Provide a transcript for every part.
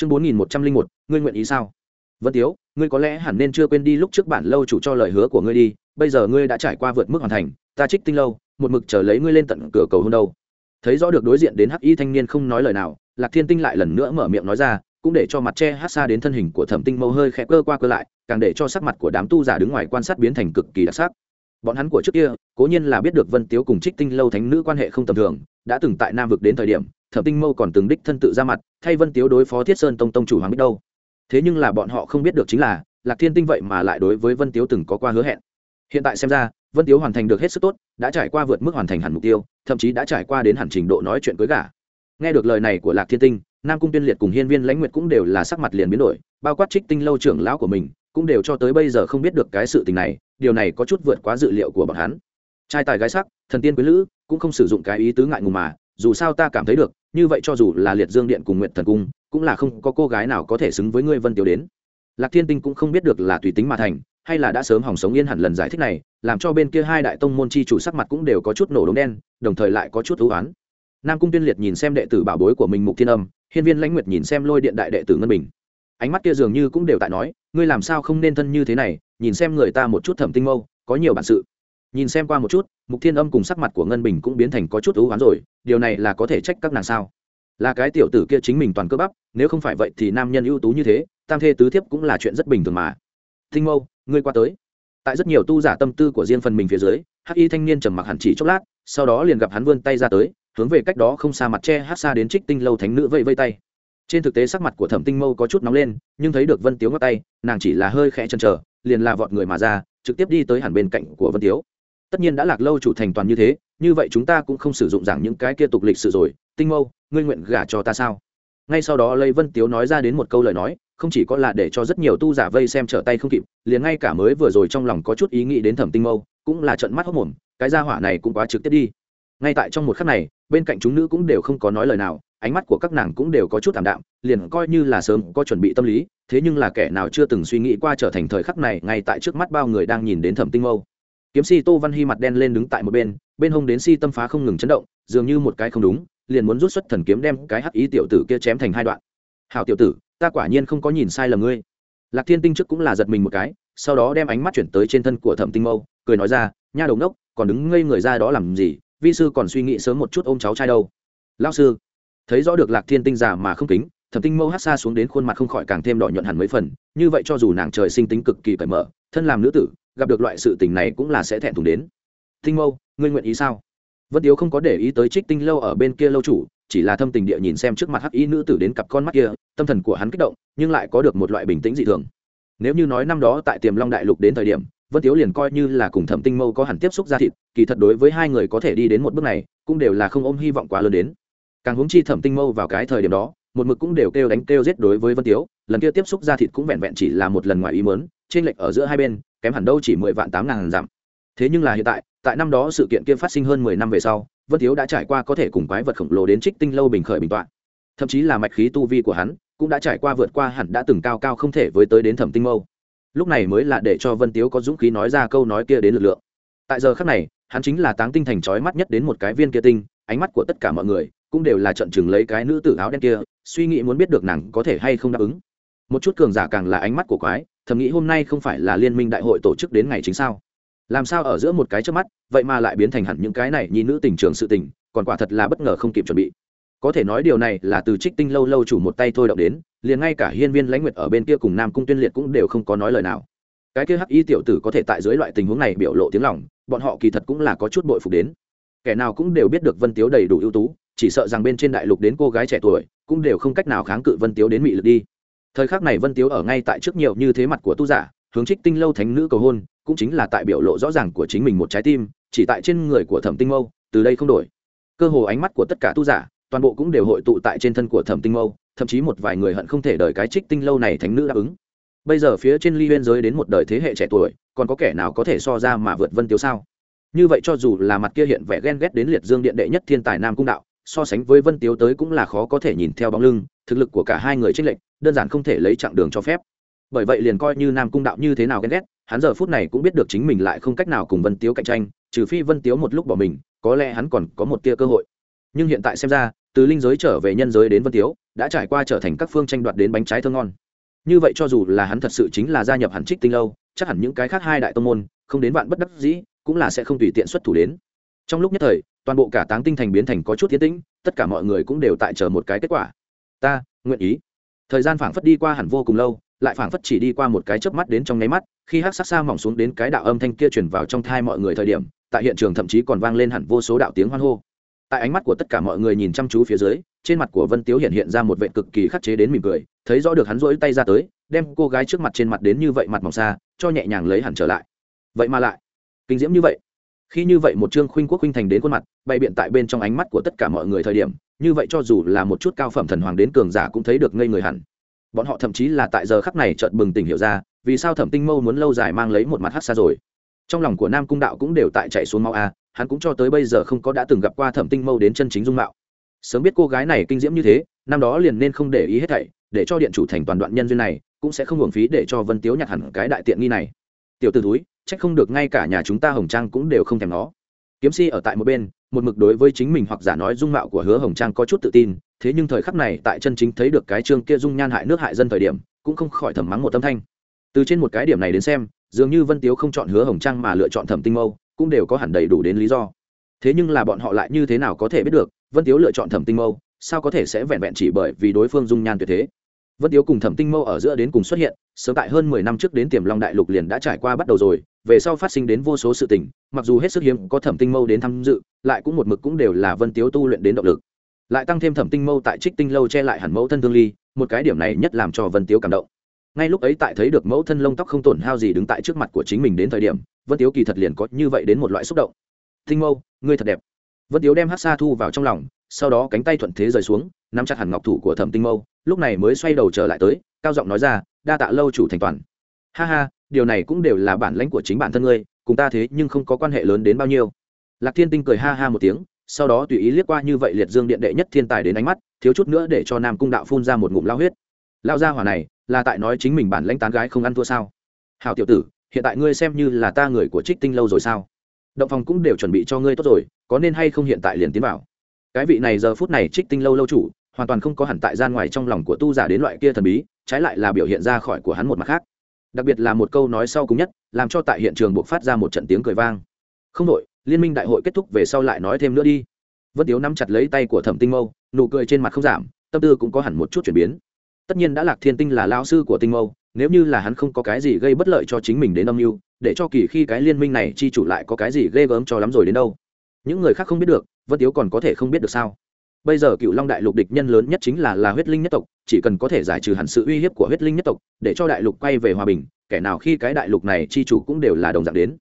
chương bốn nghìn một trăm linh một, ngươi nguyện ý sao? Vân tiếu, ngươi có lẽ hẳn nên chưa quên đi lúc trước bản lâu chủ cho lời hứa của ngươi đi, bây giờ ngươi đã trải qua vượt mức hoàn thành, ta trích tinh lâu, một mực chờ lấy ngươi lên tận cửa cầu hôn đâu. Thấy rõ được đối diện đến hắc y thanh niên không nói lời nào, lạc thiên tinh lại lần nữa mở miệng nói ra, cũng để cho mặt che hát xa đến thân hình của thẩm tinh mâu hơi khẽ cơ qua cơ lại, càng để cho sắc mặt của đám tu giả đứng ngoài quan sát biến thành cực kỳ đặc sắc. Bọn hắn của trước kia, cố nhiên là biết được vân tiếu cùng trích tinh lâu thánh nữ quan hệ không tầm thường, đã từng tại nam vực đến thời điểm thẩm tinh mâu còn từng đích thân tự ra mặt, thay vân tiếu đối phó thiết sơn tông tông chủ hoàng biết đâu. Thế nhưng là bọn họ không biết được chính là, lạc thiên tinh vậy mà lại đối với vân tiếu từng có qua hứa hẹn. Hiện tại xem ra, vân tiếu hoàn thành được hết sức tốt, đã trải qua vượt mức hoàn thành hẳn mục tiêu, thậm chí đã trải qua đến hẳn trình độ nói chuyện cưới gả. Nghe được lời này của lạc thiên tinh, nam cung tuyên liệt cùng hiên viên lãnh nguyệt cũng đều là sắc mặt liền biến đổi, bao quát trích tinh lâu trưởng lão của mình, cũng đều cho tới bây giờ không biết được cái sự tình này, điều này có chút vượt quá dự liệu của bọn hắn. Trai tài gái sắc, thần tiên quý lữ, cũng không sử dụng cái ý tứ ngại ngùng mà, dù sao ta cảm thấy được như vậy cho dù là liệt dương điện cùng nguyện thần cung, cũng là không có cô gái nào có thể xứng với ngươi vân tiểu đến. Lạc thiên tinh cũng không biết được là tùy tính mà thành, hay là đã sớm hỏng sống yên hẳn lần giải thích này, làm cho bên kia hai đại tông môn chi chủ sắc mặt cũng đều có chút nổ đống đen, đồng thời lại có chút ưu n nam cung tuyên liệt nhìn xem đệ tử bảo bối của mình mục thiên âm, hiên viên lãnh nguyệt nhìn xem lôi điện đại đệ tử ngân bình. Ánh mắt kia dường như cũng đều tại nói, ngươi làm sao không nên thân như thế này, nhìn xem người ta một chút thẩm tinh mâu, có nhiều bản sự nhìn xem qua một chút, mục thiên âm cùng sắc mặt của ngân bình cũng biến thành có chút ưu oán rồi, điều này là có thể trách các nàng sao? Là cái tiểu tử kia chính mình toàn cơ bắp, nếu không phải vậy thì nam nhân ưu tú như thế, tam thê tứ thiếp cũng là chuyện rất bình thường mà. Thinh mâu, ngươi qua tới. Tại rất nhiều tu giả tâm tư của riêng phần mình phía dưới, hắc y thanh niên trầm mặc hẳn chỉ chốc lát, sau đó liền gặp hắn vươn tay ra tới, hướng về cách đó không xa mặt che hát xa đến trích tinh lâu thánh nữ vây vây tay. Trên thực tế sắc mặt của thẩm tinh mâu có chút nóng lên, nhưng thấy được vân tiếu ngắt tay, nàng chỉ là hơi khẽ chân chờ, liền là vọt người mà ra, trực tiếp đi tới hẳn bên cạnh của vân tiếu tất nhiên đã lạc lâu chủ thành toàn như thế, như vậy chúng ta cũng không sử dụng giảng những cái kia tục lịch sử rồi. Tinh mâu, ngươi nguyện gả cho ta sao? Ngay sau đó lấy vân tiếu nói ra đến một câu lời nói, không chỉ có là để cho rất nhiều tu giả vây xem trở tay không kịp, liền ngay cả mới vừa rồi trong lòng có chút ý nghĩ đến thẩm tinh mâu, cũng là trận mắt hốc mồm, cái gia hỏa này cũng quá trực tiếp đi. Ngay tại trong một khắc này, bên cạnh chúng nữ cũng đều không có nói lời nào, ánh mắt của các nàng cũng đều có chút thảm đạm, liền coi như là sớm có chuẩn bị tâm lý, thế nhưng là kẻ nào chưa từng suy nghĩ qua trở thành thời khắc này ngay tại trước mắt bao người đang nhìn đến thẩm tinh mâu kiếm si tô văn hy mặt đen lên đứng tại một bên bên hông đến si tâm phá không ngừng chấn động, dường như một cái không đúng, liền muốn rút xuất thần kiếm đem cái hắc ý tiểu tử kia chém thành hai đoạn. Hảo tiểu tử, ta quả nhiên không có nhìn sai lầm ngươi. Lạc thiên tinh trước cũng là giật mình một cái, sau đó đem ánh mắt chuyển tới trên thân của thẩm tinh mâu, cười nói ra, nha đầu nốc còn đứng ngây người ra đó làm gì, vi sư còn suy nghĩ sớm một chút ôm cháu trai đâu. Lao sư. Thấy rõ được lạc thiên tinh già mà không kính, thẩm tinh mâu hát xa xuống đến khuôn mặt không khỏi càng thêm đỏ nhuận hẳn mấy phần, như vậy cho dù nàng trời sinh tính cực kỳ cởi mở, thân làm nữ tử gặp được loại sự tình này cũng là sẽ thẹn thùng đến. Tinh mâu, ngươi nguyện ý sao? Vân tiếu không có để ý tới trích tinh lâu ở bên kia lâu chủ, chỉ là thâm tình địa nhìn xem trước mặt hắc y nữ tử đến cặp con mắt kia, tâm thần của hắn kích động, nhưng lại có được một loại bình tĩnh dị thường. Nếu như nói năm đó tại tiềm long đại lục đến thời điểm, vân tiếu liền coi như là cùng thẩm tinh mâu có hẳn tiếp xúc ra thịt, kỳ thật đối với hai người có thể đi đến một bước này, cũng đều là không ôm hy vọng quá lớn đến. Càng hướng chi thẩm tinh mâu vào cái thời điểm đó, một mực cũng đều kêu đánh kêu giết đối với vân tiếu, lần kia tiếp xúc ra thịt cũng vẹn vẹn chỉ là một lần ngoài ý mớn trên lệch ở giữa hai bên kém hẳn đâu chỉ mười vạn tám ngàn dặm. Thế nhưng là hiện tại tại năm đó sự kiện kia phát sinh hơn mười năm về sau, vân tiếu đã trải qua có thể cùng quái vật khổng lồ đến trích tinh lâu bình khởi bình tọa thậm chí là mạch khí tu vi của hắn cũng đã trải qua vượt qua hẳn đã từng cao cao không thể với tới đến thẩm tinh mâu. Lúc này mới là để cho vân tiếu có dũng khí nói ra câu nói kia đến lực lượng. Tại giờ khắc này, hắn chính là táng tinh thành trói mắt nhất đến một cái viên kia tinh, ánh mắt của tất cả mọi người cũng đều là trận chừng lấy cái nữ tử áo đen kia, suy nghĩ muốn biết được nàng có thể hay không đáp ứng. Một chút cường giả càng là ánh mắt của quái thầm nghĩ hôm nay không phải là liên minh đại hội tổ chức đến ngày chính sao? Làm sao ở giữa một cái trước mắt, vậy mà lại biến thành hẳn những cái này nhi nữ tình trường sự tình, còn quả thật là bất ngờ không kịp chuẩn bị. Có thể nói điều này là từ trích tinh lâu lâu chủ một tay thôi động đến, liền ngay cả hiên viên lãnh nguyệt ở bên kia cùng nam cung tuyên liệt cũng đều không có nói lời nào. Cái kia hắc y tiểu tử có thể tại dưới loại tình huống này biểu lộ tiếng lòng, bọn họ kỳ thật cũng là có chút bội phục đến. Kẻ nào cũng đều biết được vân tiếu đầy đủ ưu tú, chỉ sợ rằng bên trên đại lục đến cô gái trẻ tuổi, cũng đều không cách nào kháng cự vân tiếu đến mị lực đi thời khắc này vân tiếu ở ngay tại trước nhiều như thế mặt của tu giả, hướng trích tinh lâu thánh nữ cầu hôn, cũng chính là tại biểu lộ rõ ràng của chính mình một trái tim, chỉ tại trên người của thẩm tinh mâu, từ đây không đổi. Cơ hồ ánh mắt của tất cả tu giả, toàn bộ cũng đều hội tụ tại trên thân của thẩm tinh mâu, thậm chí một vài người hận không thể đợi cái trích tinh lâu này thánh nữ đáp ứng. Bây giờ phía trên ly biên giới đến một đời thế hệ trẻ tuổi, còn có kẻ nào có thể so ra mà vượt vân tiếu sao? Như vậy cho dù là mặt kia hiện vẻ ghen ghét đến liệt dương điện đệ nhất thiên tài nam cung đạo, so sánh với vân tiếu tới cũng là khó có thể nhìn theo bóng lưng, thực lực của cả hai người trích lệnh đơn giản không thể lấy chặng đường cho phép. Bởi vậy liền coi như nam cung đạo như thế nào ghen ghét, hắn giờ phút này cũng biết được chính mình lại không cách nào cùng vân tiếu cạnh tranh, trừ phi vân tiếu một lúc bỏ mình, có lẽ hắn còn có một tia cơ hội. Nhưng hiện tại xem ra, từ linh giới trở về nhân giới đến vân tiếu, đã trải qua trở thành các phương tranh đoạt đến bánh trái thơ ngon. Như vậy cho dù là hắn thật sự chính là gia nhập hẳn trích tinh lâu, chắc hẳn những cái khác hai đại tông môn, không đến vạn bất đắc dĩ, cũng là sẽ không tùy tiện xuất thủ đến. Trong lúc nhất thời, toàn bộ cả táng tinh thành biến thành có chút thiên tĩnh, tất cả mọi người cũng đều tại chờ một cái kết quả. Ta, nguyện ý thời gian phảng phất đi qua hẳn vô cùng lâu, lại phảng phất chỉ đi qua một cái chớp mắt đến trong nháy mắt, khi hắc sắc xa mỏng xuống đến cái đạo âm thanh kia truyền vào trong thai mọi người thời điểm, tại hiện trường thậm chí còn vang lên hẳn vô số đạo tiếng hoan hô. Tại ánh mắt của tất cả mọi người nhìn chăm chú phía dưới, trên mặt của vân tiếu hiện hiện ra một vệ cực kỳ khắc chế đến mỉm cười, thấy rõ được hắn rỗi tay ra tới, đem cô gái trước mặt trên mặt đến như vậy mặt mỏng xa, cho nhẹ nhàng lấy hẳn trở lại. Vậy mà lại, kinh diễm như vậy khi như vậy một trương khuynh quốc khuynh thành đến khuôn mặt, bày biện tại bên trong ánh mắt của tất cả mọi người thời điểm, như vậy cho dù là một chút cao phẩm thần hoàng đến cường giả cũng thấy được ngây người hẳn. Bọn họ thậm chí là tại giờ khắc này chợt bừng tỉnh hiểu ra, vì sao thẩm tinh mâu muốn lâu dài mang lấy một mặt hát xa rồi. Trong lòng của nam cung đạo cũng đều tại chạy xuống mau a, hắn cũng cho tới bây giờ không có đã từng gặp qua thẩm tinh mâu đến chân chính dung mạo. Sớm biết cô gái này kinh diễm như thế, năm đó liền nên không để ý hết thảy, để cho điện chủ thành toàn đoạn nhân duyên này, cũng sẽ không hưởng phí để cho vân tiếu nhặt hẳn cái đại tiện nghi này. Tiểu t ử túi trách không được ngay cả nhà chúng ta hồng trang cũng đều không thèm nó. Kiếm si ở tại một bên, một mực đối với chính mình hoặc giả nói dung mạo của hứa hồng trang có chút tự tin, thế nhưng thời khắc này tại chân chính thấy được cái chương kia dung nhan hại nước hại dân thời điểm, cũng không khỏi thầm mắng một tâm thanh. Từ trên một cái điểm này đến xem, dường như vân tiếu không chọn hứa hồng trang mà lựa chọn thẩm tinh mâu, cũng đều có hẳn đầy đủ đến lý do. Thế nhưng là bọn họ lại như thế nào có thể biết được, vân tiếu lựa chọn thẩm tinh mâu, sao có thể sẽ vẹn vẹn chỉ bởi vì đối phương dung nhan tuyệt thế? Vân tiếu cùng thẩm tinh mâu ở giữa đến cùng xuất hiện, sớm tại hơn mười năm trước đến tiềm long đại lục liền đã trải qua bắt đầu rồi về sau phát sinh đến vô số sự tình, mặc dù hết sức hiếm có thẩm tinh mâu đến tham dự, lại cũng một mực cũng đều là vân tiếu tu luyện đến động lực. Lại tăng thêm thẩm tinh mâu tại trích tinh lâu che lại hẳn mẫu thân thương ly, một cái điểm này nhất làm cho vân tiếu cảm động. Ngay lúc ấy tại thấy được mẫu thân lông tóc không tổn hao gì đứng tại trước mặt của chính mình đến thời điểm, vân tiếu kỳ thật liền có như vậy đến một loại xúc động. Tinh mâu, ngươi thật đẹp. Vân tiếu đem hát xa thu vào trong lòng, sau đó cánh tay thuận thế rời xuống, nắm chặt hẳn ngọc thủ của thẩm tinh mâu, lúc này mới xoay đầu trở lại tới, cao giọng nói ra, đa tạ lâu chủ thành toàn. Ha ha điều này cũng đều là bản lãnh của chính bản thân ngươi, cùng ta thế nhưng không có quan hệ lớn đến bao nhiêu. Lạc thiên tinh cười ha ha một tiếng, sau đó tùy ý liếc qua như vậy liệt dương điện đệ nhất thiên tài đến ánh mắt, thiếu chút nữa để cho nam cung đạo phun ra một ngụm lao huyết. Lao ra hỏa này, là tại nói chính mình bản lãnh tán gái không ăn thua sao? Hào tiểu tử, hiện tại ngươi xem như là ta người của trích tinh lâu rồi sao? Động phòng cũng đều chuẩn bị cho ngươi tốt rồi, có nên hay không hiện tại liền tiến vào? Cái vị này giờ phút này trích tinh lâu lâu chủ, hoàn toàn không có hẳn tại gian ngoài trong lòng của tu giả đến loại kia thần bí, trái lại là biểu hiện ra khỏi của hắn một mặt khác đặc biệt là một câu nói sau cùng nhất, làm cho tại hiện trường buộc phát ra một trận tiếng cười vang. Không đội liên minh đại hội kết thúc về sau lại nói thêm nữa đi. Vân tiếu nắm chặt lấy tay của thẩm tinh mâu, nụ cười trên mặt không giảm, tâm tư cũng có hẳn một chút chuyển biến. Tất nhiên đã lạc thiên tinh là lao sư của tinh mâu, nếu như là hắn không có cái gì gây bất lợi cho chính mình đến âm mưu, để cho kỳ khi cái liên minh này chi chủ lại có cái gì ghê gớm cho lắm rồi đến đâu. Những người khác không biết được, vân tiếu còn có thể không biết được sao? Bây giờ cựu long đại lục địch nhân lớn nhất chính là là huyết linh nhất tộc, chỉ cần có thể giải trừ hẳn sự uy hiếp của huyết linh nhất tộc, để cho đại lục quay về hòa bình, kẻ nào khi cái đại lục này chi chủ cũng đều là đồng dạng đến.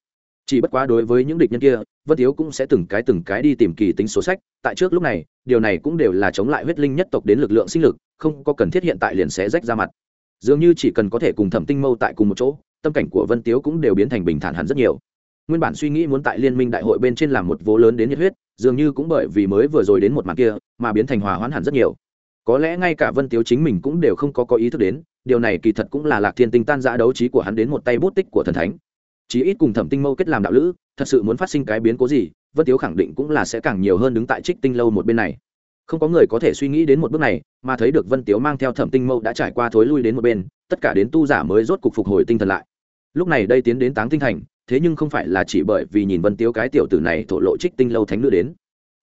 Chỉ bất quá đối với những địch nhân kia, vân tiếu cũng sẽ từng cái từng cái đi tìm kỳ tính số sách, tại trước lúc này, điều này cũng đều là chống lại huyết linh nhất tộc đến lực lượng sinh lực, không có cần thiết hiện tại liền sẽ rách ra mặt. Dường như chỉ cần có thể cùng thẩm tinh mâu tại cùng một chỗ, tâm cảnh của vân tiếu cũng đều biến thành bình thản hẳn rất nhiều nguyên bản suy nghĩ muốn tại liên minh đại hội bên trên làm một vố lớn đến nhiệt huyết, dường như cũng bởi vì mới vừa rồi đến một mặt kia, mà biến thành hòa hoãn hẳn rất nhiều. Có lẽ ngay cả vân tiếu chính mình cũng đều không có có ý thức đến, điều này kỳ thật cũng là lạc thiên tinh tan giã đấu trí của hắn đến một tay bút tích của thần thánh. Chí ít cùng thẩm tinh mâu kết làm đạo lữ, thật sự muốn phát sinh cái biến cố gì, vân tiếu khẳng định cũng là sẽ càng nhiều hơn đứng tại trích tinh lâu một bên này. Không có người có thể suy nghĩ đến một bước này, mà thấy được vân tiếu mang theo thẩm tinh mâu đã trải qua thối lui đến một bên, tất cả đến tu giả mới rốt cục phục hồi tinh thần lại. Lúc này đây tiến đến táng tinh thành thế nhưng không phải là chỉ bởi vì nhìn vân tiếu cái tiểu tử này thổ lộ trích tinh lâu thánh nữ đến.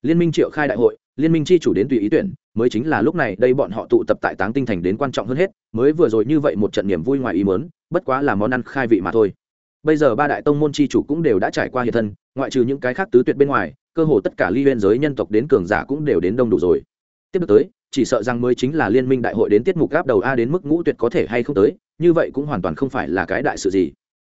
Liên minh triệu khai đại hội, liên minh chi chủ đến tùy ý tuyển, mới chính là lúc này đây bọn họ tụ tập tại táng tinh thành đến quan trọng hơn hết, mới vừa rồi như vậy một trận niềm vui ngoài ý mớn bất quá là món ăn khai vị mà thôi. Bây giờ ba đại tông môn chi chủ cũng đều đã trải qua hiện thân, ngoại trừ những cái khác tứ tuyệt bên ngoài, cơ hồ tất cả ly huyên giới nhân tộc đến cường giả cũng đều đến đông đủ rồi. Tiếp được tới, chỉ sợ rằng mới chính là liên minh đại hội đến tiết mục gáp đầu a đến mức ngũ tuyệt có thể hay không tới, như vậy cũng hoàn toàn không phải là cái đại sự gì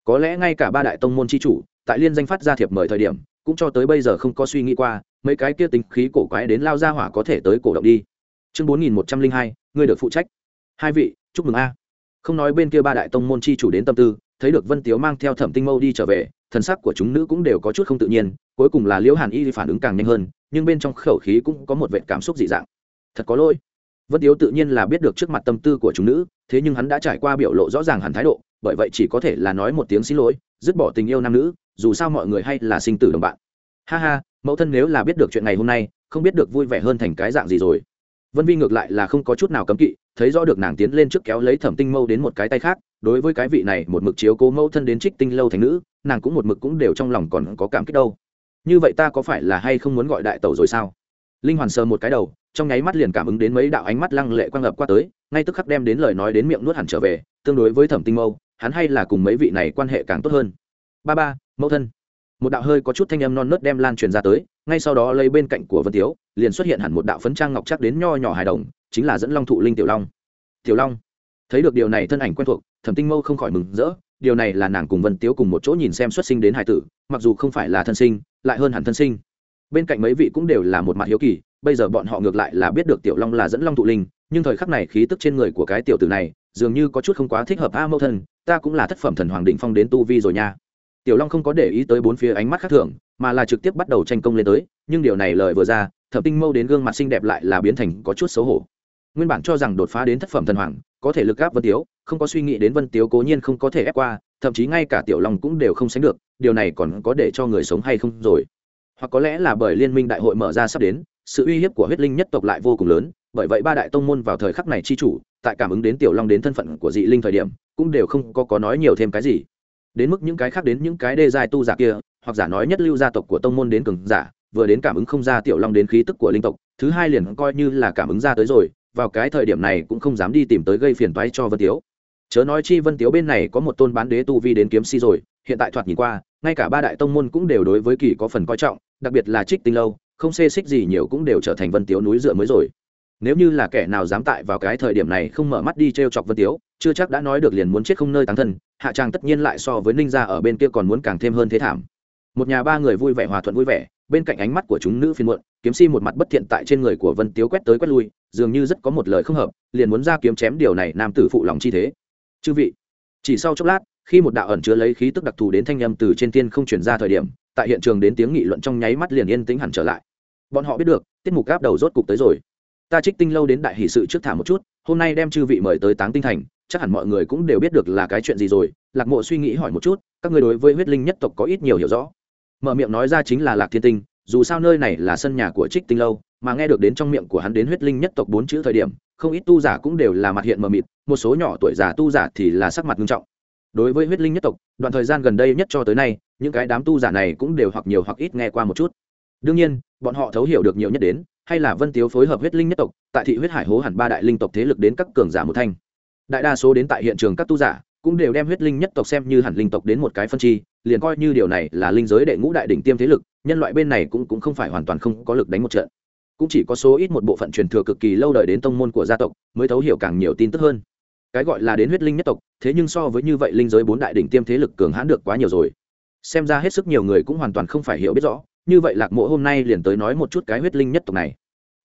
có lẽ ngay cả ba đại tông môn chi chủ, tại liên danh phát ra thiệp mời thời điểm, cũng cho tới bây giờ không có suy nghĩ qua, mấy cái kia tính khí cổ quái đến lao ra hỏa có thể tới cổ động đi. Chương bốn nghìn một trăm linh hai, ngươi được phụ trách. Hai vị, chúc mừng a. Không nói bên kia ba đại tông môn chi chủ đến tâm tư, thấy được vân tiếu mang theo thẩm tinh mâu đi trở về, thần sắc của chúng nữ cũng đều có chút không tự nhiên, cuối cùng là liễu hàn y phản ứng càng nhanh hơn, nhưng bên trong khẩu khí cũng có một vệ cảm xúc dị dạng. Thật có lỗi. Vân tiếu tự nhiên là biết được trước mặt tâm tư của chúng nữ, thế nhưng hắn đã trải qua biểu lộ rõ ràng hẳn thái độ bởi vậy chỉ có thể là nói một tiếng xin lỗi, dứt bỏ tình yêu nam nữ, dù sao mọi người hay là sinh tử đồng bạn. Ha ha, mẫu thân nếu là biết được chuyện ngày hôm nay, không biết được vui vẻ hơn thành cái dạng gì rồi. Vân vi ngược lại là không có chút nào cấm kỵ, thấy rõ được nàng tiến lên trước kéo lấy thẩm tinh mâu đến một cái tay khác, đối với cái vị này một mực chiếu cố mâu thân đến trích tinh lâu thành nữ, nàng cũng một mực cũng đều trong lòng còn có cảm kích đâu. Như vậy ta có phải là hay không muốn gọi đại tẩu rồi sao? Linh hoàn sờ một cái đầu, trong nháy mắt liền cảm ứng đến mấy đạo ánh mắt lăng lệ quang ngập qua tới, ngay tức khắc đem đến lời nói đến miệng nuốt hẳn trở về, tương đối với thẩm tinh mâu hắn hay là cùng mấy vị này quan hệ càng tốt hơn. Ba ba, mẫu thân. Một đạo hơi có chút thanh âm non nớt đem lan truyền ra tới, ngay sau đó lấy bên cạnh của vân tiếu, liền xuất hiện hẳn một đạo phấn trang ngọc chắc đến nho nhỏ hài đồng, chính là dẫn long thụ linh tiểu long. Tiểu long. Thấy được điều này thân ảnh quen thuộc, thẩm tinh mâu không khỏi mừng rỡ, điều này là nàng cùng vân tiếu cùng một chỗ nhìn xem xuất sinh đến hải tử, mặc dù không phải là thân sinh, lại hơn hẳn thân sinh. Bên cạnh mấy vị cũng đều là một mặt hiếu kỳ, bây giờ bọn họ ngược lại là biết được tiểu long là dẫn long thụ linh, nhưng thời khắc này khí tức trên người của cái tiểu tử này, dường như có chút không quá thích hợp a mâu thân ta cũng là thất phẩm thần hoàng định phong đến tu vi rồi nha. Tiểu long không có để ý tới bốn phía ánh mắt khác thường, mà là trực tiếp bắt đầu tranh công lên tới, nhưng điều này lời vừa ra, thẩm tinh mâu đến gương mặt xinh đẹp lại là biến thành có chút xấu hổ. Nguyên bản cho rằng đột phá đến thất phẩm thần hoàng, có thể lực gáp vân tiếu, không có suy nghĩ đến vân tiếu cố nhiên không có thể ép qua, thậm chí ngay cả tiểu long cũng đều không sánh được, điều này còn có để cho người sống hay không rồi. Hoặc có lẽ là bởi liên minh đại hội mở ra sắp đến, sự uy hiếp của huyết linh nhất tộc lại vô cùng lớn, bởi vậy ba đại tông môn vào thời khắc này chi chủ, tại cảm ứng đến tiểu long đến thân phận của dị linh thời điểm cũng đều không có có nói nhiều thêm cái gì. Đến mức những cái khác đến những cái đê giai tu giả kia, hoặc giả nói nhất lưu gia tộc của tông môn đến cường giả, vừa đến cảm ứng không ra tiểu long đến khí tức của linh tộc, thứ hai liền coi như là cảm ứng ra tới rồi, vào cái thời điểm này cũng không dám đi tìm tới gây phiền toái cho vân tiếu. Chớ nói chi vân tiếu bên này có một tôn bán đế tu vi đến kiếm si rồi, hiện tại thoạt nhìn qua, ngay cả ba đại tông môn cũng đều đối với kỳ có phần coi trọng, đặc biệt là trích tinh lâu, không xê xích gì nhiều cũng đều trở thành vân tiếu núi dựa mới rồi. Nếu như là kẻ nào dám tại vào cái thời điểm này không mở mắt đi t r e o chọc vân tiếu chưa chắc đã nói được liền muốn chết không nơi tán thân, hạ trang tất nhiên lại so với ninh gia ở bên kia còn muốn càng thêm hơn thế thảm. Một nhà ba người vui vẻ hòa thuận vui vẻ, bên cạnh ánh mắt của chúng nữ phiên muộn, kiếm si một mặt bất thiện tại trên người của vân tiếu quét tới quét lui, dường như rất có một lời không hợp, liền muốn ra kiếm chém điều này nam tử phụ lòng chi thế. Chư vị, chỉ sau chốc lát, khi một đạo ẩn chứa lấy khí tức đặc thù đến thanh âm từ trên tiên không chuyển ra thời điểm, tại hiện trường đến tiếng nghị luận trong nháy mắt liền yên tĩnh hẳn trở lại. Bọn họ biết được, tiết mục gáp đầu rốt cục tới rồi. Ta trích tinh lâu đến đại hỷ sự trước thả một chút, hôm nay đem chư vị mời tới táng tinh thành chắc hẳn mọi người cũng đều biết được là cái chuyện gì rồi. Lạc mộ suy nghĩ hỏi một chút, các người đối với huyết linh nhất tộc có ít nhiều hiểu rõ. Mở miệng nói ra chính là lạc thiên tinh, dù sao nơi này là sân nhà của trích tinh lâu, mà nghe được đến trong miệng của hắn đến huyết linh nhất tộc bốn chữ thời điểm, không ít tu giả cũng đều là mặt hiện mờ mịt, một số nhỏ tuổi già tu giả thì là sắc mặt nghiêm trọng. Đối với huyết linh nhất tộc, đoạn thời gian gần đây nhất cho tới nay, những cái đám tu giả này cũng đều hoặc nhiều hoặc ít nghe qua một chút. Đương nhiên, bọn họ thấu hiểu được nhiều nhất đến, hay là vân tiếu phối hợp huyết linh nhất tộc, tại thị huyết hải hố hẳn ba đại linh tộc thế lực đến các cường giả một thanh đại đa số đến tại hiện trường các tu giả cũng đều đem huyết linh nhất tộc xem như hẳn linh tộc đến một cái phân chi, liền coi như điều này là linh giới đệ ngũ đại đỉnh tiêm thế lực, nhân loại bên này cũng cũng không phải hoàn toàn không có lực đánh một trận. Cũng chỉ có số ít một bộ phận truyền thừa cực kỳ lâu đời đến tông môn của gia tộc mới thấu hiểu càng nhiều tin tức hơn. Cái gọi là đến huyết linh nhất tộc, thế nhưng so với như vậy linh giới bốn đại đỉnh tiêm thế lực cường hãn được quá nhiều rồi. Xem ra hết sức nhiều người cũng hoàn toàn không phải hiểu biết rõ, như vậy lạc mộ hôm nay liền tới nói một chút cái huyết linh nhất tộc này.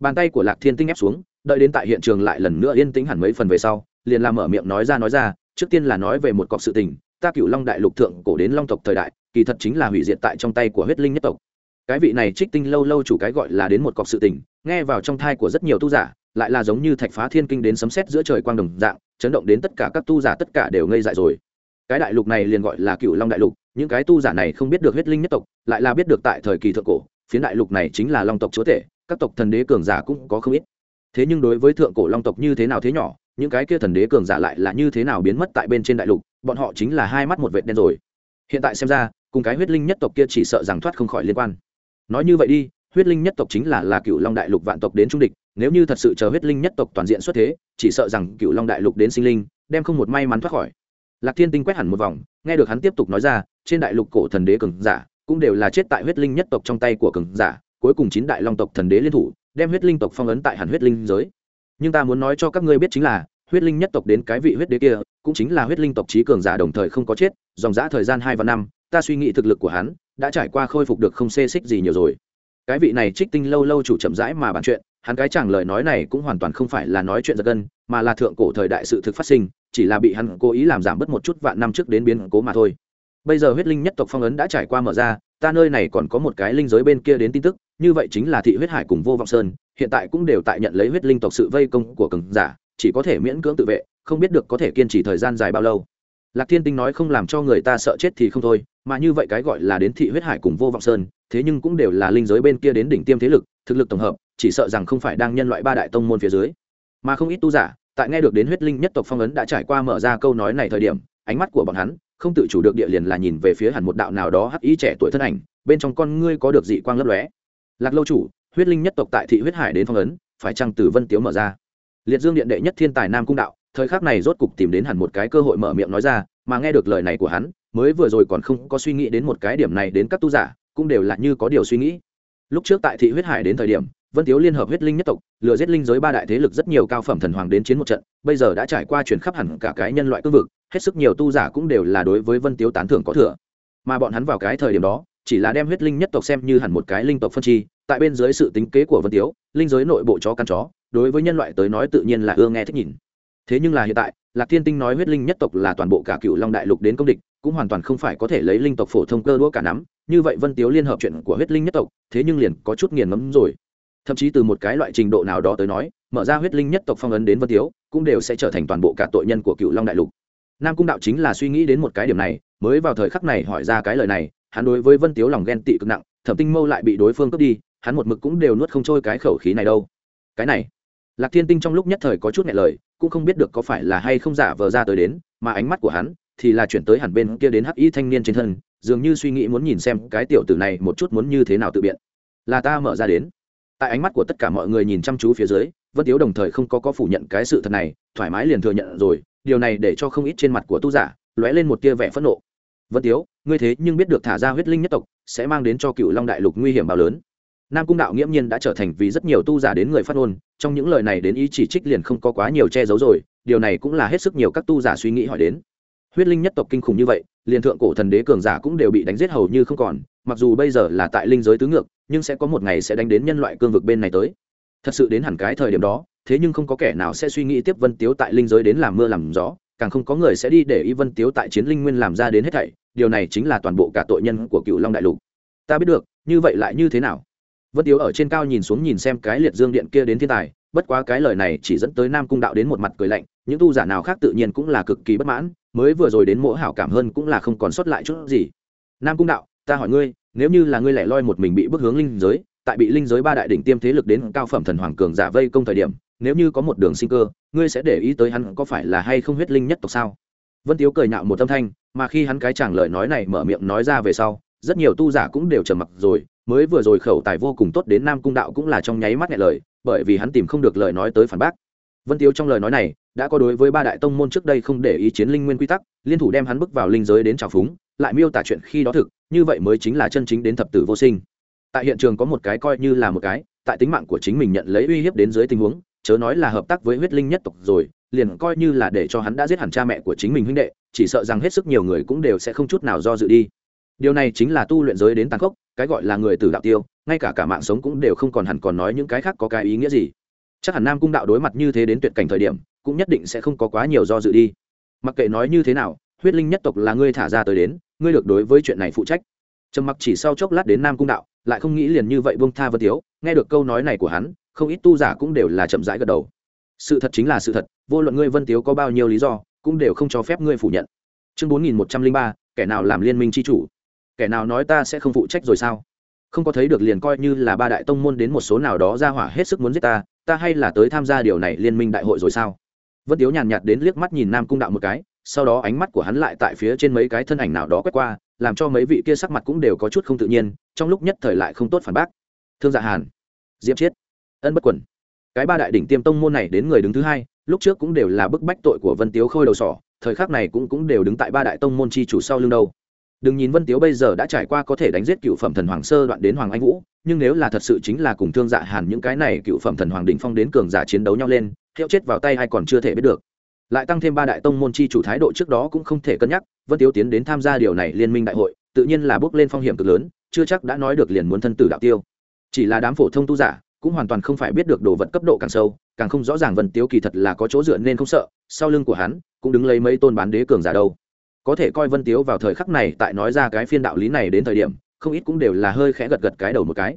Bàn tay của lạc thiên tinh ép xuống, đợi đến tại hiện trường lại lần nữa yên tĩnh hẳn mấy phần về sau liền làm mở miệng nói ra nói ra, trước tiên là nói về một cọc sự tình, ta cựu long đại lục thượng cổ đến long tộc thời đại, kỳ thật chính là hủy diệt tại trong tay của huyết linh nhất tộc. Cái vị này trích tinh lâu lâu chủ cái gọi là đến một cọc sự tình, nghe vào trong thai của rất nhiều tu giả, lại là giống như thạch phá thiên kinh đến sấm sét giữa trời quang đồng dạng, chấn động đến tất cả các tu giả tất cả đều ngây dại rồi. Cái đại lục này liền gọi là cựu long đại lục, những cái tu giả này không biết được huyết linh nhất tộc, lại là biết được tại thời kỳ thượng cổ, phiến đại lục này chính là long tộc chúa tể, các tộc thần đế cường giả cũng có không ít. Thế nhưng đối với thượng cổ long tộc như thế nào thế nhỏ những cái kia thần đế cường giả lại là như thế nào biến mất tại bên trên đại lục, bọn họ chính là hai mắt một vệt đen rồi. Hiện tại xem ra, cùng cái huyết linh nhất tộc kia chỉ sợ rằng thoát không khỏi liên quan. Nói như vậy đi, huyết linh nhất tộc chính là là cựu long đại lục vạn tộc đến trung địch, nếu như thật sự chờ huyết linh nhất tộc toàn diện xuất thế, chỉ sợ rằng cựu long đại lục đến sinh linh, đem không một may mắn thoát khỏi. Lạc thiên tinh quét hẳn một vòng, nghe được hắn tiếp tục nói ra, trên đại lục cổ thần đế cường giả cũng đều là chết tại huyết linh nhất tộc trong tay của cường giả, cuối cùng chín đại long tộc thần đế liên thủ, đem huyết linh tộc phong ấn tại hẳn huyết linh giới nhưng ta muốn nói cho các ngươi biết chính là, huyết linh nhất tộc đến cái vị huyết đế kia, cũng chính là huyết linh tộc trí cường giả đồng thời không có chết, dòng dã thời gian hai và năm, ta suy nghĩ thực lực của hắn, đã trải qua khôi phục được không xê xích gì nhiều rồi. Cái vị này trích tinh lâu lâu chủ chậm rãi mà bàn chuyện, hắn cái chẳng lời nói này cũng hoàn toàn không phải là nói chuyện giật gân, mà là thượng cổ thời đại sự thực phát sinh, chỉ là bị hắn cố ý làm giảm bớt một chút vạn năm trước đến biến cố mà thôi. Bây giờ huyết linh nhất tộc phong ấn đã trải qua mở ra, ta nơi này còn có một cái linh giới bên kia đến tin tức, như vậy chính là thị huyết hải cùng vô vọng sơn hiện tại cũng đều tại nhận lấy huyết linh tộc sự vây công của cường giả, chỉ có thể miễn cưỡng tự vệ, không biết được có thể kiên trì thời gian dài bao lâu. Lạc thiên tinh nói không làm cho người ta sợ chết thì không thôi, mà như vậy cái gọi là đến thị huyết hải cùng vô vọng sơn, thế nhưng cũng đều là linh giới bên kia đến đỉnh tiêm thế lực, thực lực tổng hợp, chỉ sợ rằng không phải đang nhân loại ba đại tông môn phía dưới. Mà không ít tu giả, tại nghe được đến huyết linh nhất tộc phong ấn đã trải qua mở ra câu nói này thời điểm, ánh mắt của bọn hắn không tự chủ được địa liền là nhìn về phía hẳn một đạo nào đó hắc ý trẻ tuổi thân ảnh, bên trong con ngươi có được dị quang lấp lóe. Lạc lâu chủ huyết linh nhất tộc tại thị huyết hải đến phong ấn, phải chăng từ vân tiếu mở ra? Liệt dương điện đệ nhất thiên tài nam cung đạo, thời khắc này rốt cục tìm đến hẳn một cái cơ hội mở miệng nói ra, mà nghe được lời này của hắn, mới vừa rồi còn không có suy nghĩ đến một cái điểm này đến các tu giả, cũng đều là như có điều suy nghĩ. Lúc trước tại thị huyết hải đến thời điểm, vân tiếu liên hợp huyết linh nhất tộc, lừa giết linh giới ba đại thế lực rất nhiều cao phẩm thần hoàng đến chiến một trận, bây giờ đã trải qua chuyển khắp hẳn cả cái nhân loại cương vực, hết sức nhiều tu giả cũng đều là đối với vân tiếu tán thưởng có thừa. Mà bọn hắn vào cái thời điểm đó, chỉ là đem huyết linh nhất tộc xem như hẳn một cái linh tộc phân chi tại bên dưới sự tính kế của vân tiếu, linh giới nội bộ chó căn chó, đối với nhân loại tới nói tự nhiên là ưa nghe thích nhìn. Thế nhưng là hiện tại, lạc thiên tinh nói huyết linh nhất tộc là toàn bộ cả cựu long đại lục đến công địch, cũng hoàn toàn không phải có thể lấy linh tộc phổ thông cơ đũa cả nắm, như vậy vân tiếu liên hợp chuyện của huyết linh nhất tộc, thế nhưng liền có chút nghiền ngấm rồi. Thậm chí từ một cái loại trình độ nào đó tới nói, mở ra huyết linh nhất tộc phong ấn đến vân tiếu, cũng đều sẽ trở thành toàn bộ cả tội nhân của cựu long đại lục. Nam cung đạo chính là suy nghĩ đến một cái điểm này, mới vào thời khắc này hỏi ra cái lời này, hắn đối với vân tiếu lòng ghen tị cực nặng, thẩm tinh mâu lại bị đối phương cướp đi hắn một mực cũng đều nuốt không trôi cái khẩu khí này đâu. Cái này, lạc thiên tinh trong lúc nhất thời có chút nhẹ lời, cũng không biết được có phải là hay không giả vờ ra tới đến, mà ánh mắt của hắn thì là chuyển tới hẳn bên kia đến hắc y thanh niên trên thân, dường như suy nghĩ muốn nhìn xem cái tiểu tử này một chút muốn như thế nào tự biện. Là ta mở ra đến. Tại ánh mắt của tất cả mọi người nhìn chăm chú phía dưới, vân tiếu đồng thời không có có phủ nhận cái sự thật này, thoải mái liền thừa nhận rồi, điều này để cho không ít trên mặt của tu giả lóe lên một tia vẻ phẫn nộ. Vân tiếu, ngươi thế nhưng biết được thả ra huyết linh nhất tộc sẽ mang đến cho cựu long đại lục nguy hiểm bao lớn nam cung đạo nghiễm nhiên đã trở thành vì rất nhiều tu giả đến người phát ngôn, trong những lời này đến ý chỉ trích liền không có quá nhiều che giấu rồi, điều này cũng là hết sức nhiều các tu giả suy nghĩ hỏi đến. Huyết linh nhất tộc kinh khủng như vậy, liền thượng cổ thần đế cường giả cũng đều bị đánh giết hầu như không còn, mặc dù bây giờ là tại linh giới tứ ngược, nhưng sẽ có một ngày sẽ đánh đến nhân loại cương vực bên này tới. Thật sự đến hẳn cái thời điểm đó, thế nhưng không có kẻ nào sẽ suy nghĩ tiếp vân tiếu tại linh giới đến làm mưa làm gió, càng không có người sẽ đi để ý vân tiếu tại chiến linh nguyên làm ra đến hết thảy, điều này chính là toàn bộ cả tội nhân của cựu long đại lục. Ta biết được, như vậy lại như thế nào? Vân tiếu ở trên cao nhìn xuống nhìn xem cái liệt dương điện kia đến thiên tài, bất quá cái lời này chỉ dẫn tới nam cung đạo đến một mặt cười lạnh, những tu giả nào khác tự nhiên cũng là cực kỳ bất mãn, mới vừa rồi đến mỗi hảo cảm hơn cũng là không còn sót lại chút gì. Nam cung đạo, ta hỏi ngươi, nếu như là ngươi lẻ loi một mình bị bức hướng linh giới, tại bị linh giới ba đại đỉnh tiêm thế lực đến cao phẩm thần hoàng cường giả vây công thời điểm, nếu như có một đường sinh cơ, ngươi sẽ để ý tới hắn có phải là hay không huyết linh nhất tộc sao? Vân tiếu cười nhạo một âm thanh, mà khi hắn cái chàng lời nói này mở miệng nói ra về sau, rất nhiều tu giả cũng đều trầm mặc rồi mới vừa rồi khẩu tài vô cùng tốt đến nam cung đạo cũng là trong nháy mắt nhẹ lời, bởi vì hắn tìm không được lời nói tới phản bác. Vân tiếu trong lời nói này, đã có đối với ba đại tông môn trước đây không để ý chiến linh nguyên quy tắc, liên thủ đem hắn bước vào linh giới đến trào phúng, lại miêu tả chuyện khi đó thực, như vậy mới chính là chân chính đến thập tử vô sinh. Tại hiện trường có một cái coi như là một cái, tại tính mạng của chính mình nhận lấy uy hiếp đến dưới tình huống, chớ nói là hợp tác với huyết linh nhất tộc rồi, liền coi như là để cho hắn đã giết hẳn cha mẹ của chính mình huynh đệ, chỉ sợ rằng hết sức nhiều người cũng đều sẽ không chút nào do dự đi điều này chính là tu luyện giới đến tàn khốc, cái gọi là người tử đạo tiêu, ngay cả cả mạng sống cũng đều không còn hẳn còn nói những cái khác có cái ý nghĩa gì. Chắc hẳn nam cung đạo đối mặt như thế đến tuyệt cảnh thời điểm, cũng nhất định sẽ không có quá nhiều do dự đi. Mặc kệ nói như thế nào, huyết linh nhất tộc là ngươi thả ra tới đến, ngươi được đối với chuyện này phụ trách. Trầm mặc chỉ sau chốc lát đến nam cung đạo, lại không nghĩ liền như vậy buông tha vân tiếu nghe được câu nói này của hắn, không ít tu giả cũng đều là chậm rãi gật đầu. Sự thật chính là sự thật, vô luận ngươi vân tiếu có bao nhiêu lý do, cũng đều không cho phép ngươi phủ nhận. Chương bốn nghìn một trăm linh ba, kẻ nào làm liên minh c h i chủ? Kẻ nào nói ta sẽ không phụ trách rồi sao? Không có thấy được liền coi như là ba đại tông môn đến một số nào đó ra hỏa hết sức muốn giết ta ta hay là tới tham gia điều này liên minh đại hội rồi sao? Vân tiếu nhàn nhạt đến liếc mắt nhìn nam cung đạo một cái, sau đó ánh mắt của hắn lại tại phía trên mấy cái thân ảnh nào đó quét qua, làm cho mấy vị kia sắc mặt cũng đều có chút không tự nhiên, trong lúc nhất thời lại không tốt phản bác. Thương dạ hàn, diệp chiết, ân bất quẩn. Cái ba đại đỉnh tiêm tông môn này đến người đứng thứ hai, lúc trước cũng đều là bức bách tội của vân tiếu khôi đầu sỏ, thời khắc này cũng cũng đều đứng tại ba đại tông môn chi chủ sau lưng đâu đừng nhìn vân tiếu bây giờ đã trải qua có thể đánh giết cựu phẩm thần hoàng sơ đoạn đến hoàng anh vũ, nhưng nếu là thật sự chính là cùng thương dạ hàn những cái này cựu phẩm thần hoàng đỉnh phong đến cường giả chiến đấu nhau lên, hiệu chết vào tay hay còn chưa thể biết được. Lại tăng thêm ba đại tông môn chi chủ thái độ trước đó cũng không thể cân nhắc, vân tiếu tiến đến tham gia điều này liên minh đại hội, tự nhiên là bước lên phong hiểm cực lớn, chưa chắc đã nói được liền muốn thân tử đạo tiêu. Chỉ là đám phổ thông tu giả cũng hoàn toàn không phải biết được đồ vật cấp độ càng sâu, càng không rõ ràng vân tiếu kỳ thật là có chỗ dựa nên không sợ, sau lưng của hắn cũng đứng lấy mấy tôn bán đế cường giả đâu có thể coi vân tiếu vào thời khắc này tại nói ra cái phiên đạo lý này đến thời điểm, không ít cũng đều là hơi khẽ gật gật cái đầu một cái.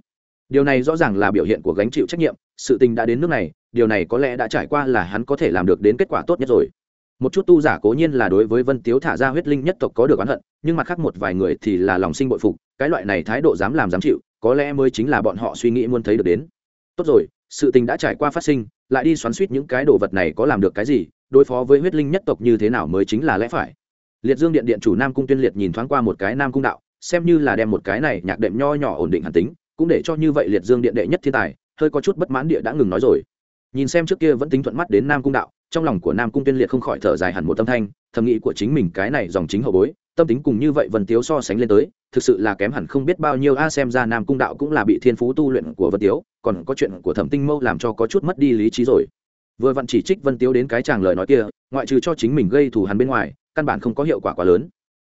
Điều này rõ ràng là biểu hiện của gánh chịu trách nhiệm, sự tình đã đến nước này, điều này có lẽ đã trải qua là hắn có thể làm được đến kết quả tốt nhất rồi. Một chút tu giả cố nhiên là đối với vân tiếu thả ra huyết linh nhất tộc có được oán hận, nhưng mặt khác một vài người thì là lòng sinh bội phục, cái loại này thái độ dám làm dám chịu, có lẽ mới chính là bọn họ suy nghĩ muốn thấy được đến. Tốt rồi, sự tình đã trải qua phát sinh, lại đi xoắn suýt những cái đồ vật này có làm được cái gì, đối phó với huyết linh nhất tộc như thế nào mới chính là lẽ phải liệt dương điện điện chủ nam cung tuyên liệt nhìn thoáng qua một cái nam cung đạo, xem như là đem một cái này nhạc đệm nho nhỏ ổn định hẳn tính, cũng để cho như vậy liệt dương điện đệ nhất thiên tài, hơi có chút bất mãn địa đã ngừng nói rồi. Nhìn xem trước kia vẫn tính thuận mắt đến nam cung đạo, trong lòng của nam cung tuyên liệt không khỏi thở dài hẳn một tâm thanh, thầm nghĩ của chính mình cái này dòng chính hậu bối, tâm tính cùng như vậy vân tiếu so sánh lên tới, thực sự là kém hẳn không biết bao nhiêu, a, xem ra nam cung đạo cũng là bị thiên phú tu luyện của vân tiếu, còn có chuyện của thẩm tinh mâu làm cho có chút mất đi lý trí rồi. Vừa vặn chỉ trích vân tiếu đến cái chàng lời nói kia, ngoại trừ cho chính mình gây thù hắn bên ngoài căn bản không có hiệu quả quá lớn.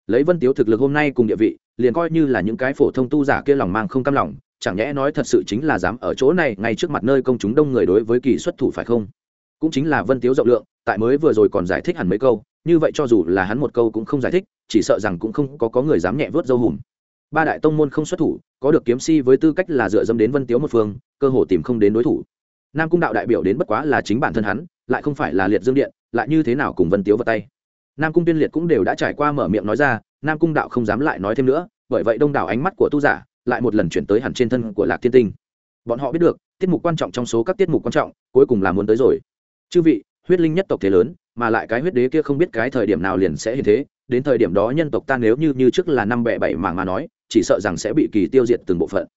Lấy vân tiếu thực lực hôm nay cùng địa vị liền coi như là những cái phổ thông tu giả kia lòng mang không cam lòng chẳng nhẽ nói thật sự chính là dám ở chỗ này ngay trước mặt nơi công chúng đông người đối với kỳ xuất thủ phải không? Cũng chính là vân tiếu rộng lượng tại mới vừa rồi còn giải thích hẳn mấy câu như vậy cho dù là hắn một câu cũng không giải thích chỉ sợ rằng cũng không có, có người dám nhẹ vớt dâu hùm. Ba đại tông môn không xuất thủ có được kiếm si với tư cách là dựa dâm đến vân tiếu một phương cơ hồ tìm không đến đối thủ. Nam cung đạo đại biểu đến bất quá là chính bản thân hắn lại không phải là liệt dương điện lại như thế nào cùng vân tiếu vào tay? Nam cung tiên liệt cũng đều đã trải qua mở miệng nói ra, nam cung đạo không dám lại nói thêm nữa, bởi vậy đông đảo ánh mắt của tu giả lại một lần chuyển tới hẳn trên thân của lạc thiên tinh. Bọn họ biết được, tiết mục quan trọng trong số các tiết mục quan trọng, cuối cùng là muốn tới rồi. Chư vị, huyết linh nhất tộc thế lớn, mà lại cái huyết đế kia không biết cái thời điểm nào liền sẽ hiện thế, đến thời điểm đó nhân tộc ta nếu như như trước là năm bẻ bảy mảng mà nói, chỉ sợ rằng sẽ bị kỳ tiêu diệt từng bộ phận.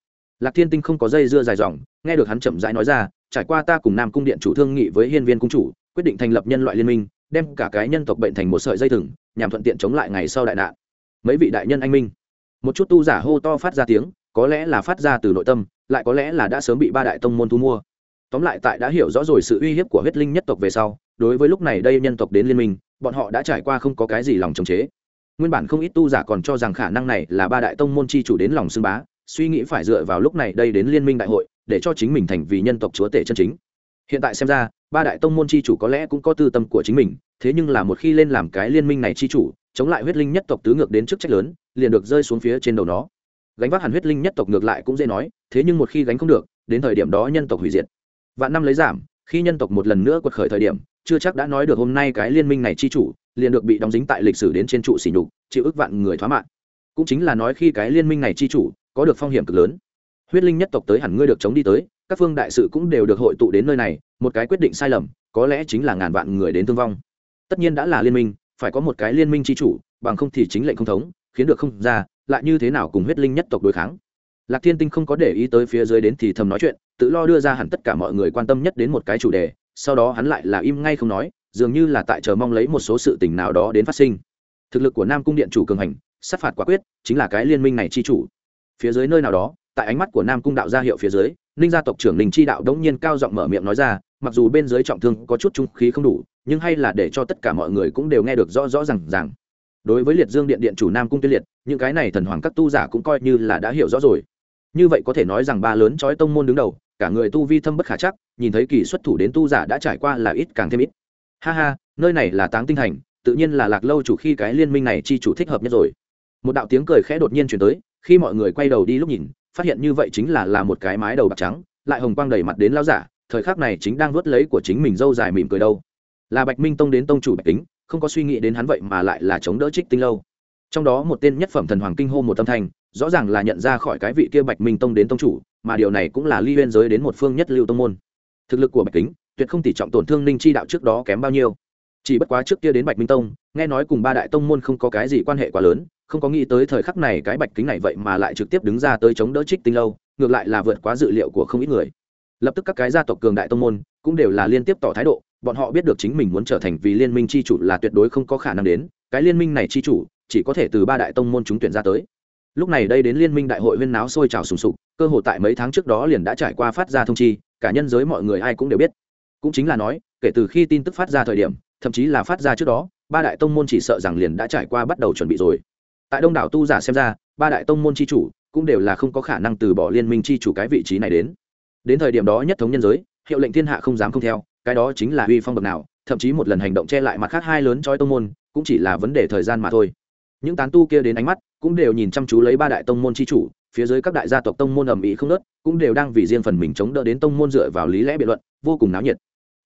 Lạc thiên tinh không có dây dưa dài dòng, nghe được hắn chậm rãi nói ra, trải qua ta cùng nam cung điện chủ thương nghị với hiên viên cung chủ, quyết định thành lập nhân loại liên minh đem cả cái nhân tộc bệnh thành một sợi dây thừng, nhằm thuận tiện chống lại ngày sau đại nạn. Mấy vị đại nhân anh minh. Một chút tu giả hô to phát ra tiếng, có lẽ là phát ra từ nội tâm, lại có lẽ là đã sớm bị ba đại tông môn thu mua. Tóm lại tại đã hiểu rõ rồi sự uy hiếp của huyết linh nhất tộc về sau, đối với lúc này đây nhân tộc đến liên minh, bọn họ đã trải qua không có cái gì lòng chống chế. Nguyên bản không ít tu giả còn cho rằng khả năng này là ba đại tông môn chi chủ đến lòng xưng bá, suy nghĩ phải dựa vào lúc này đây đến liên minh đại hội, để cho chính mình thành vì nhân tộc chúa tể chân chính hiện tại xem ra, ba đại tông môn chi chủ có lẽ cũng có tư tâm của chính mình, thế nhưng là một khi lên làm cái liên minh này chi chủ, chống lại huyết linh nhất tộc tứ ngược đến chức trách lớn, liền được rơi xuống phía trên đầu nó. Gánh vác hẳn huyết linh nhất tộc ngược lại cũng dễ nói, thế nhưng một khi gánh không được, đến thời điểm đó nhân tộc hủy diệt. Vạn năm lấy giảm, khi nhân tộc một lần nữa quật khởi thời điểm, chưa chắc đã nói được hôm nay cái liên minh này chi chủ, liền được bị đóng dính tại lịch sử đến trên trụ sỉ nhục, chịu ức vạn người thoá mạng. Cũng chính là nói khi cái liên minh này chi chủ, có được phong hiểm cực lớn. Huyết linh nhất tộc tới hẳn ngươi được chống đi tới các phương đại sự cũng đều được hội tụ đến nơi này, một cái quyết định sai lầm, có lẽ chính là ngàn vạn người đến thương vong. Tất nhiên đã là liên minh, phải có một cái liên minh chi chủ, bằng không thì chính lệnh không thống, khiến được không ra, lại như thế nào cùng huyết linh nhất tộc đối kháng. Lạc thiên tinh không có để ý tới phía dưới đến thì thầm nói chuyện, tự lo đưa ra hẳn tất cả mọi người quan tâm nhất đến một cái chủ đề, sau đó hắn lại là im ngay không nói, dường như là tại chờ mong lấy một số sự tình nào đó đến phát sinh. Thực lực của nam cung điện chủ cường hành, sát phạt quả quyết, chính là cái liên minh này chi chủ. Phía dưới nơi nào đó, tại ánh mắt của nam cung đạo gia hiệu phía dưới ninh gia tộc trưởng ninh chi đạo đống nhiên cao giọng mở miệng nói ra, mặc dù bên dưới trọng thương có chút trung khí không đủ, nhưng hay là để cho tất cả mọi người cũng đều nghe được rõ rõ r à n g rằng đối với liệt dương điện điện chủ nam cung tiên liệt, những cái này thần hoàng các tu giả cũng coi như là đã hiểu rõ rồi. Như vậy có thể nói rằng ba lớn trói tông môn đứng đầu, cả người tu vi thâm bất khả chắc, nhìn thấy kỳ xuất thủ đến tu giả đã trải qua là ít càng thêm ít. Ha ha, nơi này là táng tinh thành, tự nhiên là lạc lâu chủ khi cái liên minh này chi chủ thích hợp nhất rồi. Một đạo tiếng cười khẽ đột nhiên chuyển tới, khi mọi người quay đầu đi lúc nhìn phát hiện như vậy chính là là một cái mái đầu bạc trắng, lại hồng quang đầy mặt đến lao giả, thời khắc này chính đang vớt lấy của chính mình dâu dài mỉm cười đâu. Là bạch minh tông đến tông chủ bạch kính, không có suy nghĩ đến hắn vậy mà lại là chống đỡ trích tinh lâu. Trong đó một tên nhất phẩm thần hoàng kinh hô một tâm thành rõ ràng là nhận ra khỏi cái vị kia bạch minh tông đến tông chủ, mà điều này cũng là ly huyên giới đến một phương nhất lưu tông môn. Thực lực của bạch kính, tuyệt không tỷ trọng tổn thương ninh chi đạo trước đó kém bao nhiêu. Chỉ bất quá trước kia đến bạch minh tông, nghe nói cùng ba đại tông môn không có cái gì quan hệ quá lớn không có nghĩ tới thời khắc này cái bạch kính này vậy mà lại trực tiếp đứng ra tới chống đỡ trích tinh lâu, ngược lại là vượt quá dự liệu của không ít người. Lập tức các cái gia tộc cường đại tông môn cũng đều là liên tiếp tỏ thái độ, bọn họ biết được chính mình muốn trở thành vì liên minh c h i chủ là tuyệt đối không có khả năng đến, cái liên minh này c h i chủ chỉ có thể từ ba đại tông môn chúng tuyển ra tới. Lúc này đây đến liên minh đại hội huyên náo sôi trào sùng sục, cơ hội tại mấy tháng trước đó liền đã trải qua phát ra thông chi, cả nhân giới mọi người ai cũng đều biết. Cũng chính là nói, kể từ khi tin tức phát ra thời điểm, thậm chí là phát ra trước đó, ba đại tông môn chỉ sợ rằng liền đã trải qua bắt đầu chuẩn bị rồi tại đông đảo tu giả xem ra, ba đại tông môn c h i chủ cũng đều là không có khả năng từ bỏ liên minh c h i chủ cái vị trí này đến. Đến thời điểm đó nhất thống nhân giới, hiệu lệnh thiên hạ không dám không theo, cái đó chính là uy phong bậc nào, thậm chí một lần hành động che lại mặt khác hai lớn trói tông môn, cũng chỉ là vấn đề thời gian mà thôi. Những tán tu kia đến ánh mắt cũng đều nhìn chăm chú lấy ba đại tông môn c h i chủ, phía dưới các đại gia tộc tông môn ầm ĩ không nớt cũng đều đang vì riêng phần mình chống đỡ đến tông môn dựa vào lý lẽ biện luận, vô cùng náo nhiệt.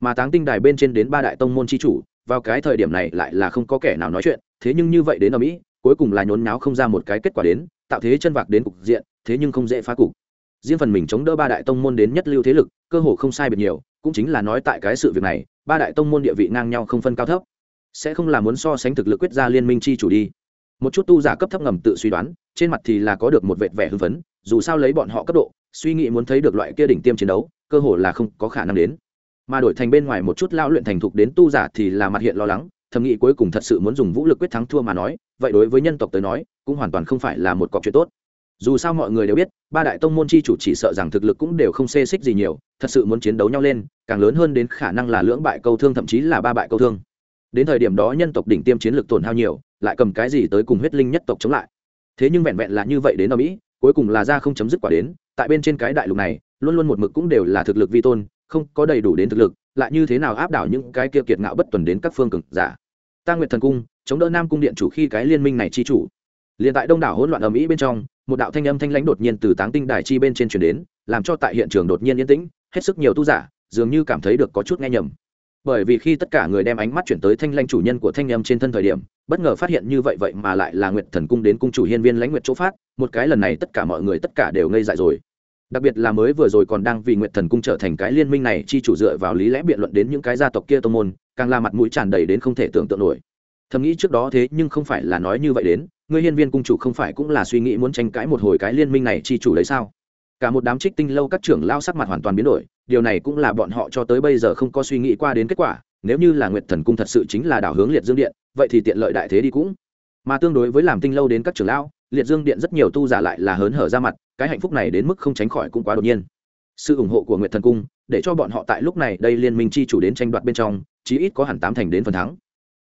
Mà táng tinh đài bên trên đến ba đại tông môn c h i chủ, vào cái thời điểm này lại là không có kẻ nào nói chuyện, thế nhưng như vậy đến ầm ĩ cuối cùng là nhốn náo không ra một cái kết quả đến, tạo thế chân vạc đến cục diện, thế nhưng không dễ phá cục. Riêng phần mình chống đỡ ba đại tông môn đến nhất lưu thế lực, cơ hồ không sai biệt nhiều, cũng chính là nói tại cái sự việc này, ba đại tông môn địa vị ngang nhau không phân cao thấp. Sẽ không là muốn so sánh thực lực quyết ra liên minh chi chủ đi. Một chút tu giả cấp thấp ngầm tự suy đoán, trên mặt thì là có được một vệt vẻ hưng phấn, dù sao lấy bọn họ cấp độ, suy nghĩ muốn thấy được loại kia đỉnh tiêm chiến đấu, cơ hồ là không có khả năng đến. Mà đổi thành bên ngoài một chút lao luyện thành thục đến tu giả thì là mặt hiện lo lắng thầm nghĩ cuối cùng thật sự muốn dùng vũ lực quyết thắng thua mà nói, vậy đối với nhân tộc tới nói, cũng hoàn toàn không phải là một cọc chuyện tốt. Dù sao mọi người đều biết, ba đại tông môn chi chủ chỉ sợ rằng thực lực cũng đều không xê xích gì nhiều, thật sự muốn chiến đấu nhau lên, càng lớn hơn đến khả năng là lưỡng bại câu thương thậm chí là ba bại câu thương. Đến thời điểm đó nhân tộc đỉnh tiêm chiến lược tổn hao nhiều, lại cầm cái gì tới cùng huyết linh nhất tộc chống lại. Thế nhưng vẹn vẹn là như vậy đến ở mỹ, cuối cùng là ra không chấm dứt quả đến, tại bên trên cái đại lục này, luôn luôn một mực cũng đều là thực lực vi tôn, không có đầy đủ đến thực lực lại như thế nào áp đảo những cái kia kiệt ngạo bất tuần đến các phương cực giả. Ta nguyệt thần cung, chống đỡ nam cung điện chủ khi cái liên minh này chi chủ. Liền tại đông đảo hỗn loạn ở mỹ bên trong, một đạo thanh âm thanh lãnh đột nhiên từ táng tinh đài chi bên trên truyền đến, làm cho tại hiện trường đột nhiên yên tĩnh, hết sức nhiều tu giả, dường như cảm thấy được có chút nghe nhầm. Bởi vì khi tất cả người đem ánh mắt chuyển tới thanh lãnh chủ nhân của thanh âm trên thân thời điểm, bất ngờ phát hiện như vậy vậy mà lại là nguyệt thần cung đến cung chủ hiên viên lãnh nguyệt chỗ phát, một cái lần này tất cả mọi người tất cả đều ngây dại rồi đặc biệt là mới vừa rồi còn đang vì nguyệt thần cung trở thành cái liên minh này, chi chủ dựa vào lý lẽ biện luận đến những cái gia tộc kia tô môn, càng là mặt mũi tràn đầy đến không thể tưởng tượng nổi. Thầm nghĩ trước đó thế nhưng không phải là nói như vậy đến người hiên viên cung chủ không phải cũng là suy nghĩ muốn tranh cãi một hồi cái liên minh này chi chủ lấy sao? Cả một đám trích tinh lâu các trưởng lao sắc mặt hoàn toàn biến đổi, điều này cũng là bọn họ cho tới bây giờ không có suy nghĩ qua đến kết quả, nếu như là nguyệt thần cung thật sự chính là đảo hướng liệt dương điện, vậy thì tiện lợi đại thế đi cũng. Mà tương đối với làm tinh lâu đến các trưởng lão liệt dương điện rất nhiều tu giả lại là hớn hở ra mặt, cái hạnh phúc này đến mức không tránh khỏi cũng quá đột nhiên. Sự ủng hộ của nguyệt thần cung, để cho bọn họ tại lúc này đây liên minh chi chủ đến tranh đoạt bên trong, chí ít có hẳn tám thành đến phần thắng.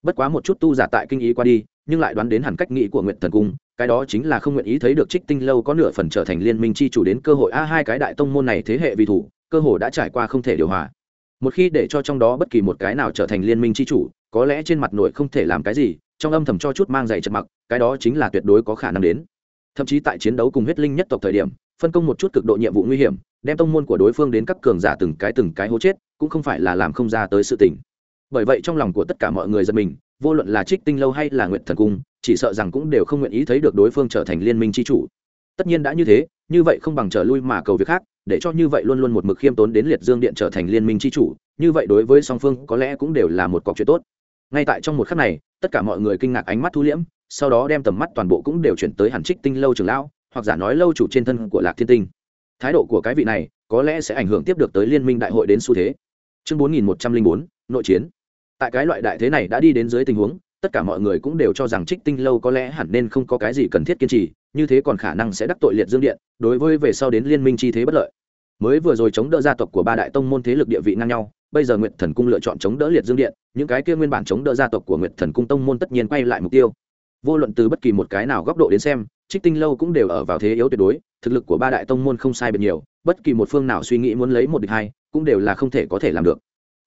Bất quá một chút tu giả tại kinh ý qua đi, nhưng lại đoán đến hẳn cách nghĩ của nguyệt thần cung, cái đó chính là không nguyện ý thấy được trích tinh lâu có nửa phần trở thành liên minh chi chủ đến cơ hội a hai cái đại tông môn này thế hệ vì thủ, cơ hội đã trải qua không thể điều hòa. Một khi để cho trong đó bất kỳ một cái nào trở thành liên minh chi chủ, có lẽ trên mặt nội không thể làm cái gì trong âm thầm cho chút mang giày chật mặc, cái đó chính là tuyệt đối có khả năng đến. Thậm chí tại chiến đấu cùng huyết linh nhất tộc thời điểm, phân công một chút cực độ nhiệm vụ nguy hiểm, đem tông môn của đối phương đến các cường giả từng cái từng cái hố chết, cũng không phải là làm không ra tới sự tình. Bởi vậy trong lòng của tất cả mọi người dân mình, vô luận là trích tinh lâu hay là nguyện thần cung, chỉ sợ rằng cũng đều không nguyện ý thấy được đối phương trở thành liên minh chi chủ. Tất nhiên đã như thế, như vậy không bằng trở lui mà cầu việc khác, để cho như vậy luôn luôn một mực khiêm tốn đến liệt dương điện trở thành liên minh chi chủ, như vậy đối với song phương có lẽ cũng đều là một cọc chuyện tốt ngay tại trong một khắc này, tất cả mọi người kinh ngạc ánh mắt thu liễm, sau đó đem tầm mắt toàn bộ cũng đều chuyển tới hàn trích tinh lâu trường lão, hoặc giả nói lâu chủ trên thân của lạc thiên tinh. Thái độ của cái vị này, có lẽ sẽ ảnh hưởng tiếp được tới liên minh đại hội đến xu thế. Chương bốn nghìn một trăm linh bốn, nội chiến. Tại cái loại đại thế này đã đi đến dưới tình huống, tất cả mọi người cũng đều cho rằng trích tinh lâu có lẽ hẳn nên không có cái gì cần thiết kiên trì, như thế còn khả năng sẽ đắc tội liệt dương điện, đối với về sau đến liên minh chi thế bất lợi. Mới vừa rồi chống đỡ gia tộc của ba đại tông môn thế lực địa vị ngang nhau bây giờ nguyệt thần cung lựa chọn chống đỡ liệt dương điện, những cái kia nguyên bản chống đỡ gia tộc của nguyệt thần cung tông môn tất nhiên quay lại mục tiêu. Vô luận từ bất kỳ một cái nào góc độ đến xem, trích tinh lâu cũng đều ở vào thế yếu tuyệt đối, thực lực của ba đại tông môn không sai biệt nhiều, bất kỳ một phương nào suy nghĩ muốn lấy một địch hai, cũng đều là không thể có thể làm được.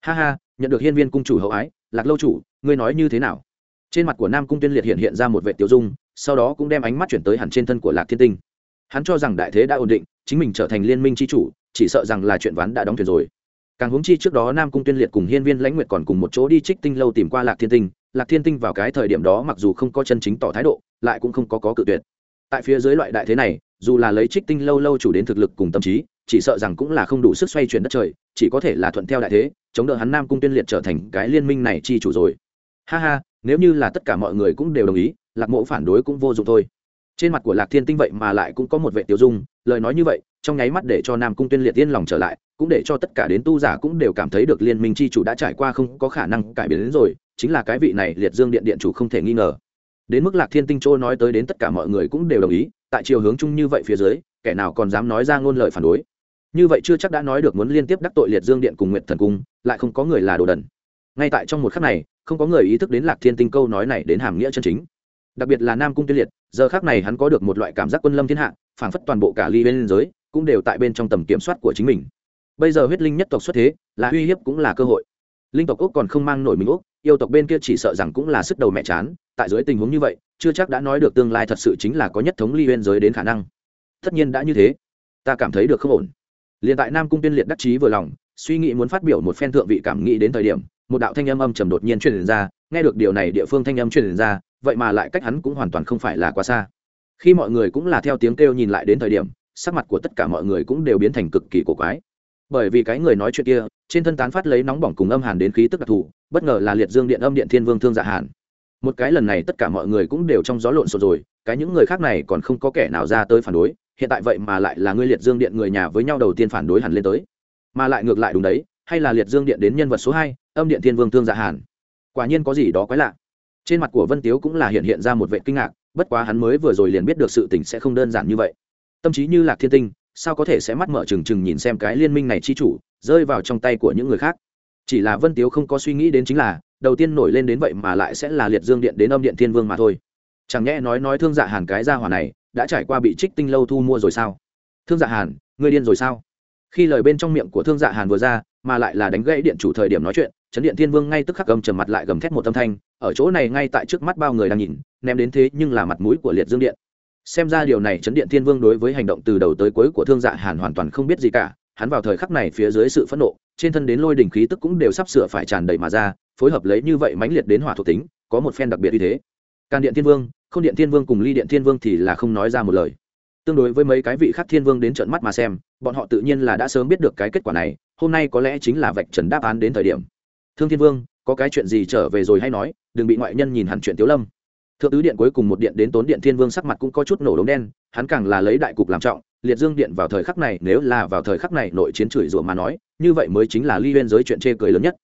Ha ha, nhận được hiên viên cung chủ hậu ái, lạc lâu chủ, ngươi nói như thế nào? Trên mặt của nam cung tuyên liệt hiện hiện ra một vệ tiêu dung, sau đó cũng đem ánh mắt chuyển tới hẳn trên thân của lạc thiên tinh. Hắn cho rằng đại thế đã ổn định, chính mình trở thành liên minh c h i chủ, chỉ sợ rằng là chuyện ván đã đóng thuyền rồi càng hướng chi trước đó nam cung tuyên liệt cùng hiên viên lãnh nguyệt còn cùng một chỗ đi trích tinh lâu tìm qua lạc thiên tinh. Lạc thiên tinh vào cái thời điểm đó mặc dù không có chân chính tỏ thái độ, lại cũng không có có cự tuyệt. Tại phía dưới loại đại thế này, dù là lấy trích tinh lâu lâu chủ đến thực lực cùng tâm trí, chỉ sợ rằng cũng là không đủ sức xoay chuyển đất trời, chỉ có thể là thuận theo đại thế, chống đỡ hắn nam cung tuyên liệt trở thành cái liên minh này chi chủ rồi. Ha ha, nếu như là tất cả mọi người cũng đều đồng ý, lạc mộ phản đối cũng vô dụng thôi. Trên mặt của lạc thiên tinh vậy mà lại cũng có một vệ tiêu dung, lời nói như vậy trong nháy mắt để cho nam cung tuyên liệt yên lòng trở lại, cũng để cho tất cả đến tu giả cũng đều cảm thấy được liên minh chi chủ đã trải qua không có khả năng cải biến đến rồi, chính là cái vị này liệt dương điện điện chủ không thể nghi ngờ. Đến mức lạc thiên tinh châu nói tới đến tất cả mọi người cũng đều đồng ý, tại chiều hướng chung như vậy phía dưới, kẻ nào còn dám nói ra ngôn lời phản đối. Như vậy chưa chắc đã nói được muốn liên tiếp đắc tội liệt dương điện cùng nguyệt thần cung, lại không có người là đồ đần. Ngay tại trong một khắc này, không có người ý thức đến lạc thiên tinh câu nói này đến hàm nghĩa chân chính. Đặc biệt là nam cung tuyên liệt, giờ khác này hắn có được một loại cảm giác quân lâm thiên hạ, phảng phất toàn bộ cả ly bên giới cũng đều tại bên trong tầm kiểm soát của chính mình. Bây giờ huyết linh nhất tộc xuất thế, là uy hiếp cũng là cơ hội. Linh tộc úc còn không mang nổi mình úc, yêu tộc bên kia chỉ sợ rằng cũng là sức đầu mẹ chán, tại dưới tình huống như vậy, chưa chắc đã nói được tương lai thật sự chính là có nhất thống ly huyên giới đến khả năng. Tất nhiên đã như thế. Ta cảm thấy được không ổn. Liền tại nam cung tiên liệt đắc chí vừa lòng, suy nghĩ muốn phát biểu một phen thượng vị cảm nghĩ đến thời điểm, một đạo thanh âm âm trầm đột nhiên truyền ra, nghe được điều này địa phương thanh âm truyền ra, vậy mà lại cách hắn cũng hoàn toàn không phải là quá xa. Khi mọi người cũng là theo tiếng kêu nhìn lại đến thời điểm sắc mặt của tất cả mọi người cũng đều biến thành cực kỳ cổ quái. Bởi vì cái người nói chuyện kia, trên thân tán phát lấy nóng bỏng cùng âm hàn đến khí tức đặc thù, bất ngờ là liệt dương điện âm điện thiên vương thương dạ hàn. Một cái lần này tất cả mọi người cũng đều trong gió lộn xộn rồi, cái những người khác này còn không có kẻ nào ra tới phản đối, hiện tại vậy mà lại là ngươi liệt dương điện người nhà với nhau đầu tiên phản đối hẳn lên tới. Mà lại ngược lại đúng đấy, hay là liệt dương điện đến nhân vật số hai, âm điện thiên vương thương dạ hàn. Quả nhiên có gì đó quái lạ. Trên mặt của vân tiếu cũng là hiện hiện ra một vệ kinh ngạc, bất quá hắn mới vừa rồi liền biết được sự tình sẽ không đơn giản như vậy tâm trí như lạc thiên tinh, sao có thể sẽ mắt mở trừng trừng nhìn xem cái liên minh này chi chủ, rơi vào trong tay của những người khác? Chỉ là vân tiếu không có suy nghĩ đến chính là, đầu tiên nổi lên đến vậy mà lại sẽ là liệt dương điện đến âm điện thiên vương mà thôi. Chẳng nhẽ nói nói thương dạ hàn cái gia hỏa này đã trải qua bị trích tinh lâu thu mua rồi sao? Thương dạ hàn người điên rồi sao? Khi lời bên trong miệng của thương dạ hàn vừa ra, mà lại là đánh gãy điện chủ thời điểm nói chuyện, chấn điện thiên vương ngay tức khắc gầm trầm mặt lại gầm thét một âm thanh, ở chỗ này ngay tại trước mắt bao người đang nhìn, ném đến thế nhưng là mặt mũi của liệt dương điện xem ra điều này chấn điện thiên vương đối với hành động từ đầu tới cuối của thương dạ hàn hoàn toàn không biết gì cả, hắn vào thời khắc này phía dưới sự phẫn nộ, trên thân đến lôi đỉnh khí tức cũng đều sắp sửa phải tràn đầy mà ra, phối hợp lấy như vậy mãnh liệt đến hỏa thuộc tính, có một phen đặc biệt như thế. Can điện thiên vương, không điện thiên vương cùng ly điện thiên vương thì là không nói ra một lời. Tương đối với mấy cái vị khác thiên vương đến trận mắt mà xem, bọn họ tự nhiên là đã sớm biết được cái kết quả này, hôm nay có lẽ chính là vạch trần đáp án đến thời điểm. Thương thiên vương, có cái chuyện gì trở về rồi hay nói, đừng bị ngoại nhân nhìn hẳn chuyện tiếu lâm thượng tứ điện cuối cùng một điện đến tốn điện thiên vương sắc mặt cũng có chút nổ đống đen, hắn càng là lấy đại cục làm trọng, liệt dương điện vào thời khắc này, nếu là vào thời khắc này nội chiến chửi rủa mà nói, như vậy mới chính là ly huyên giới chuyện chê cười lớn nhất.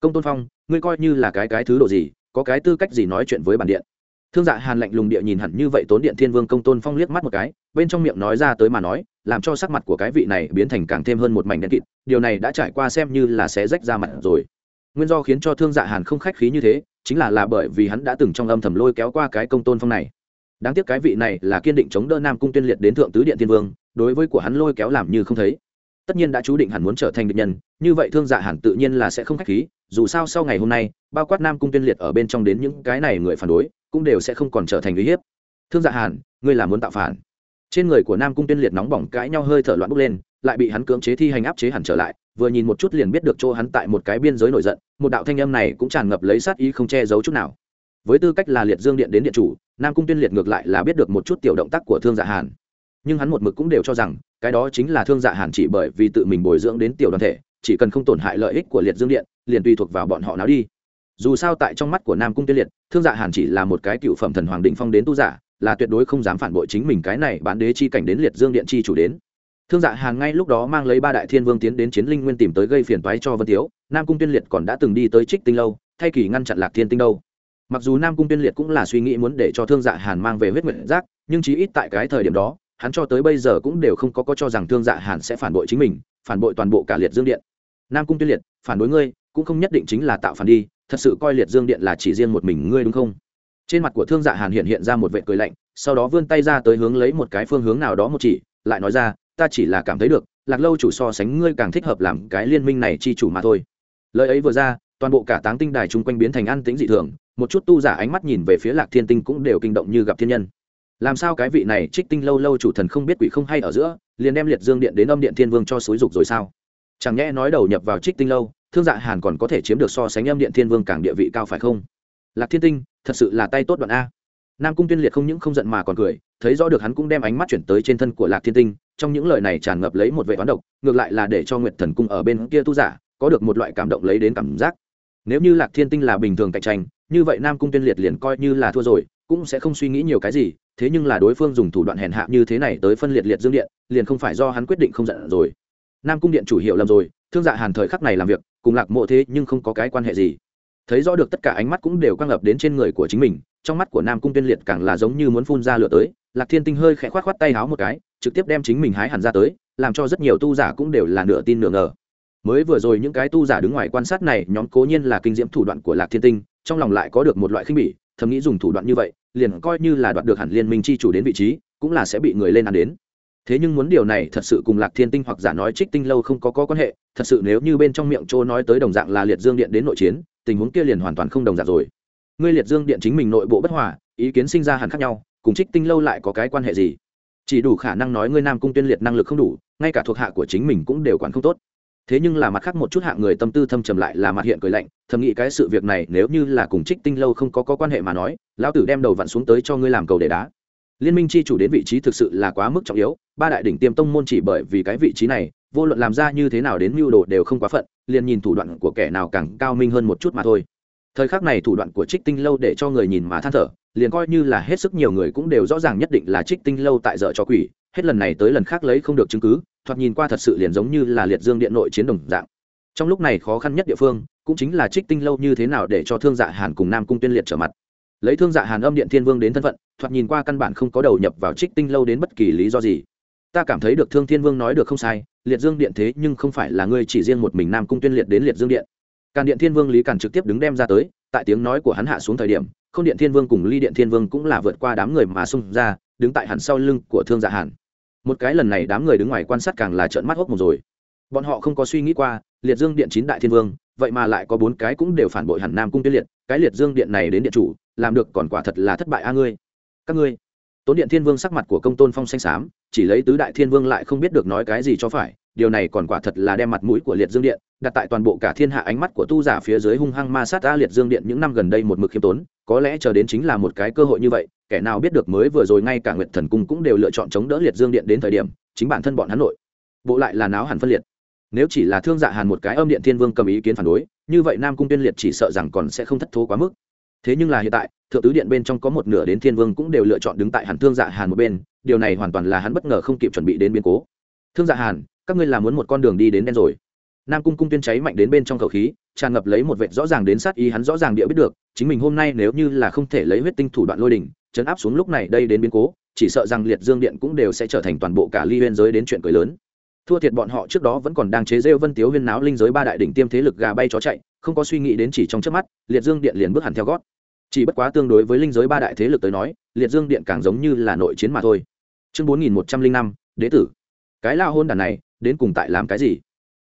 Công tôn phong, ngươi coi như là cái cái thứ độ gì, có cái tư cách gì nói chuyện với bản điện? Thương dạ hàn lạnh lùng địa nhìn hẳn như vậy tốn điện thiên vương công tôn phong liếc mắt một cái, bên trong miệng nói ra tới mà nói, làm cho sắc mặt của cái vị này biến thành càng thêm hơn một mảnh đen kịt, điều này đã trải qua xem như là sẽ rách ra mặt rồi. Nguyên do khiến cho thương dạ hàn không khách khí như thế chính là là bởi vì hắn đã từng trong âm thầm lôi kéo qua cái công tôn phong này. Đáng tiếc cái vị này là kiên định chống đỡ nam cung tuyên liệt đến thượng tứ điện thiên vương, đối với của hắn lôi kéo làm như không thấy. Tất nhiên đã chú định hẳn muốn trở thành địch nhân, như vậy thương dạ hẳn tự nhiên là sẽ không khách khí, dù sao sau ngày hôm nay, bao quát nam cung tuyên liệt ở bên trong đến những cái này người phản đối, cũng đều sẽ không còn trở thành uy hiếp. Thương dạ hàn ngươi là muốn tạo phản. Trên người của nam cung tuyên liệt nóng bỏng cãi nhau hơi thở loạn bốc lên, lại bị hắn cưỡng chế thi hành áp chế hẳn trở lại vừa nhìn một chút liền biết được chỗ hắn tại một cái biên giới nổi giận, một đạo thanh âm này cũng tràn ngập lấy sát ý không che giấu chút nào. Với tư cách là liệt dương điện đến điện chủ, nam cung tuyên liệt ngược lại là biết được một chút tiểu động tác của thương dạ hàn. Nhưng hắn một mực cũng đều cho rằng, cái đó chính là thương dạ hàn chỉ bởi vì tự mình bồi dưỡng đến tiểu đoàn thể, chỉ cần không tổn hại lợi ích của liệt dương điện, liền tùy thuộc vào bọn họ nào đi. Dù sao tại trong mắt của nam cung tuyên liệt, thương dạ hàn chỉ là một cái cựu phẩm thần hoàng định phong đến tu giả, là tuyệt đối không dám phản bội chính mình cái này bán đế chi cảnh đến liệt dương điện chi chủ đến thương dạ hàn ngay lúc đó mang lấy ba đại thiên vương tiến đến chiến linh nguyên tìm tới gây phiền toái cho vân tiếu. Nam cung tuyên liệt còn đã từng đi tới trích tinh lâu, thay kỳ ngăn chặn lạc thiên tinh đâu mặc dù nam cung tuyên liệt cũng là suy nghĩ muốn để cho thương dạ hàn mang về huyết nguyện giác, nhưng chí ít tại cái thời điểm đó, hắn cho tới bây giờ cũng đều không có có cho rằng thương dạ hàn sẽ phản bội chính mình, phản bội toàn bộ cả liệt dương điện. Nam cung tuyên liệt, phản đối ngươi, cũng không nhất định chính là tạo phản đi, thật sự coi liệt dương điện là chỉ riêng một mình ngươi đúng không? Trên mặt của thương dạ hàn hiện hiện ra một vệ cười lạnh, sau đó vươn tay ra tới hướng lấy một cái phương hướng nào đó một chỉ, lại nói ra ta chỉ là cảm thấy được, lạc lâu chủ so sánh ngươi càng thích hợp làm cái liên minh này chi chủ mà thôi. Lời ấy vừa ra, toàn bộ cả táng tinh đài chung quanh biến thành an tĩnh dị thường, một chút tu giả ánh mắt nhìn về phía lạc thiên tinh cũng đều kinh động như gặp thiên nhân. Làm sao cái vị này trích tinh lâu lâu chủ thần không biết quỷ không hay ở giữa, liền đem liệt dương điện đến âm điện thiên vương cho xúi dục rồi sao? Chẳng nhẽ nói đầu nhập vào trích tinh lâu, thương dạ hàn còn có thể chiếm được so sánh âm điện thiên vương càng địa vị cao phải không? Lạc thiên tinh, thật sự là tay tốt đoạn a. Nam cung tuyên liệt không những không giận mà còn cười, thấy rõ được hắn cũng đem ánh mắt chuyển tới trên thân của lạc thiên tinh trong những lời này tràn ngập lấy một vệ toán độc, ngược lại là để cho nguyệt thần cung ở bên kia tu giả, có được một loại cảm động lấy đến cảm giác. Nếu như lạc thiên tinh là bình thường cạnh tranh, như vậy nam cung tuyên liệt liền coi như là thua rồi, cũng sẽ không suy nghĩ nhiều cái gì, thế nhưng là đối phương dùng thủ đoạn hèn hạ như thế này tới phân liệt liệt dương điện, liền không phải do hắn quyết định không giận rồi. Nam cung điện chủ hiệu lầm rồi, thương dạ hàn thời khắc này làm việc, cùng lạc mộ thế nhưng không có cái quan hệ gì. Thấy rõ được tất cả ánh mắt cũng đều quang ngập đến trên người của chính mình, trong mắt của nam cung tuyên liệt càng là giống như muốn phun ra lửa tới lạc thiên tinh hơi khẽ khoát khoát tay háo một cái trực tiếp đem chính mình hái hẳn ra tới làm cho rất nhiều tu giả cũng đều là nửa tin nửa ngờ. Mới vừa rồi những cái tu giả đứng ngoài quan sát này nhóm cố nhiên là kinh diễm thủ đoạn của lạc thiên tinh trong lòng lại có được một loại khinh bỉ thầm nghĩ dùng thủ đoạn như vậy liền coi như là đoạt được hẳn liên minh chi chủ đến vị trí cũng là sẽ bị người lên ăn đến. Thế nhưng muốn điều này thật sự cùng lạc thiên tinh hoặc giả nói trích tinh lâu không có, có quan hệ thật sự nếu như bên trong miệng chỗ nói tới đồng dạng là liệt dương điện đến nội chiến tình huống kia liền hoàn toàn không đồng dạng rồi. Ngươi liệt dương điện chính mình nội bộ bất hòa ý kiến sinh ra hẳn khác nhau cùng trích tinh lâu lại có cái quan hệ gì? Chỉ đủ khả năng nói ngươi nam cung tuyên liệt năng lực không đủ ngay cả thuộc hạ của chính mình cũng đều quản không tốt. Thế nhưng là mặt khác một chút hạng người tâm tư thâm trầm lại là mặt hiện cười lạnh thầm nghĩ cái sự việc này nếu như là cùng trích tinh lâu không có, có quan hệ mà nói lão tử đem đầu vặn xuống tới cho ngươi làm cầu để đá. Liên minh chi chủ đến vị trí thực sự là quá mức trọng yếu ba đại đỉnh tiêm tông môn chỉ bởi vì cái vị trí này vô luận làm ra như thế nào đến mưu đồ đều không quá phận liền nhìn thủ đoạn của kẻ nào càng cao minh hơn một chút mà thôi. Thời khắc này thủ đoạn của trích tinh lâu để cho người nhìn mà than thở liền coi như là hết sức nhiều người cũng đều rõ ràng nhất định là trích tinh lâu tại dở cho quỷ, hết lần này tới lần khác lấy không được chứng cứ, thoạt nhìn qua thật sự liền giống như là liệt dương điện nội chiến đồng dạng. Trong lúc này khó khăn nhất địa phương, cũng chính là trích tinh lâu như thế nào để cho thương dạ hàn cùng nam cung tuyên liệt trở mặt. Lấy thương dạ hàn âm điện thiên vương đến thân phận, thoạt nhìn qua căn bản không có đầu nhập vào trích tinh lâu đến bất kỳ lý do gì. Ta cảm thấy được thương thiên vương nói được không sai, liệt dương điện thế nhưng không phải là ngươi chỉ riêng một mình nam cung tuyên liệt đến liệt dương điện. Càn điện thiên vương lý càn trực tiếp đứng đem ra tới, tại tiếng nói của hắn hạ xuống thời điểm không điện thiên vương cùng ly điện thiên vương cũng là vượt qua đám người mà xung ra, đứng tại hẳn sau lưng của thương dạ hàn. Một cái lần này đám người đứng ngoài quan sát càng là trợn mắt hốc một rồi. Bọn họ không có suy nghĩ qua, liệt dương điện chín đại thiên vương, vậy mà lại có bốn cái cũng đều phản bội hẳn nam cung tuyên liệt, cái liệt dương điện này đến điện chủ, làm được còn quả thật là thất bại a ngươi. Các ngươi. Tốn điện thiên vương sắc mặt của công tôn phong xanh xám, chỉ lấy tứ đại thiên vương lại không biết được nói cái gì cho phải, điều này còn quả thật là đem mặt mũi của liệt dương điện, đặt tại toàn bộ cả thiên hạ ánh mắt của tu giả phía dưới hung hăng ma sát ta liệt dương điện những năm gần đây một mực khiêm tốn có lẽ chờ đến chính là một cái cơ hội như vậy, kẻ nào biết được mới vừa rồi ngay cả nguyệt thần cung cũng đều lựa chọn chống đỡ liệt dương điện đến thời điểm, chính bản thân bọn hắn nội. Bộ lại là náo hẳn phân liệt. Nếu chỉ là thương dạ hàn một cái âm điện thiên vương cầm ý kiến phản đối, như vậy nam cung tiên liệt chỉ sợ rằng còn sẽ không thất thố quá mức. Thế nhưng là hiện tại, thượng tứ điện bên trong có một nửa đến thiên vương cũng đều lựa chọn đứng tại hàn thương dạ hàn một bên, điều này hoàn toàn là hắn bất ngờ không kịp chuẩn bị đến biến cố. Thương dạ hàn, các ngươi là muốn một con đường đi đến đen rồi. Nam cung cung tuyên cháy mạnh đến bên trong khẩu khí tràn ngập lấy một vệt rõ ràng đến sát ý hắn rõ ràng địa biết được, chính mình hôm nay nếu như là không thể lấy huyết tinh thủ đoạn lôi đỉnh, chấn áp xuống lúc này đây đến biến cố, chỉ sợ rằng liệt dương điện cũng đều sẽ trở thành toàn bộ cả ly huyên giới đến chuyện cười lớn. Thua thiệt bọn họ trước đó vẫn còn đang chế rêu vân tiếu huyên náo linh giới ba đại đỉnh tiêm thế lực gà bay chó chạy, không có suy nghĩ đến chỉ trong trước mắt, liệt dương điện liền bước hẳn theo gót. Chỉ bất quá tương đối với linh giới ba đại thế lực tới nói, liệt dương điện càng giống như là nội chiến mà thôi. Chương bốn nghìn một trăm linh năm đế tử. Cái lao hôn đàn này, đến cùng tại làm cái gì?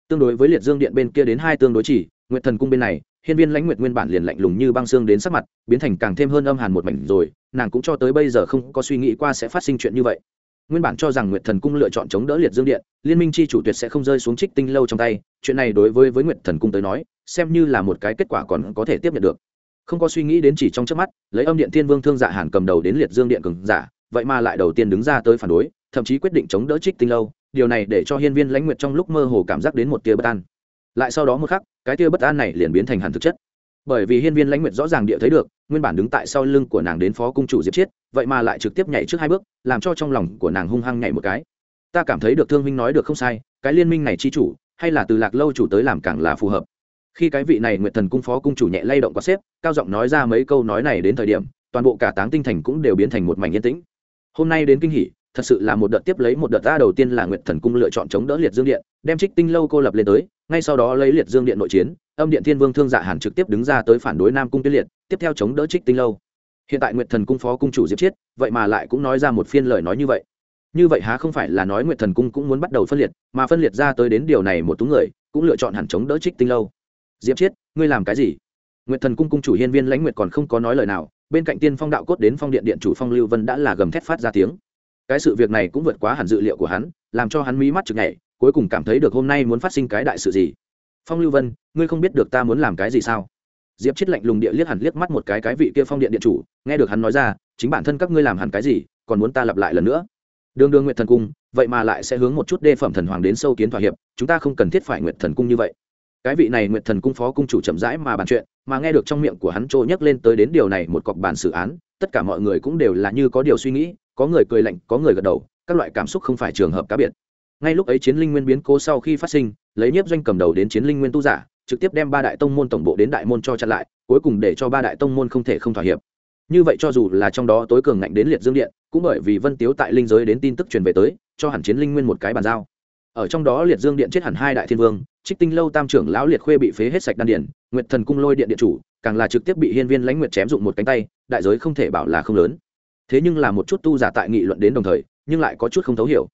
Tương đối với liệt dương điện bên kia đến hai tương đối chỉ nguyệt thần cung bên này, hiên viên lãnh nguyệt nguyên bản liền lạnh lùng như băng xương đến sắc mặt, biến thành càng thêm hơn âm hàn một mảnh rồi, nàng cũng cho tới bây giờ không có suy nghĩ qua sẽ phát sinh chuyện như vậy. Nguyên bản cho rằng nguyệt thần cung lựa chọn chống đỡ liệt dương điện, liên minh chi chủ tuyệt sẽ không rơi xuống trích tinh lâu trong tay, chuyện này đối với với nguyệt thần cung tới nói, xem như là một cái kết quả còn có thể tiếp nhận được. Không có suy nghĩ đến chỉ trong trước mắt, lấy âm điện thiên vương thương dạ hàn cầm đầu đến liệt dương điện cường giả, vậy mà lại đầu tiên đứng ra tới phản đối, thậm chí quyết định chống đỡ trích tinh lâu, điều này để cho hiên viên lãnh nguyệt trong lúc mơ hồ cảm giác đến một tia bất an lại sau đó một khắc, cái tia bất an này liền biến thành hẳn thực chất. Bởi vì hiên viên lãnh nguyệt rõ ràng địa thấy được, nguyên bản đứng tại sau lưng của nàng đến phó cung chủ diệp chiết, vậy mà lại trực tiếp nhảy trước hai bước, làm cho trong lòng của nàng hung hăng nhảy một cái. Ta cảm thấy được thương minh nói được không sai, cái liên minh này chi chủ, hay là từ lạc lâu chủ tới làm càng là phù hợp. Khi cái vị này nguyệt thần cung phó cung chủ nhẹ lay động quá xếp, cao giọng nói ra mấy câu nói này đến thời điểm, toàn bộ cả táng tinh thành cũng đều biến thành một mảnh yên tĩnh. Hôm nay đến kinh hỉ, thật sự là một đợt tiếp lấy một đợt ta đầu tiên là nguyệt thần cung lựa chọn chống đỡ liệt dương điện, đem trích tinh lâu cô lập lên tới ngay sau đó lấy liệt dương điện nội chiến, âm điện thiên vương thương dạ hàn trực tiếp đứng ra tới phản đối nam cung tuyết liệt, tiếp theo chống đỡ trích tinh lâu. Hiện tại nguyệt thần cung phó cung chủ diệp chiết, vậy mà lại cũng nói ra một phiên lời nói như vậy. Như vậy há không phải là nói nguyệt thần cung cũng muốn bắt đầu phân liệt, mà phân liệt ra tới đến điều này một tú người, cũng lựa chọn hẳn chống đỡ trích tinh lâu. Diệp chiết, ngươi làm cái gì? Nguyệt thần cung cung chủ hiên viên lãnh nguyệt còn không có nói lời nào, bên cạnh tiên phong đạo cốt đến phong điện điện chủ phong lưu vân đã là gầm thét phát ra tiếng. Cái sự việc này cũng vượt quá hẳn dự liệu của hắn, làm cho hắn mí mắt chực nhảy cuối cùng cảm thấy được hôm nay muốn phát sinh cái đại sự gì. Phong lưu vân, ngươi không biết được ta muốn làm cái gì sao? Diệp chết lạnh lùng địa liếc hẳn liếc mắt một cái cái vị kia phong điện điện chủ, nghe được hắn nói ra, chính bản thân các ngươi làm hẳn cái gì, còn muốn ta lặp lại lần nữa? Đường đường nguyện thần cung, vậy mà lại sẽ hướng một chút đê phẩm thần hoàng đến sâu kiến thỏa hiệp, chúng ta không cần thiết phải nguyện thần cung như vậy. Cái vị này nguyện thần cung phó cung chủ chậm rãi mà bàn chuyện, mà nghe được trong miệng của hắn trôi nhắc lên tới đến điều này một cọc bàn xử án, tất cả mọi người cũng đều là như có điều suy nghĩ, có người cười lạnh, có người gật đầu, các loại cảm xúc không phải trường hợp cá biệt ngay lúc ấy chiến linh nguyên biến cố sau khi phát sinh, lấy nhiếp doanh cầm đầu đến chiến linh nguyên tu giả, trực tiếp đem ba đại tông môn tổng bộ đến đại môn cho chặn lại, cuối cùng để cho ba đại tông môn không thể không thỏa hiệp. Như vậy cho dù là trong đó tối cường ngạnh đến liệt dương điện, cũng bởi vì vân tiếu tại linh giới đến tin tức truyền về tới, cho hẳn chiến linh nguyên một cái bàn giao. Ở trong đó liệt dương điện chết hẳn hai đại thiên vương, trích tinh lâu tam trưởng lão liệt khuê bị phế hết sạch đan điện nguyệt thần cung lôi điện điện chủ, càng là trực tiếp bị hiên viên lãnh nguyệt chém dụng một cánh tay, đại giới không thể bảo là không lớn. Thế nhưng là một chút tu giả tại nghị luận đến đồng thời, nhưng lại có chút không thấu hiểu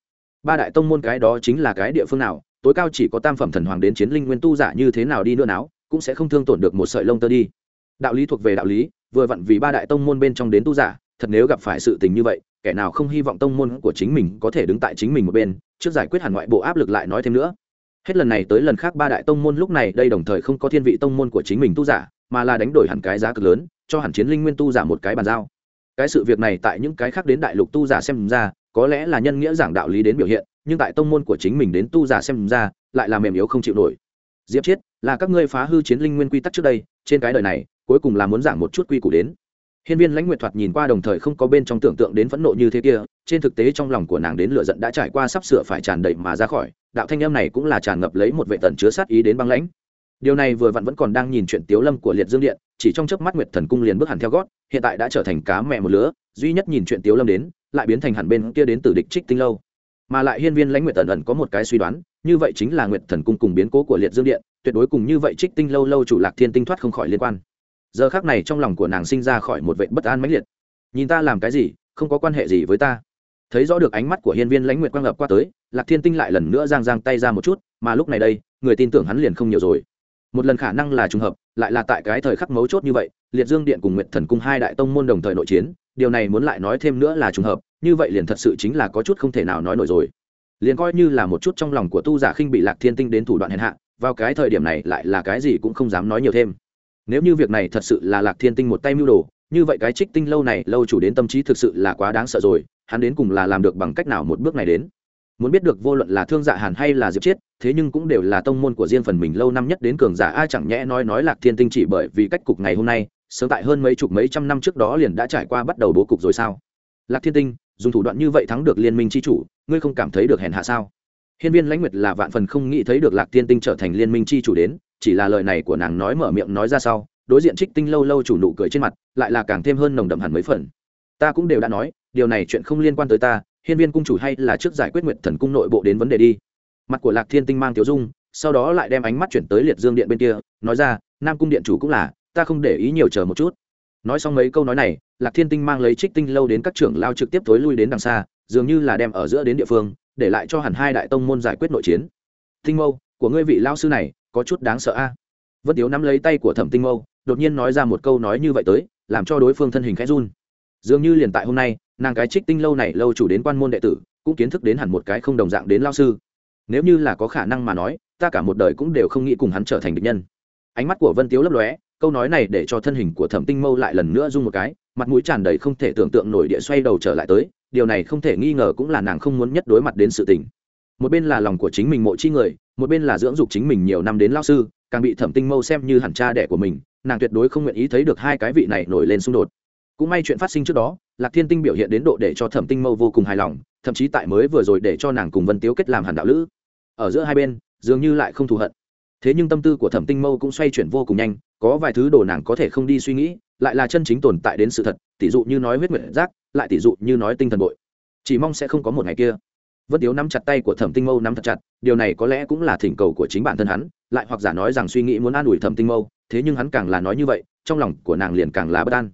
ba đại tông môn cái đó chính là cái địa phương nào, tối cao chỉ có tam phẩm thần hoàng đến chiến linh nguyên tu giả như thế nào đi nữa nào, cũng sẽ không thương tổn được một sợi lông tơ đi. Đạo lý thuộc về đạo lý, vừa vặn vì ba đại tông môn bên trong đến tu giả, thật nếu gặp phải sự tình như vậy, kẻ nào không hy vọng tông môn của chính mình có thể đứng tại chính mình một bên, trước giải quyết hẳn ngoại bộ áp lực lại nói thêm nữa. Hết lần này tới lần khác ba đại tông môn lúc này đây đồng thời không có thiên vị tông môn của chính mình tu giả, mà là đánh đổi hẳn cái giá cực lớn, cho hẳn chiến linh nguyên tu giả một cái bàn giao. Cái sự việc này tại những cái khác đến đại lục tu giả xem ra có lẽ là nhân nghĩa giảng đạo lý đến biểu hiện, nhưng tại tông môn của chính mình đến tu giả xem ra, lại là mềm yếu không chịu nổi. Diệp chiết, là các ngươi phá hư chiến linh nguyên quy tắc trước đây, trên cái đời này, cuối cùng là muốn giảng một chút quy củ đến. Hiên viên lãnh nguyệt thoạt nhìn qua đồng thời không có bên trong tưởng tượng đến phẫn nộ như thế kia, trên thực tế trong lòng của nàng đến lửa giận đã trải qua sắp sửa phải tràn đầy mà ra khỏi, đạo thanh âm này cũng là tràn ngập lấy một vệ tần chứa sát ý đến băng lãnh. Điều này vừa vặn vẫn còn đang nhìn chuyện tiếu lâm của liệt dương điện, chỉ trong chớp mắt nguyệt thần cung liền bước hẳn theo gót, hiện tại đã trở thành cá mẹ một lứa, duy nhất nhìn chuyện tiếu lâm đến lại biến thành hẳn bên kia đến từ địch trích tinh lâu. Mà lại hiên viên lãnh nguyệt Thần ẩn có một cái suy đoán, như vậy chính là nguyệt thần cung cùng biến cố của liệt dương điện, tuyệt đối cùng như vậy trích tinh lâu lâu chủ lạc thiên tinh thoát không khỏi liên quan. Giờ khác này trong lòng của nàng sinh ra khỏi một vệ bất an mãnh liệt. Nhìn ta làm cái gì, không có quan hệ gì với ta. Thấy rõ được ánh mắt của hiên viên lãnh nguyệt quang lập qua tới, lạc thiên tinh lại lần nữa giang giang tay ra một chút, mà lúc này đây, người tin tưởng hắn liền không nhiều rồi. Một lần khả năng là trùng hợp, lại là tại cái thời khắc mấu chốt như vậy, liệt dương điện cùng nguyệt thần cung hai đại tông môn đồng thời nội chiến điều này muốn lại nói thêm nữa là trùng hợp, như vậy liền thật sự chính là có chút không thể nào nói nổi rồi. Liền coi như là một chút trong lòng của tu giả khinh bị lạc thiên tinh đến thủ đoạn hèn hạ, vào cái thời điểm này lại là cái gì cũng không dám nói nhiều thêm. Nếu như việc này thật sự là lạc thiên tinh một tay mưu đồ, như vậy cái trích tinh lâu này lâu chủ đến tâm trí thực sự là quá đáng sợ rồi, hắn đến cùng là làm được bằng cách nào một bước này đến? Muốn biết được vô luận là thương dạ hàn hay là diệp chiết, thế nhưng cũng đều là tông môn của riêng phần mình lâu năm nhất đến cường giả a chẳng nhẽ nói nói lạc thiên tinh chỉ bởi vì cách cục ngày hôm nay sớm tại hơn mấy chục mấy trăm năm trước đó liền đã trải qua bắt đầu bố cục rồi sao? Lạc thiên tinh, dùng thủ đoạn như vậy thắng được liên minh c chủ, ngươi không cảm thấy được hèn hạ sao? Hiên viên lãnh nguyệt là vạn phần không nghĩ thấy được lạc thiên tinh trở thành liên minh c chủ đến, chỉ là lời này của nàng nói mở miệng nói ra sau, đối diện trích tinh lâu lâu chủ nụ cười trên mặt, lại là càng thêm hơn nồng đậm hẳn mấy phần. Ta cũng đều đã nói, điều này chuyện không liên quan tới ta, hiên viên cung chủ hay là trước giải quyết nguyện thần cung nội bộ đến vấn đề đi. Mặt của lạc thiên tinh mang tiểu dung, sau đó lại đem ánh mắt chuyển tới liệt dương điện bên kia, nói ra, nam cung điện chủ cũng là ta không để ý nhiều chờ một chút. Nói xong mấy câu nói này, lạc thiên tinh mang lấy trích tinh lâu đến các trưởng lao trực tiếp tối lui đến đằng xa, dường như là đem ở giữa đến địa phương, để lại cho hẳn hai đại tông môn giải quyết nội chiến. Tinh mâu, của ngươi vị lao sư này, có chút đáng sợ a. Vân tiếu nắm lấy tay của thẩm tinh mâu, đột nhiên nói ra một câu nói như vậy tới, làm cho đối phương thân hình khẽ run. Dường như liền tại hôm nay, nàng cái trích tinh lâu này lâu chủ đến quan môn đệ tử, cũng kiến thức đến hẳn một cái không đồng dạng đến lao sư. Nếu như là có khả năng mà nói, ta cả một đời cũng đều không nghĩ cùng hắn trở thành địch nhân. Ánh mắt của vân tiếu lấp lóe câu nói này để cho thân hình của thẩm tinh mâu lại lần nữa rung một cái, mặt mũi tràn đầy không thể tưởng tượng nổi địa xoay đầu trở lại tới, điều này không thể nghi ngờ cũng là nàng không muốn nhất đối mặt đến sự tình. Một bên là lòng của chính mình mộ chi người, một bên là dưỡng dục chính mình nhiều năm đến lao sư, càng bị thẩm tinh mâu xem như hẳn cha đẻ của mình, nàng tuyệt đối không nguyện ý thấy được hai cái vị này nổi lên xung đột. Cũng may chuyện phát sinh trước đó, lạc thiên tinh biểu hiện đến độ để cho thẩm tinh mâu vô cùng hài lòng, thậm chí tại mới vừa rồi để cho nàng cùng vân tiếu kết làm hẳn đạo lữ. Ở giữa hai bên, dường như lại không thù hận thế nhưng tâm tư của thẩm tinh mâu cũng xoay chuyển vô cùng nhanh, có vài thứ đồ nàng có thể không đi suy nghĩ, lại là chân chính tồn tại đến sự thật tỷ dụ như nói huyết nguyện giác, lại tỷ dụ như nói tinh thần bội. Chỉ mong sẽ không có một ngày kia. Vân tiếu nắm chặt tay của thẩm tinh mâu, nắm thật chặt, điều này có lẽ cũng là thỉnh cầu của chính bản thân hắn, lại hoặc giả nói rằng suy nghĩ muốn an ủi thẩm tinh mâu, thế nhưng hắn càng là nói như vậy, trong lòng của nàng liền càng là bất an.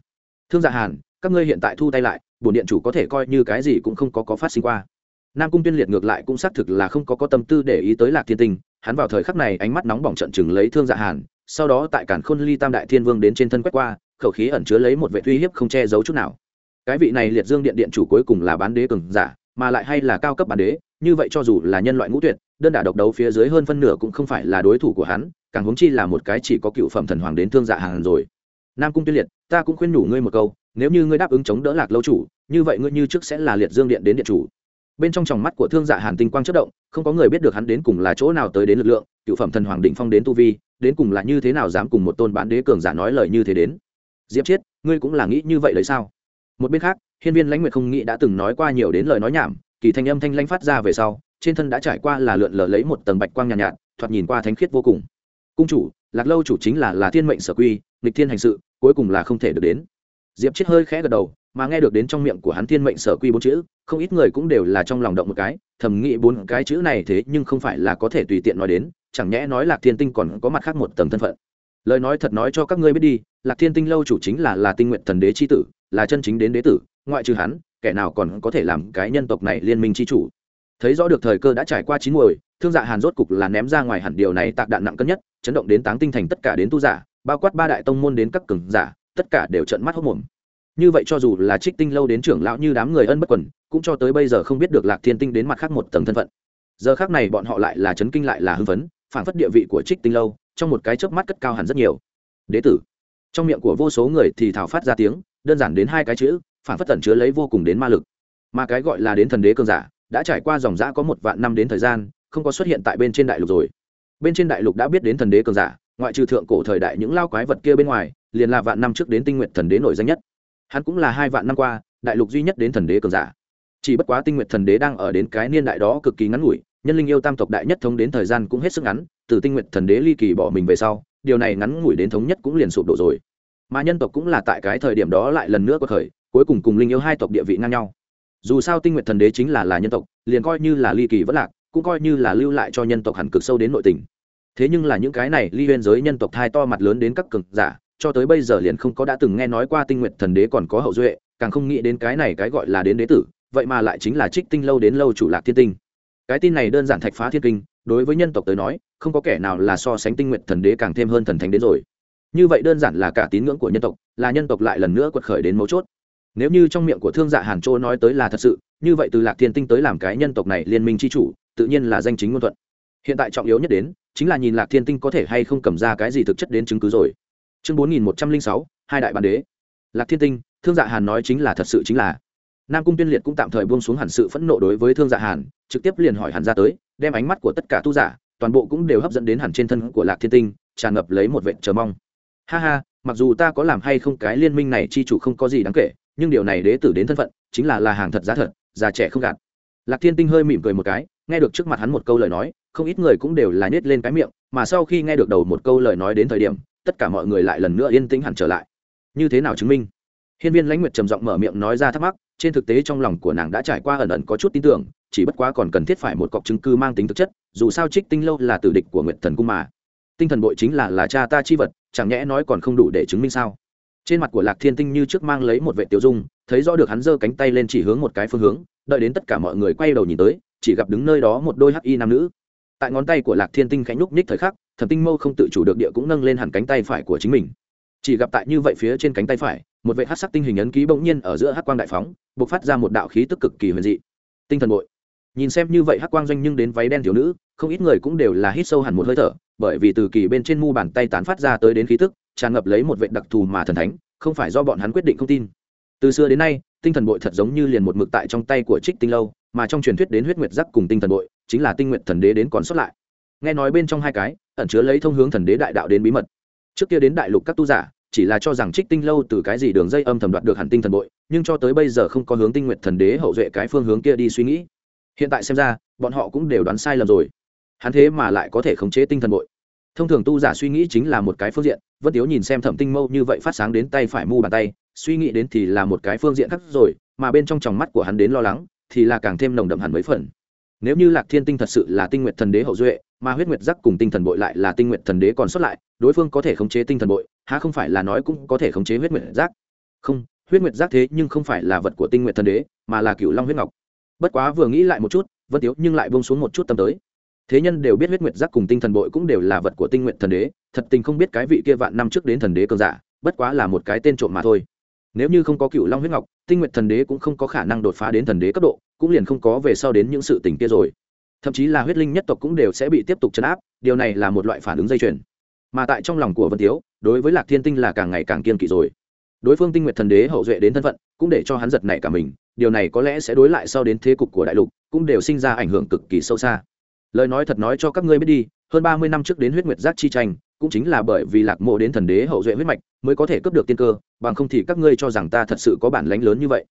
Thương dạ hàn, các ngươi hiện tại thu tay lại, bổn điện chủ có thể coi như cái gì cũng không có có phát sinh qua. Nam cung tuyên liệt ngược lại cũng xác thực là không có có tâm tư để ý tới lạc thiên tinh hắn vào thời khắc này ánh mắt nóng bỏng trận chừng lấy thương dạ hàn, sau đó tại cản khôn ly tam đại thiên vương đến trên thân quét qua, khẩu khí ẩn chứa lấy một vệ uy hiếp không che giấu chút nào. Cái vị này liệt dương điện điện chủ cuối cùng là bán đế cường giả, mà lại hay là cao cấp bán đế, như vậy cho dù là nhân loại ngũ tuyệt, đơn đả độc đấu phía dưới hơn phân nửa cũng không phải là đối thủ của hắn, càng huống chi là một cái chỉ có cựu phẩm thần hoàng đến thương dạ hàn rồi. Nam cung tuyên liệt, ta cũng khuyên nhủ ngươi một câu, nếu như ngươi đáp ứng chống đỡ lạc lâu chủ, như vậy ngươi như trước sẽ là liệt dương điện đến điện chủ bên trong tròng mắt của thương dạ hàn tinh quang chất động không có người biết được hắn đến cùng là chỗ nào tới đến lực lượng cựu phẩm thần hoàng định phong đến tu vi đến cùng là như thế nào dám cùng một tôn bán đế cường giả nói lời như thế đến. Diệp chiết ngươi cũng là nghĩ như vậy lấy sao? Một bên khác hiên viên lãnh nguyệt không nghĩ đã từng nói qua nhiều đến lời nói nhảm kỳ thanh âm thanh lãnh phát ra về sau trên thân đã trải qua là lượn lờ lấy một tầng bạch quang nhàn nhạt, nhạt thoạt nhìn qua thánh khiết vô cùng. Cung chủ lạc lâu chủ chính là là thiên mệnh sở quy nghịch thiên hành sự cuối cùng là không thể được đến. Diệp chết hơi khẽ gật đầu mà nghe được đến trong miệng của hắn thiên mệnh sở quy bốn chữ, không ít người cũng đều là trong lòng động một cái, thầm nghĩ bốn cái chữ này thế nhưng không phải là có thể tùy tiện nói đến, chẳng nhẽ nói lạc thiên tinh còn có mặt khác một tầng thân phận. Lời nói thật nói cho các ngươi biết đi, lạc thiên tinh lâu chủ chính là là tinh nguyện thần đế c h i tử, là chân chính đến đế tử, ngoại trừ hắn, kẻ nào còn có thể làm cái nhân tộc này liên minh c h i chủ. Thấy rõ được thời cơ đã trải qua chín muồi, thương dạ hàn rốt cục là ném ra ngoài hẳn điều này tạc đạn nặng cân nhất, chấn động đến táng tinh thành tất cả đến tu giả, bao quát ba đại tông môn đến các cường giả, tất cả đều trận mắt hốc mồm như vậy cho dù là trích tinh lâu đến trưởng lão như đám người ân bất quần, cũng cho tới bây giờ không biết được lạc thiên tinh đến mặt khác một tầng thân phận. Giờ khác này bọn họ lại là chấn kinh lại là hưng phấn, phản phất địa vị của trích tinh lâu trong một cái chớp mắt cất cao hẳn rất nhiều. Đế tử, trong miệng của vô số người thì thảo phát ra tiếng, đơn giản đến hai cái chữ, phản phất tẩn chứa lấy vô cùng đến ma lực. Mà cái gọi là đến thần đế cường giả, đã trải qua dòng giã có một vạn năm đến thời gian, không có xuất hiện tại bên trên đại lục rồi. Bên trên đại lục đã biết đến thần đế cường giả, ngoại trừ thượng cổ thời đại những lao quái vật kia bên ngoài, liền là vạn năm trước đến tinh nguyện thần đế nổi danh nhất hắn cũng là hai vạn năm qua, đại lục duy nhất đến thần đế cường giả. Chỉ bất quá tinh nguyện thần đế đang ở đến cái niên đại đó cực kỳ ngắn ngủi, nhân linh yêu tam tộc đại nhất thống đến thời gian cũng hết sức ngắn, từ tinh nguyện thần đế ly kỳ bỏ mình về sau, điều này ngắn ngủi đến thống nhất cũng liền sụp đổ rồi. Mà nhân tộc cũng là tại cái thời điểm đó lại lần nữa có khởi cuối cùng cùng linh yêu hai tộc địa vị ngang nhau. Dù sao tinh nguyện thần đế chính là là nhân tộc, liền coi như là ly kỳ vất lạc, cũng coi như là lưu lại cho nhân tộc hẳn cực sâu đến nội tình. Thế nhưng là những cái này ly biên giới nhân tộc thai to mặt lớn đến các cực giả cho tới bây giờ liền không có đã từng nghe nói qua tinh nguyện thần đế còn có hậu duệ, càng không nghĩ đến cái này cái gọi là đến đế tử, vậy mà lại chính là trích tinh lâu đến lâu chủ lạc thiên tinh. Cái tin này đơn giản thạch phá thiên kinh, đối với nhân tộc tới nói, không có kẻ nào là so sánh tinh nguyện thần đế càng thêm hơn thần thánh đến rồi. Như vậy đơn giản là cả tín ngưỡng của nhân tộc, là nhân tộc lại lần nữa quật khởi đến mấu chốt. Nếu như trong miệng của thương dạ hàn châu nói tới là thật sự, như vậy từ lạc thiên tinh tới làm cái nhân tộc này liên minh c h i chủ, tự nhiên là danh chính ngôn thuận. Hiện tại trọng yếu nhất đến, chính là nhìn lạc thiên tinh có thể hay không cầm ra cái gì thực chất đến chứng cứ rồi chương bốn nghìn một trăm linh sáu, hai đại bản đế. Lạc thiên tinh, thương dạ hàn nói chính là thật sự chính là. Nam cung tuyên liệt cũng tạm thời buông xuống hẳn sự phẫn nộ đối với thương dạ hàn, trực tiếp liền hỏi hẳn ra tới, đem ánh mắt của tất cả tu giả, toàn bộ cũng đều hấp dẫn đến hẳn trên thân của lạc thiên tinh, tràn ngập lấy một vệ chờ mong. Ha ha, mặc dù ta có làm hay không cái liên minh này chi chủ không có gì đáng kể, nhưng điều này đế tử đến thân phận, chính là là hàng thật giá thật, già trẻ không gạt. Lạc thiên tinh hơi mỉm cười một cái, nghe được trước mặt hắn một câu lời nói, không ít người cũng đều là nhét lên cái miệng, mà sau khi nghe được đầu một câu lời nói đến thời điểm tất cả mọi người lại lần nữa yên tĩnh hẳn trở lại. Như thế nào chứng minh? Hiên viên lãnh nguyệt trầm giọng mở miệng nói ra thắc mắc, trên thực tế trong lòng của nàng đã trải qua ẩn ẩn có chút tin tưởng, chỉ bất quá còn cần thiết phải một cọc chứng cứ mang tính thực chất, dù sao trích tinh lâu là tử địch của nguyệt thần cung mà. Tinh thần bội chính là là cha ta chi vật, chẳng nhẽ nói còn không đủ để chứng minh sao? Trên mặt của lạc thiên tinh như trước mang lấy một vệ tiêu dung, thấy rõ được hắn giơ cánh tay lên chỉ hướng một cái phương hướng, đợi đến tất cả mọi người quay đầu nhìn tới, chỉ gặp đứng nơi đó một đôi hắc y nam nữ. Tại ngón tay của lạc thiên tinh khánh nhúc ních thời khắc thẩm tinh mâu không tự chủ được địa cũng nâng lên hẳn cánh tay phải của chính mình. Chỉ gặp tại như vậy phía trên cánh tay phải, một vệ hát sắc tinh hình ấn ký bỗng nhiên ở giữa hát quang đại phóng b ộ c phát ra một đạo khí tức cực kỳ huyền dị. Tinh thần bội. Nhìn xem như vậy hát quang doanh nhưng đến váy đen thiếu nữ, không ít người cũng đều là hít sâu hẳn một hơi thở, bởi vì từ kỳ bên trên mu bàn tay tán phát ra tới đến khí tức, tràn ngập lấy một vệ đặc thù mà thần thánh, không phải do bọn hắn quyết định không tin. Từ xưa đến nay, tinh thần bội thật giống như liền một mực tại trong tay của trích tinh lâu, mà trong truyền thuyết đến huyết nguyệt giác cùng tinh thần bội, chính là tinh nguyện thần đế đến còn sót lại. Nghe nói bên trong hai cái ẩn chứa lấy thông hướng thần đế đại đạo đến bí mật. Trước kia đến đại lục các tu giả, chỉ là cho rằng trích tinh lâu từ cái gì đường dây âm thầm đoạt được hẳn tinh thần bội, nhưng cho tới bây giờ không có hướng tinh nguyện thần đế hậu duệ cái phương hướng kia đi suy nghĩ. Hiện tại xem ra, bọn họ cũng đều đoán sai lầm rồi. Hắn thế mà lại có thể khống chế tinh thần bội. Thông thường tu giả suy nghĩ chính là một cái phương diện, vân tiếu nhìn xem thẩm tinh mâu như vậy phát sáng đến tay phải mu bàn tay, suy nghĩ đến thì là một cái phương diện khác rồi, mà bên trong tròng mắt của hắn đến lo lắng, thì là càng thêm nồng đậm hẳn mấy phần. Nếu như lạc thiên tinh thật sự là tinh nguyện thần đế hậu duệ mà huyết nguyệt giác cùng tinh thần bội lại là tinh nguyện thần đế còn xuất lại, đối phương có thể khống chế tinh thần bội, há không phải là nói cũng có thể khống chế huyết nguyệt giác? Không, huyết nguyệt giác thế nhưng không phải là vật của tinh nguyện thần đế, mà là cựu long huyết ngọc. Bất quá vừa nghĩ lại một chút, vân tiếu nhưng lại bông xuống một chút tâm tới. Thế nhân đều biết huyết nguyệt giác cùng tinh thần bội cũng đều là vật của tinh nguyện thần đế, thật tình không biết cái vị kia vạn năm trước đến thần đế cường giả, bất quá là một cái tên trộm mà thôi. Nếu như không có cựu long huyết ngọc, tinh nguyện thần đế cũng không có khả năng đột phá đến thần đế cấp độ, cũng liền không có về sau đến những sự tình kia rồi thậm chí là huyết linh nhất tộc cũng đều sẽ bị tiếp tục chấn áp, điều này là một loại phản ứng dây chuyền. Mà tại trong lòng của vân tiếu, đối với lạc thiên tinh là càng ngày càng kiên kỵ rồi. Đối phương tinh nguyệt thần đế hậu duệ đến thân phận, cũng để cho hắn giật nảy cả mình, điều này có lẽ sẽ đối lại sau đến thế cục của đại lục, cũng đều sinh ra ảnh hưởng cực kỳ sâu xa. Lời nói thật nói cho các ngươi biết đi, hơn ba mươi năm trước đến huyết nguyệt giác chi tranh, cũng chính là bởi vì lạc mộ đến thần đế hậu duệ huyết mạch, mới có thể cướp được tiên cơ, bằng không thì các ngươi cho rằng ta thật sự có bản lánh lớn như vậy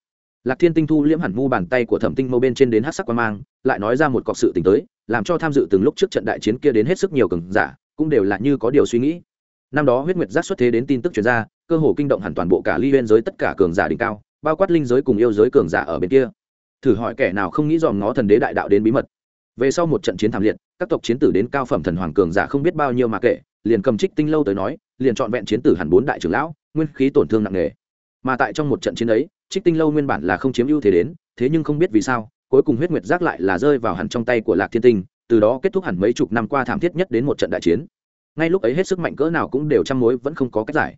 lạc thiên tinh thu liễm hẳn mu bàn tay của thẩm tinh mâu bên trên đến hát sắc quan mang, lại nói ra một cọc sự t tới, làm cho tham dự từng lúc trước trận đại chiến kia đến hết sức nhiều cường giả, cũng đều là như có điều suy nghĩ. Năm đó huyết nguyệt giác xuất thế đến tin tức chuyển ra, cơ hồ kinh động hẳn toàn bộ cả ly huyên giới tất cả cường giả đỉnh cao, bao quát linh giới cùng yêu giới cường giả ở bên kia. Thử hỏi kẻ nào không nghĩ dòm ngó thần đế đại đạo đến bí mật. Về sau một trận chiến thảm liệt, các tộc chiến tử đến cao phẩm thần hoàng cường giả không biết bao nhiêu mà kể, liền cầm trích tinh lâu tới nói, liền trọn vẹn chiến tử hẳn bốn đại trưởng lão, nguyên khí tổn thương nặng nề mà tại trong một trận chiến ấy, trích tinh lâu nguyên bản là không chiếm ưu thế đến, thế nhưng không biết vì sao, cuối cùng huyết nguyệt giác lại là rơi vào hẳn trong tay của lạc thiên tinh, từ đó kết thúc hẳn mấy chục năm qua thảm thiết nhất đến một trận đại chiến. Ngay lúc ấy hết sức mạnh cỡ nào cũng đều chăm mối vẫn không có cách giải.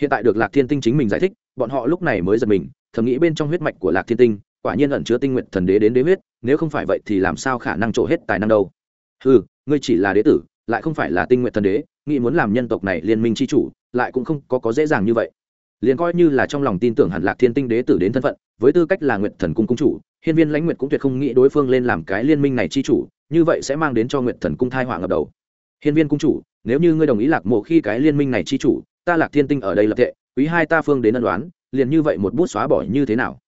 Hiện tại được lạc thiên tinh chính mình giải thích, bọn họ lúc này mới giật mình, thầm nghĩ bên trong huyết mạch của lạc thiên tinh, quả nhiên ẩn chứa tinh nguyện thần đế đến đế huyết, nếu không phải vậy thì làm sao khả năng trổ hết tài năng đâu. Ừ ngươi chỉ là đế tử, lại không phải là tinh nguyện thần đế, nghĩ muốn làm nhân tộc này liên minh c h i chủ, lại cũng không có có dễ dàng như vậy liền coi như là trong lòng tin tưởng hẳn lạc thiên tinh đế tử đến thân phận, với tư cách là nguyện thần cung cung chủ, hiên viên lãnh nguyệt cũng tuyệt không nghĩ đối phương lên làm cái liên minh này chi chủ, như vậy sẽ mang đến cho nguyện thần cung thai họa ngập đầu. Hiên viên cung chủ, nếu như ngươi đồng ý lạc mộ khi cái liên minh này chi chủ, ta lạc thiên tinh ở đây lập tệ quý hai ta phương đến ân đoán liền như vậy một bút xóa bỏ như thế nào?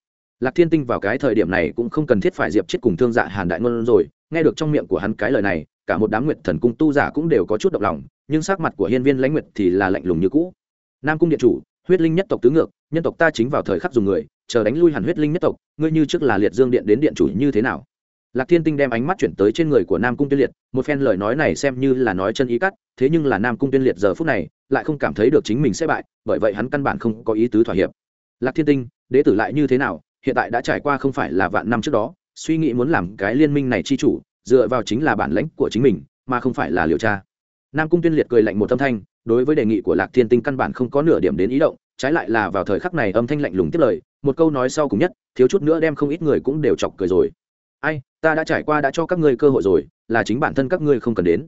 Lạc thiên tinh vào cái thời điểm này cũng không cần thiết phải diệp chết cùng thương dạ hàn đại ngôn rồi, nghe được trong miệng của hắn cái lời này, cả một đám nguyệt thần cung tu giả cũng đều có chút động lòng, nhưng sắc mặt của hiên viên lãnh nguyệt thì là lạnh lùng như cũ. Nam cung điện chủ huyết linh nhất tộc tứ ngược, nhân tộc ta chính vào thời khắc dùng người, chờ đánh lui hẳn huyết linh nhất tộc, ngươi như trước là liệt dương điện đến điện chủ như thế nào? Lạc thiên tinh đem ánh mắt chuyển tới trên người của nam cung tuyên liệt, một phen lời nói này xem như là nói chân ý cắt, thế nhưng là nam cung tuyên liệt giờ phút này lại không cảm thấy được chính mình sẽ bại, bởi vậy hắn căn bản không có ý tứ thỏa hiệp. Lạc thiên tinh, đế tử lại như thế nào? Hiện tại đã trải qua không phải là vạn năm trước đó, suy nghĩ muốn làm cái liên minh này chi chủ, dựa vào chính là bản lãnh của chính mình, mà không phải là liều tra. Nam cung tuyên liệt cười lạnh một âm thanh đối với đề nghị của lạc thiên tinh căn bản không có nửa điểm đến ý động, trái lại là vào thời khắc này âm thanh lạnh lùng tiếp lời, một câu nói sau cùng nhất, thiếu chút nữa đem không ít người cũng đều chọc cười rồi. Ai, ta đã trải qua đã cho các ngươi cơ hội rồi, là chính bản thân các ngươi không cần đến.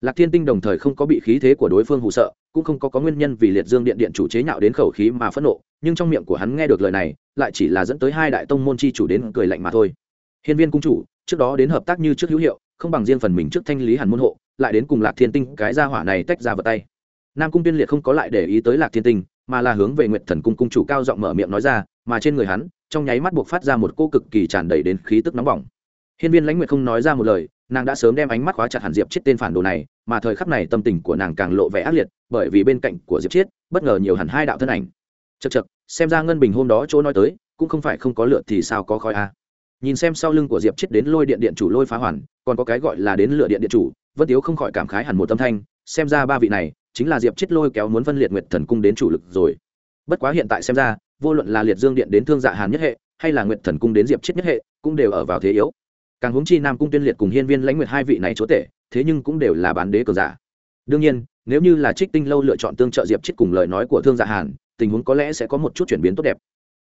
Lạc thiên tinh đồng thời không có bị khí thế của đối phương hụ sợ, cũng không có có nguyên nhân vì liệt dương điện điện chủ chế nhạo đến khẩu khí mà phẫn nộ, nhưng trong miệng của hắn nghe được lời này, lại chỉ là dẫn tới hai đại tông môn chi chủ đến cười lạnh mà thôi. Hiên viên cung chủ, trước đó đến hợp tác như trước hữu hiệu, không bằng riêng phần mình trước thanh lý hàn môn hộ, lại đến cùng lạc thiên tinh cái gia hỏa này tách ra vào tay nam cung tiên liệt không có lại để ý tới lạc thiên tinh, mà là hướng về nguyện thần cung cung chủ cao giọng mở miệng nói ra, mà trên người hắn, trong nháy mắt buộc phát ra một cô cực kỳ tràn đầy đến khí tức nóng bỏng. Hiên viên lãnh nguyệt không nói ra một lời, nàng đã sớm đem ánh mắt khóa chặt hẳn diệp chết tên phản đồ này, mà thời khắc này tâm tình của nàng càng lộ vẻ ác liệt, bởi vì bên cạnh của diệp chiết, bất ngờ nhiều hẳn hai đạo thân ảnh. Chật chật xem ra ngân bình hôm đó chỗ nói tới, cũng không phải không có lượt thì sao có khói a nhìn xem sau lưng của diệp chết đến lôi điện điện chủ lôi phá hoàn, còn có cái gọi là đến lửa điện điện chủ, vân tiếu không khỏi cảm khái hẳn một tâm thanh, xem ra ba vị này chính là diệp chết lôi kéo muốn phân liệt nguyệt thần cung đến chủ lực rồi. Bất quá hiện tại xem ra, vô luận là liệt dương điện đến thương dạ hàn nhất hệ, hay là nguyệt thần cung đến diệp chết nhất hệ, cũng đều ở vào thế yếu. Càng hướng chi nam cung tuyên liệt cùng hiên viên lãnh nguyệt hai vị này chúa tể, thế nhưng cũng đều là bán đế cờ giả. Đương nhiên, nếu như là trích tinh lâu lựa chọn tương trợ diệp chết cùng lời nói của thương dạ hàn, tình huống có lẽ sẽ có một chút chuyển biến tốt đẹp.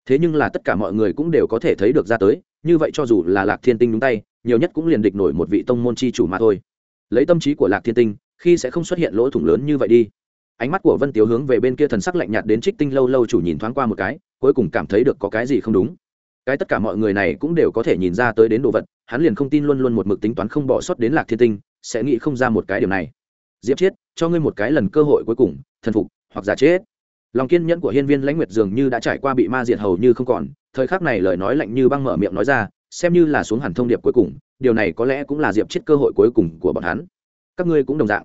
Thế nhưng là tất cả mọi người cũng đều có thể thấy được ra tới, như vậy cho dù là lạc thiên tinh đúng tay, nhiều nhất cũng liền địch nổi một vị tông môn chi chủ mà thôi. Lấy tâm trí của lạc thiên tinh khi sẽ không xuất hiện lỗ thủng lớn như vậy đi. Ánh mắt của vân tiếu hướng về bên kia thần sắc lạnh nhạt đến trích tinh lâu lâu chủ nhìn thoáng qua một cái, cuối cùng cảm thấy được có cái gì không đúng. Cái tất cả mọi người này cũng đều có thể nhìn ra tới đến đồ vật, hắn liền không tin luôn luôn một mực tính toán không bỏ sót đến lạc thiên tinh, sẽ nghĩ không ra một cái điều này. Diệp chiết, cho ngươi một cái lần cơ hội cuối cùng, thần phục hoặc giả chết. Lòng kiên nhẫn của hiên viên lãnh nguyệt dường như đã trải qua bị ma diệt hầu như không còn, thời khắc này lời nói lạnh như băng mở miệng nói ra, xem như là xuống hẳn thông điệp cuối cùng, điều này có lẽ cũng là diệp chết cơ hội cuối cùng của bọn hắn các ngươi cũng đồng dạng.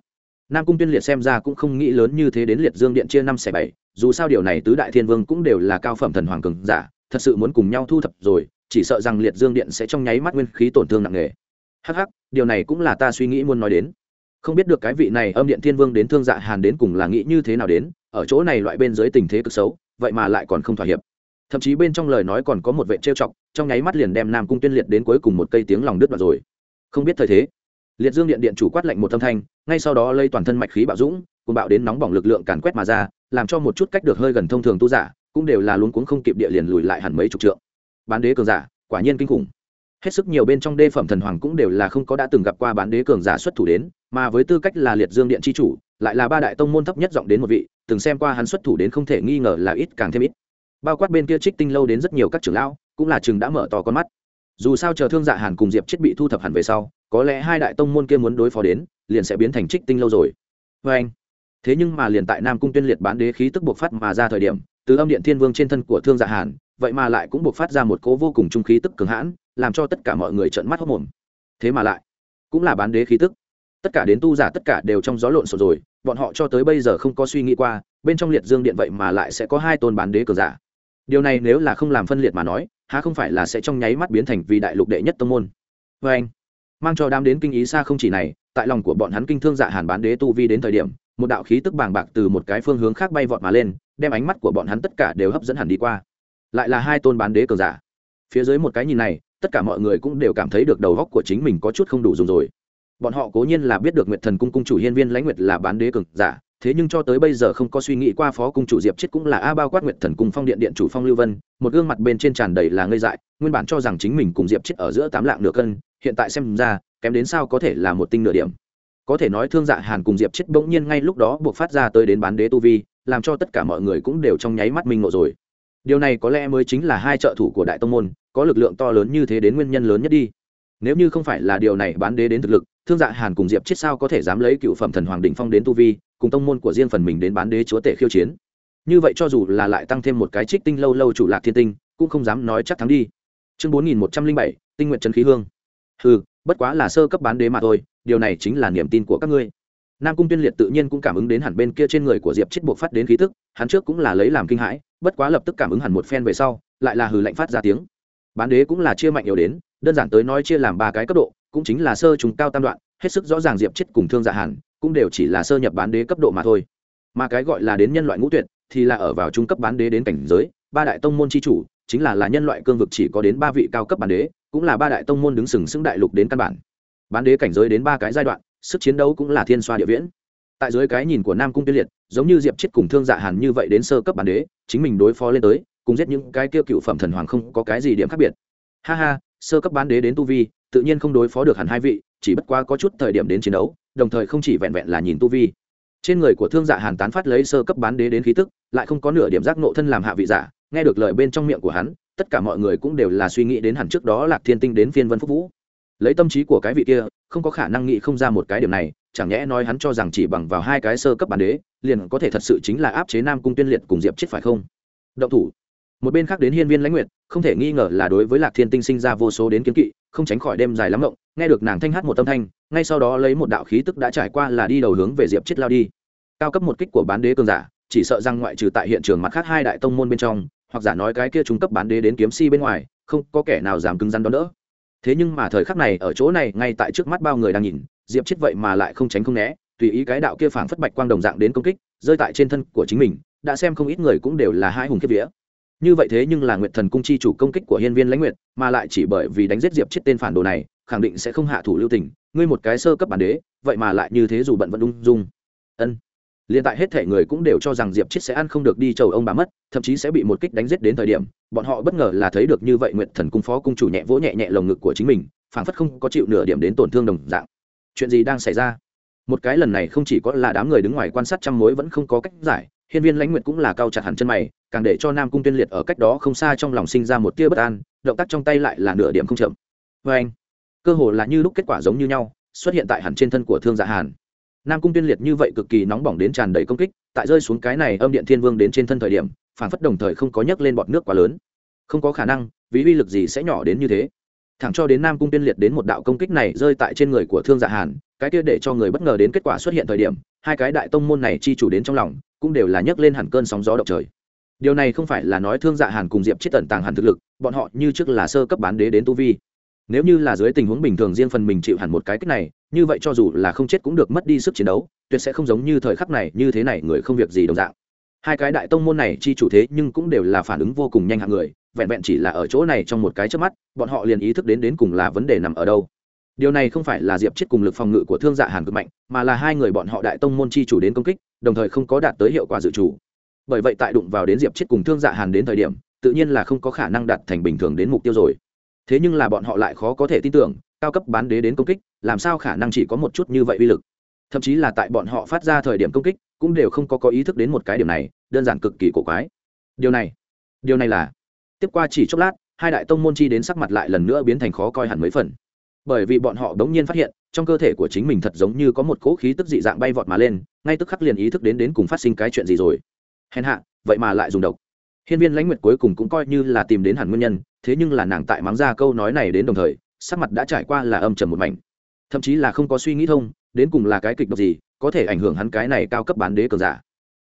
Nam cung tuyên liệt xem ra cũng không nghĩ lớn như thế đến liệt dương điện chia năm xẻ bảy, dù sao điều này tứ đại thiên vương cũng đều là cao phẩm thần hoàng cường giả, thật sự muốn cùng nhau thu thập rồi, chỉ sợ rằng liệt dương điện sẽ trong nháy mắt nguyên khí tổn thương nặng nề. Hắc hắc, điều này cũng là ta suy nghĩ muốn nói đến. Không biết được cái vị này âm điện thiên vương đến thương dạ hàn đến cùng là nghĩ như thế nào đến, ở chỗ này loại bên dưới tình thế cực xấu, vậy mà lại còn không thỏa hiệp. Thậm chí bên trong lời nói còn có một vệ trêu chọc, trong nháy mắt liền đem nam cung tuyên liệt đến cuối cùng một cây tiếng lòng đứt đoạn rồi. Không biết thời thế liệt dương điện điện chủ quát lệnh một âm thanh, ngay sau đó lây toàn thân mạch khí bạo dũng cùng bạo đến nóng bỏng lực lượng càn quét mà ra, làm cho một chút cách được hơi gần thông thường tu giả, cũng đều là luống cuống không kịp địa liền lùi lại hẳn mấy chục trượng. Bán đế cường giả, quả nhiên kinh khủng. Hết sức nhiều bên trong đê phẩm thần hoàng cũng đều là không có đã từng gặp qua bán đế cường giả xuất thủ đến, mà với tư cách là liệt dương điện c h i chủ, lại là ba đại tông môn thấp nhất giọng đến một vị, từng xem qua hắn xuất thủ đến không thể nghi ngờ là ít càng thêm ít. Bao quát bên kia trích tinh lâu đến rất nhiều các trưởng lão, cũng là chừng đã mở to con mắt. Dù sao chờ thương dạ hàn cùng diệp chết bị thu thập hẳn về sau có lẽ hai đại tông môn kia muốn đối phó đến, liền sẽ biến thành trích tinh lâu rồi. Vê anh, thế nhưng mà liền tại nam cung tuyên liệt bán đế khí tức buộc phát mà ra thời điểm, từ âm điện thiên vương trên thân của thương dạ hàn, vậy mà lại cũng buộc phát ra một cố vô cùng trung khí tức cường hãn, làm cho tất cả mọi người trợn mắt hốc mồm thế mà lại, cũng là bán đế khí tức. Tất cả đến tu giả tất cả đều trong gió lộn xộn rồi, bọn họ cho tới bây giờ không có suy nghĩ qua, bên trong liệt dương điện vậy mà lại sẽ có hai tôn bán đế cường giả. Điều này nếu là không làm phân liệt mà nói, há không phải là sẽ trong nháy mắt biến thành vì đại lục đệ nhất tông môn. Vê anh mang cho đám đến kinh ý xa không chỉ này, tại lòng của bọn hắn kinh thương dạ hàn bán đế tu vi đến thời điểm, một đạo khí tức bàng bạc từ một cái phương hướng khác bay vọt mà lên, đem ánh mắt của bọn hắn tất cả đều hấp dẫn hẳn đi qua. Lại là hai tôn bán đế cường giả. Phía dưới một cái nhìn này, tất cả mọi người cũng đều cảm thấy được đầu góc của chính mình có chút không đủ dùng rồi. Bọn họ cố nhiên là biết được nguyệt thần cung cung chủ hiên viên lãnh nguyệt là bán đế cường giả, thế nhưng cho tới bây giờ không có suy nghĩ qua phó cung chủ diệp chết cũng là a bao quát nguyệt thần cung phong điện điện chủ phong lưu vân, một gương mặt bên trên tràn đầy là ngây dại, nguyên bản cho rằng chính mình cùng diệp chết ở giữa tám lạng nửa cân hiện tại xem ra, kém đến sao có thể là một tinh nửa điểm. Có thể nói thương dạ hàn cùng diệp chết bỗng nhiên ngay lúc đó buộc phát ra tới đến bán đế tu vi, làm cho tất cả mọi người cũng đều trong nháy mắt minh ngộ rồi. Điều này có lẽ mới chính là hai trợ thủ của đại tông môn, có lực lượng to lớn như thế đến nguyên nhân lớn nhất đi. Nếu như không phải là điều này bán đế đến thực lực, thương dạ hàn cùng diệp chết sao có thể dám lấy cựu phẩm thần hoàng đình phong đến tu vi, cùng tông môn của riêng phần mình đến bán đế chúa tể khiêu chiến. Như vậy cho dù là lại tăng thêm một cái trích tinh lâu lâu chủ lạc thiên tinh, cũng không dám nói chắc thắng đi. Chương bốn nghìn một trăm linh bảy, tinh nguyện trần khí hương ừ bất quá là sơ cấp bán đế mà thôi, điều này chính là niềm tin của các ngươi. Nam cung tuyên liệt tự nhiên cũng cảm ứng đến hẳn bên kia trên người của diệp chết buộc phát đến khí tức, hắn trước cũng là lấy làm kinh hãi, bất quá lập tức cảm ứng hẳn một phen về sau, lại là hừ lạnh phát ra tiếng. Bán đế cũng là chia mạnh yếu đến, đơn giản tới nói chia làm ba cái cấp độ, cũng chính là sơ trùng cao tam đoạn, hết sức rõ ràng diệp chết cùng thương dạ hàn, cũng đều chỉ là sơ nhập bán đế cấp độ mà thôi. Mà cái gọi là đến nhân loại ngũ tuyệt, thì là ở vào trung cấp bán đế đến cảnh giới, ba đại tông môn chi chủ chính là là nhân loại cương vực chỉ có đến ba vị cao cấp bán đế, cũng là ba đại tông môn đứng sừng sững đại lục đến căn bản. Bán đế cảnh giới đến ba cái giai đoạn, sức chiến đấu cũng là thiên xoa địa viễn. Tại dưới cái nhìn của nam cung tiên liệt, giống như diệp chết cùng thương dạ hàn như vậy đến sơ cấp bản đế, chính mình đối phó lên tới, cùng giết những cái kia cựu phẩm thần hoàng không có cái gì điểm khác biệt. Ha ha, sơ cấp bán đế đến tu vi, tự nhiên không đối phó được hẳn hai vị, chỉ bất quá có chút thời điểm đến chiến đấu, đồng thời không chỉ vẹn vẹn là nhìn tu vi. Trên người của thương dạ hàn tán phát lấy sơ cấp bán đế đến khí tức, lại không có nửa điểm giác nộ thân làm hạ vị giả nghe được lời bên trong miệng của hắn, tất cả mọi người cũng đều là suy nghĩ đến hẳn trước đó lạc thiên tinh đến phiên vân phúc vũ. Lấy tâm trí của cái vị kia, không có khả năng nghĩ không ra một cái điểm này, chẳng nhẽ nói hắn cho rằng chỉ bằng vào hai cái sơ cấp bản đế, liền có thể thật sự chính là áp chế nam cung tuyên liệt cùng diệp chết phải không? Động thủ. Một bên khác đến hiên viên lãnh nguyệt, không thể nghi ngờ là đối với lạc thiên tinh sinh ra vô số đến kiếm kỵ, không tránh khỏi đêm dài lắm rộng nghe được nàng thanh hát một tâm thanh, ngay sau đó lấy một đạo khí tức đã trải qua là đi đầu hướng về diệp chết lao đi. Cao cấp một kích của bán đế cường giả, chỉ sợ rằng ngoại trừ tại hiện trường mặt khác hai đại tông môn bên trong hoặc giả nói cái kia trung cấp bán đế đến kiếm si bên ngoài, không có kẻ nào dám cứng rắn đón đỡ. Thế nhưng mà thời khắc này ở chỗ này, ngay tại trước mắt bao người đang nhìn, diệp chết vậy mà lại không tránh không né, tùy ý cái đạo kia phảng phất bạch quang đồng dạng đến công kích, rơi tại trên thân của chính mình, đã xem không ít người cũng đều là hai hùng kiếp vía. Như vậy thế nhưng là nguyệt thần cung chi chủ công kích của hiên viên lãnh nguyệt, mà lại chỉ bởi vì đánh giết diệp chết tên phản đồ này, khẳng định sẽ không hạ thủ lưu tình. Ngươi một cái sơ cấp bản đế, vậy mà lại như thế dù bận vẫn ung dung. Ân liền tại hết thể người cũng đều cho rằng diệp chết sẽ ăn không được đi chầu ông bà mất, thậm chí sẽ bị một kích đánh giết đến thời điểm, bọn họ bất ngờ là thấy được như vậy nguyện thần cung phó cung chủ nhẹ vỗ nhẹ nhẹ lồng ngực của chính mình, phảng phất không có chịu nửa điểm đến tổn thương đồng dạng. Chuyện gì đang xảy ra? Một cái lần này không chỉ có là đám người đứng ngoài quan sát trăm mối vẫn không có cách giải, hiên viên lãnh nguyệt cũng là cao chặt hẳn chân mày, càng để cho nam cung tuyên liệt ở cách đó không xa trong lòng sinh ra một tia bất an, động tác trong tay lại là nửa điểm không chậm. Vê anh cơ hồ là như lúc kết quả giống như nhau, xuất hiện tại hẳn trên thân của thương dạ hàn nam cung tuyên liệt như vậy cực kỳ nóng bỏng đến tràn đầy công kích, tại rơi xuống cái này âm điện thiên vương đến trên thân thời điểm, phản phất đồng thời không có nhấc lên bọt nước quá lớn. Không có khả năng, vì uy lực gì sẽ nhỏ đến như thế? Thẳng cho đến nam cung tuyên liệt đến một đạo công kích này rơi tại trên người của thương dạ hàn, cái kia để cho người bất ngờ đến kết quả xuất hiện thời điểm, hai cái đại tông môn này chi chủ đến trong lòng, cũng đều là nhấc lên hẳn cơn sóng gió động trời. Điều này không phải là nói thương dạ hàn cùng diệp chết tận tàng hẳn thực lực, bọn họ như trước là sơ cấp bán đế đến tu vi nếu như là dưới tình huống bình thường riêng phần mình chịu hẳn một cái kích này, như vậy cho dù là không chết cũng được mất đi sức chiến đấu, tuyệt sẽ không giống như thời khắc này như thế này người không việc gì đồng dạng. Hai cái đại tông môn này chi chủ thế nhưng cũng đều là phản ứng vô cùng nhanh hạng người, vẹn vẹn chỉ là ở chỗ này trong một cái trước mắt, bọn họ liền ý thức đến đến cùng là vấn đề nằm ở đâu. Điều này không phải là diệp chết cùng lực phòng ngự của thương dạ hàn cực mạnh, mà là hai người bọn họ đại tông môn chi chủ đến công kích, đồng thời không có đạt tới hiệu quả dự chủ. Bởi vậy tại đụng vào đến diệp chết cùng thương dạ hàn đến thời điểm, tự nhiên là không có khả năng đạt thành bình thường đến mục tiêu rồi thế nhưng là bọn họ lại khó có thể tin tưởng, cao cấp bán đế đến công kích, làm sao khả năng chỉ có một chút như vậy uy lực? Thậm chí là tại bọn họ phát ra thời điểm công kích, cũng đều không có có ý thức đến một cái điểm này, đơn giản cực kỳ cổ quái. Điều này điều này là, tiếp qua chỉ chốc lát, hai đại tông môn chi đến sắc mặt lại lần nữa biến thành khó coi hẳn mấy phần. Bởi vì bọn họ đống nhiên phát hiện, trong cơ thể của chính mình thật giống như có một cỗ khí tức dị dạng bay vọt mà lên, ngay tức khắc liền ý thức đến đến cùng phát sinh cái chuyện gì rồi. Hèn hạ, vậy mà lại dùng độc hiên viên lãnh nguyệt cuối cùng cũng coi như là tìm đến hẳn nguyên nhân, thế nhưng là nàng tại mắng ra câu nói này đến đồng thời, sắc mặt đã trải qua là âm trầm một mảnh. Thậm chí là không có suy nghĩ thông, đến cùng là cái kịch độc gì, có thể ảnh hưởng hắn cái này cao cấp bán đế cường giả.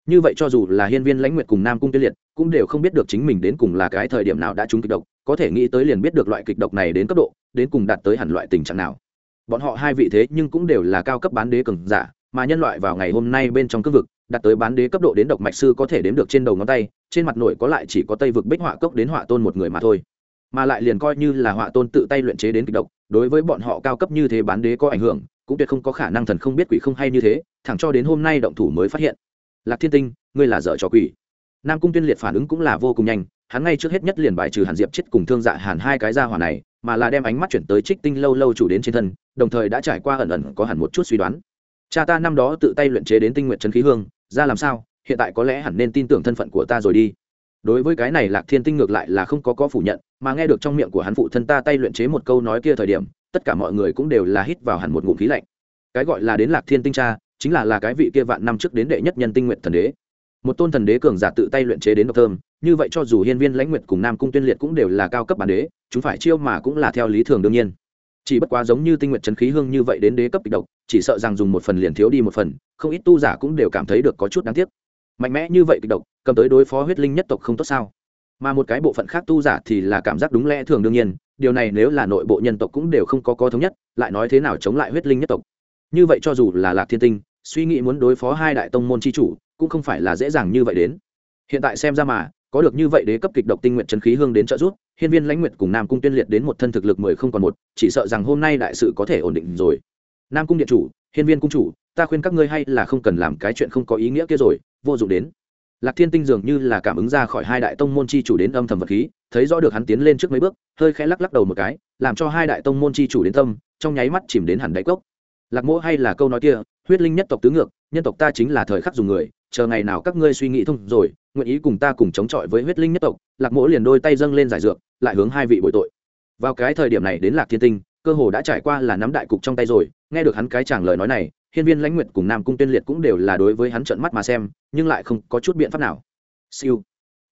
Như vậy cho dù là hiên viên lãnh nguyệt cùng nam cung tiên liệt, cũng đều không biết được chính mình đến cùng là cái thời điểm nào đã trúng kịch độc, có thể nghĩ tới liền biết được loại kịch độc này đến cấp độ, đến cùng đạt tới hẳn loại tình trạng nào. Bọn họ hai vị thế nhưng cũng đều là cao cấp bán đế cường giả mà nhân loại vào ngày hôm nay bên trong cương vực, đạt tới bán đế cấp độ đến độc mạch sư có thể đếm được trên đầu ngón tay, trên mặt nổi có lại chỉ có tây vực bích họa cốc đến họa tôn một người mà thôi. Mà lại liền coi như là họa tôn tự tay luyện chế đến kịch độc, đối với bọn họ cao cấp như thế bán đế có ảnh hưởng, cũng tuyệt không có khả năng thần không biết quỷ không hay như thế, thẳng cho đến hôm nay động thủ mới phát hiện. Lạc thiên tinh, ngươi là dở trò quỷ. Nam cung tuyên liệt phản ứng cũng là vô cùng nhanh, hắn ngay trước hết nhất liền bài trừ hàn diệp chết cùng thương dạ hàn hai cái ra hỏa này, mà là đem ánh mắt chuyển tới trích tinh lâu lâu chủ đến trên thân, đồng thời đã trải qua ẩn ẩn có hẳn một chút suy đoán cha ta năm đó tự tay luyện chế đến tinh nguyện trấn khí hương, ra làm sao, hiện tại có lẽ hẳn nên tin tưởng thân phận của ta rồi đi. Đối với cái này lạc thiên tinh ngược lại là không có có phủ nhận, mà nghe được trong miệng của hắn phụ thân ta tay luyện chế một câu nói kia thời điểm, tất cả mọi người cũng đều là hít vào hẳn một ngụm khí lạnh. Cái gọi là đến lạc thiên tinh cha, chính là là cái vị kia vạn năm trước đến đệ nhất nhân tinh nguyện thần đế. Một tôn thần đế cường giả tự tay luyện chế đến độc thơm, như vậy cho dù hiên viên lãnh nguyện cùng nam cung tuyên liệt cũng đều là cao cấp bản đế, chúng phải chiêu mà cũng là theo lý thường đương nhiên chỉ bất quá giống như tinh nguyện trấn khí hương như vậy đến đế cấp kịch độc, chỉ sợ rằng dùng một phần liền thiếu đi một phần, không ít tu giả cũng đều cảm thấy được có chút đáng tiếc. Mạnh mẽ như vậy kịch độc, cầm tới đối phó huyết linh nhất tộc không tốt sao? Mà một cái bộ phận khác tu giả thì là cảm giác đúng lẽ thường đương nhiên, điều này nếu là nội bộ nhân tộc cũng đều không có có thống nhất, lại nói thế nào chống lại huyết linh nhất tộc? Như vậy cho dù là lạc thiên tinh, suy nghĩ muốn đối phó hai đại tông môn c h i chủ, cũng không phải là dễ dàng như vậy đến. Hiện tại xem ra mà có được như vậy đế cấp kịch độc tinh nguyện trấn khí hương đến trợ giúp, hiên viên lãnh nguyệt cùng nam cung tuyên liệt đến một thân thực lực mười không còn một, chỉ sợ rằng hôm nay đại sự có thể ổn định rồi. Nam cung điện chủ, hiên viên cung chủ, ta khuyên các ngươi hay là không cần làm cái chuyện không có ý nghĩa kia rồi, vô dụng đến. Lạc thiên tinh dường như là cảm ứng ra khỏi hai đại tông môn chi chủ đến âm thầm vật khí, thấy rõ được hắn tiến lên trước mấy bước, hơi khẽ lắc lắc đầu một cái, làm cho hai đại tông môn chi chủ đến tâm, trong nháy mắt chìm đến hẳn đáy cốc. Lạc mỗ hay là câu nói kia, huyết linh nhất tộc tứ ngược, nhân tộc ta chính là thời khắc dùng người, chờ ngày nào các ngươi suy nghĩ thông rồi nguyện ý cùng ta cùng chống chọi với huyết linh nhất tộc, lạc mỗ liền đôi tay dâng lên giải dược, lại hướng hai vị bội tội. Vào cái thời điểm này đến lạc thiên tinh, cơ hồ đã trải qua là nắm đại cục trong tay rồi, nghe được hắn cái chàng lời nói này, hiên viên lãnh nguyệt cùng nam cung tuyên liệt cũng đều là đối với hắn trợn mắt mà xem, nhưng lại không có chút biện pháp nào. Siêu.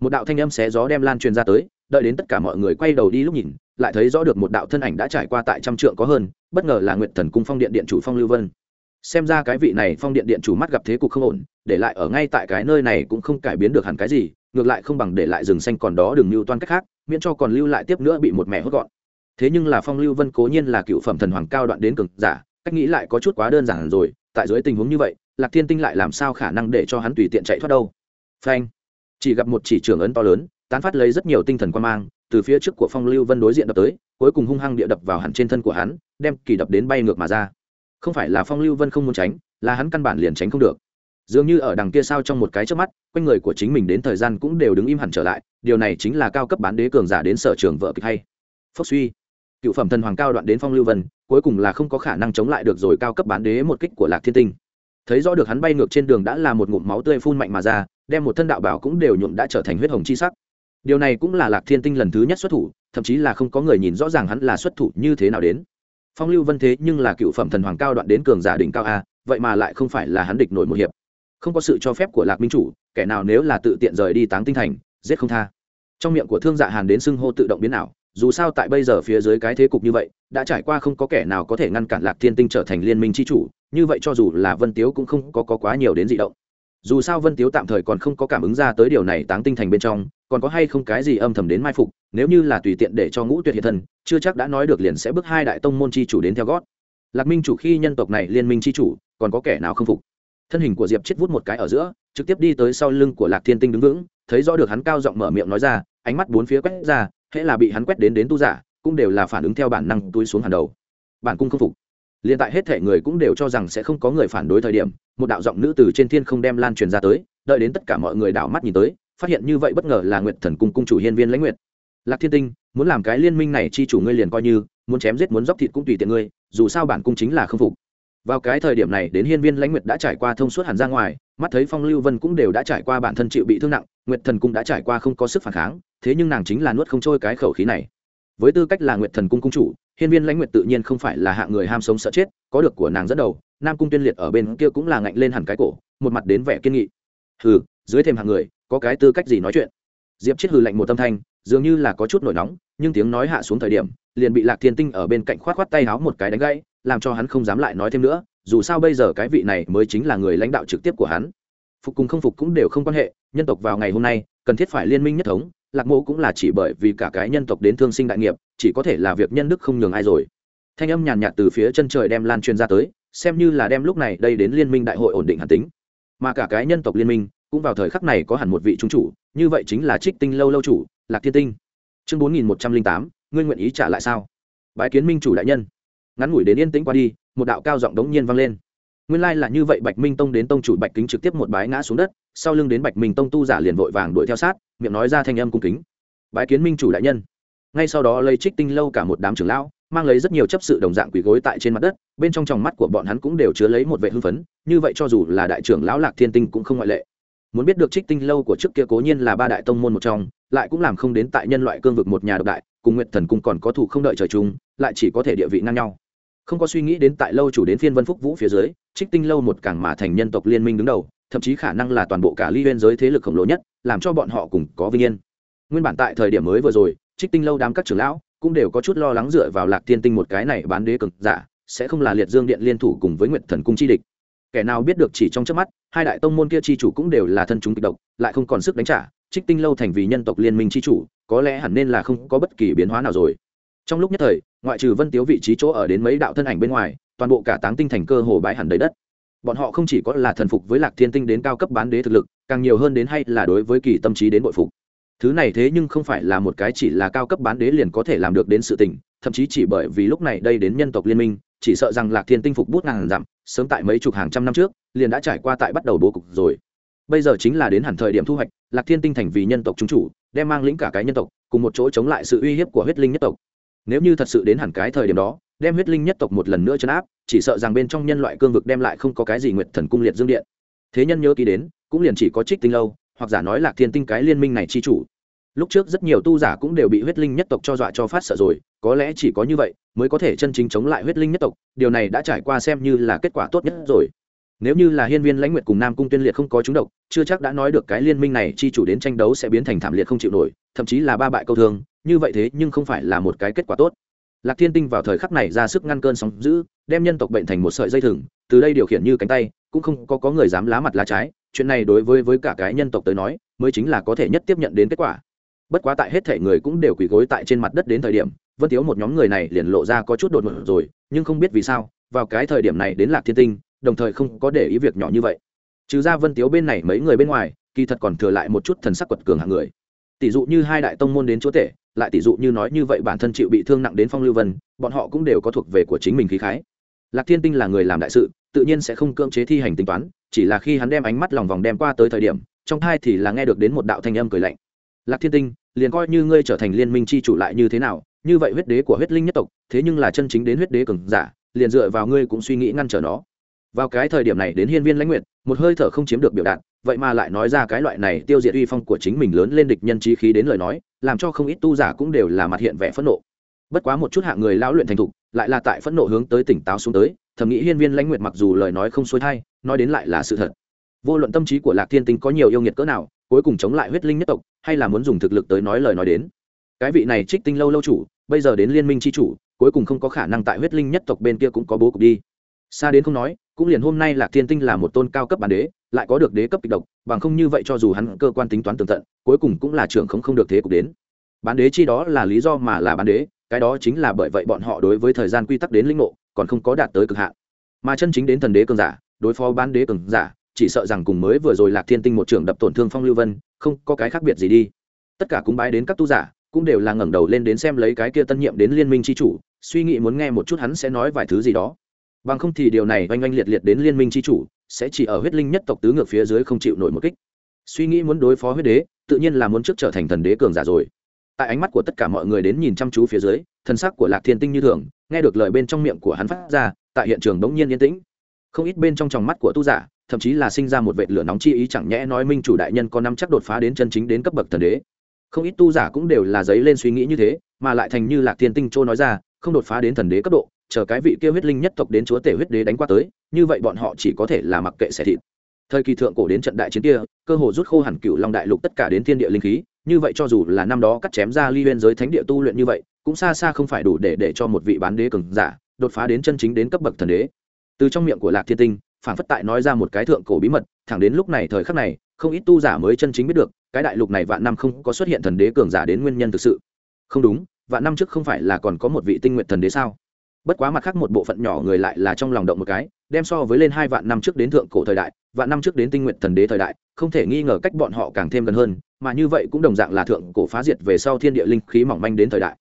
Một đạo thanh âm xé gió đem lan truyền ra tới, đợi đến tất cả mọi người quay đầu đi lúc nhìn, lại thấy rõ được một đạo thân ảnh đã trải qua tại trăm trượng có hơn, bất ngờ là nguyệt thần cung phong điện điện chủ phong lưu vân xem ra cái vị này phong điện điện chủ mắt gặp thế cục không ổn, để lại ở ngay tại cái nơi này cũng không cải biến được hẳn cái gì, ngược lại không bằng để lại rừng xanh còn đó đừng mưu toan cách khác, miễn cho còn lưu lại tiếp nữa bị một mẹ hốt gọn. Thế nhưng là phong lưu vân cố nhiên là cựu phẩm thần hoàng cao đoạn đến cực giả, cách nghĩ lại có chút quá đơn giản rồi, tại dưới tình huống như vậy, lạc thiên tinh lại làm sao khả năng để cho hắn tùy tiện chạy thoát đâu? Phanh! Chỉ gặp một chỉ trưởng ấn to lớn, tán phát lấy rất nhiều tinh thần quan mang, từ phía trước của phong lưu vân đối diện đập tới, cuối cùng hung hăng địa đập vào hẳn trên thân của hắn, đem kỳ đập đến bay ngược mà ra không phải là phong lưu vân không muốn tránh, là hắn căn bản liền tránh không được. Dường như ở đằng kia sao trong một cái trước mắt, quanh người của chính mình đến thời gian cũng đều đứng im hẳn trở lại, điều này chính là cao cấp bán đế cường giả đến sở trường vợ kịch hay. Phốc suy, cựu phẩm thần hoàng cao đoạn đến phong lưu vân, cuối cùng là không có khả năng chống lại được rồi cao cấp bán đế một kích của lạc thiên tinh. Thấy rõ được hắn bay ngược trên đường đã là một ngụm máu tươi phun mạnh mà ra, đem một thân đạo bảo cũng đều nhuộm đã trở thành huyết hồng chi sắc. Điều này cũng là lạc thiên tinh lần thứ nhất xuất thủ, thậm chí là không có người nhìn rõ ràng hắn là xuất thủ như thế nào đến phong lưu vân thế nhưng là cựu phẩm thần hoàng cao đoạn đến cường giả đỉnh cao a vậy mà lại không phải là hắn địch nổi một hiệp. Không có sự cho phép của lạc minh chủ kẻ nào nếu là tự tiện rời đi táng tinh thành giết không tha. Trong miệng của thương dạ hàn đến xưng hô tự động biến ảo dù sao tại bây giờ phía dưới cái thế cục như vậy đã trải qua không có kẻ nào có thể ngăn cản lạc thiên tinh trở thành liên minh c h i chủ như vậy cho dù là vân tiếu cũng không có, có quá nhiều đến d ị động dù sao vân tiếu tạm thời còn không có cảm ứng ra tới điều này táng tinh thành bên trong, còn có hay không cái gì âm thầm đến mai phục, nếu như là tùy tiện để cho ngũ tuyệt hiện thân, chưa chắc đã nói được liền sẽ bước hai đại tông môn c h i chủ đến theo gót. Lạc minh chủ khi nhân tộc này liên minh c h i chủ, còn có kẻ nào không phục? Thân hình của diệp chết vút một cái ở giữa, trực tiếp đi tới sau lưng của lạc thiên tinh đứng vững, thấy rõ được hắn cao giọng mở miệng nói ra, ánh mắt bốn phía quét ra, hễ là bị hắn quét đến đến tu giả, cũng đều là phản ứng theo bản năng túi xuống hàng đầu. Bản cung không phục liền tại hết thể người cũng đều cho rằng sẽ không có người phản đối thời điểm, một đạo giọng nữ từ trên thiên không đem lan truyền ra tới, đợi đến tất cả mọi người đảo mắt nhìn tới, phát hiện như vậy bất ngờ là nguyệt thần cung cung chủ hiên viên lãnh nguyệt. Lạc thiên tinh, muốn làm cái liên minh này chi chủ ngươi liền coi như, muốn chém giết muốn dóc thịt cũng tùy tiện ngươi, dù sao bản cung chính là không phục. Vào cái thời điểm này đến hiên viên lãnh nguyệt đã trải qua thông suốt hẳn ra ngoài, mắt thấy phong lưu vân cũng đều đã trải qua bản thân chịu bị thương nặng, nguyệt thần cung đã trải qua không có sức phản kháng, thế nhưng nàng chính là nuốt không trôi cái khẩu khí này với tư cách là nguyệt thần cung cung chủ, hiên viên lãnh nguyệt tự nhiên không phải là hạng người ham sống sợ chết, có được của nàng dẫn đầu, nam cung tuyên liệt ở bên kia cũng là ngạnh lên hẳn cái cổ, một mặt đến vẻ kiên nghị. Hừ, dưới thêm hạng người, có cái tư cách gì nói chuyện? Diệp chết hừ lạnh một tâm thanh, dường như là có chút nổi nóng, nhưng tiếng nói hạ xuống thời điểm, liền bị lạc thiên tinh ở bên cạnh khoát khoát tay háo một cái đánh gãy, làm cho hắn không dám lại nói thêm nữa, dù sao bây giờ cái vị này mới chính là người lãnh đạo trực tiếp của hắn. Phục cùng không phục cũng đều không quan hệ, nhân tộc vào ngày hôm nay, cần thiết phải liên minh nhất thống lạc mộ cũng là chỉ bởi vì cả cái nhân tộc đến thương sinh đại nghiệp, chỉ có thể là việc nhân đức không nhường ai rồi. Thanh âm nhàn nhạt từ phía chân trời đem lan truyền ra tới, xem như là đem lúc này đây đến liên minh đại hội ổn định hàn tính. Mà cả cái nhân tộc liên minh, cũng vào thời khắc này có hẳn một vị trung chủ, như vậy chính là trích tinh lâu lâu chủ, lạc thiên tinh. Chương bốn nghìn một trăm linh tám, ngươi nguyện ý trả lại sao? Bái kiến minh chủ đại nhân. Ngắn ngủi đến yên tĩnh qua đi, một đạo cao giọng đống nhiên vang lên nguyên lai là như vậy, bạch minh tông đến tông chủ bạch kính trực tiếp một bái ngã xuống đất, sau lưng đến bạch minh tông tu giả liền vội vàng đuổi theo sát, miệng nói ra thanh âm cung kính. Bái kiến minh chủ đại nhân. Ngay sau đó lấy trích tinh lâu cả một đám trưởng lão, mang lấy rất nhiều chấp sự đồng dạng quỳ gối tại trên mặt đất, bên trong tròng mắt của bọn hắn cũng đều chứa lấy một vệ hưng phấn, như vậy cho dù là đại trưởng lão lạc thiên tinh cũng không ngoại lệ. Muốn biết được trích tinh lâu của trước kia cố nhiên là ba đại tông môn một trong, lại cũng làm không đến tại nhân loại cương vực một nhà độc đại, cùng nguyện thần cung còn có thủ không đợi trời chung, lại chỉ có thể địa vị ngang nhau không có suy nghĩ đến tại lâu chủ đến phiên vân phúc vũ phía dưới, trích tinh lâu một cảng mà thành nhân tộc liên minh đứng đầu, thậm chí khả năng là toàn bộ cả ly bên giới thế lực khổng lồ nhất, làm cho bọn họ cùng có vinh yên. Nguyên bản tại thời điểm mới vừa rồi, trích tinh lâu đám các trưởng lão cũng đều có chút lo lắng dựa vào lạc thiên tinh một cái này bán đế cực giả, sẽ không là liệt dương điện liên thủ cùng với nguyện thần cung chi địch. Kẻ nào biết được chỉ trong trước mắt, hai đại tông môn kia chi chủ cũng đều là thân chúng kịch độc, lại không còn sức đánh trả, trích tinh lâu thành vì nhân tộc liên minh chi chủ, có lẽ hẳn nên là không có bất kỳ biến hóa nào rồi. Trong lúc nhất thời ngoại trừ vân tiếu vị trí chỗ ở đến mấy đạo thân ảnh bên ngoài, toàn bộ cả táng tinh thành cơ hồ bãi hẳn đầy đất. Bọn họ không chỉ có là thần phục với lạc thiên tinh đến cao cấp bán đế thực lực, càng nhiều hơn đến hay là đối với kỳ tâm trí đến bội phục. Thứ này thế nhưng không phải là một cái chỉ là cao cấp bán đế liền có thể làm được đến sự tình, thậm chí chỉ bởi vì lúc này đây đến nhân tộc liên minh, chỉ sợ rằng lạc thiên tinh phục bút ngàn dặm, sớm tại mấy chục hàng trăm năm trước, liền đã trải qua tại bắt đầu bố cục rồi. Bây giờ chính là đến hẳn thời điểm thu hoạch, lạc thiên tinh thành vì nhân tộc chúng chủ, đem mang lĩnh cả cái nhân tộc, cùng một chỗ chống lại sự uy hiếp của huyết linh nhất tộc nếu như thật sự đến hẳn cái thời điểm đó, đem huyết linh nhất tộc một lần nữa chấn áp, chỉ sợ rằng bên trong nhân loại cương vực đem lại không có cái gì nguyện thần cung liệt dương điện. Thế nhân nhớ ký đến, cũng liền chỉ có trích tinh lâu, hoặc giả nói lạc thiên tinh cái liên minh này chi chủ. Lúc trước rất nhiều tu giả cũng đều bị huyết linh nhất tộc cho dọa cho phát sợ rồi, có lẽ chỉ có như vậy mới có thể chân chính chống lại huyết linh nhất tộc, điều này đã trải qua xem như là kết quả tốt nhất rồi. Nếu như là hiên viên lãnh nguyệt cùng nam cung tuyên liệt không có chúng độc, chưa chắc đã nói được cái liên minh này chi chủ đến tranh đấu sẽ biến thành thảm liệt không chịu nổi, thậm chí là ba bại câu thương như vậy thế nhưng không phải là một cái kết quả tốt. Lạc thiên tinh vào thời khắc này ra sức ngăn cơn sóng giữ đem nhân tộc bệnh thành một sợi dây thừng từ đây điều khiển như cánh tay cũng không có, có người dám lá mặt lá trái. Chuyện này đối với với cả cái nhân tộc tới nói mới chính là có thể nhất tiếp nhận đến kết quả. Bất quá tại hết thể người cũng đều quỳ gối tại trên mặt đất đến thời điểm vân tiếu một nhóm người này liền lộ ra có chút đột ngột rồi nhưng không biết vì sao vào cái thời điểm này đến lạc thiên tinh đồng thời không có để ý việc nhỏ như vậy. Trừ ra vân tiếu bên này mấy người bên ngoài kỳ thật còn thừa lại một chút thần sắc quật cường hạng người tỷ dụ như hai đại tông môn đến chúa tể, lại tỷ dụ như nói như vậy bản thân chịu bị thương nặng đến phong lưu vân, bọn họ cũng đều có thuộc về của chính mình khí khái. Lạc thiên tinh là người làm đại sự, tự nhiên sẽ không cưỡng chế thi hành tính toán, chỉ là khi hắn đem ánh mắt lòng vòng đem qua tới thời điểm, trong hai thì là nghe được đến một đạo thanh âm cười lạnh. Lạc thiên tinh, liền coi như ngươi trở thành liên minh c h i chủ lại như thế nào, như vậy huyết đế của huyết linh nhất tộc, thế nhưng là chân chính đến huyết đế cường giả, liền dựa vào ngươi cũng suy nghĩ ngăn trở nó. Vào cái thời điểm này đến hiên viên lãnh nguyện một hơi thở không chiếm được biểu đạt vậy mà lại nói ra cái loại này tiêu diệt uy phong của chính mình lớn lên địch nhân trí khí đến lời nói làm cho không ít tu giả cũng đều là mặt hiện vẻ phẫn nộ. Bất quá một chút hạ người lão luyện thành thục lại là tại phẫn nộ hướng tới tỉnh táo xuống tới thầm nghĩ hiên viên lãnh nguyệt mặc dù lời nói không xuôi thay, nói đến lại là sự thật. Vô luận tâm trí của lạc thiên tinh có nhiều yêu nghiệt cỡ nào cuối cùng chống lại huyết linh nhất tộc hay là muốn dùng thực lực tới nói lời nói đến. Cái vị này trích tinh lâu lâu chủ bây giờ đến liên minh c h i chủ cuối cùng không có khả năng tại huyết linh nhất tộc bên kia cũng có bố cục đi. Xa đến không nói cũng liền hôm nay lạc thiên tinh là một tôn cao cấp bản đế lại có được đế cấp kịch độc, bằng không như vậy cho dù hắn cơ quan tính toán tường tận, cuối cùng cũng là trưởng không không được thế cục đến. Bán đế chi đó là lý do mà là bán đế, cái đó chính là bởi vậy bọn họ đối với thời gian quy tắc đến linh ngộ, còn không có đạt tới cực hạn. Mà chân chính đến thần đế cường giả, đối phó bán đế cường giả, chỉ sợ rằng cùng mới vừa rồi lạc thiên tinh một trưởng đập tổn thương phong lưu vân, không có cái khác biệt gì đi. Tất cả cúng bái đến các tu giả, cũng đều là ngẩng đầu lên đến xem lấy cái kia tân nhiệm đến liên minh chi chủ, suy nghĩ muốn nghe một chút hắn sẽ nói vài thứ gì đó bằng không thì điều này oanh oanh liệt liệt đến liên minh chi chủ, sẽ chỉ ở huyết linh nhất tộc tứ ngược phía dưới không chịu nổi một kích. Suy nghĩ muốn đối phó huyết đế, tự nhiên là muốn trước trở thành thần đế cường giả rồi. Tại ánh mắt của tất cả mọi người đến nhìn chăm chú phía dưới thân sắc của lạc thiên tinh như thường, nghe được lời bên trong miệng của hắn phát ra, tại hiện trường bỗng nhiên yên tĩnh. Không ít bên trong tròng mắt của tu giả, thậm chí là sinh ra một vệt lửa nóng chi ý chẳng nhẽ nói minh chủ đại nhân có năm chắc đột phá đến chân chính đến cấp bậc thần đế. Không ít tu giả cũng đều là giấy lên suy nghĩ như thế, mà lại thành như lạc thiên tinh châu nói ra, không đột phá đến thần đế cấp độ chờ cái vị kia huyết linh nhất tộc đến chúa tể huyết đế đánh qua tới, như vậy bọn họ chỉ có thể là mặc kệ xẻ thịt. Thời kỳ thượng cổ đến trận đại chiến kia, cơ hồ rút khô hẳn cựu long đại lục tất cả đến thiên địa linh khí, như vậy cho dù là năm đó cắt chém ra ly huyên giới thánh địa tu luyện như vậy, cũng xa xa không phải đủ để để cho một vị bán đế cường giả đột phá đến chân chính đến cấp bậc thần đế. Từ trong miệng của lạc thiên tinh, phản phất tại nói ra một cái thượng cổ bí mật, thẳng đến lúc này thời khắc này, không ít tu giả mới chân chính biết được, cái đại lục này vạn năm không có xuất hiện thần đế cường giả đến nguyên nhân thực sự. Không đúng, vạn năm trước không phải là còn có một vị tinh nguyện thần đế sao? Bất quá mặt khác một bộ phận nhỏ người lại là trong lòng động một cái, đem so với lên hai vạn năm trước đến thượng cổ thời đại, vạn năm trước đến tinh nguyện thần đế thời đại, không thể nghi ngờ cách bọn họ càng thêm gần hơn, mà như vậy cũng đồng dạng là thượng cổ phá diệt về sau thiên địa linh khí mỏng manh đến thời đại.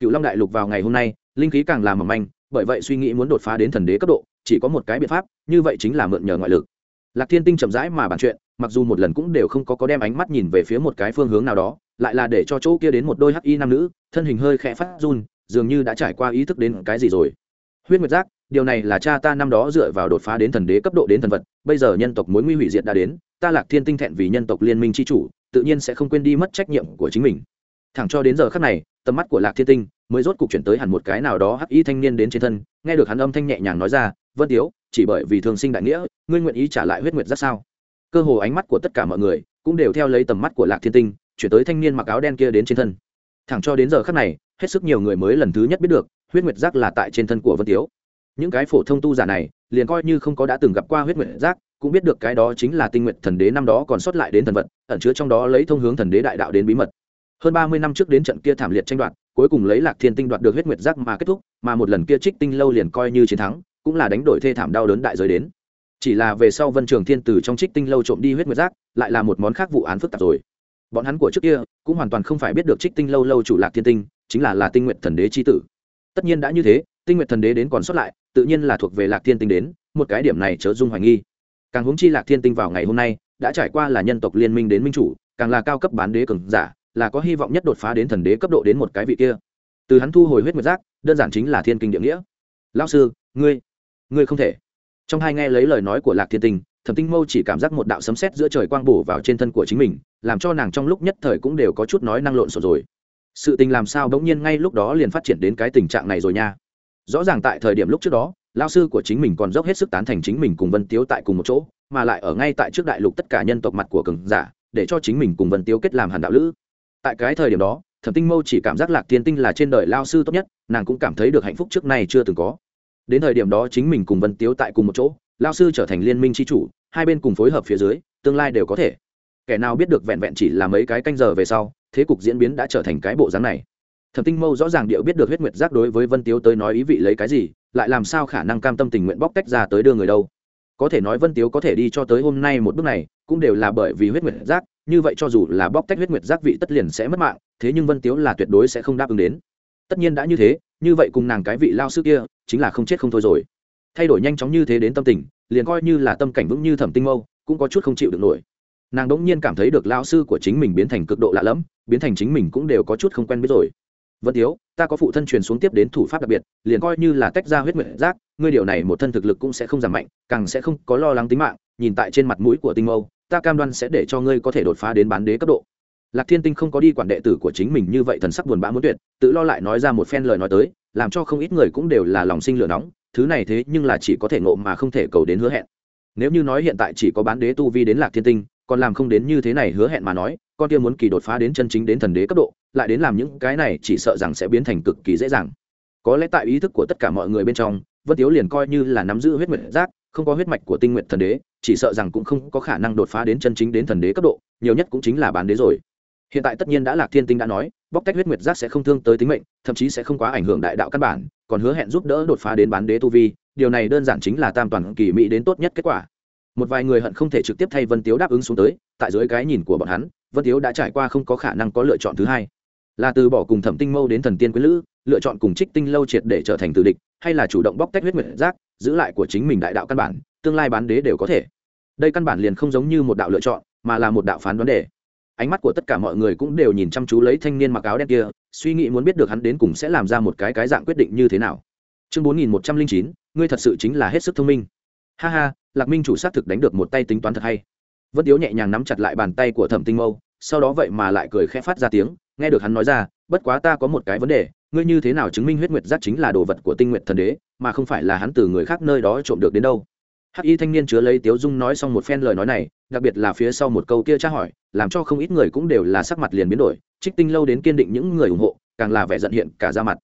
Cựu long đại lục vào ngày hôm nay, linh khí càng làm mỏng manh, bởi vậy suy nghĩ muốn đột phá đến thần đế cấp độ, chỉ có một cái biện pháp, như vậy chính là mượn nhờ ngoại lực. Lạc thiên tinh chậm rãi mà bàn chuyện, mặc dù một lần cũng đều không có có đem ánh mắt nhìn về phía một cái phương hướng nào đó lại là để cho chỗ kia đến một đôi hắc y nam nữ, thân hình hơi khẽ phát run, dường như đã trải qua ý thức đến cái gì rồi. Huyết nguyệt giác, điều này là cha ta năm đó dựa vào đột phá đến thần đế cấp độ đến thần vật, bây giờ nhân tộc mối nguy hủy diệt đã đến, ta lạc thiên tinh thẹn vì nhân tộc liên minh c h i chủ, tự nhiên sẽ không quên đi mất trách nhiệm của chính mình. Thẳng cho đến giờ khắc này, tầm mắt của lạc thiên tinh mới rốt cuộc chuyển tới hẳn một cái nào đó hắc y thanh niên đến trên thân, nghe được hắn âm thanh nhẹ nhàng nói ra, vân tiếu, chỉ bởi vì thường sinh đại nghĩa, ngươi nguyện ý trả lại huyết nguyệt Giác sao? Cơ hồ ánh mắt của tất cả mọi người cũng đều theo lấy tầm mắt của lạc thiên tinh chuyển tới thanh niên mặc áo đen kia đến trên thân. Thẳng cho đến giờ khắc này, hết sức nhiều người mới lần thứ nhất biết được, huyết nguyệt giác là tại trên thân của vân tiếu. Những cái phổ thông tu giả này, liền coi như không có đã từng gặp qua huyết nguyệt giác, cũng biết được cái đó chính là tinh nguyện thần đế năm đó còn sót lại đến thần vật, ẩn chứa trong đó lấy thông hướng thần đế đại đạo đến bí mật. Hơn ba mươi năm trước đến trận kia thảm liệt tranh đoạt, cuối cùng lấy lạc thiên tinh đoạt được huyết nguyệt giác mà kết thúc, mà một lần kia trích tinh lâu liền coi như chiến thắng, cũng là đánh đổi thê thảm đau đớn đại giới đến. Chỉ là về sau vân trường thiên từ trong trích tinh lâu trộm đi huyết nguyệt giác, lại là một món khác vụ án phức tạp rồi bọn hắn của trước kia cũng hoàn toàn không phải biết được trích tinh lâu lâu chủ lạc thiên tinh, chính là là tinh nguyện thần đế c tử. Tất nhiên đã như thế, tinh nguyện thần đế đến còn sót lại, tự nhiên là thuộc về lạc thiên tinh đến, một cái điểm này chớ dung hoài nghi. Càng hướng chi lạc thiên tinh vào ngày hôm nay, đã trải qua là nhân tộc liên minh đến minh chủ, càng là cao cấp bán đế cường giả, là có hy vọng nhất đột phá đến thần đế cấp độ đến một cái vị kia. Từ hắn thu hồi huyết nguyệt giác, đơn giản chính là thiên kinh địa nghĩa. Lao sư, ngươi ngươi không thể. Trong hai nghe lấy lời nói của lạc thiên tinh thẩm tinh mâu chỉ cảm giác một đạo sấm sét giữa trời quang bổ vào trên thân của chính mình, làm cho nàng trong lúc nhất thời cũng đều có chút nói năng lộn xộn rồi. Sự tình làm sao bỗng nhiên ngay lúc đó liền phát triển đến cái tình trạng này rồi nha. Rõ ràng tại thời điểm lúc trước đó lao sư của chính mình còn dốc hết sức tán thành chính mình cùng vân tiếu tại cùng một chỗ, mà lại ở ngay tại trước đại lục tất cả nhân tộc mặt của cường giả, để cho chính mình cùng vân tiếu kết làm hàn đạo lữ. Tại cái thời điểm đó, thẩm tinh mâu chỉ cảm giác lạc thiên tinh là trên đời lao sư tốt nhất, nàng cũng cảm thấy được hạnh phúc trước nay chưa từng có. Đến thời điểm đó chính mình cùng vân tiếu tại cùng một chỗ lao sư trở thành liên minh tri chủ, hai bên cùng phối hợp phía dưới, tương lai đều có thể. Kẻ nào biết được vẹn vẹn chỉ là mấy cái canh giờ về sau, thế cục diễn biến đã trở thành cái bộ dáng này. Thẩm tinh mâu rõ ràng điệu biết được huyết nguyệt giác đối với vân tiếu tới nói ý vị lấy cái gì, lại làm sao khả năng cam tâm tình nguyện bóc tách ra tới đưa người đâu. Có thể nói vân tiếu có thể đi cho tới hôm nay một bước này, cũng đều là bởi vì huyết nguyệt giác, như vậy cho dù là bóc tách huyết nguyệt giác vị tất liền sẽ mất mạng, thế nhưng vân tiếu là tuyệt đối sẽ không đáp ứng đến. Tất nhiên đã như thế, như vậy cùng nàng cái vị lao sư kia, chính là không chết không thôi rồi thay đổi nhanh chóng như thế đến tâm tình liền coi như là tâm cảnh vững như thẩm tinh mâu cũng có chút không chịu được nổi. Nàng đ ỗ n g nhiên cảm thấy được lao sư của chính mình biến thành cực độ lạ lẫm biến thành chính mình cũng đều có chút không quen biết rồi. Vẫn thiếu, ta có phụ thân truyền xuống tiếp đến thủ pháp đặc biệt liền coi như là tách ra huyết nguyện giác ngươi điều này một thân thực lực cũng sẽ không giảm mạnh càng sẽ không có lo lắng tính mạng nhìn tại trên mặt mũi của tinh mâu ta cam đoan sẽ để cho ngươi có thể đột phá đến bán đế cấp độ. Lạc thiên tinh không có đi quản đệ tử của chính mình như vậy thần sắc buồn bã muốn tuyệt tự lo lại nói ra một phen lời nói tới làm cho không ít người cũng đều là lòng sinh lửa nóng thứ này thế nhưng là chỉ có thể ngộ mà không thể cầu đến hứa hẹn. Nếu như nói hiện tại chỉ có bán đế tu vi đến lạc thiên tinh, còn làm không đến như thế này hứa hẹn mà nói, con kia muốn kỳ đột phá đến chân chính đến thần đế cấp độ, lại đến làm những cái này chỉ sợ rằng sẽ biến thành cực kỳ dễ dàng. Có lẽ tại ý thức của tất cả mọi người bên trong, vân tiếu liền coi như là nắm giữ huyết nguyện giác, không có huyết mạch của tinh nguyện thần đế, chỉ sợ rằng cũng không có khả năng đột phá đến chân chính đến thần đế cấp độ, nhiều nhất cũng chính là bán đế rồi. Hiện tại tất nhiên đã lạc thiên tinh đã nói, bóc tách huyết nguyệt giác sẽ không thương tới tính mệnh, thậm chí sẽ không quá ảnh hưởng đại đạo căn bản còn hứa hẹn giúp đỡ đột phá đến bán đế tu vi, điều này đơn giản chính là tam toàn kỳ mỹ đến tốt nhất kết quả. Một vài người hận không thể trực tiếp thay vân tiếu đáp ứng xuống tới, tại dưới cái nhìn của bọn hắn, vân tiếu đã trải qua không có khả năng có lựa chọn thứ hai. Là từ bỏ cùng thẩm tinh mâu đến thần tiên quý lữ, lựa chọn cùng trích tinh lâu triệt để trở thành tử địch, hay là chủ động bóc tách huyết nguyệt giác, giữ lại của chính mình đại đạo căn bản, tương lai bán đế đều có thể. Đây căn bản liền không giống như một đạo lựa chọn, mà là một đạo phán đoán đề. Ánh mắt của tất cả mọi người cũng đều nhìn chăm chú lấy thanh niên mặc áo đen kia suy nghĩ muốn biết được hắn đến cùng sẽ làm ra một cái cái dạng quyết định như thế nào. Chương bốn nghìn một trăm linh chín, ngươi thật sự chính là hết sức thông minh. Ha ha, lạc minh chủ xác thực đánh được một tay tính toán thật hay. Vân tiếu nhẹ nhàng nắm chặt lại bàn tay của thẩm tinh mâu, sau đó vậy mà lại cười khẽ phát ra tiếng, nghe được hắn nói ra, bất quá ta có một cái vấn đề, ngươi như thế nào chứng minh huyết nguyệt giác chính là đồ vật của tinh nguyệt thần đế, mà không phải là hắn từ người khác nơi đó trộm được đến đâu? Hắc y thanh niên chứa lấy tiếu dung nói xong một phen lời nói này, đặc biệt là phía sau một câu kia tra hỏi, làm cho không ít người cũng đều là sắc mặt liền biến đổi, trích tinh lâu đến kiên định những người ủng hộ, càng là vẻ giận hiện cả ra mặt.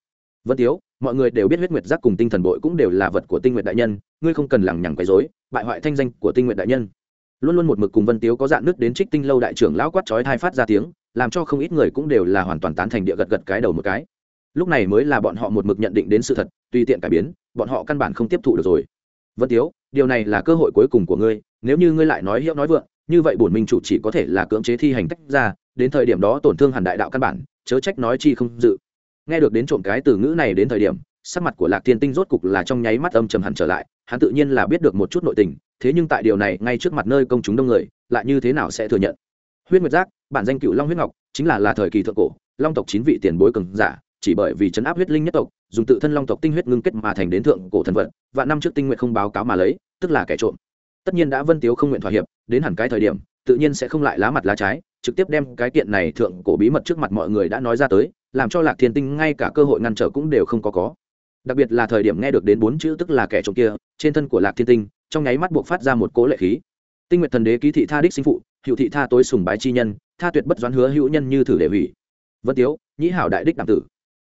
Vân tiếu, mọi người đều biết huyết nguyệt giác cùng tinh thần bội cũng đều là vật của tinh nguyệt đại nhân, ngươi không cần lằng nhằng quấy dối bại hoại thanh danh của tinh nguyệt đại nhân. Luôn luôn một mực cùng vân tiếu có dạn nước đến trích tinh lâu đại trưởng lão quát chói thai phát ra tiếng, làm cho không ít người cũng đều là hoàn toàn tán thành địa gật gật cái đầu một cái. Lúc này mới là bọn họ một mực nhận định đến sự thật, tùy tiện cải biến, bọn họ căn bản không tiếp thụ được rồi. Vân tiếu điều này là cơ hội cuối cùng của ngươi, nếu như ngươi lại nói hiệu nói vượng, như vậy bổn minh chủ chỉ có thể là cưỡng chế thi hành tách ra, đến thời điểm đó tổn thương hẳn đại đạo căn bản, chớ trách nói chi không dự. Nghe được đến trộm cái từ ngữ này đến thời điểm, sắc mặt của lạc thiên tinh rốt cục là trong nháy mắt âm trầm hẳn trở lại, hắn tự nhiên là biết được một chút nội tình, thế nhưng tại điều này ngay trước mặt nơi công chúng đông người, lại như thế nào sẽ thừa nhận? Huyết nguyệt giác, bản danh cựu long huyết ngọc, chính là là thời kỳ thượng cổ, long tộc chín vị tiền bối cường giả chỉ bởi vì chấn áp huyết linh nhất tộc, dùng tự thân long tộc tinh huyết ngưng kết mà thành đến thượng cổ thần vật và năm trước tinh nguyện không báo cáo mà lấy, tức là kẻ trộm. Tất nhiên đã vân tiếu không nguyện thỏa hiệp, đến hẳn cái thời điểm, tự nhiên sẽ không lại lá mặt lá trái, trực tiếp đem cái kiện này thượng cổ bí mật trước mặt mọi người đã nói ra tới, làm cho lạc thiên tinh ngay cả cơ hội ngăn trở cũng đều không có có. Đặc biệt là thời điểm nghe được đến bốn chữ tức là kẻ trộm kia, trên thân của lạc thiên tinh, trong nháy mắt buộc phát ra một cố lệ khí. Tinh nguyện thần đế ký thị tha đích sinh phụ, hữu thị tha tối sùng bái chi nhân, tha tuyệt bất doán hứa hữu nhân như thử để hủy. Vân tiếu, nhĩ hảo đại đích đạm tử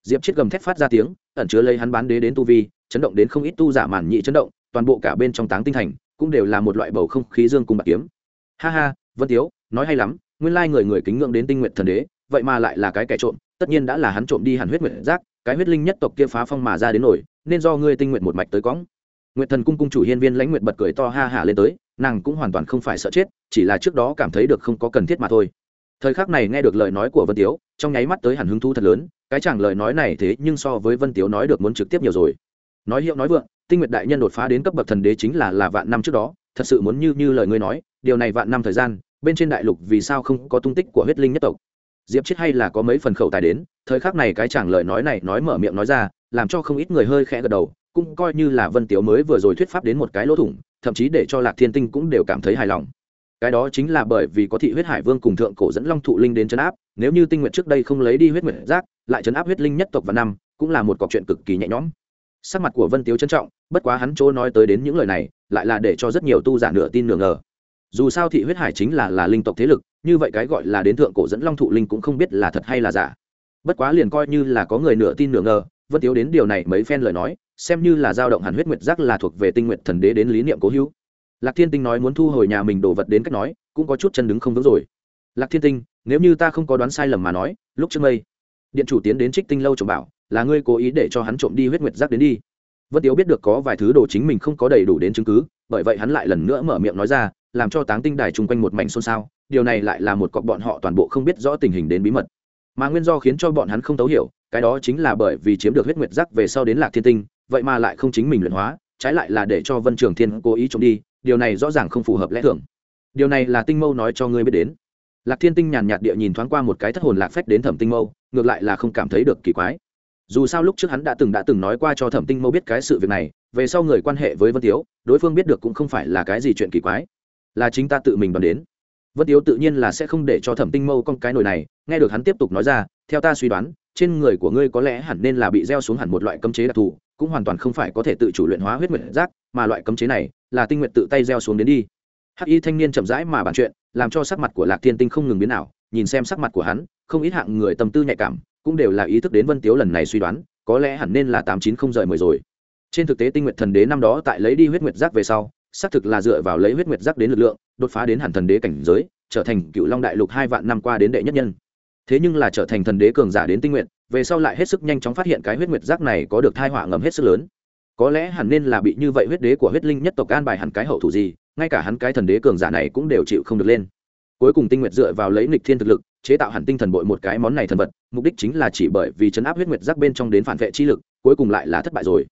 diệp chết gầm thét phát ra tiếng, ẩn chứa lấy hắn bán đế đến tu vi, chấn động đến không ít tu giả màn nhị chấn động, toàn bộ cả bên trong táng tinh thành, cũng đều là một loại bầu không khí dương cùng bạc kiếm. Ha ha, vân tiếu, nói hay lắm, nguyên lai người người kính ngưỡng đến tinh nguyện thần đế, vậy mà lại là cái kẻ trộm, tất nhiên đã là hắn trộm đi hẳn huyết nguyện giác, cái huyết linh nhất tộc kia phá phong mà ra đến nổi, nên do ngươi tinh nguyện một mạch tới cõng. Nguyện thần cung cung chủ hiên viên lãnh nguyện bật cười to ha hả lên tới, nàng cũng hoàn toàn không phải sợ chết, chỉ là trước đó cảm thấy được không có cần thiết mà thôi. Thời khắc này nghe được lời nói của vân tiếu, trong nháy mắt tới hẳn hứng thú thật lớn cái chẳng lời nói này thế nhưng so với vân tiếu nói được muốn trực tiếp nhiều rồi. Nói hiệu nói vượng, tinh nguyệt đại nhân đột phá đến cấp bậc thần đế chính là là vạn năm trước đó, thật sự muốn như như lời ngươi nói, điều này vạn năm thời gian, bên trên đại lục vì sao không có tung tích của huyết linh nhất tộc? Diệp chết hay là có mấy phần khẩu tài đến, thời khắc này cái chẳng lời nói này nói mở miệng nói ra, làm cho không ít người hơi khẽ gật đầu, cũng coi như là vân tiếu mới vừa rồi thuyết pháp đến một cái lỗ thủng, thậm chí để cho lạc thiên tinh cũng đều cảm thấy hài lòng. Cái đó chính là bởi vì có thị huyết hải vương cùng thượng cổ dẫn long thụ linh đến chấn áp nếu như tinh nguyện trước đây không lấy đi huyết nguyện giác, lại chấn áp huyết linh nhất tộc và năm, cũng là một cọc chuyện cực kỳ nhẹ nhõm. Sắc mặt của vân tiếu trân trọng, bất quá hắn chỗ nói tới đến những lời này, lại là để cho rất nhiều tu giả nửa tin nửa ngờ. Dù sao thị huyết hải chính là là linh tộc thế lực, như vậy cái gọi là đến thượng cổ dẫn long thụ linh cũng không biết là thật hay là giả. Bất quá liền coi như là có người nửa tin nửa ngờ, vân tiếu đến điều này mấy phen lời nói, xem như là dao động hàn huyết nguyệt giác là thuộc về tinh nguyện thần đế đến lý niệm cố hữu. Lạc thiên tinh nói muốn thu hồi nhà mình đồ vật đến cách nói, cũng có chút chân đứng không vững rồi. Lạc thiên tinh nếu như ta không có đoán sai lầm mà nói, lúc trước mây, điện chủ tiến đến trích tinh lâu trộm bảo, là ngươi cố ý để cho hắn trộm đi huyết nguyệt giác đến đi. Vân tiếu biết được có vài thứ đồ chính mình không có đầy đủ đến chứng cứ, bởi vậy hắn lại lần nữa mở miệng nói ra, làm cho táng tinh đài chung quanh một mảnh xôn xao, điều này lại là một cọc bọn họ toàn bộ không biết rõ tình hình đến bí mật. Mà nguyên do khiến cho bọn hắn không thấu hiểu, cái đó chính là bởi vì chiếm được huyết nguyệt giác về sau đến lạc thiên tinh, vậy mà lại không chính mình luyện hóa, trái lại là để cho vân trường thiên cố ý trộm đi, điều này rõ ràng không phù hợp lẽ thường. Điều này là tinh mâu nói cho ngươi biết đến lạc thiên tinh nhàn nhạt địa nhìn thoáng qua một cái thất hồn lạc phách đến thẩm tinh mâu, ngược lại là không cảm thấy được kỳ quái. Dù sao lúc trước hắn đã từng đã từng nói qua cho thẩm tinh mâu biết cái sự việc này, về sau người quan hệ với vân tiếu, đối phương biết được cũng không phải là cái gì chuyện kỳ quái. Là chính ta tự mình đoán đến. Vân tiếu tự nhiên là sẽ không để cho thẩm tinh mâu con cái nồi này, nghe được hắn tiếp tục nói ra, theo ta suy đoán, trên người của ngươi có lẽ hẳn nên là bị gieo xuống hẳn một loại cấm chế đặc thù, cũng hoàn toàn không phải có thể tự chủ luyện hóa huyết nguyện giác, mà loại cấm chế này là tinh nguyện tự tay gieo xuống đến đi hắc y thanh niên chậm rãi mà bàn chuyện, làm cho sắc mặt của lạc thiên tinh không ngừng biến ảo, nhìn xem sắc mặt của hắn, không ít hạng người tâm tư nhạy cảm, cũng đều là ý thức đến vân tiếu lần này suy đoán, có lẽ hẳn nên là tám chín không rời mười rồi. Trên thực tế tinh nguyện thần đế năm đó tại lấy đi huyết nguyệt giác về sau, xác thực là dựa vào lấy huyết nguyệt giác đến lực lượng, đột phá đến hẳn thần đế cảnh giới, trở thành cựu long đại lục hai vạn năm qua đến đệ nhất nhân. Thế nhưng là trở thành thần đế cường giả đến tinh nguyện về sau lại hết sức nhanh chóng phát hiện cái huyết nguyệt giác này có được thai họa ngầm hết sức lớn. Có lẽ hẳn nên là bị như vậy huyết đế của huyết linh nhất tộc an bài hẳn cái hậu thủ gì ngay cả hắn cái thần đế cường giả này cũng đều chịu không được lên. Cuối cùng tinh nguyệt dựa vào lấy nghịch thiên thực lực, chế tạo hẳn tinh thần bội một cái món này thần vật, mục đích chính là chỉ bởi vì chấn áp huyết nguyệt giác bên trong đến phản vệ chi lực, cuối cùng lại là thất bại rồi.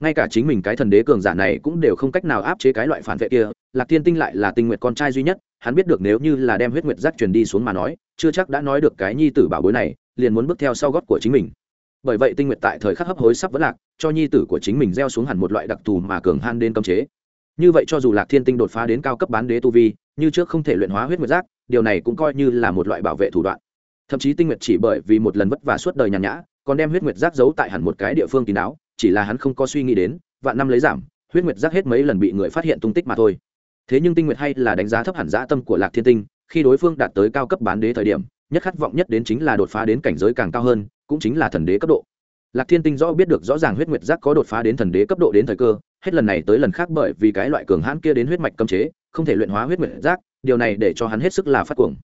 Ngay cả chính mình cái thần đế cường giả này cũng đều không cách nào áp chế cái loại phản vệ kia, lạc thiên tinh lại là tinh nguyệt con trai duy nhất, hắn biết được nếu như là đem huyết nguyệt giác truyền đi xuống mà nói, chưa chắc đã nói được cái nhi tử bảo bối này, liền muốn bước theo sau gót của chính mình. Bởi vậy tinh nguyệt tại thời khắc hấp hối sắp vẫn lạc, cho nhi tử của chính mình gieo xuống hẳn một loại đặc thù mà cường han đến cấm chế như vậy cho dù lạc thiên tinh đột phá đến cao cấp bán đế tu vi, như trước không thể luyện hóa huyết nguyệt giác, điều này cũng coi như là một loại bảo vệ thủ đoạn. Thậm chí tinh nguyệt chỉ bởi vì một lần vất vả suốt đời nhàn nhã, còn đem huyết nguyệt giác giấu tại hẳn một cái địa phương kín đáo, chỉ là hắn không có suy nghĩ đến, vạn năm lấy giảm, huyết nguyệt giác hết mấy lần bị người phát hiện tung tích mà thôi. Thế nhưng tinh nguyệt hay là đánh giá thấp hẳn dã tâm của lạc thiên tinh, khi đối phương đạt tới cao cấp bán đế thời điểm, nhất khát vọng nhất đến chính là đột phá đến cảnh giới càng cao hơn, cũng chính là thần đế cấp độ lạc thiên tinh rõ biết được rõ ràng huyết nguyệt giác có đột phá đến thần đế cấp độ đến thời cơ, hết lần này tới lần khác bởi vì cái loại cường hãn kia đến huyết mạch cấm chế, không thể luyện hóa huyết nguyệt giác, điều này để cho hắn hết sức là phát cuồng.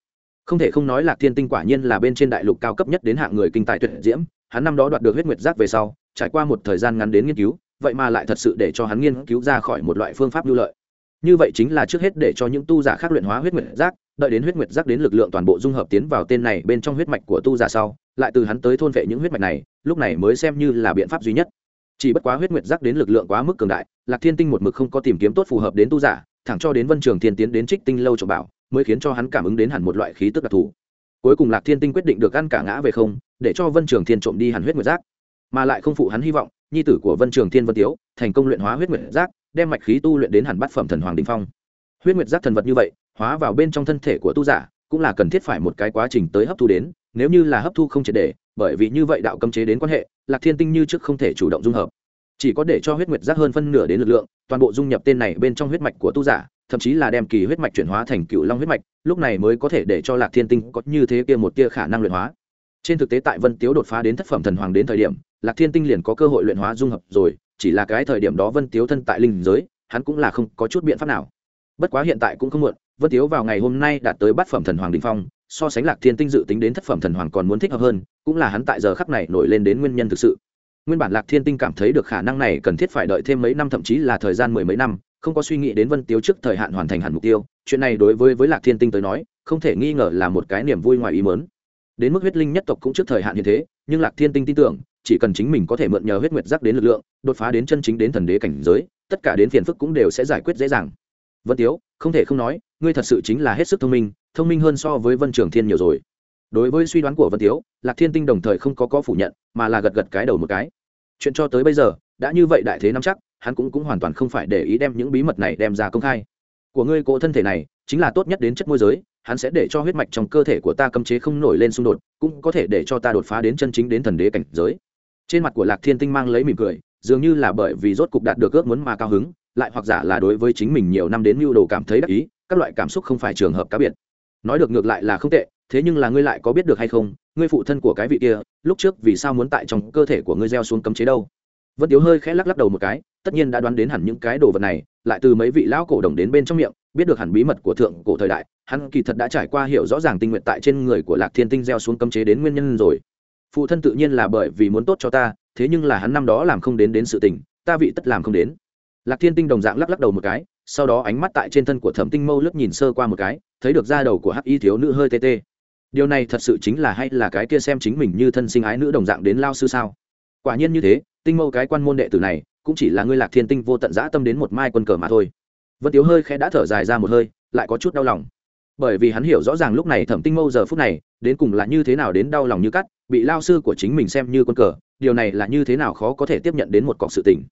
Không thể không nói lạc thiên tinh quả nhiên là bên trên đại lục cao cấp nhất đến hạng người kinh tài tuyệt diễm, hắn năm đó đoạt được huyết nguyệt giác về sau, trải qua một thời gian ngắn đến nghiên cứu, vậy mà lại thật sự để cho hắn nghiên cứu ra khỏi một loại phương pháp lưu lợi. Như vậy chính là trước hết để cho những tu giả khác luyện hóa huyết nguyệt giác, đợi đến huyết nguyệt giác đến lực lượng toàn bộ dung hợp tiến vào tên này bên trong huyết mạch của tu giả sau lại từ hắn tới thôn vệ những huyết mạch này, lúc này mới xem như là biện pháp duy nhất. Chỉ bất quá huyết nguyệt giác đến lực lượng quá mức cường đại, lạc thiên tinh một mực không có tìm kiếm tốt phù hợp đến tu giả, thẳng cho đến vân trường thiên tiến đến trích tinh lâu trộm bảo, mới khiến cho hắn cảm ứng đến hẳn một loại khí tức đặc thù. Cuối cùng lạc thiên tinh quyết định được ăn cả ngã về không, để cho vân trường thiên trộm đi hẳn huyết nguyệt giác. Mà lại không phụ hắn hy vọng, nhi tử của vân trường thiên vân tiếu, thành công luyện hóa huyết nguyệt giác, đem mạch khí tu luyện đến hẳn bát phẩm thần hoàng đình phong. Huyết nguyệt giác thần vật như vậy, hóa vào bên trong thân thể của tu giả, cũng là cần thiết phải một cái quá trình tới hấp thu đến nếu như là hấp thu không triệt để, bởi vì như vậy đạo cấm chế đến quan hệ, lạc thiên tinh như trước không thể chủ động dung hợp. Chỉ có để cho huyết nguyệt giác hơn phân nửa đến lực lượng, toàn bộ dung nhập tên này bên trong huyết mạch của tu giả, thậm chí là đem kỳ huyết mạch chuyển hóa thành cựu long huyết mạch, lúc này mới có thể để cho lạc thiên tinh có như thế kia một tia khả năng luyện hóa. Trên thực tế tại vân tiếu đột phá đến thất phẩm thần hoàng đến thời điểm, lạc thiên tinh liền có cơ hội luyện hóa dung hợp rồi, chỉ là cái thời điểm đó vân tiếu thân tại linh giới, hắn cũng là không có chút biện pháp nào. Bất quá hiện tại cũng không muộn, vân tiếu vào ngày hôm nay đạt tới bát phẩm thần hoàng đình phong so sánh lạc thiên tinh dự tính đến thất phẩm thần hoàng còn muốn thích hợp hơn, cũng là hắn tại giờ khắc này nổi lên đến nguyên nhân thực sự. Nguyên bản lạc thiên tinh cảm thấy được khả năng này cần thiết phải đợi thêm mấy năm, thậm chí là thời gian mười mấy năm, không có suy nghĩ đến vân tiếu trước thời hạn hoàn thành hẳn mục tiêu, chuyện này đối với với lạc thiên tinh tới nói, không thể nghi ngờ là một cái niềm vui ngoài ý mớn đến mức huyết linh nhất tộc cũng trước thời hạn như thế, nhưng lạc thiên tinh tin tưởng, chỉ cần chính mình có thể mượn nhờ huyết nguyệt giác đến lực lượng, đột phá đến chân chính đến thần đế cảnh giới, tất cả đến phiền phức cũng đều sẽ giải quyết dễ dàng. Vân tiếu, không thể không nói, ngươi thật sự chính là hết sức thông minh thông minh hơn so với vân trường thiên nhiều rồi. Đối với suy đoán của vân tiếu, lạc thiên tinh đồng thời không có có phủ nhận, mà là gật gật cái đầu một cái. Chuyện cho tới bây giờ, đã như vậy đại thế nắm chắc, hắn cũng cũng hoàn toàn không phải để ý đem những bí mật này đem ra công khai. Của ngươi cỗ thân thể này, chính là tốt nhất đến chất môi giới, hắn sẽ để cho huyết mạch trong cơ thể của ta cấm chế không nổi lên xung đột, cũng có thể để cho ta đột phá đến chân chính đến thần đế cảnh giới. Trên mặt của lạc thiên tinh mang lấy mỉm cười, dường như là bởi vì rốt cục đạt được ước muốn mà cao hứng, lại hoặc giả là đối với chính mình nhiều năm đến mưu đồ cảm thấy đắc ý, các loại cảm xúc không phải trường hợp cá biệt nói được ngược lại là không tệ, thế nhưng là ngươi lại có biết được hay không, ngươi phụ thân của cái vị kia, lúc trước vì sao muốn tại trong cơ thể của ngươi gieo xuống cấm chế đâu? Vân tiếu hơi khẽ lắc lắc đầu một cái, tất nhiên đã đoán đến hẳn những cái đồ vật này, lại từ mấy vị lão cổ đồng đến bên trong miệng, biết được hẳn bí mật của thượng cổ thời đại, hắn kỳ thật đã trải qua hiểu rõ ràng tinh nguyện tại trên người của lạc thiên tinh gieo xuống cấm chế đến nguyên nhân rồi. Phụ thân tự nhiên là bởi vì muốn tốt cho ta, thế nhưng là hắn năm đó làm không đến đến sự tình, ta vị tất làm không đến. Lạc thiên tinh đồng dạng lắc lắc đầu một cái sau đó ánh mắt tại trên thân của thẩm tinh mâu lướt nhìn sơ qua một cái, thấy được da đầu của hắc y thiếu nữ hơi tê tê. Điều này thật sự chính là hay là cái kia xem chính mình như thân sinh ái nữ đồng dạng đến lao sư sao? Quả nhiên như thế, tinh mâu cái quan môn đệ tử này, cũng chỉ là ngươi lạc thiên tinh vô tận dã tâm đến một mai quân cờ mà thôi. Vân tiếu hơi khẽ đã thở dài ra một hơi, lại có chút đau lòng. Bởi vì hắn hiểu rõ ràng lúc này thẩm tinh mâu giờ phút này, đến cùng là như thế nào đến đau lòng như cắt, bị lao sư của chính mình xem như quân cờ, điều này là như thế nào khó có thể tiếp nhận đến một cọc sự tình.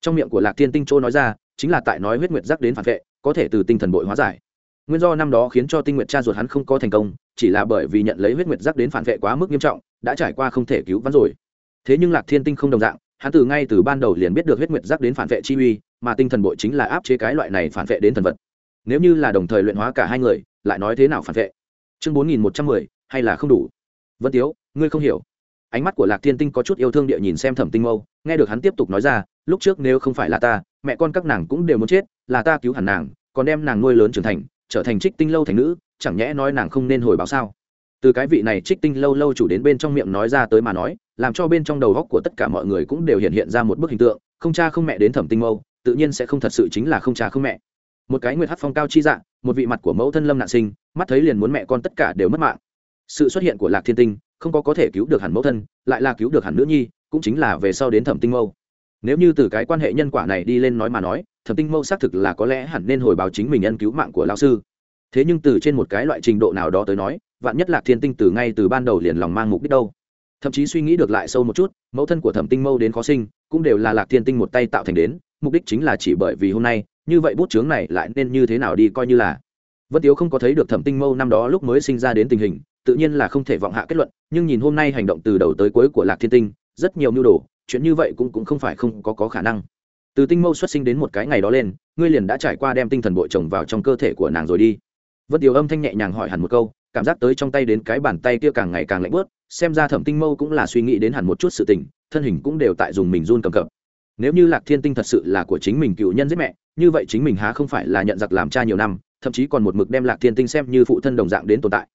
Trong miệng của lạc thiên tinh châu nói ra chính là tại nói huyết nguyệt giác đến phản vệ, có thể từ tinh thần bội hóa giải. Nguyên do năm đó khiến cho tinh nguyệt cha ruột hắn không có thành công, chỉ là bởi vì nhận lấy huyết nguyệt giác đến phản vệ quá mức nghiêm trọng, đã trải qua không thể cứu vãn rồi. Thế nhưng lạc thiên tinh không đồng dạng, hắn từ ngay từ ban đầu liền biết được huyết nguyệt giác đến phản vệ chi uy, mà tinh thần bội chính là áp chế cái loại này phản vệ đến thần vật. Nếu như là đồng thời luyện hóa cả hai người, lại nói thế nào phản vệ? Chương bốn nghìn một trăm mười, hay là không đủ? Vân tiếu, ngươi không hiểu ánh mắt của lạc thiên tinh có chút yêu thương địa nhìn xem thẩm tinh mâu, nghe được hắn tiếp tục nói ra, lúc trước nếu không phải là ta, mẹ con các nàng cũng đều muốn chết, là ta cứu hẳn nàng, còn đem nàng nuôi lớn trưởng thành, trở thành trích tinh lâu thành nữ, chẳng nhẽ nói nàng không nên hồi báo sao? Từ cái vị này trích tinh lâu lâu chủ đến bên trong miệng nói ra tới mà nói, làm cho bên trong đầu góc của tất cả mọi người cũng đều hiện hiện ra một bức hình tượng, không cha không mẹ đến thẩm tinh mâu, tự nhiên sẽ không thật sự chính là không cha không mẹ. Một cái nguyệt hát phong cao chi dạng, một vị mặt của mẫu thân lâm nạn sinh, mắt thấy liền muốn mẹ con tất cả đều mất mạng. Sự xuất hiện của lạc thiên tinh không có có thể cứu được hẳn mẫu thân, lại là cứu được hẳn nữ nhi, cũng chính là về sau đến thẩm tinh mâu. Nếu như từ cái quan hệ nhân quả này đi lên nói mà nói, thẩm tinh mâu xác thực là có lẽ hẳn nên hồi báo chính mình nhân cứu mạng của lao sư. Thế nhưng từ trên một cái loại trình độ nào đó tới nói, vạn nhất lạc thiên tinh từ ngay từ ban đầu liền lòng mang mục đích đâu. Thậm chí suy nghĩ được lại sâu một chút, mẫu thân của thẩm tinh mâu đến khó sinh, cũng đều là lạc thiên tinh một tay tạo thành đến, mục đích chính là chỉ bởi vì hôm nay, như vậy bút chướng này lại nên như thế nào đi coi như là. Vân tiếu không có thấy được thẩm tinh mâu năm đó lúc mới sinh ra đến tình hình tự nhiên là không thể vọng hạ kết luận nhưng nhìn hôm nay hành động từ đầu tới cuối của lạc thiên tinh rất nhiều mưu đồ chuyện như vậy cũng cũng không phải không có, có khả năng. Từ tinh mâu xuất sinh đến một cái ngày đó lên ngươi liền đã trải qua đem tinh thần bội chồng vào trong cơ thể của nàng rồi đi. Vân điều âm thanh nhẹ nhàng hỏi hẳn một câu cảm giác tới trong tay đến cái bàn tay kia càng ngày càng lạnh bớt xem ra thẩm tinh mâu cũng là suy nghĩ đến hẳn một chút sự tình thân hình cũng đều tại dùng mình run cầm cập. Nếu như lạc thiên tinh thật sự là của chính mình cựu nhân giết mẹ như vậy chính mình há không phải là nhận giặc làm cha nhiều năm thậm chí còn một mực đem lạc thiên tinh xem như phụ thân đồng dạng đến tồn tại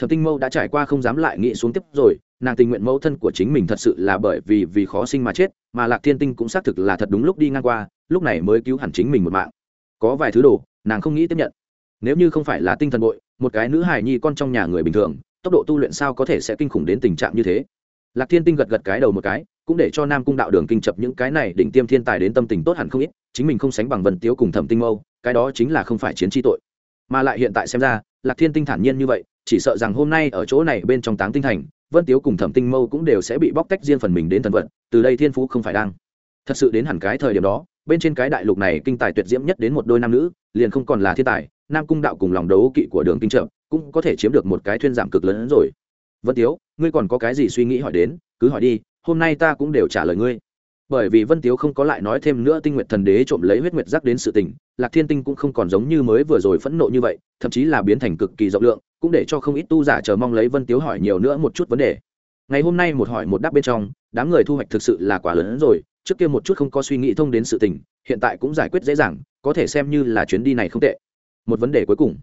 thẩm tinh mâu đã trải qua không dám lại nghĩ xuống tiếp rồi, nàng tình nguyện mẫu thân của chính mình thật sự là bởi vì vì khó sinh mà chết, mà lạc thiên tinh cũng xác thực là thật đúng lúc đi ngang qua, lúc này mới cứu hẳn chính mình một mạng. Có vài thứ đồ, nàng không nghĩ tiếp nhận. Nếu như không phải là tinh thần bội, một cái nữ hài nhi con trong nhà người bình thường, tốc độ tu luyện sao có thể sẽ kinh khủng đến tình trạng như thế? Lạc thiên tinh gật gật cái đầu một cái, cũng để cho nam cung đạo đường kinh chập những cái này đỉnh tiêm thiên tài đến tâm tình tốt hẳn không ít, chính mình không sánh bằng vần tiếu cùng thẩm tinh mâu, cái đó chính là không phải chiến tri tội. Mà lại hiện tại xem ra, lạc thiên tinh thản nhiên như vậy chỉ sợ rằng hôm nay ở chỗ này bên trong táng tinh thành, vân tiếu cùng thẩm tinh mâu cũng đều sẽ bị bóc tách riêng phần mình đến thần vận từ đây thiên phú không phải đang. Thật sự đến hẳn cái thời điểm đó, bên trên cái đại lục này kinh tài tuyệt diễm nhất đến một đôi nam nữ, liền không còn là thiên tài, nam cung đạo cùng lòng đấu kỵ của đường kinh trợ, cũng có thể chiếm được một cái thuyên giảm cực lớn hơn rồi. Vân tiếu, ngươi còn có cái gì suy nghĩ hỏi đến, cứ hỏi đi, hôm nay ta cũng đều trả lời ngươi. Bởi vì vân tiếu không có lại nói thêm nữa tinh nguyện thần đế trộm lấy huyết nguyệt giác đến sự tình, lạc thiên tinh cũng không còn giống như mới vừa rồi phẫn nộ như vậy, thậm chí là biến thành cực kỳ rộng lượng cũng để cho không ít tu giả chờ mong lấy vân tiếu hỏi nhiều nữa một chút vấn đề. Ngày hôm nay một hỏi một đáp bên trong, đám người thu hoạch thực sự là quá lớn hơn rồi, trước kia một chút không có suy nghĩ thông đến sự tình, hiện tại cũng giải quyết dễ dàng, có thể xem như là chuyến đi này không tệ. Một vấn đề cuối cùng.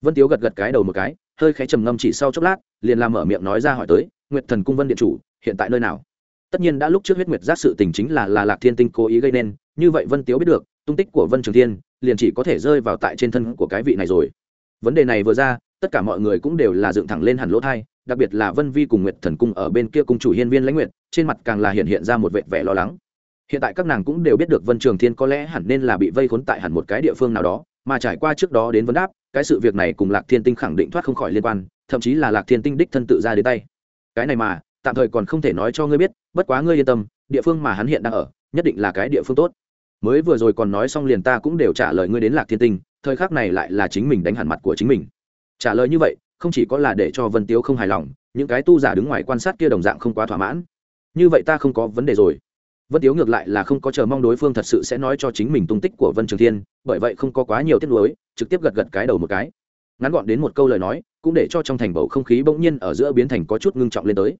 Vân tiếu gật gật cái đầu một cái, hơi khẽ trầm ngâm chỉ sau chốc lát, liền làm mở miệng nói ra hỏi tới, nguyệt thần cung vân điện chủ, hiện tại nơi nào? Tất nhiên đã lúc trước huyết nguyệt giác sự tình chính là là lạc thiên tinh cố ý gây nên, như vậy vân tiếu biết được, tung tích của vân trường thiên, liền chỉ có thể rơi vào tại trên thân của cái vị này rồi. Vấn đề này vừa ra tất cả mọi người cũng đều là dựng thẳng lên hẳn lỗ thai, đặc biệt là vân vi cùng nguyệt thần cung ở bên kia cung chủ hiên viên lãnh nguyệt, trên mặt càng là hiện hiện ra một vệ vẻ lo lắng. Hiện tại các nàng cũng đều biết được vân trường thiên có lẽ hẳn nên là bị vây khốn tại hẳn một cái địa phương nào đó, mà trải qua trước đó đến vấn đáp, cái sự việc này cùng lạc thiên tinh khẳng định thoát không khỏi liên quan, thậm chí là lạc thiên tinh đích thân tự ra đến tay. Cái này mà, tạm thời còn không thể nói cho ngươi biết, bất quá ngươi yên tâm, địa phương mà hắn hiện đang ở, nhất định là cái địa phương tốt. Mới vừa rồi còn nói xong liền ta cũng đều trả lời ngươi đến lạc thiên tinh, thời khắc này lại là chính mình đánh hẳn mặt của chính mình trả lời như vậy, không chỉ có là để cho vân tiếu không hài lòng, những cái tu giả đứng ngoài quan sát kia đồng dạng không quá thỏa mãn. Như vậy ta không có vấn đề rồi. Vân tiếu ngược lại là không có chờ mong đối phương thật sự sẽ nói cho chính mình tung tích của vân trường thiên, bởi vậy không có quá nhiều tiết lối trực tiếp gật gật cái đầu một cái. Ngắn gọn đến một câu lời nói, cũng để cho trong thành bầu không khí bỗng nhiên ở giữa biến thành có chút ngưng trọng lên tới.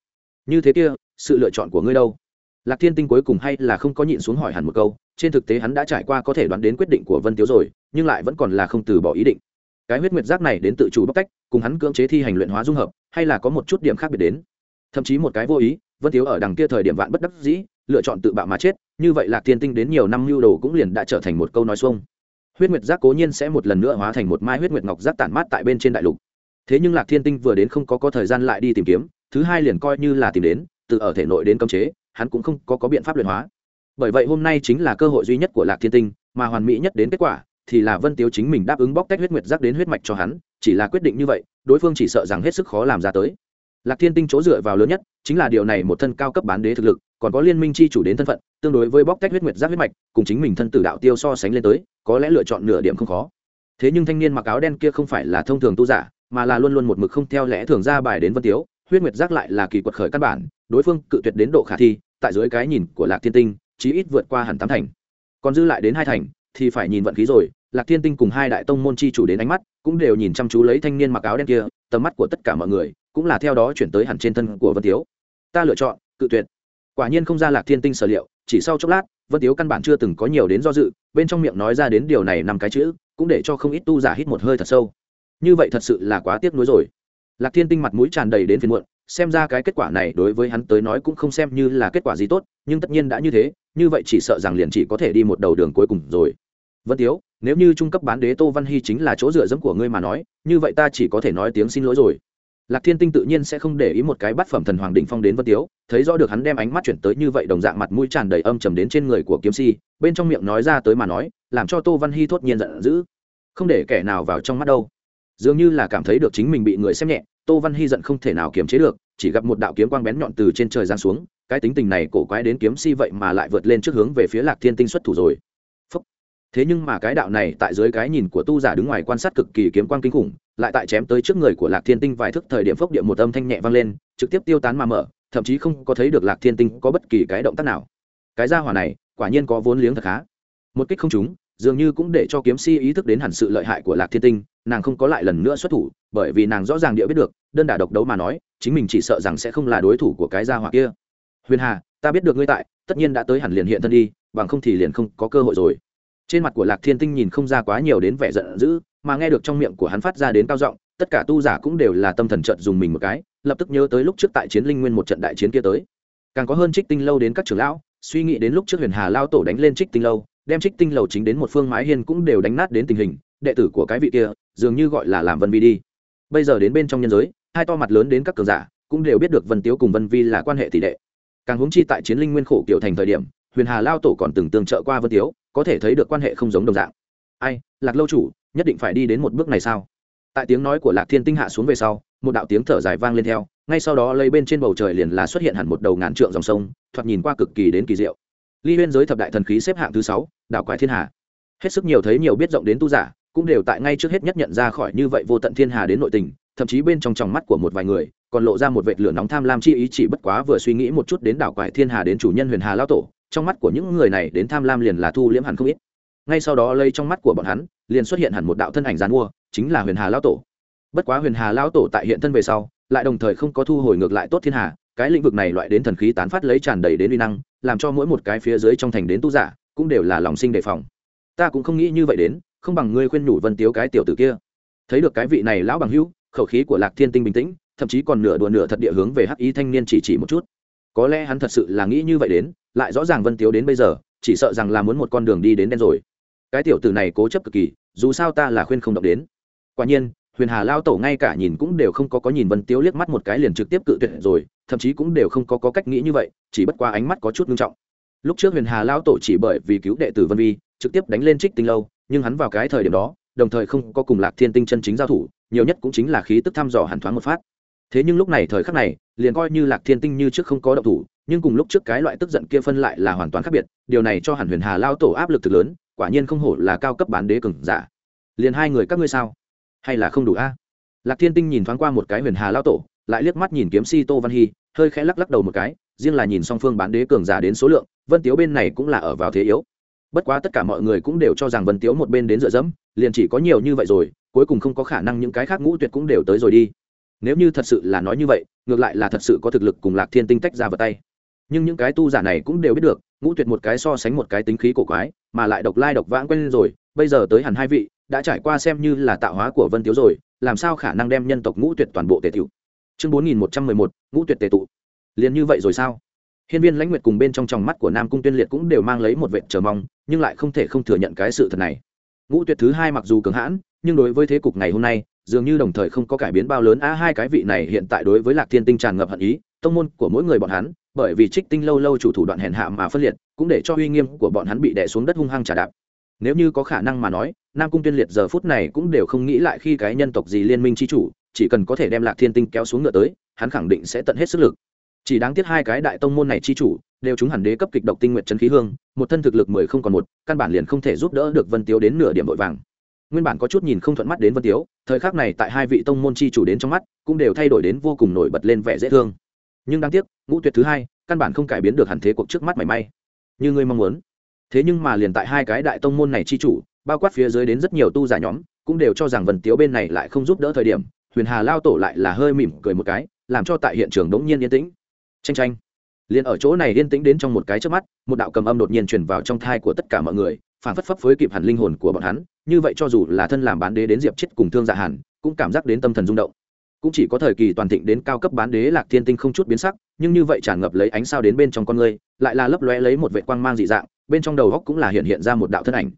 Như thế kia, sự lựa chọn của ngươi đâu? Lạc thiên tinh cuối cùng hay là không có nhịn xuống hỏi hẳn một câu, trên thực tế hắn đã trải qua có thể đoán đến quyết định của vân tiếu rồi, nhưng lại vẫn còn là không từ bỏ ý định cái huyết nguyệt giác này đến tự chủ bóc tách cùng hắn cưỡng chế thi hành luyện hóa dung hợp hay là có một chút điểm khác biệt đến. Thậm chí một cái vô ý vân thiếu ở đằng kia thời điểm vạn bất đắc dĩ lựa chọn tự bạo mà chết như vậy lạc thiên tinh đến nhiều năm lưu đồ cũng liền đã trở thành một câu nói xuông. Huyết nguyệt giác cố nhiên sẽ một lần nữa hóa thành một mai huyết nguyệt ngọc giác tản mát tại bên trên đại lục. Thế nhưng lạc thiên tinh vừa đến không có có thời gian lại đi tìm kiếm thứ hai liền coi như là tìm đến từ ở thể nội đến cấm chế hắn cũng không có, có biện pháp luyện hóa. Bởi vậy hôm nay chính là cơ hội duy nhất của lạc thiên tinh mà hoàn mỹ nhất đến kết quả thì là vân tiếu chính mình đáp ứng bóc tách huyết nguyệt giác đến huyết mạch cho hắn, chỉ là quyết định như vậy, đối phương chỉ sợ rằng hết sức khó làm ra tới. Lạc thiên tinh chỗ dựa vào lớn nhất, chính là điều này một thân cao cấp bán đế thực lực, còn có liên minh chi chủ đến thân phận, tương đối với bóc tách huyết nguyệt giác huyết mạch, cùng chính mình thân tử đạo tiêu so sánh lên tới, có lẽ lựa chọn nửa điểm không khó. Thế nhưng thanh niên mặc áo đen kia không phải là thông thường tu giả, mà là luôn luôn một mực không theo lẽ thường ra bài đến vân tiếu, huyết nguyệt giác lại là kỳ quật khởi căn bản, đối phương cự tuyệt đến độ khả thi, tại dưới cái nhìn của lạc thiên tinh, chí ít vượt qua hẳn tám thành. Còn dư lại đến hai thành thì phải nhìn vận khí rồi. Lạc thiên tinh cùng hai đại tông môn chi chủ đến ánh mắt, cũng đều nhìn chăm chú lấy thanh niên mặc áo đen kia, tầm mắt của tất cả mọi người cũng là theo đó chuyển tới hẳn trên thân của vân tiếu. Ta lựa chọn cự tuyệt. Quả nhiên không ra lạc thiên tinh sở liệu, chỉ sau chốc lát, vân tiếu căn bản chưa từng có nhiều đến do dự, bên trong miệng nói ra đến điều này nằm cái chữ, cũng để cho không ít tu giả hít một hơi thật sâu. Như vậy thật sự là quá tiếc nuối rồi. Lạc thiên tinh mặt mũi tràn đầy đến phiền muộn, xem ra cái kết quả này đối với hắn tới nói cũng không xem như là kết quả gì tốt, nhưng tất nhiên đã như thế như vậy chỉ sợ rằng liền chỉ có thể đi một đầu đường cuối cùng rồi. Vân tiếu, nếu như trung cấp bán đế tô văn hy chính là chỗ dựa dẫm của ngươi mà nói, như vậy ta chỉ có thể nói tiếng xin lỗi rồi. Lạc thiên tinh tự nhiên sẽ không để ý một cái bát phẩm thần hoàng định phong đến vân tiếu, thấy rõ được hắn đem ánh mắt chuyển tới như vậy đồng dạng mặt mũi tràn đầy âm trầm đến trên người của kiếm si, bên trong miệng nói ra tới mà nói, làm cho tô văn hy thốt nhiên giận dữ. Không để kẻ nào vào trong mắt đâu. Dường như là cảm thấy được chính mình bị người xem nhẹ, tô văn hy giận không thể nào kiềm chế được, chỉ gặp một đạo kiếm quang bén nhọn từ trên trời giáng xuống cái tính tình này cổ quái đến kiếm si vậy mà lại vượt lên trước hướng về phía lạc thiên tinh xuất thủ rồi. Phúc. thế nhưng mà cái đạo này tại dưới cái nhìn của tu giả đứng ngoài quan sát cực kỳ kiếm quang kinh khủng, lại tại chém tới trước người của lạc thiên tinh vài thức thời điểm phốc địa một âm thanh nhẹ vang lên, trực tiếp tiêu tán mà mở, thậm chí không có thấy được lạc thiên tinh có bất kỳ cái động tác nào. Cái gia hỏa này, quả nhiên có vốn liếng thật khá. Một kích không trúng, dường như cũng để cho kiếm si ý thức đến hẳn sự lợi hại của lạc thiên tinh, nàng không có lại lần nữa xuất thủ, bởi vì nàng rõ ràng địa biết được, đơn đả độc đấu mà nói, chính mình chỉ sợ rằng sẽ không là đối thủ của cái gia hỏa kia huyền hà, ta biết được ngươi tại, tất nhiên đã tới hẳn liền hiện thân đi, bằng không thì liền không có cơ hội rồi. Trên mặt của lạc thiên tinh nhìn không ra quá nhiều đến vẻ giận dữ, mà nghe được trong miệng của hắn phát ra đến cao giọng, tất cả tu giả cũng đều là tâm thần trận dùng mình một cái, lập tức nhớ tới lúc trước tại chiến linh nguyên một trận đại chiến kia tới. Càng có hơn trích tinh lâu đến các trưởng lão, suy nghĩ đến lúc trước huyền hà lao tổ đánh lên trích tinh lâu, đem trích tinh lầu chính đến một phương mái hiên cũng đều đánh nát đến tình hình, đệ tử của cái vị kia, dường như gọi là làm vân vi đi. Bây giờ đến bên trong nhân giới, hai to mặt lớn đến các cường giả, cũng đều biết được vân tiếu cùng vân vi là quan hệ tỷ đệ càng hướng chi tại chiến linh nguyên khổ kiểu thành thời điểm, huyền hà lao tổ còn từng tương trợ qua vân tiếu, có thể thấy được quan hệ không giống đồng dạng. Ai, lạc lâu chủ, nhất định phải đi đến một bước này sao? Tại tiếng nói của lạc thiên tinh hạ xuống về sau, một đạo tiếng thở dài vang lên theo, ngay sau đó lấy bên trên bầu trời liền là xuất hiện hẳn một đầu ngàn trượng dòng sông, thoạt nhìn qua cực kỳ đến kỳ diệu. Ly huyên giới thập đại thần khí xếp hạng thứ sáu, đảo quái thiên hà. Hết sức nhiều thấy nhiều biết rộng đến tu giả, cũng đều tại ngay trước hết nhất nhận ra khỏi như vậy vô tận thiên hà đến nội tình, thậm chí bên trong tròng mắt của một vài người còn lộ ra một vệt lửa nóng tham lam chi ý chỉ bất quá vừa suy nghĩ một chút đến đảo quải thiên hà đến chủ nhân huyền hà lao tổ, trong mắt của những người này đến tham lam liền là thu liễm hẳn không ít. Ngay sau đó lây trong mắt của bọn hắn, liền xuất hiện hẳn một đạo thân ảnh giàn mua, chính là huyền hà lao tổ. Bất quá huyền hà lao tổ tại hiện thân về sau, lại đồng thời không có thu hồi ngược lại tốt thiên hà, cái lĩnh vực này loại đến thần khí tán phát lấy tràn đầy đến uy năng, làm cho mỗi một cái phía dưới trong thành đến tu giả, cũng đều là lòng sinh đề phòng. Ta cũng không nghĩ như vậy đến, không bằng ngươi khuyên nhủ vân tiếu cái tiểu tử kia. Thấy được cái vị này lão bằng hữu, khẩu khí của lạc thiên tinh bình tĩnh thậm chí còn nửa đùa nửa thật địa hướng về hắc ý thanh niên chỉ chỉ một chút. Có lẽ hắn thật sự là nghĩ như vậy đến lại rõ ràng vân tiếu đến bây giờ chỉ sợ rằng là muốn một con đường đi đến đen rồi. Cái tiểu tử này cố chấp cực kỳ dù sao ta là khuyên không động đến. Quả nhiên huyền hà lao tổ ngay cả nhìn cũng đều không có có nhìn vân tiếu liếc mắt một cái liền trực tiếp cự tuyệt rồi thậm chí cũng đều không có, có cách nghĩ như vậy chỉ bất qua ánh mắt có chút nghiêm trọng. Lúc trước huyền hà lao tổ chỉ bởi vì cứu đệ tử vân vi trực tiếp đánh lên trích tinh lâu nhưng hắn vào cái thời điểm đó đồng thời không có cùng lạc thiên tinh chân chính giao thủ nhiều nhất cũng chính là khí tức thăm dò hàn thoáng một phát thế nhưng lúc này thời khắc này, liền coi như lạc thiên tinh như trước không có động thủ, nhưng cùng lúc trước cái loại tức giận kia phân lại là hoàn toàn khác biệt, điều này cho hàn huyền hà lao tổ áp lực thực lớn, quả nhiên không hổ là cao cấp bán đế cường giả. Liền hai người các ngươi sao? Hay là không đủ a? Lạc thiên tinh nhìn thoáng qua một cái huyền hà lao tổ, lại liếc mắt nhìn kiếm si tô văn hy, hơi khẽ lắc lắc đầu một cái, riêng là nhìn song phương bán đế cường giả đến số lượng, vân tiếu bên này cũng là ở vào thế yếu. Bất quá tất cả mọi người cũng đều cho rằng vân tiếu một bên đến dựa dẫm, liền chỉ có nhiều như vậy rồi, cuối cùng không có khả năng những cái khác ngũ tuyệt cũng đều tới rồi đi nếu như thật sự là nói như vậy, ngược lại là thật sự có thực lực cùng lạc thiên tinh tách ra vào tay. Nhưng những cái tu giả này cũng đều biết được, ngũ tuyệt một cái so sánh một cái tính khí cổ quái, mà lại độc lai độc vãng quen rồi, bây giờ tới hẳn hai vị, đã trải qua xem như là tạo hóa của vân tiếu rồi, làm sao khả năng đem nhân tộc ngũ tuyệt toàn bộ tề tiểu chương bốn nghìn một trăm mười một, ngũ tuyệt tề tụ. Liền như vậy rồi sao? Hiên viên lãnh nguyệt cùng bên trong tròng mắt của nam cung tuyên liệt cũng đều mang lấy một vệ chờ mong, nhưng lại không thể không thừa nhận cái sự thật này. Ngũ tuyệt thứ hai mặc dù cường hãn nhưng đối với thế cục ngày hôm nay, dường như đồng thời không có cải biến bao lớn. A, hai cái vị này hiện tại đối với lạc thiên tinh tràn ngập hận ý, tông môn của mỗi người bọn hắn, bởi vì trích tinh lâu lâu chủ thủ đoạn hèn hạ mà phân liệt, cũng để cho uy nghiêm của bọn hắn bị đè xuống đất hung hăng trả đạp. Nếu như có khả năng mà nói, nam cung tuyên liệt giờ phút này cũng đều không nghĩ lại khi cái nhân tộc gì liên minh chi chủ, chỉ cần có thể đem lạc thiên tinh kéo xuống ngựa tới, hắn khẳng định sẽ tận hết sức lực. Chỉ đáng tiếc hai cái đại tông môn này chi chủ, đều chúng hẳn đế cấp kịch độc tinh nguyện trấn khí hương, một thân thực lực mười không còn một, căn bản liền không thể giúp đỡ được vân tiếu đến nửa điểm vội vàng nguyên bản có chút nhìn không thuận mắt đến vân tiếu, thời khắc này tại hai vị tông môn chi chủ đến trong mắt, cũng đều thay đổi đến vô cùng nổi bật lên vẻ dễ thương. Nhưng đáng tiếc, ngũ tuyệt thứ hai, căn bản không cải biến được hẳn thế cuộc trước mắt mảy may. Như ngươi mong muốn. Thế nhưng mà liền tại hai cái đại tông môn này chi chủ, bao quát phía dưới đến rất nhiều tu giả nhóm, cũng đều cho rằng vân tiếu bên này lại không giúp đỡ thời điểm, huyền hà lao tổ lại là hơi mỉm cười một cái, làm cho tại hiện trường đống nhiên yên tĩnh. Tranh tranh liền ở chỗ này yên tĩnh đến trong một cái trước mắt, một đạo cầm âm đột nhiên truyền vào trong thai của tất cả mọi người phản phất phấp phới kịp hẳn linh hồn của bọn hắn, như vậy cho dù là thân làm bán đế đến diệp chết cùng thương dạ hàn, cũng cảm giác đến tâm thần rung động. Cũng chỉ có thời kỳ toàn thịnh đến cao cấp bán đế lạc thiên tinh không chút biến sắc, nhưng như vậy tràn ngập lấy ánh sao đến bên trong con người, lại là lấp lóe lấy một vệ quang mang dị dạng, bên trong đầu góc cũng là hiện hiện ra một đạo thân ảnh.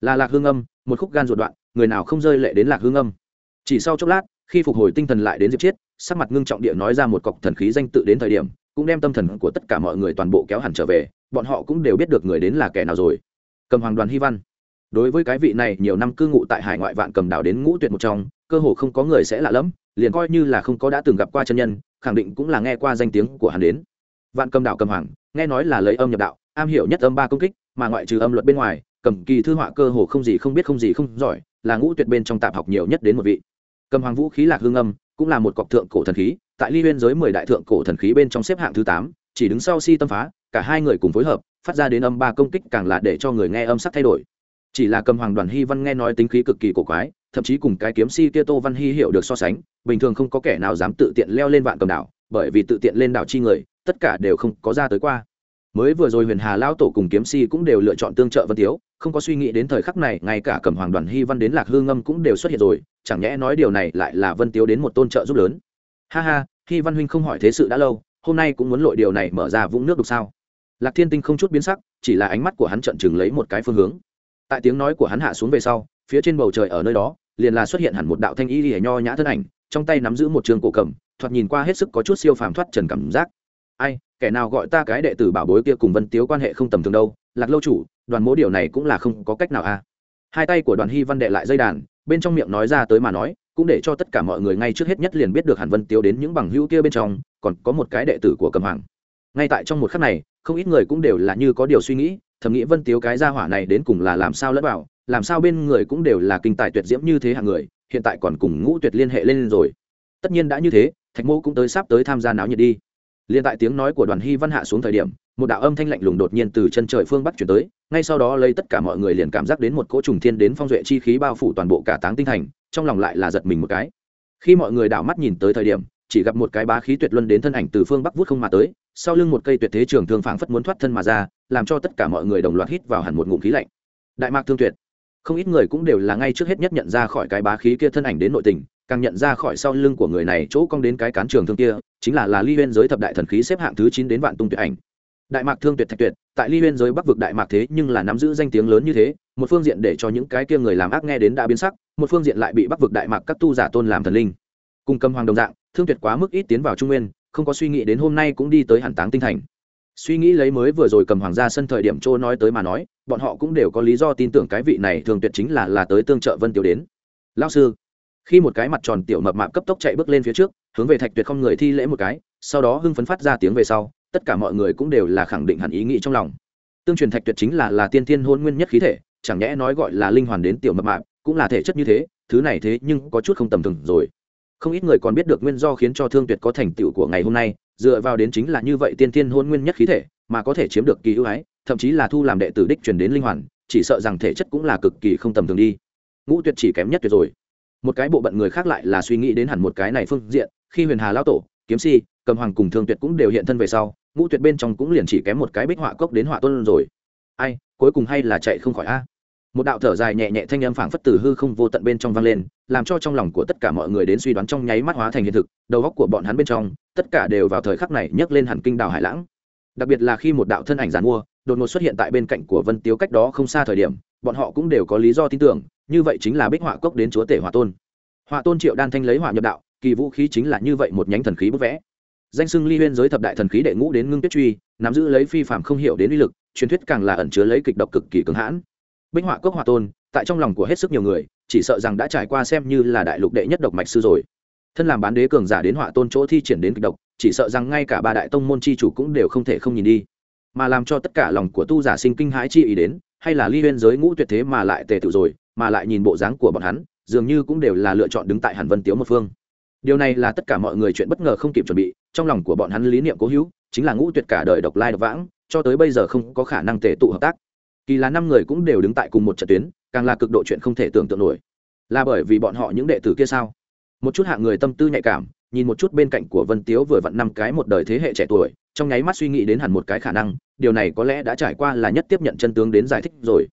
Là lạc hương âm, một khúc gan ruột đoạn, người nào không rơi lệ đến lạc hương âm. Chỉ sau chốc lát, khi phục hồi tinh thần lại đến diệp chiết sắc mặt ngưng trọng địa nói ra một cọc thần khí danh tự đến thời điểm, cũng đem tâm thần của tất cả mọi người toàn bộ kéo hẳn trở về, bọn họ cũng đều biết được người đến là kẻ nào rồi cầm hoàng đoàn hy văn. Đối với cái vị này, nhiều năm cư ngụ tại hải ngoại vạn cầm đảo đến ngũ tuyệt một trong, cơ hồ không có người sẽ lạ lẫm, liền coi như là không có đã từng gặp qua chân nhân, khẳng định cũng là nghe qua danh tiếng của hắn đến. Vạn cầm đảo cầm hoàng, nghe nói là lấy âm nhập đạo, am hiểu nhất âm ba công kích, mà ngoại trừ âm luật bên ngoài, cầm kỳ thư họa cơ hồ không gì không biết không gì không giỏi, là ngũ tuyệt bên trong tạp học nhiều nhất đến một vị. Cầm hoàng vũ khí lạc hương âm, cũng là một cọc thượng cổ thần khí, tại ly huyên giới mười đại thượng cổ thần khí bên trong xếp hạng thứ tám, chỉ đứng sau si tâm phá, cả hai người cùng phối hợp phát ra đến âm ba công kích càng là để cho người nghe âm sắc thay đổi. Chỉ là cầm hoàng đoàn hy văn nghe nói tính khí cực kỳ cổ quái, thậm chí cùng cái kiếm si kia tô văn hy hiểu được so sánh, bình thường không có kẻ nào dám tự tiện leo lên vạn cầm đảo, bởi vì tự tiện lên đảo chi người, tất cả đều không có ra tới qua. Mới vừa rồi huyền hà lao tổ cùng kiếm si cũng đều lựa chọn tương trợ vân tiếu, không có suy nghĩ đến thời khắc này, ngay cả cầm hoàng đoàn hy văn đến lạc hương ngâm cũng đều xuất hiện rồi, chẳng nhẽ nói điều này lại là vân tiếu đến một tôn trợ giúp lớn. Ha ha, hy văn huynh không hỏi thế sự đã lâu, hôm nay cũng muốn lội điều này mở ra vũng nước đục sao? Lạc thiên tinh không chút biến sắc, chỉ là ánh mắt của hắn trận chừng lấy một cái phương hướng. Tại tiếng nói của hắn hạ xuống về sau, phía trên bầu trời ở nơi đó, liền là xuất hiện hẳn một đạo thanh y lìa nho nhã thân ảnh, trong tay nắm giữ một trường cổ cầm, thoạt nhìn qua hết sức có chút siêu phàm thoát trần cảm giác. Ai, kẻ nào gọi ta cái đệ tử bảo bối kia cùng vân tiếu quan hệ không tầm thường đâu, lạc lâu chủ, đoàn mố điều này cũng là không có cách nào a à. hai tay của đoàn hy văn đệ lại dây đàn, bên trong miệng nói ra tới mà nói, cũng để cho tất cả mọi người ngay trước hết nhất liền biết được hàn vân tiếu đến những bằng hữu kia bên trong, còn có một cái đệ tử của cầm hoàng. Ngay tại trong một khắc này không ít người cũng đều là như có điều suy nghĩ, thầm nghĩ vân tiếu cái gia hỏa này đến cùng là làm sao lẫn vào, làm sao bên người cũng đều là kinh tài tuyệt diễm như thế hạng người, hiện tại còn cùng ngũ tuyệt liên hệ lên rồi. Tất nhiên đã như thế, thạch mô cũng tới sắp tới tham gia náo nhiệt đi. Liên tại tiếng nói của đoàn hy văn hạ xuống thời điểm, một đạo âm thanh lạnh lùng đột nhiên từ chân trời phương bắc chuyển tới, ngay sau đó lấy tất cả mọi người liền cảm giác đến một cỗ trùng thiên đến phong duệ chi khí bao phủ toàn bộ cả táng tinh thành, trong lòng lại là giật mình một cái. Khi mọi người đảo mắt nhìn tới thời điểm chỉ gặp một cái bá khí tuyệt luân đến thân ảnh từ phương bắc vút không mà tới, sau lưng một cây tuyệt thế trường thương phảng phất muốn thoát thân mà ra, làm cho tất cả mọi người đồng loạt hít vào hẳn một ngụm khí lạnh. Đại mạc thương tuyệt. Không ít người cũng đều là ngay trước hết nhất nhận ra khỏi cái bá khí kia thân ảnh đến nội tình, càng nhận ra khỏi sau lưng của người này chỗ cong đến cái cán trường thương kia, chính là là ly huyên giới thập đại thần khí xếp hạng thứ chín đến vạn tung tuyệt ảnh. Đại mạc thương tuyệt thạch tuyệt, tại ly huyên giới bắc vực đại mạc thế nhưng là nắm giữ danh tiếng lớn như thế, một phương diện để cho những cái kia người làm ác nghe đến đã biến sắc, một phương diện lại bị bắc vực đại mạc các tu giả tôn làm thần linh. Cùng cầm hoàng đồng dạng thương tuyệt quá mức ít tiến vào trung nguyên, không có suy nghĩ đến hôm nay cũng đi tới hàn táng tinh thành. Suy nghĩ lấy mới vừa rồi cầm hoàng gia sân thời điểm chỗ nói tới mà nói, bọn họ cũng đều có lý do tin tưởng cái vị này thường tuyệt chính là là tới tương trợ vân tiểu đến. Lao sư, khi một cái mặt tròn tiểu mập mạp cấp tốc chạy bước lên phía trước, hướng về thạch tuyệt không người thi lễ một cái, sau đó hưng phấn phát ra tiếng về sau, tất cả mọi người cũng đều là khẳng định hẳn ý nghĩ trong lòng. Tương truyền thạch tuyệt chính là là tiên thiên hôn nguyên nhất khí thể, chẳng nhẽ nói gọi là linh hoàn đến tiểu mập mạp, cũng là thể chất như thế, thứ này thế nhưng có chút không tầm thường rồi không ít người còn biết được nguyên do khiến cho thương tuyệt có thành tựu của ngày hôm nay, dựa vào đến chính là như vậy tiên thiên hôn nguyên nhất khí thể, mà có thể chiếm được kỳ ưu ái, thậm chí là thu làm đệ tử đích truyền đến linh hoàn, chỉ sợ rằng thể chất cũng là cực kỳ không tầm thường đi. Ngũ tuyệt chỉ kém nhất tuyệt rồi. Một cái bộ bận người khác lại là suy nghĩ đến hẳn một cái này phương diện, khi huyền hà lao tổ, kiếm si, cầm hoàng cùng thương tuyệt cũng đều hiện thân về sau, ngũ tuyệt bên trong cũng liền chỉ kém một cái bích họa cốc đến họa tôn rồi. Ai, cuối cùng hay là chạy không khỏi a? Một đạo thở dài nhẹ nhẹ thanh âm phảng phất từ hư không vô tận bên trong vang lên, làm cho trong lòng của tất cả mọi người đến suy đoán trong nháy mắt hóa thành hiện thực, đầu óc của bọn hắn bên trong, tất cả đều vào thời khắc này nhấc lên hẳn kinh đảo hải lãng. Đặc biệt là khi một đạo thân ảnh giàn mua, đột ngột xuất hiện tại bên cạnh của vân tiếu cách đó không xa thời điểm, bọn họ cũng đều có lý do tin tưởng, như vậy chính là bích họa cốc đến chúa tể hòa tôn. Hòa tôn triệu đan thanh lấy hỏa nhập đạo, kỳ vũ khí chính là như vậy một nhánh thần khí bức vẽ. Danh xưng ly huyên giới thập đại thần khí đệ ngũ đến ngưng tuyết truy, nắm giữ lấy phi phạm không hiểu đến uy lực, truyền thuyết càng là ẩn chứa lấy kịch độc cực kỳ cứng hãn bích họa cốc họa tôn, tại trong lòng của hết sức nhiều người, chỉ sợ rằng đã trải qua xem như là đại lục đệ nhất độc mạch sư rồi. Thân làm bán đế cường giả đến họa tôn chỗ thi triển đến kịch độc, chỉ sợ rằng ngay cả ba đại tông môn chi chủ cũng đều không thể không nhìn đi. Mà làm cho tất cả lòng của tu giả sinh kinh hãi chi ý đến, hay là ly huyên giới ngũ tuyệt thế mà lại tề tự rồi, mà lại nhìn bộ dáng của bọn hắn, dường như cũng đều là lựa chọn đứng tại hàn vân tiếu một phương. Điều này là tất cả mọi người chuyện bất ngờ không kịp chuẩn bị, trong lòng của bọn hắn lý niệm cố hữu, chính là ngũ tuyệt cả đời độc lai độc vãng, cho tới bây giờ không có khả năng tề tụ hợp tác kỳ là năm người cũng đều đứng tại cùng một trận tuyến, càng là cực độ chuyện không thể tưởng tượng nổi. Là bởi vì bọn họ những đệ tử kia sao? Một chút hạng người tâm tư nhạy cảm, nhìn một chút bên cạnh của vân tiếu vừa vặn năm cái một đời thế hệ trẻ tuổi, trong nháy mắt suy nghĩ đến hẳn một cái khả năng, điều này có lẽ đã trải qua là nhất tiếp nhận chân tướng đến giải thích rồi.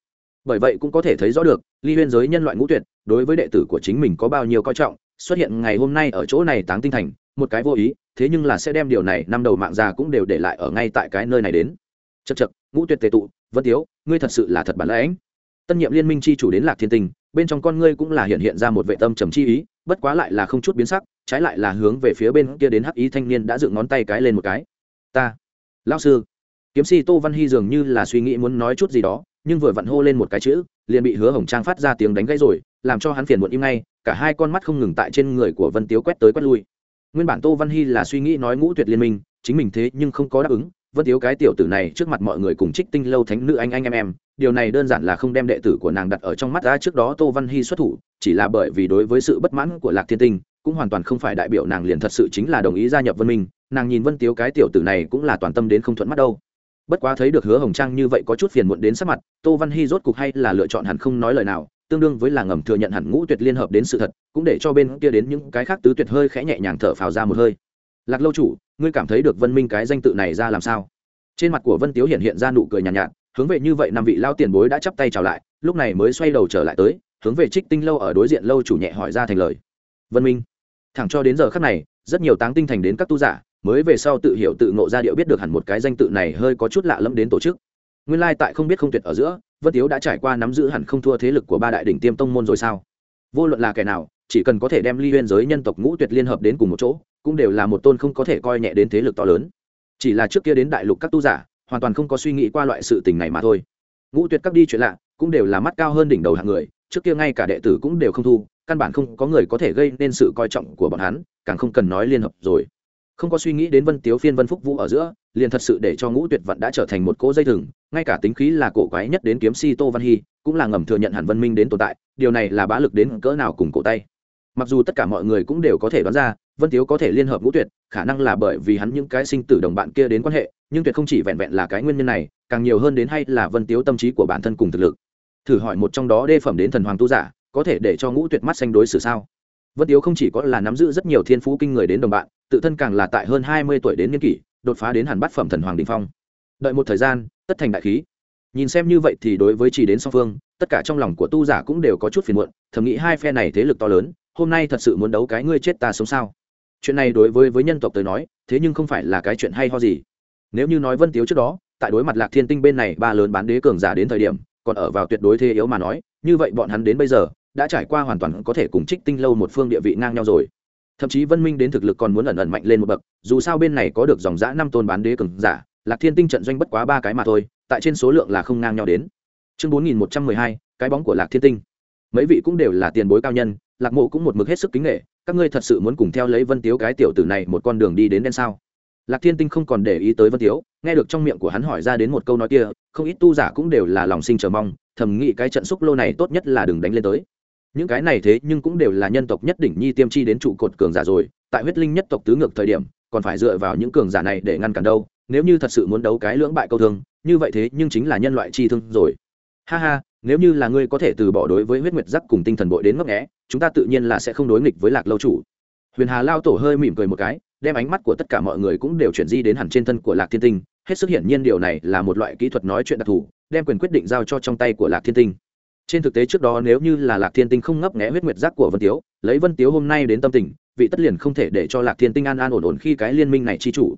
Bởi vậy cũng có thể thấy rõ được, ly huyên giới nhân loại ngũ tuyệt, đối với đệ tử của chính mình có bao nhiêu coi trọng, xuất hiện ngày hôm nay ở chỗ này táng tinh thành, một cái vô ý, thế nhưng là sẽ đem điều này năm đầu mạng già cũng đều để lại ở ngay tại cái nơi này đến. Chật chật ngũ tuyệt tề tụ vân tiếu, ngươi thật sự là thật bản lãnh. Tân nhiệm liên minh chi chủ đến lạc thiên tình bên trong con ngươi cũng là hiện hiện ra một vệ tâm trầm chi ý, bất quá lại là không chút biến sắc, trái lại là hướng về phía bên kia đến hắc ý thanh niên đã dựng ngón tay cái lên một cái. Ta lao sư. Kiếm si tô văn hy dường như là suy nghĩ muốn nói chút gì đó, nhưng vừa vặn hô lên một cái chữ, liền bị hứa hồng trang phát ra tiếng đánh gãy rồi, làm cho hắn phiền muộn im ngay, cả hai con mắt không ngừng tại trên người của vân tiếu quét tới quét lui. Nguyên bản tô văn hy là suy nghĩ nói ngũ tuyệt liên minh, chính mình thế nhưng không có đáp ứng vân tiếu cái tiểu tử này trước mặt mọi người cùng trích tinh lâu thánh nữ anh anh em em, điều này đơn giản là không đem đệ tử của nàng đặt ở trong mắt ra trước đó tô văn hy xuất thủ, chỉ là bởi vì đối với sự bất mãn của lạc thiên tinh, cũng hoàn toàn không phải đại biểu nàng liền thật sự chính là đồng ý gia nhập vân minh, nàng nhìn vân tiếu cái tiểu tử này cũng là toàn tâm đến không thuận mắt đâu. Bất quá thấy được hứa hồng trang như vậy có chút phiền muộn đến sắc mặt, tô văn hy rốt cục hay là lựa chọn hẳn không nói lời nào, tương đương với là ngầm thừa nhận hẳn ngũ tuyệt liên hợp đến sự thật, cũng để cho bên kia đến những cái khác tứ tuyệt hơi khẽ nhẹ nhàng thở phào ra một hơi lạc lâu chủ ngươi cảm thấy được vân minh cái danh tự này ra làm sao? Trên mặt của vân tiếu hiện hiện ra nụ cười nhàn nhạt, nhạt hướng về như vậy năm vị lao tiền bối đã chắp tay chào lại lúc này mới xoay đầu trở lại tới hướng về trích tinh lâu ở đối diện lâu chủ nhẹ hỏi ra thành lời. Vân minh thẳng cho đến giờ khắc này rất nhiều táng tinh thành đến các tu giả mới về sau tự hiểu tự ngộ ra điệu biết được hẳn một cái danh tự này hơi có chút lạ lẫm đến tổ chức. Nguyên lai tại không biết không tuyệt ở giữa vân tiếu đã trải qua nắm giữ hẳn không thua thế lực của ba đại đỉnh tiêm tông môn rồi sao? Vô luận là kẻ nào chỉ cần có thể đem ly huyên giới nhân tộc ngũ tuyệt liên hợp đến cùng một chỗ cũng đều là một tôn không có thể coi nhẹ đến thế lực to lớn. Chỉ là trước kia đến đại lục các tu giả, hoàn toàn không có suy nghĩ qua loại sự tình này mà thôi. Ngũ tuyệt các đi chuyện lạ, cũng đều là mắt cao hơn đỉnh đầu hạng người, trước kia ngay cả đệ tử cũng đều không thu, căn bản không có người có thể gây nên sự coi trọng của bọn hắn, càng không cần nói liên hợp rồi. Không có suy nghĩ đến vân tiếu phiên vân phúc vũ ở giữa, liền thật sự để cho ngũ tuyệt vận đã trở thành một cỗ dây thừng, ngay cả tính khí là cổ quái nhất đến kiếm si tô văn hy, cũng là ngầm thừa nhận hẳn văn minh đến tồn tại, điều này là bá lực đến cỡ nào cùng cổ tay mặc dù tất cả mọi người cũng đều có thể đoán ra, vân tiếu có thể liên hợp ngũ tuyệt, khả năng là bởi vì hắn những cái sinh tử đồng bạn kia đến quan hệ, nhưng tuyệt không chỉ vẹn vẹn là cái nguyên nhân này, càng nhiều hơn đến hay là vân tiếu tâm trí của bản thân cùng thực lực. Thử hỏi một trong đó đê phẩm đến thần hoàng tu giả, có thể để cho ngũ tuyệt mắt xanh đối xử sao? Vân tiếu không chỉ có là nắm giữ rất nhiều thiên phú kinh người đến đồng bạn, tự thân càng là tại hơn hai mươi tuổi đến niên kỷ, đột phá đến hẳn bát phẩm thần hoàng đình phong. Đợi một thời gian, tất thành đại khí. Nhìn xem như vậy thì đối với chỉ đến song phương, tất cả trong lòng của tu giả cũng đều có chút phiền muộn, thầm nghĩ hai phe này thế lực to lớn hôm nay thật sự muốn đấu cái ngươi chết ta sống sao? Chuyện này đối với với nhân tộc tới nói, thế nhưng không phải là cái chuyện hay ho gì. Nếu như nói vân tiếu trước đó, tại đối mặt lạc thiên tinh bên này ba lớn bán đế cường giả đến thời điểm, còn ở vào tuyệt đối thế yếu mà nói, như vậy bọn hắn đến bây giờ, đã trải qua hoàn toàn có thể cùng trích tinh lâu một phương địa vị ngang nhau rồi. Thậm chí vân minh đến thực lực còn muốn ẩn ẩn mạnh lên một bậc, dù sao bên này có được dòng giã năm tôn bán đế cường giả, lạc thiên tinh trận doanh bất quá ba cái mà thôi, tại trên số lượng là không ngang nhau đến. Chương bốn nghìn một trăm mười hai, cái bóng của lạc thiên tinh. Mấy vị cũng đều là tiền bối cao nhân lạc mộ cũng một mực hết sức kính nghệ các ngươi thật sự muốn cùng theo lấy vân tiếu cái tiểu tử này một con đường đi đến đen sao? Lạc thiên tinh không còn để ý tới vân tiếu, nghe được trong miệng của hắn hỏi ra đến một câu nói kia, không ít tu giả cũng đều là lòng sinh chờ mong, thầm nghĩ cái trận xúc lô này tốt nhất là đừng đánh lên tới. Những cái này thế nhưng cũng đều là nhân tộc nhất đỉnh nhi tiêm chi đến trụ cột cường giả rồi, tại huyết linh nhất tộc tứ ngược thời điểm, còn phải dựa vào những cường giả này để ngăn cản đâu, nếu như thật sự muốn đấu cái lưỡng bại câu thương, như vậy thế nhưng chính là nhân loại chi thương rồi. Ha ha, nếu như là ngươi có thể từ bỏ đối với huyết nguyệt giác cùng tinh thần bội đến ngấp nghẽ chúng ta tự nhiên là sẽ không đối nghịch với lạc lâu chủ. Huyền hà lao tổ hơi mỉm cười một cái, đem ánh mắt của tất cả mọi người cũng đều chuyển di đến hẳn trên thân của lạc thiên tinh. Hết sức hiển nhiên điều này là một loại kỹ thuật nói chuyện đặc thù, đem quyền quyết định giao cho trong tay của lạc thiên tinh. Trên thực tế trước đó nếu như là lạc thiên tinh không ngấp nghẽ huyết nguyệt giác của vân tiếu, lấy vân tiếu hôm nay đến tâm tình, vị tất liền không thể để cho lạc thiên tinh an an ổn ổn khi cái liên minh này chi chủ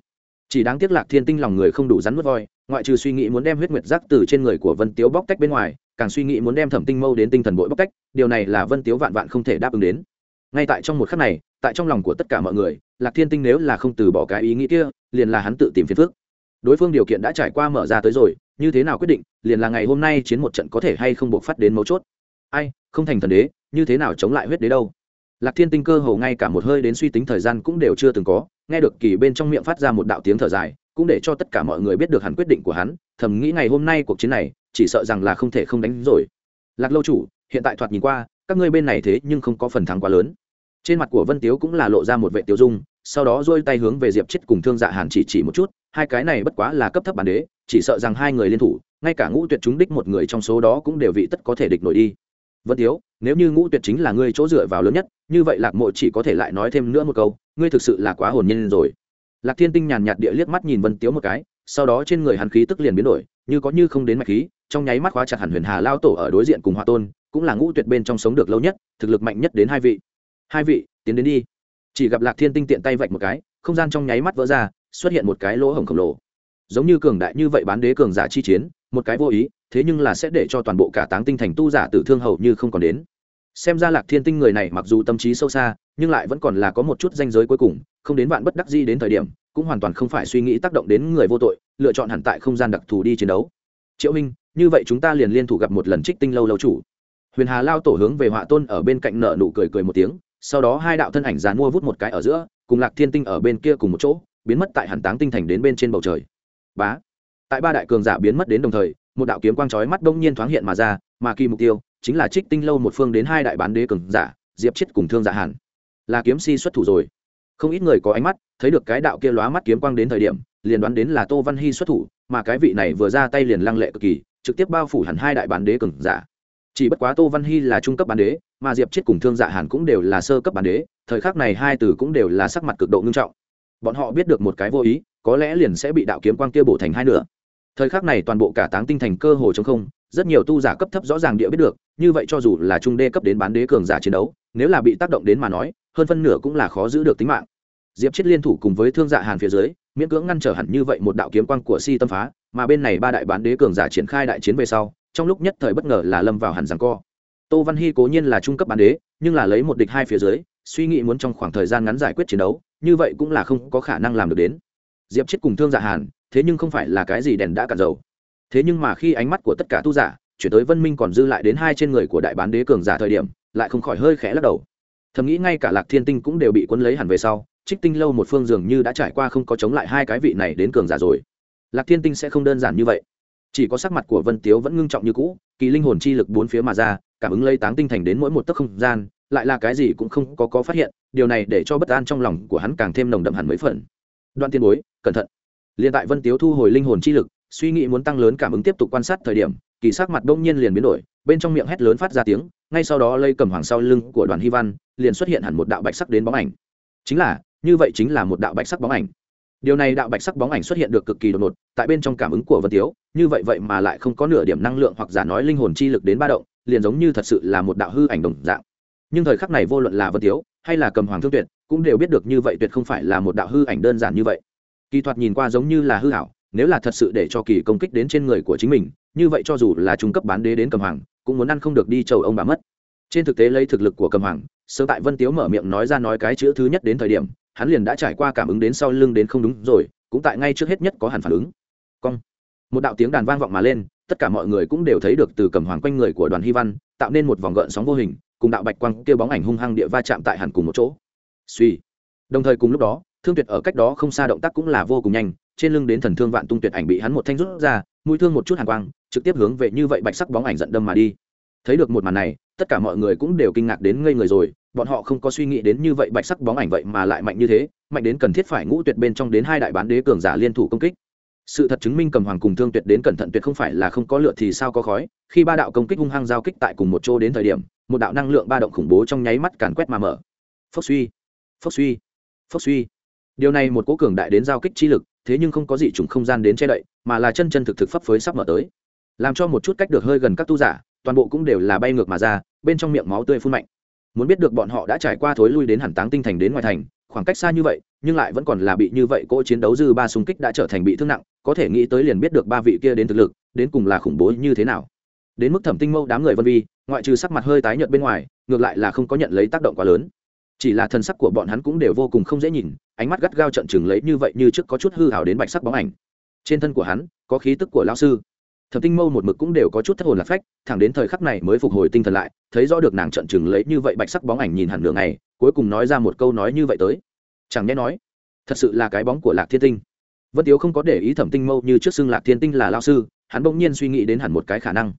chỉ đáng tiếc lạc thiên tinh lòng người không đủ rắn mất voi, ngoại trừ suy nghĩ muốn đem huyết nguyệt giác từ trên người của vân tiếu bóc tách bên ngoài, càng suy nghĩ muốn đem thẩm tinh mâu đến tinh thần bội bóc tách, điều này là vân tiếu vạn vạn không thể đáp ứng đến. Ngay tại trong một khắc này, tại trong lòng của tất cả mọi người, lạc thiên tinh nếu là không từ bỏ cái ý nghĩ kia, liền là hắn tự tìm phiền phước đối phương điều kiện đã trải qua mở ra tới rồi, như thế nào quyết định, liền là ngày hôm nay chiến một trận có thể hay không buộc phát đến mấu chốt. Ai, không thành thần đế, như thế nào chống lại huyết đế đâu? Lạc thiên tinh cơ hồ ngay cả một hơi đến suy tính thời gian cũng đều chưa từng có nghe được kỳ bên trong miệng phát ra một đạo tiếng thở dài, cũng để cho tất cả mọi người biết được hẳn quyết định của hắn, thầm nghĩ ngày hôm nay cuộc chiến này, chỉ sợ rằng là không thể không đánh rồi. Lạc lâu chủ, hiện tại thoạt nhìn qua, các ngươi bên này thế nhưng không có phần thắng quá lớn. Trên mặt của vân tiếu cũng là lộ ra một vệ tiêu dung, sau đó dôi tay hướng về diệp chết cùng thương dạ hàn chỉ chỉ một chút, hai cái này bất quá là cấp thấp bản đế, chỉ sợ rằng hai người liên thủ, ngay cả ngũ tuyệt chúng đích một người trong số đó cũng đều vị tất có thể địch nổi đi vân tiếu, nếu như ngũ tuyệt chính là ngươi chỗ dựa vào lớn nhất, như vậy lạc mộ chỉ có thể lại nói thêm nữa một câu, ngươi thực sự là quá hồn nhiên rồi. Lạc thiên tinh nhàn nhạt địa liếc mắt nhìn vân tiếu một cái, sau đó trên người hắn khí tức liền biến đổi, như có như không đến mạch khí, trong nháy mắt khóa chặt hẳn huyền hà lao tổ ở đối diện cùng hòa tôn, cũng là ngũ tuyệt bên trong sống được lâu nhất, thực lực mạnh nhất đến hai vị. Hai vị, tiến đến đi. Chỉ gặp lạc thiên tinh tiện tay vạch một cái, không gian trong nháy mắt vỡ ra, xuất hiện một cái lỗ hổng khổng lồ. Giống như cường đại như vậy bán đế cường giả chi chiến một cái vô ý, thế nhưng là sẽ để cho toàn bộ cả táng tinh thành tu giả tử thương hầu như không còn đến. Xem ra lạc thiên tinh người này mặc dù tâm trí sâu xa, nhưng lại vẫn còn là có một chút danh giới cuối cùng, không đến bạn bất đắc di đến thời điểm, cũng hoàn toàn không phải suy nghĩ tác động đến người vô tội, lựa chọn hẳn tại không gian đặc thù đi chiến đấu. Triệu minh, như vậy chúng ta liền liên thủ gặp một lần trích tinh lâu lâu chủ. Huyền hà lao tổ hướng về họa tôn ở bên cạnh nợ nụ cười cười một tiếng, sau đó hai đạo thân ảnh dán mua vút một cái ở giữa, cùng lạc thiên tinh ở bên kia cùng một chỗ, biến mất tại hẳn táng tinh thành đến bên trên bầu trời. Bá! Tại ba đại cường giả biến mất đến đồng thời, một đạo kiếm quang chói mắt đông nhiên thoáng hiện mà ra, mà kỳ mục tiêu chính là trích tinh lâu một phương đến hai đại bán đế cường giả, diệp chết cùng thương giả hàn. Là kiếm si xuất thủ rồi. Không ít người có ánh mắt, thấy được cái đạo kia lóa mắt kiếm quang đến thời điểm, liền đoán đến là tô văn hy xuất thủ, mà cái vị này vừa ra tay liền lăng lệ cực kỳ, trực tiếp bao phủ hẳn hai đại bán đế cường giả. Chỉ bất quá tô văn hy là trung cấp bán đế, mà diệp chết cùng thương dạ hàn cũng đều là sơ cấp bán đế, thời khắc này hai từ cũng đều là sắc mặt cực độ ngưng trọng. Bọn họ biết được một cái vô ý, có lẽ liền sẽ bị đạo kiếm quang kia bổ thành hai nửa thời khắc này toàn bộ cả táng tinh thành cơ hồ chống không, rất nhiều tu giả cấp thấp rõ ràng địa biết được, như vậy cho dù là trung đê cấp đến bán đế cường giả chiến đấu, nếu là bị tác động đến mà nói, hơn phân nửa cũng là khó giữ được tính mạng. Diệp chết liên thủ cùng với thương dạ hàn phía dưới, miễn cưỡng ngăn trở hẳn như vậy một đạo kiếm quang của si tâm phá, mà bên này ba đại bán đế cường giả triển khai đại chiến về sau, trong lúc nhất thời bất ngờ là lâm vào hẳn rằng co. Tô văn hy cố nhiên là trung cấp bán đế, nhưng là lấy một địch hai phía dưới, suy nghĩ muốn trong khoảng thời gian ngắn giải quyết chiến đấu, như vậy cũng là không có khả năng làm được đến. Diệp chết cùng thương dạ hàn thế nhưng không phải là cái gì đèn đã cạn dầu. Thế nhưng mà khi ánh mắt của tất cả tu giả chuyển tới vân minh còn dư lại đến hai trên người của đại bán đế cường giả thời điểm, lại không khỏi hơi khẽ lắc đầu. Thầm nghĩ ngay cả lạc thiên tinh cũng đều bị quân lấy hẳn về sau, trích tinh lâu một phương dường như đã trải qua không có chống lại hai cái vị này đến cường giả rồi. Lạc thiên tinh sẽ không đơn giản như vậy. Chỉ có sắc mặt của vân tiếu vẫn ngưng trọng như cũ, kỳ linh hồn chi lực bốn phía mà ra, cảm ứng lây táng tinh thành đến mỗi một tấc không gian, lại là cái gì cũng không có có phát hiện, điều này để cho bất an trong lòng của hắn càng thêm nồng đậm hẳn mấy phần. Đoạn tiên bối, cẩn thận liền tại vân tiếu thu hồi linh hồn chi lực, suy nghĩ muốn tăng lớn cảm ứng tiếp tục quan sát thời điểm, kỳ sắc mặt đông nhiên liền biến đổi, bên trong miệng hét lớn phát ra tiếng, ngay sau đó lây cầm hoàng sau lưng của đoàn hy văn, liền xuất hiện hẳn một đạo bạch sắc đến bóng ảnh. Chính là, như vậy chính là một đạo bạch sắc bóng ảnh. Điều này đạo bạch sắc bóng ảnh xuất hiện được cực kỳ đột ngột, tại bên trong cảm ứng của vân tiếu, như vậy vậy mà lại không có nửa điểm năng lượng hoặc giả nói linh hồn chi lực đến ba động, liền giống như thật sự là một đạo hư ảnh đồng dạng. Nhưng thời khắc này vô luận là vân tiếu, hay là cầm hoàng thương tuyệt, cũng đều biết được như vậy tuyệt không phải là một đạo hư ảnh đơn giản như vậy kỳ thoạt nhìn qua giống như là hư hảo nếu là thật sự để cho kỳ công kích đến trên người của chính mình, như vậy cho dù là trung cấp bán đế đến cầm hoàng, cũng muốn ăn không được đi chầu ông bà mất. Trên thực tế lấy thực lực của cầm hoàng, sơ tại vân tiếu mở miệng nói ra nói cái chữ thứ nhất đến thời điểm, hắn liền đã trải qua cảm ứng đến sau lưng đến không đúng rồi, cũng tại ngay trước hết nhất có hẳn phản ứng. Cong. Một đạo tiếng đàn vang vọng mà lên, tất cả mọi người cũng đều thấy được từ cầm hoàng quanh người của đoàn hy văn, tạo nên một vòng gợn sóng vô hình, cùng đạo bạch quang kêu bóng ảnh hung hăng địa va chạm tại hẳn cùng một chỗ. Suy đồng thời cùng lúc đó thương tuyệt ở cách đó không xa động tác cũng là vô cùng nhanh, trên lưng đến thần thương vạn tung tuyệt ảnh bị hắn một thanh rút ra, mũi thương một chút hàn quang, trực tiếp hướng về như vậy bạch sắc bóng ảnh giận đâm mà đi. Thấy được một màn này, tất cả mọi người cũng đều kinh ngạc đến ngây người rồi, bọn họ không có suy nghĩ đến như vậy bạch sắc bóng ảnh vậy mà lại mạnh như thế, mạnh đến cần thiết phải ngũ tuyệt bên trong đến hai đại bán đế cường giả liên thủ công kích. Sự thật chứng minh cầm hoàng cùng thương tuyệt đến cẩn thận tuyệt không phải là không có lựa thì sao có khói, khi ba đạo công kích hung hăng giao kích tại cùng một chỗ đến thời điểm, một đạo năng lượng ba động khủng bố trong nháy mắt càn quét mà mở. Phốc suy phốc suy phốc suy điều này một cố cường đại đến giao kích chi lực, thế nhưng không có gì trùng không gian đến che đậy, mà là chân chân thực thực phấp phới sắp mở tới. Làm cho một chút cách được hơi gần các tu giả, toàn bộ cũng đều là bay ngược mà ra, bên trong miệng máu tươi phun mạnh. Muốn biết được bọn họ đã trải qua thối lui đến hẳn táng tinh thành đến ngoài thành, khoảng cách xa như vậy, nhưng lại vẫn còn là bị như vậy cỗ chiến đấu dư ba xung kích đã trở thành bị thương nặng, có thể nghĩ tới liền biết được ba vị kia đến thực lực, đến cùng là khủng bố như thế nào. Đến mức thẩm tinh mâu đám người vân vi, ngoại trừ sắc mặt hơi tái nhợt bên ngoài, ngược lại là không có nhận lấy tác động quá lớn chỉ là thần sắc của bọn hắn cũng đều vô cùng không dễ nhìn ánh mắt gắt gao trận chừng lấy như vậy như trước có chút hư hào đến bạch sắc bóng ảnh. Trên thân của hắn có khí tức của lão sư. Thẩm tinh mâu một mực cũng đều có chút thất hồn lạc phách thẳng đến thời khắc này mới phục hồi tinh thần lại thấy rõ được nàng trận chừng lấy như vậy bạch sắc bóng ảnh nhìn hẳn đường này, cuối cùng nói ra một câu nói như vậy tới. Chẳng nhẽ nói thật sự là cái bóng của lạc thiên tinh. Vân tiếu không có để ý thẩm tinh mâu như trước xưng lạc thiên tinh là lao sư hắn bỗng nhiên suy nghĩ đến hẳn một cái khả năng.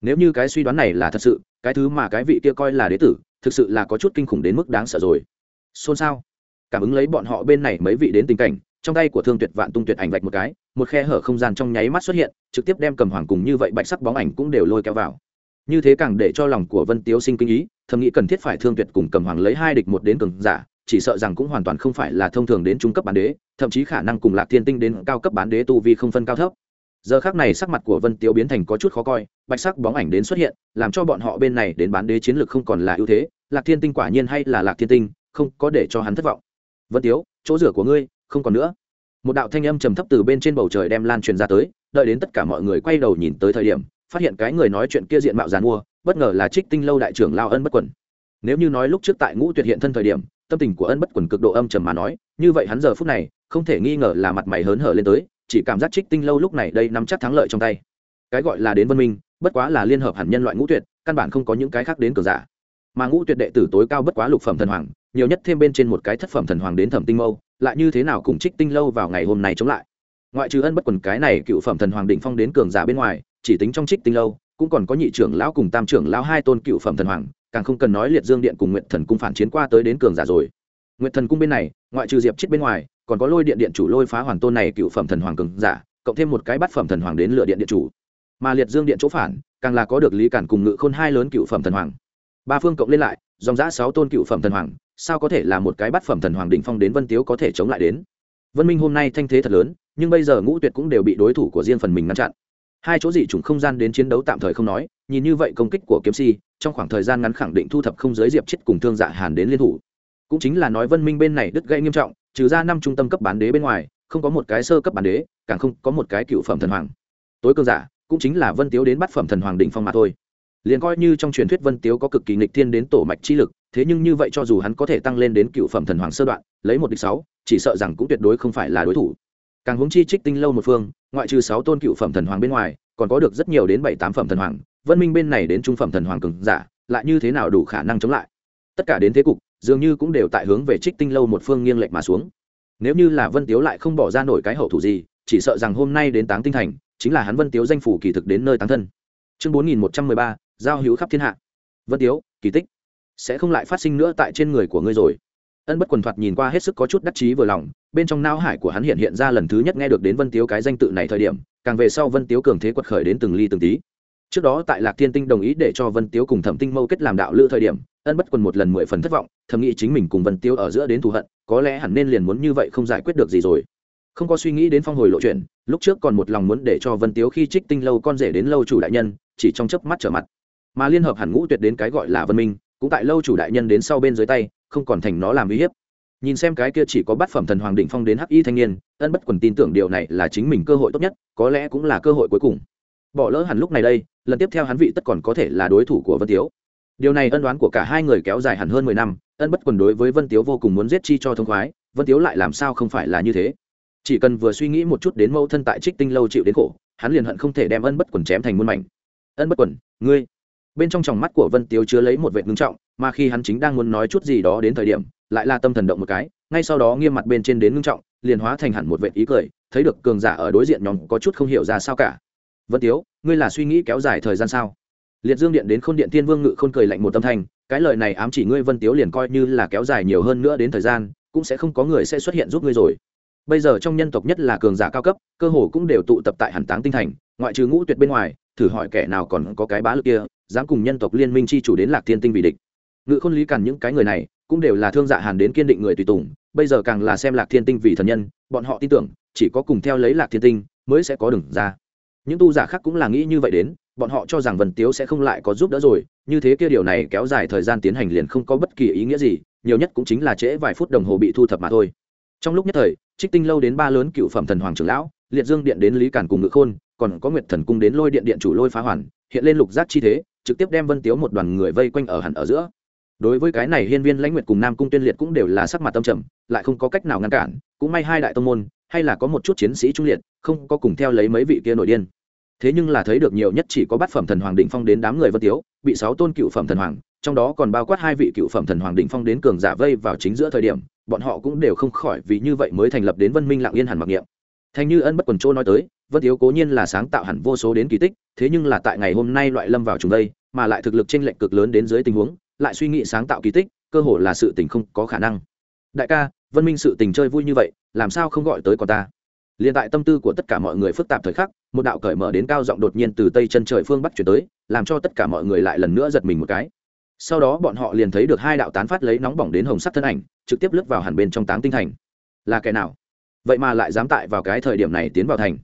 Nếu như cái suy đoán này là thật sự cái thứ mà cái vị kia coi là đế tử thực sự là có chút kinh khủng đến mức đáng sợ rồi. Xôn xao. Cảm ứng lấy bọn họ bên này mấy vị đến tình cảnh, trong tay của thương tuyệt vạn tung tuyệt ảnh vạch một cái, một khe hở không gian trong nháy mắt xuất hiện, trực tiếp đem cầm hoàng cùng như vậy bạch sắc bóng ảnh cũng đều lôi kéo vào. Như thế càng để cho lòng của vân tiếu sinh kinh ý, thầm nghĩ cần thiết phải thương tuyệt cùng cầm hoàng lấy hai địch một đến cường giả, chỉ sợ rằng cũng hoàn toàn không phải là thông thường đến trung cấp bán đế, thậm chí khả năng cùng lạc thiên tinh đến cao cấp bán đế tu vi không phân cao thấp giờ khác này sắc mặt của vân tiếu biến thành có chút khó coi, bạch sắc bóng ảnh đến xuất hiện, làm cho bọn họ bên này đến bán đế chiến lược không còn là ưu thế, lạc thiên tinh quả nhiên hay là lạc thiên tinh, không có để cho hắn thất vọng. Vân tiếu, chỗ rửa của ngươi, không còn nữa. Một đạo thanh âm trầm thấp từ bên trên bầu trời đem lan truyền ra tới, đợi đến tất cả mọi người quay đầu nhìn tới thời điểm, phát hiện cái người nói chuyện kia diện mạo giàn mua, bất ngờ là trích tinh lâu đại trưởng lao ân bất quần. Nếu như nói lúc trước tại ngũ tuyệt hiện thân thời điểm, tâm tình của ân bất quần cực độ âm trầm mà nói, như vậy hắn giờ phút này, không thể nghi ngờ là mặt mày hớn hở lên tới chỉ cảm giác trích tinh lâu lúc này đây nắm chắc thắng lợi trong tay. Cái gọi là đến vân minh, bất quá là liên hợp hẳn nhân loại ngũ tuyệt, căn bản không có những cái khác đến cường giả. Mà ngũ tuyệt đệ tử tối cao bất quá lục phẩm thần hoàng, nhiều nhất thêm bên trên một cái thất phẩm thần hoàng đến thẩm tinh mâu, lại như thế nào cùng trích tinh lâu vào ngày hôm nay chống lại? Ngoại trừ ân bất quần cái này cựu phẩm thần hoàng đỉnh phong đến cường giả bên ngoài, chỉ tính trong trích tinh lâu, cũng còn có nhị trưởng lão cùng tam trưởng lão hai tôn cựu phẩm thần hoàng, càng không cần nói liệt dương điện cùng nguyện thần cung phản chiến qua tới đến cường giả rồi. Nguyệt thần cung bên này, ngoại trừ diệp chết bên ngoài, còn có lôi điện điện chủ lôi phá hoàn tôn này cựu phẩm thần hoàng cường giả, cộng thêm một cái bát phẩm thần hoàng đến lựa điện điện chủ. Mà liệt dương điện chỗ phản, càng là có được lý cản cùng ngự khôn hai lớn cựu phẩm thần hoàng. Ba phương cộng lên lại, dòng giã sáu tôn cựu phẩm thần hoàng, sao có thể là một cái bát phẩm thần hoàng đỉnh phong đến vân tiếu có thể chống lại đến? Vân minh hôm nay thanh thế thật lớn, nhưng bây giờ ngũ tuyệt cũng đều bị đối thủ của riêng phần mình ngăn chặn. Hai chỗ dị chủng không gian đến chiến đấu tạm thời không nói, nhìn như vậy công kích của kiếm si, trong khoảng thời gian ngắn khẳng định thu thập không giới diệp chết cùng thương dạ hàn đến liên thủ cũng chính là nói vân minh bên này đứt gãy nghiêm trọng, trừ ra năm trung tâm cấp bán đế bên ngoài, không có một cái sơ cấp bán đế, càng không có một cái cựu phẩm thần hoàng. Tối cường giả, cũng chính là vân tiếu đến bắt phẩm thần hoàng đỉnh phong mà thôi. Liền coi như trong truyền thuyết vân tiếu có cực kỳ nghịch thiên đến tổ mạch chi lực, thế nhưng như vậy cho dù hắn có thể tăng lên đến cựu phẩm thần hoàng sơ đoạn, lấy một địch sáu, chỉ sợ rằng cũng tuyệt đối không phải là đối thủ. Càng hướng chi trích tinh lâu một phương, ngoại trừ sáu tôn cựu phẩm thần hoàng bên ngoài, còn có được rất nhiều đến bảy, tám phẩm thần hoàng, vân minh bên này đến trung phẩm thần hoàng cường giả, lại như thế nào đủ khả năng chống lại? Tất cả đến thế cục dường như cũng đều tại hướng về trích tinh lâu một phương nghiêng lệch mà xuống. Nếu như là vân tiếu lại không bỏ ra nổi cái hậu thủ gì, chỉ sợ rằng hôm nay đến táng tinh thành, chính là hắn vân tiếu danh phủ kỳ thực đến nơi táng thân. Chương bốn nghìn một trăm mười ba, giao hữu khắp thiên hạ. Vân tiếu, kỳ tích. Sẽ không lại phát sinh nữa tại trên người của ngươi rồi. Ân bất quần thoạt nhìn qua hết sức có chút đắc chí vừa lòng, bên trong não hải của hắn hiện hiện ra lần thứ nhất nghe được đến vân tiếu cái danh tự này thời điểm, càng về sau vân tiếu cường thế quật khởi đến từng ly từng tí. Trước đó tại lạc thiên tinh đồng ý để cho vân tiếu cùng thẩm tinh mâu kết làm đạo lữ thời điểm ân bất quần một lần mười phần thất vọng, thầm nghĩ chính mình cùng vân Tiêu ở giữa đến thù hận, có lẽ hẳn nên liền muốn như vậy không giải quyết được gì rồi. Không có suy nghĩ đến phong hồi lộ chuyện, lúc trước còn một lòng muốn để cho vân tiếu khi trích tinh lâu con rể đến lâu chủ đại nhân, chỉ trong chớp mắt trở mặt. Mà liên hợp hẳn ngũ tuyệt đến cái gọi là vân minh, cũng tại lâu chủ đại nhân đến sau bên dưới tay, không còn thành nó làm uy hiếp. Nhìn xem cái kia chỉ có bát phẩm thần hoàng định phong đến hắc y thanh niên, ân bất quần tin tưởng điều này là chính mình cơ hội tốt nhất, có lẽ cũng là cơ hội cuối cùng. Bỏ lỡ hẳn lúc này đây, lần tiếp theo hắn vị tất còn có thể là đối thủ của vân tiếu điều này ân đoán của cả hai người kéo dài hẳn hơn mười năm, ân bất quần đối với vân tiếu vô cùng muốn giết chi cho thông khoái, vân tiếu lại làm sao không phải là như thế? Chỉ cần vừa suy nghĩ một chút đến mẫu thân tại trích tinh lâu chịu đến khổ, hắn liền hận không thể đem ân bất quần chém thành muôn mảnh. Ân bất quần, ngươi? Bên trong tròng mắt của vân tiếu chứa lấy một vệ ngưng trọng, mà khi hắn chính đang muốn nói chút gì đó đến thời điểm, lại là tâm thần động một cái, ngay sau đó nghiêm mặt bên trên đến ngưng trọng, liền hóa thành hẳn một vệ ý cười, thấy được cường giả ở đối diện nhóm có chút không hiểu ra sao cả. Vân tiếu, ngươi là suy nghĩ kéo dài thời gian sao? Liệt dương điện đến khôn điện tiên vương ngự khôn cười lạnh một tâm thanh, cái lời này ám chỉ ngươi vân tiếu liền coi như là kéo dài nhiều hơn nữa đến thời gian, cũng sẽ không có người sẽ xuất hiện giúp ngươi rồi. Bây giờ trong nhân tộc nhất là cường giả cao cấp, cơ hồ cũng đều tụ tập tại hàn táng tinh thành, ngoại trừ ngũ tuyệt bên ngoài, thử hỏi kẻ nào còn có cái bá lực kia, dám cùng nhân tộc liên minh chi chủ đến lạc thiên tinh vì địch. Ngự khôn lý cằn những cái người này, cũng đều là thương dạ hàn đến kiên định người tùy tùng, bây giờ càng là xem lạc thiên tinh vì thần nhân, bọn họ tin tưởng, chỉ có cùng theo lấy lạc thiên tinh, mới sẽ có đừng ra. Những tu giả khác cũng là nghĩ như vậy đến bọn họ cho rằng vân tiếu sẽ không lại có giúp đỡ rồi, như thế kia điều này kéo dài thời gian tiến hành liền không có bất kỳ ý nghĩa gì, nhiều nhất cũng chính là trễ vài phút đồng hồ bị thu thập mà thôi. Trong lúc nhất thời, trích tinh lâu đến ba lớn cựu phẩm thần hoàng trưởng lão, liệt dương điện đến lý cản cùng ngự khôn, còn có nguyệt thần cung đến lôi điện điện chủ lôi phá hoàn, hiện lên lục giác chi thế, trực tiếp đem vân tiếu một đoàn người vây quanh ở hẳn ở giữa. Đối với cái này hiên viên lãnh nguyệt cùng nam cung tuyên liệt cũng đều là sắc mặt tâm trầm, lại không có cách nào ngăn cản, cũng may hai đại tông môn, hay là có một chút chiến sĩ trung liệt, không có cùng theo lấy mấy vị kia nội điên thế nhưng là thấy được nhiều nhất chỉ có bát phẩm thần hoàng đỉnh phong đến đám người vân tiếu, bị sáu tôn cựu phẩm thần hoàng, trong đó còn bao quát hai vị cựu phẩm thần hoàng đỉnh phong đến cường giả vây vào chính giữa thời điểm, bọn họ cũng đều không khỏi vì như vậy mới thành lập đến vân minh lạng yên hẳn mặc niệm. Thành như ân bất quần châu nói tới, vân tiếu cố nhiên là sáng tạo hẳn vô số đến kỳ tích, thế nhưng là tại ngày hôm nay loại lâm vào chúng đây, mà lại thực lực trên lệnh cực lớn đến dưới tình huống, lại suy nghĩ sáng tạo kỳ tích, cơ hội là sự tình không có khả năng. Đại ca, vân minh sự tình chơi vui như vậy, làm sao không gọi tới còn ta? Liền tại tâm tư của tất cả mọi người phức tạp thời khắc, một đạo cởi mở đến cao giọng đột nhiên từ tây chân trời phương bắc chuyển tới, làm cho tất cả mọi người lại lần nữa giật mình một cái. Sau đó bọn họ liền thấy được hai đạo tán phát lấy nóng bỏng đến hồng sắc thân ảnh, trực tiếp lướt vào hẳn bên trong táng tinh thành. Là kẻ nào? Vậy mà lại dám tại vào cái thời điểm này tiến vào thành.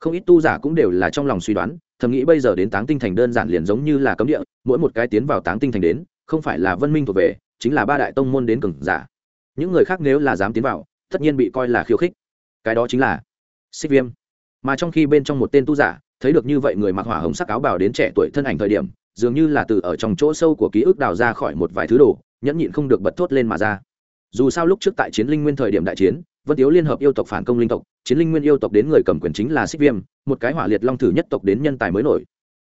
Không ít tu giả cũng đều là trong lòng suy đoán, thầm nghĩ bây giờ đến táng tinh thành đơn giản liền giống như là cấm địa, mỗi một cái tiến vào táng tinh thành đến, không phải là vân minh thuộc về, chính là ba đại tông môn đến cừng giả. Những người khác nếu là dám tiến vào, tất nhiên bị coi là khiêu khích. Cái đó chính là xích viêm. Mà trong khi bên trong một tên tu giả, thấy được như vậy người mặc hỏa hồng sắc áo bào đến trẻ tuổi thân ảnh thời điểm, dường như là từ ở trong chỗ sâu của ký ức đào ra khỏi một vài thứ đồ, nhẫn nhịn không được bật thốt lên mà ra. Dù sao lúc trước tại chiến linh nguyên thời điểm đại chiến, vân tiếu liên hợp yêu tộc phản công linh tộc, chiến linh nguyên yêu tộc đến người cầm quyền chính là xích viêm, một cái hỏa liệt long thử nhất tộc đến nhân tài mới nổi.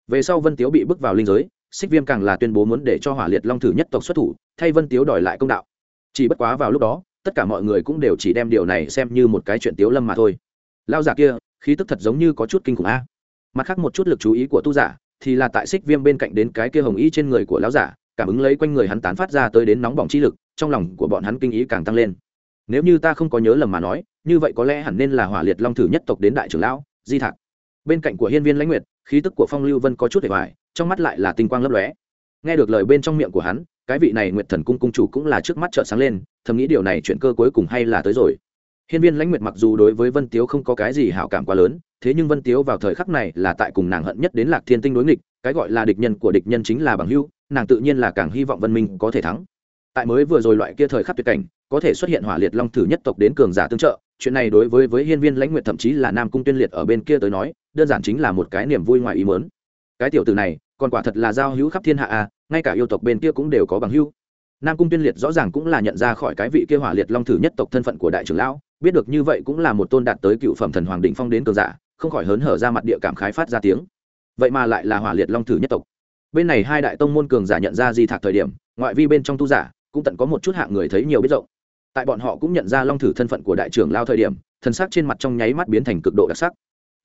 Về sau vân tiếu bị bước vào linh giới, xích viêm càng là tuyên bố muốn để cho hỏa liệt long thử nhất tộc xuất thủ, thay vân tiếu đòi lại công đạo. Chỉ bất quá vào lúc đó, tất cả mọi người cũng đều chỉ đem điều này xem như một cái chuyện tiếu lâm mà thôi lao giả kia, khí tức thật giống như có chút kinh khủng a. Mặt khác một chút lực chú ý của tu giả, thì là tại xích viêm bên cạnh đến cái kia hồng y trên người của lão giả, cảm ứng lấy quanh người hắn tán phát ra tới đến nóng bỏng chi lực, trong lòng của bọn hắn kinh ý càng tăng lên. Nếu như ta không có nhớ lầm mà nói, như vậy có lẽ hẳn nên là hỏa liệt long thử nhất tộc đến đại trưởng lão, di thạc. Bên cạnh của hiên viên lãnh nguyệt, khí tức của phong lưu vân có chút để hoài, trong mắt lại là tinh quang lấp lóe. Nghe được lời bên trong miệng của hắn, cái vị này nguyệt thần cung cung chủ cũng là trước mắt trợn sáng lên, thầm nghĩ điều này chuyện cơ cuối cùng hay là tới rồi hiên viên lãnh nguyệt mặc dù đối với vân tiếu không có cái gì hảo cảm quá lớn, thế nhưng vân tiếu vào thời khắc này là tại cùng nàng hận nhất đến lạc thiên tinh đối nghịch, cái gọi là địch nhân của địch nhân chính là bằng hưu nàng tự nhiên là càng hy vọng vân minh có thể thắng tại mới vừa rồi loại kia thời khắc tuyệt cảnh, có thể xuất hiện hỏa liệt long thử nhất tộc đến cường giả tương trợ, chuyện này đối với với hiên viên lãnh nguyệt thậm chí là nam cung tuyên liệt ở bên kia tới nói, đơn giản chính là một cái niềm vui ngoài ý muốn. cái tiểu tử này, còn quả thật là giao hữu khắp thiên hạ à ngay cả yêu tộc bên kia cũng đều có bằng hữu nam cung tuyên liệt rõ ràng cũng là nhận ra khỏi cái vị kia hỏa liệt long thử nhất tộc thân phận của đại trưởng lão, biết được như vậy cũng là một tôn đạt tới cựu phẩm thần hoàng định phong đến cường giả, không khỏi hớn hở ra mặt địa cảm khái phát ra tiếng. Vậy mà lại là hỏa liệt long thử nhất tộc. Bên này hai đại tông môn cường giả nhận ra di thạc thời điểm, ngoại vi bên trong tu giả, cũng tận có một chút hạng người thấy nhiều biết rộng. Tại bọn họ cũng nhận ra long thử thân phận của đại trưởng lao thời điểm, thần sắc trên mặt trong nháy mắt biến thành cực độ đặc sắc.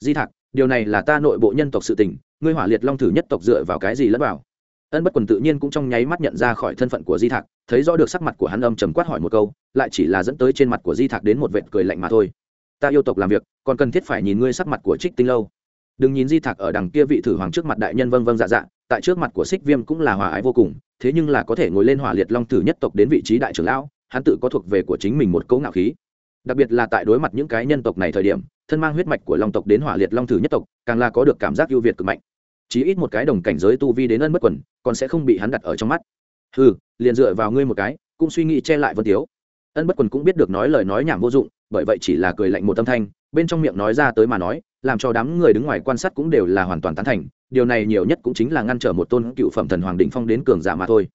Di thạc, điều này là ta nội bộ nhân tộc sự tình, ngươi hỏa liệt long thử nhất tộc dựa vào cái gì lẫn vào? Ân bất quần tự nhiên cũng trong nháy mắt nhận ra khỏi thân phận của di thạc, thấy rõ được sắc mặt của hắn âm trầm quát hỏi một câu, lại chỉ là dẫn tới trên mặt của di thạc đến một vệt cười lạnh mà thôi. Ta yêu tộc làm việc, còn cần thiết phải nhìn ngươi sắc mặt của trích tinh lâu. Đừng nhìn di thạc ở đằng kia vị thử hoàng trước mặt đại nhân vâng vâng dạ dạ tại trước mặt của xích viêm cũng là hòa ái vô cùng, thế nhưng là có thể ngồi lên hỏa liệt long thử nhất tộc đến vị trí đại trưởng lão, hắn tự có thuộc về của chính mình một cấu ngạo khí. Đặc biệt là tại đối mặt những cái nhân tộc này thời điểm, thân mang huyết mạch của long tộc đến hỏa liệt long thử nhất tộc, càng là có được cảm giác ưu việt cực mạnh chí ít một cái đồng cảnh giới tu vi đến ân bất quần, còn sẽ không bị hắn đặt ở trong mắt. Ừ liền dựa vào ngươi một cái, cũng suy nghĩ che lại vân tiếu. Ân bất quần cũng biết được nói lời nói nhảm vô dụng, bởi vậy chỉ là cười lạnh một tâm thanh, bên trong miệng nói ra tới mà nói, làm cho đám người đứng ngoài quan sát cũng đều là hoàn toàn tán thành, điều này nhiều nhất cũng chính là ngăn trở một tôn cựu phẩm thần hoàng định phong đến cường giả mà thôi.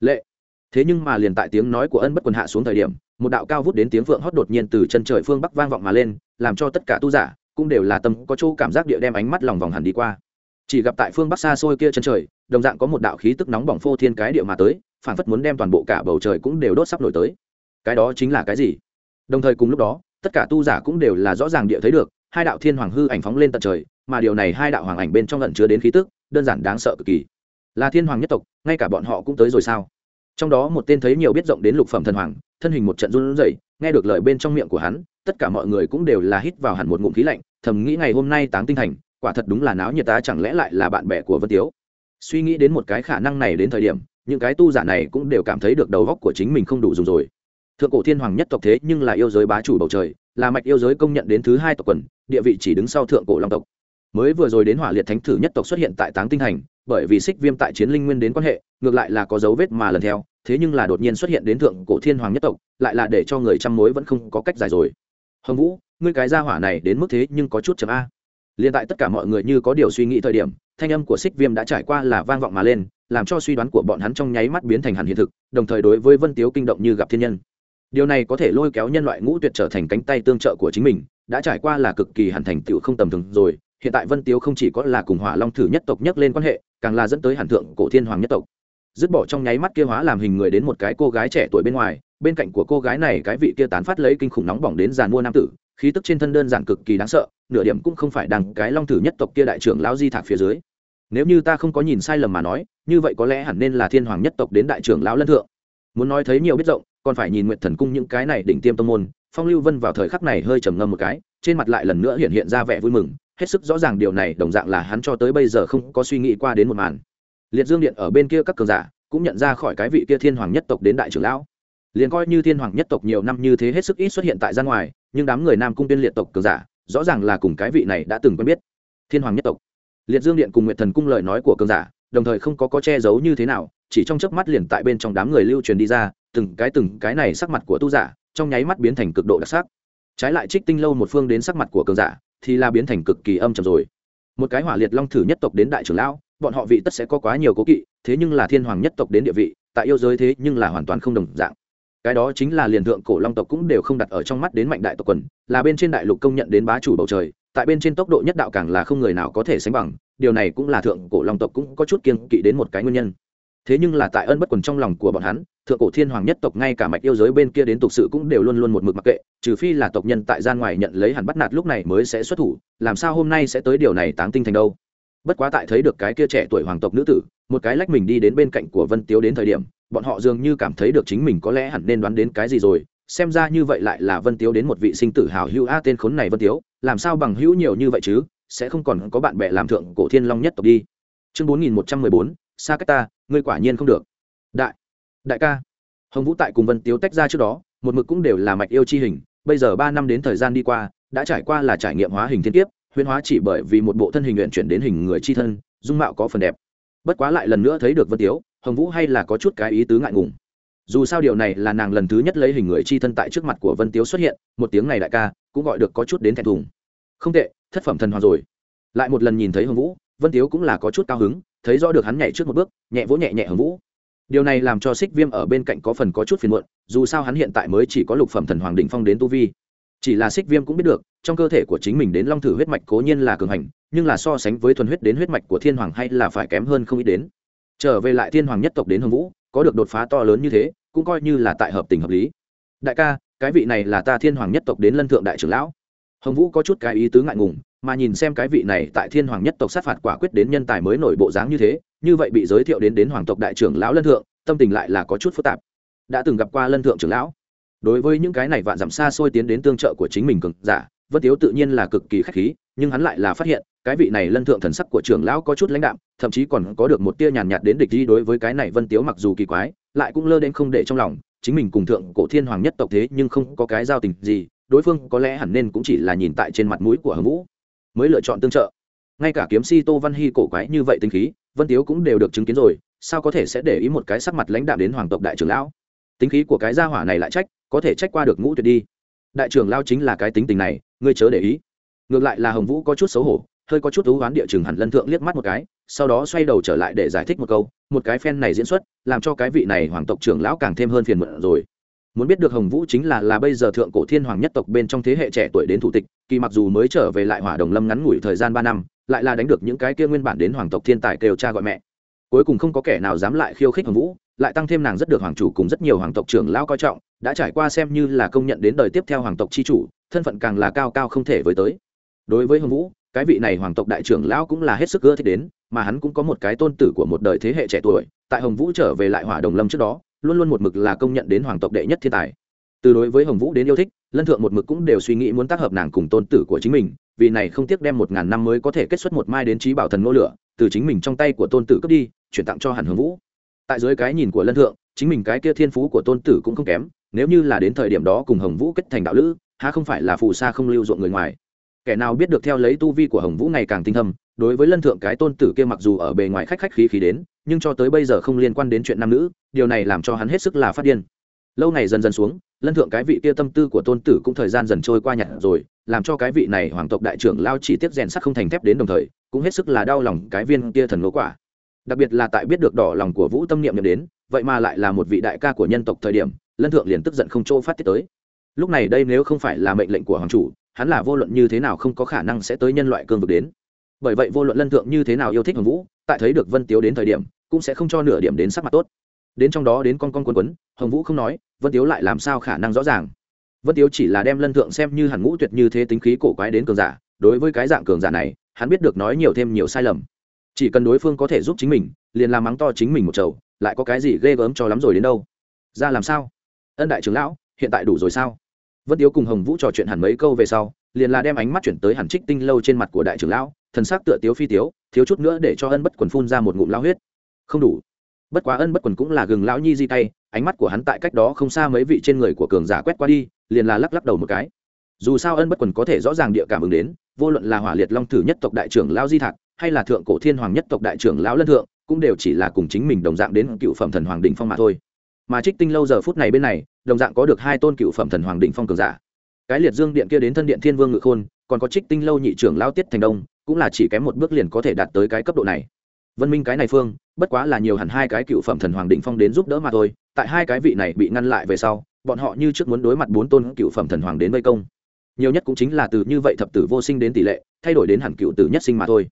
Lệ. Thế nhưng mà liền tại tiếng nói của ân bất quần hạ xuống thời điểm, một đạo cao vút đến tiếng vượng hót đột nhiên từ chân trời phương bắc vang vọng mà lên, làm cho tất cả tu giả cũng đều là tâm có chỗ cảm giác địa đem ánh mắt lòng vòng hẳn đi qua chỉ gặp tại phương bắc xa xôi kia chân trời, đồng dạng có một đạo khí tức nóng bỏng phô thiên cái địa mà tới phản phất muốn đem toàn bộ cả bầu trời cũng đều đốt sắp nổi tới. Cái đó chính là cái gì? Đồng thời cùng lúc đó, tất cả tu giả cũng đều là rõ ràng địa thấy được, hai đạo thiên hoàng hư ảnh phóng lên tận trời, mà điều này hai đạo hoàng ảnh bên trong lẩn chứa đến khí tức, đơn giản đáng sợ cực kỳ. Là thiên hoàng nhất tộc, ngay cả bọn họ cũng tới rồi sao? Trong đó một tên thấy nhiều biết rộng đến lục phẩm thần hoàng, thân hình một trận run rẩy, nghe được lời bên trong miệng của hắn, tất cả mọi người cũng đều là hít vào hẳn một ngụm khí lạnh, thầm nghĩ ngày hôm nay táng tinh thành quả thật đúng là náo nhiệt ta, chẳng lẽ lại là bạn bè của vân tiếu? Suy nghĩ đến một cái khả năng này đến thời điểm, những cái tu giả này cũng đều cảm thấy được đầu góc của chính mình không đủ dùng rồi. Thượng cổ thiên hoàng nhất tộc thế nhưng là yêu giới bá chủ bầu trời, là mạch yêu giới công nhận đến thứ hai tộc quần, địa vị chỉ đứng sau thượng cổ long tộc. Mới vừa rồi đến hỏa liệt thánh thử nhất tộc xuất hiện tại táng tinh hành, bởi vì xích viêm tại chiến linh nguyên đến quan hệ, ngược lại là có dấu vết mà lần theo, thế nhưng là đột nhiên xuất hiện đến thượng cổ thiên hoàng nhất tộc, lại là để cho người chăm mối vẫn không có cách giải rồi. Hồng vũ, ngươi cái gia hỏa này đến mức thế nhưng có chút chấm a liền tại tất cả mọi người như có điều suy nghĩ thời điểm, thanh âm của xích viêm đã trải qua là vang vọng mà lên, làm cho suy đoán của bọn hắn trong nháy mắt biến thành hẳn hiện thực, đồng thời đối với vân tiếu kinh động như gặp thiên nhân. Điều này có thể lôi kéo nhân loại ngũ tuyệt trở thành cánh tay tương trợ của chính mình, đã trải qua là cực kỳ hẳn thành tựu không tầm thường rồi, hiện tại vân tiếu không chỉ có là cùng hỏa long thử nhất tộc nhất lên quan hệ, càng là dẫn tới hẳn thượng cổ thiên hoàng nhất tộc. Dứt bỏ trong nháy mắt kia hóa làm hình người đến một cái cô gái trẻ tuổi bên ngoài, bên cạnh của cô gái này cái vị kia tán phát lấy kinh khủng nóng bỏng đến giàn mua nam tử khí tức trên thân đơn giản cực kỳ đáng sợ, nửa điểm cũng không phải đằng cái long thử nhất tộc kia đại trưởng lão di thạc phía dưới. Nếu như ta không có nhìn sai lầm mà nói, như vậy có lẽ hẳn nên là thiên hoàng nhất tộc đến đại trưởng lão lân thượng. Muốn nói thấy nhiều biết rộng, còn phải nhìn nguyện thần cung những cái này đỉnh tiêm tông môn, phong lưu vân vào thời khắc này hơi trầm ngâm một cái, trên mặt lại lần nữa hiện hiện ra vẻ vui mừng, hết sức rõ ràng điều này, đồng dạng là hắn cho tới bây giờ không có suy nghĩ qua đến một màn. Liệt dương điện ở bên kia các cường giả cũng nhận ra khỏi cái vị kia thiên hoàng nhất tộc đến đại trưởng lão. Liền coi như thiên hoàng nhất tộc nhiều năm như thế hết sức ít xuất hiện tại gian ngoài nhưng đám người nam cung tiên liệt tộc cường giả, rõ ràng là cùng cái vị này đã từng quen biết. Thiên hoàng nhất tộc. Liệt dương điện cùng nguyện thần cung lời nói của cường giả, đồng thời không có có che giấu như thế nào, chỉ trong chớp mắt liền tại bên trong đám người lưu truyền đi ra, từng cái từng cái này sắc mặt của tu giả, trong nháy mắt biến thành cực độ đặc sắc. Trái lại trích tinh lâu một phương đến sắc mặt của cường giả, thì là biến thành cực kỳ âm trầm rồi. Một cái hỏa liệt long thử nhất tộc đến đại trưởng lão, bọn họ vị tất sẽ có quá nhiều cố kỵ, thế nhưng là thiên hoàng nhất tộc đến địa vị, tại yêu giới thế nhưng là hoàn toàn không đồng dạng cái đó chính là liền thượng cổ long tộc cũng đều không đặt ở trong mắt đến mạnh đại tộc quần, là bên trên đại lục công nhận đến bá chủ bầu trời, tại bên trên tốc độ nhất đạo càng là không người nào có thể sánh bằng, điều này cũng là thượng cổ long tộc cũng có chút kiên kỵ đến một cái nguyên nhân. Thế nhưng là tại ân bất quần trong lòng của bọn hắn, thượng cổ thiên hoàng nhất tộc ngay cả mạch yêu giới bên kia đến tục sự cũng đều luôn luôn một mực mặc kệ, trừ phi là tộc nhân tại gian ngoài nhận lấy hẳn bắt nạt lúc này mới sẽ xuất thủ, làm sao hôm nay sẽ tới điều này táng tinh thành đâu. Bất quá tại thấy được cái kia trẻ tuổi hoàng tộc nữ tử, một cái lách mình đi đến bên cạnh của vân tiếu đến thời điểm bọn họ dường như cảm thấy được chính mình có lẽ hẳn nên đoán đến cái gì rồi. Xem ra như vậy lại là vân tiếu đến một vị sinh tử hào hữu a, tên khốn này vân tiếu, làm sao bằng hữu nhiều như vậy chứ? Sẽ không còn có bạn bè làm thượng cổ thiên long nhất tộc đi. Chương bốn nghìn một trăm mười bốn xa cách ta, ngươi quả nhiên không được. Đại đại ca. Hồng vũ tại cùng vân tiếu tách ra trước đó, một mực cũng đều là mạch yêu chi hình. Bây giờ ba năm đến thời gian đi qua, đã trải qua là trải nghiệm hóa hình thiên kiếp huyễn hóa chỉ bởi vì một bộ thân hình luyện chuyển đến hình người chi thân, dung mạo có phần đẹp. Bất quá lại lần nữa thấy được vân tiếu hồng vũ hay là có chút cái ý tứ ngại ngùng dù sao điều này là nàng lần thứ nhất lấy hình người chi thân tại trước mặt của vân tiếu xuất hiện một tiếng này đại ca cũng gọi được có chút đến thẹn thùng không tệ thất phẩm thần hoàng rồi lại một lần nhìn thấy hồng vũ vân tiếu cũng là có chút cao hứng thấy rõ được hắn nhảy trước một bước nhẹ vỗ nhẹ nhẹ hồng vũ điều này làm cho xích viêm ở bên cạnh có phần có chút phiền muộn dù sao hắn hiện tại mới chỉ có lục phẩm thần hoàng đ ỉ n h phong đến tu vi chỉ là xích viêm cũng biết được trong cơ thể của chính mình đến long thử huyết mạch cố nhiên là cường hành nhưng là so sánh với thuần huyết đến huyết mạch của thiên hoàng hay là phải kém hơn không ít đến trở về lại thiên hoàng nhất tộc đến hồng vũ, có được đột phá to lớn như thế, cũng coi như là tại hợp tình hợp lý. Đại ca, cái vị này là ta thiên hoàng nhất tộc đến lân thượng đại trưởng lão. Hồng vũ có chút cái ý tứ ngại ngùng, mà nhìn xem cái vị này tại thiên hoàng nhất tộc sát phạt quả quyết đến nhân tài mới nổi bộ dáng như thế, như vậy bị giới thiệu đến đến hoàng tộc đại trưởng lão lân thượng, tâm tình lại là có chút phức tạp. Đã từng gặp qua lân thượng trưởng lão. Đối với những cái này vạn dặm xa xôi tiến đến tương trợ của chính mình cực giả, vân tiếu tự nhiên là cực kỳ khách khí nhưng hắn lại là phát hiện, cái vị này lân thượng thần sắc của trưởng lão có chút lãnh đạm, thậm chí còn có được một tia nhàn nhạt đến địch đi đối với cái này vân tiếu mặc dù kỳ quái, lại cũng lơ đến không để trong lòng, chính mình cùng thượng cổ thiên hoàng nhất tộc thế nhưng không có cái giao tình gì, đối phương có lẽ hẳn nên cũng chỉ là nhìn tại trên mặt mũi của hồng vũ, mới lựa chọn tương trợ. Ngay cả kiếm si tô văn hy cổ quái như vậy tinh khí, vân tiếu cũng đều được chứng kiến rồi, sao có thể sẽ để ý một cái sắc mặt lãnh đạo đến hoàng tộc đại trưởng lão? Tính khí của cái gia hỏa này lại trách, có thể trách qua được ngũ tuyệt đi. Đại trưởng lao chính là cái tính tình này, ngươi chớ để ý ngược lại là hồng vũ có chút xấu hổ, hơi có chút thú oán địa chừng hẳn lân thượng liếc mắt một cái, sau đó xoay đầu trở lại để giải thích một câu, một cái phen này diễn xuất, làm cho cái vị này hoàng tộc trưởng lão càng thêm hơn phiền muộn rồi. Muốn biết được hồng vũ chính là là bây giờ thượng cổ thiên hoàng nhất tộc bên trong thế hệ trẻ tuổi đến thủ tịch, kỳ mặc dù mới trở về lại hỏa đồng lâm ngắn ngủi thời gian ba năm, lại là đánh được những cái kia nguyên bản đến hoàng tộc thiên tài kêu cha gọi mẹ. Cuối cùng không có kẻ nào dám lại khiêu khích hồng vũ, lại tăng thêm nàng rất được hoàng chủ cùng rất nhiều hoàng tộc trưởng lão coi trọng, đã trải qua xem như là công nhận đến đời tiếp theo hoàng tộc chi chủ, thân phận càng là cao cao không thể với tới đối với hồng vũ, cái vị này hoàng tộc đại trưởng lão cũng là hết sức ưa thích đến, mà hắn cũng có một cái tôn tử của một đời thế hệ trẻ tuổi. Tại hồng vũ trở về lại hỏa đồng lâm trước đó, luôn luôn một mực là công nhận đến hoàng tộc đệ nhất thiên tài. Từ đối với hồng vũ đến yêu thích, lân thượng một mực cũng đều suy nghĩ muốn tác hợp nàng cùng tôn tử của chính mình, vì này không tiếc đem một ngàn năm mới có thể kết xuất một mai đến trí bảo thần ngô lửa, từ chính mình trong tay của tôn tử cướp đi, chuyển tặng cho hẳn hồng vũ. Tại dưới cái nhìn của lân thượng, chính mình cái kia thiên phú của tôn tử cũng không kém, nếu như là đến thời điểm đó cùng hồng vũ kết thành đạo lữ, há không phải là phù sa không lưu ruộng người ngoài kẻ nào biết được theo lấy tu vi của hồng vũ ngày càng tinh thâm, đối với lân thượng cái tôn tử kia mặc dù ở bề ngoài khách khách khí khí đến, nhưng cho tới bây giờ không liên quan đến chuyện nam nữ, điều này làm cho hắn hết sức là phát điên. Lâu ngày dần dần xuống, lân thượng cái vị kia tâm tư của tôn tử cũng thời gian dần trôi qua nhặt rồi, làm cho cái vị này hoàng tộc đại trưởng lao chỉ tiếp rèn sắt không thành thép đến đồng thời, cũng hết sức là đau lòng cái viên kia thần ngỗ quả. Đặc biệt là tại biết được đỏ lòng của vũ tâm niệm nhậm đến, vậy mà lại là một vị đại ca của nhân tộc thời điểm, lân thượng liền tức giận không chỗ phát tiết tới. Lúc này đây nếu không phải là mệnh lệnh của hoàng chủ hắn là vô luận như thế nào không có khả năng sẽ tới nhân loại cương vực đến. Bởi vậy vô luận lân thượng như thế nào yêu thích hồng vũ, tại thấy được vân tiếu đến thời điểm, cũng sẽ không cho nửa điểm đến sắc mặt tốt. Đến trong đó đến con con quân quấn, hồng vũ không nói, vân tiếu lại làm sao khả năng rõ ràng? Vân tiếu chỉ là đem lân thượng xem như hẳn ngũ tuyệt như thế tính khí cổ quái đến cường giả, đối với cái dạng cường giả này, hắn biết được nói nhiều thêm nhiều sai lầm. Chỉ cần đối phương có thể giúp chính mình, liền làm mắng to chính mình một chầu, lại có cái gì ghê gớm cho lắm rồi đến đâu? Ra làm sao? Ân đại trưởng lão, hiện tại đủ rồi sao? Vân tiếu cùng hồng vũ trò chuyện hẳn mấy câu về sau, liền là đem ánh mắt chuyển tới hẳn trích tinh lâu trên mặt của đại trưởng lão, thần sắc tựa tiếu phi tiếu, thiếu chút nữa để cho ân bất quần phun ra một ngụm lao huyết. Không đủ. Bất quá ân bất quần cũng là gừng lão nhi di tay, ánh mắt của hắn tại cách đó không xa mấy vị trên người của cường giả quét qua đi, liền là lắc lắc đầu một cái. Dù sao ân bất quần có thể rõ ràng địa cảm ứng đến, vô luận là hỏa liệt long thử nhất tộc đại trưởng lao di thạc, hay là thượng cổ thiên hoàng nhất tộc đại trưởng lão lân thượng, cũng đều chỉ là cùng chính mình đồng dạng đến cựu phẩm thần hoàng đình phong mà thôi. Mà trích tinh lâu giờ phút này bên này đồng dạng có được hai tôn cựu phẩm thần hoàng đỉnh phong cường giả. Cái liệt dương điện kia đến thân điện thiên vương ngự khôn, còn có trích tinh lâu nhị trưởng lao tiết thành đông, cũng là chỉ kém một bước liền có thể đạt tới cái cấp độ này. Vân minh cái này phương, bất quá là nhiều hẳn hai cái cựu phẩm thần hoàng đỉnh phong đến giúp đỡ mà thôi, tại hai cái vị này bị ngăn lại về sau, bọn họ như trước muốn đối mặt bốn tôn cựu phẩm thần hoàng đến vây công. Nhiều nhất cũng chính là từ như vậy thập tử vô sinh đến tỷ lệ, thay đổi đến hẳn cựu tử nhất sinh mà thôi.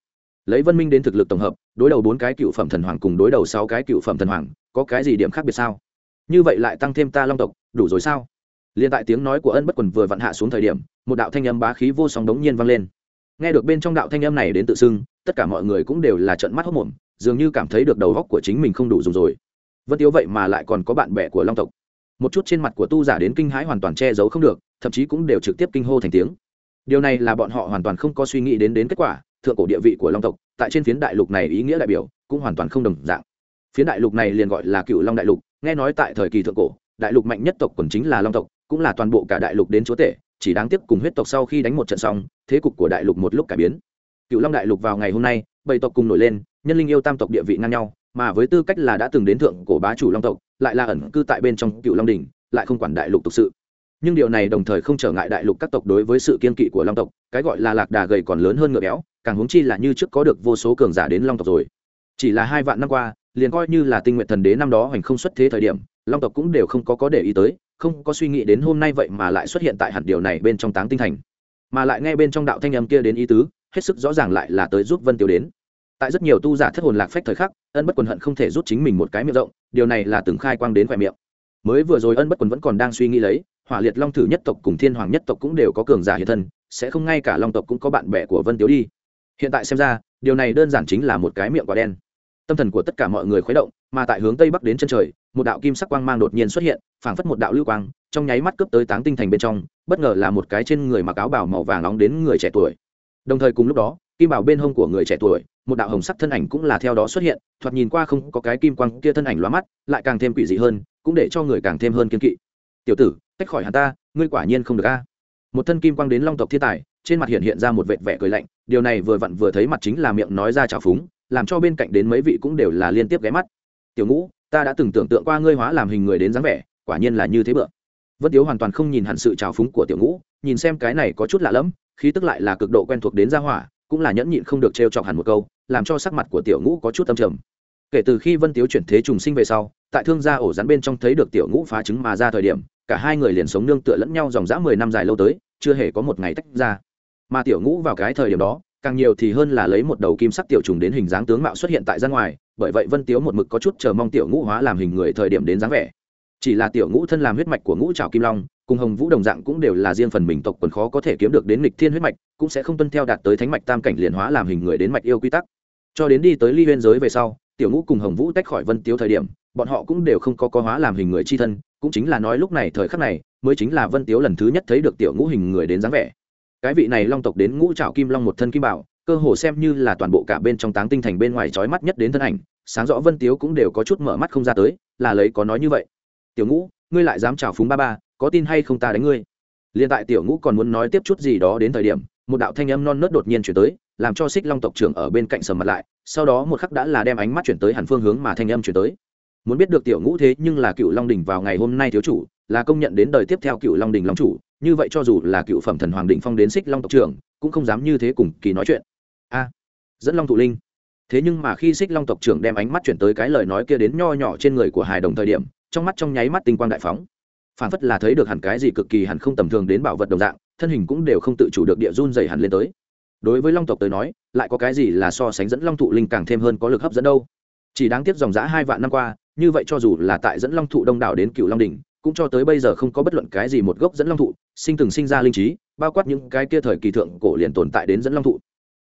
Lấy vân minh đến thực lực tổng hợp, đối đầu bốn cái cựu phẩm thần hoàng cùng đối đầu sáu cái cựu phẩm thần hoàng, có cái gì điểm khác biệt sao? Như vậy lại tăng thêm ta long tộc đủ rồi sao? Liên tại tiếng nói của ân bất quần vừa vặn hạ xuống thời điểm, một đạo thanh âm bá khí vô song đống nhiên vang lên. Nghe được bên trong đạo thanh âm này đến tự xưng, tất cả mọi người cũng đều là trận mắt hốc mồm dường như cảm thấy được đầu góc của chính mình không đủ dùng rồi. Vân tiếu vậy mà lại còn có bạn bè của long tộc. Một chút trên mặt của tu giả đến kinh hãi hoàn toàn che giấu không được, thậm chí cũng đều trực tiếp kinh hô thành tiếng. Điều này là bọn họ hoàn toàn không có suy nghĩ đến đến kết quả, thượng cổ địa vị của long tộc, tại trên phiến đại lục này ý nghĩa đại biểu, cũng hoàn toàn không đồng dạng. Phiến đại lục này liền gọi là cựu long đại lục, nghe nói tại thời kỳ thượng cổ đại lục mạnh nhất tộc quần chính là long tộc, cũng là toàn bộ cả đại lục đến chúa tể, chỉ đáng tiếc cùng huyết tộc sau khi đánh một trận xong, thế cục của đại lục một lúc cải biến. Cựu long đại lục vào ngày hôm nay, bảy tộc cùng nổi lên, nhân linh yêu tam tộc địa vị ngang nhau, mà với tư cách là đã từng đến thượng cổ bá chủ long tộc, lại là ẩn cư tại bên trong cựu long đình lại không quản đại lục thực sự. Nhưng điều này đồng thời không trở ngại đại lục các tộc đối với sự kiên kỵ của long tộc, cái gọi là lạc đà gầy còn lớn hơn ngựa béo, càng huống chi là như trước có được vô số cường giả đến long tộc rồi. Chỉ là hai vạn năm qua liền coi như là tinh nguyện thần đế năm đó hoành không xuất thế thời điểm, long tộc cũng đều không có có để ý tới, không có suy nghĩ đến hôm nay vậy mà lại xuất hiện tại hẳn điều này bên trong táng tinh thành. Mà lại nghe bên trong đạo thanh âm kia đến ý tứ, hết sức rõ ràng lại là tới giúp vân tiêu đến. Tại rất nhiều tu giả thất hồn lạc phách thời khắc, ân bất quần hận không thể rút chính mình một cái miệng rộng, điều này là từng khai quang đến khoe miệng. Mới vừa rồi ân bất quần vẫn còn đang suy nghĩ lấy, hỏa liệt long thử nhất tộc cùng thiên hoàng nhất tộc cũng đều có cường giả hiện thân, sẽ không ngay cả long tộc cũng có bạn bè của vân tiếu đi. Hiện tại xem ra, điều này đơn giản chính là một cái miệng quả đen tâm thần của tất cả mọi người khuấy động, mà tại hướng tây bắc đến chân trời, một đạo kim sắc quang mang đột nhiên xuất hiện, phảng phất một đạo lưu quang, trong nháy mắt cướp tới táng tinh thành bên trong, bất ngờ là một cái trên người mặc áo bảo màu vàng nóng đến người trẻ tuổi. Đồng thời cùng lúc đó, kim bảo bên hông của người trẻ tuổi, một đạo hồng sắc thân ảnh cũng là theo đó xuất hiện, thoạt nhìn qua không có cái kim quang kia thân ảnh loa mắt, lại càng thêm quỷ dị hơn, cũng để cho người càng thêm hơn kiên kỵ. Tiểu tử, tách khỏi hắn ta, ngươi quả nhiên không được a. Một thân kim quang đến long tộc thiên tài, trên mặt hiện hiện ra một vệt vẻ cười lạnh, điều này vừa vặn vừa thấy mặt chính là miệng nói ra trào phúng làm cho bên cạnh đến mấy vị cũng đều là liên tiếp ghé mắt. Tiểu ngũ, ta đã từng tưởng tượng qua ngươi hóa làm hình người đến dáng vẻ, quả nhiên là như thế bựa. Vân tiếu hoàn toàn không nhìn hẳn sự trào phúng của tiểu ngũ, nhìn xem cái này có chút lạ lẫm, khí tức lại là cực độ quen thuộc đến gia hỏa, cũng là nhẫn nhịn không được trêu chọc hẳn một câu, làm cho sắc mặt của tiểu ngũ có chút âm trầm. Kể từ khi vân tiếu chuyển thế trùng sinh về sau, tại thương gia ổ rắn bên trong thấy được tiểu ngũ phá trứng mà ra thời điểm, cả hai người liền sống nương tựa lẫn nhau dòng dã mười năm dài lâu tới, chưa hề có một ngày tách ra. Mà tiểu ngũ vào cái thời điểm đó càng nhiều thì hơn là lấy một đầu kim sắc tiểu trùng đến hình dáng tướng mạo xuất hiện tại ra ngoài, bởi vậy vân tiếu một mực có chút chờ mong tiểu ngũ hóa làm hình người thời điểm đến dáng vẻ. Chỉ là tiểu ngũ thân làm huyết mạch của ngũ trào kim long, cùng hồng vũ đồng dạng cũng đều là riêng phần mình tộc quần khó có thể kiếm được đến lịch thiên huyết mạch, cũng sẽ không tuân theo đạt tới thánh mạch tam cảnh liền hóa làm hình người đến mạch yêu quy tắc. Cho đến đi tới ly biên giới về sau, tiểu ngũ cùng hồng vũ tách khỏi vân tiếu thời điểm, bọn họ cũng đều không có có hóa làm hình người chi thân, cũng chính là nói lúc này thời khắc này, mới chính là vân tiếu lần thứ nhất thấy được tiểu ngũ hình người đến dáng vẻ cái vị này long tộc đến ngũ trạo kim long một thân kim bảo, cơ hồ xem như là toàn bộ cả bên trong táng tinh thành bên ngoài trói mắt nhất đến thân ảnh, sáng rõ vân tiếu cũng đều có chút mở mắt không ra tới, là lấy có nói như vậy. Tiểu ngũ, ngươi lại dám chào phúng ba ba, có tin hay không ta đánh ngươi? Liền tại tiểu ngũ còn muốn nói tiếp chút gì đó đến thời điểm, một đạo thanh âm non nớt đột nhiên chuyển tới, làm cho xích long tộc trưởng ở bên cạnh sầm mặt lại, sau đó một khắc đã là đem ánh mắt chuyển tới hẳn phương hướng mà thanh âm chuyển tới. Muốn biết được tiểu ngũ thế nhưng là cựu long đình vào ngày hôm nay thiếu chủ, là công nhận đến đời tiếp theo cựu long đình long chủ như vậy cho dù là cựu phẩm thần hoàng định phong đến xích long tộc trưởng, cũng không dám như thế cùng kỳ nói chuyện. A, dẫn long thụ linh. Thế nhưng mà khi xích long tộc trưởng đem ánh mắt chuyển tới cái lời nói kia đến nho nhỏ trên người của hài đồng thời điểm, trong mắt trong nháy mắt tinh quang đại phóng. Phản phất là thấy được hẳn cái gì cực kỳ hẳn không tầm thường đến bảo vật đồng dạng, thân hình cũng đều không tự chủ được địa run dày hẳn lên tới. Đối với long tộc tới nói, lại có cái gì là so sánh dẫn long thụ linh càng thêm hơn có lực hấp dẫn đâu. Chỉ đáng tiếc dòng giã hai vạn năm qua, như vậy cho dù là tại dẫn long thụ đông đảo đến cựu long đình cũng cho tới bây giờ không có bất luận cái gì một gốc dẫn long thụ, sinh từng sinh ra linh trí, bao quát những cái kia thời kỳ thượng cổ liền tồn tại đến dẫn long thụ.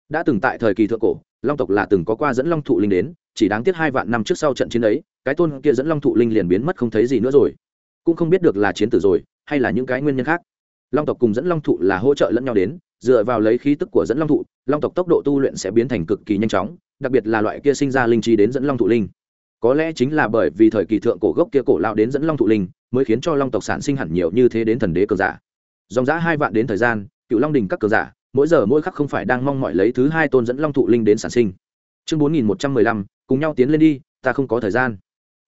Đã từng tại thời kỳ thượng cổ, long tộc là từng có qua dẫn long thụ linh đến, chỉ đáng tiếc hai vạn năm trước sau trận chiến ấy, cái tôn kia dẫn long thụ linh liền biến mất không thấy gì nữa rồi. Cũng không biết được là chiến tử rồi, hay là những cái nguyên nhân khác. Long tộc cùng dẫn long thụ là hỗ trợ lẫn nhau đến, dựa vào lấy khí tức của dẫn long thụ, long tộc tốc độ tu luyện sẽ biến thành cực kỳ nhanh chóng, đặc biệt là loại kia sinh ra linh trí đến dẫn long thụ linh. Có lẽ chính là bởi vì thời kỳ thượng cổ gốc kia cổ lao đến dẫn long thụ linh mới khiến cho long tộc sản sinh hẳn nhiều như thế đến thần đế cường giả. Dòng giã hai vạn đến thời gian, cựu long đình các cường giả, mỗi giờ mỗi khắc không phải đang mong mọi lấy thứ hai tôn dẫn long thụ linh đến sản sinh. Chương bốn nghìn một trăm mười lăm, cùng nhau tiến lên đi, ta không có thời gian.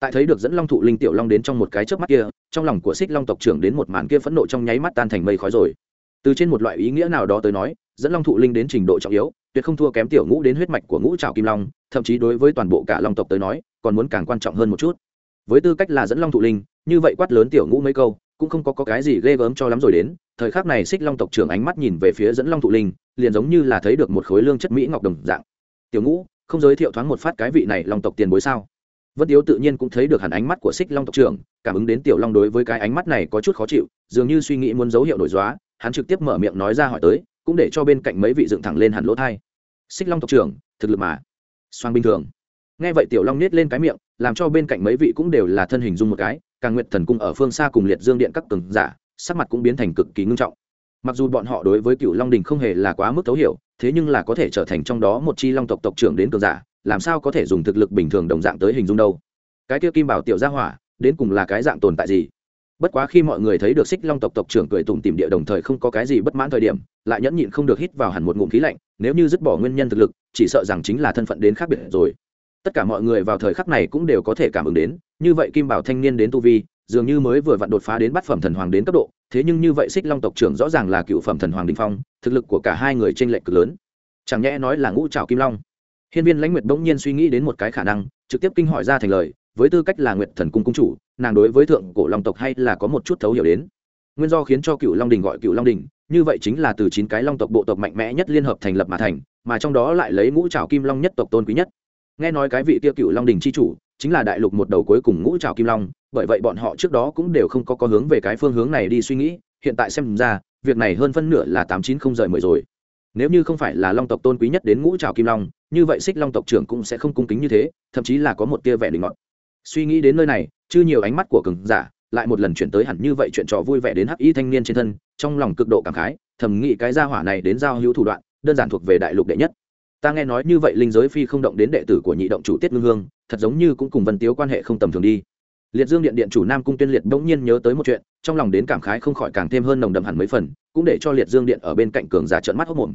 Tại thấy được dẫn long thụ linh tiểu long đến trong một cái chớp mắt kia, trong lòng của xích long tộc trưởng đến một màn kia phẫn nộ trong nháy mắt tan thành mây khói rồi. Từ trên một loại ý nghĩa nào đó tới nói, dẫn long thụ linh đến trình độ trọng yếu, tuyệt không thua kém tiểu ngũ đến huyết mạch của ngũ trào kim long, thậm chí đối với toàn bộ cả long tộc tới nói, còn muốn càng quan trọng hơn một chút. Với tư cách là dẫn long thụ linh như vậy quát lớn tiểu ngũ mấy câu cũng không có, có cái gì ghê gớm cho lắm rồi đến. Thời khắc này xích long tộc trưởng ánh mắt nhìn về phía dẫn long thụ linh liền giống như là thấy được một khối lương chất mỹ ngọc đồng dạng. Tiểu ngũ không giới thiệu thoáng một phát cái vị này long tộc tiền bối sao? Vân tiếu tự nhiên cũng thấy được hẳn ánh mắt của xích long tộc trưởng cảm ứng đến tiểu long đối với cái ánh mắt này có chút khó chịu dường như suy nghĩ muốn dấu hiệu nổi dóa hắn trực tiếp mở miệng nói ra hỏi tới cũng để cho bên cạnh mấy vị dựng thẳng lên hẳn lỗ thai. Xích long tộc trưởng thực lực mà. Xoang bình thường. Nghe vậy tiểu long nết lên cái miệng làm cho bên cạnh mấy vị cũng đều là thân hình dung một cái càng nguyện thần cung ở phương xa cùng liệt dương điện các cường giả, sắc mặt cũng biến thành cực kỳ ngưng trọng. Mặc dù bọn họ đối với cựu long đình không hề là quá mức thấu hiểu, thế nhưng là có thể trở thành trong đó một chi long tộc tộc trưởng đến cường giả, làm sao có thể dùng thực lực bình thường đồng dạng tới hình dung đâu. Cái kia kim bảo tiểu gia hỏa, đến cùng là cái dạng tồn tại gì? Bất quá khi mọi người thấy được xích long tộc tộc trưởng cười tủm tìm địa đồng thời không có cái gì bất mãn thời điểm, lại nhẫn nhịn không được hít vào hẳn một ngụm khí lạnh, nếu như dứt bỏ nguyên nhân thực lực, chỉ sợ rằng chính là thân phận đến khác biệt rồi tất cả mọi người vào thời khắc này cũng đều có thể cảm ứng đến, như vậy kim bảo thanh niên đến tu vi, dường như mới vừa vặn đột phá đến bát phẩm thần hoàng đến cấp độ, thế nhưng như vậy xích long tộc trưởng rõ ràng là cựu phẩm thần hoàng đình phong, thực lực của cả hai người t r ê n lệch cực lớn. Chẳng nhẽ nói là ngũ trào kim long? Hiên viên lãnh nguyệt bỗng nhiên suy nghĩ đến một cái khả năng, trực tiếp kinh hỏi ra thành lời, với tư cách là nguyệt thần cung cung chủ, nàng đối với thượng cổ long tộc hay là có một chút thấu hiểu đến. Nguyên do khiến cho cựu long đình gọi cựu long đình, như vậy chính là từ chín cái long tộc bộ tộc mạnh mẽ nhất liên hợp thành lập mà thành, mà trong đó lại lấy ngũ trào kim long nhất tộc tôn quý nhất nghe nói cái vị kia cựu long đình c h i chủ chính là đại lục một đầu cuối cùng ngũ trào kim long, bởi vậy bọn họ trước đó cũng đều không có có hướng về cái phương hướng này đi suy nghĩ. Hiện tại xem ra, việc này hơn phân nửa là tám chín không rời mười rồi. Nếu như không phải là long tộc tôn quý nhất đến ngũ trào kim long, như vậy xích long tộc trưởng cũng sẽ không cung kính như thế, thậm chí là có một tia vẻ đình ngọt suy nghĩ đến nơi này, chưa nhiều ánh mắt của cường giả lại một lần chuyển tới hẳn như vậy chuyện trò vui vẻ đến hắc y thanh niên trên thân, trong lòng cực độ cảm khái, thầm nghĩ cái gia hỏa này đến giao hữu thủ đoạn, đơn giản thuộc về đại lục đệ nhất ta nghe nói như vậy linh giới phi không động đến đệ tử của nhị động chủ tiết ngưng hương, thật giống như cũng cùng vân tiếu quan hệ không tầm thường đi. Liệt dương điện điện chủ nam cung tuyên liệt bỗng nhiên nhớ tới một chuyện, trong lòng đến cảm khái không khỏi càng thêm hơn nồng đậm hẳn mấy phần, cũng để cho liệt dương điện ở bên cạnh cường giả trợn mắt hốc mồm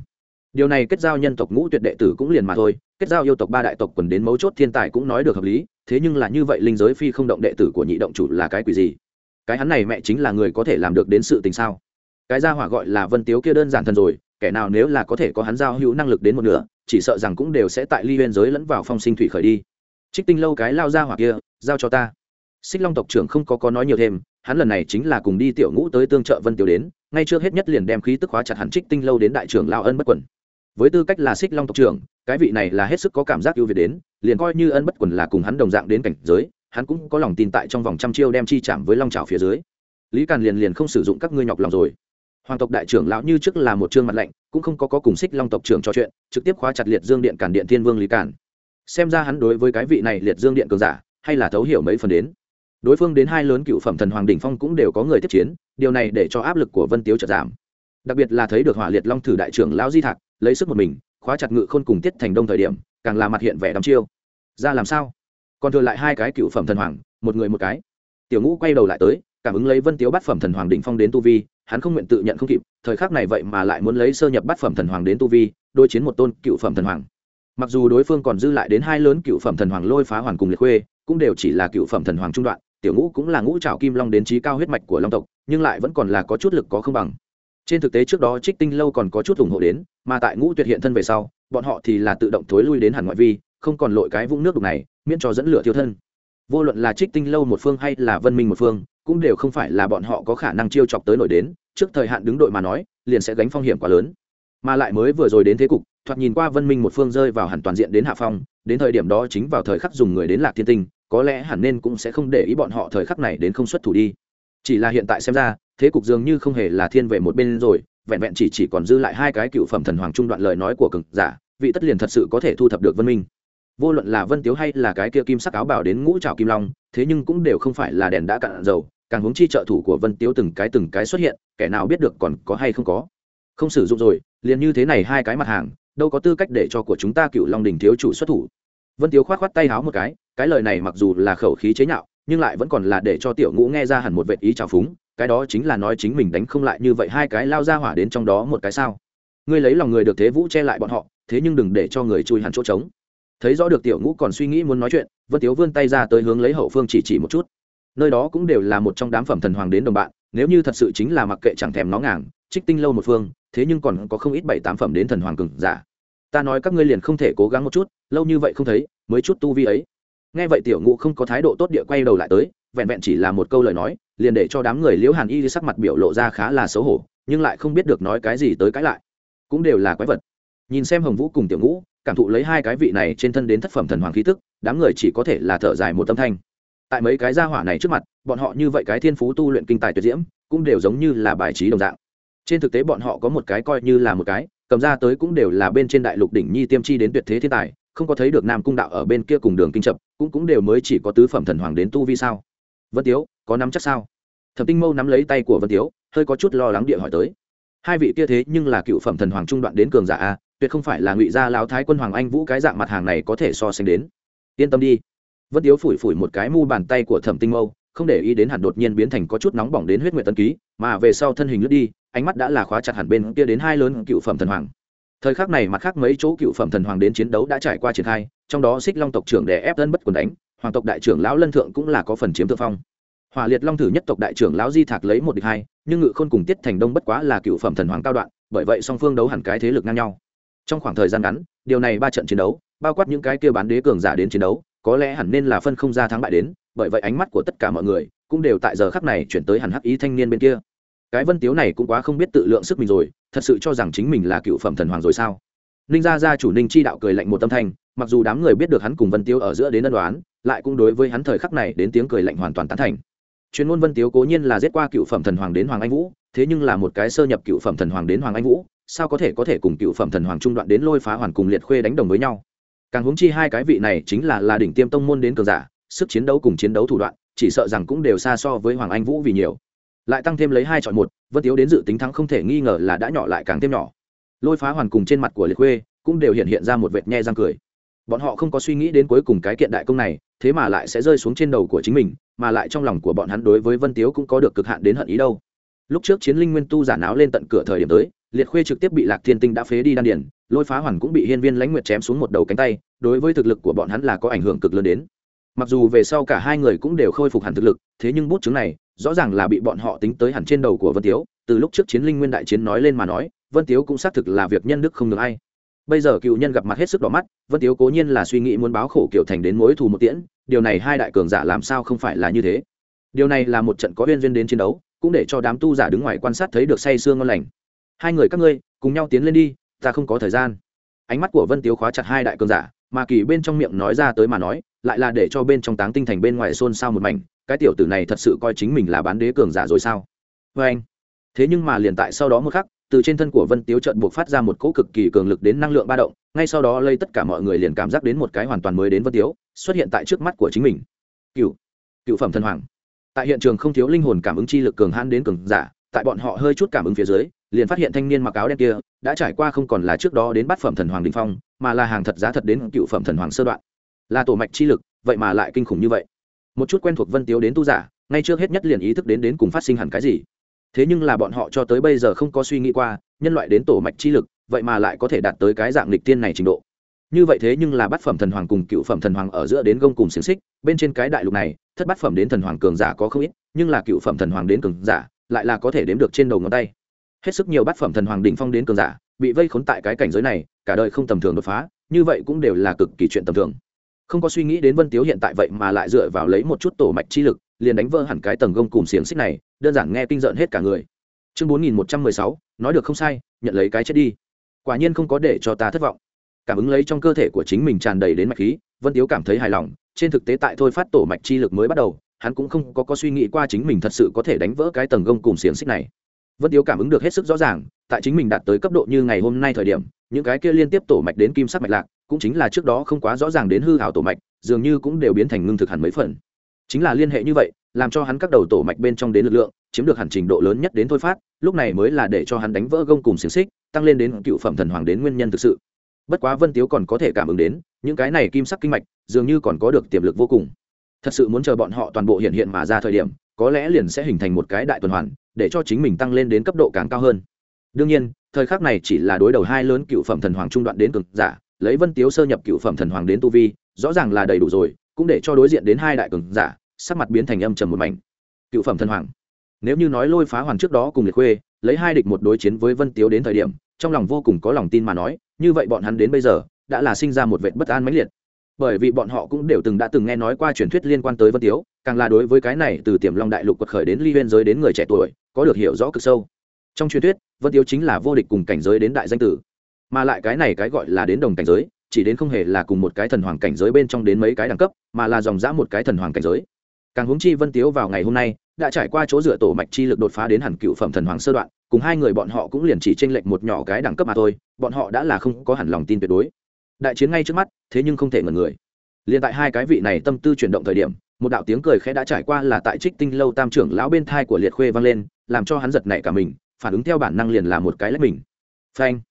điều này kết giao nhân tộc ngũ tuyệt đệ tử cũng liền mà thôi, kết giao yêu tộc ba đại tộc quần đến mấu chốt thiên tài cũng nói được hợp lý, thế nhưng là như vậy linh giới phi không động đệ tử của nhị động chủ là cái quỷ gì? Cái hắn này mẹ chính là người có thể làm được đến sự tình sao? Cái gia hỏa gọi là vân tiếu kia đơn giản thần rồi, kẻ nào nếu là có thể có hắn giao hữu năng lực đến một nửa chỉ sợ rằng cũng đều sẽ tại ly biên giới lẫn vào phong sinh thủy khởi đi. Trích tinh lâu cái lao ra hỏa kia, giao cho ta. Xích long tộc trưởng không có có nói nhiều thêm, hắn lần này chính là cùng đi tiểu ngũ tới tương trợ vân tiểu đến, ngay trước hết nhất liền đem khí tức hóa chặt hẳn trích tinh lâu đến đại trưởng lao ân bất quẩn với tư cách là xích long tộc trưởng, cái vị này là hết sức có cảm giác ưu việt đến, liền coi như ân bất quần là cùng hắn đồng dạng đến cảnh giới, hắn cũng có lòng tin tại trong vòng trăm chiêu đem chi chạm với long trào phía dưới. Lý càn liền liền không sử dụng các ngươi nhọc lòng rồi hoàng tộc đại trưởng lão như trước là một trương mặt lạnh, cũng không có có cùng xích long tộc trưởng trò chuyện, trực tiếp khóa chặt liệt dương điện cản điện thiên vương lý cản. xem ra hắn đối với cái vị này liệt dương điện cường giả, hay là thấu hiểu mấy phần đến. Đối phương đến hai lớn cựu phẩm thần hoàng đỉnh phong cũng đều có người tiếp chiến, điều này để cho áp lực của vân tiếu chợt giảm. Đặc biệt là thấy được hỏa liệt long thử đại trưởng lão di thạc, lấy sức một mình, khóa chặt ngự khôn cùng tiết thành đông thời điểm, càng là mặt hiện vẻ đắm chiêu. Ra làm sao? Còn thừa lại hai cái cựu phẩm thần hoàng, một người một cái. Tiểu ngũ quay đầu lại tới, cảm ứng lấy vân tiếu bát phẩm thần hoàng đỉnh phong đến tu vi hắn không nguyện tự nhận không kịp, thời khắc này vậy mà lại muốn lấy sơ nhập bát phẩm thần hoàng đến tu vi, đối chiến một tôn cựu phẩm thần hoàng. Mặc dù đối phương còn dư lại đến hai lớn cựu phẩm thần hoàng lôi phá hoàn cùng liệt khuê, cũng đều chỉ là cựu phẩm thần hoàng trung đoạn, tiểu ngũ cũng là ngũ trào kim long đến trí cao huyết mạch của long tộc, nhưng lại vẫn còn là có chút lực có không bằng. Trên thực tế trước đó trích tinh lâu còn có chút ủng hộ đến, mà tại ngũ tuyệt hiện thân về sau, bọn họ thì là tự động thối lui đến hẳn ngoại vi, không còn lội cái vũng nước đục này, miễn cho dẫn lửa tiêu thân. Vô luận là trích tinh lâu một phương hay là vân minh một phương cũng đều không phải là bọn họ có khả năng chiêu chọc tới nổi đến, trước thời hạn đứng đội mà nói, liền sẽ gánh phong hiểm quá lớn. Mà lại mới vừa rồi đến thế cục, thoạt nhìn qua vân minh một phương rơi vào hẳn toàn diện đến hạ phong, đến thời điểm đó chính vào thời khắc dùng người đến lạc thiên tinh, có lẽ hẳn nên cũng sẽ không để ý bọn họ thời khắc này đến không xuất thủ đi. Chỉ là hiện tại xem ra, thế cục dường như không hề là thiên về một bên rồi, vẹn vẹn chỉ chỉ còn dư lại hai cái cựu phẩm thần hoàng trung đoạn lời nói của cực giả, vị tất liền thật sự có thể thu thập được vân minh. Vô luận là vân tiếu hay là cái kia kim sắc áo bảo đến ngũ trào kim long, thế nhưng cũng đều không phải là đèn đã cạn dầu càng hướng chi trợ thủ của vân tiếu từng cái từng cái xuất hiện, kẻ nào biết được còn có hay không có. Không sử dụng rồi, liền như thế này hai cái mặt hàng, đâu có tư cách để cho của chúng ta cựu long đình thiếu chủ xuất thủ. Vân tiếu khoát khoát tay háo một cái cái lời này mặc dù là khẩu khí chế nhạo, nhưng lại vẫn còn là để cho tiểu ngũ nghe ra hẳn một vệ ý trào phúng, cái đó chính là nói chính mình đánh không lại như vậy hai cái lao ra hỏa đến trong đó một cái sao. Ngươi lấy lòng người được thế vũ che lại bọn họ, thế nhưng đừng để cho người chui hẳn chỗ trống. Thấy rõ được tiểu ngũ còn suy nghĩ muốn nói chuyện, vân tiếu vươn tay ra tới hướng lấy hậu phương chỉ chỉ một chút nơi đó cũng đều là một trong đám phẩm thần hoàng đến đồng bạn, nếu như thật sự chính là mặc kệ chẳng thèm nó ngàng, trích tinh lâu một phương, thế nhưng còn có không ít bảy tám phẩm đến thần hoàng cừng giả. Ta nói các ngươi liền không thể cố gắng một chút, lâu như vậy không thấy, mới chút tu vi ấy. Nghe vậy tiểu ngũ không có thái độ tốt địa quay đầu lại tới, vẹn vẹn chỉ là một câu lời nói, liền để cho đám người liễu hàn y sắc mặt biểu lộ ra khá là xấu hổ, nhưng lại không biết được nói cái gì tới cãi lại. Cũng đều là quái vật. Nhìn xem hồng vũ cùng tiểu ngũ, cảm thụ lấy hai cái vị này trên thân đến thất phẩm thần hoàng khí tức, đám người chỉ có thể là thở dài một tâm thanh tại mấy cái gia hỏa này trước mặt, bọn họ như vậy cái thiên phú tu luyện kinh tài tuyệt diễm, cũng đều giống như là bài trí đồng dạng. Trên thực tế bọn họ có một cái coi như là một cái, cầm ra tới cũng đều là bên trên đại lục đỉnh nhi tiêm chi đến tuyệt thế thiên tài, không có thấy được nam cung đạo ở bên kia cùng đường kinh chập, cũng cũng đều mới chỉ có tứ phẩm thần hoàng đến tu vi sao. Vân tiếu, có nắm chắc sao? Thẩm tinh mâu nắm lấy tay của vân tiếu, hơi có chút lo lắng địa hỏi tới. Hai vị kia thế nhưng là cựu phẩm thần hoàng trung đoạn đến cường giả a, tuyệt không phải là ngụy gia lão thái quân hoàng anh vũ cái dạng mặt hàng này có thể so sánh đến. Yên tâm đi vân tiếu phủi phủi một cái mu bàn tay của thẩm tinh mâu, không để ý đến hẳn đột nhiên biến thành có chút nóng bỏng đến huyết nguyện tân ký, mà về sau thân hình lướt đi, ánh mắt đã là khóa chặt hẳn bên kia đến hai lớn cựu phẩm thần hoàng. Thời khắc này mặt khác mấy chỗ cựu phẩm thần hoàng đến chiến đấu đã trải qua triển khai, trong đó xích long tộc trưởng đè ép tân bất quần đánh, hoàng tộc đại trưởng lão lân thượng cũng là có phần chiếm thượng phong. Hỏa liệt long thử nhất tộc đại trưởng lão di thạc lấy một địch hai, nhưng ngự khôn cùng tiết thành đông bất quá là cựu phẩm thần hoàng cao đoạn, bởi vậy song phương đấu hẳn cái thế lực ngang nhau. Trong khoảng thời gian ngắn, điều này ba trận chiến đấu, bao quát những cái kia bán đế cường giả đến chiến đấu có lẽ hẳn nên là phân không ra thắng bại đến, bởi vậy ánh mắt của tất cả mọi người cũng đều tại giờ khắc này chuyển tới hẳn hắc ý thanh niên bên kia. Cái vân tiếu này cũng quá không biết tự lượng sức mình rồi, thật sự cho rằng chính mình là cựu phẩm thần hoàng rồi sao? Ninh gia gia chủ ninh chi đạo cười lạnh một tâm thanh, mặc dù đám người biết được hắn cùng vân tiếu ở giữa đến ân đoán lại cũng đối với hắn thời khắc này đến tiếng cười lạnh hoàn toàn tán thành. Chuyên môn vân tiếu cố nhiên là giết qua cựu phẩm thần hoàng đến hoàng anh vũ, thế nhưng là một cái sơ nhập cựu phẩm thần hoàng đến hoàng anh vũ, sao có thể có thể cùng cựu phẩm thần hoàng trung đoạn đến lôi phá hoàn cùng liệt khuê đánh đồng với nhau? Càng huống chi hai cái vị này chính là là đỉnh tiêm tông môn đến cường giả, sức chiến đấu cùng chiến đấu thủ đoạn, chỉ sợ rằng cũng đều xa so với hoàng anh vũ vì nhiều. Lại tăng thêm lấy hai chọn một, vân tiếu đến dự tính thắng không thể nghi ngờ là đã nhỏ lại càng thêm nhỏ. Lôi phá hoàn cùng trên mặt của liệt khuê cũng đều hiện hiện ra một vệt nhe răng cười. Bọn họ không có suy nghĩ đến cuối cùng cái kiện đại công này, thế mà lại sẽ rơi xuống trên đầu của chính mình, mà lại trong lòng của bọn hắn đối với vân tiếu cũng có được cực hạn đến hận ý đâu. Lúc trước chiến linh nguyên tu giả náo lên tận cửa thời điểm tới, liệt khuê trực tiếp bị lạc thiên tinh đã phế đi đan điển lôi phá hoàn cũng bị hiên viên lãnh nguyệt chém xuống một đầu cánh tay, đối với thực lực của bọn hắn là có ảnh hưởng cực lớn đến. Mặc dù về sau cả hai người cũng đều khôi phục hẳn thực lực, thế nhưng bút chứng này, rõ ràng là bị bọn họ tính tới hẳn trên đầu của vân tiếu, từ lúc trước chiến linh nguyên đại chiến nói lên mà nói, vân tiếu cũng xác thực là việc nhân đức không được ai. Bây giờ cựu nhân gặp mặt hết sức đỏ mắt, vân tiếu cố nhiên là suy nghĩ muốn báo khổ kiểu thành đến mối thù một tiễn, điều này hai đại cường giả làm sao không phải là như thế. Điều này là một trận có uyên duyên đến chiến đấu, cũng để cho đám tu giả đứng ngoài quan sát thấy được say sương ngon lành. Hai người các ngươi, cùng nhau tiến lên đi ta không có thời gian. Ánh mắt của vân tiếu khóa chặt hai đại cường giả, mà kỳ bên trong miệng nói ra tới mà nói, lại là để cho bên trong táng tinh thành bên ngoài xôn xao một mảnh, cái tiểu tử này thật sự coi chính mình là bán đế cường giả rồi sao? Vê anh. Thế nhưng mà liền tại sau đó một khắc, từ trên thân của vân tiếu trận buộc phát ra một cỗ cực kỳ cường lực đến năng lượng ba động, ngay sau đó lây tất cả mọi người liền cảm giác đến một cái hoàn toàn mới đến vân tiếu, xuất hiện tại trước mắt của chính mình. Cựu cựu phẩm thần hoàng. Tại hiện trường không thiếu linh hồn cảm ứng chi lực cường hãn đến cường giả, tại bọn họ hơi chút cảm ứng phía dưới liền phát hiện thanh niên mặc áo đen kia đã trải qua không còn là trước đó đến bát phẩm thần hoàng đình phong, mà là hàng thật giá thật đến cựu phẩm thần hoàng sơ đoạn. Là tổ mạch chi lực, vậy mà lại kinh khủng như vậy. Một chút quen thuộc vân tiếu đến tu giả, ngay trước hết nhất liền ý thức đến đến cùng phát sinh hẳn cái gì. Thế nhưng là bọn họ cho tới bây giờ không có suy nghĩ qua, nhân loại đến tổ mạch chi lực, vậy mà lại có thể đạt tới cái dạng lịch tiên này trình độ. Như vậy thế nhưng là bát phẩm thần hoàng cùng cựu phẩm thần hoàng ở giữa đến gông cùng xiềng xích, bên trên cái đại lục này, thất bát phẩm đến thần hoàng cường giả có không ít, nhưng là cựu phẩm thần hoàng đến cường giả, lại là có thể đếm được trên đầu ngón tay hết sức nhiều bát phẩm thần hoàng đỉnh phong đến cường giả bị vây khốn tại cái cảnh giới này cả đời không tầm thường đột phá như vậy cũng đều là cực kỳ chuyện tầm thường. Không có suy nghĩ đến vân tiếu hiện tại vậy mà lại dựa vào lấy một chút tổ mạch chi lực liền đánh vỡ hẳn cái tầng gông cùng xiềng xích này đơn giản nghe kinh rợn hết cả người. Chương bốn nghìn một trăm mười sáu nói được không sai nhận lấy cái chết đi. Quả nhiên không có để cho ta thất vọng. Cảm ứng lấy trong cơ thể của chính mình tràn đầy đến mạch khí vân tiếu cảm thấy hài lòng trên thực tế tại thôi phát tổ mạch chi lực mới bắt đầu hắn cũng không có, có suy nghĩ qua chính mình thật sự có thể đánh vỡ cái tầng gông cùng xiềng xích này vân tiếu cảm ứng được hết sức rõ ràng, tại chính mình đạt tới cấp độ như ngày hôm nay thời điểm, những cái kia liên tiếp tổ mạch đến kim sắc mạch lạc, cũng chính là trước đó không quá rõ ràng đến hư hảo tổ mạch, dường như cũng đều biến thành ngưng thực hẳn mấy phần. Chính là liên hệ như vậy, làm cho hắn các đầu tổ mạch bên trong đến lực lượng, chiếm được hẳn trình độ lớn nhất đến thôi phát, lúc này mới là để cho hắn đánh vỡ gông cùng xiềng xích, tăng lên đến cựu phẩm thần hoàng đến nguyên nhân thực sự. Bất quá vân tiếu còn có thể cảm ứng đến, những cái này kim sắc kinh mạch, dường như còn có được tiềm lực vô cùng. Thật sự muốn chờ bọn họ toàn bộ hiện hiện mà ra thời điểm, có lẽ liền sẽ hình thành một cái đại tuần hoàn để cho chính mình tăng lên đến cấp độ càng cao hơn. Đương nhiên, thời khắc này chỉ là đối đầu hai lớn cựu phẩm thần hoàng trung đoạn đến cực giả, lấy vân tiếu sơ nhập cựu phẩm thần hoàng đến tu vi, rõ ràng là đầy đủ rồi, cũng để cho đối diện đến hai đại cường giả, sắc mặt biến thành âm trầm một mảnh. Cựu phẩm thần hoàng. Nếu như nói lôi phá hoàng trước đó cùng liệt khuê, lấy hai địch một đối chiến với vân tiếu đến thời điểm, trong lòng vô cùng có lòng tin mà nói, như vậy bọn hắn đến bây giờ, đã là sinh ra một vệ bất an mãnh liệt bởi vì bọn họ cũng đều từng đã từng nghe nói qua truyền thuyết liên quan tới vân tiếu, càng là đối với cái này từ tiềm long đại lục quật khởi đến ly huyên giới đến người trẻ tuổi, có được hiểu rõ cực sâu. Trong truyền thuyết, vân tiếu chính là vô địch cùng cảnh giới đến đại danh tử, mà lại cái này cái gọi là đến đồng cảnh giới, chỉ đến không hề là cùng một cái thần hoàng cảnh giới bên trong đến mấy cái đẳng cấp, mà là dòng dã một cái thần hoàng cảnh giới. Càng huống chi vân tiếu vào ngày hôm nay, đã trải qua chỗ dựa tổ mạch chi lực đột phá đến hẳn cựu phẩm thần hoàng sơ đoạn, cùng hai người bọn họ cũng liền chỉ tranh lệch một nhỏ cái đẳng cấp mà thôi, bọn họ đã là không có hẳn lòng tin tuyệt đối. Đại chiến ngay trước mắt thế nhưng không thể ngẩn người. Liền tại hai cái vị này tâm tư chuyển động thời điểm, một đạo tiếng cười khẽ đã trải qua là tại trích tinh lâu tam trưởng lão bên thai của liệt khuê vang lên, làm cho hắn giật nảy cả mình, phản ứng theo bản năng liền là một cái lách mình. Phanh.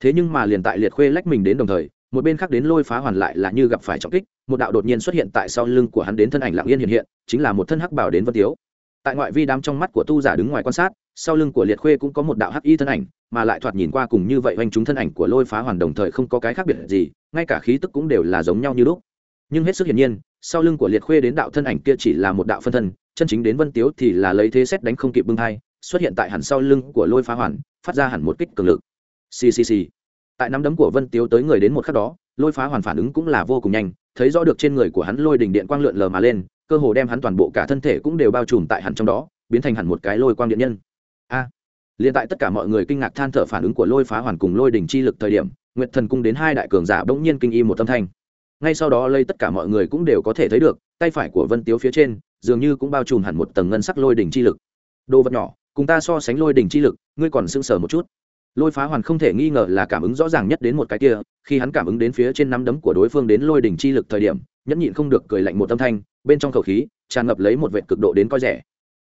Thế nhưng mà liền tại liệt khuê lách mình đến đồng thời, một bên khác đến lôi phá hoàn lại là như gặp phải trọng kích, một đạo đột nhiên xuất hiện tại sau lưng của hắn đến thân ảnh lặng yên hiện hiện, chính là một thân hắc bảo đến vân tiếu. Tại ngoại vi đám trong mắt của tu giả đứng ngoài quan sát, sau lưng của liệt khuê cũng có một đạo hắc y thân ảnh, mà lại thoạt nhìn qua cùng như vậy hoành chúng thân ảnh của lôi phá hoàn đồng thời không có cái khác biệt gì ngay cả khí tức cũng đều là giống nhau như lúc. Nhưng hết sức hiển nhiên sau lưng của liệt khuê đến đạo thân ảnh kia chỉ là một đạo phân thân chân chính đến vân tiếu thì là lấy thế xét đánh không kịp bưng thai xuất hiện tại hẳn sau lưng của lôi phá hoàn phát ra hẳn một kích cường lực. Ccc tại nắm đấm của vân tiếu tới người đến một khắc đó lôi phá hoàn phản ứng cũng là vô cùng nhanh thấy rõ được trên người của hắn lôi đỉnh điện quang lượn lờ mà lên cơ hồ đem hắn toàn bộ cả thân thể cũng đều bao trùm tại hẳn trong đó biến thành hẳn một cái lôi quang điện nhân. A. À, liền tại tất cả mọi người kinh ngạc than thở phản ứng của lôi phá hoàn cùng lôi đỉnh chi lực thời điểm nguyệt thần cung đến hai đại cường giả bỗng nhiên kinh y một tâm thanh. Ngay sau đó lây tất cả mọi người cũng đều có thể thấy được, tay phải của vân tiếu phía trên, dường như cũng bao trùm hẳn một tầng ngân sắc lôi đỉnh chi lực. Đồ vật nhỏ, cùng ta so sánh lôi đỉnh chi lực, ngươi còn sưng sờ một chút. Lôi phá hoàn không thể nghi ngờ là cảm ứng rõ ràng nhất đến một cái kia, khi hắn cảm ứng đến phía trên nắm đấm của đối phương đến lôi đỉnh chi lực thời điểm, nhẫn nhịn không được cười lạnh một âm thanh, bên trong khẩu khí, tràn ngập lấy một vệ cực độ đến coi rẻ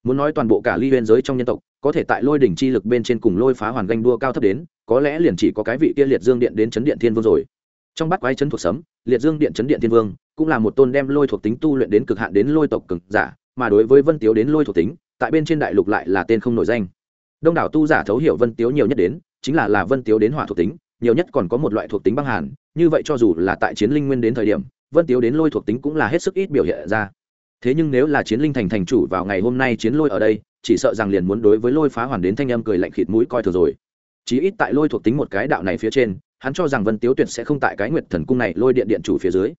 muốn nói toàn bộ cả ly huyên giới trong nhân tộc, có thể tại lôi đỉnh chi lực bên trên cùng lôi phá hoàn ganh đua cao thấp đến, có lẽ liền chỉ có cái vị kia liệt dương điện đến chấn điện thiên vương rồi. Trong bát quái chấn thuộc sấm, liệt dương điện chấn điện thiên vương cũng là một tôn đem lôi thuộc tính tu luyện đến cực hạn đến lôi tộc cực giả, mà đối với vân tiếu đến lôi thuộc tính, tại bên trên đại lục lại là tên không nổi danh. Đông đảo tu giả thấu hiểu vân tiếu nhiều nhất đến, chính là là vân tiếu đến hỏa thuộc tính, nhiều nhất còn có một loại thuộc tính băng hàn, như vậy cho dù là tại chiến linh nguyên đến thời điểm, vân tiếu đến lôi thuộc tính cũng là hết sức ít biểu hiện ra thế nhưng nếu là chiến linh thành thành chủ vào ngày hôm nay chiến lôi ở đây, chỉ sợ rằng liền muốn đối với lôi phá hoàn đến thanh âm cười lạnh khịt mũi coi thường rồi. Chí ít tại lôi thuộc tính một cái đạo này phía trên, hắn cho rằng vân tiếu tuyệt sẽ không tại cái nguyệt thần cung này lôi điện điện chủ phía dưới.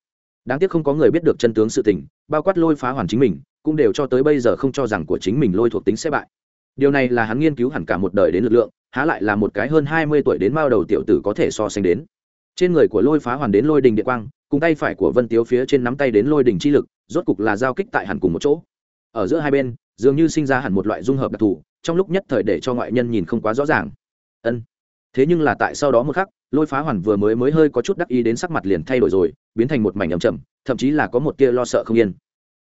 Đáng tiếc không có người biết được chân tướng sự tình, bao quát lôi phá hoàn chính mình, cũng đều cho tới bây giờ không cho rằng của chính mình lôi thuộc tính sẽ bại. Điều này là hắn nghiên cứu hẳn cả một đời đến lực lượng, há lại là một cái hơn hai mươi tuổi đến bao đầu tiểu tử có thể so sánh đến. Trên người của lôi phá hoàn đến lôi đình điện quang, cùng tay phải của vân tiếu phía trên nắm tay đến lôi đình chi lực rốt cục là giao kích tại hẳn cùng một chỗ. Ở giữa hai bên, dường như sinh ra hẳn một loại dung hợp đặc thù, trong lúc nhất thời để cho ngoại nhân nhìn không quá rõ ràng. Ân. Thế nhưng là tại sau đó một khắc, lôi phá hoàn vừa mới mới hơi có chút đắc ý đến sắc mặt liền thay đổi rồi, biến thành một mảnh ẩm chậm, thậm chí là có một tia lo sợ không yên.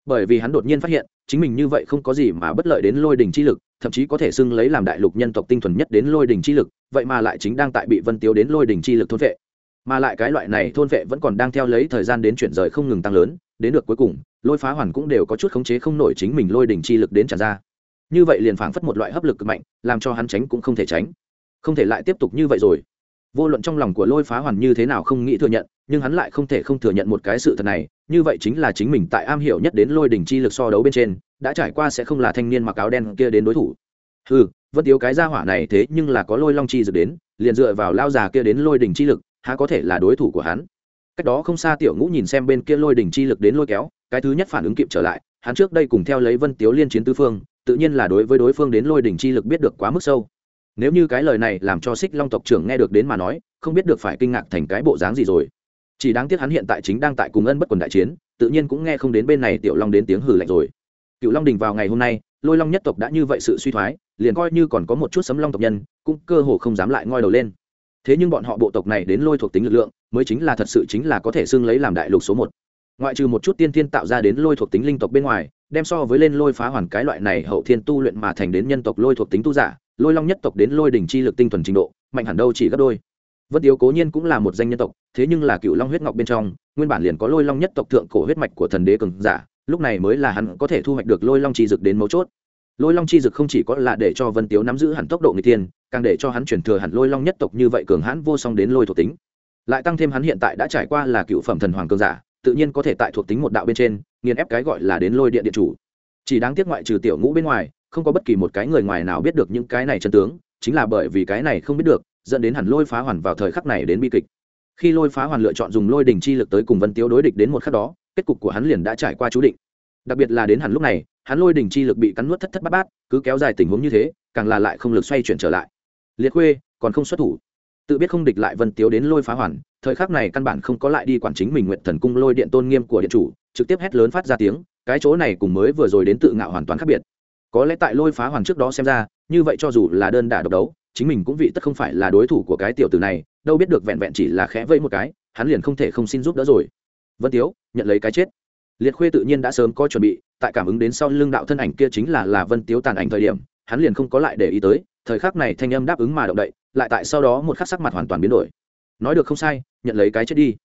Bởi vì hắn đột nhiên phát hiện, chính mình như vậy không có gì mà bất lợi đến lôi đình chi lực, thậm chí có thể xưng lấy làm đại lục nhân tộc tinh thuần nhất đến lôi đình chi lực, vậy mà lại chính đang tại bị vân tiếu đến lôi đình chi lực thôn vệ. Mà lại cái loại này thôn vệ vẫn còn đang theo lấy thời gian đến chuyển rời không ngừng tăng lớn đến được cuối cùng, lôi phá hoàn cũng đều có chút khống chế không nổi chính mình lôi Đỉnh chi lực đến tràn ra. Như vậy liền phảng phất một loại hấp lực cực mạnh, làm cho hắn tránh cũng không thể tránh. Không thể lại tiếp tục như vậy rồi. Vô luận trong lòng của lôi phá hoàn như thế nào không nghĩ thừa nhận, nhưng hắn lại không thể không thừa nhận một cái sự thật này, như vậy chính là chính mình tại am hiểu nhất đến lôi đỉnh chi lực so đấu bên trên, đã trải qua sẽ không là thanh niên mặc áo đen kia đến đối thủ. Ừ vẫn thiếu cái gia hỏa này thế nhưng là có lôi long chi dược đến, liền dựa vào lao già kia đến lôi đỉnh chi lực, há có thể là đối thủ của hắn? Cách đó không xa tiểu ngũ nhìn xem bên kia lôi đỉnh chi lực đến lôi kéo, cái thứ nhất phản ứng kịp trở lại, hắn trước đây cùng theo lấy vân tiếu liên chiến tứ phương, tự nhiên là đối với đối phương đến lôi đỉnh chi lực biết được quá mức sâu. Nếu như cái lời này làm cho xích long tộc trưởng nghe được đến mà nói, không biết được phải kinh ngạc thành cái bộ dáng gì rồi. Chỉ đáng tiếc hắn hiện tại chính đang tại cùng ân bất quần đại chiến, tự nhiên cũng nghe không đến bên này tiểu long đến tiếng hử lạnh rồi. Cựu long đình vào ngày hôm nay, lôi long nhất tộc đã như vậy sự suy thoái, liền coi như còn có một chút sấm long tộc nhân, cũng cơ hồ không dám lại ngoi đầu lên thế nhưng bọn họ bộ tộc này đến lôi thuộc tính lực lượng, mới chính là thật sự chính là có thể xưng lấy làm đại lục số một. Ngoại trừ một chút tiên thiên tạo ra đến lôi thuộc tính linh tộc bên ngoài, đem so với lên lôi phá hoàn cái loại này hậu thiên tu luyện mà thành đến nhân tộc lôi thuộc tính tu giả, lôi long nhất tộc đến lôi đỉnh chi lực tinh thuần trình độ, mạnh hẳn đâu chỉ gấp đôi. Vân tiếu cố nhiên cũng là một danh nhân tộc, thế nhưng là cựu long huyết ngọc bên trong, nguyên bản liền có lôi long nhất tộc thượng cổ huyết mạch của thần đế cường giả, lúc này mới là hắn có thể thu hoạch được lôi long chi dực đến mấu chốt lôi long chi dực không chỉ có là để cho vân tiếu nắm giữ hẳn tốc độ người tiên càng để cho hắn chuyển thừa hẳn lôi long nhất tộc như vậy cường hãn vô song đến lôi thuộc tính. Lại tăng thêm hắn hiện tại đã trải qua là cựu phẩm thần hoàng cường giả, tự nhiên có thể tại thuộc tính một đạo bên trên, nghiền ép cái gọi là đến lôi điện điện chủ. Chỉ đáng tiếc ngoại trừ tiểu ngũ bên ngoài, không có bất kỳ một cái người ngoài nào biết được những cái này chân tướng, chính là bởi vì cái này không biết được, dẫn đến hẳn lôi phá hoàn vào thời khắc này đến bi kịch. Khi lôi phá hoàn lựa chọn dùng lôi đình chi lực tới cùng vân tiếu đối địch đến một khắc đó, kết cục của hắn liền đã trải qua chú định. Đặc biệt là đến hẳn lúc này hắn lôi đỉnh chi lực bị cắn nuốt thất thất bát bát, cứ kéo dài tình huống như thế, càng là lại không lực xoay chuyển trở lại. Liệt khuê, còn không xuất thủ. Tự biết không địch lại vân tiếu đến lôi phá hoàn, thời khắc này căn bản không có lại đi quản chính mình nguyện thần cung lôi điện tôn nghiêm của điện chủ, trực tiếp hét lớn phát ra tiếng, cái chỗ này cùng mới vừa rồi đến tự ngạo hoàn toàn khác biệt. Có lẽ tại lôi phá hoàn trước đó xem ra, như vậy cho dù là đơn đả độc đấu, chính mình cũng vị tất không phải là đối thủ của cái tiểu tử này, đâu biết được vẹn vẹn chỉ là khẽ vẫy một cái, hắn liền không thể không xin giúp đỡ rồi. Vân tiếu, nhận lấy cái chết liệt khuê tự nhiên đã sớm có chuẩn bị, tại cảm ứng đến sau lưng đạo thân ảnh kia chính là là vân tiếu tàn ảnh thời điểm, hắn liền không có lại để ý tới, thời khắc này thanh âm đáp ứng mà động đậy, lại tại sau đó một khắc sắc mặt hoàn toàn biến đổi. Nói được không sai, nhận lấy cái chết đi.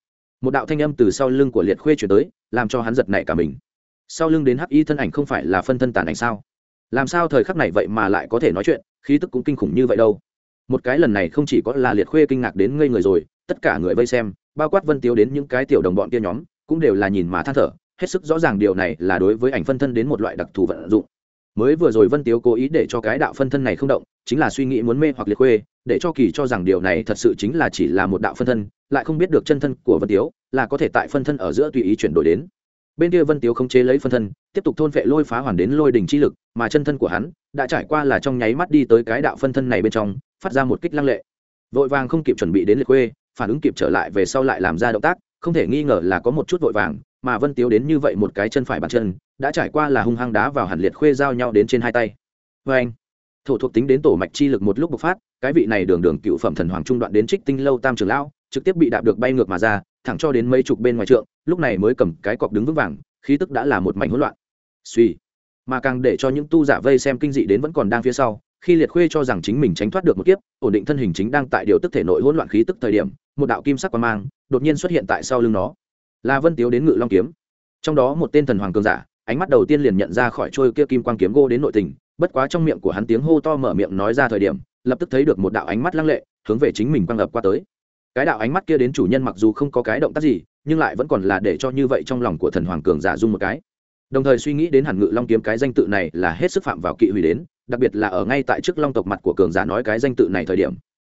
Một đạo thanh âm từ sau lưng của liệt khuê chuyển tới, làm cho hắn giật nảy cả mình. Sau lưng đến hắc y thân ảnh không phải là phân thân tàn ảnh sao? Làm sao thời khắc này vậy mà lại có thể nói chuyện, khí tức cũng kinh khủng như vậy đâu? Một cái lần này không chỉ có là liệt khuê kinh ngạc đến ngây người rồi, tất cả người vây xem, bao quát vân tiếu đến những cái tiểu đồng bọn kia nhóm, cũng đều là nhìn mà than thở hết sức rõ ràng điều này là đối với ảnh phân thân đến một loại đặc thù vận dụng. Mới vừa rồi vân tiếu cố ý để cho cái đạo phân thân này không động, chính là suy nghĩ muốn mê hoặc liệt khuê, để cho kỳ cho rằng điều này thật sự chính là chỉ là một đạo phân thân, lại không biết được chân thân của vân tiếu là có thể tại phân thân ở giữa tùy ý chuyển đổi đến. Bên kia vân tiếu không chế lấy phân thân, tiếp tục thôn vệ lôi phá hoàn đến lôi đình chi lực, mà chân thân của hắn đã trải qua là trong nháy mắt đi tới cái đạo phân thân này bên trong, phát ra một kích lăng lệ. Vội vàng không kịp chuẩn bị đến liệt khuê, phản ứng kịp trở lại về sau lại làm ra động tác, không thể nghi ngờ là có một chút vội vàng mà vân tiếu đến như vậy một cái chân phải bàn chân, đã trải qua là hung hăng đá vào hàn liệt khuê giao nhau đến trên hai tay. Vê anh, thổ thuộc tính đến tổ mạch chi lực một lúc bộc phát, cái vị này đường đường cựu phẩm thần hoàng trung đoạn đến trích tinh lâu tam trường lão, trực tiếp bị đạp được bay ngược mà ra, thẳng cho đến mấy chục bên ngoài trượng, lúc này mới cầm cái cọc đứng vững vàng, khí tức đã là một mảnh hỗn loạn. Suy, mà càng để cho những tu giả vây xem kinh dị đến vẫn còn đang phía sau, khi liệt khuê cho rằng chính mình tránh thoát được một kiếp, ổn định thân hình chính đang tại điều tức thể nội hỗn loạn khí tức thời điểm, một đạo kim sắc quang mang đột nhiên xuất hiện tại sau lưng nó là vân tiếu đến ngự long kiếm trong đó một tên thần hoàng cường giả ánh mắt đầu tiên liền nhận ra khỏi trôi kia kim quang kiếm gô đến nội tình bất quá trong miệng của hắn tiếng hô to mở miệng nói ra thời điểm lập tức thấy được một đạo ánh mắt lăng lệ hướng về chính mình quang ập qua tới cái đạo ánh mắt kia đến chủ nhân mặc dù không có cái động tác gì nhưng lại vẫn còn là để cho như vậy trong lòng của thần hoàng cường giả dung một cái đồng thời suy nghĩ đến hẳn ngự long kiếm cái danh tự này là hết sức phạm vào kỵ hủy đến đặc biệt là ở ngay tại trước long tộc mặt của cường giả nói cái danh tự này thời điểm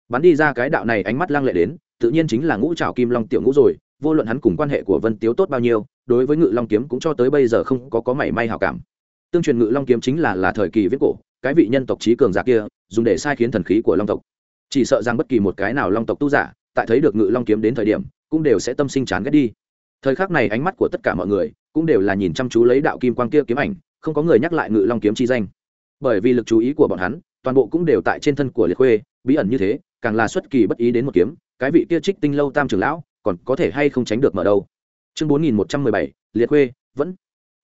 bắn đi ra cái đạo này ánh mắt lăng lệ đến tự nhiên chính là ngũ trào kim long tiểu ngũ rồi vô luận hắn cùng quan hệ của vân tiếu tốt bao nhiêu, đối với ngự long kiếm cũng cho tới bây giờ không có có mảy may hào cảm. Tương truyền ngự long kiếm chính là là thời kỳ viết cổ, cái vị nhân tộc trí cường giả kia, dùng để sai khiến thần khí của long tộc. Chỉ sợ rằng bất kỳ một cái nào long tộc tu giả, tại thấy được ngự long kiếm đến thời điểm, cũng đều sẽ tâm sinh chán ghét đi. Thời khắc này ánh mắt của tất cả mọi người, cũng đều là nhìn chăm chú lấy đạo kim quang kia kiếm ảnh, không có người nhắc lại ngự long kiếm chi danh. Bởi vì lực chú ý của bọn hắn, toàn bộ cũng đều tại trên thân của liệt khuê, bí ẩn như thế, càng là xuất kỳ bất ý đến một kiếm, cái vị kia trích tinh lâu tam trưởng lão còn có thể hay không tránh được mở đâu. Chương bốn nghìn một trăm mười bảy liệt khuê vẫn.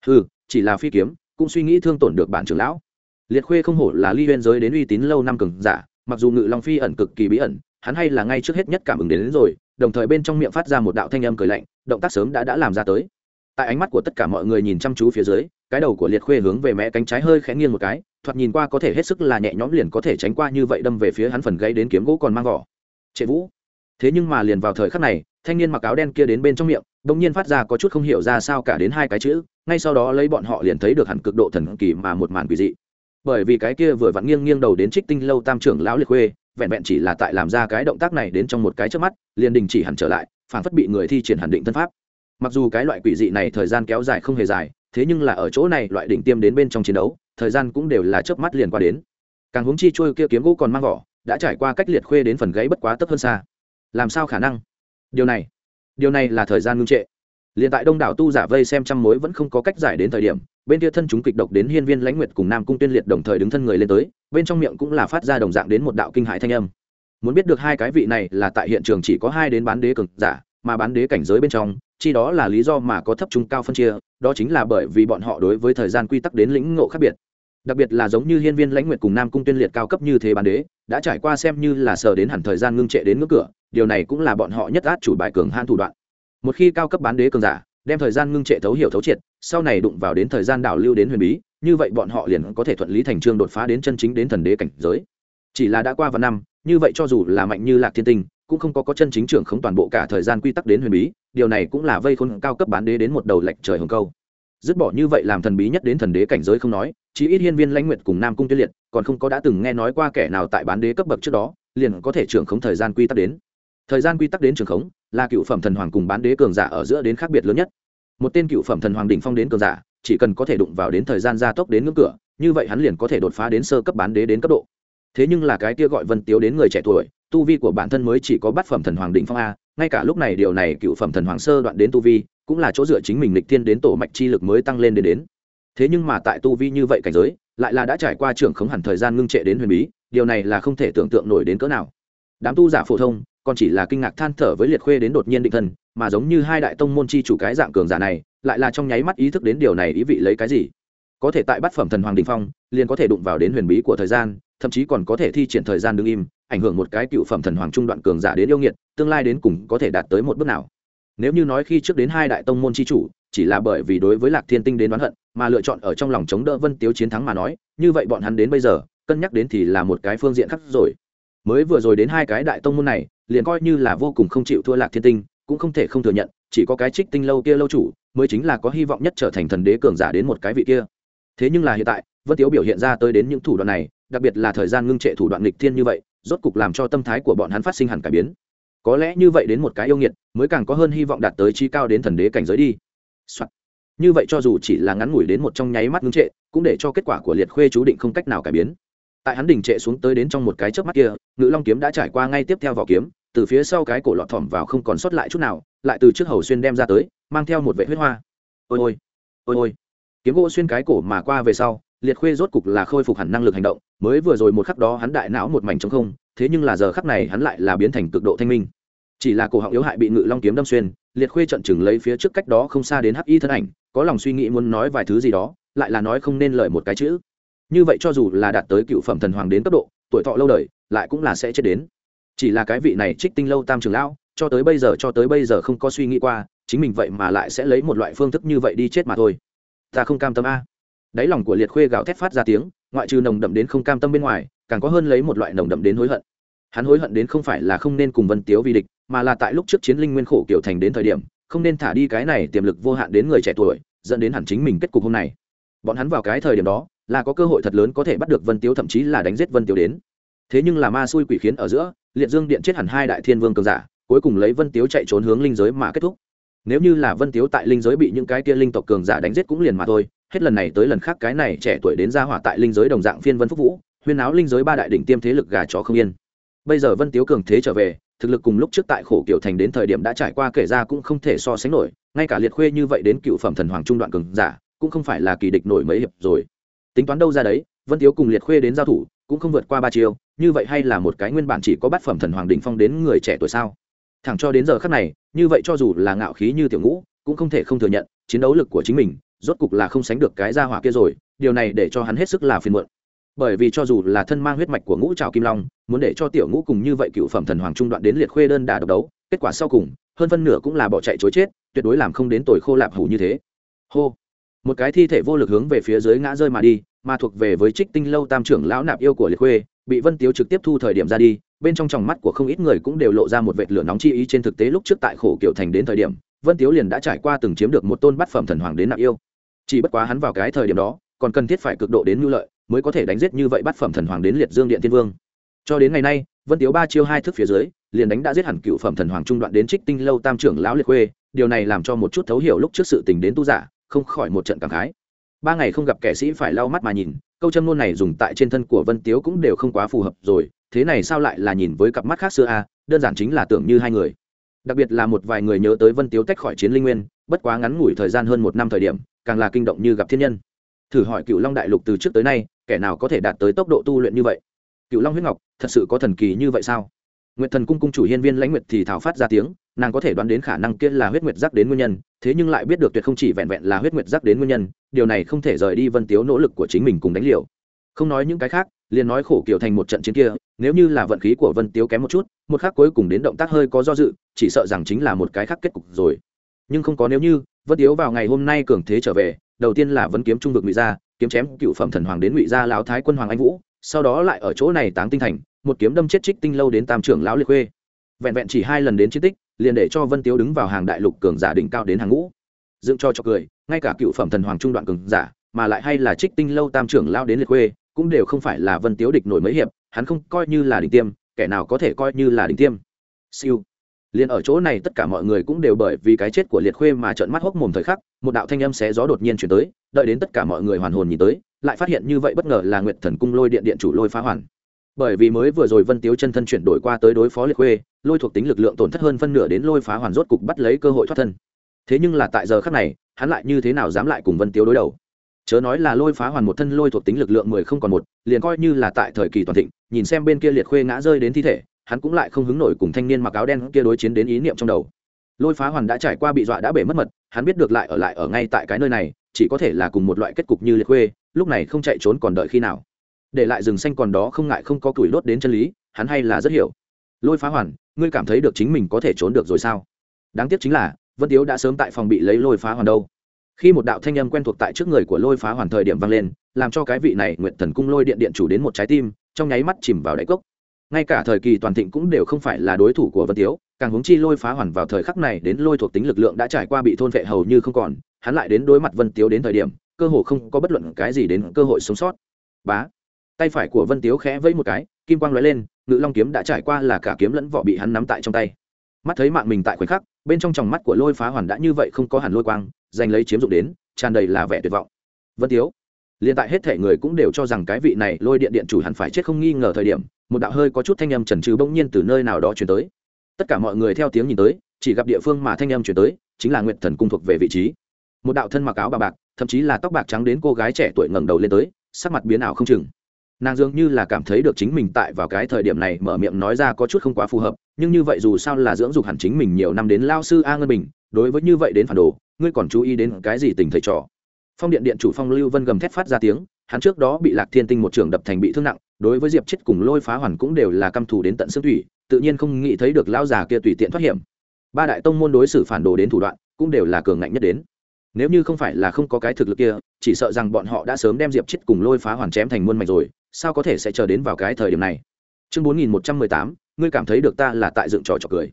Ừ chỉ là phi kiếm cũng suy nghĩ thương tổn được bản trưởng lão. Liệt khuê không hổ là ly huyên giới đến uy tín lâu năm cường giả mặc dù ngự long phi ẩn cực kỳ bí ẩn hắn hay là ngay trước hết nhất cảm ứng đến, đến rồi đồng thời bên trong miệng phát ra một đạo thanh âm cười lạnh động tác sớm đã đã làm ra tới. Tại ánh mắt của tất cả mọi người nhìn chăm chú phía dưới cái đầu của liệt khuê hướng về mẹ cánh trái hơi khẽ nghiêng một cái thoạt nhìn qua có thể hết sức là nhẹ nhõm liền có thể tránh qua như vậy đâm về phía hắn phần gây đến kiếm gỗ còn mang vỏ. Trệ vũ thế nhưng mà liền vào thời khắc này, thanh niên mặc áo đen kia đến bên trong miệng, bỗng nhiên phát ra có chút không hiểu ra sao cả đến hai cái chữ, ngay sau đó lấy bọn họ liền thấy được hẳn cực độ thần kỳ mà một màn quỷ dị. Bởi vì cái kia vừa vặn nghiêng nghiêng đầu đến trích tinh lâu tam trưởng lão liệt khuê, vẹn vẹn chỉ là tại làm ra cái động tác này đến trong một cái trước mắt, liền đình chỉ hẳn trở lại phản phất bị người thi triển hẳn định thân pháp. Mặc dù cái loại quỷ dị này thời gian kéo dài không hề dài, thế nhưng là ở chỗ này loại đỉnh tiêm đến bên trong chiến đấu, thời gian cũng đều là chớp mắt liền qua đến. Càng hướng chi trôi kia kiếm gỗ còn mang vỏ, đã trải qua cách liệt khuê đến phần gáy bất quá tấp hơn xa làm sao khả năng? Điều này điều này là thời gian ngưng trệ. Liền tại đông đảo tu giả vây xem trăm mối vẫn không có cách giải đến thời điểm, bên kia thân chúng kịch độc đến hiên viên lãnh nguyệt cùng nam cung tuyên liệt đồng thời đứng thân người lên tới, bên trong miệng cũng là phát ra đồng dạng đến một đạo kinh hại thanh âm. Muốn biết được hai cái vị này là tại hiện trường chỉ có hai đến bán đế cực giả, mà bán đế cảnh giới bên trong, chi đó là lý do mà có thấp trung cao phân chia, đó chính là bởi vì bọn họ đối với thời gian quy tắc đến lĩnh ngộ khác biệt. Đặc biệt là giống như hiên viên lãnh nguyệt cùng nam cung tuyên liệt cao cấp như thế bán đế, đã trải qua xem như là sờ đến hẳn thời gian ngưng trệ đến ngưỡng cửa điều này cũng là bọn họ nhất át chủ bài cường han thủ đoạn. Một khi cao cấp bán đế cường giả, đem thời gian ngưng trệ thấu hiểu thấu triệt, sau này đụng vào đến thời gian đảo lưu đến huyền bí, như vậy bọn họ liền có thể thuận lý thành trương đột phá đến chân chính đến thần đế cảnh giới. Chỉ là đã qua vài năm, như vậy cho dù là mạnh như lạc thiên tinh, cũng không có có chân chính trưởng không toàn bộ cả thời gian quy tắc đến huyền bí, điều này cũng là vây khôn cao cấp bán đế đến một đầu lệch trời hồng câu. Dứt bỏ như vậy làm thần bí nhất đến thần đế cảnh giới không nói chỉ ít hiên viên lãnh nguyệt cùng nam cung tuyết liệt, còn không có đã từng nghe nói qua kẻ nào tại bán đế cấp bậc trước đó, liền có thể trưởng khống thời gian quy tắc đến thời gian quy tắc đến trường khống, là cựu phẩm thần hoàng cùng bán đế cường giả ở giữa đến khác biệt lớn nhất. Một tên cựu phẩm thần hoàng đỉnh phong đến cường giả, chỉ cần có thể đụng vào đến thời gian gia tốc đến ngưỡng cửa, như vậy hắn liền có thể đột phá đến sơ cấp bán đế đến cấp độ. Thế nhưng là cái kia gọi vân tiếu đến người trẻ tuổi, tu vi của bản thân mới chỉ có bát phẩm thần hoàng đỉnh phong a, ngay cả lúc này điều này cựu phẩm thần hoàng sơ đoạn đến tu vi, cũng là chỗ dựa chính mình lịch tiên đến tổ mạch chi lực mới tăng lên đến đến. Thế nhưng mà tại tu vi như vậy cảnh giới, lại là đã trải qua trưởng khống hẳn thời gian ngưng trệ đến huyền bí, điều này là không thể tưởng tượng nổi đến cỡ nào. Đám tu giả phổ thông còn chỉ là kinh ngạc than thở với liệt khuê đến đột nhiên định thân mà giống như hai đại tông môn chi chủ cái dạng cường giả này, lại là trong nháy mắt ý thức đến điều này ý vị lấy cái gì. Có thể tại bát phẩm thần hoàng đình phong, liền có thể đụng vào đến huyền bí của thời gian, thậm chí còn có thể thi triển thời gian đ ứ n g im, ảnh hưởng một cái cựu phẩm thần hoàng trung đoạn cường giả đến yêu nghiệt, tương lai đến cùng có thể đạt tới một bước nào. Nếu như nói khi trước đến hai đại tông môn c h i chủ, chỉ là bởi vì đối với lạc thiên tinh đến đoán hận, mà lựa chọn ở trong lòng chống đỡ vân tiếu chiến thắng mà nói, như vậy bọn hắn đến bây giờ, cân nhắc đến thì là một cái phương diện khác rồi mới vừa rồi đến hai cái đại tông môn này, liền coi như là vô cùng không chịu thua lạc thiên tinh, cũng không thể không thừa nhận, chỉ có cái trích tinh lâu kia lâu chủ, mới chính là có hy vọng nhất trở thành thần đế cường giả đến một cái vị kia. Thế nhưng là hiện tại, vân tiếu biểu hiện ra tới đến những thủ đoạn này, đặc biệt là thời gian ngưng trệ thủ đoạn nghịch thiên như vậy, rốt cục làm cho tâm thái của bọn hắn phát sinh hẳn cải biến. Có lẽ như vậy đến một cái yêu nghiệt, mới càng có hơn hy vọng đạt tới chi cao đến thần đế cảnh giới đi、Soạn. như vậy cho dù chỉ là ngắn ngủi đến một trong nháy mắt ngưng trệ, cũng để cho kết quả của liệt khuê chú định không cách nào cải biến tại hắn đỉnh trệ xuống tới đến trong một cái chớp mắt kia, ngự long kiếm đã trải qua ngay tiếp theo vỏ kiếm, từ phía sau cái cổ lọt thỏm vào không còn sót lại chút nào, lại từ trước hầu xuyên đem ra tới, mang theo một vệ huyết hoa. Ôi ôi ôi ôi. Kiếm gỗ xuyên cái cổ mà qua về sau, liệt khuê rốt cục là khôi phục hẳn năng lực hành động, mới vừa rồi một khắc đó hắn đại não một mảnh trống không, thế nhưng là giờ khắc này hắn lại là biến thành cực độ thanh minh. Chỉ là cổ họng yếu hại bị ngự long kiếm đâm xuyên, liệt khuê trận chừng lấy phía trước cách đó không xa đến hắc y thân ảnh, có lòng suy nghĩ muốn nói vài thứ gì đó, lại là nói không nên lời một cái chữ như vậy cho dù là đạt tới cựu phẩm thần hoàng đến cấp độ, tuổi thọ lâu đời, lại cũng là sẽ chết đến. Chỉ là cái vị này trích tinh lâu tam trường lão, cho tới bây giờ, cho tới bây giờ không có suy nghĩ qua, chính mình vậy mà lại sẽ lấy một loại phương thức như vậy đi chết mà thôi. Ta không cam tâm a. Đáy lòng của liệt khuê gào thét phát ra tiếng, ngoại trừ nồng đậm đến không cam tâm bên ngoài, càng có hơn lấy một loại nồng đậm đến hối hận. Hắn hối hận đến không phải là không nên cùng vân tiếu vi địch, mà là tại lúc trước chiến linh nguyên khổ kiểu thành đến thời điểm, không nên thả đi cái này tiềm lực vô hạn đến người trẻ tuổi, dẫn đến hẳn chính mình kết cục hôm nay. bọn hắn vào cái thời điểm đó là có cơ hội thật lớn có thể bắt được vân tiếu, thậm chí là đánh giết vân tiếu đến. Thế nhưng là ma xui quỷ khiến ở giữa, liệt dương điện chết hẳn hai đại thiên vương cường giả, cuối cùng lấy vân tiếu chạy trốn hướng linh giới mà kết thúc. Nếu như là vân tiếu tại linh giới bị những cái kia linh tộc cường giả đánh giết cũng liền mà thôi, hết lần này tới lần khác cái này trẻ tuổi đến ra hỏa tại linh giới đồng dạng phiên vân phúc vũ, huyên áo linh giới ba đại đỉnh tiêm thế lực gà chó không yên. Bây giờ vân tiếu cường thế trở về, thực lực cùng lúc trước tại khổ kiểu thành đến thời điểm đã trải qua kể ra cũng không thể so sánh nổi, ngay cả liệt khuê như vậy đến cựu phẩm thần hoàng trung đoạn cường giả, cũng không phải là kỳ địch nổi mấy hiệp rồi tính toán đâu ra đấy, vân tiếu cùng liệt khuê đến giao thủ, cũng không vượt qua ba chiêu, như vậy hay là một cái nguyên bản chỉ có bát phẩm thần hoàng đỉnh phong đến người trẻ tuổi sao? Thẳng cho đến giờ khắc này, như vậy cho dù là ngạo khí như tiểu ngũ, cũng không thể không thừa nhận, chiến đấu lực của chính mình, rốt cục là không sánh được cái gia hỏa kia rồi, điều này để cho hắn hết sức là phiền muộn. Bởi vì cho dù là thân mang huyết mạch của ngũ trào kim long, muốn để cho tiểu ngũ cùng như vậy cựu phẩm thần hoàng trung đoạn đến liệt khuê đơn đà độc đấu, kết quả sau cùng, hơn phân nửa cũng là bỏ chạy chối chết, tuyệt đối làm không đến tồi khô lạp hủ như thế. Hô một cái thi thể vô lực hướng về phía dưới ngã rơi mà đi, mà thuộc về với trích tinh lâu tam trưởng lão nạp yêu của liệt khuê, bị vân tiếu trực tiếp thu thời điểm ra đi, bên trong tròng mắt của không ít người cũng đều lộ ra một vệt lửa nóng chi ý trên thực tế lúc trước tại khổ kiểu thành đến thời điểm, vân tiếu liền đã trải qua từng chiếm được một tôn bát phẩm thần hoàng đến nạp yêu. Chỉ bất quá hắn vào cái thời điểm đó, còn cần thiết phải cực độ đến mưu lợi, mới có thể đánh giết như vậy bát phẩm thần hoàng đến liệt dương điện thiên vương. Cho đến ngày nay, vân tiếu ba chiêu hai thức phía dưới, liền đánh đã giết hẳn cựu phẩm thần hoàng trung đoạn đến trích tinh lâu tam trưởng lão liệt khuê, điều này làm cho một chút thấu hiểu lúc trước sự tình đến tu giả không khỏi một trận cảm khái. Ba ngày không gặp kẻ sĩ phải lau mắt mà nhìn, câu châm ngôn này dùng tại trên thân của vân tiếu cũng đều không quá phù hợp rồi, thế này sao lại là nhìn với cặp mắt khác xưa a đơn giản chính là tưởng như hai người. Đặc biệt là một vài người nhớ tới vân tiếu tách khỏi chiến linh nguyên, bất quá ngắn ngủi thời gian hơn một năm thời điểm, càng là kinh động như gặp thiên nhân. Thử hỏi cựu long đại lục từ trước tới nay, kẻ nào có thể đạt tới tốc độ tu luyện như vậy? Cựu long huyết ngọc, thật sự có thần kỳ như vậy sao? Nguyệt thần cung cung chủ hiên viên lãnh nguyệt thì thảo phát ra tiếng, nàng có thể đoán đến khả năng kia là huyết nguyệt giác đến nguyên nhân, thế nhưng lại biết được tuyệt không chỉ vẹn vẹn là huyết nguyệt giác đến nguyên nhân, điều này không thể rời đi vân tiếu nỗ lực của chính mình cùng đánh liều. Không nói những cái khác, liền nói khổ kiểu thành một trận chiến kia, nếu như là vận khí của vân tiếu kém một chút, một khác cuối cùng đến động tác hơi có do dự, chỉ sợ rằng chính là một cái khác kết cục rồi. Nhưng không có nếu như, vân tiếu vào ngày hôm nay cường thế trở về, đầu tiên là vấn kiếm trung vực ngụy gia, kiếm chém cựu phẩm thần hoàng đến ngụy gia lão thái quân hoàng anh vũ, sau đó lại ở chỗ này táng tinh thành một kiếm đâm chết trích tinh lâu đến tam trưởng lão liệt khuê. Vẹn vẹn chỉ hai lần đến chiến tích, liền để cho vân tiếu đứng vào hàng đại lục cường giả đỉnh cao đến hàng ngũ. Dựng cho cho cười, ngay cả cựu phẩm thần hoàng trung đoạn cường giả, mà lại hay là trích tinh lâu tam trưởng lao đến liệt khuê, cũng đều không phải là vân tiếu địch nổi mấy hiệp, hắn không coi như là đỉnh tiêm, kẻ nào có thể coi như là đỉnh tiêm. Siêu. Liền ở chỗ này tất cả mọi người cũng đều bởi vì cái chết của liệt khuê mà trợn mắt hốc mồm thời khắc, một đạo thanh âm xé gió đột nhiên chuyển tới, đợi đến tất cả mọi người hoàn hồn nhìn tới, lại phát hiện như vậy bất ngờ là nguyệt thần cung lôi điện điện chủ lôi phá hoàn bởi vì mới vừa rồi vân tiếu chân thân chuyển đổi qua tới đối phó liệt khuê, lôi thuộc tính lực lượng tổn thất hơn phân nửa đến lôi phá hoàn rốt cục bắt lấy cơ hội thoát thân. Thế nhưng là tại giờ khắc này, hắn lại như thế nào dám lại cùng vân tiếu đối đầu? Chớ nói là lôi phá hoàn một thân lôi thuộc tính lực lượng mười không còn một, liền coi như là tại thời kỳ toàn thịnh, nhìn xem bên kia liệt khuê ngã rơi đến thi thể, hắn cũng lại không hứng nổi cùng thanh niên mặc áo đen kia đối chiến đến ý niệm trong đầu. Lôi phá hoàn đã trải qua bị dọa đã bể mất mật, hắn biết được lại ở lại ở ngay tại cái nơi này, chỉ có thể là cùng một loại kết cục như liệt khuê, lúc này không chạy trốn còn đợi khi nào để lại rừng xanh còn đó không ngại không có củi đốt đến chân lý, hắn hay là rất hiểu. Lôi phá hoàn, ngươi cảm thấy được chính mình có thể trốn được rồi sao? Đáng tiếc chính là, vân tiếu đã sớm tại phòng bị lấy lôi phá hoàn đâu. Khi một đạo thanh âm quen thuộc tại trước người của lôi phá hoàn thời điểm vang lên, làm cho cái vị này nguyện thần cung lôi điện điện chủ đến một trái tim, trong nháy mắt chìm vào đáy cốc. Ngay cả thời kỳ toàn thịnh cũng đều không phải là đối thủ của vân tiếu, càng hướng chi lôi phá hoàn vào thời khắc này đến lôi thuộc tính lực lượng đã trải qua bị thôn vệ hầu như không còn, hắn lại đến đối mặt vân tiếu đến thời điểm, cơ hồ không có bất luận cái gì đến cơ hội sống sót. Bá! Tay phải của vân tiếu khẽ vẫy một cái, kim quang lóe lên, ngự long kiếm đã trải qua là cả kiếm lẫn vỏ bị hắn nắm tại trong tay. Mắt thấy mạng mình tại khoảnh khắc, bên trong tròng mắt của lôi phá hoàn đã như vậy không có hẳn lôi quang, giành lấy chiếm dụng đến, tràn đầy là vẻ tuyệt vọng. Vân tiếu, liên tại hết thể người cũng đều cho rằng cái vị này lôi điện điện chủ hẳn phải chết không nghi ngờ thời điểm, một đạo hơi có chút thanh âm trần trừ bỗng nhiên từ nơi nào đó chuyển tới. Tất cả mọi người theo tiếng nhìn tới, chỉ gặp địa phương mà thanh âm chuyển tới, chính là nguyệt thần cung thuộc về vị trí. Một đạo thân mặc áo bà bạc, thậm chí là tóc bạc trắng đến cô gái trẻ tuổi ngẩng đầu lên tới, sắc mặt biến ảo không chừng nàng dường như là cảm thấy được chính mình tại vào cái thời điểm này mở miệng nói ra có chút không quá phù hợp, nhưng như vậy dù sao là dưỡng dục hẳn chính mình nhiều năm đến lao sư a ngân bình, đối với như vậy đến phản đồ, ngươi còn chú ý đến cái gì tình thầy trò? Phong điện điện chủ phong lưu vân gầm thét phát ra tiếng, hắn trước đó bị lạc thiên tinh một trường đập thành bị thương nặng, đối với diệp chết cùng lôi phá hoàn cũng đều là căm thù đến tận xương thủy, tự nhiên không nghĩ thấy được lão già kia tùy tiện thoát hiểm. Ba đại tông môn đối xử phản đồ đến thủ đoạn, cũng đều là cường ngạnh nhất đến. Nếu như không phải là không có cái thực lực kia chỉ sợ rằng bọn họ đã sớm đem diệp chết cùng lôi phá hoàn chém thành muôn mạch rồi, sao có thể sẽ chờ đến vào cái thời điểm này? Chương bốn nghìn một trăm mười tám, ngươi cảm thấy được ta là tại dựng trò trò cười.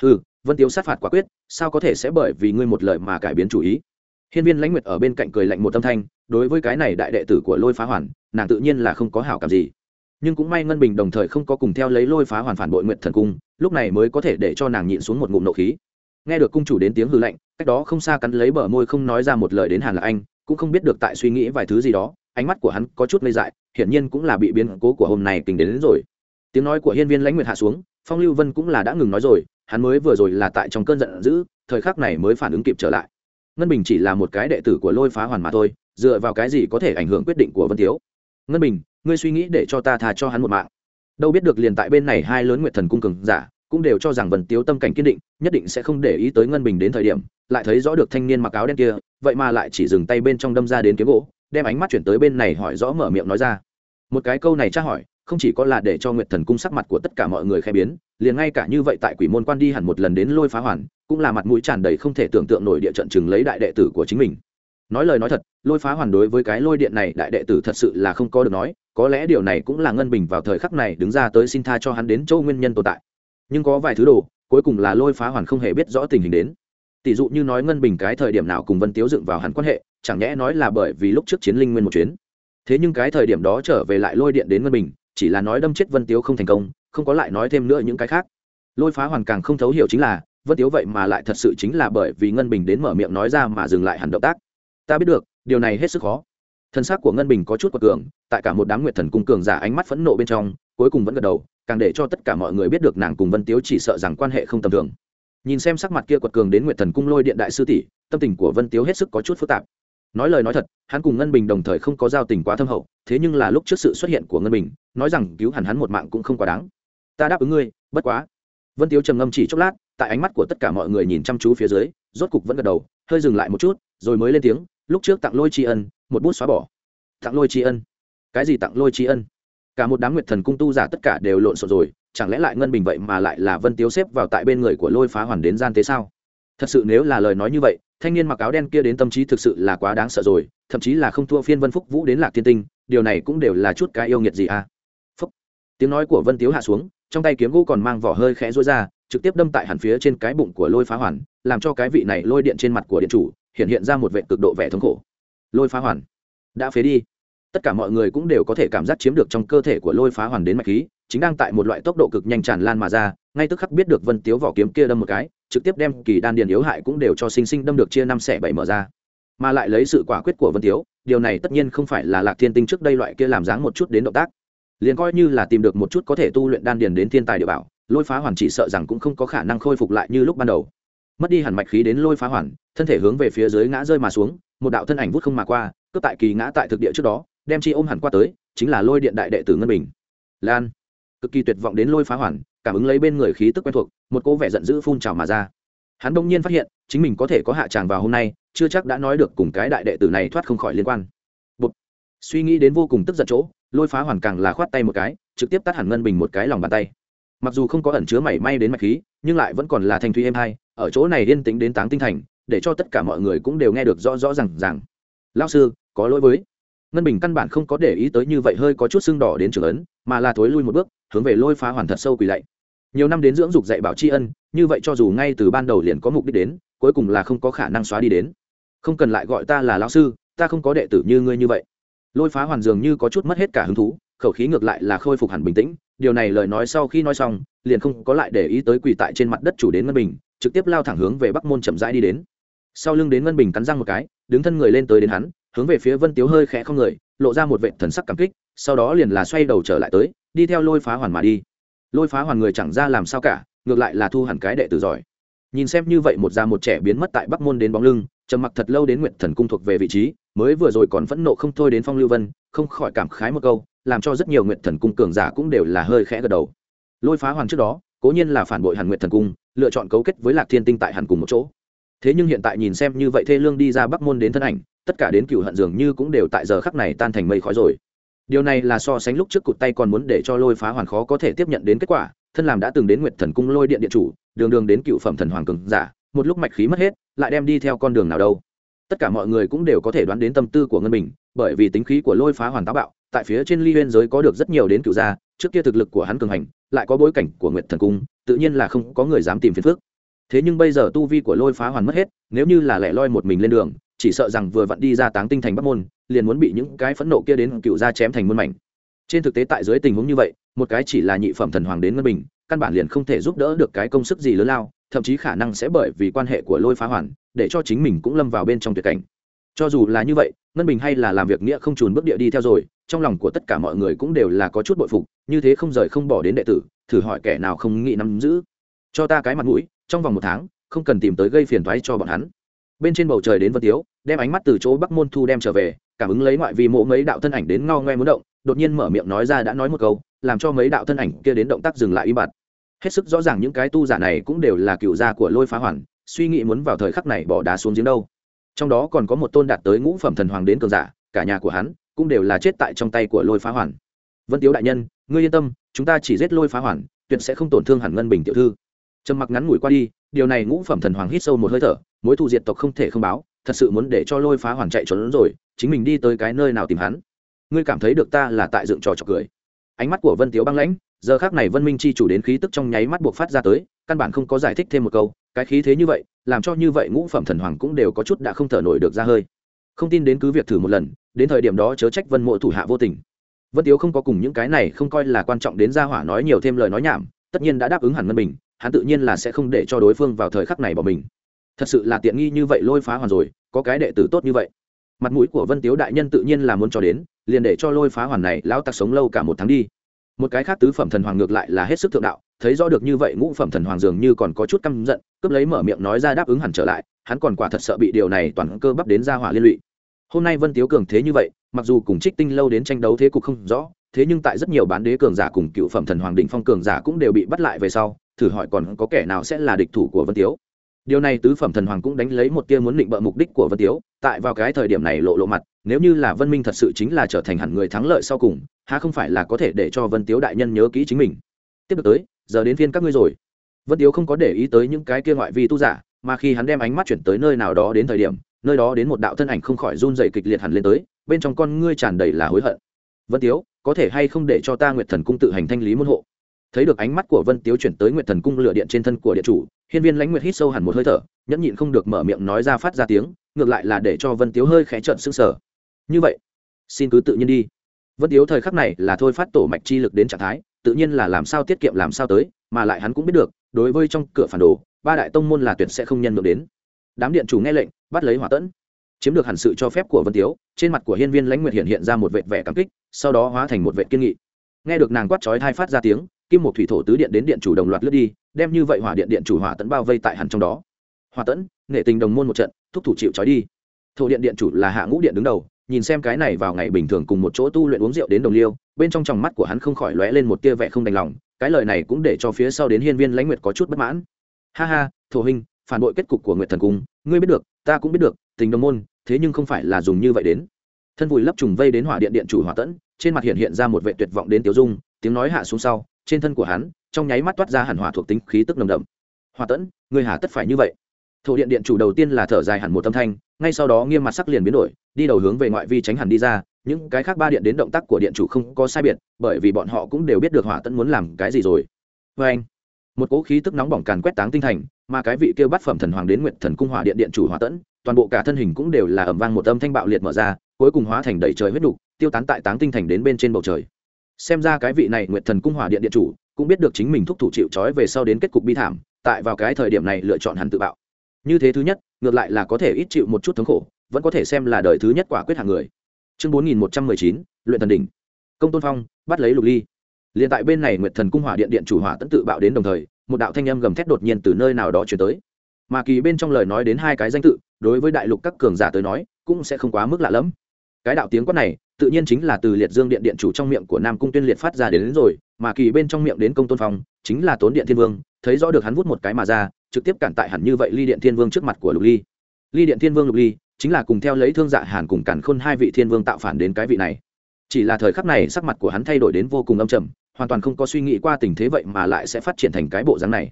Ừ vân tiếu sát phạt quả quyết, sao có thể sẽ bởi vì ngươi một lời mà cải biến chủ ý? Hiên viên lãnh nguyệt ở bên cạnh cười lạnh một tâm thanh, đối với cái này đại đệ tử của lôi phá hoàn, nàng tự nhiên là không có hảo cảm gì. Nhưng cũng may ngân bình đồng thời không có cùng theo lấy lôi phá hoàn phản bội nguyện thần cung, lúc này mới có thể để cho nàng nhịn xuống một ngụm nộ khí. Nghe được cung chủ đến tiếng hư lạnh, cách đó không xa cắn lấy bờ môi không nói ra một lời đến hàn là anh cũng không biết được tại suy nghĩ vài thứ gì đó ánh mắt của hắn có chút ngây dại hiển nhiên cũng là bị biến cố của hôm nay kinh đến, đến rồi. Tiếng nói của hiên viên lãnh nguyệt hạ xuống phong lưu vân cũng là đã ngừng nói rồi hắn mới vừa rồi là tại trong cơn giận dữ thời khắc này mới phản ứng kịp trở lại. Ngân bình chỉ là một cái đệ tử của lôi phá hoàn mà thôi dựa vào cái gì có thể ảnh hưởng quyết định của vân tiếu ngân bình ngươi suy nghĩ để cho ta thà cho hắn một mạng. Đâu biết được liền tại bên này hai lớn nguyệt thần cung cường giả cũng đều cho rằng vần tiếu tâm cảnh kiên định, nhất định sẽ không để ý tới ngân bình đến thời điểm, lại thấy rõ được thanh niên mặc áo đen kia, vậy mà lại chỉ dừng tay bên trong đâm ra đến kiếm gỗ, đem ánh mắt chuyển tới bên này hỏi rõ mở miệng nói ra. Một cái câu này tra hỏi, không chỉ có là để cho nguyệt thần cung sắc mặt của tất cả mọi người khai biến, liền ngay cả như vậy tại quỷ môn quan đi hẳn một lần đến lôi phá hoàn, cũng là mặt mũi tràn đầy không thể tưởng tượng nổi địa trận chừng lấy đại đệ tử của chính mình. Nói lời nói thật, lôi phá hoàn đối với cái lôi điện này đại đệ tử thật sự là không có được nói, có lẽ điều này cũng là ngân bình vào thời khắc này đứng ra tới xin tha cho hắn đến châu nguyên nhân tồn tại nhưng có vài thứ đồ, cuối cùng là lôi phá hoàn không hề biết rõ tình hình đến. Tỷ dụ như nói ngân bình cái thời điểm nào cùng vân tiếu dựng vào hẳn quan hệ, chẳng nhẽ nói là bởi vì lúc trước chiến linh nguyên một chuyến. Thế nhưng cái thời điểm đó trở về lại lôi điện đến ngân bình, chỉ là nói đâm chết vân tiếu không thành công, không có lại nói thêm nữa những cái khác. Lôi phá hoàn càng không thấu hiểu chính là, vân tiếu vậy mà lại thật sự chính là bởi vì ngân bình đến mở miệng nói ra mà dừng lại hẳn động tác. Ta biết được, điều này hết sức khó thân xác của ngân bình có chút quật cường, tại cả một đám nguyệt thần cung cường giả ánh mắt phẫn nộ bên trong, cuối cùng vẫn gật đầu, càng để cho tất cả mọi người biết được nàng cùng vân tiếu chỉ sợ rằng quan hệ không tầm thường. Nhìn xem sắc mặt kia quật cường đến nguyệt thần cung lôi điện đại sư tỷ, tâm tình của vân tiếu hết sức có chút phức tạp. Nói lời nói thật, hắn cùng ngân bình đồng thời không có giao tình quá thâm hậu, thế nhưng là lúc trước sự xuất hiện của ngân bình, nói rằng cứu hẳn hắn một mạng cũng không quá đáng. Ta đáp ứng ngươi, bất quá. Vân tiếu trầm ngâm chỉ chốc lát, tại ánh mắt của tất cả mọi người nhìn chăm chú phía dưới, rốt cục vẫn gật đầu, hơi dừng lại một chút, rồi mới lên tiếng, lúc trước tặng lôi tri ân một bút xóa bỏ. Tặng lôi tri ân. Cái gì tặng lôi tri ân? Cả một đám nguyệt thần cung tu giả tất cả đều lộn xộn rồi, chẳng lẽ lại ngân bình vậy mà lại là vân tiếu xếp vào tại bên người của lôi phá hoàn đến gian tế sao? Thật sự nếu là lời nói như vậy, thanh niên mặc áo đen kia đến tâm trí thực sự là quá đáng sợ rồi, thậm chí là không thua phiên vân phúc vũ đến lạc thiên tinh, điều này cũng đều là chút cái yêu nghiệt gì à? Phúc. Tiếng nói của vân tiếu hạ xuống, trong tay kiếm gỗ còn mang vỏ hơi khẽ rối ra, trực tiếp đâm tại hẳn phía trên cái bụng của lôi phá hoàn, làm cho cái vị này lôi điện trên mặt của điện chủ hiện hiện ra một vệ cực độ vẻ thống khổ lôi phá hoàn. Đã phế đi. Tất cả mọi người cũng đều có thể cảm giác chiếm được trong cơ thể của lôi phá hoàn đến mạch khí, chính đang tại một loại tốc độ cực nhanh tràn lan mà ra, ngay tức khắc biết được vân tiếu vỏ kiếm kia đâm một cái, trực tiếp đem kỳ đan điền yếu hại cũng đều cho sinh sinh đâm được chia năm xẻ bảy mở ra. Mà lại lấy sự quả quyết của vân tiếu, điều này tất nhiên không phải là lạc thiên tinh trước đây loại kia làm dáng một chút đến động tác. Liền coi như là tìm được một chút có thể tu luyện đan điền đến thiên tài địa bảo, lôi phá hoàn chỉ sợ rằng cũng không có khả năng khôi phục lại như lúc ban đầu. Mất đi hẳn mạch khí đến lôi phá hoàn, thân thể hướng về phía dưới ngã rơi mà xuống một đạo thân ảnh vút không mà qua, cướp tại kỳ ngã tại thực địa trước đó, đem chi ôm hẳn qua tới, chính là lôi điện đại đệ tử ngân bình. Lan, cực kỳ tuyệt vọng đến lôi phá hoàn, cảm ứng lấy bên người khí tức quen thuộc, một cô vẻ giận dữ phun trào mà ra. Hắn đông nhiên phát hiện, chính mình có thể có hạ tràng vào hôm nay, chưa chắc đã nói được cùng cái đại đệ tử này thoát không khỏi liên quan. Bụt. suy nghĩ đến vô cùng tức giận chỗ, lôi phá hoàn càng là khoát tay một cái, trực tiếp tắt hẳn ngân bình một cái lòng bàn tay. Mặc dù không có ẩn chứa mảy may đến mạch khí, nhưng lại vẫn còn là thanh thúy êm hai, ở chỗ này yên tĩnh đến táng tinh thành để cho tất cả mọi người cũng đều nghe được rõ rõ r à n g rằng lao sư, có lỗi với. Ngân bình căn bản không có để ý tới như vậy hơi có chút sưng đỏ đến trường ấn, mà là thối lui một bước, hướng về lôi phá hoàn thật sâu quỳ lạy. Nhiều năm đến dưỡng dục dạy bảo tri ân, như vậy cho dù ngay từ ban đầu liền có mục đích đến, cuối cùng là không có khả năng xóa đi đến. Không cần lại gọi ta là lão sư, ta không có đệ tử như ngươi như vậy. Lôi phá hoàn dường như có chút mất hết cả hứng thú, khẩu khí ngược lại là khôi phục hẳn bình tĩnh, điều này lời nói sau khi nói xong, liền không có lại để ý tới quỳ tại trên mặt đất chủ đến ngân bình, trực tiếp lao thẳng hướng về bắc môn chậm rãi đi đến sau lưng đến ngân bình cắn răng một cái, đứng thân người lên tới đến hắn, hướng về phía vân tiếu hơi khẽ không người, lộ ra một vệ thần sắc cảm kích, sau đó liền là xoay đầu trở lại tới, đi theo lôi phá hoàn mà đi. Lôi phá hoàn người chẳng ra làm sao cả, ngược lại là thu hẳn cái đệ tử giỏi. Nhìn xem như vậy một già một trẻ biến mất tại bắc môn đến bóng lưng, trầm mặc thật lâu đến nguyện thần cung thuộc về vị trí, mới vừa rồi còn phẫn nộ không thôi đến phong lưu vân, không khỏi cảm khái một câu, làm cho rất nhiều nguyện thần cung cường giả cũng đều là hơi khẽ gật đầu. Lôi phá hoàn trước đó, cố nhiên là phản bội hàn nguyện thần cung, lựa chọn cấu kết với lạc thiên tinh tại hàn cùng một chỗ thế nhưng hiện tại nhìn xem như vậy thê lương đi ra bắc môn đến thân ảnh, tất cả đến cựu hận dường như cũng đều tại giờ khắc này tan thành mây khói rồi. Điều này là so sánh lúc trước cụt tay còn muốn để cho lôi phá hoàn khó có thể tiếp nhận đến kết quả, thân làm đã từng đến nguyệt thần cung lôi điện điện chủ, đường đường đến cựu phẩm thần hoàng cường giả, một lúc mạch khí mất hết, lại đem đi theo con đường nào đâu. Tất cả mọi người cũng đều có thể đoán đến tâm tư của ngân bình, bởi vì tính khí của lôi phá hoàn táo bạo, tại phía trên ly biên giới có được rất nhiều đến cựu gia, trước kia thực lực của hắn cường hành, lại có bối cảnh của nguyệt thần cung, tự nhiên là không có người dám tìm phiền phước thế nhưng bây giờ tu vi của lôi phá hoàn mất hết, nếu như là lẻ loi một mình lên đường, chỉ sợ rằng vừa vặn đi ra táng tinh thành bắc môn, liền muốn bị những cái phẫn nộ kia đến cựu ra chém thành muôn mảnh. Trên thực tế tại dưới tình huống như vậy, một cái chỉ là nhị phẩm thần hoàng đến ngân bình, căn bản liền không thể giúp đỡ được cái công sức gì lớn lao, thậm chí khả năng sẽ bởi vì quan hệ của lôi phá hoàn, để cho chính mình cũng lâm vào bên trong tuyệt cảnh. Cho dù là như vậy, ngân bình hay là làm việc nghĩa không trùn bước địa đi theo rồi, trong lòng của tất cả mọi người cũng đều là có chút bội phục, như thế không rời không bỏ đến đệ tử, thử hỏi kẻ nào không nghĩ nắm giữ. Cho ta cái mặt mũi trong vòng một tháng, không cần tìm tới gây phiền thoái cho bọn hắn. Bên trên bầu trời đến vân tiếu, đem ánh mắt từ chỗ bắc môn thu đem trở về, cảm ứng lấy ngoại vi mộ mấy đạo thân ảnh đến ngao ngoe muốn động, đột nhiên mở miệng nói ra đã nói một câu, làm cho mấy đạo thân ảnh kia đến động tác dừng lại im bặt. Hết sức rõ ràng những cái tu giả này cũng đều là cựu gia của lôi phá hoàn, suy nghĩ muốn vào thời khắc này bỏ đá xuống giếng đâu. Trong đó còn có một tôn đạt tới ngũ phẩm thần hoàng đến cường giả, cả nhà của hắn cũng đều là chết tại trong tay của lôi phá hoàn. Vân tiếu đại nhân, ngươi yên tâm, chúng ta chỉ giết lôi phá hoàn, tuyệt sẽ không tổn thương hẳn ngân bình tiểu thư trầm mặc ngắn ngủi qua đi, điều này ngũ phẩm thần hoàng hít sâu một hơi thở, mối thù diệt tộc không thể không báo, thật sự muốn để cho lôi phá hoàn chạy trốn rồi, chính mình đi tới cái nơi nào tìm hắn. Ngươi cảm thấy được ta là tại dựng trò trò cười. Ánh mắt của vân tiếu băng lãnh, giờ khác này vân minh chi chủ đến khí tức trong nháy mắt buộc phát ra tới, căn bản không có giải thích thêm một câu, cái khí thế như vậy, làm cho như vậy ngũ phẩm thần hoàng cũng đều có chút đã không thở nổi được ra hơi. Không tin đến cứ việc thử một lần, đến thời điểm đó chớ trách vân mộ thủ hạ vô tình. Vân tiếu không có cùng những cái này không coi là quan trọng đến gia hỏa nói nhiều thêm lời nói nhảm, tất nhiên đã đáp ứng hẳn ngân bình hắn tự nhiên là sẽ không để cho đối phương vào thời khắc này bỏ mình. Thật sự là tiện nghi như vậy lôi phá hoàn rồi, có cái đệ tử tốt như vậy. Mặt mũi của vân tiếu đại nhân tự nhiên là muốn cho đến, liền để cho lôi phá hoàn này lão tặc sống lâu cả một tháng đi. Một cái khác tứ phẩm thần hoàng ngược lại là hết sức thượng đạo, thấy rõ được như vậy ngũ phẩm thần hoàng dường như còn có chút căm giận, cướp lấy mở miệng nói ra đáp ứng hẳn trở lại, hắn còn quả thật sợ bị điều này toàn cơ bắp đến ra hỏa liên lụy. Hôm nay vân tiếu cường thế như vậy, mặc dù cùng trích tinh lâu đến tranh đấu thế cục không rõ, thế nhưng tại rất nhiều bán đế cường giả cùng cựu phẩm thần hoàng định phong cường giả cũng đều bị bắt lại về sau thử hỏi còn có kẻ nào sẽ là địch thủ của vân tiếu. Điều này tứ phẩm thần hoàng cũng đánh lấy một tia muốn định bợ mục đích của vân tiếu, tại vào cái thời điểm này lộ lộ mặt, nếu như là vân minh thật sự chính là trở thành hẳn người thắng lợi sau cùng, há không phải là có thể để cho vân tiếu đại nhân nhớ kỹ chính mình. Tiếp được tới, giờ đến phiên các ngươi rồi. Vân tiếu không có để ý tới những cái kia ngoại vi tu giả, mà khi hắn đem ánh mắt chuyển tới nơi nào đó đến thời điểm, nơi đó đến một đạo thân ảnh không khỏi run dày kịch liệt hẳn lên tới, bên trong con ngươi tràn đầy là hối hận. Vân tiếu, có thể hay không để cho ta nguyệt thần cung tự hành thanh lý môn hộ? Thấy được ánh mắt của vân tiếu chuyển tới nguyệt thần cung lửa điện trên thân của điện chủ, hiên viên lãnh nguyệt hít sâu hẳn một hơi thở, nhẫn nhịn không được mở miệng nói ra phát ra tiếng, ngược lại là để cho vân tiếu hơi khẽ trợn sững sờ. Như vậy, xin cứ tự nhiên đi. Vân tiếu thời khắc này là thôi phát tổ mạch chi lực đến trạng thái, tự nhiên là làm sao tiết kiệm làm sao tới, mà lại hắn cũng biết được, đối với trong cửa phản đồ, ba đại tông môn là tuyệt sẽ không nhân được đến. Đám điện chủ nghe lệnh, bắt lấy hỏa tẫn, chiếm được hẳn sự cho phép của vân tiếu, trên mặt của hiên viên lãnh nguyệt hiện hiện ra một vệt vẻ cảm kích, sau đó hóa thành một vệt kiên nghị. Nghe được nàng quát chói thai phát ra tiếng kim một thủy thổ tứ điện đến điện chủ đồng loạt lướt đi đem như vậy hỏa điện điện chủ hỏa tẫn bao vây tại hẳn trong đó. Hỏa tẫn nghệ tình đồng môn một trận thúc thủ chịu trói đi. Thổ điện điện chủ là hạ ngũ điện đứng đầu nhìn xem cái này vào ngày bình thường cùng một chỗ tu luyện uống rượu đến đồng liêu bên trong tròng mắt của hắn không khỏi lóe lên một tia vẻ không đành lòng cái lời này cũng để cho phía sau đến hiên viên lãnh nguyệt có chút bất mãn. Ha ha thổ hình, phản bội kết cục của nguyệt thần cung ngươi biết được ta cũng biết được tình đồng môn thế nhưng không phải là dùng như vậy đến. Thân vùi lấp trùng vây đến hỏa điện điện chủ hỏa tẫn trên mặt hiện hiện ra một vệ tuyệt vọng đến tiểu dung tiếng nói hạ xuống sau trên thân của hắn, trong nháy mắt toát ra hẳn hỏa thuộc tính khí tức nồng đậm. Hòa tẫn người hà tất phải như vậy. Thổ điện điện chủ đầu tiên là thở dài hẳn một âm thanh, ngay sau đó nghiêm mặt sắc liền biến đổi, đi đầu hướng về ngoại vi tránh hẳn đi ra. Những cái khác ba điện đến động tác của điện chủ không có sai biệt, bởi vì bọn họ cũng đều biết được hỏa tẫn muốn làm cái gì rồi. Vê anh, một cỗ khí tức nóng bỏng càn quét táng tinh thành, mà cái vị kêu bắt phẩm thần hoàng đến nguyện thần cung hỏa điện điện chủ hỏa tẫn, toàn bộ cả thân hình cũng đều là ẩm vang một âm thanh bạo liệt mở ra, cuối cùng hóa thành đầy trời huyết đục, tiêu tán tại táng tinh thành đến bên trên bầu trời xem ra cái vị này nguyệt thần cung hỏa điện điện chủ cũng biết được chính mình thúc thủ chịu trói về sau đến kết cục bi thảm, tại vào cái thời điểm này lựa chọn hắn tự bạo. Như thế thứ nhất, ngược lại là có thể ít chịu một chút thống khổ, vẫn có thể xem là đời thứ nhất quả quyết hạng người. Chương bốn nghìn một trăm mười chín, luyện thần đỉnh. Công tôn phong, bắt lấy lục ly. Liền tại bên này nguyệt thần cung hỏa điện điện chủ hỏa tẫn tự bạo đến đồng thời, một đạo thanh âm gầm thét đột nhiên từ nơi nào đó chuyển tới. Mà kỳ bên trong lời nói đến hai cái danh tự, đối với đại lục các cường giả tới nói, cũng sẽ không quá mức lạ lẫm. Cái đạo tiếng quát này tự nhiên chính là từ liệt dương điện điện chủ trong miệng của nam cung tuyên liệt phát ra đến, đến rồi mà kỳ bên trong miệng đến công tôn phong chính là tốn điện thiên vương thấy rõ được hắn vút một cái mà ra trực tiếp cản tại hẳn như vậy ly điện thiên vương trước mặt của lục ly. Ly điện thiên vương lục ly chính là cùng theo lấy thương dạ hàn cùng cản khôn hai vị thiên vương tạo phản đến cái vị này. Chỉ là thời khắc này sắc mặt của hắn thay đổi đến vô cùng âm trầm hoàn toàn không có suy nghĩ qua tình thế vậy mà lại sẽ phát triển thành cái bộ dáng này.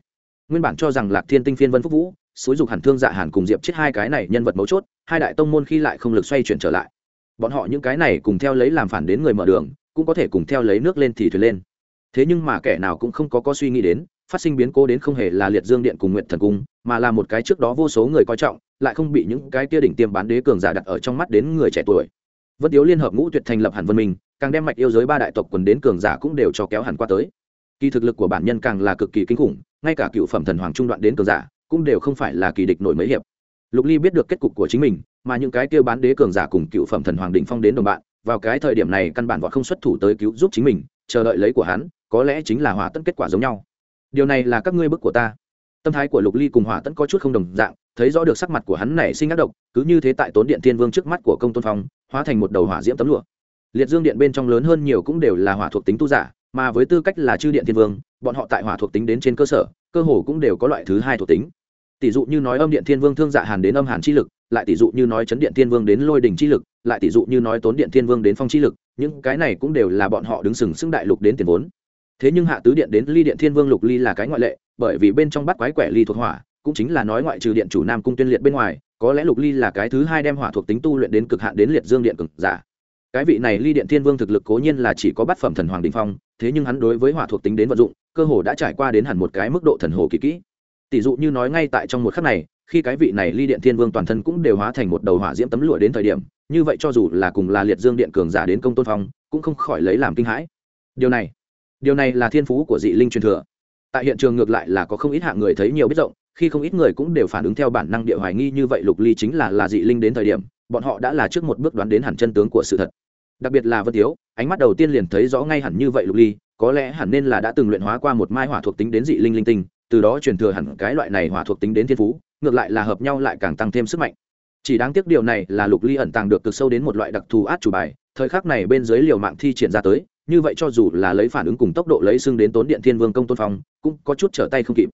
Nguyên bản cho rằng lạc thiên tinh phiên vân phúc vũ xúi dục hẳn thương dạ hàn cùng diệp chết hai cái này nhân vật mấu chốt hai đại tông môn khi lại không lực xoay chuyển trở lại bọn họ những cái này cùng theo lấy làm phản đến người mở đường, cũng có thể cùng theo lấy nước lên thì thuyền lên. Thế nhưng mà kẻ nào cũng không có có suy nghĩ đến, phát sinh biến cố đến không hề là liệt dương điện cùng nguyện thần cung, mà là một cái trước đó vô số người coi trọng, lại không bị những cái kia đỉnh tiêm bán đế cường giả đặt ở trong mắt đến người trẻ tuổi. Vân tiếu liên hợp ngũ tuyệt thành lập hẳn vân minh, càng đem mạch yêu giới ba đại tộc quần đến cường giả cũng đều cho kéo hẳn qua tới. Kỳ thực lực của bản nhân càng là cực kỳ kinh khủng, ngay cả cựu phẩm thần hoàng trung đoạn đến cường giả, cũng đều không phải là kỳ địch nổi mấy hiệp. Lục ly biết được kết cục của chính mình mà những cái kia bán đế cường giả cùng cựu phẩm thần hoàng định phong đến đồng bạn, vào cái thời điểm này căn bản võ không xuất thủ tới cứu giúp chính mình, chờ đợi lấy của hắn, có lẽ chính là hỏa tấn kết quả giống nhau. Điều này là các ngươi bức của ta. Tâm thái của lục ly cùng hỏa tấn có chút không đồng dạng, thấy rõ được sắc mặt của hắn này sinh ác độc, cứ như thế tại tốn điện thiên vương trước mắt của công tôn phong, hóa thành một đầu hỏa diễm tấm lụa. Liệt dương điện bên trong lớn hơn nhiều cũng đều là hỏa thuộc tính tu giả, mà với tư cách là chư điện thiên vương, bọn họ tại hỏa thuộc tính đến trên cơ sở, cơ hồ cũng đều có loại thứ hai thuộc tính. Tỷ dụ như nói âm điện thiên vương thương dạ hàn đến âm hàn chi lực lại tỷ dụ như nói chấn điện thiên vương đến lôi đình chi lực, lại tỷ dụ như nói tốn điện thiên vương đến phong chi lực, những cái này cũng đều là bọn họ đứng sừng sững đại lục đến tiền vốn. Thế nhưng hạ tứ điện đến ly điện thiên vương lục ly là cái ngoại lệ, bởi vì bên trong bắt quái quẻ ly thuộc hỏa, cũng chính là nói ngoại trừ điện chủ nam cung tuyên liệt bên ngoài, có lẽ lục ly là cái thứ hai đem hỏa thuộc tính tu luyện đến cực hạn đến liệt dương điện cực giả. Cái vị này ly điện thiên vương thực lực cố nhiên là chỉ có bát phẩm thần hoàng đình phong, thế nhưng hắn đối với hỏa thuộc tính đến vận dụng, cơ hồ đã trải qua đến hẳn một cái mức độ thần hồ kỳ kỹ. Tỷ dụ như nói ngay tại trong một khắc này khi cái vị này ly điện thiên vương toàn thân cũng đều hóa thành một đầu hỏa diễm tấm lụa đến thời điểm như vậy cho dù là cùng là liệt dương điện cường giả đến công tôn phong cũng không khỏi lấy làm kinh hãi. Điều này điều này là thiên phú của dị linh truyền thừa. Tại hiện trường ngược lại là có không ít hạng người thấy nhiều biết rộng khi không ít người cũng đều phản ứng theo bản năng địa hoài nghi như vậy lục ly chính là là dị linh đến thời điểm bọn họ đã là trước một bước đoán đến hẳn chân tướng của sự thật. Đặc biệt là vân thiếu, ánh mắt đầu tiên liền thấy rõ ngay hẳn như vậy lục ly có lẽ hẳn nên là đã từng luyện hóa qua một mai hỏa thuộc tính đến dị linh linh tinh từ đó truyền thừa hẳn cái loại này hỏa thuộc tính đến thiên phú ngược lại là hợp nhau lại càng tăng thêm sức mạnh. Chỉ đáng tiếc điều này là lục ly ẩn tàng được cực sâu đến một loại đặc thù át chủ bài, thời khắc này bên dưới liều mạng thi triển ra tới, như vậy cho dù là lấy phản ứng cùng tốc độ lấy xưng đến tốn điện thiên vương công tôn phong, cũng có chút trở tay không kịp.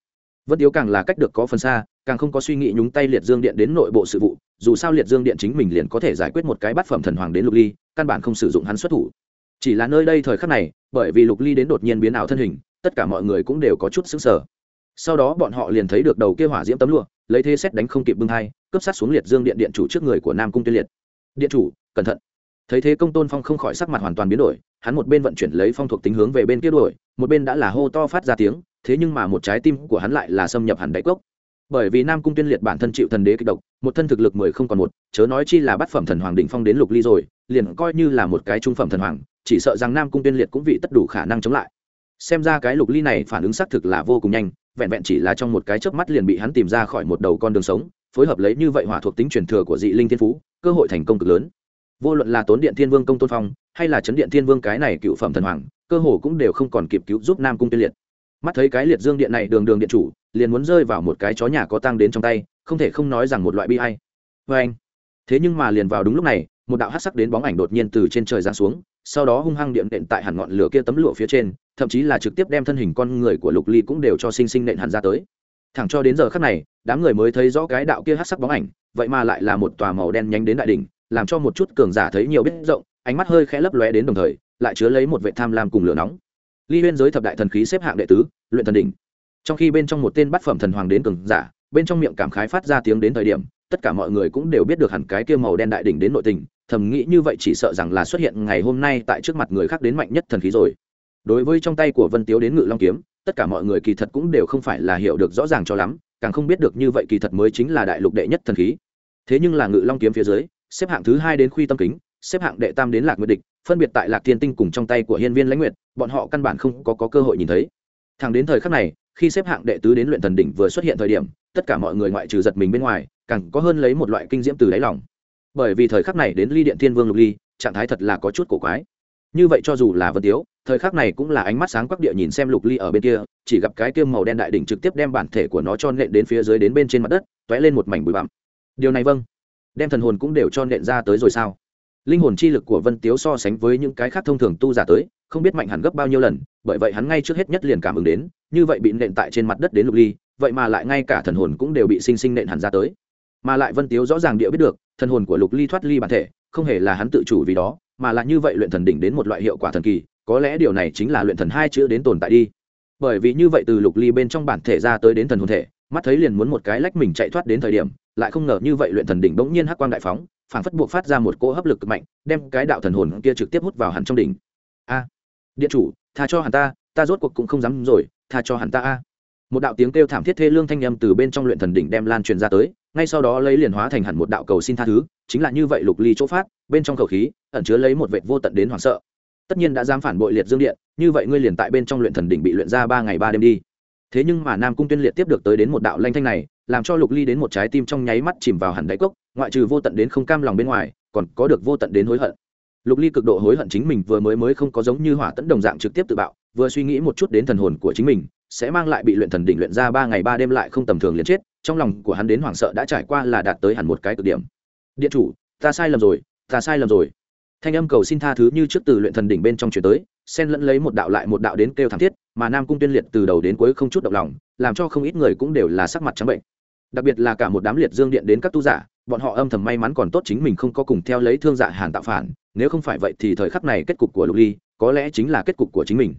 Vân tiếu càng là cách được có phần xa, càng không có suy nghĩ nhúng tay liệt dương điện đến nội bộ sự vụ, dù sao liệt dương điện chính mình liền có thể giải quyết một cái bát phẩm thần hoàng đến lục ly, căn bản không sử dụng hắn xuất thủ. Chỉ là nơi đây thời khắc này, bởi vì lục ly đến đột nhiên biến ảo thân hình, tất cả mọi người cũng đều có chút xứng sở sau đó bọn họ liền thấy được đầu kia hỏa diễm tấm lụa lấy thế xét đánh không kịp bưng hai, cướp sát xuống liệt dương điện điện chủ trước người của nam cung tuyên liệt. Điện chủ, cẩn thận. Thấy thế công tôn phong không khỏi sắc mặt hoàn toàn biến đổi, hắn một bên vận chuyển lấy phong thuộc tính hướng về bên kia đuổi, một bên đã là hô to phát ra tiếng, thế nhưng mà một trái tim của hắn lại là xâm nhập hẳn đáy cốc. Bởi vì nam cung tuyên liệt bản thân chịu thần đế kịch độc, một thân thực lực mười không còn một, chớ nói chi là bắt phẩm thần hoàng đỉnh phong đến lục ly rồi, liền coi như là một cái trung phẩm thần hoàng, chỉ sợ rằng nam cung tuyên liệt cũng vị tất đủ khả năng chống lại xem ra cái lục ly này phản ứng xác thực là vô cùng nhanh, vẹn vẹn chỉ là trong một cái chớp mắt liền bị hắn tìm ra khỏi một đầu con đường sống, phối hợp lấy như vậy hỏa thuộc tính truyền thừa của dị linh thiên phú, cơ hội thành công cực lớn. Vô luận là tốn điện thiên vương công tôn phong, hay là chấn điện thiên vương cái này cựu phẩm thần hoàng, cơ hồ cũng đều không còn kịp cứu giúp nam cung tiên liệt. Mắt thấy cái liệt dương điện này đường đường điện chủ, liền muốn rơi vào một cái chó nhà có tăng đến trong tay, không thể không nói rằng một loại bi hay vê anh thế nhưng mà liền vào đúng lúc này, một đạo hát sắc đến bóng ảnh đột nhiên từ trên trời giáng xuống sau đó hung hăng điện đệm tại hẳn ngọn lửa kia tấm lụa phía trên, thậm chí là trực tiếp đem thân hình con người của lục ly cũng đều cho sinh sinh nện hẳn ra tới. Thẳng cho đến giờ khắc này, đám người mới thấy rõ cái đạo kia hát sắc bóng ảnh, vậy mà lại là một tòa màu đen nhánh đến đại đỉnh, làm cho một chút cường giả thấy nhiều biết rộng, ánh mắt hơi khẽ lấp lóe đến đồng thời, lại chứa lấy một vệ tham lam cùng lửa nóng. Ly huyên giới thập đại thần khí xếp hạng đệ tứ, luyện thần đỉnh. Trong khi bên trong một tên bát phẩm thần hoàng đến cường giả, bên trong miệng cảm khái phát ra tiếng đến thời điểm, tất cả mọi người cũng đều biết được hẳn cái kia màu đen đại đỉnh đến nội tình thầm nghĩ như vậy chỉ sợ rằng là xuất hiện ngày hôm nay tại trước mặt người khác đến mạnh nhất thần khí rồi. Đối với trong tay của vân tiếu đến ngự long kiếm tất cả mọi người kỳ thật cũng đều không phải là hiểu được rõ ràng cho lắm càng không biết được như vậy kỳ thật mới chính là đại lục đệ nhất thần khí. Thế nhưng là ngự long kiếm phía dưới xếp hạng thứ hai đến khuy tâm kính xếp hạng đệ tam đến lạc nguyệt địch phân biệt tại lạc thiên tinh cùng trong tay của hiên viên lãnh nguyệt bọn họ căn bản không có, có cơ hội nhìn thấy. Thẳng đến thời khắc này khi xếp hạng đệ tứ đến luyện thần đỉnh vừa xuất hiện thời điểm tất cả mọi người ngoại trừ giật mình bên ngoài càng có hơn lấy một loại kinh diễm từ đáy lòng bởi vì thời khắc này đến ly điện thiên vương lục ly, trạng thái thật là có chút cổ quái. Như vậy cho dù là vân tiếu, thời khắc này cũng là ánh mắt sáng quắc địa nhìn xem lục ly ở bên kia, chỉ gặp cái kia màu đen đại đỉnh trực tiếp đem bản thể của nó cho nện đến phía dưới đến bên trên mặt đất t ó é lên một mảnh bụi bặm. Điều này vâng. Đem thần hồn cũng đều cho nện ra tới rồi sao? Linh hồn chi lực của vân tiếu so sánh với những cái khác thông thường tu giả tới, không biết mạnh hẳn gấp bao nhiêu lần, bởi vậy hắn ngay trước hết nhất liền cảm ứng đến, như vậy bị nện tại trên mặt đất đến lục ly, vậy mà lại ngay cả thần hồn cũng đều bị sinh sinh nện hẳn ra tới mà lại vân tiếu rõ ràng địa biết được, thần hồn của lục ly thoát ly bản thể, không hề là hắn tự chủ vì đó, mà là như vậy luyện thần đỉnh đến một loại hiệu quả thần kỳ, có lẽ điều này chính là luyện thần hai chữ đến tồn tại đi. Bởi vì như vậy từ lục ly bên trong bản thể ra tới đến thần hồn thể, mắt thấy liền muốn một cái lách mình chạy thoát đến thời điểm, lại không ngờ như vậy luyện thần đỉnh bỗng nhiên hắc quang đại phóng phản phất buộc phát ra một cỗ hấp lực cực mạnh, đem cái đạo thần hồn kia trực tiếp hút vào hẳn trong đỉnh. A, điện chủ, tha cho hẳn ta ta rốt cuộc cũng không dám rồi, tha cho hẳn ta a. Một đạo tiếng kêu thảm thiết thê lương thanh â m từ bên trong luyện thần đỉnh đem lan truyền ra tới ngay sau đó lấy liền hóa thành hẳn một đạo cầu xin tha thứ, chính là như vậy lục ly chỗ phát, bên trong khẩu khí, ẩn chứa lấy một vệ vô tận đến hoảng sợ. Tất nhiên đã dám phản bội liệt dương điện, như vậy ngươi liền tại bên trong luyện thần đỉnh bị luyện ra ba ngày ba đêm đi. Thế nhưng mà nam cung tuyên liệt tiếp được tới đến một đạo lanh thanh này, làm cho lục ly đến một trái tim trong nháy mắt chìm vào hẳn đáy cốc, ngoại trừ vô tận đến không cam lòng bên ngoài, còn có được vô tận đến hối hận. Lục ly cực độ hối hận chính mình vừa mới mới không có giống như hỏa tẫn đồng dạng trực tiếp tự bạo, vừa suy nghĩ một chút đến thần hồn của chính mình sẽ mang lại bị luyện thần đỉnh luyện ra ba ngày ba đêm lại không tầm thường liền chết, trong lòng của hắn đến hoảng sợ đã trải qua là đạt tới hẳn một cái cực điểm. Điện chủ, ta sai lầm rồi, ta sai lầm rồi. Thanh âm cầu xin tha thứ như trước từ luyện thần đỉnh bên trong chuyển tới, xen lẫn lấy một đạo lại một đạo đến kêu thảm thiết, mà nam cung tuyên liệt từ đầu đến cuối không chút động lòng, làm cho không ít người cũng đều là sắc mặt trắng bệnh. Đặc biệt là cả một đám liệt dương điện đến các tu giả, bọn họ âm thầm may mắn còn tốt chính mình không có cùng theo lấy thương dạ hàn tạo phản, nếu không phải vậy thì thời khắc này kết cục của lục ly, có lẽ chính là kết cục của chính mình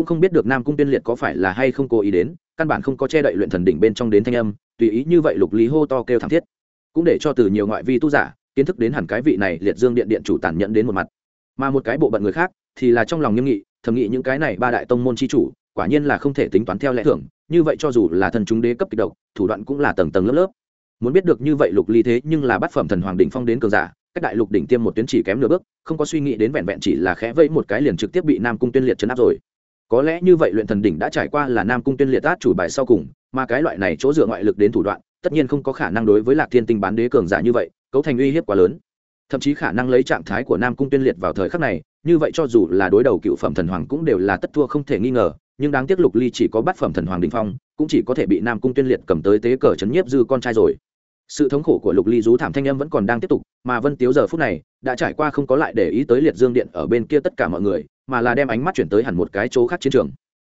cũng không biết được nam cung tiên liệt có phải là hay không cố ý đến, căn bản không có che đậy luyện thần đỉnh bên trong đến thanh âm, tùy ý như vậy lục lý hô to kêu thảm thiết. Cũng để cho từ nhiều ngoại vi tu giả, kiến thức đến hẳn cái vị này liệt dương điện điện chủ tàn nhẫn đến một mặt. Mà một cái bộ bận người khác, thì là trong lòng nghiêm nghị, thầm nghị những cái này ba đại tông môn chi chủ, quả nhiên là không thể tính toán theo lẽ thường, như vậy cho dù là thần chúng đế cấp kịch độc, thủ đoạn cũng là tầng tầng lớp lớp. Muốn biết được như vậy lục ly thế nhưng là bát phẩm thần hoàng đỉnh phong đến cường giả, cách đại lục đỉnh tiêm một tuyến chỉ kém nửa bước, không có suy nghĩ đến vẹn vẹn chỉ là khẽ vẫy một cái liền trực tiếp bị nam cung tuyên liệt chấn áp rồi có lẽ như vậy luyện thần đỉnh đã trải qua là nam cung tuyên liệt át chủ bài sau cùng, mà cái loại này chỗ dựa ngoại lực đến thủ đoạn, tất nhiên không có khả năng đối với lạc thiên tinh bán đế cường giả như vậy, cấu thành uy hiếp quá lớn. Thậm chí khả năng lấy trạng thái của nam cung tuyên liệt vào thời khắc này, như vậy cho dù là đối đầu cựu phẩm thần hoàng cũng đều là tất thua không thể nghi ngờ, nhưng đáng tiếc lục ly chỉ có bát phẩm thần hoàng đình phong, cũng chỉ có thể bị nam cung tuyên liệt cầm tới tế cờ chấn nhiếp dư con trai rồi. Sự thống khổ của lục ly rú thảm thanh âm vẫn còn đang tiếp tục, mà vân tiếu giờ phút này, đã trải qua không có lại để ý tới liệt dương điện ở bên kia tất cả mọi người mà là đem ánh mắt chuyển tới hẳn một cái chỗ khác chiến trường.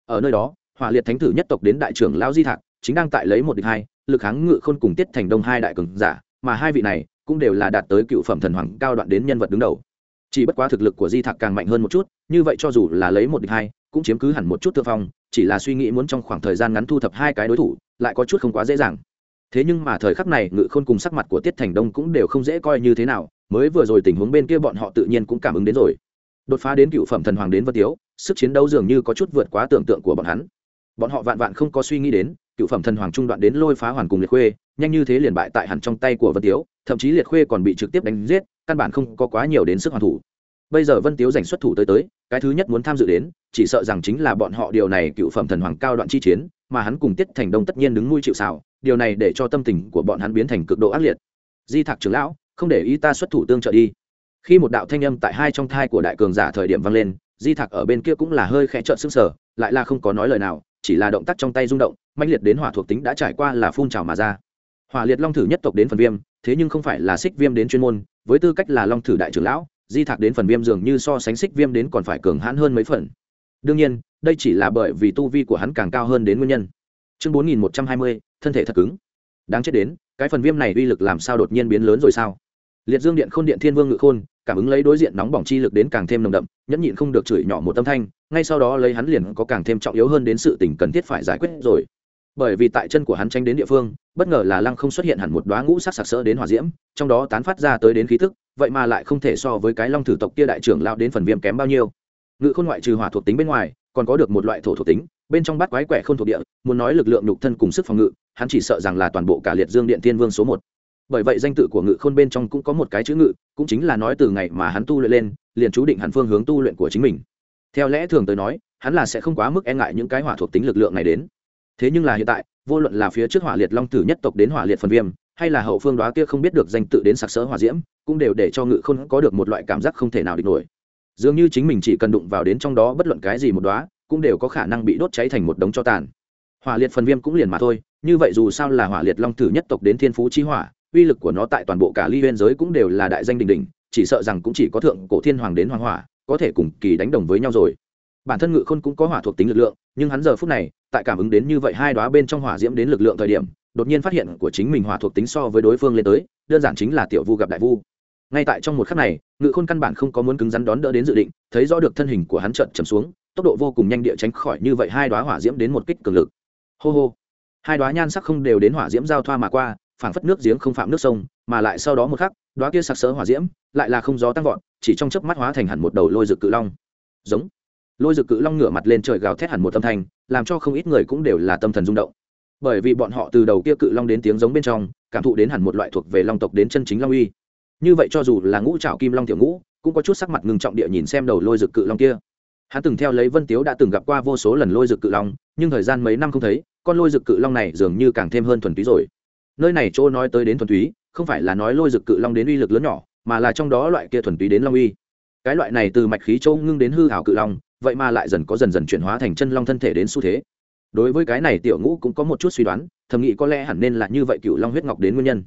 Ở nơi đó, hỏa liệt thánh thử nhất tộc đến đại trưởng lão di thạc, chính đang tại lấy một địch hai, lực kháng ngự khôn cùng tiết thành đông hai đại cường giả, mà hai vị này cũng đều là đạt tới cựu phẩm thần hoàng cao đoạn đến nhân vật đứng đầu. Chỉ bất quá thực lực của di thạc càng mạnh hơn một chút, như vậy cho dù là lấy một địch hai, cũng chiếm cứ hẳn một chút thượng phong, chỉ là suy nghĩ muốn trong khoảng thời gian ngắn thu thập hai cái đối thủ, lại có chút không quá dễ dàng. Thế nhưng mà thời khắc này, ngự khôn cùng sắc mặt của tiết thành đông cũng đều không dễ coi như thế nào, mới vừa rồi tình huống bên kia bọn họ tự nhiên cũng cảm ứng đến rồi đột phá đến cựu phẩm thần hoàng đến vân tiếu, sức chiến đấu dường như có chút vượt quá tưởng tượng của bọn hắn. Bọn họ vạn vạn không có suy nghĩ đến, cựu phẩm thần hoàng trung đoạn đến lôi phá hoàn cùng liệt khuê, nhanh như thế liền bại tại hẳn trong tay của vân tiếu, thậm chí liệt khuê còn bị trực tiếp đánh giết, căn bản không có quá nhiều đến sức hoàn thủ. Bây giờ vân tiếu giành xuất thủ tới tới, cái thứ nhất muốn tham dự đến, chỉ sợ rằng chính là bọn họ điều này cựu phẩm thần hoàng cao đoạn chi chiến, mà hắn cùng tiết thành đông tất nhiên đứng nuôi chịu xảo điều này để cho tâm tình của bọn hắn biến thành cực độ ác liệt. Di thạc trưởng lão, không để ý ta xuất thủ tương trợ đi khi một đạo thanh âm tại hai trong thai của đại cường giả thời điểm vang lên, di thạc ở bên kia cũng là hơi khẽ trợn xương sờ, lại là không có nói lời nào, chỉ là động tác trong tay rung động, mãnh liệt đến hỏa thuộc tính đã trải qua là phun trào mà ra. Hỏa liệt long thử nhất tộc đến phần viêm, thế nhưng không phải là xích viêm đến chuyên môn, với tư cách là long thử đại trưởng lão, di thạc đến phần viêm dường như so sánh xích viêm đến còn phải cường hãn hơn mấy phần. Đương nhiên, đây chỉ là bởi vì tu vi của hắn càng cao hơn đến nguyên nhân. Chương bốn nghìn một trăm hai mươi, thân thể thật cứng. Đáng chết đến, cái phần viêm này uy lực làm sao đột nhiên biến lớn rồi sao? Liệt dương điện khôn điện thiên vương ngự khôn cảm ứng lấy đối diện nóng bỏng chi lực đến càng thêm nồng đậm, nhẫn nhịn không được chửi nhỏ một tâm thanh, ngay sau đó lấy hắn liền có càng thêm trọng yếu hơn đến sự tình cần thiết phải giải quyết rồi. Bởi vì tại chân của hắn tranh đến địa phương, bất ngờ là lăng không xuất hiện hẳn một đoá ngũ sắc sặc sỡ đến hòa diễm, trong đó tán phát ra tới đến khí thức vậy mà lại không thể so với cái long thử tộc kia đại trưởng lao đến phần viêm kém bao nhiêu. Ngự khôn ngoại trừ hỏa thuộc tính bên ngoài, còn có được một loại thổ thuộc tính, bên trong bát quái quẻ không thuộc địa, muốn nói lực lượng nhục thân cùng sức phòng ngự, hắn chỉ sợ rằng là toàn bộ cả liệt dương điện thiên vương số một bởi vậy danh tự của ngự khôn bên trong cũng có một cái chữ ngự, cũng chính là nói từ ngày mà hắn tu luyện lên, liền chú định hẳn phương hướng tu luyện của chính mình. Theo lẽ thường tới nói, hắn là sẽ không quá mức e ngại những cái hỏa thuộc tính lực lượng này đến. Thế nhưng là hiện tại, vô luận là phía trước hỏa liệt long tử nhất tộc đến hỏa liệt phần viêm, hay là hậu phương đó kia không biết được danh tự đến sặc sỡ hỏa diễm, cũng đều để cho ngự khôn có được một loại cảm giác không thể nào địch nổi. Dường như chính mình chỉ cần đụng vào đến trong đó bất luận cái gì một đóa cũng đều có khả năng bị đốt cháy thành một đống cho tàn. Hỏa liệt phần viêm cũng liền mà thôi, như vậy dù sao là hỏa liệt long tử nhất tộc đến thiên phú chi hỏa uy lực của nó tại toàn bộ cả ly huyên giới cũng đều là đại danh đình đình chỉ sợ rằng cũng chỉ có thượng cổ thiên hoàng đến hoàng hỏa, có thể cùng kỳ đánh đồng với nhau rồi. Bản thân ngự khôn cũng có hỏa thuộc tính lực lượng, nhưng hắn giờ phút này, tại cảm ứng đến như vậy hai đoá bên trong hỏa diễm đến lực lượng thời điểm, đột nhiên phát hiện của chính mình hỏa thuộc tính so với đối phương lên tới, đơn giản chính là tiểu vu gặp đại vu. Ngay tại trong một khắc này, ngự khôn căn bản không có muốn cứng rắn đón đỡ đến dự định, thấy rõ được thân hình của hắn trận trầm xuống, tốc độ vô cùng nhanh địa tránh khỏi như vậy hai đoá hỏa diễm đến một kích cường lực. Hô hô. Hai đoá nhan sắc không đều đến hỏa diễm giao thoa mà qua phảng phất nước giếng không phạm nước sông, mà lại sau đó một khắc đoá kia sặc sỡ hỏa diễm, lại là không gió tăng vọt, chỉ trong chớp mắt hóa thành hẳn một đầu lôi rực cự long. Giống. Lôi rực cự long ngửa mặt lên trời gào thét hẳn một âm thanh, làm cho không ít người cũng đều là tâm thần rung động. Bởi vì bọn họ từ đầu kia cự long đến tiếng giống bên trong, cảm thụ đến hẳn một loại thuộc về long tộc đến chân chính long uy. Như vậy cho dù là ngũ trảo kim long tiểu ngũ, cũng có chút sắc mặt ngưng trọng địa nhìn xem đầu lôi rực cự long kia. Hắn từng theo lấy vân tiếu đã từng gặp qua vô số lần lôi rực cự long, nhưng thời gian mấy năm không thấy, con lôi rực cự long này dường như càng thêm hơn thuần túy rồi nơi này chỗ nói tới đến thuần túy, không phải là nói lôi rực cự long đến uy lực lớn nhỏ, mà là trong đó loại kia thuần túy đến long uy. Cái loại này từ mạch khí châu ngưng đến hư hảo cự long, vậy mà lại dần có dần dần chuyển hóa thành chân long thân thể đến xu thế. Đối với cái này tiểu ngũ cũng có một chút suy đoán, thầm nghĩ có lẽ hẳn nên là như vậy cựu long huyết ngọc đến nguyên nhân.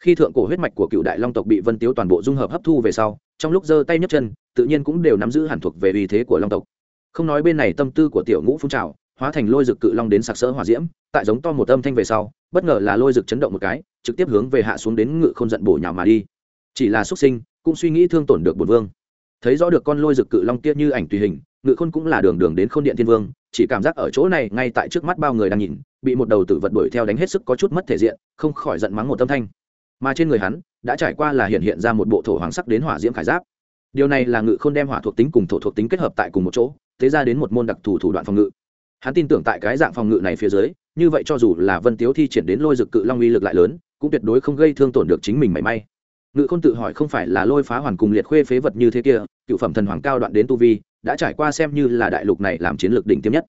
Khi thượng cổ huyết mạch của cựu đại long tộc bị vân tiếu toàn bộ dung hợp hấp thu về sau, trong lúc giơ tay nhấc chân, tự nhiên cũng đều nắm giữ hẳn thuộc về uy thế của long tộc. Không nói bên này tâm tư của tiểu ngũ phun trào, hóa thành lôi rực cự long đến sặc sỡ hỏa diễm, tại giống to một âm thanh về sau bất ngờ là lôi rực chấn động một cái, trực tiếp hướng về hạ xuống đến ngự không giận bổ nhào mà đi. Chỉ là xuất sinh, cũng suy nghĩ thương tổn được bột vương. Thấy rõ được con lôi rực cự long kia như ảnh tùy hình, ngự khôn cũng là đường đường đến khôn điện thiên vương, chỉ cảm giác ở chỗ này, ngay tại trước mắt bao người đang nhìn, bị một đầu tử vật đuổi theo đánh hết sức có chút mất thể diện, không khỏi giận mắng một tâm thanh. Mà trên người hắn, đã trải qua là hiện hiện ra một bộ thổ hoàng sắc đến hỏa diễm khải giáp. Điều này là ngự khôn đem hỏa thuộc tính cùng thổ thuộc tính kết hợp tại cùng một chỗ, thế ra đến một môn đặc thù thủ đoạn phòng ngự. Hắn tin tưởng tại cái dạng phòng ngự này phía dưới như vậy cho dù là vân tiếu thi triển đến lôi dực cự long uy lực lại lớn, cũng tuyệt đối không gây thương tổn được chính mình mảy may. Ngự khôn tự hỏi không phải là lôi phá hoàn cùng liệt khuê phế vật như thế kia, cựu phẩm thần hoàng cao đoạn đến tu vi, đã trải qua xem như là đại lục này làm chiến lược đỉnh tiêm nhất.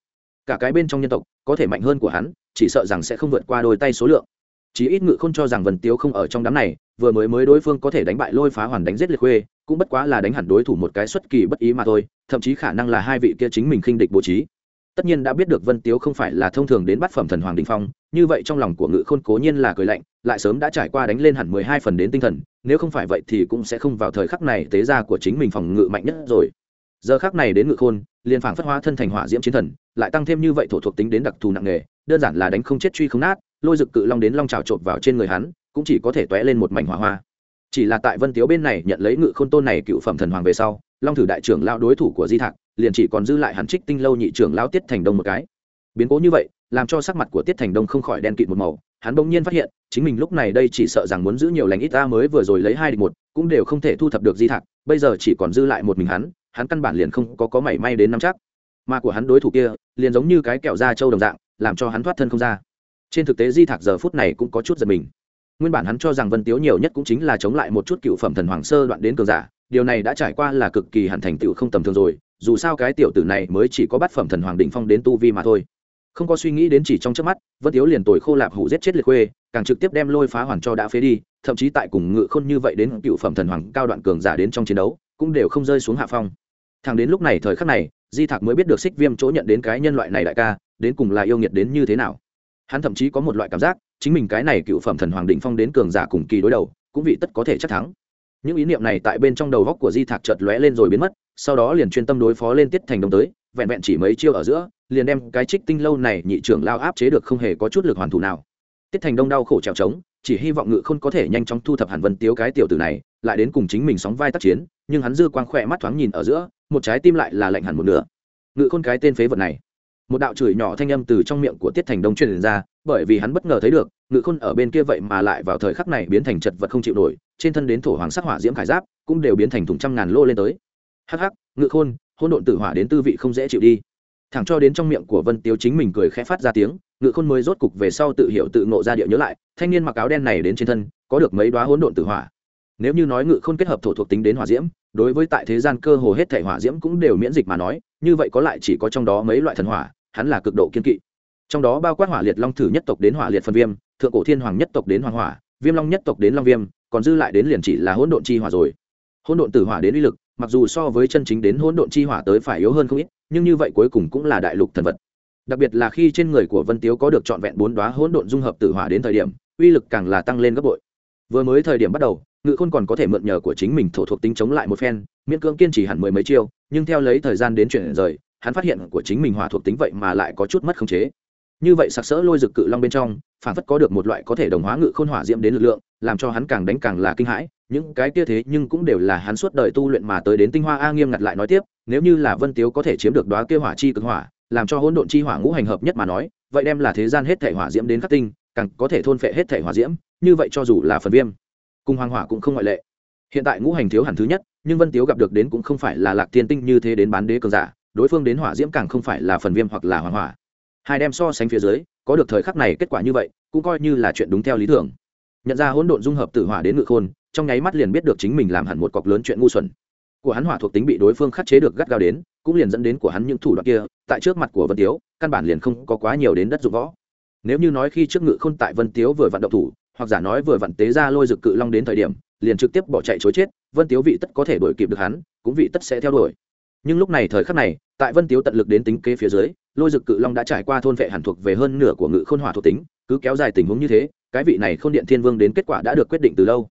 Cả cái bên trong nhân tộc, có thể mạnh hơn của hắn, chỉ sợ rằng sẽ không vượt qua đôi tay số lượng. Chí ít ngự không cho rằng Vân tiếu không ở trong đám này, vừa mới mới đối phương có thể đánh bại lôi phá hoàn đánh giết liệt khuê, cũng bất quá là đánh hẳn đối thủ một cái xuất kỳ bất ý mà thôi, thậm chí khả năng là hai vị kia chính mình khinh địch bố trí tất nhiên đã biết được vân tiếu không phải là thông thường đến bắt phẩm thần hoàng đình phong, như vậy trong lòng của ngự khôn cố nhiên là cười lạnh, lại sớm đã trải qua đánh lên hẳn mười hai phần đến tinh thần, nếu không phải vậy thì cũng sẽ không vào thời khắc này tế ra của chính mình phòng ngự mạnh nhất rồi. Giờ khắc này đến ngự khôn, liền phảng phất hóa thân thành hỏa diễm chiến thần, lại tăng thêm như vậy thổ thuộc tính đến đặc thù nặng nghề, đơn giản là đánh không chết truy không nát, lôi rực cự long đến long trào trộn vào trên người hắn, cũng chỉ có thể t lên một mảnh hỏa hoa. Chỉ là tại vân tiếu bên này nhận lấy ngự khôn tôn này cựu phẩm thần hoàng về sau, long thử đại trưởng lao đối thủ của di thạc liền chỉ còn dư lại hắn trích tinh lâu nhị trưởng lão tiết thành đông một cái. Biến cố như vậy, làm cho sắc mặt của tiết thành đông không khỏi đen kịt một màu. Hắn bỗng nhiên phát hiện, chính mình lúc này đây chỉ sợ rằng muốn giữ nhiều lành ít ta mới vừa rồi lấy hai địch một, cũng đều không thể thu thập được di thạc, bây giờ chỉ còn dư lại một mình hắn hắn căn bản liền không có có mảy may đến năm chắc. Mà của hắn đối thủ kia, liền giống như cái kẹo da trâu đồng dạng, làm cho hắn thoát thân không ra. Trên thực tế di thạc giờ phút này cũng có chút giật mình. Nguyên bản hắn cho rằng vân tiếu nhiều nhất cũng chính là chống lại một chút cựu phẩm thần hoàng sơ đoạn đến cường giả, điều này đã trải qua là cực kỳ hẳn thành tựu không tầm thường rồi dù sao cái tiểu tử này mới chỉ có bát phẩm thần hoàng đỉnh phong đến tu vi mà thôi. Không có suy nghĩ đến chỉ trong trước mắt, vân tiếu liền tồi khô lạp hủ giết chết liệt khuê, càng trực tiếp đem lôi phá hoàn cho đã phế đi, thậm chí tại cùng ngự khôn như vậy đến cựu phẩm thần hoàng cao đoạn cường giả đến trong chiến đấu, cũng đều không rơi xuống hạ phong. Thằng đến lúc này thời khắc này, di thạc mới biết được xích viêm chỗ nhận đến cái nhân loại này đại ca, đến cùng là yêu nghiệt đến như thế nào. Hắn thậm chí có một loại cảm giác, chính mình cái này cựu phẩm thần hoàng định phong đến cường giả cùng kỳ đối đầu, cũng vị tất có thể chắc thắng những ý niệm này tại bên trong đầu góc của di thạc chợt lóe lên rồi biến mất, sau đó liền chuyên tâm đối phó lên tiết thành đông tới, vẹn vẹn chỉ mấy chiêu ở giữa, liền đem cái trích tinh lâu này nhị trưởng lao áp chế được không hề có chút lực hoàn thủ nào. Tiết thành đông đau khổ trèo trống, chỉ hy vọng ngự không có thể nhanh chóng thu thập hàn vân tiếu cái tiểu tử này, lại đến cùng chính mình sóng vai tác chiến, nhưng hắn dư quang khỏe mắt thoáng nhìn ở giữa, một trái tim lại là lạnh hẳn một nửa. Ngự khôn cái tên phế vật này một đạo chửi nhỏ thanh âm từ trong miệng của tiết thành đông truyền ra, bởi vì hắn bất ngờ thấy được, ngự khôn ở bên kia vậy mà lại vào thời khắc này biến thành chật vật không chịu nổi, trên thân đến thổ hoàng sắc hỏa diễm khải giáp cũng đều biến thành thùng trăm ngàn lô lên tới. Hắc hắc, ngự khôn hôn độn tử hỏa đến tư vị không dễ chịu đi. Thẳng cho đến trong miệng của vân tiếu chính mình cười khẽ phát ra tiếng, ngự khôn mới rốt cục về sau tự hiểu tự ngộ ra địa nhớ lại, thanh niên mặc áo đen này đến trên thân, có được mấy đoá hỗn độn tử hỏa. Nếu như nói ngự khôn kết hợp thổ thuộc tính đến hỏa diễm, đối với tại thế gian cơ hồ hết thể hỏa diễm cũng đều miễn dịch mà nói, như vậy có lại chỉ có trong đó mấy loại thần hỏa hắn là cực độ kiên kỵ. Trong đó bao quát hỏa liệt long thử nhất tộc đến hỏa liệt phân viêm, thượng cổ thiên hoàng nhất tộc đến hoàng hỏa, viêm long nhất tộc đến long viêm, còn dư lại đến liền chỉ là hỗn độn chi hỏa rồi. Hỗn độn tử hỏa đến uy lực, mặc dù so với chân chính đến hỗn độn chi hỏa tới phải yếu hơn không ít, nhưng như vậy cuối cùng cũng là đại lục thần vật. Đặc biệt là khi trên người của vân tiếu có được trọn vẹn bốn đoá hỗn độn dung hợp tử hỏa đến thời điểm, uy lực càng là tăng lên gấp bội. Vừa mới thời điểm bắt đầu, ngự khôn còn có thể mượn nhờ của chính mình thổ thuộc tính chống lại một phen, miễn cưỡng kiên trì hẳn mười mấy chiêu, nhưng theo lấy thời gian đến chuyển rời hắn phát hiện của chính mình hỏa thuộc tính vậy mà lại có chút mất khống chế. Như vậy sặc sỡ lôi rực cự long bên trong, phản phất có được một loại có thể đồng hóa ngự khôn hỏa diễm đến lực lượng, làm cho hắn càng đánh càng là kinh hãi. Những cái kia thế nhưng cũng đều là hắn suốt đời tu luyện mà tới đến tinh hoa a nghiêm ngặt lại nói tiếp, nếu như là vân tiếu có thể chiếm được đoá kia hỏa chi cực hỏa, làm cho hỗn độn chi hỏa ngũ hành hợp nhất mà nói, vậy đem là thế gian hết thể hỏa diễm đến khắc tinh, càng có thể thôn phệ hết thể hỏa diễm, như vậy cho dù là phần viêm cùng hoàng hỏa cũng không ngoại lệ. Hiện tại ngũ hành thiếu hẳn thứ nhất, nhưng vân tiếu gặp được đến cũng không phải là lạc thiên tinh như thế đến bán đế cường giả đối phương đến hỏa diễm càng không phải là phần viêm hoặc là hoàng hỏa. Hai đem so sánh phía dưới, có được thời khắc này kết quả như vậy, cũng coi như là chuyện đúng theo lý tưởng nhận ra hỗn độn dung hợp tử hỏa đến ngự khôn, trong nháy mắt liền biết được chính mình làm hẳn một cọc lớn chuyện ngu xuẩn. Của hắn hỏa thuộc tính bị đối phương khắc chế được gắt gao đến, cũng liền dẫn đến của hắn những thủ đoạn kia, tại trước mặt của vân tiếu, căn bản liền không có quá nhiều đến đất dụng võ. Nếu như nói khi trước ngự khôn tại vân tiếu vừa vận động thủ, hoặc giả nói vừa vặn tế ra lôi rực cự long đến thời điểm, liền trực tiếp bỏ chạy chối chết, vân tiếu vị tất có thể đuổi kịp được hắn, cũng vị tất sẽ theo đuổi nhưng lúc này thời khắc này, tại vân tiếu tận lực đến tính kế phía dưới, lôi rực cự long đã trải qua thôn vệ hẳn thuộc về hơn nửa của ngự khôn hỏa thuộc tính, cứ kéo dài tình huống như thế, cái vị này không điện thiên vương đến kết quả đã được quyết định từ lâu.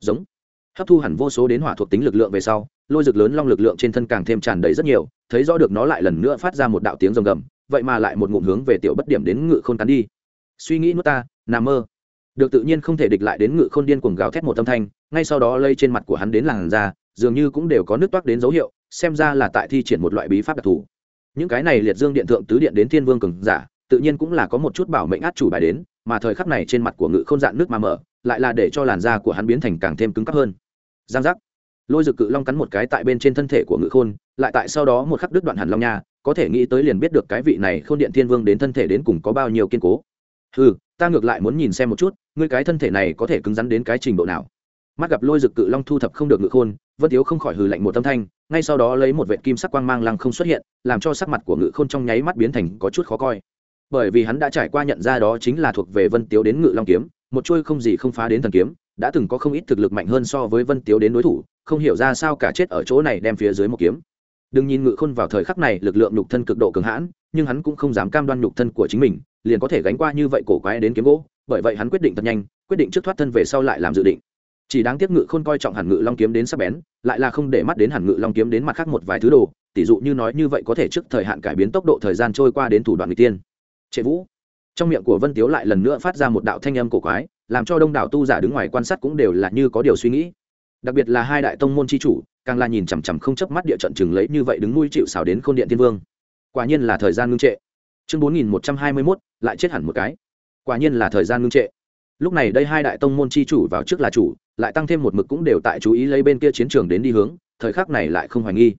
Giống. Hấp thu hẳn vô số đến hỏa thuộc tính lực lượng về sau, lôi rực lớn long lực lượng trên thân càng thêm tràn đầy rất nhiều, thấy rõ được nó lại lần nữa phát ra một đạo tiếng rồng gầm, vậy mà lại một ngụm hướng về tiểu bất điểm đến ngự khôn cắn đi. Suy nghĩ nuốt ta nằm mơ. Được tự nhiên không thể địch lại đến ngự khôn điên cuồng gào thét một âm thanh, ngay sau đó lây trên mặt của hắn đến làn da, dường như cũng đều có nước toát đến dấu hiệu xem ra là tại thi triển một loại bí pháp đặc thù. Những cái này liệt dương điện thượng tứ điện đến thiên vương cường giả, tự nhiên cũng là có một chút bảo mệnh át chủ bài đến, mà thời khắc này trên mặt của ngự không dạn nước mà mở, lại là để cho làn da của hắn biến thành càng thêm cứng cắp hơn. Giang giác. Lôi rực cự long cắn một cái tại bên trên thân thể của ngự khôn, lại tại sau đó một khắc đứt đoạn hẳn long nha, có thể nghĩ tới liền biết được cái vị này khôn điện thiên vương đến thân thể đến cùng có bao nhiêu kiên cố. Ừ ta ngược lại muốn nhìn xem một chút, ngươi cái thân thể này có thể cứng rắn đến cái trình độ nào. Mắt gặp lôi rực cự long thu thập không được ngự khôn, vân thiếu không khỏi hừ lạnh một tâm thanh ngay sau đó lấy một vệ kim sắc quang mang lăng không xuất hiện, làm cho sắc mặt của ngự khôn trong nháy mắt biến thành có chút khó coi. Bởi vì hắn đã trải qua nhận ra đó chính là thuộc về vân tiếu đến ngự long kiếm, một chuôi không gì không phá đến thần kiếm, đã từng có không ít thực lực mạnh hơn so với vân tiếu đến đối thủ, không hiểu ra sao cả chết ở chỗ này đem phía dưới một kiếm. Đừng nhìn ngự khôn vào thời khắc này lực lượng nhục thân cực độ cường hãn, nhưng hắn cũng không dám cam đoan nhục thân của chính mình, liền có thể gánh qua như vậy cổ quái đến kiếm gỗ, bởi vậy hắn quyết định thật nhanh, quyết định trước thoát thân về sau lại làm dự định chỉ đáng tiếc ngự khôn coi trọng hẳn ngự long kiếm đến sắp bén, lại là không để mắt đến hẳn ngự long kiếm đến mặt khác một vài thứ đồ tỷ dụ như nói như vậy có thể trước thời hạn cải biến tốc độ thời gian trôi qua đến thủ đoạn người tiên. Trệ vũ, trong miệng của vân tiếu lại lần nữa phát ra một đạo thanh âm cổ quái, làm cho đông đảo tu giả đứng ngoài quan sát cũng đều là như có điều suy nghĩ. Đặc biệt là hai đại tông môn c h i chủ, càng là nhìn chằm chằm không chớp mắt địa trận chừng lấy như vậy đứng nuôi chịu xào đến k h ô n điện tiên vương. Quả nhiên là thời gian ngưng trệ. Chương bốn nghìn một trăm hai mươi mốt, lại chết hẳn một cái. Quả nhiên là thời gian ngưng trệ lúc này đây hai đại tông môn chi chủ vào trước là chủ, lại tăng thêm một mực cũng đều tại chú ý lấy bên kia chiến trường đến đi hướng, thời khắc này lại không hoài nghi.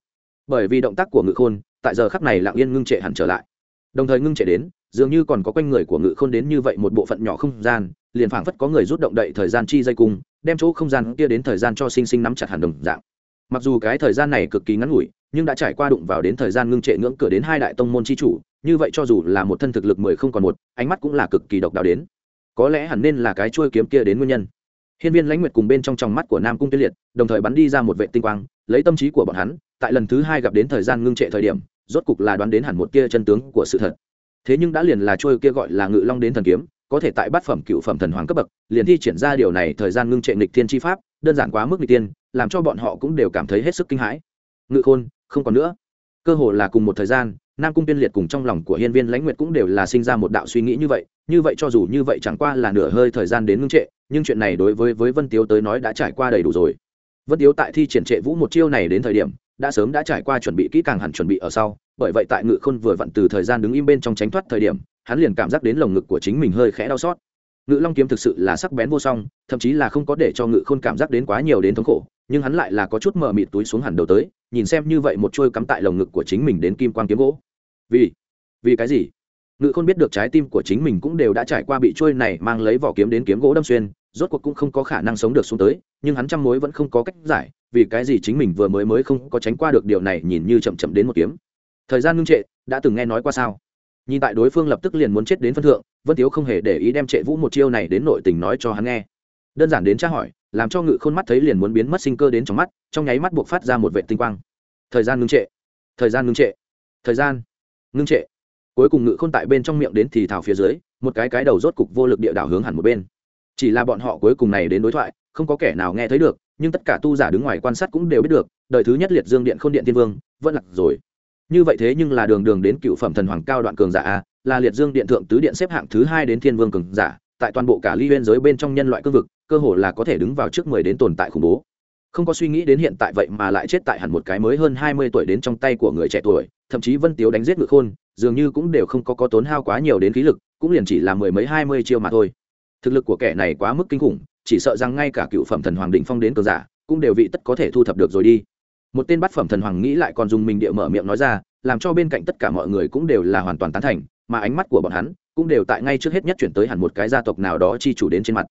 Bởi vì động tác của ngự khôn, tại giờ khắc này lặng yên ngưng trệ hẳn trở lại. Đồng thời ngưng trệ đến, dường như còn có quanh người của ngự khôn đến như vậy một bộ phận nhỏ không gian, liền phảng phất có người rút động đậy thời gian chi dây cung đem chỗ không gian kia đến thời gian cho sinh sinh nắm chặt hẳn đồng dạng. Mặc dù cái thời gian này cực kỳ ngắn ngủi, nhưng đã trải qua đụng vào đến thời gian ngưng trệ ngưỡng cửa đến hai đại tông môn chi chủ, như vậy cho dù là một thân thực lực mười không còn một, ánh mắt cũng là cực kỳ độc đáo đến có lẽ hẳn nên là cái chuôi kiếm kia đến nguyên nhân. Hiên viên lãnh nguyệt cùng bên trong trong mắt của nam cung tuyết liệt, đồng thời bắn đi ra một vệ tinh quang, lấy tâm trí của bọn hắn, tại lần thứ hai gặp đến thời gian ngưng trệ thời điểm, rốt cục là đoán đến hẳn một kia chân tướng của sự thật. Thế nhưng đã liền là trôi kia gọi là ngự long đến thần kiếm, có thể tại bát phẩm cựu phẩm thần hoàng cấp bậc, liền thi triển ra điều này thời gian ngưng trệ nghịch thiên chi pháp, đơn giản quá mức nghịch tiên làm cho bọn họ cũng đều cảm thấy hết sức kinh hãi. Ngự khôn, không còn nữa. Cơ hồ là cùng một thời gian nam cung tiên liệt cùng trong lòng của hiên viên lãnh nguyệt cũng đều là sinh ra một đạo suy nghĩ như vậy như vậy cho dù như vậy chẳng qua là nửa hơi thời gian đến ngưng trệ, nhưng chuyện này đối với với vân tiếu tới nói đã trải qua đầy đủ rồi. Vân tiếu tại thi triển trệ vũ một chiêu này đến thời điểm, đã sớm đã trải qua chuẩn bị kỹ càng hẳn chuẩn bị ở sau, bởi vậy tại ngự khôn vừa vặn từ thời gian đứng im bên trong tránh thoát thời điểm, hắn liền cảm giác đến lồng ngực của chính mình hơi khẽ đau xót. Ngự long kiếm thực sự là sắc bén vô song, thậm chí là không có để cho ngự khôn cảm giác đến quá nhiều đến thống khổ, nhưng hắn lại là có chút mờ mịt túi xuống hẳn đầu tới, nhìn xem như vậy một trôi cắm tại lồng ngực của chính mình đến kim quang kiếm gỗ vì? Vì cái gì? Ngự khôn biết được trái tim của chính mình cũng đều đã trải qua bị trôi này mang lấy vỏ kiếm đến kiếm gỗ đâm xuyên, rốt cuộc cũng không có khả năng sống được xuống tới, nhưng hắn trăm mối vẫn không có cách giải, vì cái gì chính mình vừa mới mới không có tránh qua được điều này nhìn như chậm chậm đến một kiếm. Thời gian ngưng trệ, đã từng nghe nói qua sao? Nhìn tại đối phương lập tức liền muốn chết đến phân thượng, vân tiếu không hề để ý đem trệ vũ một chiêu này đến nội tình nói cho hắn nghe. Đơn giản đến tra hỏi, làm cho ngự khôn mắt thấy liền muốn biến mất sinh cơ đến trong mắt, trong nháy mắt buộc phát ra một vệ tinh quang. Thời gian ngưng trệ, thời gian ngưng trệ, thời gian ngưng trệ. Cuối cùng ngự khôn tại bên trong miệng đến thì thảo phía dưới, một cái cái đầu rốt cục vô lực địa đảo hướng hẳn một bên. Chỉ là bọn họ cuối cùng này đến đối thoại, không có kẻ nào nghe thấy được, nhưng tất cả tu giả đứng ngoài quan sát cũng đều biết được, đời thứ nhất liệt dương điện khôn điện tiên vương, vẫn lặc rồi. Như vậy thế nhưng là đường đường đến cựu phẩm thần hoàng cao đoạn cường giả a, là liệt dương điện thượng tứ điện xếp hạng thứ hai đến thiên vương cường giả, tại toàn bộ cả ly huyên giới bên trong nhân loại cương vực, cơ hồ là có thể đứng vào trước mười đến tồn tại khủng bố không có suy nghĩ đến hiện tại vậy mà lại chết tại hẳn một cái mới hơn hai mươi tuổi đến trong tay của người trẻ tuổi, thậm chí vân tiếu đánh giết ngự khôn, dường như cũng đều không có có tốn hao quá nhiều đến khí lực, cũng liền chỉ là mười mấy hai mươi chiêu mà thôi. Thực lực của kẻ này quá mức kinh khủng, chỉ sợ rằng ngay cả cựu phẩm thần hoàng định phong đến cường giả, cũng đều vị tất có thể thu thập được rồi đi. Một tên bát phẩm thần hoàng nghĩ lại còn dùng mình địa mở miệng nói ra, làm cho bên cạnh tất cả mọi người cũng đều là hoàn toàn tán thành, mà ánh mắt của bọn hắn cũng đều tại ngay trước hết nhất chuyển tới hẳn một cái gia tộc nào đó chi chủ đến trên mặt.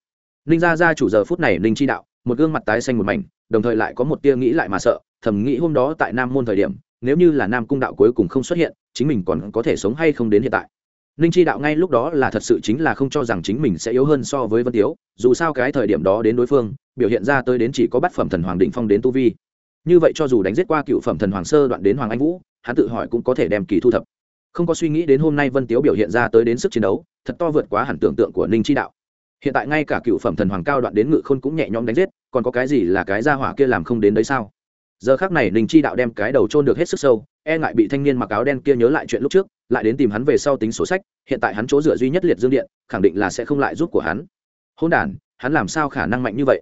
Ninh gia gia chủ giờ phút này ninh chi đạo, một gương mặt tái xanh một mảnh đồng thời lại có một tia nghĩ lại mà sợ, thầm nghĩ hôm đó tại nam môn thời điểm, nếu như là nam cung đạo cuối cùng không xuất hiện, chính mình còn có thể sống hay không đến hiện tại. Ninh chi đạo ngay lúc đó là thật sự chính là không cho rằng chính mình sẽ yếu hơn so với vân tiếu, dù sao cái thời điểm đó đến đối phương, biểu hiện ra tới đến chỉ có bát phẩm thần hoàng định phong đến tu vi. Như vậy cho dù đánh giết qua cựu phẩm thần hoàng sơ đoạn đến hoàng anh vũ, hắn tự hỏi cũng có thể đem kỳ thu thập. Không có suy nghĩ đến hôm nay vân tiếu biểu hiện ra tới đến sức chiến đấu, thật to vượt quá hẳn tưởng tượng của ninh chi đạo hiện tại ngay cả cựu phẩm thần hoàng cao đoạn đến ngự khôn cũng nhẹ nhõm đánh giết, còn có cái gì là cái gia hỏa kia làm không đến đấy sao? Giờ khác này ninh chi đạo đem cái đầu trôn được hết sức sâu e ngại bị thanh niên mặc áo đen kia nhớ lại chuyện lúc trước, lại đến tìm hắn về sau tính sổ sách, hiện tại hắn chỗ dựa duy nhất liệt dương điện, khẳng định là sẽ không lại giúp của hắn. Hôn đ hắn làm sao khả năng mạnh như vậy?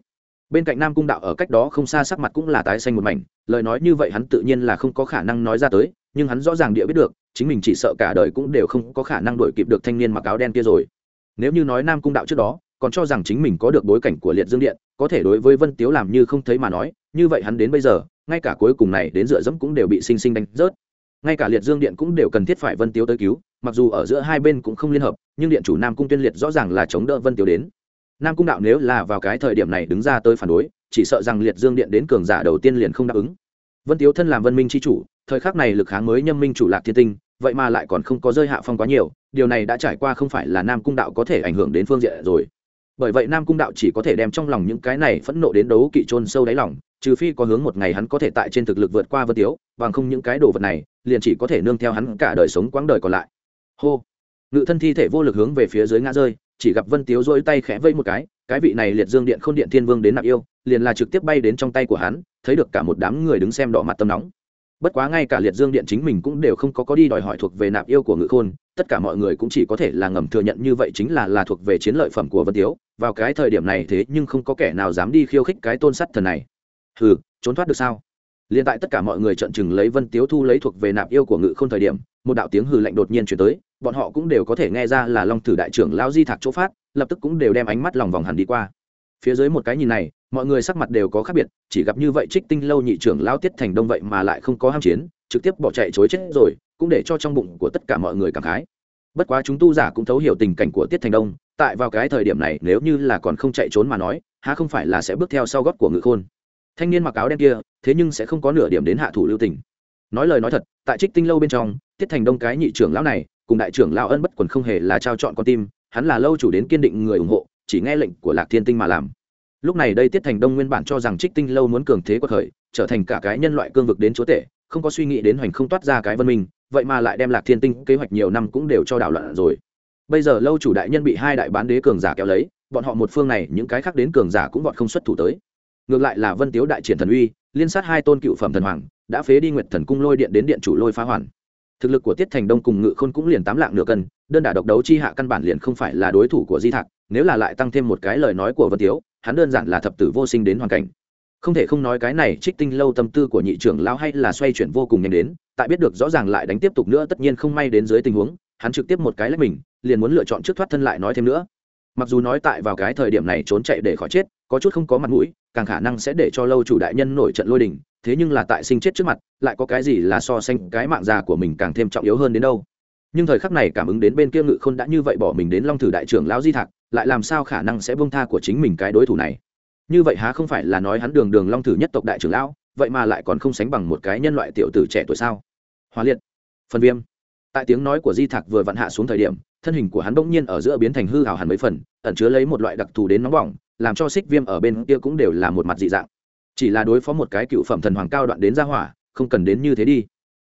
Bên cạnh nam cung đạo ở cách đó không xa sắc mặt cũng là tái xanh một mảnh, lời nói như vậy hắn tự nhiên là không có khả năng nói ra tới, nhưng hắn rõ ràng địa biết được, chính mình chỉ sợ cả đời cũng đều không có khả năng đuổi kịp được thanh niên mặc áo đen kia rồi. Nếu như nói nam cung đạo trước đó còn cho rằng chính mình có được bối cảnh của liệt dương điện, có thể đối với vân tiếu làm như không thấy mà nói, như vậy hắn đến bây giờ, ngay cả cuối cùng này đến dựa dẫm cũng đều bị sinh sinh đánh rớt. Ngay cả liệt dương điện cũng đều cần thiết phải vân tiếu tới cứu, mặc dù ở giữa hai bên cũng không liên hợp, nhưng điện chủ nam cung tuyên liệt rõ ràng là chống đỡ vân tiếu đến. Nam cung đạo nếu là vào cái thời điểm này đứng ra tới phản đối, chỉ sợ rằng liệt dương điện đến cường giả đầu tiên liền không đáp ứng. Vân tiếu thân làm vân minh c h i chủ, thời khắc này lực kháng mới nhâm minh chủ lạc thiên tinh, vậy mà lại còn không có rơi hạ phong quá nhiều, điều này đã trải qua không phải là nam cung đạo có thể ảnh hưởng đến phương diện rồi bởi vậy nam cung đạo chỉ có thể đem trong lòng những cái này phẫn nộ đến đấu kỵ trôn sâu đáy lòng, trừ phi có hướng một ngày hắn có thể tại trên thực lực vượt qua vân tiếu, bằng không những cái đồ vật này, liền chỉ có thể nương theo hắn cả đời sống quãng đời còn lại. Hô! Ngự thân thi thể vô lực hướng về phía dưới ngã rơi, chỉ gặp vân tiếu dỗi tay khẽ vây một cái cái vị này liệt dương điện k h ô n điện thiên vương đến nạp yêu, liền là trực tiếp bay đến trong tay của hắn, thấy được cả một đám người đứng xem đỏ mặt tâm nóng. Bất quá ngay cả liệt dương điện chính mình cũng đều không có có đi đòi hỏi thuộc về nạp yêu của ngự khôn, tất cả mọi người cũng chỉ có thể là ngầm thừa nhận như vậy chính là là thuộc về chiến lợi phẩm của vân tiếu vào cái thời điểm này thế nhưng không có kẻ nào dám đi khiêu khích cái tôn sắt thần này. Hừ, trốn thoát được sao? Liền tại tất cả mọi người trợn chừng lấy vân tiếu thu lấy thuộc về nạp yêu của ngự không thời điểm, một đạo tiếng hừ lạnh đột nhiên chuyển tới, bọn họ cũng đều có thể nghe ra là long thử đại trưởng lao di thạc chỗ phát, lập tức cũng đều đem ánh mắt lòng vòng hẳn đi qua. Phía dưới một cái nhìn này, mọi người sắc mặt đều có khác biệt, chỉ gặp như vậy trích tinh lâu nhị trưởng lao tiết thành đông vậy mà lại không có ham chiến, trực tiếp bỏ chạy chối chết rồi, cũng để cho trong bụng của tất cả mọi người cảm khái bất quá chúng tu giả cũng thấu hiểu tình cảnh của tiết thành đông, tại vào cái thời điểm này nếu như là còn không chạy trốn mà nói, há không phải là sẽ bước theo sau gót của ngự khôn. Thanh niên mặc áo đen kia, thế nhưng sẽ không có nửa điểm đến hạ thủ lưu tình. Nói lời nói thật, tại trích tinh lâu bên trong, tiết thành đông cái nhị trưởng lão này, cùng đại trưởng lão ân bất quần không hề là trao chọn con tim, hắn là lâu chủ đến kiên định người ủng hộ, chỉ nghe lệnh của lạc thiên tinh mà làm. Lúc này đây tiết thành đông nguyên bản cho rằng trích tinh lâu muốn cường thế quật khởi, trở thành cả cái nhân loại cương vực đến chúa tể, không có suy nghĩ đến hoành không toát ra cái văn minh vậy mà lại đem lạc thiên tinh kế hoạch nhiều năm cũng đều cho đảo loạn rồi. Bây giờ lâu chủ đại nhân bị hai đại bán đế cường giả kéo lấy, bọn họ một phương này, những cái khác đến cường giả cũng bọn không xuất thủ tới. Ngược lại là vân tiếu đại triển thần uy, liên sát hai tôn cựu phẩm thần hoàng, đã phế đi nguyệt thần cung lôi điện đến điện chủ lôi phá hoàn. Thực lực của tiết thành đông cùng ngự khôn cũng liền tám lạng nửa cân, đơn đả độc đấu chi hạ căn bản liền không phải là đối thủ của di thạc, nếu là lại tăng thêm một cái lời nói của vân tiếu, hắn đơn giản là thập tử vô sinh đến hoàn cảnh. Không thể không nói cái này trích tinh lâu tâm tư của nhị trưởng lao hay là xoay chuyển vô cùng nhanh đến tại biết được rõ ràng lại đánh tiếp tục nữa tất nhiên không may đến dưới tình huống, hắn trực tiếp một cái lách mình, liền muốn lựa chọn trước thoát thân lại nói thêm nữa. Mặc dù nói tại vào cái thời điểm này trốn chạy để khỏi chết, có chút không có mặt mũi, càng khả năng sẽ để cho lâu chủ đại nhân nổi trận lôi đình, thế nhưng là tại sinh chết trước mặt, lại có cái gì là so sánh cái mạng già của mình càng thêm trọng yếu hơn đến đâu. Nhưng thời khắc này cảm ứng đến bên kia ngự khôn đã như vậy bỏ mình đến long thử đại trưởng lão di thạc, lại làm sao khả năng sẽ bông tha của chính mình cái đối thủ này? Như vậy há không phải là nói hắn đường đường long thử nhất tộc đại trưởng lão, vậy mà lại còn không sánh bằng một cái nhân loại tiểu tử trẻ tuổi sao? Hóa liệt. Phần viêm. Tại tiếng nói của di thạc vừa vặn hạ xuống thời điểm thân hình của hắn bỗng nhiên ở giữa biến thành hư hào hẳn mấy phần ẩn chứa lấy một loại đặc thù đến nóng bỏng làm cho xích viêm ở bên kia cũng đều là một mặt dị dạng. Chỉ là đối phó một cái cựu phẩm thần hoàng cao đoạn đến ra hỏa không cần đến như thế đi.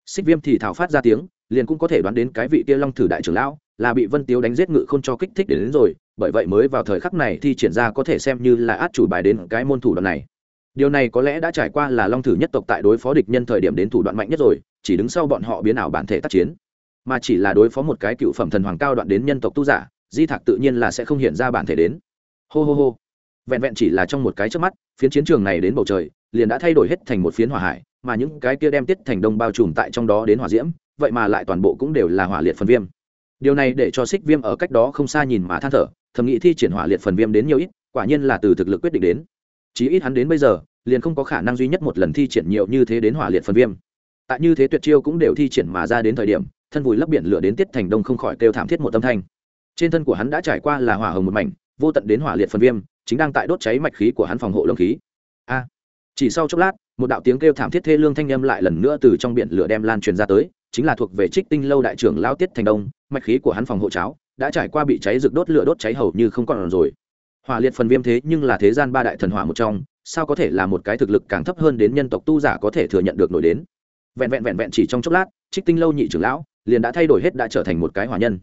Xích viêm thì thảo phát ra tiếng liền cũng có thể đoán đến cái vị kia long thử đại trưởng lão là bị vân tiếu đánh giết ngự không cho kích thích đến, đến rồi bởi vậy mới vào thời khắc này thì triển ra có thể xem như là át chủ bài đến cái môn thủ đoạn này. Điều này có lẽ đã trải qua là long thử nhất tộc tại đối phó địch nhân thời điểm đến thủ đoạn mạnh nhất rồi chỉ đứng sau bọn họ biến ảo bản thể tác chiến. Mà chỉ là đối phó một cái cựu phẩm thần hoàng cao đoạn đến nhân tộc tu giả, di thạc tự nhiên là sẽ không hiện ra bản thể đến. Hô hô hô. Vẹn vẹn chỉ là trong một cái trước mắt, phiến chiến trường này đến bầu trời, liền đã thay đổi hết thành một phiến hỏa hải, mà những cái kia đem tiết thành đông bao trùm tại trong đó đến hỏa diễm, vậy mà lại toàn bộ cũng đều là hỏa liệt phần viêm. Điều này để cho xích viêm ở cách đó không xa nhìn mà than thở, thầm nghĩ thi triển hỏa liệt phần viêm đến nhiều ít, quả nhiên là từ thực lực quyết định đến. Chí ít hắn đến bây giờ, liền không có khả năng duy nhất một lần thi triển nhiều như thế đến hỏa liệt phần viêm tại như thế tuyệt chiêu cũng đều thi triển mà ra đến thời điểm, thân vùi lấp biển lửa đến tiết thành đông không khỏi kêu thảm thiết một âm thanh. Trên thân của hắn đã trải qua là hỏa hồng một mảnh, vô tận đến hỏa liệt phần viêm, chính đang tại đốt cháy mạch khí của hắn phòng hộ lồng khí. A! Chỉ sau chốc lát, một đạo tiếng kêu thảm thiết thê lương thanh âm lại lần nữa từ trong biển lửa đem lan truyền ra tới, chính là thuộc về trích tinh lâu đại trưởng lao tiết thành đông, mạch khí của hắn phòng hộ cháo, đã trải qua bị cháy rực đốt lửa đốt cháy hầu như không còn rồi. Hỏa liệt phần viêm thế nhưng là thế gian ba đại thần hỏa một trong, sao có thể là một cái thực lực càng thấp hơn đến nhân tộc tu giả có thể thừa nhận được nổi đến? Vẹn vẹn vẹn vẹn chỉ trong chốc lát, trích tinh lâu nhị trưởng lão liền đã thay đổi hết đã trở thành một cái hỏa nhân.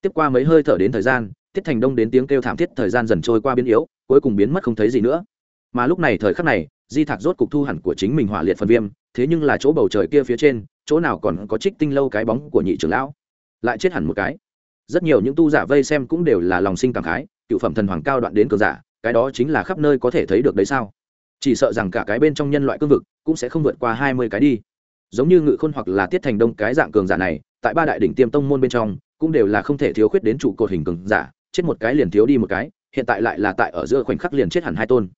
Tiếp qua mấy hơi thở đến thời gian, tiết thành đông đến tiếng kêu thảm thiết thời gian dần trôi qua biến yếu, cuối cùng biến mất không thấy gì nữa. Mà lúc này thời khắc này, di thạc rốt cục thu hẳn của chính mình hỏa liệt phần viêm, thế nhưng là chỗ bầu trời kia phía trên, chỗ nào còn có trích tinh lâu cái bóng của nhị trưởng lão. Lại chết hẳn một cái. Rất nhiều những tu giả vây xem cũng đều là lòng sinh cảm khái, cựu phẩm thần hoàng cao đoạn đến cường giả, cái đó chính là khắp nơi có thể thấy được đấy sao? Chỉ sợ rằng cả cái bên trong nhân loại cương vực cũng sẽ không vượt qua hai mươi cái đi giống như ngự khôn hoặc là tiết thành đông cái dạng cường giả này, tại ba đại đỉnh tiêm tông môn bên trong, cũng đều là không thể thiếu khuyết đến trụ cột hình cường giả, chết một cái liền thiếu đi một cái, hiện tại lại là tại ở giữa khoảnh khắc liền chết hẳn hai tôn.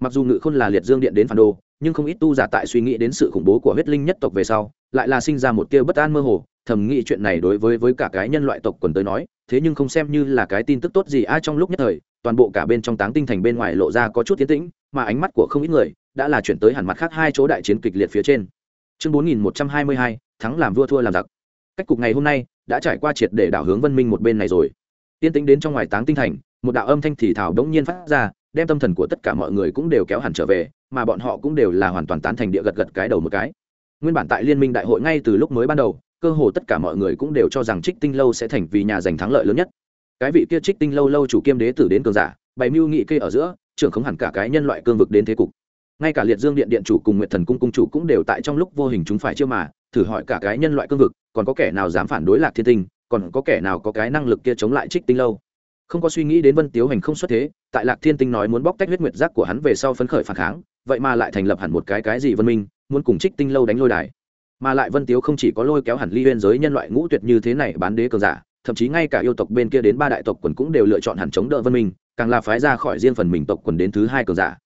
Mặc dù ngự khôn là liệt dương điện đến phản đô nhưng không ít tu giả tại suy nghĩ đến sự khủng bố của huyết linh nhất tộc về sau, lại là sinh ra một tia bất an mơ hồ, thầm nghĩ chuyện này đối với với cả cái nhân loại tộc quần tới nói, thế nhưng không xem như là cái tin tức tốt gì ai trong lúc nhất thời, toàn bộ cả bên trong táng tinh thành bên ngoài lộ ra có chút tiến tĩnh, mà ánh mắt của không ít người, đã là chuyển tới hẳn mặt khác hai chỗ đại chiến kịch liệt phía trên chương bốn nghìn một trăm hai mươi hai, thắng làm vua thua làm giặc. Cách cục ngày hôm nay đã trải qua triệt để đảo hướng vân minh một bên này rồi. Tiên tính đến trong ngoài táng tinh thành, một đạo âm thanh thì thảo đống nhiên phát ra, đem tâm thần của tất cả mọi người cũng đều kéo hẳn trở về, mà bọn họ cũng đều là hoàn toàn tán thành địa gật gật cái đầu một cái. Nguyên bản tại liên minh đại hội ngay từ lúc mới ban đầu, cơ hồ tất cả mọi người cũng đều cho rằng trích tinh lâu sẽ thành vì nhà giành thắng lợi lớn nhất. Cái vị kia trích tinh lâu lâu chủ kiêm đế tử đến cường giả, bày mưu nghị kê ở giữa, trưởng không hẳn cả cái nhân loại cương vực đến thế cục ngay cả liệt dương điện điện chủ cùng nguyệt thần cung cung chủ cũng đều tại trong lúc vô hình chúng phải chiêu mà, thử hỏi cả cái nhân loại cương vực, còn có kẻ nào dám phản đối lạc thiên tinh, còn có kẻ nào có cái năng lực kia chống lại trích tinh lâu. Không có suy nghĩ đến vân tiếu hành không xuất thế, tại lạc thiên tinh nói muốn bóc tách huyết nguyệt giác của hắn về sau phấn khởi phản kháng, vậy mà lại thành lập hẳn một cái cái gì vân minh, muốn cùng trích tinh lâu đánh lôi đài. Mà lại vân tiếu không chỉ có lôi kéo hẳn ly huyên giới nhân loại ngũ tuyệt như thế này bán đế cường giả, thậm chí ngay cả yêu tộc bên kia đến ba đại tộc quần cũng đều lựa chọn hẳn chống đỡ vân minh, càng là phái ra khỏi riêng phần mình tộc quần đến thứ hai cường giả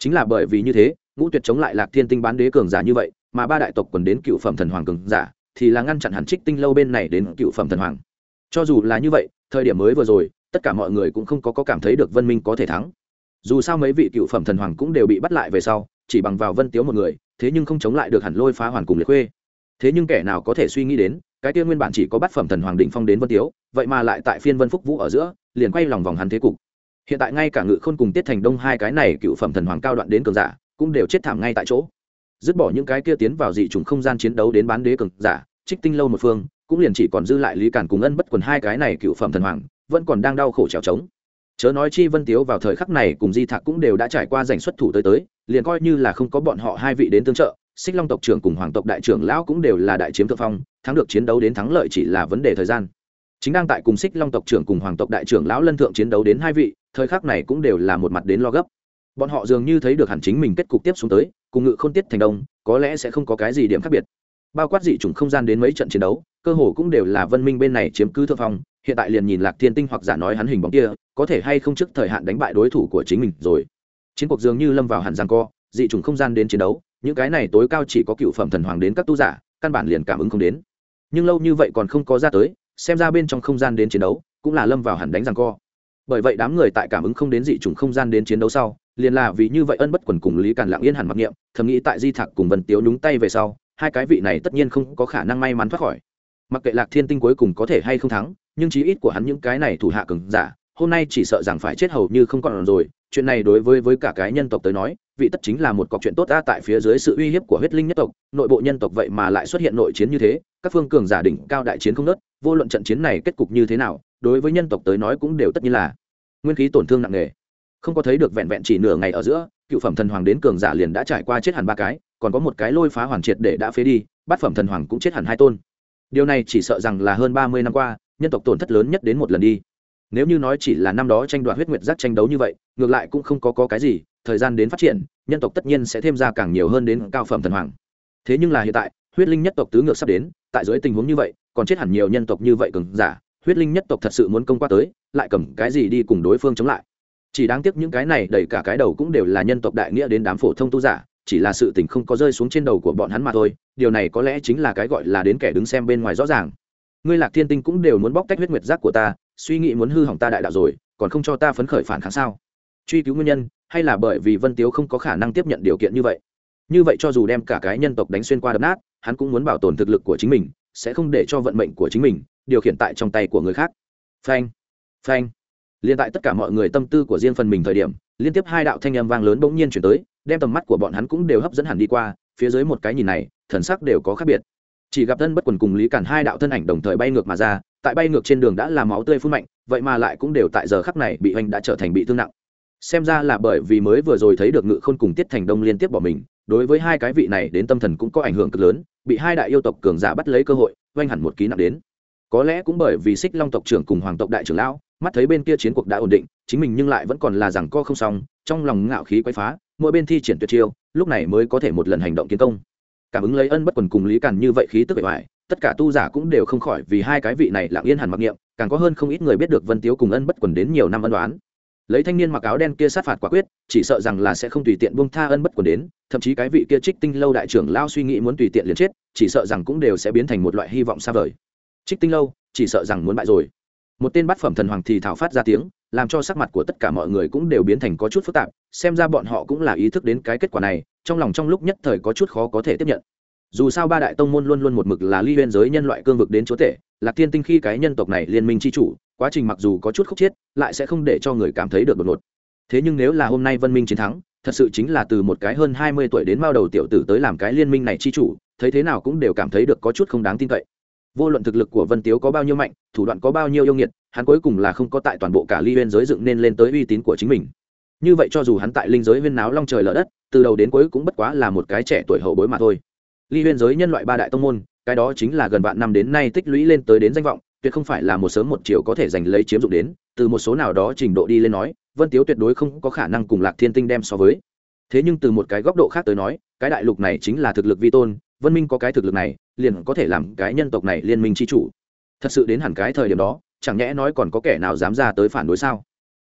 chính là bởi vì như thế ngũ tuyệt chống lại lạc thiên tinh bán đế cường giả như vậy mà ba đại tộc quần đến cựu phẩm thần hoàng cường giả thì là ngăn chặn hẳn trích tinh lâu bên này đến cựu phẩm thần hoàng. Cho dù là như vậy thời điểm mới vừa rồi tất cả mọi người cũng không có, có cảm thấy được vân minh có thể thắng. Dù sao mấy vị cựu phẩm thần hoàng cũng đều bị bắt lại về sau chỉ bằng vào vân tiếu một người thế nhưng không chống lại được hẳn lôi phá hoàn cùng liệt khuê. Thế nhưng kẻ nào có thể suy nghĩ đến cái kia nguyên bản chỉ có bắt phẩm thần hoàng định phong đến vân tiếu vậy mà lại tại phiên vân phúc vũ ở giữa liền quay lòng vòng hắn thế cục hiện tại ngay cả ngự khôn cùng tiết thành đông hai cái này cựu phẩm thần hoàng cao đoạn đến cường giả, cũng đều chết thảm ngay tại chỗ. Dứt bỏ những cái kia tiến vào dị chủng không gian chiến đấu đến bán đế cường giả, trích tinh lâu một phương, cũng liền chỉ còn dư lại lý cản cùng ân bất quần hai cái này cựu phẩm thần hoàng, vẫn còn đang đau khổ trèo trống. Chớ nói chi vân tiếu vào thời khắc này cùng di thạc cũng đều đã trải qua giành xuất thủ tới tới, liền coi như là không có bọn họ hai vị đến tương trợ, xích long tộc trưởng cùng hoàng tộc đại trưởng lão cũng đều là đại chiếm thượng phong, thắng được chiến đấu đến thắng lợi chỉ là vấn đề thời gian. Chính đang tại cùng xích long tộc trưởng cùng hoàng tộc đại trưởng lão lân thượng chiến đấu đến hai vị thời khắc này cũng đều là một mặt đến lo gấp. Bọn họ dường như thấy được hẳn chính mình kết cục tiếp xuống tới, cùng ngự khôn tiết thành đông, có lẽ sẽ không có cái gì điểm khác biệt. Bao quát dị chủng không gian đến mấy trận chiến đấu, cơ hồ cũng đều là vân minh bên này chiếm cứ thượng phong, hiện tại liền nhìn lạc thiên tinh hoặc giả nói hắn hình bóng kia, có thể hay không trước thời hạn đánh bại đối thủ của chính mình rồi. Chiến cuộc dường như lâm vào hẳn giang co, dị chủng không gian đến chiến đấu, những cái này tối cao chỉ có cựu phẩm thần hoàng đến các tu giả, căn bản liền cảm ứng không đến. Nhưng lâu như vậy còn không có ra tới, xem ra bên trong không gian đến chiến đấu, cũng là lâm vào hẳn đánh giang co bởi vậy đám người tại cảm ứng không đến dị chủng không gian đến chiến đấu sau, liền là vì như vậy ân bất quần cùng lý càn lặng yên hẳn mặc niệm, thầm nghĩ tại di thạc cùng vân tiếu nhúng tay về sau, hai cái vị này tất nhiên không có khả năng may mắn thoát khỏi. Mặc kệ lạc thiên tinh cuối cùng có thể hay không thắng, nhưng chí ít của hắn những cái này thủ hạ cường giả, hôm nay chỉ sợ rằng phải chết hầu như không còn rồi, chuyện này đối với với cả cái nhân tộc tới nói, vị tất chính là một cọc chuyện tốt ta tại phía dưới sự uy hiếp của huyết linh nhất tộc, nội bộ nhân tộc vậy mà lại xuất hiện nội chiến như thế, các phương cường giả đỉnh cao đại chiến không nớt vô luận trận chiến này kết cục như thế nào đối với nhân tộc tới nói cũng đều tất nhiên là nguyên khí tổn thương nặng nề. Không có thấy được vẹn vẹn chỉ nửa ngày ở giữa cựu phẩm thần hoàng đến cường giả liền đã trải qua chết hẳn ba cái còn có một cái lôi phá hoàn triệt để đã phế đi bát phẩm thần hoàng cũng chết hẳn hai tôn. Điều này chỉ sợ rằng là hơn ba mươi năm qua nhân tộc tổn thất lớn nhất đến một lần đi. Nếu như nói chỉ là năm đó tranh đoạt huyết nguyệt giác tranh đấu như vậy ngược lại cũng không có, có cái gì thời gian đến phát triển nhân tộc tất nhiên sẽ thêm ra càng nhiều hơn đến cao phẩm thần hoàng. Thế nhưng là hiện tại huyết linh nhất tộc tứ ngược sắp đến tại dưới tình huống như vậy còn chết hẳn nhiều nhân tộc như vậy cường giả huyết linh nhất tộc thật sự muốn công qua tới, lại cầm cái gì đi cùng đối phương chống lại. Chỉ đáng tiếc những cái này đầy cả cái đầu cũng đều là nhân tộc đại nghĩa đến đám phổ thông tu giả, chỉ là sự tình không có rơi xuống trên đầu của bọn hắn mà thôi, điều này có lẽ chính là cái gọi là đến kẻ đứng xem bên ngoài rõ ràng. Ngươi lạc thiên tinh cũng đều muốn bóc tách huyết nguyệt giác của ta, suy nghĩ muốn hư hỏng ta đại đạo rồi, còn không cho ta phấn khởi phản kháng sao? Truy cứu nguyên nhân, hay là bởi vì vân tiếu không có khả năng tiếp nhận điều kiện như vậy? Như vậy cho dù đem cả cái nhân tộc đánh xuyên qua đập nát, hắn cũng muốn bảo tồn thực lực của chính mình, sẽ không để cho vận mệnh của chính mình điều khiển tại trong tay của người khác. Phanh phanh. Liên tại tất cả mọi người tâm tư của riêng phần mình thời điểm, liên tiếp hai đạo thanh âm vang lớn bỗng nhiên chuyển tới, đem tầm mắt của bọn hắn cũng đều hấp dẫn hẳn đi qua, phía dưới một cái nhìn này, thần sắc đều có khác biệt. Chỉ gặp thân bất quần cùng lý cản hai đạo thân ảnh đồng thời bay ngược mà ra, tại bay ngược trên đường đã làm máu tươi phun mạnh, vậy mà lại cũng đều tại giờ khắc này bị hoành đã trở thành bị thương nặng. Xem ra là bởi vì mới vừa rồi thấy được ngự khôn cùng tiết thành đông liên tiếp bỏ mình, đối với hai cái vị này đến tâm thần cũng có ảnh hưởng cực lớn, bị hai đại yêu tộc cường giả bắt lấy cơ hội oanh hẳn một ký nặng đến có lẽ cũng bởi vì xích long tộc trưởng cùng hoàng tộc đại trưởng lão, mắt thấy bên kia chiến cuộc đã ổn định, chính mình nhưng lại vẫn còn là rằng co không xong, trong lòng ngạo khí quay phá, mỗi bên thi triển tuyệt chiêu, lúc này mới có thể một lần hành động kiến công. Cảm ứng lấy ân bất quần cùng lý càn như vậy khí tức bề ngoài, tất cả tu giả cũng đều không khỏi vì hai cái vị này lặng yên hẳn mặc niệm, càng có hơn không ít người biết được vân tiếu cùng ân bất quần đến nhiều năm ân đoán lấy thanh niên mặc áo đen kia sát phạt quả quyết, chỉ sợ rằng là sẽ không tùy tiện buông tha ân bất quần đến, thậm chí cái vị kia trích tinh lâu đại trưởng lao suy nghĩ muốn tùy tiện liền chết, chỉ sợ rằng cũng đều sẽ biến thành một loại hy vọng xa vời trích tinh lâu, chỉ sợ rằng muốn bại rồi. Một tên bát phẩm thần hoàng thì thảo phát ra tiếng, làm cho sắc mặt của tất cả mọi người cũng đều biến thành có chút phức tạp, xem ra bọn họ cũng là ý thức đến cái kết quả này, trong lòng trong lúc nhất thời có chút khó có thể tiếp nhận. Dù sao ba đại tông môn luôn luôn một mực là ly huyên giới nhân loại cương vực đến chúa tể, lạc thiên tinh khi cái nhân tộc này liên minh c h i chủ, quá trình mặc dù có chút khúc chiết lại sẽ không để cho người cảm thấy được đột ngột. Thế nhưng nếu là hôm nay vân minh chiến thắng, thật sự chính là từ một cái hơn hai mươi tuổi đến mao đầu tiểu tử tới làm cái liên minh này chi chủ, thấy thế nào cũng đều cảm thấy được có chút không đáng tin cậy vô luận thực lực của vân tiếu có bao nhiêu mạnh, thủ đoạn có bao nhiêu yêu nghiệt, hắn cuối cùng là không có tại toàn bộ cả ly huyên giới dựng nên lên tới uy tín của chính mình. Như vậy cho dù hắn tại linh giới huyên náo long trời lở đất, từ đầu đến cuối cũng bất quá là một cái trẻ tuổi hậu bối mà thôi. Ly huyên giới nhân loại ba đại tông môn, cái đó chính là gần vạn năm đến nay tích lũy lên tới đến danh vọng, tuyệt không phải là một sớm một chiều có thể giành lấy chiếm dụng đến, từ một số nào đó trình độ đi lên nói, vân tiếu tuyệt đối không có khả năng cùng lạc thiên tinh đem so với. Thế nhưng từ một cái góc độ khác tới nói, cái đại lục này chính là thực lực vi tôn vân minh có cái thực lực này, liền có thể làm cái nhân tộc này liên minh chi chủ. Thật sự đến hẳn cái thời điểm đó, chẳng nhẽ nói còn có kẻ nào dám ra tới phản đối sao?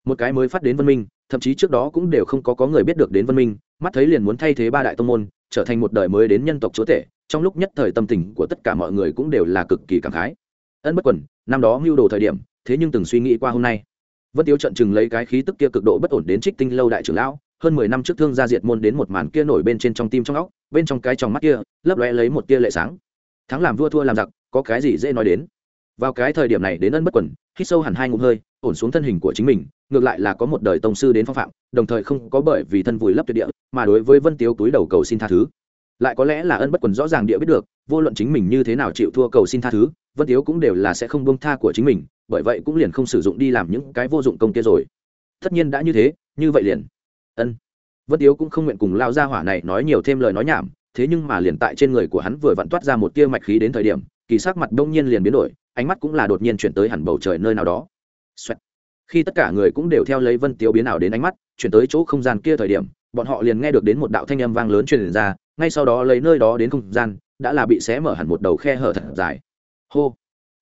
Một cái mới phát đến vân minh, thậm chí trước đó cũng đều không có có người biết được đến vân minh, mắt thấy liền muốn thay thế ba đại tông môn, trở thành một đời mới đến nhân tộc chúa tể, trong lúc nhất thời tâm tình của tất cả mọi người cũng đều là cực kỳ cảm khái. Ân bất quần, năm đó mưu đồ thời điểm, thế nhưng từng suy nghĩ qua hôm nay. Vân tiếu trận chừng lấy cái khí tức kia cực độ bất ổn đến trích tinh lâu đại trưởng lão hơn mười năm trước thương gia diệt môn đến một màn kia nổi bên trên trong tim trong óc, bên trong cái trong mắt kia, lấp lóe lấy một tia lệ sáng. Thắng làm vua thua làm giặc, có cái gì dễ nói đến? Vào cái thời điểm này đến ân bất quần, hít sâu hẳn hai ngụm hơi, ổn xuống thân hình của chính mình, ngược lại là có một đời tông sư đến phong phạm, đồng thời không có bởi vì thân vùi lấp tuyệt địa, mà đối với vân tiếu túi đầu cầu xin tha thứ. Lại có lẽ là ân bất quần rõ ràng địa biết được, vô luận chính mình như thế nào chịu thua cầu xin tha thứ, vân tiếu cũng đều là sẽ không bông tha của chính mình, bởi vậy cũng liền không sử dụng đi làm những cái vô dụng công kia rồi. Tất nhiên đã như thế, như vậy liền ân. Vân tiếu cũng không nguyện cùng lao ra hỏa này nói nhiều thêm lời nói nhảm, thế nhưng mà liền tại trên người của hắn vừa vặn toát ra một tia mạch khí đến thời điểm, kỳ sắc mặt đông nhiên liền biến đổi, ánh mắt cũng là đột nhiên chuyển tới hẳn bầu trời nơi nào đó、Xoẹt. khi tất cả người cũng đều theo lấy vân tiếu biến ảo đến ánh mắt, chuyển tới chỗ không gian kia thời điểm, bọn họ liền nghe được đến một đạo thanh âm vang lớn truyền ra, ngay sau đó lấy nơi đó đến không gian, đã là bị xé mở hẳn một đầu khe hở thật dài. Hô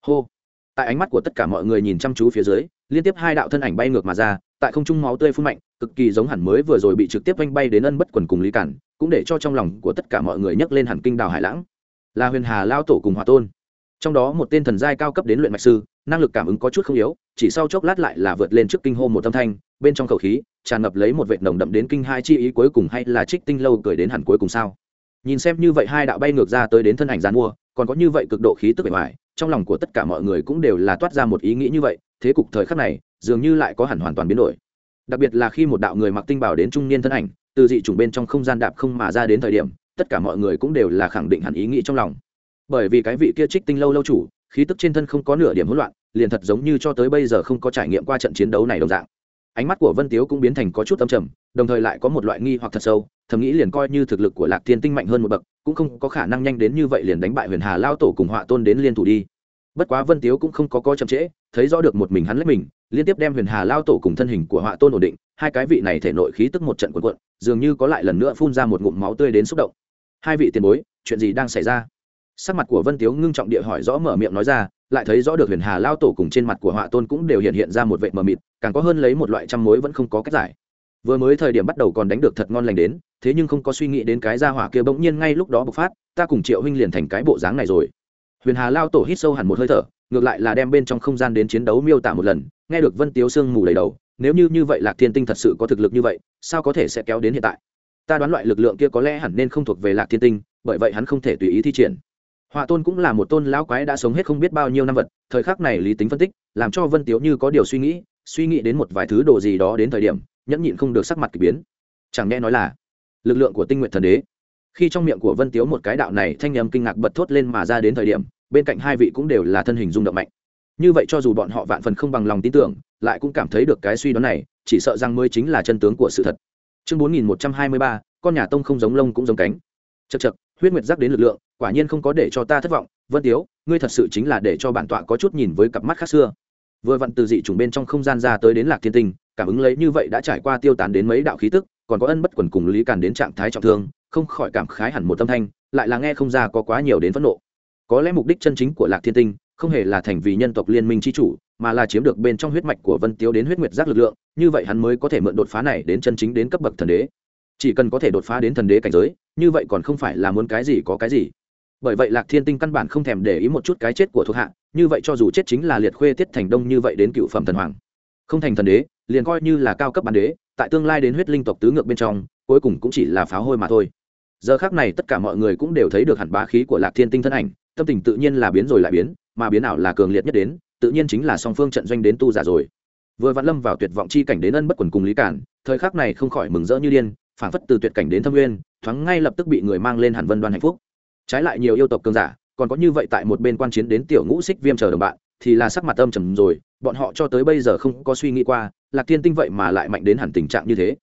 hô. Tại ánh mắt của tất cả mọi người nhìn chăm chú phía dưới, liên tiếp hai đạo thân ảnh bay ngược mà ra tại không trung máu tươi phun mạnh, cực kỳ giống hẳn mới vừa rồi bị trực tiếp vanh bay đến ân bất quần cùng lý cản, cũng để cho trong lòng của tất cả mọi người nhấc lên hẳn kinh đào hải lãng. Là huyền hà lao tổ cùng hòa tôn. Trong đó một tên thần giai cao cấp đến luyện mạch sư, năng lực cảm ứng có chút không yếu, chỉ sau chốc lát lại là vượt lên trước kinh hô một âm thanh, bên trong khẩu khí, tràn ngập lấy một vệt nồng đậm đến kinh hai chi ý cuối cùng hay là trích tinh lâu cười đến hẳn cuối cùng sao? Nhìn xem như vậy hai đạo bay ngược ra tới đến thân ảnh gian mua, còn có như vậy cực độ khí tức bề ngoài, trong lòng của tất cả mọi người cũng đều là toát ra một ý nghĩ như vậy, thế cục thời khắc này dường như lại có hẳn hoàn toàn biến đổi. Đặc biệt là khi một đạo người mặc tinh bảo đến trung niên thân ảnh, từ dị chủng bên trong không gian đạp không mà ra đến thời điểm, tất cả mọi người cũng đều là khẳng định hẳn ý nghĩ trong lòng. Bởi vì cái vị kia trích tinh lâu lâu chủ, khí tức trên thân không có nửa điểm hỗn loạn, liền thật giống như cho tới bây giờ không có trải nghiệm qua trận chiến đấu này đồng dạng. Ánh mắt của vân tiếu cũng biến thành có chút âm trầm, đồng thời lại có một loại nghi hoặc thật sâu, thầm nghĩ liền coi như thực lực của lạc thiên tinh mạnh hơn một bậc, cũng không có khả năng nhanh đến như vậy liền đánh bại huyền hà lao tổ cùng họa tôn đến liên thủ đi bất quá vân tiếu cũng không có coi chậm trễ, thấy rõ được một mình hắn lấy mình, liên tiếp đem huyền hà lao tổ cùng thân hình của họa tôn ổn định, hai cái vị này thể nội khí tức một trận quần quận dường như có lại lần nữa phun ra một ngụm máu tươi đến xúc động. Hai vị tiền bối, chuyện gì đang xảy ra? Sắc mặt của vân tiếu ngưng trọng địa hỏi rõ mở miệng nói ra, lại thấy rõ được huyền hà lao tổ cùng trên mặt của họa tôn cũng đều hiện hiện ra một vệ mờ mịt, càng có hơn lấy một loại trăm mối vẫn không có cách giải. Vừa mới thời điểm bắt đầu còn đánh được thật ngon lành đến, thế nhưng không có suy nghĩ đến cái gia hỏa kia bỗng nhiên ngay lúc đó bộc phát, ta cùng triệu huynh liền thành cái bộ dáng này rồi huyền hà lao tổ hít sâu hẳn một hơi thở, ngược lại là đem bên trong không gian đến chiến đấu miêu tả một lần, nghe được vân tiếu sương mù đầy đầu, nếu như như vậy lạc thiên tinh thật sự có thực lực như vậy, sao có thể sẽ kéo đến hiện tại? Ta đoán loại lực lượng kia có lẽ hẳn nên không thuộc về lạc thiên tinh, bởi vậy hắn không thể tùy ý thi triển. Họa tôn cũng là một tôn lão quái đã sống hết không biết bao nhiêu năm vật, thời khắc này lý tính phân tích, làm cho vân tiếu như có điều suy nghĩ suy nghĩ đến một vài thứ đồ gì đó đến thời điểm, nhẫn nhịn không được sắc mặt k ỳ biến. Chẳng nghe nói là lực lượng của tinh nguyện thần đế khi trong miệng của vân tiếu một cái đạo này thanh nhầm kinh ngạc bật thốt lên mà ra đến thời điểm, bên cạnh hai vị cũng đều là thân hình rung động mạnh. Như vậy cho dù bọn họ vạn phần không bằng lòng tin tưởng, lại cũng cảm thấy được cái suy đoán này, chỉ sợ rằng mới chính là chân tướng của sự thật. Chương bốn nghìn một trăm hai mươi ba, con nhà tông không giống lông cũng giống cánh. Chật chật huyết nguyệt giác đến lực lượng, quả nhiên không có để cho ta thất vọng. Vân tiếu, ngươi thật sự chính là để cho bản tọa có chút nhìn với cặp mắt khác xưa. Vừa vặn từ dị chủng bên trong không gian ra tới đến lạc thiên tinh, cảm ứng lấy như vậy đã trải qua tiêu tán đến mấy đạo khí tức còn có ân bất quần cùng lý càn đến trạng thái trọng thương, không khỏi cảm khái hẳn một tâm thanh, lại là nghe không ra có quá nhiều đến phẫn nộ. Có lẽ mục đích chân chính của lạc thiên tinh, không hề là thành vì nhân tộc liên minh c h i chủ, mà là chiếm được bên trong huyết mạch của vân tiếu đến huyết nguyệt giác lực lượng, như vậy hắn mới có thể mượn đột phá này đến chân chính đến cấp bậc thần đế. Chỉ cần có thể đột phá đến thần đế cảnh giới, như vậy còn không phải là muốn cái gì có cái gì. Bởi vậy lạc thiên tinh căn bản không thèm để ý một chút cái chết của thuộc hạ, như vậy cho dù chết chính là liệt khuê tiết thành đông như vậy đến cựu phẩm thần hoàng không thành thần đế, liền coi như là cao cấp bán đế, tại tương lai đến huyết linh tộc tứ ngược bên trong, cuối cùng cũng chỉ là pháo hôi mà thôi. Giờ khác này tất cả mọi người cũng đều thấy được hẳn bá khí của lạc thiên tinh thân ảnh, tâm tình tự nhiên là biến rồi lại biến, mà biến ảo là cường liệt nhất đến, tự nhiên chính là song phương trận doanh đến tu giả rồi. Vừa vạn lâm vào tuyệt vọng chi cảnh đến ân bất quần cùng lý cản, thời khắc này không khỏi mừng rỡ như điên, phảng phất từ tuyệt cảnh đến thâm nguyên, thoáng ngay lập tức bị người mang lên hẳn vân đoan hạnh phúc. Trái lại nhiều yêu tộc cường giả, còn có như vậy tại một bên quan chiến đến tiểu ngũ xích viêm chờ đồng bạn thì là sắc mặt âm trầm rồi, bọn họ cho tới bây giờ không có suy nghĩ qua, lạc thiên tinh vậy mà lại mạnh đến hẳn tình trạng như thế.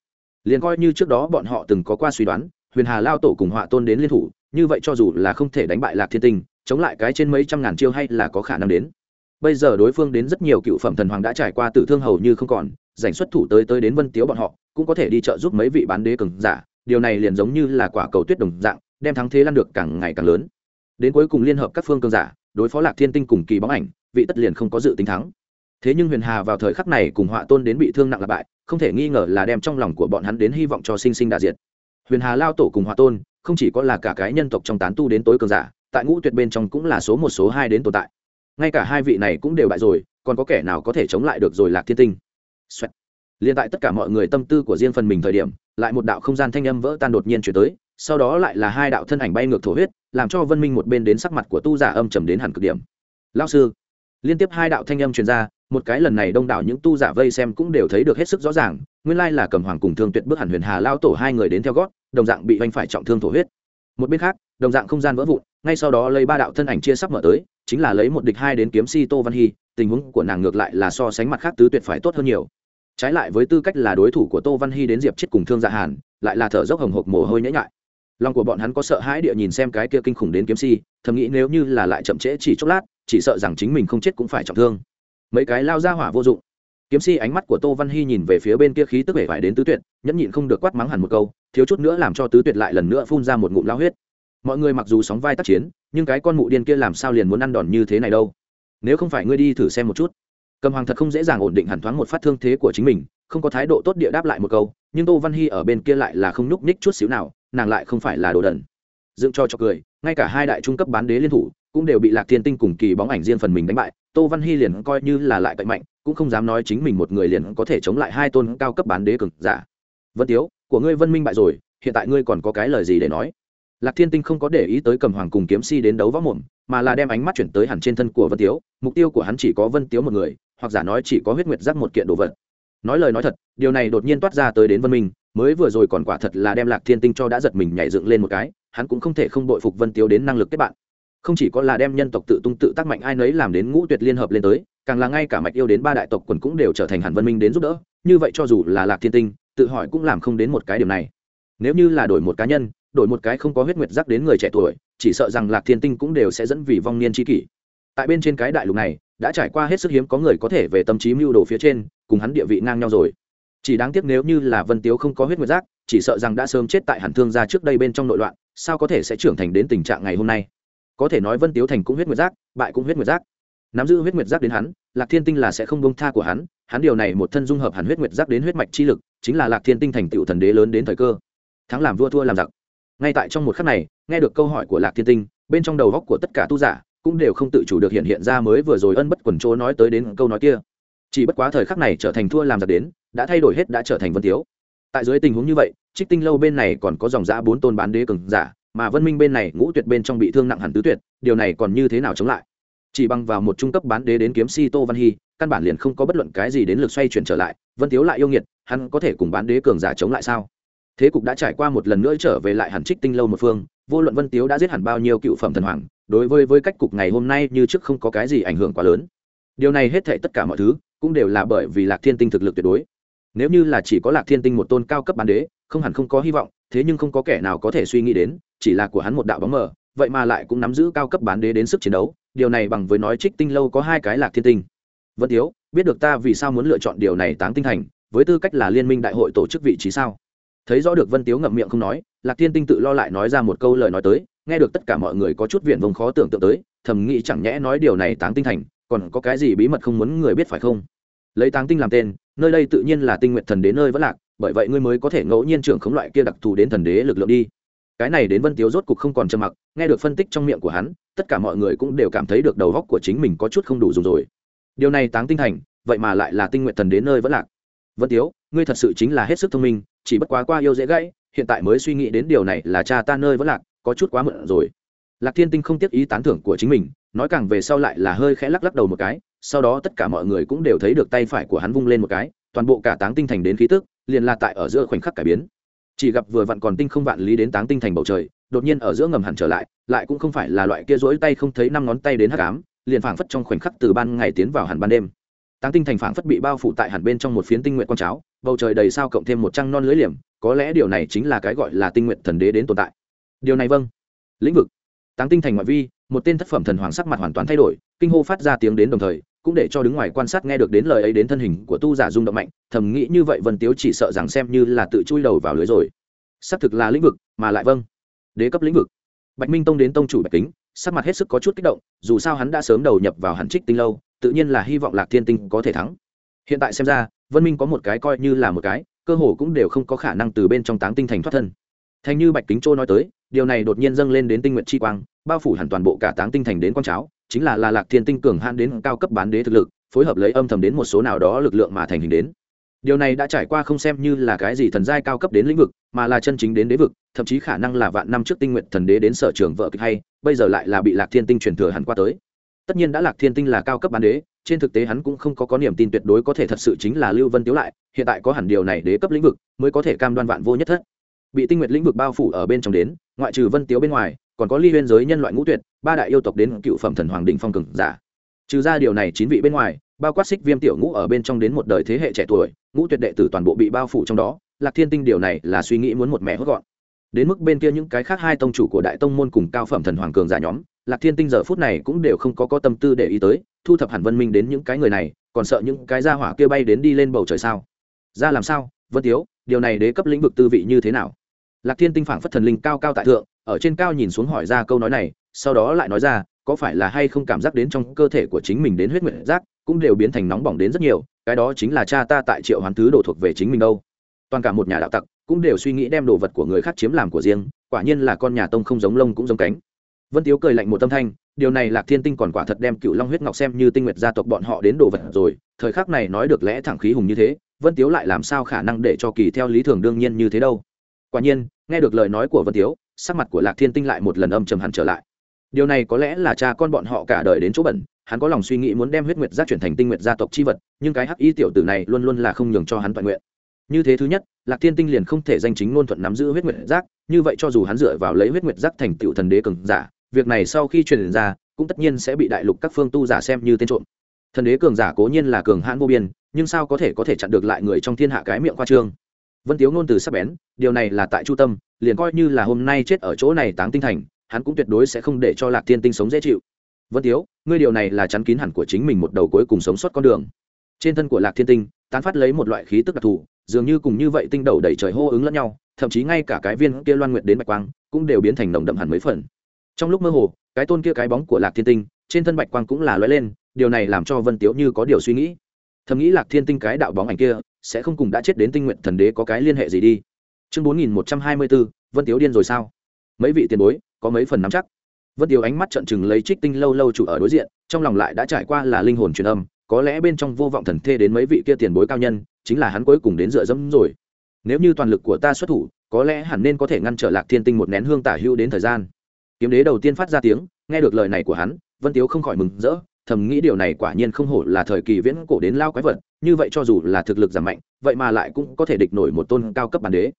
Liền coi như trước đó bọn họ từng có qua suy đoán, huyền hà lao tổ cùng họa tôn đến liên thủ, như vậy cho dù là không thể đánh bại lạc thiên tinh, chống lại cái trên mấy trăm ngàn chiêu hay là có khả năng đến. Bây giờ đối phương đến rất nhiều cựu phẩm thần hoàng đã trải qua tử thương hầu như không còn giành xuất thủ tới tới đến vân tiếu bọn họ, cũng có thể đi trợ giúp mấy vị bán đế cường giả, điều này liền giống như là quả cầu tuyết đồng dạng, đem thắng thế lăn được càng ngày càng lớn. Đến cuối cùng liên hợp các phương cường giả, đối phó lạc thiên tinh cùng kỳ bóng ảnh vị tất liền không có dự tính thắng. Thế nhưng huyền hà vào thời khắc này cùng họa tôn đến bị thương nặng là bại, không thể nghi ngờ là đem trong lòng của bọn hắn đến hy vọng cho sinh sinh đại diệt. Huyền hà lao tổ cùng họa tôn, không chỉ có là cả cái nhân tộc trong tán tu đến tối cường giả, tại ngũ tuyệt bên trong cũng là số một, số hai đến tồn tại. Ngay cả hai vị này cũng đều bại rồi, còn có kẻ nào có thể chống lại được rồi lạc thiên tinh? Xoẹt. liên tại tất cả mọi người tâm tư của riêng phần mình thời điểm, lại một đạo không gian thanh âm vỡ tan đột nhiên chuyển tới, sau đó lại là hai đạo thân ảnh bay ngược thổ huyết, làm cho vân minh một bên đến sắc mặt của tu giả âm trầm đến hẳn cực điểm. Lão sư liên tiếp hai đạo thanh âm truyền ra, một cái lần này đông đảo những tu giả vây xem cũng đều thấy được hết sức rõ ràng, nguyên lai là cầm hoàng cùng thương tuyệt bước hẳn huyền hà lao tổ hai người đến theo gót, đồng dạng bị oanh phải trọng thương thổ huyết. Một bên khác, đồng dạng không gian vỡ vụn, ngay sau đó lấy ba đạo thân ảnh chia sắp mở tới, chính là lấy một địch hai đến kiếm si tô văn hy, tình huống của nàng ngược lại là so sánh mặt khác tứ tuyệt phải tốt hơn nhiều. Trái lại với tư cách là đối thủ của tô văn hy đến diệp chết cùng thương dạ hàn, lại là thở dốc hồng hộc mồ hôi nhễ nhại. Lòng của bọn hắn có sợ hãi địa nhìn xem cái kia kinh khủng đến kiếm si, thầm nghĩ nếu như là lại chậm trễ chỉ chốc lát chỉ sợ rằng chính mình không chết cũng phải trọng thương. Mấy cái lao ra hỏa vô dụng. Kiếm si ánh mắt của tô văn hy nhìn về phía bên kia khí tức vẻ vải đến tứ tuyệt, nhẫn nhịn không được quát mắng hẳn một câu, thiếu chút nữa làm cho tứ tuyệt lại lần nữa phun ra một ngụm lao huyết. Mọi người mặc dù sóng vai tác chiến, nhưng cái con mụ điên kia làm sao liền muốn ăn đòn như thế này đâu? Nếu không phải ngươi đi thử xem một chút. Cầm hoàng thật không dễ dàng ổn định hẳn thoáng một phát thương thế của chính mình, không có thái độ tốt địa đáp lại một câu, nhưng tô văn hy ở bên kia lại là không nhúc nhích chút xíu nào, nàng lại không phải là đồ đần. Dựng cho cho cười, ngay cả hai đại trung cấp bán đế liên thủ cũng đều bị lạc thiên tinh cùng kỳ bóng ảnh riêng phần mình đánh bại, tô văn hy liền coi như là lại cậy mạnh, cũng không dám nói chính mình một người liền có thể chống lại hai tôn cao cấp bán đế cực giả. Vân tiếu, của ngươi vân minh bại rồi, hiện tại ngươi còn có cái lời gì để nói? Lạc thiên tinh không có để ý tới cầm hoàng cùng kiếm si đến đấu võ mồm, mà là đem ánh mắt chuyển tới hẳn trên thân của vân tiếu, mục tiêu của hắn chỉ có vân tiếu một người, hoặc giả nói chỉ có huyết nguyệt giác một kiện đồ vật. Nói lời nói thật, điều này đột nhiên toát ra tới đến vân minh, mới vừa rồi còn quả thật là đem lạc thiên tinh cho đã giật mình nhảy dựng lên một cái, hắn cũng không thể không đội phục vân tiếu đến năng lực kết bạn không chỉ có là đem nhân tộc tự tung tự tác mạnh ai nấy làm đến ngũ tuyệt liên hợp lên tới, càng là ngay cả mạch yêu đến ba đại tộc quần cũng đều trở thành hẳn văn minh đến giúp đỡ, như vậy cho dù là lạc thiên tinh, tự hỏi cũng làm không đến một cái điểm này. Nếu như là đổi một cá nhân, đổi một cái không có huyết nguyệt giác đến người trẻ tuổi, chỉ sợ rằng lạc thiên tinh cũng đều sẽ dẫn vì vong niên tri kỷ. Tại bên trên cái đại lục này, đã trải qua hết sức hiếm có người có thể về tâm trí mưu đồ phía trên, cùng hắn địa vị ngang nhau rồi. Chỉ đáng tiếc nếu như là vân tiếu không có huyết nguyệt giác, chỉ sợ rằng đã sớm chết tại hẳn thương gia trước đây bên trong nội loạn, sao có thể sẽ trưởng thành đến tình trạng ngày hôm nay? Có thể nói vân tiếu thành cũng huyết nguyệt giác, bại cũng huyết nguyệt giác. Nắm giữ huyết nguyệt giác đến hắn, lạc thiên tinh là sẽ không bông tha của hắn hắn điều này một thân dung hợp hẳn huyết nguyệt giác đến huyết mạch chi lực, chính là lạc thiên tinh thành tựu thần đế lớn đến thời cơ. Thắng làm vua thua làm giặc. Ngay tại trong một khắc này, nghe được câu hỏi của lạc thiên tinh, bên trong đầu góc của tất cả tu giả cũng đều không tự chủ được hiện hiện ra mới vừa rồi ân bất quần chỗ nói tới đến câu nói kia. Chỉ bất quá thời khắc này trở thành thua làm giặc đến, đã thay đổi hết đã trở thành vân tiếu. Tại dưới tình huống như vậy, trích tinh lâu bên này còn có dòng giã bốn tôn bán đế cường giả mà vân minh bên này ngũ tuyệt bên trong bị thương nặng hẳn tứ tuyệt, điều này còn như thế nào chống lại? Chỉ bằng vào một trung cấp bán đế đến kiếm si tô văn hy, căn bản liền không có bất luận cái gì đến lực xoay chuyển trở lại, vân tiếu lại yêu nghiệt, hắn có thể cùng bán đế cường giả chống lại sao? Thế cục đã trải qua một lần nữa trở về lại hẳn trích tinh lâu một phương, vô luận vân tiếu đã giết hẳn bao nhiêu cựu phẩm thần hoàng, đối với với cách cục ngày hôm nay như trước không có cái gì ảnh hưởng quá lớn. Điều này hết thể tất cả mọi thứ, cũng đều là bởi vì lạc thiên tinh thực lực tuyệt đối. Nếu như là chỉ có lạc thiên tinh một tôn cao cấp bán đế không hẳn không có hy vọng, thế nhưng không có kẻ nào có thể suy nghĩ đến, chỉ là của hắn một đạo bóng mờ, vậy mà lại cũng nắm giữ cao cấp bán đế đến sức chiến đấu, điều này bằng với nói trích tinh lâu có hai cái lạc thiên tinh. Vân tiếu, biết được ta vì sao muốn lựa chọn điều này táng tinh thành, với tư cách là liên minh đại hội tổ chức vị trí sao? Thấy rõ được vân tiếu ngậm miệng không nói, lạc thiên tinh tự lo lại nói ra một câu lời nói tới, nghe được tất cả mọi người có chút viện vùng khó tưởng tượng tới, thầm nghĩ chẳng nhẽ nói điều này táng tinh thành, còn có cái gì bí mật không muốn người biết phải không? Lấy táng tinh làm tên, nơi đây tự nhiên là tinh nguyện thần đến nơi vẫn lạc bởi vậy ngươi mới có thể ngẫu nhiên trưởng khống loại kia đặc thù đến thần đế lực lượng đi. Cái này đến vân tiếu rốt cục không còn trầm mặc, nghe được phân tích trong miệng của hắn, tất cả mọi người cũng đều cảm thấy được đầu góc của chính mình có chút không đủ dùng rồi. Điều này táng tinh thành, vậy mà lại là tinh nguyện thần đến nơi vẫn lạc. Vân tiếu, ngươi thật sự chính là hết sức thông minh, chỉ bất quá qua yêu dễ gãy, hiện tại mới suy nghĩ đến điều này là cha ta nơi vẫn lạc, có chút quá mượn rồi. Lạc thiên tinh không tiếc ý tán thưởng của chính mình, nói càng về sau lại là hơi khẽ lắc lắc đầu một cái, sau đó tất cả mọi người cũng đều thấy được tay phải của hắn vung lên một cái, toàn bộ cả táng tinh thành đến khí tức liền là tại ở giữa khoảnh khắc cải biến. Chỉ gặp vừa vặn còn tinh không vạn lý đến táng tinh thành bầu trời, đột nhiên ở giữa ngầm hẳn trở lại lại cũng không phải là loại kia rỗi tay không thấy năm ngón tay đến hắc ám, liền phảng phất trong khoảnh khắc từ ban ngày tiến vào hẳn ban đêm. Táng tinh thành phảng phất bị bao phủ tại hẳn bên trong một phiến tinh nguyện quang cháo, bầu trời đầy sao cộng thêm một trăng non lưới liềm, có lẽ điều này chính là cái gọi là tinh nguyện thần đế đến tồn tại. Điều này vâng. Lĩnh vực. Táng tinh thành ngoại vi, một tên thất phẩm thần hoàng sắc mặt hoàn toàn thay đổi, kinh hô phát ra tiếng đến đồng thời cũng để cho đứng ngoài quan sát nghe được đến lời ấy đến thân hình của tu giả rung động mạnh, thầm nghĩ như vậy vân tiếu chỉ sợ rằng xem như là tự chui đầu vào lưới rồi. Xác thực là lĩnh vực, mà lại vâng. Đế cấp lĩnh vực. Bạch minh tông đến tông chủ bạch kính, sắc mặt hết sức có chút kích động, dù sao hắn đã sớm đầu nhập vào hẳn trích tinh lâu, tự nhiên là hy vọng lạc thiên tinh có thể thắng. Hiện tại xem ra, vân minh có một cái coi như là một cái, cơ hồ cũng đều không có khả năng từ bên trong táng tinh thành thoát thân. Thành như bạch kính châu nói tới, điều này đột nhiên dâng lên đến tinh nguyện chi quang, bao phủ hẳn toàn bộ cả táng tinh thành đến quang cháo chính là là lạc thiên tinh cường hạn đến cao cấp bán đế thực lực, phối hợp lấy âm thầm đến một số nào đó lực lượng mà thành hình đến. Điều này đã trải qua không xem như là cái gì thần giai cao cấp đến lĩnh vực, mà là chân chính đến đế vực, thậm chí khả năng là vạn năm trước tinh nguyện thần đế đến sở trường vợ kịch hay, bây giờ lại là bị lạc thiên tinh truyền thừa hẳn qua tới. Tất nhiên đã lạc thiên tinh là cao cấp bán đế, trên thực tế hắn cũng không có có niềm tin tuyệt đối có thể thật sự chính là lưu vân tiếu lại, hiện tại có hẳn điều này đế cấp lĩnh vực mới có thể cam đoan vạn vô nhất thất. Bị tinh nguyện lĩnh vực bao phủ ở bên trong đến, ngoại trừ vân tiếu bên ngoài, còn có ly biên giới nhân loại ngũ tuyệt ba đại yêu tộc đến cựu phẩm thần hoàng đình phong cường giả. Trừ ra điều này chín vị bên ngoài, bao quát xích viêm tiểu ngũ ở bên trong đến một đời thế hệ trẻ tuổi, ngũ tuyệt đệ tử toàn bộ bị bao phủ trong đó, lạc thiên tinh điều này là suy nghĩ muốn một mẹ hốt gọn. Đến mức bên kia những cái khác hai tông chủ của đại tông môn cùng cao phẩm thần hoàng cường giả nhóm, lạc thiên tinh giờ phút này cũng đều không có có tâm tư để ý tới, thu thập hẳn vân minh đến những cái người này, còn sợ những cái gia hỏa kia bay đến đi lên bầu trời sao? Ra làm sao? Vân tiếu, điều này đế cấp lĩnh vực tư vị như thế nào? Lạc thiên tinh phảng phất thần linh cao cao tại thượng, ở trên cao nhìn xuống hỏi ra câu nói này sau đó lại nói ra, có phải là hay không cảm giác đến trong cơ thể của chính mình đến huyết nguyện giác cũng đều biến thành nóng bỏng đến rất nhiều, cái đó chính là cha ta tại triệu hoán thứ đồ thuộc về chính mình đâu. Toàn cả một nhà đạo tặc cũng đều suy nghĩ đem đồ vật của người khác chiếm làm của riêng, quả nhiên là con nhà tông không giống lông cũng giống cánh. Vân tiếu cười lạnh một tâm thanh, điều này lạc thiên tinh còn quả thật đem cựu long huyết ngọc xem như tinh nguyệt gia tộc bọn họ đến đồ vật rồi, thời khắc này nói được lẽ thẳng khí hùng như thế, vân tiếu lại làm sao khả năng để cho kỳ theo lý thường đương nhiên như thế đâu. Quả nhiên, nghe được lời nói của vân tiếu, sắc mặt của lạc thiên tinh lại một lần âm trầm hẳn trở lại điều này có lẽ là cha con bọn họ cả đời đến chỗ bẩn, hắn có lòng suy nghĩ muốn đem huyết nguyệt giác chuyển thành tinh nguyệt gia tộc chi vật, nhưng cái hắc y tiểu tử này luôn luôn là không nhường cho hắn toàn nguyện. Như thế thứ nhất, lạc thiên tinh liền không thể danh chính ngôn thuận nắm giữ huyết nguyệt giác, như vậy cho dù hắn dựa vào lấy huyết nguyệt giác thành tựu thần đế cường giả, việc này sau khi truyền ra, cũng tất nhiên sẽ bị đại lục các phương tu giả xem như tên trộm. Thần đế cường giả cố nhiên là cường hãn vô biên, nhưng sao có thể có thể chặn được lại người trong thiên hạ cái miệng khoa trương? Vân tiếu ngôn từ sắp bén, điều này là tại chu tâm, liền coi như là hôm nay chết ở chỗ này táng tinh thành hắn cũng tuyệt đối sẽ không để cho lạc thiên tinh sống dễ chịu. Vân tiếu, ngươi điều này là chắn kín hẳn của chính mình một đầu cuối cùng sống sót con đường. Trên thân của lạc thiên tinh, tán phát lấy một loại khí tức đặc thù, dường như cùng như vậy tinh đầu đẩy trời hô ứng lẫn nhau, thậm chí ngay cả cái viên kia loan nguyện đến bạch quang cũng đều biến thành nồng đậm hẳn mấy phần. Trong lúc mơ hồ, cái tôn kia cái bóng của lạc thiên tinh, trên thân bạch quang cũng là lóe lên, điều này làm cho vân tiếu như có điều suy nghĩ. Thầm nghĩ lạc thiên tinh cái đạo bóng ảnh kia sẽ không cùng đã chết đến tinh nguyện thần đế có cái liên hệ gì đi. Chương bốn nghìn một trăm hai mươi bốn, vân tiếu điên rồi sao? Mấy vị tiền bối có mấy phần nắm chắc. Vân Tiêu ánh mắt trận chừng lấy trích tinh lâu lâu chủ ở đối diện, trong lòng lại đã trải qua là linh hồn truyền âm, có lẽ bên trong vô vọng thần thê đến mấy vị kia tiền bối cao nhân, chính là hắn cuối cùng đến dựa dẫm rồi. Nếu như toàn lực của ta xuất thủ, có lẽ hẳn nên có thể ngăn trở lạc thiên tinh một nén hương tả hưu đến thời gian. Kiếm đế đầu tiên phát ra tiếng, nghe được lời này của hắn, vân tiếu không khỏi mừng rỡ, thầm nghĩ điều này quả nhiên không hổ là thời kỳ viễn cổ đến lao quái vật, như vậy cho dù là thực lực giảm mạnh, vậy mà lại cũng có thể địch nổi một tôn cao cấp bản đế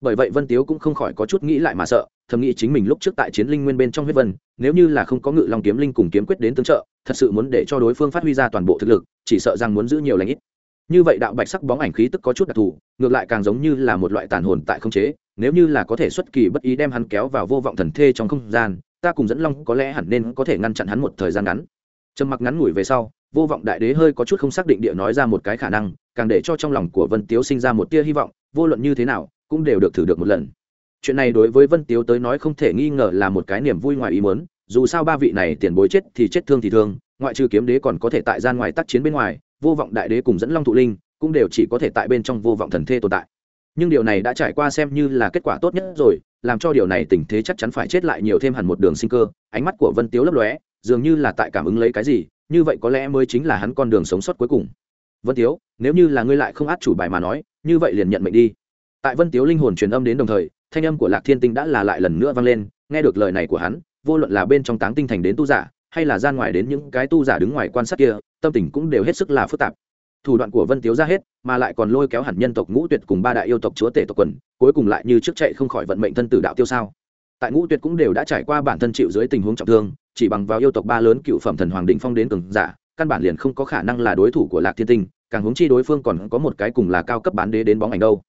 bởi vậy vân tiếu cũng không khỏi có chút nghĩ lại mà sợ thầm nghĩ chính mình lúc trước tại chiến linh nguyên bên trong huyết vân nếu như là không có ngự long kiếm linh cùng kiếm quyết đến tương trợ thật sự muốn để cho đối phương phát huy ra toàn bộ thực lực chỉ sợ rằng muốn giữ nhiều lãnh ít như vậy đạo bạch sắc bóng ảnh khí tức có chút đặc thù ngược lại càng giống như là một loại tàn hồn tại không chế nếu như là có thể xuất kỳ bất ý đem hắn kéo vào vô vọng thần thê trong không gian ta cùng dẫn long có lẽ hẳn nên có thể ngăn chặn hắn một thời gian ngắn trầm mặc ngắn ngủi về sau vô vọng đại đế hơi có chút không xác định địa nói ra một cái khả năng càng để cho trong lòng của vân tiếu sinh ra một tia hy vọng vô luận như thế nào cũng đều được thử được một lần. Chuyện này đối với vân tiếu tới nói không thể nghi ngờ là một cái niềm vui ngoài ý muốn, dù sao ba vị này tiền bối chết thì chết thương thì thương, ngoại trừ kiếm đế còn có thể tại gian ngoài tác chiến bên ngoài, vô vọng đại đế cùng dẫn long thụ linh cũng đều chỉ có thể tại bên trong vô vọng thần thê tồn tại. Nhưng điều này đã trải qua xem như là kết quả tốt nhất rồi, làm cho điều này tình thế chắc chắn phải chết lại nhiều thêm hẳn một đường sinh cơ, ánh mắt của vân tiếu lấp lóe, dường như là tại cảm ứng lấy cái gì, như vậy có lẽ mới chính là hắn con đường sống sót cuối cùng. Vân tiếu, nếu như là ngươi lại không át chủ bài mà nói, như vậy liền nhận mệnh đi tại vân tiếu linh hồn truyền âm đến đồng thời, thanh âm của lạc thiên tinh đã là lại lần nữa vang lên, nghe được lời này của hắn, vô luận là bên trong táng tinh thành đến tu giả, hay là gian ngoài đến những cái tu giả đứng ngoài quan sát kia, tâm tình cũng đều hết sức là phức tạp. Thủ đoạn của vân tiếu ra hết, mà lại còn lôi kéo hẳn nhân tộc ngũ tuyệt cùng ba đại yêu tộc chúa tể tộc quần, cuối cùng lại như trước chạy không khỏi vận mệnh thân tử đạo tiêu sao. Tại ngũ tuyệt cũng đều đã trải qua bản thân chịu dưới tình huống trọng thương, chỉ bằng vào yêu tộc ba lớn cựu phẩm thần hoàng định phong đến cường giả, căn bản liền không có khả năng là đối thủ của lạc thiên tinh, càng hướng chi đối phương còn có một cái cùng là cao cấp bán đế đến bóng ảnh đâu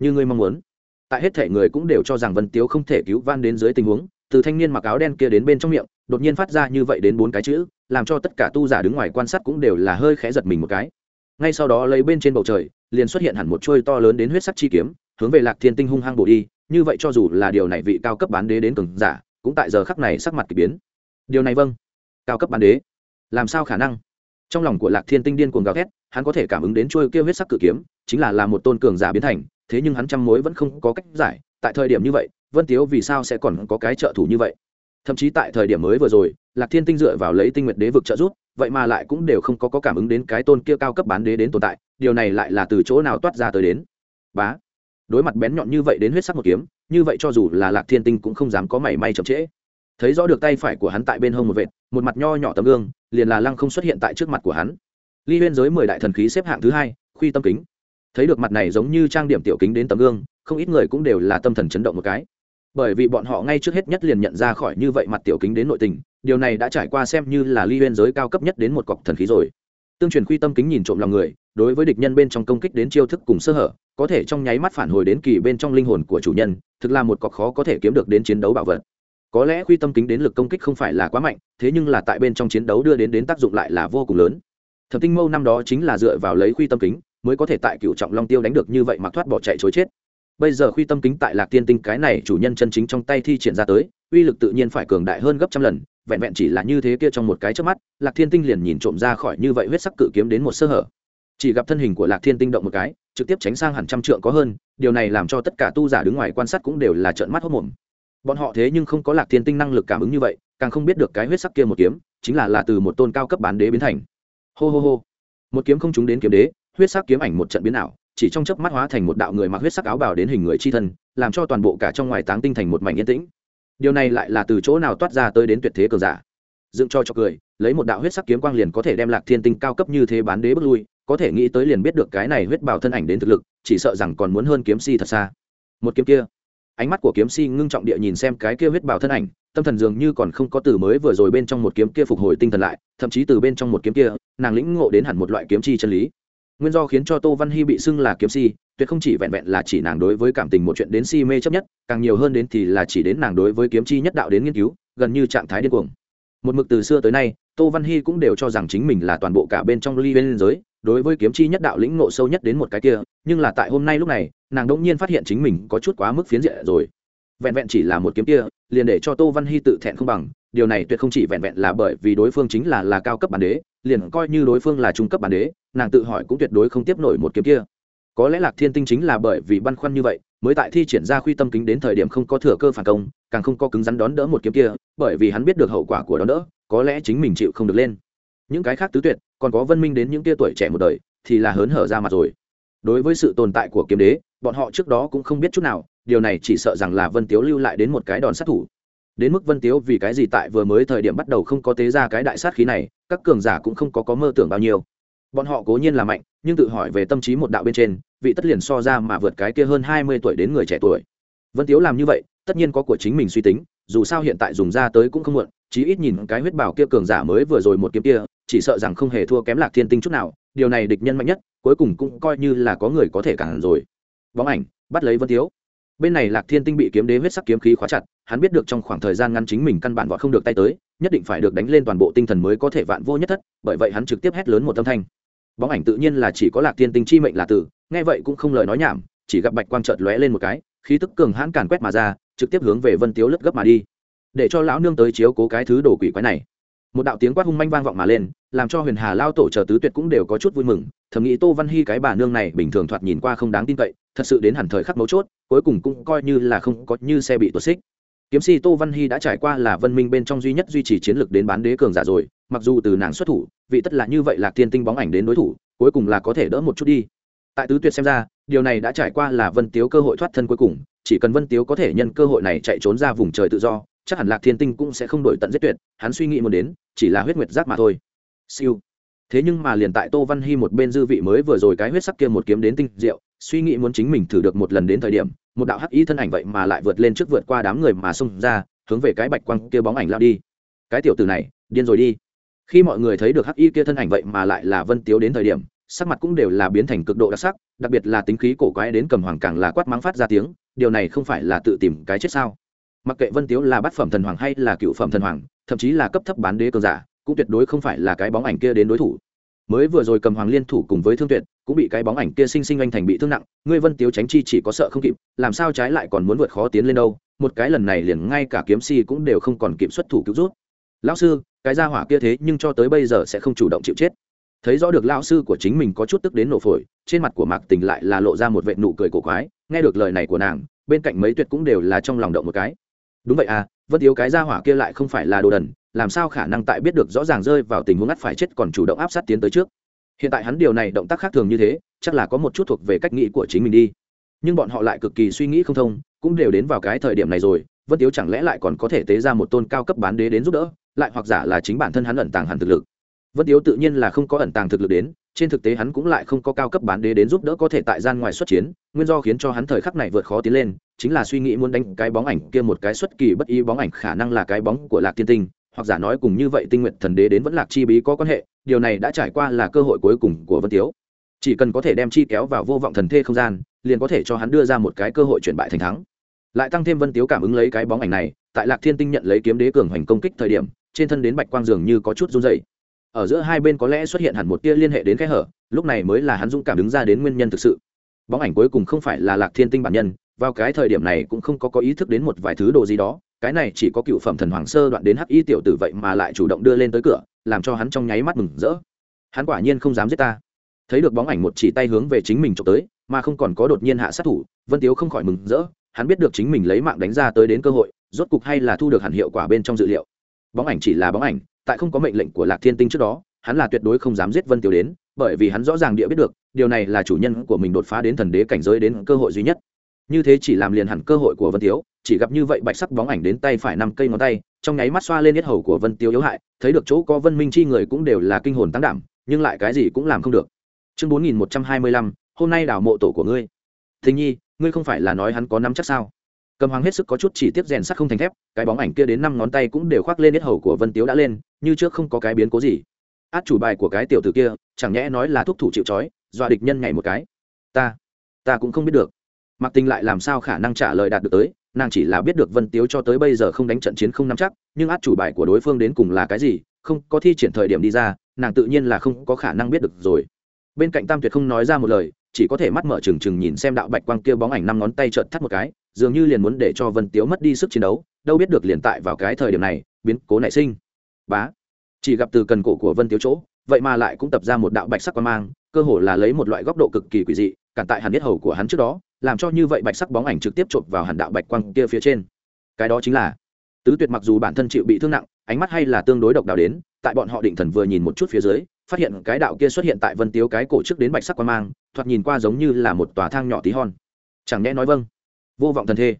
như ngươi mong muốn. Tại hết thể người cũng đều cho rằng vân tiếu không thể cứu van đến dưới tình huống, từ thanh niên mặc áo đen kia đến bên trong miệng, đột nhiên phát ra như vậy đến bốn cái chữ, làm cho tất cả tu giả đứng ngoài quan sát cũng đều là hơi khẽ giật mình một cái. Ngay sau đó lấy bên trên bầu trời, liền xuất hiện hẳn một chuôi to lớn đến huyết sắc chi kiếm, hướng về lạc thiên tinh hung hăng bổ đi, như vậy cho dù là điều này vị cao cấp bán đế đến cường giả, cũng tại giờ khắc này sắc mặt k ỳ biến. Điều này vâng. Cao cấp bán đế. Làm sao khả năng? Trong lòng của lạc thiên tinh điên cuồng gào thét, hắn có thể cảm ứng đến chuôi kia huyết sắc cự kiếm chính là là một tôn cường giả biến thành thế nhưng hắn trăm mối vẫn không có cách giải tại thời điểm như vậy vân tiếu vì sao sẽ còn có cái trợ thủ như vậy? Thậm chí tại thời điểm mới vừa rồi lạc thiên tinh dựa vào lấy tinh nguyệt đế vực trợ giúp vậy mà lại cũng đều không có, có cảm ứng đến cái tôn kia cao cấp bán đế đến tồn tại điều này lại là từ chỗ nào toát ra tới đến? Bá! Đối mặt bén nhọn như vậy đến huyết sắc một kiếm như vậy cho dù là lạc thiên tinh cũng không dám có mảy may chậm trễ. Thấy rõ được tay phải của hắn tại bên hông một vệt một mặt nho nhỏ tấm gương liền là lăng không xuất hiện tại trước mặt của hắn. Ly huyên giới mười đại thần khí xếp hạng thứ hai khuy tâm kính thấy được mặt này giống như trang điểm tiểu kính đến tấm gương, không ít người cũng đều là tâm thần chấn động một cái. Bởi vì bọn họ ngay trước hết nhất liền nhận ra khỏi như vậy mặt tiểu kính đến nội tình, điều này đã trải qua xem như là ly huyên giới cao cấp nhất đến một cọc thần khí rồi. Tương truyền khuy tâm kính nhìn trộm lòng người, đối với địch nhân bên trong công kích đến chiêu thức cùng sơ hở, có thể trong nháy mắt phản hồi đến kỳ bên trong linh hồn của chủ nhân, thực là một cọc khó có thể kiếm được đến chiến đấu bảo vật. Có lẽ khuy tâm kính đến lực công kích không phải là quá mạnh, thế nhưng là tại bên trong chiến đấu đưa đến đến tác dụng lại là vô cùng lớn. Thập tinh mâu năm đó chính là dựa vào lấy khuy tâm kính mới có thể tại cựu trọng long tiêu đánh được như vậy mặc thoát bỏ chạy chối chết. Bây giờ khuy tâm kính tại lạc tiên tinh cái này chủ nhân chân chính trong tay thi triển ra tới, uy lực tự nhiên phải cường đại hơn gấp trăm lần, vẹn vẹn chỉ là như thế kia trong một cái trước mắt, lạc thiên tinh liền nhìn trộm ra khỏi như vậy huyết sắc cự kiếm đến một sơ hở. Chỉ gặp thân hình của lạc thiên tinh động một cái, trực tiếp tránh sang hẳn trăm trượng có hơn, điều này làm cho tất cả tu giả đứng ngoài quan sát cũng đều là trợn mắt hốc mồm bọn họ thế nhưng không có lạc thiên tinh năng lực cảm ứng như vậy, càng không biết được cái huyết sắc kia một kiếm, chính là là từ một tôn cao cấp bán đế biến thành. Hô hô hô. Một kiếm không trúng đến kiếm đế huyết sắc kiếm ảnh một trận biến ảo, chỉ trong chớp mắt hóa thành một đạo người mặc huyết sắc áo bào đến hình người chi thân, làm cho toàn bộ cả trong ngoài táng tinh thành một mảnh yên tĩnh. Điều này lại là từ chỗ nào toát ra tới đến tuyệt thế cường giả. Dựng cho cho cười, lấy một đạo huyết sắc kiếm quang liền có thể đem lạc thiên tinh cao cấp như thế bán đế bước lui, có thể nghĩ tới liền biết được cái này huyết bảo thân ảnh đến thực lực, chỉ sợ rằng còn muốn hơn kiếm si thật xa. Một kiếm kia, ánh mắt của kiếm si ngưng trọng địa nhìn xem cái kia huyết bảo thân ảnh, tâm thần dường như còn không có từ mới vừa rồi bên trong một kiếm kia phục hồi tinh thần lại, thậm chí từ bên trong một kiếm kia, nàng lĩnh ngộ đến hẳn một loại kiếm chi chân lý nguyên do khiến cho tô văn hy bị xưng là kiếm si, tuyệt không chỉ vẹn vẹn là chỉ nàng đối với cảm tình một chuyện đến si mê chấp nhất, càng nhiều hơn đến thì là chỉ đến nàng đối với kiếm chi nhất đạo đến nghiên cứu, gần như trạng thái điên cuồng. Một mực từ xưa tới nay, tô văn hy cũng đều cho rằng chính mình là toàn bộ cả bên trong ly bên giới, đối với kiếm chi nhất đạo lĩnh ngộ sâu nhất đến một cái kia, nhưng là tại hôm nay lúc này, nàng đỗng nhiên phát hiện chính mình có chút quá mức phiến diện rồi. Vẹn vẹn chỉ là một kiếm kia, liền để cho tô văn hy tự thẹn không bằng điều này tuyệt không chỉ vẹn vẹn là bởi vì đối phương chính là là cao cấp bản đế, liền coi như đối phương là trung cấp bản đế, nàng tự hỏi cũng tuyệt đối không tiếp nổi một kiếm kia. Có lẽ lạc thiên tinh chính là bởi vì băn khoăn như vậy, mới tại thi triển ra khuy tâm kính đến thời điểm không có thừa cơ phản công, càng không có cứng rắn đón đỡ một kiếm kia, bởi vì hắn biết được hậu quả của đón đỡ, có lẽ chính mình chịu không được lên. Những cái khác tứ tuyệt, còn có vân minh đến những tia tuổi trẻ một đời, thì là hớn hở ra mặt rồi. Đối với sự tồn tại của kiếm đế, bọn họ trước đó cũng không biết chút nào, điều này chỉ sợ rằng là vân tiếu lưu lại đến một cái đòn sát thủ đến mức vân tiếu vì cái gì tại vừa mới thời điểm bắt đầu không có tế ra cái đại sát khí này, các cường giả cũng không có có mơ tưởng bao nhiêu. Bọn họ cố nhiên là mạnh, nhưng tự hỏi về tâm trí một đạo bên trên, vị tất liền so ra mà vượt cái kia hơn hai mươi tuổi đến người trẻ tuổi. Vân tiếu làm như vậy, tất nhiên có của chính mình suy tính, dù sao hiện tại dùng ra tới cũng không muộn, chí ít nhìn cái huyết bảo kia cường giả mới vừa rồi một kiếm kia, chỉ sợ rằng không hề thua kém lạc thiên tinh chút nào, điều này địch nhân mạnh nhất, cuối cùng cũng coi như là có người có thể cản rồi. Bóng ảnh, bắt lấy vân tiếu bên này lạc thiên tinh bị kiếm đế huyết sắc kiếm khí khóa chặt, hắn biết được trong khoảng thời gian ngắn chính mình căn bản vọt không được tay tới, nhất định phải được đánh lên toàn bộ tinh thần mới có thể vạn vô nhất thất, bởi vậy hắn trực tiếp hét lớn một âm thanh. Bóng ảnh tự nhiên là chỉ có lạc thiên tinh chi mệnh là tử, nghe vậy cũng không lời nói nhảm, chỉ gặp bạch quang trợt lóe lên một cái, khí tức cường hãn càn quét mà ra, trực tiếp hướng về vân tiếu lướt gấp mà đi. Để cho lão nương tới chiếu cố cái thứ đồ quỷ quái này một đạo tiếng quát hung manh vang vọng mà lên, làm cho huyền hà lao tổ chờ tứ tuyệt cũng đều có chút vui mừng. Thầm nghĩ tô văn hy cái bà nương này bình thường thoạt nhìn qua không đáng tin cậy, thật sự đến hẳn thời khắc mấu chốt, cuối cùng cũng coi như là không có như xe bị tuột xích. Kiếm si tô văn hy đã trải qua là vân minh bên trong duy nhất duy trì chiến lược đến bán đế cường giả rồi, mặc dù từ nàng xuất thủ, vị tất là như vậy lạc thiên tinh bóng ảnh đến đối thủ, cuối cùng là có thể đỡ một chút đi. Tại tứ tuyệt xem ra, điều này đã trải qua là vân tiếu cơ hội thoát thân cuối cùng, chỉ cần vân tiếu có thể nhân cơ hội này chạy trốn ra vùng trời tự do chắc hẳn lạc thiên tinh cũng sẽ không đổi tận giết tuyệt, hắn suy nghĩ muốn đến, chỉ là huyết nguyệt giác mà thôi. Siêu. Thế nhưng mà liền tại tô văn hy một bên dư vị mới vừa rồi cái huyết sắc kia một kiếm đến tinh diệu, suy nghĩ muốn chính mình thử được một lần đến thời điểm, một đạo hắc y thân ảnh vậy mà lại vượt lên trước vượt qua đám người mà xông ra, hướng về cái bạch quang kia bóng ảnh lao đi. Cái tiểu tử này, điên rồi đi. Khi mọi người thấy được hắc y kia thân ảnh vậy mà lại là vân tiếu đến thời điểm, sắc mặt cũng đều là biến thành cực độ đặc sắc, đặc biệt là tính khí cổ quái đến cầm hoàng càng là quát mắng phát ra tiếng, điều này không phải là tự tìm cái chết sao? Mặc kệ vân tiếu là bát phẩm thần hoàng hay là cựu phẩm thần hoàng, thậm chí là cấp thấp bán đế cường giả, cũng tuyệt đối không phải là cái bóng ảnh kia đến đối thủ. Mới vừa rồi cầm hoàng liên thủ cùng với thương tuyệt, cũng bị cái bóng ảnh kia sinh sinh anh thành bị thương nặng, ngươi vân tiếu tránh chi chỉ có sợ không kịp, làm sao trái lại còn muốn vượt khó tiến lên đâu, một cái lần này liền ngay cả kiếm si cũng đều không còn kịp xuất thủ cứu rút. Lão sư, cái gia hỏa kia thế nhưng cho tới bây giờ sẽ không chủ động chịu chết. Thấy rõ được lão sư của chính mình có chút tức đến nổ phổi, trên mặt của mạc tình lại là lộ ra một vệ nụ cười cổ quái, nghe được lời này của nàng, bên cạnh mấy tuyệt cũng đều là trong lòng động một cái đúng vậy à vân thiếu cái gia hỏa kia lại không phải là đồ đần, làm sao khả năng tại biết được rõ ràng rơi vào tình huống ngắt phải chết còn chủ động áp sát tiến tới trước? Hiện tại hắn điều này động tác khác thường như thế, chắc là có một chút thuộc về cách nghĩ của chính mình đi. Nhưng bọn họ lại cực kỳ suy nghĩ không thông, cũng đều đến vào cái thời điểm này rồi, vân tiếu chẳng lẽ lại còn có thể tế ra một tôn cao cấp bán đế đến giúp đỡ, lại hoặc giả là chính bản thân hắn ẩn tàng hẳn thực lực? Vân tiếu tự nhiên là không có ẩn tàng thực lực đến, trên thực tế hắn cũng lại không có cao cấp bán đế đến giúp đỡ có thể tại gian ngoài xuất chiến, nguyên do khiến cho hắn thời khắc này vượt khó tiến lên, chính là suy nghĩ muốn đánh cái bóng ảnh kia một cái xuất kỳ bất ý bóng ảnh khả năng là cái bóng của lạc tiên tinh, hoặc giả nói cùng như vậy tinh nguyện thần đế đến vẫn lạc chi bí có quan hệ, điều này đã trải qua là cơ hội cuối cùng của vân tiếu. Chỉ cần có thể đem chi kéo vào vô vọng thần thê không gian, liền có thể cho hắn đưa ra một cái cơ hội chuyển bại thành thắng. Lại tăng thêm vân tiếu cảm ứng lấy cái bóng ảnh này, tại lạc thiên tinh nhận lấy kiếm đế cường hoành công kích thời điểm, trên thân đến bạch quang dường như có chút run dày ở giữa hai bên có lẽ xuất hiện hẳn một tia liên hệ đến kẽ hở, lúc này mới là hắn dũng cảm đứng ra đến nguyên nhân thực sự. Bóng ảnh cuối cùng không phải là lạc thiên tinh bản nhân, vào cái thời điểm này cũng không có có ý thức đến một vài thứ đồ gì đó, cái này chỉ có cựu phẩm thần hoàng sơ đoạn đến hắc y tiểu tử vậy mà lại chủ động đưa lên tới cửa, làm cho hắn trong nháy mắt mừng rỡ. Hắn quả nhiên không dám giết ta. Thấy được bóng ảnh một chỉ tay hướng về chính mình trộm tới, mà không còn có đột nhiên hạ sát thủ, vân tiếu không khỏi mừng rỡ, hắn biết được chính mình lấy mạng đánh ra tới đến cơ hội, rốt cục hay là thu được hẳn hiệu quả bên trong dự liệu. Bóng ảnh chỉ là bóng ảnh tại không có mệnh lệnh của lạc thiên tinh trước đó, hắn là tuyệt đối không dám giết vân tiểu đến, bởi vì hắn rõ ràng địa biết được, điều này là chủ nhân của mình đột phá đến thần đế cảnh giới đến cơ hội duy nhất. Như thế chỉ làm liền hẳn cơ hội của vân tiếu, chỉ gặp như vậy bạch sắc bóng ảnh đến tay phải năm cây ngón tay, trong nháy mắt xoa lên yết hầu của vân tiếu yếu hại, thấy được chỗ có vân minh chi người cũng đều là kinh hồn tăng đảm, nhưng lại cái gì cũng làm không được. Chương bốn nghìn một trăm hai mươi lăm, hôm nay đảo mộ tổ của ngươi. Thình nhi, ngươi không phải là nói hắn có nắm chắc sao? Cầm hoàng hết sức có chút chỉ tiếp rèn sắt không thành thép, cái bóng ảnh kia đến năm ngón tay cũng đều khoác lên hết hầu của vân tiếu đã lên, như trước không có cái biến cố gì. Át chủ bài của cái tiểu tử kia, chẳng nhẽ nói là thuốc thủ chịu trói, dọa địch nhân nhảy một cái. Ta ta cũng không biết được. Mặc tình lại làm sao khả năng trả lời đạt được tới, nàng chỉ là biết được vân tiếu cho tới bây giờ không đánh trận chiến không nắm chắc, nhưng át chủ bài của đối phương đến cùng là cái gì, không có thi triển thời điểm đi ra, nàng tự nhiên là không có khả năng biết được rồi. Bên cạnh tam tuyệt không nói ra một lời, chỉ có thể mắt mở trừng trừng nhìn xem đạo bạch quang kia bóng ảnh năm ngón tay trợn thắt một cái dường như liền muốn để cho vân tiếu mất đi sức chiến đấu, đâu biết được liền tại vào cái thời điểm này, biến cố nảy sinh. Bá, chỉ gặp từ cần cổ của vân tiếu chỗ, vậy mà lại cũng tập ra một đạo bạch sắc quan mang, cơ hồ là lấy một loại góc độ cực kỳ quỷ dị, cản tại hàn biết hầu của hắn trước đó, làm cho như vậy bạch sắc bóng ảnh trực tiếp chộp vào hàn đạo bạch quang kia phía trên. Cái đó chính là, tứ tuyệt mặc dù bản thân chịu bị thương nặng, ánh mắt hay là tương đối độc đáo đến, tại bọn họ định thần vừa nhìn một chút phía dưới, phát hiện cái đạo kia xuất hiện tại vân tiếu cái cổ trước đến bạch sắc quan mang, thoạt nhìn qua giống như là một tòa thang nhỏ tí hon. Chẳng nhẽ nói vâng vô vọng thần thê.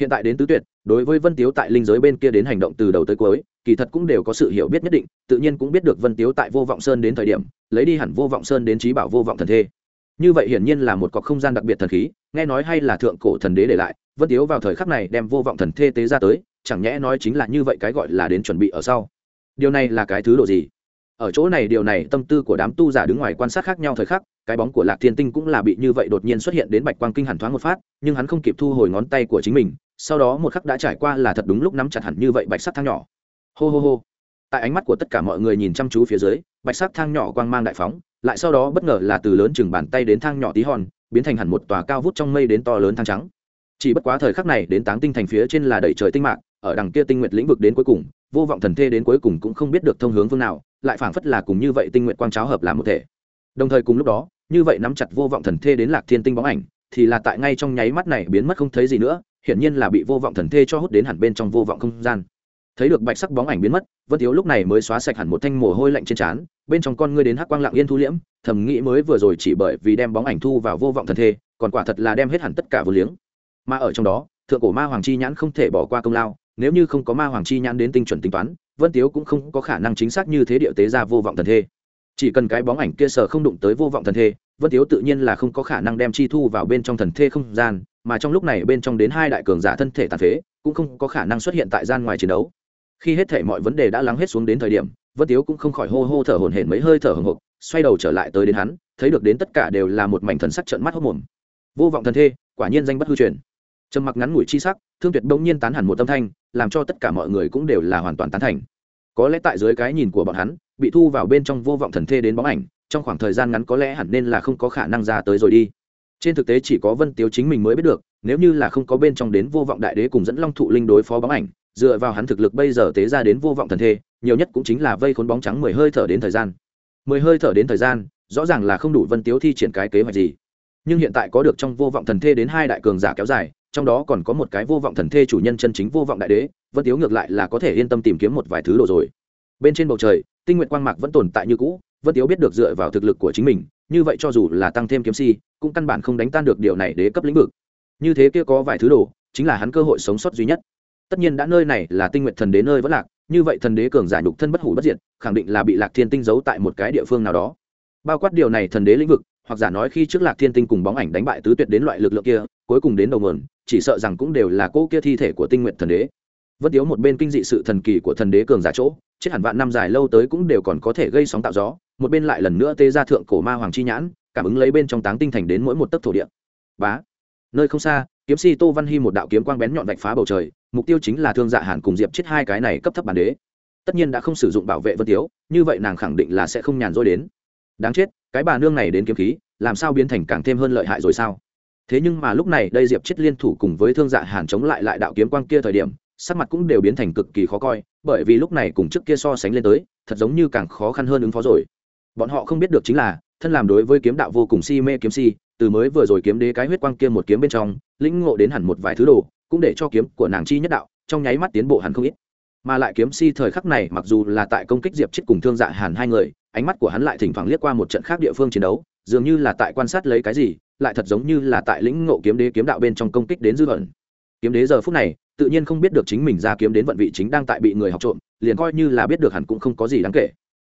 Hiện tại đến tứ tuyệt, đối với vân tiếu tại linh giới bên kia đến hành động từ đầu tới cuối, kỳ thật cũng đều có sự hiểu biết nhất định, tự nhiên cũng biết được vân tiếu tại vô vọng sơn đến thời điểm, lấy đi hẳn vô vọng sơn đến trí bảo vô vọng thần thê. Như vậy hiển nhiên là một cọc không gian đặc biệt thần khí, nghe nói hay là thượng cổ thần đế để lại, vân tiếu vào thời khắc này đem vô vọng thần thê tế ra tới, chẳng nhẽ nói chính là như vậy cái gọi là đến chuẩn bị ở sau. Điều này là cái thứ độ gì? Ở chỗ này điều này tâm tư của đám tu giả đứng ngoài quan sát khác nhau thời khắc cái bóng của lạc thiên tinh cũng là bị như vậy đột nhiên xuất hiện đến bạch quang kinh hẳn thoáng một phát, nhưng hắn không kịp thu hồi ngón tay của chính mình, sau đó một khắc đã trải qua là thật đúng lúc nắm chặt hẳn như vậy bạch sắc thang nhỏ. Hô hô hô. Tại ánh mắt của tất cả mọi người nhìn chăm chú phía dưới, bạch sắc thang nhỏ quang mang đại phóng, lại sau đó bất ngờ là từ lớn chừng bàn tay đến thang nhỏ tí hòn, biến thành hẳn một tòa cao vút trong mây đến to lớn thang trắng. Chỉ bất quá thời khắc này đến táng tinh thành phía trên là đầy trời tinh mạng ở đằng kia tinh nguyện lĩnh vực đến cuối cùng, vô vọng thần thê đến cuối cùng cũng không biết được thông hướng phương nào, lại phảng phất là cùng như vậy tinh nguyện quang cháo hợp làm một thể. Đồng thời cùng lúc đó như vậy nắm chặt vô vọng thần thê đến lạc thiên tinh bóng ảnh, thì là tại ngay trong nháy mắt này biến mất không thấy gì nữa, hiển nhiên là bị vô vọng thần thê cho hút đến hẳn bên trong vô vọng không gian. Thấy được bạch sắc bóng ảnh biến mất, vân thiếu lúc này mới xóa sạch hẳn một thanh mồ hôi lạnh trên trán, bên trong con ngươi đến hắc quang lặng yên thu liễm, thầm nghĩ mới vừa rồi chỉ bởi vì đem bóng ảnh thu vào vô vọng thần thê, còn quả thật là đem hết hẳn tất cả vô liếng. Mà ở trong đó, thượng cổ ma hoàng chi nhãn không thể bỏ qua công lao, nếu như không có ma hoàng chi nhãn đến tinh chuẩn tính toán, vân tiếu cũng không có khả năng chính xác như thế địa tế ra vô vọng thần thê chỉ cần cái bóng ảnh kia sở không đụng tới vô vọng thần thê, vân tiếu tự nhiên là không có khả năng đem chi thu vào bên trong thần thê không gian, mà trong lúc này bên trong đến hai đại cường giả thân thể tàn phế, cũng không có khả năng xuất hiện tại gian ngoài chiến đấu. Khi hết thể mọi vấn đề đã lắng hết xuống đến thời điểm, vân tiếu cũng không khỏi hô hô thở hổn hển mấy hơi thở hồng hộc xoay đầu trở lại tới đến hắn, thấy được đến tất cả đều là một mảnh thần sắc trận mắt hốc mồm. Vô vọng thần thê, quả nhiên danh bất hư truyền. Trầm mặc ngắn ngủi chi sắc, thương tuyệt bỗng nhiên tán hẳn một tâm thanh, làm cho tất cả mọi người cũng đều là hoàn toàn tán thành. Có lẽ tại dưới cái nhìn của bọn hắn bị thu vào bên trong vô vọng thần thê đến bóng ảnh, trong khoảng thời gian ngắn có lẽ hẳn nên là không có khả năng ra tới rồi đi. Trên thực tế chỉ có vân tiếu chính mình mới biết được, nếu như là không có bên trong đến vô vọng đại đế cùng dẫn long thụ linh đối phó bóng ảnh, dựa vào hắn thực lực bây giờ tế ra đến vô vọng thần thê, nhiều nhất cũng chính là vây khốn bóng trắng mười hơi thở đến thời gian. Mười hơi thở đến thời gian, rõ ràng là không đủ vân tiếu thi triển cái kế hoạch gì. Nhưng hiện tại có được trong vô vọng thần thê đến hai đại cường giả kéo dài, trong đó còn có một cái vô vọng thần thê chủ nhân chân chính vô vọng đại đế, vân tiếu ngược lại là có thể yên tâm tìm kiếm một vài thứ đồ rồi bên trên bầu trời, tinh nguyện quang mạc vẫn tồn tại như cũ, vân tiếu biết được dựa vào thực lực của chính mình, như vậy cho dù là tăng thêm kiếm si, cũng căn bản không đánh tan được điều này đế cấp lĩnh vực. Như thế kia có vài thứ đồ, chính là hắn cơ hội sống sót duy nhất. Tất nhiên đã nơi này là tinh nguyện thần đế nơi vẫn lạc, như vậy thần đế cường giả nhục thân bất hủ bất diệt, khẳng định là bị lạc thiên tinh giấu tại một cái địa phương nào đó. Bao quát điều này thần đế lĩnh vực, hoặc giả nói khi trước lạc thiên tinh cùng bóng ảnh đánh bại tứ tuyệt đến loại lực lượng kia, cuối cùng đến đầu mườn chỉ sợ rằng cũng đều là cô kia thi thể của tinh nguyện thần đế vân tiếu một bên kinh dị sự thần kỳ của thần đế cường giả chỗ, chết hẳn vạn năm dài lâu tới cũng đều còn có thể gây sóng tạo gió, một bên lại lần nữa tê ra thượng cổ ma hoàng chi nhãn, cảm ứng lấy bên trong táng tinh thành đến mỗi một tấc thổ địa. Bá! Nơi không xa, kiếm si tô văn hy một đạo kiếm quang bén nhọn vạch phá bầu trời, mục tiêu chính là thương dạ hàn cùng diệp chết hai cái này cấp thấp bản đế. Tất nhiên đã không sử dụng bảo vệ vân tiếu, như vậy nàng khẳng định là sẽ không nhàn rỗi đến. Đáng chết, cái bà nương này đến kiếm khí, làm sao biến thành càng thêm hơn lợi hại rồi sao? Thế nhưng mà lúc này đây diệp chết liên thủ cùng với thương dạ hàn chống lại lại đạo kiếm quang kia thời điểm sắc mặt cũng đều biến thành cực kỳ khó coi, bởi vì lúc này cùng trước kia so sánh lên tới, thật giống như càng khó khăn hơn ứng phó rồi bọn họ không biết được chính là, thân làm đối với kiếm đạo vô cùng si mê kiếm si, từ mới vừa rồi kiếm đế cái huyết quang kia một kiếm bên trong, lĩnh ngộ đến hẳn một vài thứ đồ, cũng để cho kiếm của nàng chi nhất đạo, trong nháy mắt tiến bộ hẳn không ít mà lại kiếm si thời khắc này, mặc dù là tại công kích diệp chết cùng thương dạ hàn hai người, ánh mắt của hắn lại thỉnh thoảng liếc qua một trận khác địa phương chiến đấu, dường như là tại quan sát lấy cái gì, lại thật giống như là tại lĩnh ngộ kiếm đế kiếm đạo bên trong công kích đến dư luận. kiếm đế giờ phút này tự nhiên không biết được chính mình ra kiếm đến vận vị chính đang tại bị người học trộm, liền coi như là biết được hẳn cũng không có gì đáng kể.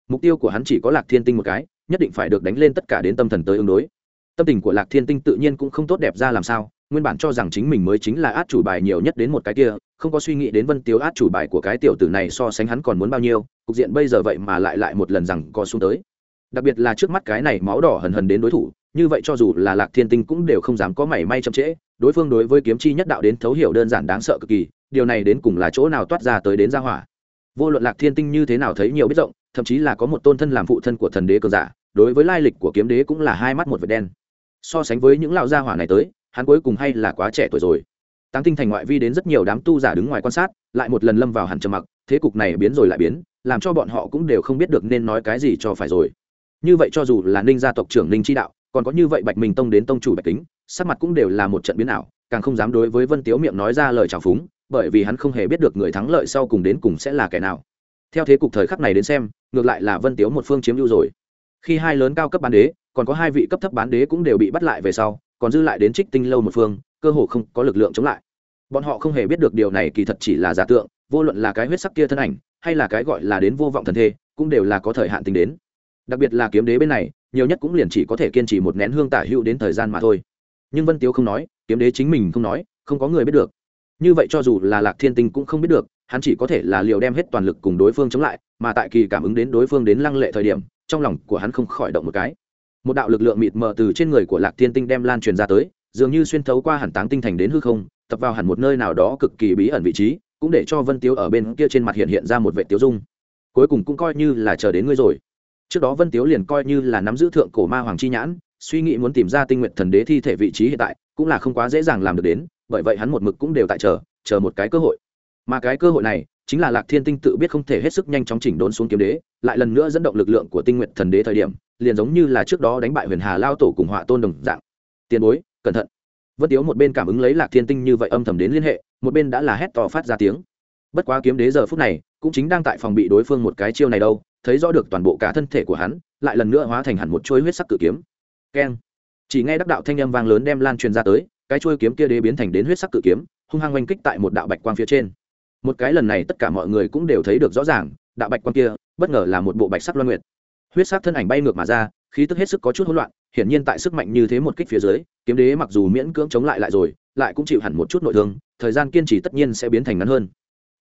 Mục tiêu của hắn chỉ có lạc thiên tinh một cái, nhất định phải được đánh lên tất cả đến tâm thần tới ứng đối. Tâm tình của lạc thiên tinh tự nhiên cũng không tốt đẹp ra làm sao, nguyên bản cho rằng chính mình mới chính là át chủ bài nhiều nhất đến một cái kia, không có suy nghĩ đến vân tiếu át chủ bài của cái tiểu tử này so sánh hắn còn muốn bao nhiêu, cục diện bây giờ vậy mà lại lại một lần rằng co xuống tới. Đặc biệt là trước mắt cái này máu đỏ hần hần đến đối thủ như vậy cho dù là lạc thiên tinh cũng đều không dám có mảy may chậm trễ, đối phương đối với kiếm chi nhất đạo đến thấu hiểu đơn giản đáng sợ cực kỳ, điều này đến cùng là chỗ nào toát ra tới đến gia hỏa. Vô luận lạc thiên tinh như thế nào thấy nhiều biết rộng, thậm chí là có một tôn thân làm phụ thân của thần đế cường giả, đối với lai lịch của kiếm đế cũng là hai mắt một vệt đen. So sánh với những lão gia hỏa này tới, hắn cuối cùng hay là quá trẻ tuổi rồi. Tăng tinh thành ngoại vi đến rất nhiều đám tu giả đứng ngoài quan sát, lại một lần lâm vào hẳn trầm mặc, thế cục này biến rồi lại biến, làm cho bọn họ cũng đều không biết được nên nói cái gì cho phải rồi. Như vậy cho dù là ninh gia tộc trưởng ninh chi đạo còn có như vậy bạch minh tông đến tông chủ bạch kính, sắc mặt cũng đều là một trận biến ảo, càng không dám đối với vân tiếu miệng nói ra lời trào phúng, bởi vì hắn không hề biết được người thắng lợi sau cùng đến cùng sẽ là kẻ nào. Theo thế cục thời khắc này đến xem, ngược lại là vân tiếu một phương chiếm ưu rồi. Khi hai lớn cao cấp bán đế, còn có hai vị cấp thấp bán đế cũng đều bị bắt lại về sau, còn dư lại đến trích tinh lâu một phương, cơ hồ không có lực lượng chống lại. Bọn họ không hề biết được điều này kỳ thật chỉ là giả tượng, vô luận là cái huyết sắc kia thân ảnh, hay là cái gọi là đến vô vọng thần thê, cũng đều là có thời hạn tính đến đặc biệt là kiếm đế bên này, nhiều nhất cũng liền chỉ có thể kiên trì một nén hương tả hữu đến thời gian mà thôi. Nhưng vân tiếu không nói, kiếm đế chính mình không nói, không có người biết được. Như vậy cho dù là lạc thiên tinh cũng không biết được, hắn chỉ có thể là liều đem hết toàn lực cùng đối phương chống lại, mà tại kỳ cảm ứng đến đối phương đến lăng lệ thời điểm, trong lòng của hắn không khỏi động một cái. Một đạo lực lượng mịt mờ từ trên người của lạc thiên tinh đem lan truyền ra tới, dường như xuyên thấu qua hẳn táng tinh thành đến hư không, tập vào hẳn một nơi nào đó cực kỳ bí ẩn vị trí, cũng để cho vân tiếu ở bên kia trên mặt hiện hiện ra một vệ tiếu dung. Cuối cùng cũng coi như là chờ đến ngươi rồi trước đó vân tiếu liền coi như là nắm giữ thượng cổ ma hoàng chi nhãn, suy nghĩ muốn tìm ra tinh nguyện thần đế thi thể vị trí hiện tại, cũng là không quá dễ dàng làm được đến, bởi vậy hắn một mực cũng đều tại chờ chờ một cái cơ hội. Mà cái cơ hội này, chính là lạc thiên tinh tự biết không thể hết sức nhanh chóng chỉnh đốn xuống kiếm đế, lại lần nữa dẫn động lực lượng của tinh nguyện thần đế thời điểm, liền giống như là trước đó đánh bại huyền hà lao tổ cùng họa tôn đồng dạng. Tiền bối, cẩn thận. Vân tiếu một bên cảm ứng lấy lạc thiên tinh như vậy âm thầm đến liên hệ, một bên đã là hét to phát ra tiếng. Bất quá kiếm đế giờ phút này, cũng chính đang tại phòng bị đối phương một cái chiêu này đâu thấy rõ được toàn bộ cả thân thể của hắn, lại lần nữa hóa thành hẳn một chuôi huyết sắc cự kiếm. Keng. Chỉ nghe đắc đạo thanh âm vang lớn đem lan truyền ra tới, cái chuôi kiếm kia đế biến thành đến huyết sắc cự kiếm, hung hăng oanh kích tại một đạo bạch quang phía trên. Một cái lần này tất cả mọi người cũng đều thấy được rõ ràng, đạo bạch quang kia, bất ngờ là một bộ bạch sắc loan nguyệt. Huyết sắc thân ảnh bay ngược mà ra, khí tức hết sức có chút hỗn loạn, hiển nhiên tại sức mạnh như thế một kích phía dưới, kiếm đế mặc dù miễn cưỡng chống lại lại rồi, lại cũng chịu hẳn một chút nội thương, thời gian kiên trì tất nhiên sẽ biến thành ngắn hơn.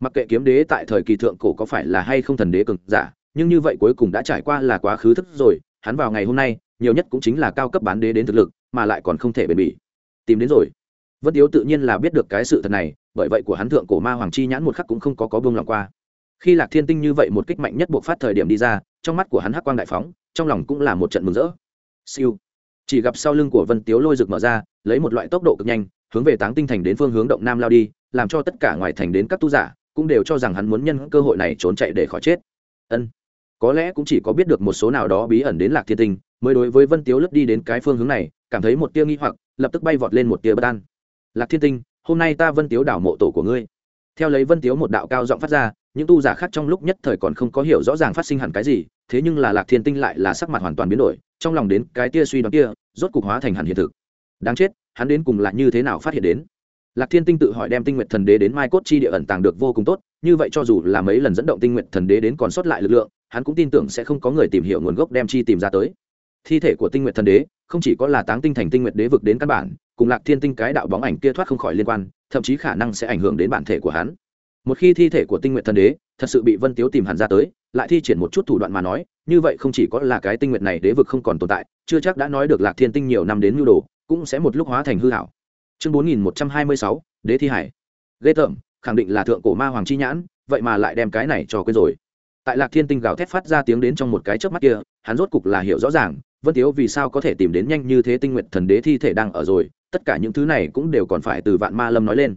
Mặc kệ kiếm đế tại thời kỳ thượng cổ có phải là hay không thần đế cường giả nhưng như vậy cuối cùng đã trải qua là quá khứ thức rồi, hắn vào ngày hôm nay, nhiều nhất cũng chính là cao cấp bán đế đến thực lực, mà lại còn không thể bền bỉ. Tìm đến rồi. Vân tiếu tự nhiên là biết được cái sự thật này, bởi vậy của hắn thượng cổ ma hoàng chi nhãn một khắc cũng không có có bông lòng qua. Khi lạc thiên tinh như vậy một kích mạnh nhất buộc phát thời điểm đi ra, trong mắt của hắn hắc quang đại phóng, trong lòng cũng là một trận mừng rỡ. Siêu. Chỉ gặp sau lưng của vân tiếu lôi rực mở ra, lấy một loại tốc độ cực nhanh, hướng về táng tinh thành đến phương hướng động nam lao đi, làm cho tất cả ngoài thành đến các tu giả cũng đều cho rằng hắn muốn nhân cơ hội này trốn chạy để khỏi chết. Ân có lẽ cũng chỉ có biết được một số nào đó bí ẩn đến lạc thiên tinh, mới đối với vân tiếu lướt đi đến cái phương hướng này, cảm thấy một tia nghi hoặc, lập tức bay vọt lên một tia bất an. Lạc thiên tinh, hôm nay ta vân tiếu đảo mộ tổ của ngươi. Theo lấy vân tiếu một đạo cao giọng phát ra, những tu giả khác trong lúc nhất thời còn không có hiểu rõ ràng phát sinh hẳn cái gì, thế nhưng là lạc thiên tinh lại là sắc mặt hoàn toàn biến đổi, trong lòng đến cái tia suy đoán kia, rốt cục hóa thành hẳn hiện thực. Đáng chết, hắn đến cùng là như thế nào phát hiện đến? Lạc thiên tinh tự hỏi đem tinh nguyện thần đế đến mai cốt chi địa ẩn tàng được vô cùng tốt, như vậy cho dù là mấy lần dẫn động tinh nguyện thần đế đến còn sót lại lực lượng hắn cũng tin tưởng sẽ không có người tìm hiểu nguồn gốc đem chi tìm ra tới. Thi thể của tinh nguyện thần đế không chỉ có là táng tinh thành tinh nguyện đế vực đến căn bản, cùng lạc thiên tinh cái đạo bóng ảnh kia thoát không khỏi liên quan, thậm chí khả năng sẽ ảnh hưởng đến bản thể của hắn. Một khi thi thể của tinh nguyện thần đế thật sự bị vân tiếu tìm hẳn ra tới, lại thi triển một chút thủ đoạn mà nói, như vậy không chỉ có là cái tinh nguyện này đế vực không còn tồn tại, chưa chắc đã nói được lạc thiên tinh nhiều năm đến nhu đồ, cũng sẽ một lúc hóa thành hư hảo. Chương bốn nghìn một trăm hai mươi sáu, đế thi hải. Ghê tởm, khẳng định là thượng cổ ma hoàng chi nhãn, vậy mà lại đem cái này cho quên rồi tại lạc thiên tinh gào thét phát ra tiếng đến trong một cái chớp mắt kia, hắn rốt cục là hiểu rõ ràng, vân tiếu vì sao có thể tìm đến nhanh như thế tinh nguyện thần đế thi thể đang ở rồi, tất cả những thứ này cũng đều còn phải từ vạn ma lâm nói lên.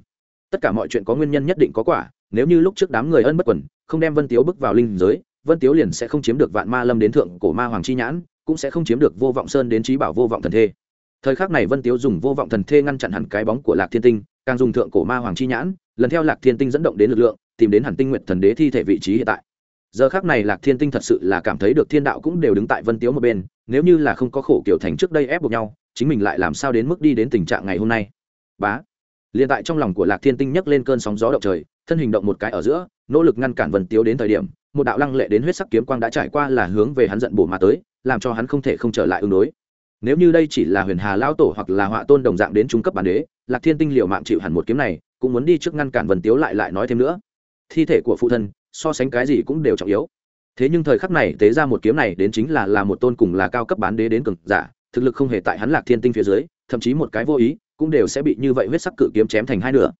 Tất cả mọi chuyện có nguyên nhân nhất định có quả, nếu như lúc trước đám người ân bất quần, không đem vân tiếu bước vào linh giới, vân tiếu liền sẽ không chiếm được vạn ma lâm đến thượng cổ ma hoàng chi nhãn, cũng sẽ không chiếm được vô vọng sơn đến trí bảo vô vọng thần thê. Thời khắc này vân tiếu dùng vô vọng thần thê ngăn chặn hẳn cái bóng của lạc thiên tinh, càng dùng thượng cổ ma hoàng chi nhãn, lần theo lạc thiên tinh dẫn động đến lực lượng, tìm đến hẳn tinh nguyện thần đế thi thể vị trí hiện tại giờ khác này lạc thiên tinh thật sự là cảm thấy được thiên đạo cũng đều đứng tại vân tiếu một bên, nếu như là không có khổ kiểu thành trước đây ép buộc nhau, chính mình lại làm sao đến mức đi đến tình trạng ngày hôm nay? Bá! Liền tại trong lòng của lạc thiên tinh nhấc lên cơn sóng gió động trời, thân hình động một cái ở giữa, nỗ lực ngăn cản vân tiếu đến thời điểm, một đạo lăng lệ đến huyết sắc kiếm quang đã trải qua là hướng về hắn giận bổ mà tới, làm cho hắn không thể không trở lại ứng đối. Nếu như đây chỉ là huyền hà lao tổ hoặc là họa tôn đồng dạng đến trung cấp bản đế, lạc thiên tinh liệu mạng chịu hẳn một kiếm này, cũng muốn đi trước ngăn cản vân tiếu lại lại nói thêm nữa. Thi thể của phụ thân so sánh cái gì cũng đều trọng yếu. Thế nhưng thời khắc này, tế ra một kiếm này đến chính là là một tôn cùng là cao cấp bán đế đến cực giả, thực lực không hề tại hắn lạc thiên tinh phía dưới, thậm chí một cái vô ý, cũng đều sẽ bị như vậy huyết sắc cự kiếm chém thành hai nửa.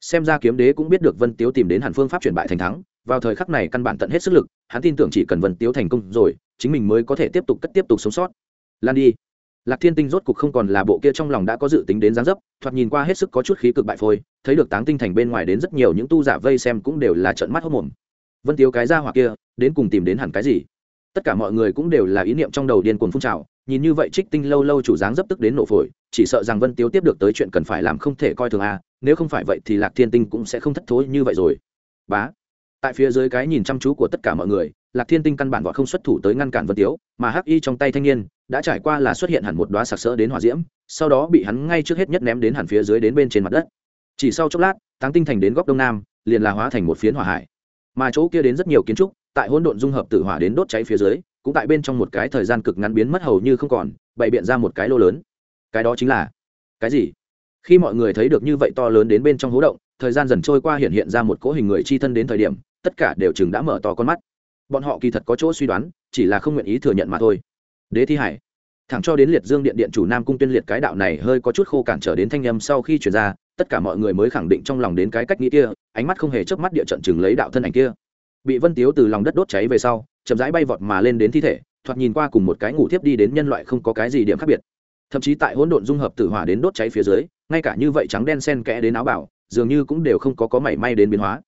Xem ra kiếm đế cũng biết được vân tiếu tìm đến hẳn phương pháp chuyển bại thành thắng, vào thời khắc này căn bản tận hết sức lực, hắn tin tưởng chỉ cần vân tiếu thành công rồi, chính mình mới có thể tiếp tục cất tiếp tục sống sót. Lan đi. Lạc thiên tinh rốt cục không còn là bộ kia trong lòng đã có dự tính đến gián dấp, thoạt nhìn qua hết sức có chút khí cực bại phôi, thấy được táng tinh thành bên ngoài đến rất nhiều những tu giả vây xem cũng đều là trận mắt hốc mồm vân tiếu cái ra hoặc kia, đến cùng tìm đến hẳn cái gì? Tất cả mọi người cũng đều là ý niệm trong đầu điên cuồng phun trào, nhìn như vậy trích tinh lâu lâu chủ dáng dấp tức đến nổ phổi, chỉ sợ rằng vân tiếu tiếp được tới chuyện cần phải làm không thể coi thường a nếu không phải vậy thì lạc thiên tinh cũng sẽ không thất thối như vậy rồi. Bá. Tại phía dưới cái nhìn chăm chú của tất cả mọi người, lạc thiên tinh căn bản vọt không xuất thủ tới ngăn cản vân tiếu, mà hắc y trong tay thanh niên, đã trải qua là xuất hiện hẳn một đoá sặc sỡ đến hỏa diễm, sau đó bị hắn ngay trước hết nhất ném đến hẳn phía dưới đến bên trên mặt đất. Chỉ sau chốc lát, táng tinh thành đến góc đông nam, liền là hóa thành một phiến hỏa hải mà chỗ kia đến rất nhiều kiến trúc, tại hỗn độn dung hợp tử hỏa đến đốt cháy phía dưới, cũng tại bên trong một cái thời gian cực ngắn biến mất hầu như không còn, bày biện ra một cái lô lớn. Cái đó chính là, cái gì? Khi mọi người thấy được như vậy to lớn đến bên trong hố động, thời gian dần trôi qua hiện hiện ra một cỗ hình người chi thân đến thời điểm, tất cả đều chừng đã mở to con mắt. Bọn họ kỳ thật có chỗ suy đoán, chỉ là không nguyện ý thừa nhận mà thôi. Đế thi hải, thẳng cho đến liệt dương điện điện chủ nam cung tuyên liệt cái đạo này hơi có chút khô cản trở đến thanh â m sau khi chuyển ra tất cả mọi người mới khẳng định trong lòng đến cái cách nghĩ kia, ánh mắt không hề chớp mắt địa trận chừng lấy đạo thân ảnh kia. Bị vân tiếu từ lòng đất đốt cháy về sau, chậm rãi bay vọt mà lên đến thi thể, thoạt nhìn qua cùng một cái ngủ thiếp đi đến nhân loại không có cái gì điểm khác biệt. Thậm chí tại hỗn độn dung hợp tử hỏa đến đốt cháy phía dưới, ngay cả như vậy trắng đen sen kẽ đến áo bảo, dường như cũng đều không có có mảy may đến biến hóa.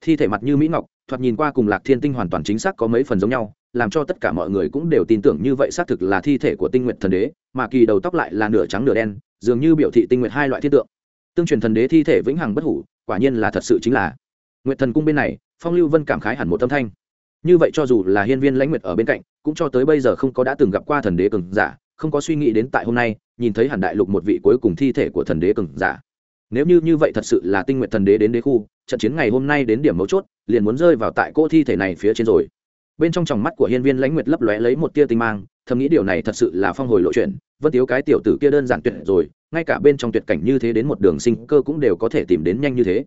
Thi thể mặt như mỹ ngọc, thoạt nhìn qua cùng lạc thiên tinh hoàn toàn chính xác có mấy phần giống nhau, làm cho tất cả mọi người cũng đều tin tưởng như vậy xác thực là thi thể của tinh nguyện thần đế, mà kỳ đầu tóc lại là nửa trắng nửa đen, dường như biểu thị tinh nguyện hai loại thiên tượng tương truyền thần đế thi thể vĩnh hằng bất hủ, quả nhiên là thật sự chính là. Nguyện thần cung bên này, phong lưu vân cảm khái hẳn một tâm thanh. Như vậy cho dù là hiên viên lãnh nguyệt ở bên cạnh, cũng cho tới bây giờ không có đã từng gặp qua thần đế cường giả, không có suy nghĩ đến tại hôm nay, nhìn thấy hẳn đại lục một vị cuối cùng thi thể của thần đế cường giả. Nếu như như vậy thật sự là tinh nguyện thần đế đến đế khu, trận chiến ngày hôm nay đến điểm mấu chốt, liền muốn rơi vào tại cỗ thi thể này phía trên rồi. Bên trong tròng mắt của hiên viên lãnh nguyệt lấp lóe lấy một tia tinh mang thầm nghĩ điều này thật sự là phong hồi lộ chuyện, vân tiếu cái tiểu tử kia đơn giản tuyệt rồi, ngay cả bên trong tuyệt cảnh như thế đến một đường sinh cơ cũng đều có thể tìm đến nhanh như thế.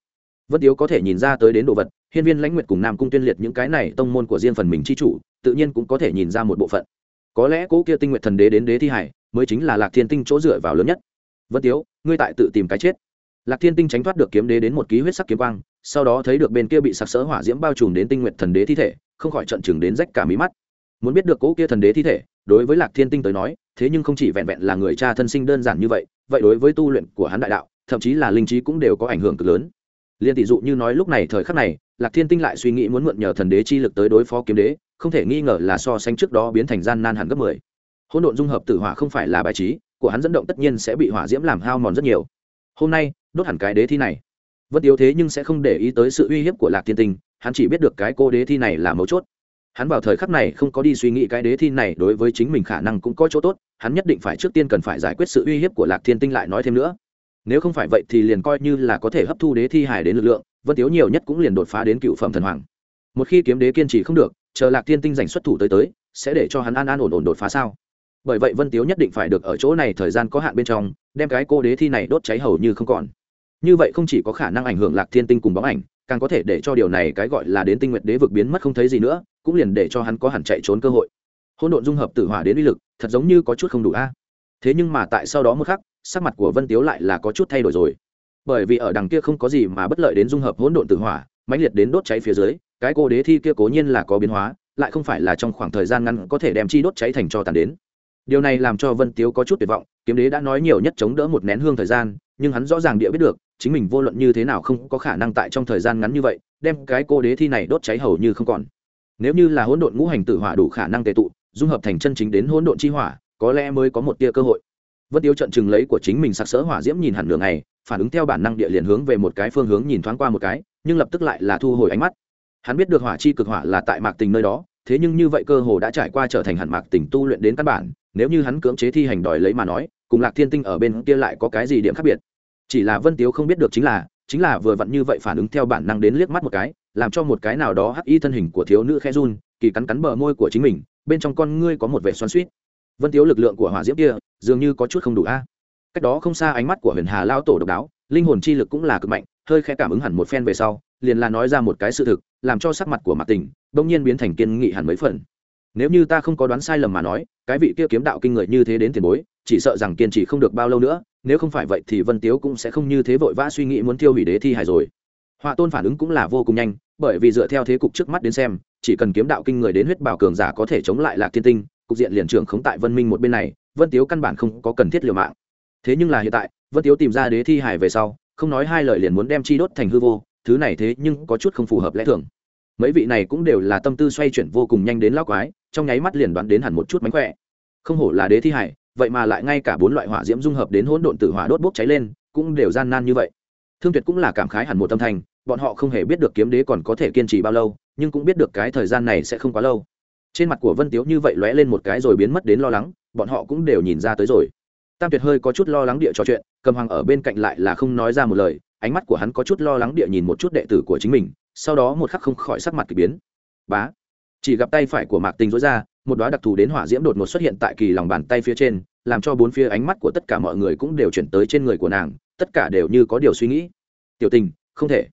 Vân tiếu có thể nhìn ra tới đến đồ vật, hiên viên lãnh nguyệt cùng nam cung tuyên liệt những cái này tông môn của riêng phần mình chi chủ, tự nhiên cũng có thể nhìn ra một bộ phận. Có lẽ cỗ kia tinh nguyện thần đế đến đế thi hải, mới chính là lạc thiên tinh chỗ dựa vào lớn nhất. Vân tiếu, ngươi tại tự tìm cái chết. Lạc thiên tinh tránh thoát được kiếm đế đến một ký huyết sắc kiếm quang, sau đó thấy được bên kia bị sặc sỡ hỏa diễm bao trùm đến tinh nguyện thần đế thi thể, không khỏi trận chừng đến rách cả mí mắt. Muốn biết được cỗ kia thần đế thi thể đối với lạc thiên tinh tới nói, thế nhưng không chỉ vẹn vẹn là người cha thân sinh đơn giản như vậy vậy đối với tu luyện của hắn đại đạo, thậm chí là linh trí cũng đều có ảnh hưởng cực lớn. Liên tỷ dụ như nói lúc này thời khắc này, lạc thiên tinh lại suy nghĩ muốn mượn nhờ thần đế chi lực tới đối phó kiếm đế, không thể nghi ngờ là so sánh trước đó biến thành gian nan hẳn gấp mười. Hỗn độn dung hợp tử hỏa không phải là bài trí của hắn dẫn động tất nhiên sẽ bị hỏa diễm làm hao mòn rất nhiều. Hôm nay, đốt hẳn cái đế thi này. Vẫn yếu thế nhưng sẽ không để ý tới sự uy hiếp của lạc thiên tinh, hắn chỉ biết được cái cô đế thi này là mấu chốt hắn vào thời khắc này không có đi suy nghĩ cái đế thi này đối với chính mình khả năng cũng có chỗ tốt, hắn nhất định phải trước tiên cần phải giải quyết sự uy hiếp của lạc thiên tinh lại nói thêm nữa. Nếu không phải vậy thì liền coi như là có thể hấp thu đế thi hải đến lực lượng, vân tiếu nhiều nhất cũng liền đột phá đến cựu phẩm thần hoàng. Một khi kiếm đế kiên trì không được, chờ lạc thiên tinh giành xuất thủ tới tới, sẽ để cho hắn an an ổn ổn đột phá sao? Bởi vậy vân tiếu nhất định phải được ở chỗ này thời gian có hạn bên trong, đem cái cô đế thi này đốt cháy hầu như không còn. Như vậy không chỉ có khả năng ảnh hưởng lạc thiên tinh cùng bóng ảnh càng có thể để cho điều này cái gọi là đến tinh nguyện đế vực biến mất không thấy gì nữa, cũng liền để cho hắn có hẳn chạy trốn cơ hội. Hỗn độn dung hợp tử hỏa đến uy lực, thật giống như có chút không đủ a. Thế nhưng mà tại sau đó một khắc, sắc mặt của vân tiếu lại là có chút thay đổi rồi. Bởi vì ở đằng kia không có gì mà bất lợi đến dung hợp hỗn độn tử hỏa, mãnh liệt đến đốt cháy phía dưới, cái cô đế thi kia cố nhiên là có biến hóa, lại không phải là trong khoảng thời gian ngắn có thể đem chi đốt cháy thành cho tàn đến. Điều này làm cho vân tiếu có chút tuyệt vọng, kiếm đế đã nói nhiều nhất chống đỡ một nén hương thời gian nhưng hắn rõ ràng địa biết được, chính mình vô luận như thế nào không có khả năng tại trong thời gian ngắn như vậy, đem cái cô đế thi này đốt cháy hầu như không còn. Nếu như là hỗn độn ngũ hành tử hỏa đủ khả năng tệ tụ, dung hợp thành chân chính đến hỗn độn chi hỏa, có lẽ mới có một tia cơ hội. Vân tiêu trận chừng lấy của chính mình sặc sỡ hỏa diễm nhìn hẳn đường này phản ứng theo bản năng địa liền hướng về một cái phương hướng nhìn thoáng qua một cái, nhưng lập tức lại là thu hồi ánh mắt. Hắn biết được hỏa chi cực hỏa là tại mạc tình nơi đó, thế nhưng như vậy cơ hồ đã trải qua trở thành hẳn mạc tình tu luyện đến căn bản, nếu như hắn cưỡng chế thi hành đòi lấy mà nói, cùng lạc thiên tinh ở bên kia lại có cái gì điểm khác biệt? Chỉ là vân tiếu không biết được chính là chính là vừa vặn như vậy phản ứng theo bản năng đến liếc mắt một cái, làm cho một cái nào đó hắc y thân hình của thiếu nữ khe run, kỳ cắn cắn bờ môi của chính mình, bên trong con ngươi có một vẻ xoắn suýt vân tiếu lực lượng của hỏa diễm kia, dường như có chút không đủ a. Cách đó không xa ánh mắt của huyền hà lao tổ độc đáo, linh hồn chi lực cũng là cực mạnh, hơi khẽ cảm ứng hẳn một phen về sau, liền là nói ra một cái sự thực, làm cho sắc mặt của mặt tình bỗng nhiên biến thành kiên nghị hẳn mấy phần. Nếu như ta không có đoán sai lầm mà nói, cái vị kia kiếm đạo kinh người như thế đến tiền bối, chỉ sợ rằng kiên trì không được bao lâu nữa nếu không phải vậy thì vân tiếu cũng sẽ không như thế vội vã suy nghĩ muốn tiêu hủy đế thi hài rồi. Họa tôn phản ứng cũng là vô cùng nhanh, bởi vì dựa theo thế cục trước mắt đến xem, chỉ cần kiếm đạo kinh người đến huyết bảo cường giả có thể chống lại lạc thiên tinh, cục diện liền trưởng khống tại vân minh một bên này, vân tiếu căn bản không có cần thiết liều mạng. Thế nhưng là hiện tại, vân tiếu tìm ra đế thi hải về sau, không nói hai lời liền muốn đem chi đốt thành hư vô, thứ này thế nhưng có chút không phù hợp lẽ thường. Mấy vị này cũng đều là tâm tư xoay chuyển vô cùng nhanh đến lao quái, trong nháy mắt liền đoán đến hẳn một chút mánh khỏe. Không hổ là đế thi hải vậy mà lại ngay cả bốn loại hỏa diễm dung hợp đến hỗn độn tử hỏa đốt bốc cháy lên, cũng đều gian nan như vậy. Thương tuyệt cũng là cảm khái hẳn một tâm thành, bọn họ không hề biết được kiếm đế còn có thể kiên trì bao lâu, nhưng cũng biết được cái thời gian này sẽ không quá lâu. Trên mặt của vân tiếu như vậy lóe lên một cái rồi biến mất đến lo lắng, bọn họ cũng đều nhìn ra tới rồi. Tam tuyệt hơi có chút lo lắng địa trò chuyện, cầm hoàng ở bên cạnh lại là không nói ra một lời, ánh mắt của hắn có chút lo lắng địa nhìn một chút đệ tử của chính mình, sau đó một khắc không khỏi sắc mặt k ỳ biến. Bá. Chỉ gặp tay phải của mạc tình dối ra một đóa đặc thù đến hỏa diễm đột ngột xuất hiện tại kỳ lòng bàn tay phía trên, làm cho bốn phía ánh mắt của tất cả mọi người cũng đều chuyển tới trên người của nàng, tất cả đều như có điều suy nghĩ. Tiểu tình, không thể.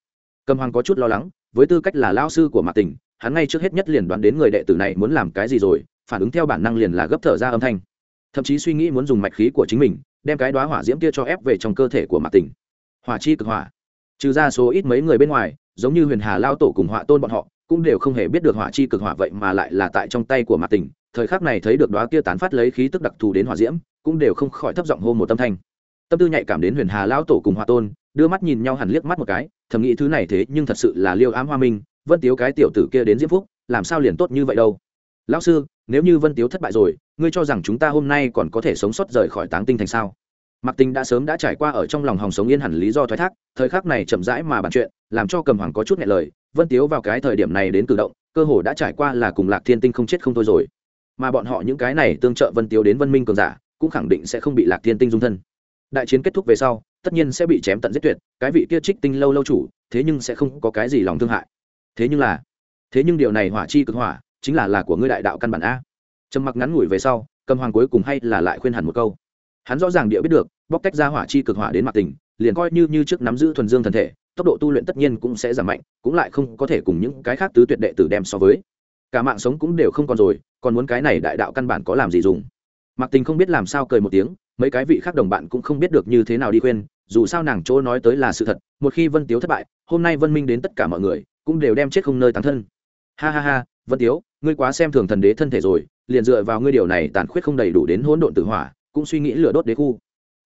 Cầm hoàng có chút lo lắng, với tư cách là lao sư của mạc tình, hắn ngay trước hết nhất liền đoán đến người đệ tử này muốn làm cái gì rồi, phản ứng theo bản năng liền là gấp thở ra âm thanh. Thậm chí suy nghĩ muốn dùng mạch khí của chính mình, đem cái đoá hỏa diễm kia cho ép về trong cơ thể của mạc tình. Hỏa chi cực hỏa. Trừ ra số ít mấy người bên ngoài, giống như huyền hà lao tổ cùng họa tôn bọn họ cũng đều không hề biết được hỏa chi cực hỏa vậy mà lại là tại trong tay của mạc tình. Thời khắc này thấy được đoá kia tán phát lấy khí tức đặc thù đến hỏa diễm, cũng đều không khỏi thấp giọng hô một tâm thanh. Tâm tư nhạy cảm đến huyền hà lão tổ cùng hòa tôn, đưa mắt nhìn nhau hẳn liếc mắt một cái, thầm nghĩ thứ này thế nhưng thật sự là liêu ám hoa minh, vân tiếu cái tiểu tử kia đến diễm phúc, làm sao liền tốt như vậy đâu? Lão sư, nếu như vân tiếu thất bại rồi, ngươi cho rằng chúng ta hôm nay còn có thể sống sót rời khỏi táng tinh thành sao? Mạc Tình đã sớm đã trải qua ở trong lòng hòng sống yên hẳn lý do thoái thác, thời khắc này chậm rãi mà bàn chuyện, làm cho Cầm Hoàng có chút nghẹn lời, Vân Tiếu vào cái thời điểm này đến cử động, cơ hồ đã trải qua là cùng Lạc Thiên Tinh không chết không thôi rồi. Mà bọn họ những cái này tương trợ Vân Tiếu đến Vân Minh cường giả, cũng khẳng định sẽ không bị Lạc Thiên Tinh dung thân. Đại chiến kết thúc về sau, tất nhiên sẽ bị chém tận giết tuyệt, cái vị kia Trích Tinh lâu lâu chủ, thế nhưng sẽ không có cái gì lòng thương hại. Thế nhưng là, thế nhưng điều này hỏa chi cực hỏa, chính là là của ngươi đại đạo căn bản a. Trầm mặc ngắn ngủi về sau, Cầm Hoàng cuối cùng hay là lại khuyên hẳn một câu hắn rõ ràng địa biết được, bóc tách ra hỏa chi cực hỏa đến mặt tình, liền coi như như trước nắm giữ thuần dương thần thể, tốc độ tu luyện tất nhiên cũng sẽ giảm mạnh, cũng lại không có thể cùng những cái khác tứ tuyệt đệ tử đem so với. Cả mạng sống cũng đều không còn rồi, còn muốn cái này đại đạo căn bản có làm gì dùng? Mặc tình không biết làm sao cười một tiếng, mấy cái vị khác đồng bạn cũng không biết được như thế nào đi khuyên, dù sao nàng chỗ nói tới là sự thật, một khi vân tiếu thất bại, hôm nay vân minh đến tất cả mọi người, cũng đều đem chết không nơi tán thân. Ha ha ha, vân tiếu, ngươi quá xem thường thần đế thân thể rồi, liền dựa vào ngươi điều này tàn khuyết không đầy đủ đến hỗn độn tử hỏa cũng suy nghĩ lửa đốt đế khu.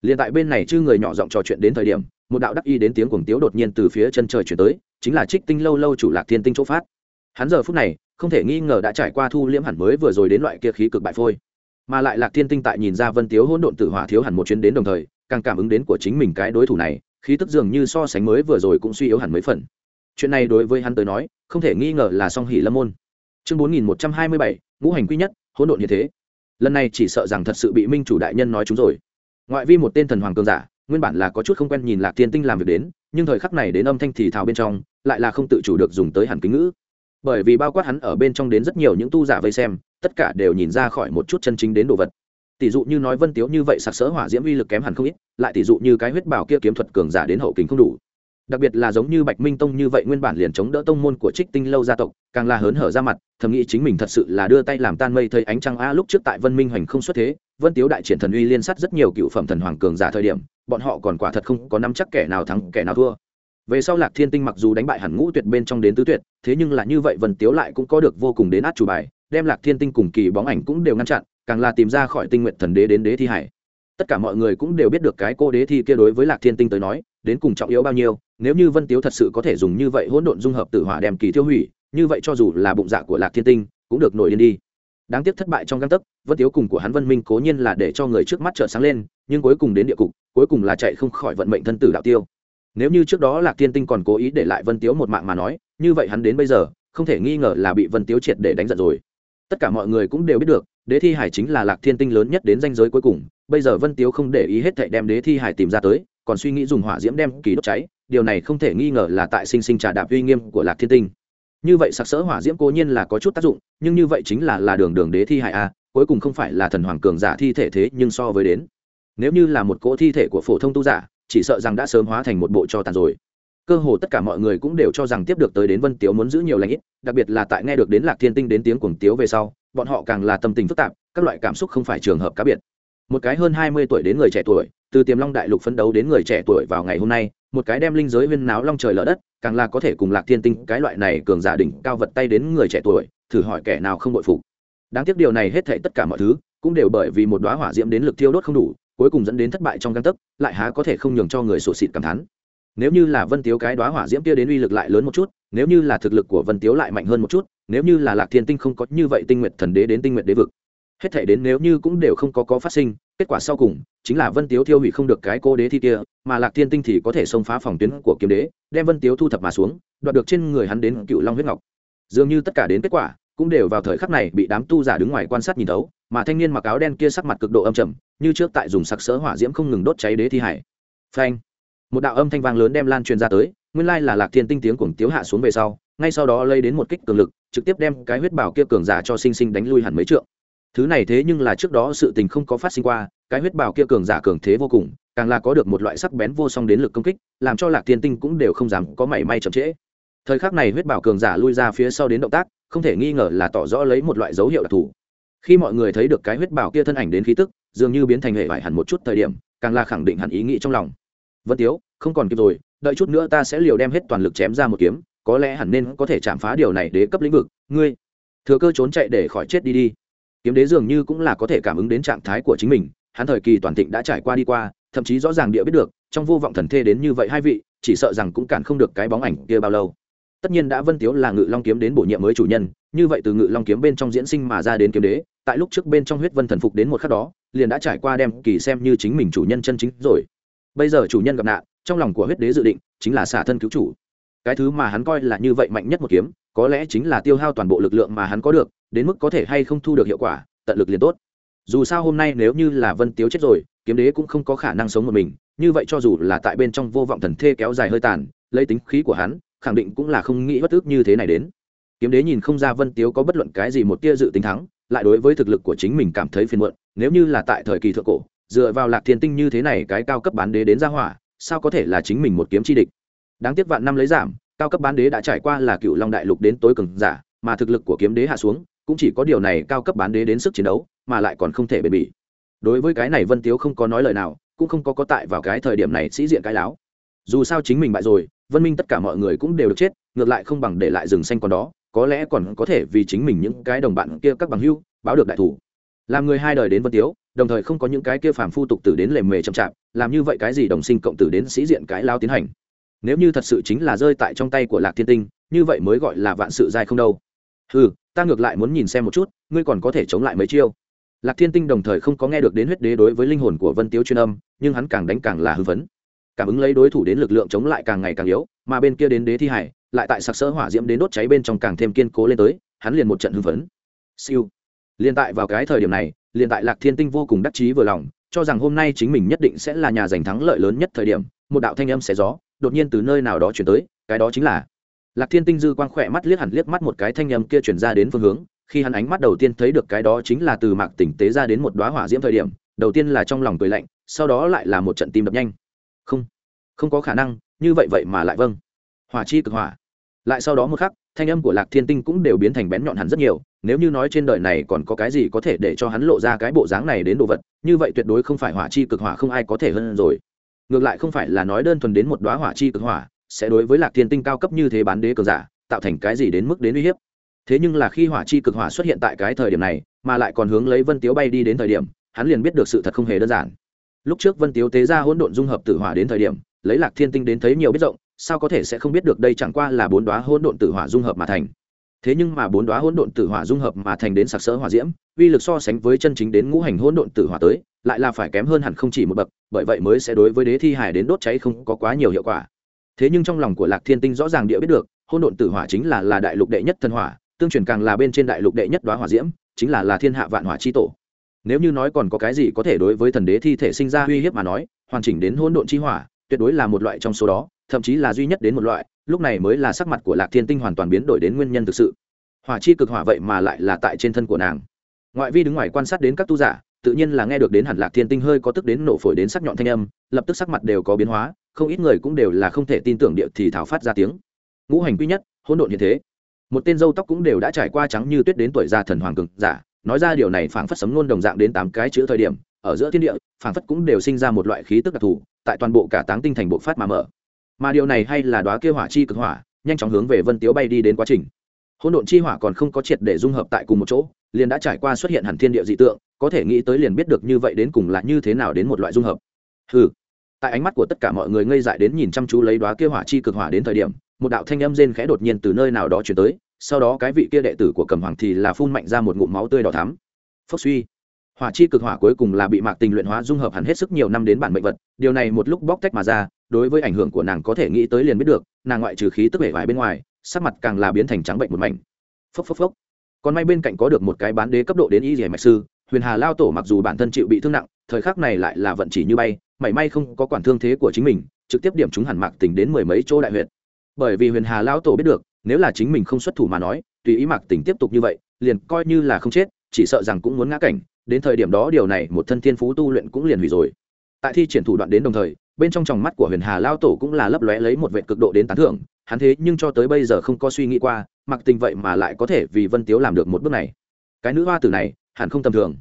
Liền tại bên này chư người nhỏ giọng trò chuyện đến thời điểm, một đạo đắc y đến tiếng cuồng tiếu đột nhiên từ phía chân trời chuyển tới, chính là trích tinh lâu lâu chủ lạc thiên tinh chỗ phát. Hắn giờ phút này, không thể nghi ngờ đã trải qua thu liễm hẳn mới vừa rồi đến loại kia khí cực bại phôi. Mà lại lạc thiên tinh tại nhìn ra vân tiếu hỗn độn tự hỏa thiếu hẳn một chuyến đến đồng thời, càng cảm ứng đến của chính mình cái đối thủ này, khí tức dường như so sánh mới vừa rồi cũng suy yếu hẳn mấy phần. Chuyện này đối với hắn tới nói, không thể nghi ngờ là song hỷ lâm môn. Chương bốn nghìn một trăm hai mươi bảy, ngũ hành quy nhất, hỗn độn như thế lần này chỉ sợ rằng thật sự bị minh chủ đại nhân nói chúng rồi. Ngoại vi một tên thần hoàng cường giả, nguyên bản là có chút không quen nhìn lạc thiên tinh làm việc đến, nhưng thời khắc này đến âm thanh thì thào bên trong, lại là không tự chủ được dùng tới hẳn kính ngữ. Bởi vì bao quát hắn ở bên trong đến rất nhiều những tu giả vây xem, tất cả đều nhìn ra khỏi một chút chân chính đến đồ vật. Tỷ dụ như nói vân tiếu như vậy sặc sỡ hỏa diễm uy lực kém hẳn không ít, lại tỷ dụ như cái huyết bảo kia kiếm thuật cường giả đến hậu kính không đủ đặc biệt là giống như bạch minh tông như vậy nguyên bản liền chống đỡ tông môn của trích tinh lâu gia tộc, càng là hớn hở ra mặt, thầm nghĩ chính mình thật sự là đưa tay làm tan mây thấy ánh trăng. A, lúc trước tại vân minh hoành không xuất thế, vân tiếu đại triển thần uy liên sát rất nhiều cựu phẩm thần hoàng cường giả thời điểm, bọn họ còn quả thật không có năm chắc kẻ nào thắng, kẻ nào thua. Về sau lạc thiên tinh mặc dù đánh bại hẳn ngũ tuyệt bên trong đến tứ tuyệt, thế nhưng là như vậy vân tiếu lại cũng có được vô cùng đến át chủ bài, đem lạc thiên tinh cùng kỳ bóng ảnh cũng đều ngăn chặn, càng là tìm ra khỏi tinh nguyện thần đế đến đế thi hải. Tất cả mọi người cũng đều biết được cái cô đế thi kia đối với lạc thiên tinh tới nói, đến cùng trọng yếu bao nhiêu nếu như vân tiếu thật sự có thể dùng như vậy hỗn độn dung hợp tử hỏa đem kỳ tiêu hủy, như vậy cho dù là bụng dạ của lạc thiên tinh, cũng được nổi điên đi. Đáng tiếc thất bại trong găng tấc, vân tiếu cùng của hắn vân minh cố nhiên là để cho người trước mắt trợ sáng lên, nhưng cuối cùng đến địa cục, cuối cùng là chạy không khỏi vận mệnh thân tử đạo tiêu. Nếu như trước đó lạc thiên tinh còn cố ý để lại vân tiếu một mạng mà nói, như vậy hắn đến bây giờ, không thể nghi ngờ là bị vân tiếu triệt để đánh giận rồi. Tất cả mọi người cũng đều biết được, đế thi hải chính là lạc thiên tinh lớn nhất đến danh giới cuối cùng, bây giờ vân tiếu không để ý hết thảy đem đế thi hải tìm ra tới, còn suy nghĩ dùng hỏa diễm đem kỳ đốt cháy điều này không thể nghi ngờ là tại sinh sinh trà đạp uy nghiêm của lạc thiên tinh. Như vậy sặc sỡ hỏa diễm cố nhiên là có chút tác dụng, nhưng như vậy chính là là đường đường đế thi hại a, cuối cùng không phải là thần hoàng cường giả thi thể thế nhưng so với đến. Nếu như là một cỗ thi thể của phổ thông tu giả, chỉ sợ rằng đã sớm hóa thành một bộ cho tàn rồi. Cơ hồ tất cả mọi người cũng đều cho rằng tiếp được tới đến vân tiếu muốn giữ nhiều lãnh ít, đặc biệt là tại nghe được đến lạc thiên tinh đến tiếng cuồng tiếu về sau, bọn họ càng là tâm tình phức tạp, các loại cảm xúc không phải trường hợp cá biệt. Một cái hơn hai mươi tuổi đến người trẻ tuổi, từ tiềm long đại lục phấn đấu đến người trẻ tuổi vào ngày hôm nay một cái đem linh giới viên náo long trời lở đất, càng là có thể cùng lạc thiên tinh cái loại này cường giả đỉnh cao vật tay đến người trẻ tuổi, thử hỏi kẻ nào không bội phục. Đáng tiếc điều này hết thể tất cả mọi thứ, cũng đều bởi vì một đóa hỏa diễm đến lực thiêu đốt không đủ, cuối cùng dẫn đến thất bại trong căn tấc, lại há có thể không nhường cho người sổ xịt cảm thán. Nếu như là vân tiếu cái đóa hỏa diễm kia đến uy lực lại lớn một chút, nếu như là thực lực của vân tiếu lại mạnh hơn một chút, nếu như là lạc thiên tinh không có như vậy tinh nguyệt thần đế đến tinh nguyệt đế vực hết thể đến nếu như cũng đều không có có phát sinh, kết quả sau cùng chính là vân tiếu thiêu hủy không được cái cô đế thi kia, mà lạc thiên tinh thì có thể xông phá phòng tuyến của kiếm đế, đem vân tiếu thu thập mà xuống, đoạt được trên người hắn đến cựu long huyết ngọc. Dường như tất cả đến kết quả cũng đều vào thời khắc này bị đám tu giả đứng ngoài quan sát nhìn thấu, mà thanh niên mặc áo đen kia sắc mặt cực độ âm trầm, như trước tại dùng sặc sỡ hỏa diễm không ngừng đốt cháy đế thi hải. Phanh! Một đạo âm thanh vang lớn đem lan truyền ra tới, nguyên lai là lạc thiên tinh tiếng cuồng tiếu hạ xuống về sau, ngay sau đó lây đến một kích cường lực, trực tiếp đem cái huyết bảo kia cường giả cho sinh sinh đánh lui hẳn mấy trượng thứ này thế nhưng là trước đó sự tình không có phát sinh qua, cái huyết bảo kia cường giả cường thế vô cùng, càng là có được một loại sắc bén vô song đến lực công kích, làm cho lạc thiên tinh cũng đều không dám có mảy may chậm trễ. Thời khắc này huyết bảo cường giả lui ra phía sau đến động tác, không thể nghi ngờ là tỏ rõ lấy một loại dấu hiệu đặc thù. Khi mọi người thấy được cái huyết bảo kia thân ảnh đến khí tức, dường như biến thành hệ vải hẳn một chút thời điểm, càng là khẳng định hẳn ý nghĩ trong lòng. Vân tiếu, không còn kịp rồi, đợi chút nữa ta sẽ liều đem hết toàn lực chém ra một kiếm, có lẽ hẳn nên có thể chạm phá điều này để cấp lĩnh vực. Ngươi, thừa cơ trốn chạy để khỏi chết đi đi kiếm đế dường như cũng là có thể cảm ứng đến trạng thái của chính mình, hắn thời kỳ toàn thịnh đã trải qua đi qua, thậm chí rõ ràng địa biết được, trong vô vọng thần thê đến như vậy hai vị, chỉ sợ rằng cũng cản không được cái bóng ảnh kia bao lâu. Tất nhiên đã vân tiếu là ngự long kiếm đến bổ nhiệm mới chủ nhân, như vậy từ ngự long kiếm bên trong diễn sinh mà ra đến kiếm đế, tại lúc trước bên trong huyết vân thần phục đến một khắc đó, liền đã trải qua đem kỳ xem như chính mình chủ nhân chân chính rồi. Bây giờ chủ nhân gặp nạn, trong lòng của huyết đế dự định chính là xả thân cứu chủ. Cái thứ mà hắn coi là như vậy mạnh nhất một kiếm, có lẽ chính là tiêu hao toàn bộ lực lượng mà hắn có được đến mức có thể hay không thu được hiệu quả, tận lực liền tốt. Dù sao hôm nay nếu như là vân tiếu chết rồi, kiếm đế cũng không có khả năng sống một mình, như vậy cho dù là tại bên trong vô vọng thần thê kéo dài hơi tàn, lấy tính khí của hắn, khẳng định cũng là không nghĩ bất ước như thế này đến. Kiếm đế nhìn không ra vân tiếu có bất luận cái gì một tia dự tính thắng, lại đối với thực lực của chính mình cảm thấy phiền muộn, nếu như là tại thời kỳ thượng cổ, dựa vào lạc thiên tinh như thế này cái cao cấp bán đế đến ra hỏa, sao có thể là chính mình một kiếm chi địch? Đáng tiếc vạn năm lấy giảm, cao cấp bán đế đã trải qua là cựu long đại lục đến tối cường giả, mà thực lực của kiếm đế hạ xuống cũng chỉ có điều này cao cấp bán đế đến sức chiến đấu, mà lại còn không thể bền bỉ. Đối với cái này vân tiếu không có nói lời nào, cũng không có có tại vào cái thời điểm này sĩ diện cái láo. Dù sao chính mình bại rồi, vân minh tất cả mọi người cũng đều được chết, ngược lại không bằng để lại rừng xanh còn đó, có lẽ còn có thể vì chính mình những cái đồng bạn kia các bằng hưu báo được đại thủ. Làm người hai đời đến vân tiếu, đồng thời không có những cái kia phàm phu tục tử đến lề mề chậm chạp, làm như vậy cái gì đồng sinh cộng tử đến sĩ diện cái lao tiến hành? Nếu như thật sự chính là rơi tại trong tay của lạc thiên tinh, như vậy mới gọi là vạn sự dai không đâu. Ừ ta ngược lại muốn nhìn xem một chút, ngươi còn có thể chống lại mấy chiêu. Lạc thiên tinh đồng thời không có nghe được đến huyết đế đối với linh hồn của vân tiếu chuyên âm, nhưng hắn càng đánh càng là hưng phấn. Cảm ứng lấy đối thủ đến lực lượng chống lại càng ngày càng yếu, mà bên kia đến đế thi hải, lại tại sặc sỡ hỏa diễm đến đốt cháy bên trong càng thêm kiên cố lên tới, hắn liền một trận hưng phấn. Siêu. Liền tại vào cái thời điểm này liền tại lạc thiên tinh vô cùng đắc chí vừa lòng, cho rằng hôm nay chính mình nhất định sẽ là nhà giành thắng lợi lớn nhất thời điểm, một đạo thanh âm xé gió, đột nhiên từ nơi nào đó chuyển tới, cái đó chính là lạc thiên tinh dư quang khỏe mắt liếc hẳn liếc mắt một cái thanh âm kia chuyển ra đến phương hướng, khi hắn ánh mắt đầu tiên thấy được cái đó chính là từ mạc tỉnh tế ra đến một đoá hỏa diễm thời điểm, đầu tiên là trong lòng cười lạnh, sau đó lại là một trận tim đập nhanh. Không không có khả năng, như vậy vậy mà lại vâng. Hỏa chi cực hỏa. Lại sau đó một khắc, thanh âm của lạc thiên tinh cũng đều biến thành bén nhọn hẳn rất nhiều, nếu như nói trên đời này còn có cái gì có thể để cho hắn lộ ra cái bộ dáng này đến đồ vật, như vậy tuyệt đối không phải hỏa chi cực hỏa không ai có thể hơn rồi. Ngược lại không phải là nói đơn thuần đến một đoá hỏa chi cực hỏa sẽ đối với lạc thiên tinh cao cấp như thế bán đế cường giả, tạo thành cái gì đến mức đến uy hiếp? Thế nhưng là khi hỏa chi cực hỏa xuất hiện tại cái thời điểm này, mà lại còn hướng lấy vân tiếu bay đi đến thời điểm, hắn liền biết được sự thật không hề đơn giản. Lúc trước vân tiếu tế ra hỗn độn dung hợp tử hỏa đến thời điểm, lấy lạc thiên tinh đến thấy nhiều biết rộng, sao có thể sẽ không biết được đây chẳng qua là bốn đoá hỗn độn tử hỏa dung hợp mà thành. Thế nhưng mà bốn đoá hỗn độn tử hỏa dung hợp mà thành đến sặc sỡ hỏa diễm, uy lực so sánh với chân chính đến ngũ hành hỗn độn tử hỏa tới, lại là phải kém hơn hẳn không chỉ một bậc, bởi vậy mới sẽ đối với đế thi hải đến đốt cháy không có quá nhiều hiệu quả thế nhưng trong lòng của lạc thiên tinh rõ ràng địa biết được hôn độn tử hỏa chính là là đại lục đệ nhất thần hỏa, tương truyền càng là bên trên đại lục đệ nhất đoá hỏa diễm, chính là là thiên hạ vạn hỏa chi tổ. Nếu như nói còn có cái gì có thể đối với thần đế thi thể sinh ra uy hiếp mà nói, hoàn chỉnh đến hôn độn chi hỏa, tuyệt đối là một loại trong số đó, thậm chí là duy nhất đến một loại, lúc này mới là sắc mặt của lạc thiên tinh hoàn toàn biến đổi đến nguyên nhân thực sự. Hỏa chi cực hỏa vậy mà lại là tại trên thân của nàng. Ngoại vi đứng ngoài quan sát đến các tu giả tự nhiên là nghe được đến hẳn lạc thiên tinh hơi có tức đến nổ phổi đến sắc nhọn thanh âm, lập tức sắc mặt đều có biến hóa, không ít người cũng đều là không thể tin tưởng địa thì thảo phát ra tiếng. Ngũ hành quy nhất, hỗn độn như thế. Một tên dâu tóc cũng đều đã trải qua trắng như tuyết đến tuổi già thần hoàng cực giả, nói ra điều này phảng phất sấm ngôn đồng dạng đến tám cái chữ thời điểm, ở giữa thiên địa, phảng phất cũng đều sinh ra một loại khí tức đặc thù, tại toàn bộ cả táng tinh thành bộ phát mà mở. Mà điều này hay là đóa kia hỏa chi cực hỏa, nhanh chóng hướng về vân tiếu bay đi đến quá trình. Hỗn độn chi hỏa còn không có triệt để dung hợp tại cùng một chỗ, liền đã trải qua xuất hiện hẳn thiên địa dị tượng có thể nghĩ tới liền biết được như vậy đến cùng là như thế nào đến một loại dung hợp. Ừ tại ánh mắt của tất cả mọi người ngây dại đến nhìn chăm chú lấy đoá kia hỏa chi cực hỏa đến thời điểm, một đạo thanh âm rên khẽ đột nhiên từ nơi nào đó chuyển tới, sau đó cái vị kia đệ tử của cầm hoàng thì là phun mạnh ra một ngụm máu tươi đỏ thắm. Phốc suy. Hỏa chi cực hỏa cuối cùng là bị mạc tình luyện hóa dung hợp hẳn hết sức nhiều năm đến bản mệnh vật, điều này một lúc bóc tách mà ra, đối với ảnh hưởng của nàng có thể nghĩ tới liền biết được, nàng ngoại trừ khí tức vẻ vải bên ngoài, sắc mặt càng là biến thành trắng bệnh một mảnh. Phốc phốc phốc. Còn may bên cạnh có được một cái bán đế cấp độ đến y dẻ mạch sư huyền hà lao tổ mặc dù bản thân chịu bị thương nặng, thời khắc này lại là vận chỉ như bay, mảy may không có quản thương thế của chính mình, trực tiếp điểm chúng hẳn mạc tình đến mười mấy chỗ đại huyệt. Bởi vì huyền hà lao tổ biết được, nếu là chính mình không xuất thủ mà nói, tùy ý mạc tình tiếp tục như vậy, liền coi như là không chết, chỉ sợ rằng cũng muốn ngã cảnh, đến thời điểm đó điều này một thân thiên phú tu luyện cũng liền hủy rồi. Tại thi triển thủ đoạn đến đồng thời, bên trong tròng mắt của huyền hà lao tổ cũng là lấp lóe lấy một vệ cực độ đến tán thưởng, hắn thế nhưng cho tới bây giờ không có suy nghĩ qua mặc tình vậy mà lại có thể vì vân tiếu làm được một bước này. Cái nữ hoa tử này hẳn không tầm thường.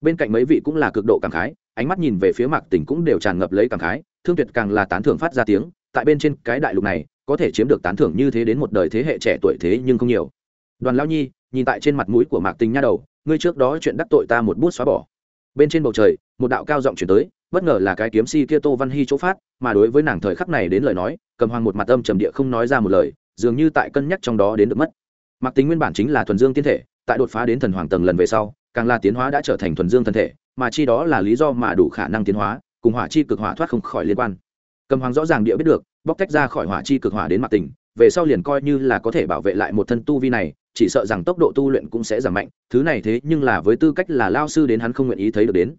Bên cạnh mấy vị cũng là cực độ cảm khái, ánh mắt nhìn về phía mạc tỉnh cũng đều tràn ngập lấy cảm khái, thương tuyệt càng là tán thưởng phát ra tiếng, tại bên trên cái đại lục này, có thể chiếm được tán thưởng như thế đến một đời thế hệ trẻ tuổi thế nhưng không nhiều. Đoàn lao nhi, nhìn tại trên mặt mũi của mạc tình nha đầu, ngươi trước đó chuyện đắc tội ta một bút xóa bỏ. Bên trên bầu trời, một đạo cao giọng chuyển tới, bất ngờ là cái kiếm si kia tô văn hy chỗ phát, mà đối với nàng thời khắc này đến lời nói, cầm hoàng một mặt âm trầm địa không nói ra một lời, dường như tại cân nhắc trong đó đến được mất. Mặc tính nguyên bản chính là thuần dương tiên thể tại đột phá đến thần hoàng tầng lần về sau, càng là tiến hóa đã trở thành thuần dương thân thể, mà chi đó là lý do mà đủ khả năng tiến hóa, cùng hỏa chi cực hỏa thoát không khỏi liên quan. Cầm hoàng rõ ràng địa biết được, bóc tách ra khỏi hỏa chi cực hỏa đến mặt tình, về sau liền coi như là có thể bảo vệ lại một thân tu vi này, chỉ sợ rằng tốc độ tu luyện cũng sẽ giảm mạnh, thứ này thế nhưng là với tư cách là lao sư đến hắn không nguyện ý thấy được đến.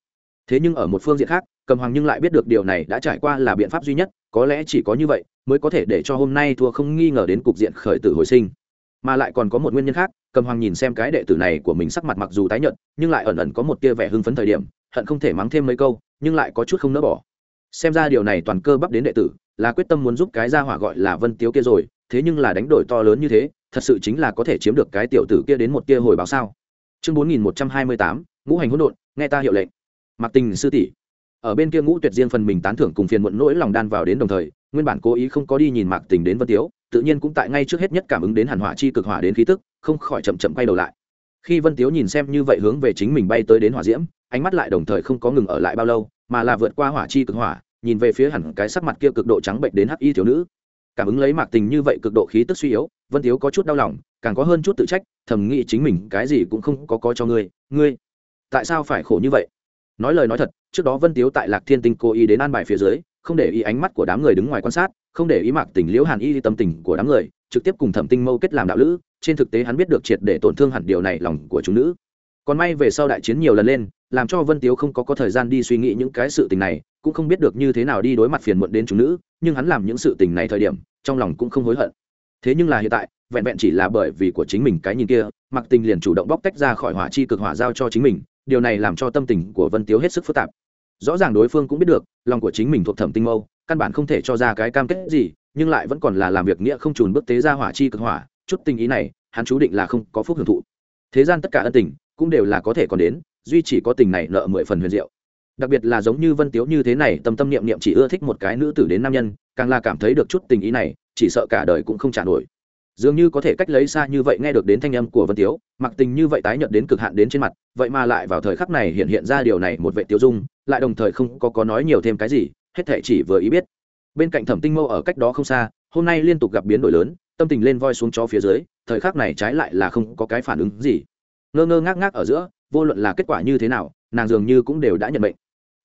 Thế nhưng ở một phương diện khác, cầm hoàng nhưng lại biết được điều này đã trải qua là biện pháp duy nhất, có lẽ chỉ có như vậy mới có thể để cho hôm nay thua không nghi ngờ đến cục diện khởi tử hồi sinh mà lại còn có một nguyên nhân khác, cầm hoàng nhìn xem cái đệ tử này của mình sắc mặt mặc dù tái nhợt, nhưng lại ẩn ẩn có một tia vẻ hưng phấn thời điểm, hận không thể mắng thêm mấy câu, nhưng lại có chút không nỡ bỏ. Xem ra điều này toàn cơ bắp đến đệ tử, là quyết tâm muốn giúp cái gia hỏa gọi là vân tiếu kia rồi, thế nhưng là đánh đổi to lớn như thế, thật sự chính là có thể chiếm được cái tiểu tử kia đến một tia hồi báo sao? Chương bốn nghìn một trăm hai mươi tám, ngũ hành hỗn độn, nghe ta hiệu lệnh. Mặc tình sư tỷ. Ở bên kia ngũ tuyệt riêng phần mình tán thưởng cùng phiền muộn nỗi lòng đan vào đến đồng thời, nguyên bản cố ý không có đi nhìn mạc tình đến vân tiếu tự nhiên cũng tại ngay trước hết nhất cảm ứng đến hàn hỏa chi cực hỏa đến khí tức, không khỏi chậm chậm quay đầu lại. Khi vân tiếu nhìn xem như vậy hướng về chính mình bay tới đến hỏa diễm, ánh mắt lại đồng thời không có ngừng ở lại bao lâu, mà là vượt qua hỏa chi cực hỏa, nhìn về phía hẳn cái sắc mặt kia cực độ trắng bệnh đến hắc y thiếu nữ. Cảm ứng lấy mạc tình như vậy cực độ khí tức suy yếu, vân tiếu có chút đau lòng, càng có hơn chút tự trách, thầm nghĩ chính mình cái gì cũng không có có cho ngươi ngươi, tại sao phải khổ như vậy? Nói lời nói thật, trước đó vân tiếu tại lạc thiên tinh cố ý đến an bài phía dưới không để ý ánh mắt của đám người đứng ngoài quan sát, không để ý mạc tình liễu hàn y tâm tình của đám người, trực tiếp cùng thẩm tinh mâu kết làm đạo lữ, trên thực tế hắn biết được triệt để tổn thương hẳn điều này lòng của chúng nữ. Còn may về sau đại chiến nhiều lần lên, làm cho vân tiếu không có có thời gian đi suy nghĩ những cái sự tình này, cũng không biết được như thế nào đi đối mặt phiền muộn đến chúng nữ, nhưng hắn làm những sự tình này thời điểm, trong lòng cũng không hối hận. Thế nhưng là hiện tại, vẹn vẹn chỉ là bởi vì của chính mình cái nhìn kia mặc tình liền chủ động bóc tách ra khỏi hỏa chi cực hỏa giao cho chính mình, điều này làm cho tâm tình của vân tiếu hết sức phức tạp rõ ràng đối phương cũng biết được, lòng của chính mình thuộc thẩm tinh mâu, căn bản không thể cho ra cái cam kết gì, nhưng lại vẫn còn là làm việc nghĩa không trùn bước tế ra hỏa chi cực hỏa, chút tình ý này, hắn chú định là không có phúc hưởng thụ. Thế gian tất cả ân tình, cũng đều là có thể còn đến, duy chỉ có tình này nợ mười phần huyền diệu. Đặc biệt là giống như vân tiếu như thế này, tâm tâm niệm niệm chỉ ưa thích một cái nữ tử đến nam nhân, càng là cảm thấy được chút tình ý này, chỉ sợ cả đời cũng không trả nổi dường như có thể cách lấy xa như vậy nghe được đến thanh âm của vân tiếu, mặc tình như vậy tái nhợt đến cực hạn đến trên mặt, vậy mà lại vào thời khắc này hiện hiện ra điều này một vệ tiêu dung, lại đồng thời không có có nói nhiều thêm cái gì, hết thể chỉ vừa ý biết. Bên cạnh thẩm tinh mâu ở cách đó không xa, hôm nay liên tục gặp biến đổi lớn, tâm tình lên voi xuống chó phía dưới, thời khắc này trái lại là không có cái phản ứng gì. Ngơ ngơ ngác ngác ở giữa, vô luận là kết quả như thế nào, nàng dường như cũng đều đã nhận bệnh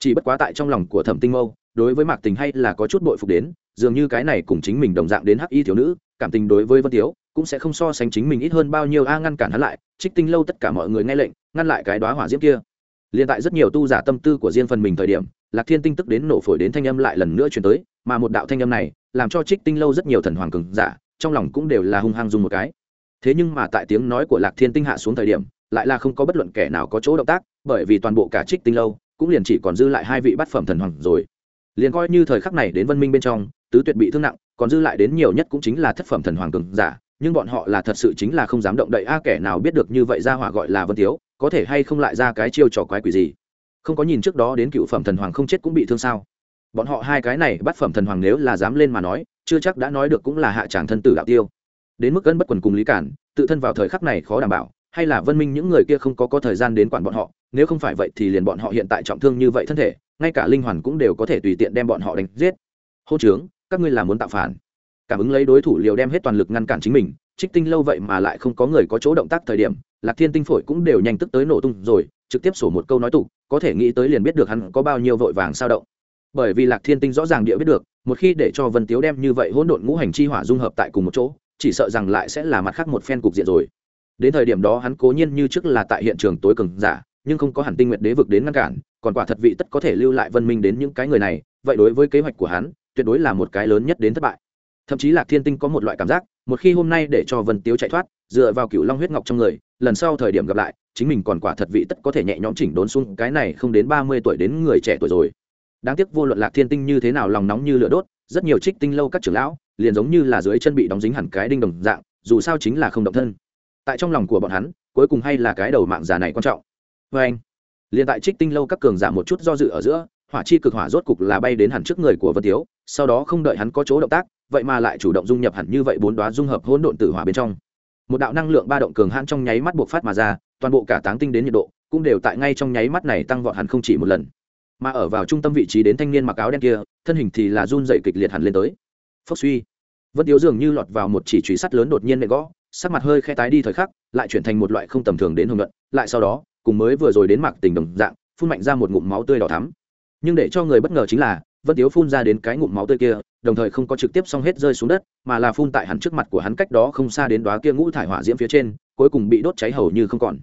chỉ bất quá tại trong lòng của thẩm tinh mâu, đối với mạc tình hay là có chút bội phục đến, dường như cái này cùng chính mình đồng dạng đến hắc y thiếu nữ cảm tình đối với vân tiếu cũng sẽ không so sánh chính mình ít hơn bao nhiêu. A, ngăn cản hắn lại, trích tinh lâu tất cả mọi người nghe lệnh, ngăn lại cái đoá hỏa diễm kia. Liền tại rất nhiều tu giả tâm tư của riêng phần mình thời điểm, lạc thiên tinh tức đến nổ phổi đến thanh âm lại lần nữa chuyển tới, mà một đạo thanh âm này làm cho trích tinh lâu rất nhiều thần hoàng cường giả trong lòng cũng đều là hung hăng dùng một cái. Thế nhưng mà tại tiếng nói của lạc thiên tinh hạ xuống thời điểm, lại là không có bất luận kẻ nào có chỗ động tác, bởi vì toàn bộ cả trích tinh lâu cũng liền chỉ còn dư lại hai vị bát phẩm thần hoàng rồi. Liền coi như thời khắc này đến vân minh bên trong, tứ tuyệt bị thương nặng còn dư lại đến nhiều nhất cũng chính là thất phẩm thần hoàng cường giả, nhưng bọn họ là thật sự chính là không dám động đậy a kẻ nào biết được như vậy ra hỏa gọi là vân tiếu, có thể hay không lại ra cái chiêu trò quái quỷ gì? Không có nhìn trước đó đến cựu phẩm thần hoàng không chết cũng bị thương sao? Bọn họ hai cái này bắt phẩm thần hoàng nếu là dám lên mà nói, chưa chắc đã nói được cũng là hạ tràng thân tử đạo tiêu. Đến mức cân bất quần cùng lý cản, tự thân vào thời khắc này khó đảm bảo, hay là vân minh những người kia không có có thời gian đến quản bọn họ, nếu không phải vậy thì liền bọn họ hiện tại trọng thương như vậy thân thể, ngay cả linh hoàn cũng đều có thể tùy tiện đem bọn họ đánh giết. Hô trướng các ngươi là muốn tạo phản. Cảm ứng lấy đối thủ liều đem hết toàn lực ngăn cản chính mình, trích tinh lâu vậy mà lại không có người có chỗ động tác thời điểm, lạc thiên tinh phổi cũng đều nhanh tức tới nổ tung rồi, trực tiếp sổ một câu nói tục có thể nghĩ tới liền biết được hắn có bao nhiêu vội vàng sao động. Bởi vì lạc thiên tinh rõ ràng địa biết được, một khi để cho vân tiếu đem như vậy hỗn độn ngũ hành chi hỏa dung hợp tại cùng một chỗ, chỉ sợ rằng lại sẽ là mặt khác một phen cục diện rồi. Đến thời điểm đó hắn cố nhiên như trước là tại hiện trường tối cường giả, nhưng không có hẳn tinh nguyện đế vực đến ngăn cản, còn quả thật vị tất có thể lưu lại vân minh đến những cái người này, vậy đối với kế hoạch của hắn tuyệt đối là một cái lớn nhất đến thất bại. Thậm chí lạc thiên tinh có một loại cảm giác, một khi hôm nay để cho vân tiếu chạy thoát, dựa vào cựu long huyết ngọc trong người, lần sau thời điểm gặp lại, chính mình còn quả thật vị tất có thể nhẹ nhõm chỉnh đốn xuống cái này không đến ba mươi tuổi đến người trẻ tuổi rồi. Đáng tiếc vô luận lạc thiên tinh như thế nào lòng nóng như lửa đốt, rất nhiều trích tinh lâu các trưởng lão, liền giống như là dưới chân bị đóng dính hẳn cái đinh đồng dạng, dù sao chính là không động thân. Tại trong lòng của bọn hắn, cuối cùng hay là cái đầu mạng già này quan trọng. Vê anh liền tại trích tinh lâu các cường giả một chút do dự ở giữa hỏa chi cực hỏa rốt cục là bay đến hẳn trước người của vân tiếu, sau đó không đợi hắn có chỗ động tác, vậy mà lại chủ động dung nhập hẳn như vậy bốn đoá dung hợp hỗn độn tử hỏa bên trong. Một đạo năng lượng ba động cường hãn trong nháy mắt buộc phát mà ra, toàn bộ cả táng tinh đến nhiệt độ, cũng đều tại ngay trong nháy mắt này tăng vọt hẳn không chỉ một lần. Mà ở vào trung tâm vị trí đến thanh niên mặc áo đen kia, thân hình thì là run dậy kịch liệt hẳn lên tới. Phốc suy. Vân tiếu dường như lọt vào một chỉ truy sắt lớn đột nhiên nệ gõ, sắc mặt hơi khe tái đi thời khắc, lại chuyển thành một loại không tầm thường đến hồng luận, lại sau đó, cùng mới vừa rồi đến mặc tình đồng dạng, phun mạnh ra một ngụm máu tươi đỏ thắm nhưng để cho người bất ngờ chính là, vân tiếu phun ra đến cái ngụm máu tươi kia, đồng thời không có trực tiếp xong hết rơi xuống đất, mà là phun tại hắn trước mặt của hắn cách đó không xa đến đó kia ngũ thải hỏa diễm phía trên, cuối cùng bị đốt cháy hầu như không còn.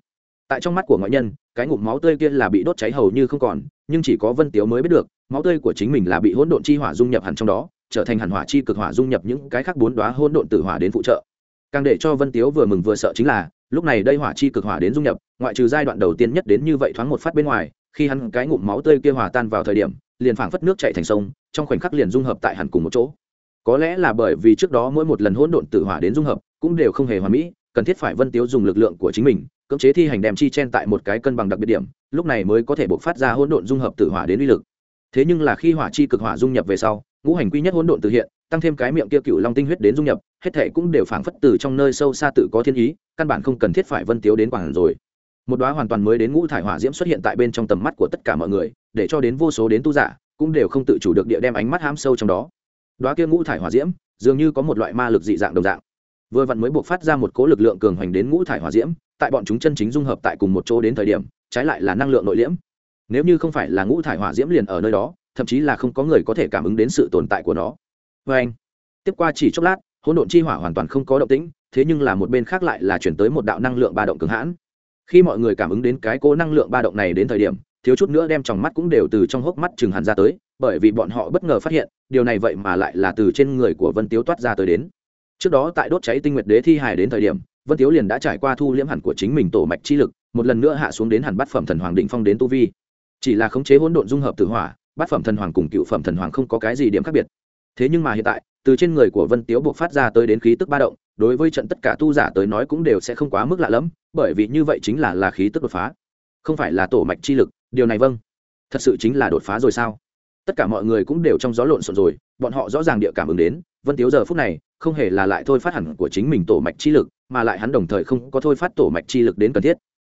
Tại trong mắt của ngoại nhân, cái ngụm máu tươi kia là bị đốt cháy hầu như không còn, nhưng chỉ có vân tiếu mới biết được, máu tươi của chính mình là bị hỗn độn chi hỏa dung nhập hẳn trong đó, trở thành hẳn hỏa chi cực hỏa dung nhập những cái khác bốn đoá hỗn độn tử hỏa đến phụ trợ. Càng để cho vân tiếu vừa mừng vừa sợ chính là, lúc này đây hỏa chi cực hỏa đến dung nhập, ngoại trừ giai đoạn đầu tiên nhất đến như vậy thoáng một phát bên ngoài khi hắn cái ngụm máu tươi kia hòa tan vào thời điểm, liền phảng phất nước chạy thành sông, trong khoảnh khắc liền dung hợp tại hẳn cùng một chỗ. Có lẽ là bởi vì trước đó mỗi một lần hỗn độn tự hỏa đến dung hợp, cũng đều không hề hoàn mỹ, cần thiết phải vân tiếu dùng lực lượng của chính mình, cưỡng chế thi hành đem chi chen tại một cái cân bằng đặc biệt điểm, lúc này mới có thể buộc phát ra hỗn độn dung hợp tự hỏa đến uy lực. Thế nhưng là khi hỏa chi cực hỏa dung nhập về sau, ngũ hành quy nhất hỗn độn tự hiện, tăng thêm cái miệng kia cựu long tinh huyết đến dung nhập, hết thể cũng đều phảng phất từ trong nơi sâu xa tự có thiên ý, căn bản không cần thiết phải vân tiếu đến quảng rồi một đóa hoàn toàn mới đến ngũ thải hỏa diễm xuất hiện tại bên trong tầm mắt của tất cả mọi người, để cho đến vô số đến tu giả cũng đều không tự chủ được địa đem ánh mắt ham sâu trong đó. Đóa kia ngũ thải hỏa diễm dường như có một loại ma lực dị dạng đồng dạng. Vừa vặn mới buộc phát ra một cố lực lượng cường hoành đến ngũ thải hỏa diễm, tại bọn chúng chân chính dung hợp tại cùng một chỗ đến thời điểm, trái lại là năng lượng nội liễm. Nếu như không phải là ngũ thải hỏa diễm liền ở nơi đó, thậm chí là không có người có thể cảm ứng đến sự tồn tại của nó. Vê anh, tiếp qua chỉ chốc lát, hỗn độn chi hỏa hoàn toàn không có động tĩnh, thế nhưng là một bên khác lại là chuyển tới một đạo năng lượng ba động cường hãn khi mọi người cảm ứng đến cái cố năng lượng ba động này đến thời điểm, thiếu chút nữa đem tròng mắt cũng đều từ trong hốc mắt chừng hẳn ra tới, bởi vì bọn họ bất ngờ phát hiện, điều này vậy mà lại là từ trên người của vân tiếu toát ra tới đến. Trước đó tại đốt cháy tinh nguyệt đế thi hài đến thời điểm, vân tiếu liền đã trải qua thu liễm hẳn của chính mình tổ mạch chi lực, một lần nữa hạ xuống đến hẳn bát phẩm thần hoàng định phong đến tu vi. Chỉ là khống chế hỗn độn dung hợp tử hỏa, bát phẩm thần hoàng cùng cựu phẩm thần hoàng không có cái gì điểm khác biệt. Thế nhưng mà hiện tại, từ trên người của vân tiếu buộc phát ra tới đến khí tức ba động đối với trận tất cả tu giả tới nói cũng đều sẽ không quá mức lạ lẫm, bởi vì như vậy chính là là khí tức đột phá. Không phải là tổ mạch chi lực, điều này vâng. Thật sự chính là đột phá rồi sao? Tất cả mọi người cũng đều trong gió lộn xộn rồi, bọn họ rõ ràng địa cảm ứng đến, vân tiếu giờ phút này, không hề là lại thôi phát hẳn của chính mình tổ mạch chi lực, mà lại hắn đồng thời không có thôi phát tổ mạch chi lực đến cần thiết.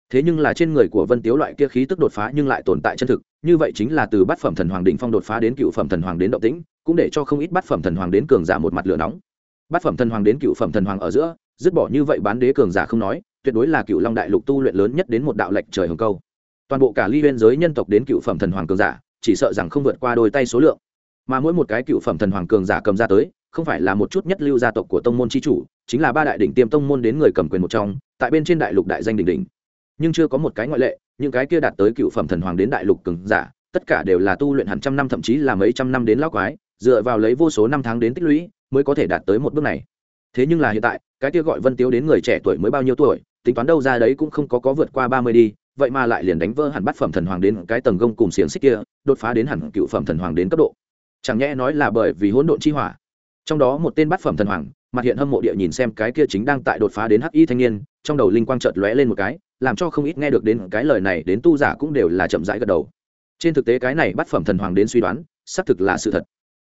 Thế nhưng là trên người của vân tiếu loại kia khí tức đột phá nhưng lại tồn tại chân thực, như vậy chính là từ bát phẩm thần hoàng đỉnh phong đột phá đến cựu phẩm thần hoàng đến động tĩnh, cũng để cho không ít bát phẩm thần hoàng đến cường giả một mặt lửa nóng bát phẩm thần hoàng đến cựu phẩm thần hoàng ở giữa, dứt bỏ như vậy bán đế cường giả không nói, tuyệt đối là cựu long đại lục tu luyện lớn nhất đến một đạo lệnh trời hồng câu. Toàn bộ cả ly biên giới nhân tộc đến cựu phẩm thần hoàng cường giả, chỉ sợ rằng không vượt qua đôi tay số lượng. Mà mỗi một cái cựu phẩm thần hoàng cường giả cầm ra tới, không phải là một chút nhất lưu gia tộc của tông môn c h i chủ, chính là ba đại đỉnh tiêm tông môn đến người cầm quyền một trong, tại bên trên đại lục đại danh đỉnh đỉnh. Nhưng chưa có một cái ngoại lệ, những cái kia đạt tới cựu phẩm thần hoàng đến đại lục cường giả, tất cả đều là tu luyện hàng trăm năm, thậm chí là mấy trăm năm đến lao quái, dựa vào lấy vô số năm tháng đến tích lũy mới có thể đạt tới một bước này. Thế nhưng là hiện tại, cái kia gọi vân tiếu đến người trẻ tuổi mới bao nhiêu tuổi, tính toán đâu ra đấy cũng không có có vượt qua ba mươi đi, vậy mà lại liền đánh vỡ hẳn bát phẩm thần hoàng đến cái tầng gông cùng xiềng xích kia, đột phá đến hẳn cựu phẩm thần hoàng đến cấp độ. Chẳng nhẽ nói là bởi vì hỗn độn chi hỏa. Trong đó một tên bát phẩm thần hoàng, mặt hiện hâm mộ địa nhìn xem cái kia chính đang tại đột phá đến hắc y thanh niên, trong đầu linh quang chợt lóe lên một cái, làm cho không ít nghe được đến cái lời này đến tu giả cũng đều là chậm rãi gật đầu. Trên thực tế cái này bát phẩm thần hoàng đến suy đoán, xác thực là sự thật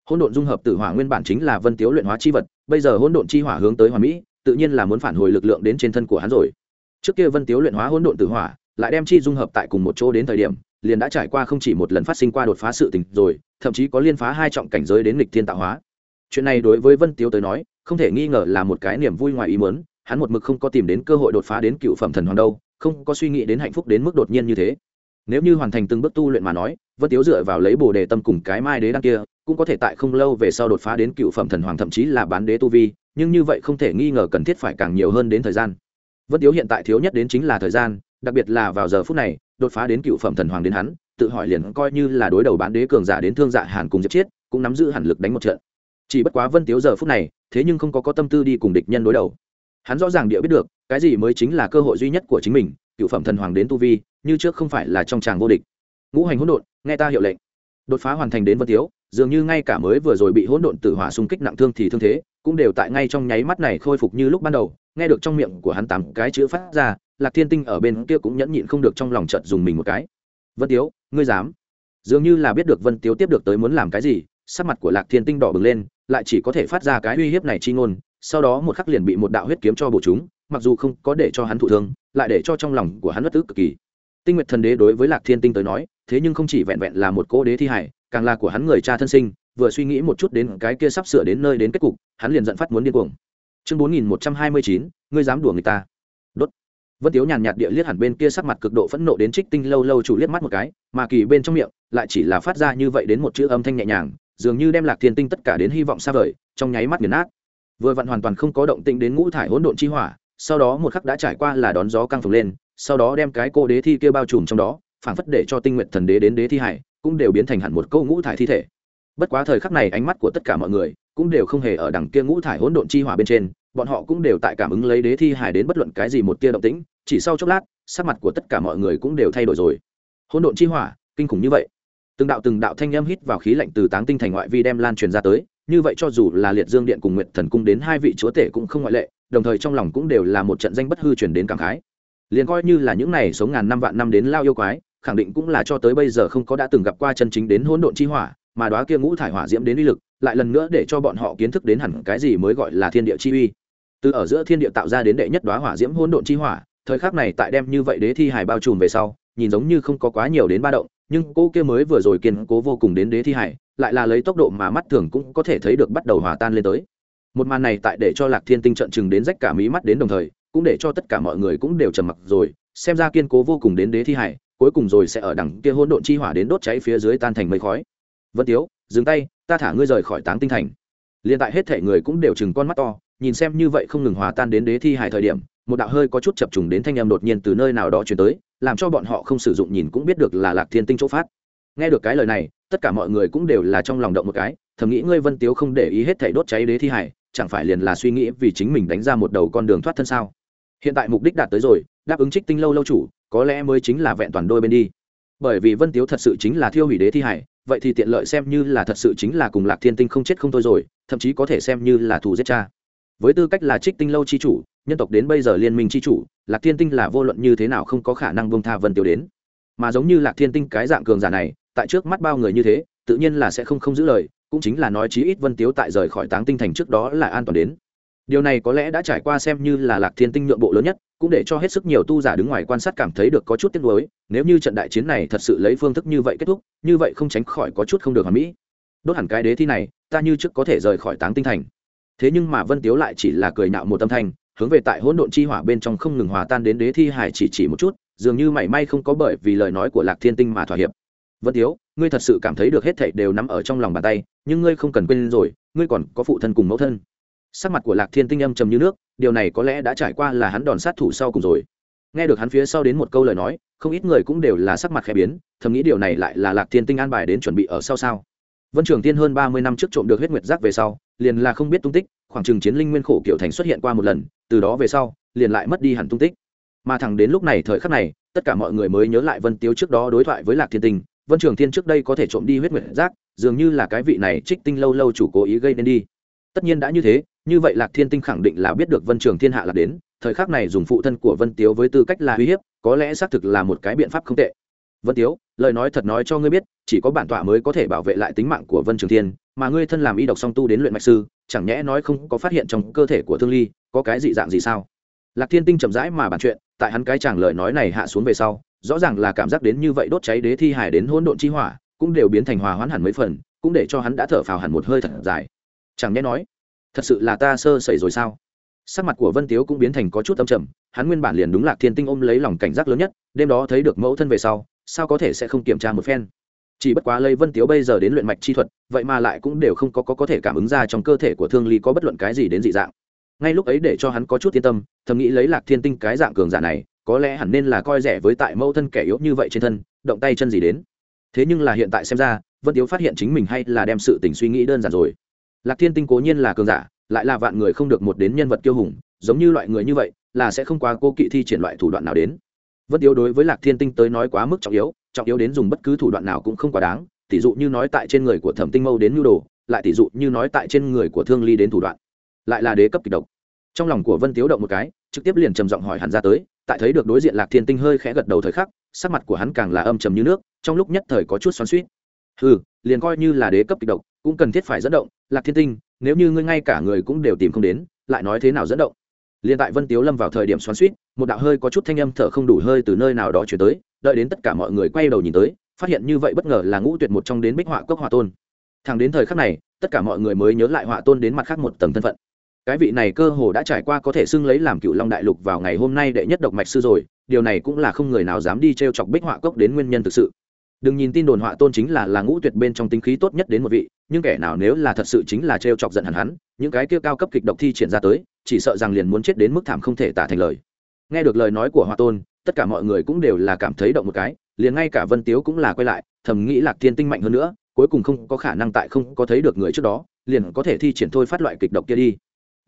hỗn độn dung hợp tử hỏa nguyên bản chính là vân tiếu luyện hóa chi vật, bây giờ hỗn độn chi hỏa hướng tới hoàn mỹ, tự nhiên là muốn phản hồi lực lượng đến trên thân của hắn rồi. Trước kia vân tiếu luyện hóa hỗn độn tử hỏa, lại đem chi dung hợp tại cùng một chỗ đến thời điểm, liền đã trải qua không chỉ một lần phát sinh qua đột phá sự tình rồi, thậm chí có liên phá hai trọng cảnh giới đến lịch thiên tạo hóa. Chuyện này đối với vân tiếu tới nói, không thể nghi ngờ là một cái niềm vui ngoài ý muốn, hắn một mực không có tìm đến cơ hội đột phá đến cựu phẩm thần hoàng đâu, không có suy nghĩ đến hạnh phúc đến mức đột nhiên như thế nếu như hoàn thành từng bước tu luyện mà nói, vân tiếu dựa vào lấy bồ đề tâm cùng cái mai đế đăng kia, cũng có thể tại không lâu về sau đột phá đến cựu phẩm thần hoàng thậm chí là bán đế tu vi, nhưng như vậy không thể nghi ngờ cần thiết phải càng nhiều hơn đến thời gian. Vân tiếu hiện tại thiếu nhất đến chính là thời gian, đặc biệt là vào giờ phút này, đột phá đến cựu phẩm thần hoàng đến hắn, tự hỏi liền coi như là đối đầu bán đế cường giả đến thương dạ hàn cùng diệt chiết, cũng nắm giữ hẳn lực đánh một trận. Chỉ bất quá vân tiếu giờ phút này, thế nhưng không có có tâm tư đi cùng địch nhân đối đầu. Hắn rõ ràng địa biết được, cái gì mới chính là cơ hội duy nhất của chính mình cựu phẩm thần hoàng đến tu vi, như trước không phải là trong tràng vô địch. Ngũ hành hỗn độn, nghe ta hiệu lệnh. Đột phá hoàn thành đến vân tiếu, dường như ngay cả mới vừa rồi bị hỗn độn tử hỏa xung kích nặng thương thì thương thế, cũng đều tại ngay trong nháy mắt này khôi phục như lúc ban đầu. Nghe được trong miệng của hắn tám cái chữ phát ra, lạc thiên tinh ở bên kia cũng nhẫn nhịn không được trong lòng chợt dùng mình một cái. Vân tiếu, ngươi dám? Dường như là biết được vân tiếu tiếp được tới muốn làm cái gì, sắc mặt của lạc thiên tinh đỏ bừng lên, lại chỉ có thể phát ra cái uy hiếp này chi ngôn, sau đó một khắc liền bị một đạo huyết kiếm cho bổ chúng mặc dù không có để cho hắn thụ thương, lại để cho trong lòng của hắn bất tức cực kỳ. Tinh nguyệt thần đế đối với lạc thiên tinh tới nói, thế nhưng không chỉ vẹn vẹn là một cô đế thi hải, càng là của hắn người cha thân sinh, vừa suy nghĩ một chút đến cái kia sắp sửa đến nơi đến kết cục, hắn liền giận phát muốn điên cuồng. Chương bốn nghìn một trăm hai mươi chín, ngươi dám đùa người ta. Đốt. Vân tiếu nhàn nhạt địa liếc hẳn bên kia sắc mặt cực độ phẫn nộ đến trích tinh lâu lâu chủ liếc mắt một cái, mà kỳ bên trong miệng lại chỉ là phát ra như vậy đến một chữ âm thanh nhẹ nhàng, dường như đem lạc thiên tinh tất cả đến hy vọng xa vời, trong nháy mắt nghiền nát. Vừa vặn hoàn toàn không có động tĩnh đến ngũ thải hỗn độn chi hỏa sau đó một khắc đã trải qua là đón gió căng phồng lên, sau đó đem cái cô đế thi kia bao trùm trong đó, phảng phất để cho tinh nguyện thần đế đến đế thi hải, cũng đều biến thành hẳn một câu ngũ thải thi thể. Bất quá thời khắc này ánh mắt của tất cả mọi người cũng đều không hề ở đằng kia ngũ thải hỗn độn chi hỏa bên trên, bọn họ cũng đều tại cảm ứng lấy đế thi hải đến bất luận cái gì một tia động tĩnh, chỉ sau chốc lát, sắc mặt của tất cả mọi người cũng đều thay đổi rồi. Hỗn độn chi hỏa, kinh khủng như vậy. Từng đạo từng đạo thanh âm hít vào khí lạnh từ táng tinh thành ngoại vi đem lan truyền ra tới, như vậy cho dù là liệt dương điện cùng nguyện thần cung đến hai vị chúa tể cũng không ngoại lệ đồng thời trong lòng cũng đều là một trận danh bất hư truyền đến cảm khái. Liền coi như là những này sống ngàn năm vạn năm đến lao yêu quái, khẳng định cũng là cho tới bây giờ không có đã từng gặp qua chân chính đến hỗn độn chi hỏa, mà đóa kia ngũ thải hỏa diễm đến uy lực, lại lần nữa để cho bọn họ kiến thức đến hẳn cái gì mới gọi là thiên địa chi uy. Từ ở giữa thiên địa tạo ra đến đệ nhất đóa hỏa diễm hỗn độn chi hỏa, thời khắc này tại đem như vậy đế thi hải bao trùm về sau, nhìn giống như không có quá nhiều đến ba động, nhưng cô kia mới vừa rồi kiên cố vô cùng đến đế thi hải lại là lấy tốc độ mà mắt thường cũng có thể thấy được bắt đầu hòa tan lên tới một màn này tại để cho lạc thiên tinh trận chừng đến rách cả mí mắt đến đồng thời, cũng để cho tất cả mọi người cũng đều trầm mặc rồi, xem ra kiên cố vô cùng đến đế thi hải, cuối cùng rồi sẽ ở đằng kia hỗn độn chi hỏa đến đốt cháy phía dưới tan thành mây khói. Vân tiếu, dừng tay, ta thả ngươi rời khỏi táng tinh thành. Liền tại hết thể người cũng đều chừng con mắt to, nhìn xem như vậy không ngừng hòa tan đến đế thi hải thời điểm, một đạo hơi có chút chập trùng đến thanh em đột nhiên từ nơi nào đó chuyển tới, làm cho bọn họ không sử dụng nhìn cũng biết được là lạc thiên tinh chỗ phát. Nghe được cái lời này, tất cả mọi người cũng đều là trong lòng động một cái, thầm nghĩ ngươi vân tiếu không để ý hết thảy đốt cháy đế thi hải chẳng phải liền là suy nghĩ vì chính mình đánh ra một đầu con đường thoát thân sao? Hiện tại mục đích đạt tới rồi, đáp ứng trích tinh lâu lâu chủ, có lẽ mới chính là vẹn toàn đôi bên đi. Bởi vì vân tiếu thật sự chính là thiêu hủy đế thi hải, vậy thì tiện lợi xem như là thật sự chính là cùng lạc thiên tinh không chết không thôi rồi, thậm chí có thể xem như là thù giết cha. Với tư cách là trích tinh lâu chi chủ, nhân tộc đến bây giờ liên minh chi chủ, lạc thiên tinh là vô luận như thế nào không có khả năng bông tha vân tiếu đến. Mà giống như lạc thiên tinh cái dạng cường giả này, tại trước mắt bao người như thế, tự nhiên là sẽ không không giữ lời cũng chính là nói chí ít vân tiếu tại rời khỏi táng tinh thành trước đó là an toàn đến. Điều này có lẽ đã trải qua xem như là lạc thiên tinh nhượng bộ lớn nhất, cũng để cho hết sức nhiều tu giả đứng ngoài quan sát cảm thấy được có chút tiếc nuối, nếu như trận đại chiến này thật sự lấy phương thức như vậy kết thúc, như vậy không tránh khỏi có chút không được hoàn mỹ. Đốt hẳn cái đế thi này, ta như trước có thể rời khỏi táng tinh thành. Thế nhưng mà vân tiếu lại chỉ là cười nạo một tâm thanh, hướng về tại hỗn độn chi hỏa bên trong không ngừng hòa tan đến đế thi hải chỉ chỉ một chút, dường như mảy may không có bởi vì lời nói của lạc thiên tinh mà thỏa hiệp vân tiếu ngươi thật sự cảm thấy được hết thảy đều nằm ở trong lòng bàn tay, nhưng ngươi không cần quên rồi, ngươi còn có phụ thân cùng mẫu thân. Sắc mặt của lạc thiên tinh âm trầm như nước, điều này có lẽ đã trải qua là hắn đòn sát thủ sau cùng rồi. Nghe được hắn phía sau đến một câu lời nói, không ít người cũng đều là sắc mặt khẽ biến, thầm nghĩ điều này lại là lạc thiên tinh an bài đến chuẩn bị ở sau sao. Vân trường tiên hơn ba mươi năm trước trộm được huyết nguyệt giác về sau, liền là không biết tung tích, khoảng chừng chiến linh nguyên khổ kiểu thành xuất hiện qua một lần, từ đó về sau, liền lại mất đi hẳn tung tích. Mà thẳng đến lúc này thời khắc này, tất cả mọi người mới nhớ lại vân tiếu trước đó đối thoại với lạc thiên tinh vân trường thiên trước đây có thể trộm đi huyết nguyện giác, dường như là cái vị này trích tinh lâu lâu chủ cố ý gây nên đi. Tất nhiên đã như thế, như vậy lạc thiên tinh khẳng định là biết được vân trường thiên hạ là đến, thời khắc này dùng phụ thân của vân tiếu với tư cách là uy hiếp, có lẽ xác thực là một cái biện pháp không tệ. Vân tiếu, lời nói thật nói cho ngươi biết, chỉ có bản tọa mới có thể bảo vệ lại tính mạng của vân trường thiên, mà ngươi thân làm y độc song tu đến luyện mạch sư, chẳng nhẽ nói không có phát hiện trong cơ thể của thương ly, có cái dị dạng gì sao? Lạc thiên tinh chậm rãi mà bàn chuyện, tại hắn cái chàng lời nói này hạ xuống về sau rõ ràng là cảm giác đến như vậy đốt cháy đế thi hải đến hỗn độn chi hỏa cũng đều biến thành hòa hoãn hẳn mấy phần cũng để cho hắn đã thở phào hẳn một hơi thật dài. Chẳng nhẽ nói thật sự là ta sơ sẩy rồi sao? Sắc mặt của vân tiếu cũng biến thành có chút âm trầm hắn nguyên bản liền đúng lạc thiên tinh ôm lấy lòng cảnh giác lớn nhất đêm đó thấy được mẫu thân về sau sao có thể sẽ không kiểm tra một phen? Chỉ bất quá lây vân tiếu bây giờ đến luyện mạch chi thuật vậy mà lại cũng đều không có, có có thể cảm ứng ra trong cơ thể của thương ly có bất luận cái gì đến dị dạng. Ngay lúc ấy để cho hắn có chút yên tâm thầm nghĩ lấy lạc thiên tinh cái dạng cường giả này có lẽ hẳn nên là coi rẻ với tại mẫu thân kẻ yếu như vậy trên thân, động tay chân gì đến. Thế nhưng là hiện tại xem ra, vân tiếu phát hiện chính mình hay là đem sự tình suy nghĩ đơn giản rồi. Lạc thiên tinh cố nhiên là cường giả, lại là vạn người không được một đến nhân vật kiêu hùng, giống như loại người như vậy, là sẽ không qua cô kỵ thi triển loại thủ đoạn nào đến. Vân tiếu đối với lạc thiên tinh tới nói quá mức trọng yếu trọng yếu đến dùng bất cứ thủ đoạn nào cũng không quá đáng tỷ dụ như nói tại trên người của thẩm tinh mâu đến nhu đồ, lại tỷ dụ như nói tại trên người của thương ly đến thủ đoạn, lại là đế cấp kịch độc. Trong lòng của vân tiếu động một cái, trực tiếp liền trầm giọng hỏi hẳn ra tới tại thấy được đối diện lạc thiên tinh hơi khẽ gật đầu thời khắc, sắc mặt của hắn càng là âm trầm như nước, trong lúc nhất thời có chút xoắn suýt ừ liền coi như là đế cấp kịch độc, cũng cần thiết phải dẫn động, lạc thiên tinh, nếu như ngươi ngay cả người cũng đều tìm không đến, lại nói thế nào dẫn động? Liền tại vân tiếu lâm vào thời điểm xoắn suýt một đạo hơi có chút thanh âm thở không đủ hơi từ nơi nào đó chuyển tới, đợi đến tất cả mọi người quay đầu nhìn tới, phát hiện như vậy bất ngờ là ngũ tuyệt một trong đến bích họa cốc họa tôn. Thằng đến thời khắc này, tất cả mọi người mới nhớ lại họa tôn đến mặt khác một tầng thân phận cái vị này cơ hồ đã trải qua có thể xưng lấy làm cựu long đại lục vào ngày hôm nay đệ nhất độc mạch sư rồi, điều này cũng là không người nào dám đi t r e o chọc bích họa cốc đến nguyên nhân thực sự. Đừng nhìn tin đồn họa tôn chính là là ngũ tuyệt bên trong tính khí tốt nhất đến một vị, nhưng kẻ nào nếu là thật sự chính là t r e o chọc giận hẳn hắn, những cái kia cao cấp kịch độc thi triển ra tới, chỉ sợ rằng liền muốn chết đến mức thảm không thể tả thành lời. Nghe được lời nói của họa tôn, tất cả mọi người cũng đều là cảm thấy động một cái, liền ngay cả vân tiếu cũng là quay lại, thầm nghĩ lạc thiên tinh mạnh hơn nữa, cuối cùng không có khả năng tại không có thấy được người trước đó, liền có thể thi triển thôi phát loại kịch độc kia đi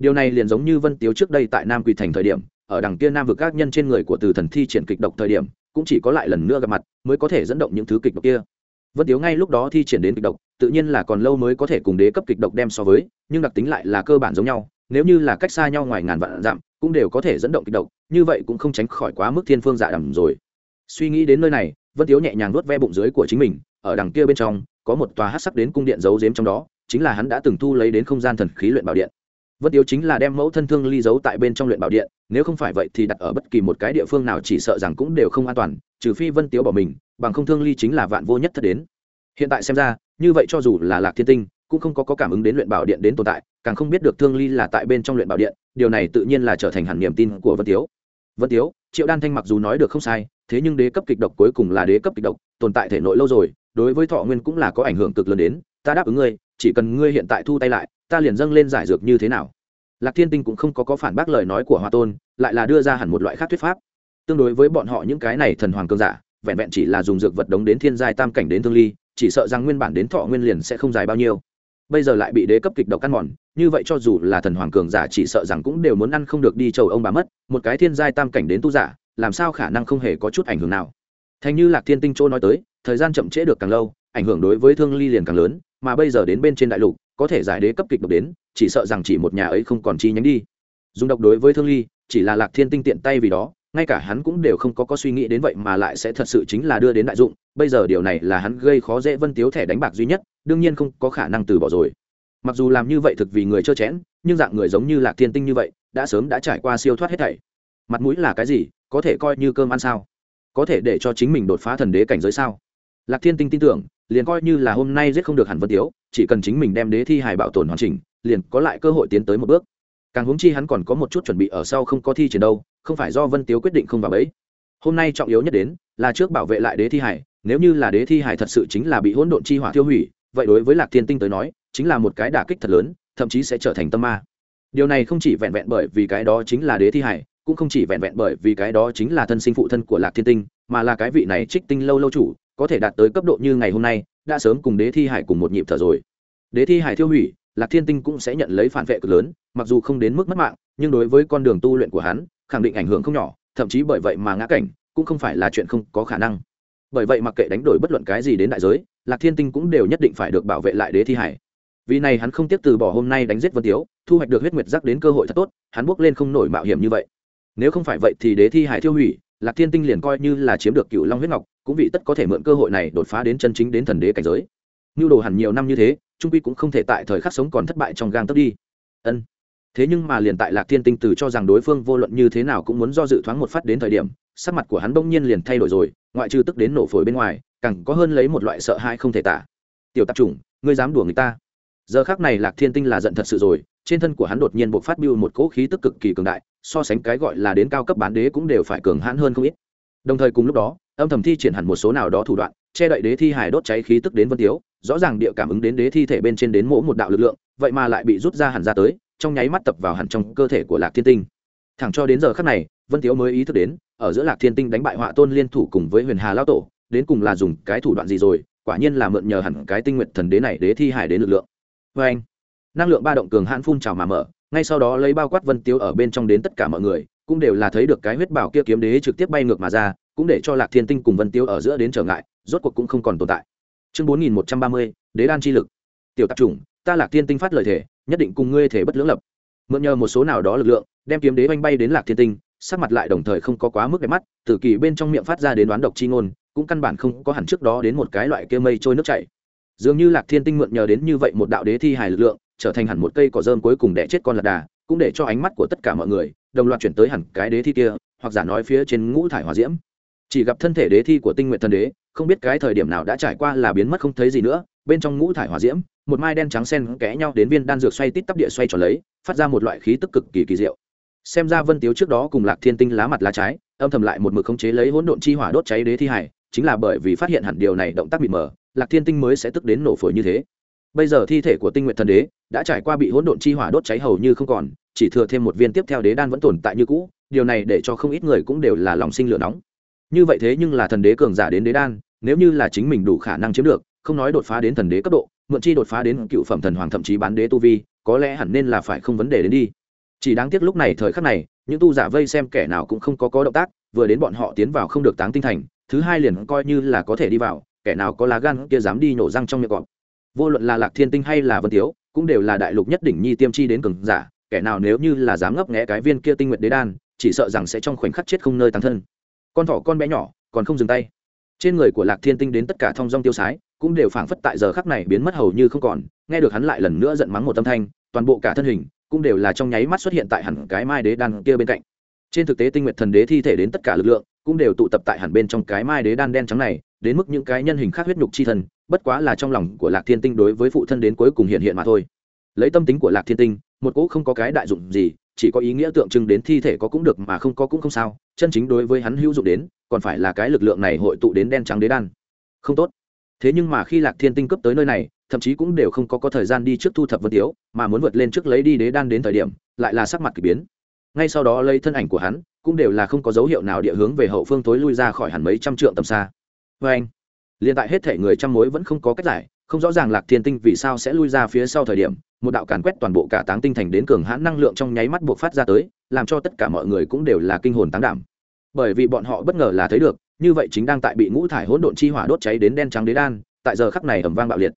điều này liền giống như vân tiếu trước đây tại nam quỳ thành thời điểm, ở đằng kia nam vực các nhân trên người của từ thần thi triển kịch độc thời điểm, cũng chỉ có lại lần nữa gặp mặt, mới có thể dẫn động những thứ kịch độc kia. Vân tiếu ngay lúc đó thi triển đến kịch độc, tự nhiên là còn lâu mới có thể cùng đế cấp kịch độc đem so với, nhưng đặc tính lại là cơ bản giống nhau, nếu như là cách xa nhau ngoài ngàn vạn dặm, cũng đều có thể dẫn động kịch độc, như vậy cũng không tránh khỏi quá mức thiên phương dạ đầm rồi. Suy nghĩ đến nơi này, vân tiếu nhẹ nhàng nuốt ve bụng dưới của chính mình, ở đằng kia bên trong, có một tòa hát sắc đến cung điện giấu giếm trong đó, chính là hắn đã từng thu lấy đến không gian thần khí luyện bảo điện vân tiếu chính là đem mẫu thân thương ly giấu tại bên trong luyện bảo điện nếu không phải vậy thì đặt ở bất kỳ một cái địa phương nào chỉ sợ rằng cũng đều không an toàn trừ phi vân tiếu bỏ mình bằng không thương ly chính là vạn vô nhất thật đến. Hiện tại xem ra như vậy cho dù là lạc thiên tinh cũng không có, có cảm ứng đến luyện bảo điện đến tồn tại càng không biết được thương ly là tại bên trong luyện bảo điện điều này tự nhiên là trở thành hẳn niềm tin của vân tiếu. Vân tiếu triệu đan thanh mặc dù nói được không sai thế nhưng đế cấp kịch độc cuối cùng là đế cấp kịch độc tồn tại thể nội lâu rồi đối với thọ nguyên cũng là có ảnh hưởng cực lớn đến ta đáp ứng ngươi chỉ cần ngươi hiện tại thu tay lại ta liền dâng lên giải dược như thế nào? Lạc thiên tinh cũng không có có phản bác lời nói của hoa tôn, lại là đưa ra hẳn một loại khác thuyết pháp. Tương đối với bọn họ những cái này thần hoàng cương giả, vẹn vẹn chỉ là dùng dược vật đống đến thiên giai tam cảnh đến thương ly, chỉ sợ rằng nguyên bản đến thọ nguyên liền sẽ không dài bao nhiêu. Bây giờ lại bị đế cấp kịch độc ăn mòn, như vậy cho dù là thần hoàng cường giả chỉ sợ rằng cũng đều muốn ăn không được đi chầu ông bà mất, một cái thiên giai tam cảnh đến tu giả, làm sao khả năng không hề có chút ảnh hưởng nào? Thành như lạc thiên tinh chỗ nói tới, thời gian chậm trễ được càng lâu, ảnh hưởng đối với thương ly liền càng lớn mà bây giờ đến bên trên đại lục, có thể giải đế cấp kịch độc đến, chỉ sợ rằng chỉ một nhà ấy không còn chi nhánh đi. Dùng độc đối với thương ly, chỉ là lạc thiên tinh tiện tay vì đó, ngay cả hắn cũng đều không có có suy nghĩ đến vậy mà lại sẽ thật sự chính là đưa đến đại dụng, bây giờ điều này là hắn gây khó dễ vân tiếu thẻ đánh bạc duy nhất, đương nhiên không có khả năng từ bỏ rồi. Mặc dù làm như vậy thực vì người trơ chẽn, nhưng dạng người giống như lạc thiên tinh như vậy, đã sớm đã trải qua siêu thoát hết thảy. Mặt mũi là cái gì, có thể coi như cơm ăn sao? Có thể để cho chính mình đột phá thần đế cảnh giới sao? Lạc thiên tinh tin tưởng liền coi như là hôm nay giết không được hẳn vân tiếu, chỉ cần chính mình đem đế thi hài bảo tồn hoàn chỉnh, liền có lại cơ hội tiến tới một bước. Càng huống chi hắn còn có một chút chuẩn bị ở sau không có thi triển đâu, không phải do vân tiếu quyết định không vào bẫy. Hôm nay trọng yếu nhất đến là trước bảo vệ lại đế thi hải nếu như là đế thi hải thật sự chính là bị hỗn độn chi hỏa tiêu hủy, vậy đối với lạc thiên tinh tới nói, chính là một cái đả kích thật lớn, thậm chí sẽ trở thành tâm ma. Điều này không chỉ vẹn vẹn bởi vì cái đó chính là đế thi hải cũng không chỉ vẹn vẹn bởi vì cái đó chính là thân sinh phụ thân của lạc thiên tinh, mà là cái vị này trích tinh lâu lâu chủ có thể đạt tới cấp độ như ngày hôm nay, đã sớm cùng đế thi hải cùng một nhịp thở rồi. Đế thi hải thiêu hủy, lạc thiên tinh cũng sẽ nhận lấy phản vệ cực lớn, mặc dù không đến mức mất mạng, nhưng đối với con đường tu luyện của hắn, khẳng định ảnh hưởng không nhỏ, thậm chí bởi vậy mà ngã cảnh, cũng không phải là chuyện không có khả năng. Bởi vậy mặc kệ đánh đổi bất luận cái gì đến đại giới, lạc thiên tinh cũng đều nhất định phải được bảo vệ lại đế thi hải. Vì này hắn không tiếp từ bỏ hôm nay đánh giết vân tiếu, thu hoạch được huyết nguyệt giác đến cơ hội thật tốt, hắn bước lên không nổi mạo hiểm như vậy. Nếu không phải vậy thì đế thi hải thiêu hủy lạc thiên tinh liền coi như là chiếm được cựu long huyết ngọc, cũng vì tất có thể mượn cơ hội này đột phá đến chân chính đến thần đế cảnh giới. Nhu đồ hẳn nhiều năm như thế, trung quy cũng không thể tại thời khắc sống còn thất bại trong gang tấp đi. Ân. Thế nhưng mà liền tại lạc thiên tinh từ cho rằng đối phương vô luận như thế nào cũng muốn do dự thoáng một phát đến thời điểm, sắc mặt của hắn bỗng nhiên liền thay đổi rồi, ngoại trừ tức đến nổ phổi bên ngoài, càng có hơn lấy một loại sợ hãi không thể tả. Tiểu tạp chủng, ngươi dám đùa người ta? Giờ khác này lạc thiên tinh là giận thật sự rồi trên thân của hắn đột nhiên buộc phát biêu một cỗ khí tức cực kỳ cường đại, so sánh cái gọi là đến cao cấp bán đế cũng đều phải cường hãn hơn không ít. Đồng thời cùng lúc đó, âm thầm thi triển hẳn một số nào đó thủ đoạn, che đậy đế thi hải đốt cháy khí tức đến vân tiếu, rõ ràng địa cảm ứng đến đế thi thể bên trên đến mỗ một đạo lực lượng, vậy mà lại bị rút ra hẳn ra tới, trong nháy mắt tập vào hẳn trong cơ thể của lạc thiên tinh. Thẳng cho đến giờ khắc này, vân tiếu mới ý thức đến, ở giữa lạc thiên tinh đánh bại họa tôn liên thủ cùng với huyền hà lao tổ, đến cùng là dùng cái thủ đoạn gì rồi, quả nhiên là mượn nhờ hẳn cái tinh nguyện thần đế này đế thi hải đến lực lượng. Vê anh năng lượng ba động cường hãn phun trào mà mở, ngay sau đó lấy bao quát vân tiếu ở bên trong đến tất cả mọi người, cũng đều là thấy được cái huyết bảo kia kiếm đế trực tiếp bay ngược mà ra, cũng để cho lạc thiên tinh cùng vân tiếu ở giữa đến trở ngại, rốt cuộc cũng không còn tồn tại. Chương bốn nghìn một trăm ba mươi, đế đan chi lực. Tiểu tạp chủng, ta lạc thiên tinh phát lời thể nhất định cùng ngươi thể bất lưỡng lập. Mượn nhờ một số nào đó lực lượng, đem kiếm đế oanh bay đến lạc thiên tinh, sắc mặt lại đồng thời không có quá mức đẹp mắt tử kỳ bên trong miệng phát ra đến đoán độc chi ngôn, cũng căn bản không có hẳn trước đó đến một cái loại kia mây trôi nước chảy. Dường như lạc thiên tinh mượn nhờ đến như vậy một đạo đế thi hài lực lượng trở thành hẳn một cây cỏ dơm cuối cùng đẻ chết con lạc đà, cũng để cho ánh mắt của tất cả mọi người, đồng loạt chuyển tới hẳn cái đế thi kia, hoặc giả nói phía trên ngũ thải hòa diễm. Chỉ gặp thân thể đế thi của tinh nguyện thần đế, không biết cái thời điểm nào đã trải qua là biến mất không thấy gì nữa, bên trong ngũ thải hòa diễm, một mai đen trắng sen kẽ nhau đến viên đan dược xoay tít tắp địa xoay tròn lấy, phát ra một loại khí tức cực kỳ kỳ diệu. Xem ra vân tiếu trước đó cùng lạc thiên tinh lá mặt lá trái, âm thầm lại một mực khống chế lấy hỗn độn chi hỏa đốt cháy đế thi hải chính là bởi vì phát hiện hẳn điều này động tác bị mờ, lạc thiên tinh mới sẽ tức đến nổ phổi như thế bây giờ thi thể của tinh nguyện thần đế đã trải qua bị hỗn độn chi hỏa đốt cháy hầu như không còn, chỉ thừa thêm một viên tiếp theo đế đan vẫn tồn tại như cũ, điều này để cho không ít người cũng đều là lòng sinh lửa nóng. Như vậy thế nhưng là thần đế cường giả đến đế đan, nếu như là chính mình đủ khả năng chiếm được, không nói đột phá đến thần đế cấp độ, mượn chi đột phá đến cựu phẩm thần hoàng thậm chí bán đế tu vi, có lẽ hẳn nên là phải không vấn đề đến đi. Chỉ đáng tiếc lúc này thời khắc này, những tu giả vây xem kẻ nào cũng không có có động tác, vừa đến bọn họ tiến vào không được táng tinh thành, thứ hai liền coi như là có thể đi vào, kẻ nào có lá gan kia dám đi nổ răng trong miệng cọp vô luận là lạc thiên tinh hay là vân tiếu, cũng đều là đại lục nhất đỉnh nhi tiêm chi đến cường giả, kẻ nào nếu như là dám ngấp nghẽ cái viên kia tinh nguyện đế đan, chỉ sợ rằng sẽ trong khoảnh khắc chết không nơi tăng thân. Con thỏ con bé nhỏ, còn không dừng tay. Trên người của lạc thiên tinh đến tất cả thong dong tiêu sái, cũng đều phảng phất tại giờ khắc này biến mất hầu như không còn, nghe được hắn lại lần nữa giận mắng một tâm thanh, toàn bộ cả thân hình, cũng đều là trong nháy mắt xuất hiện tại hẳn cái mai đế đan kia bên cạnh. Trên thực tế tinh nguyện thần đế thi thể đến tất cả lực lượng, cũng đều tụ tập tại hẳn bên trong cái mai đế đan đen trắng này đến mức những cái nhân hình khác huyết nhục chi thân, bất quá là trong lòng của lạc thiên tinh đối với phụ thân đến cuối cùng hiện hiện mà thôi. Lấy tâm tính của lạc thiên tinh, một cỗ không có cái đại dụng gì, chỉ có ý nghĩa tượng trưng đến thi thể có cũng được mà không có cũng không sao, chân chính đối với hắn hữu dụng đến, còn phải là cái lực lượng này hội tụ đến đen trắng đế đan. Không tốt. Thế nhưng mà khi lạc thiên tinh cấp tới nơi này, thậm chí cũng đều không có có thời gian đi trước thu thập vân tiếu, mà muốn vượt lên trước lấy đi đế đan đến thời điểm, lại là sắc mặt kỳ biến. Ngay sau đó lấy thân ảnh của hắn, cũng đều là không có dấu hiệu nào địa hướng về hậu phương tối lui ra khỏi hẳn mấy trăm trượng tầm xa vê anh, liền tại hết thể người trăm mối vẫn không có cách giải, không rõ ràng lạc thiên tinh vì sao sẽ lui ra phía sau thời điểm, một đạo càn quét toàn bộ cả táng tinh thành đến cường hãn năng lượng trong nháy mắt buộc phát ra tới, làm cho tất cả mọi người cũng đều là kinh hồn táng đảm. Bởi vì bọn họ bất ngờ là thấy được, như vậy chính đang tại bị ngũ thải hỗn độn chi hỏa đốt cháy đến đen trắng đế đan, tại giờ khắc này ẩm vang bạo liệt.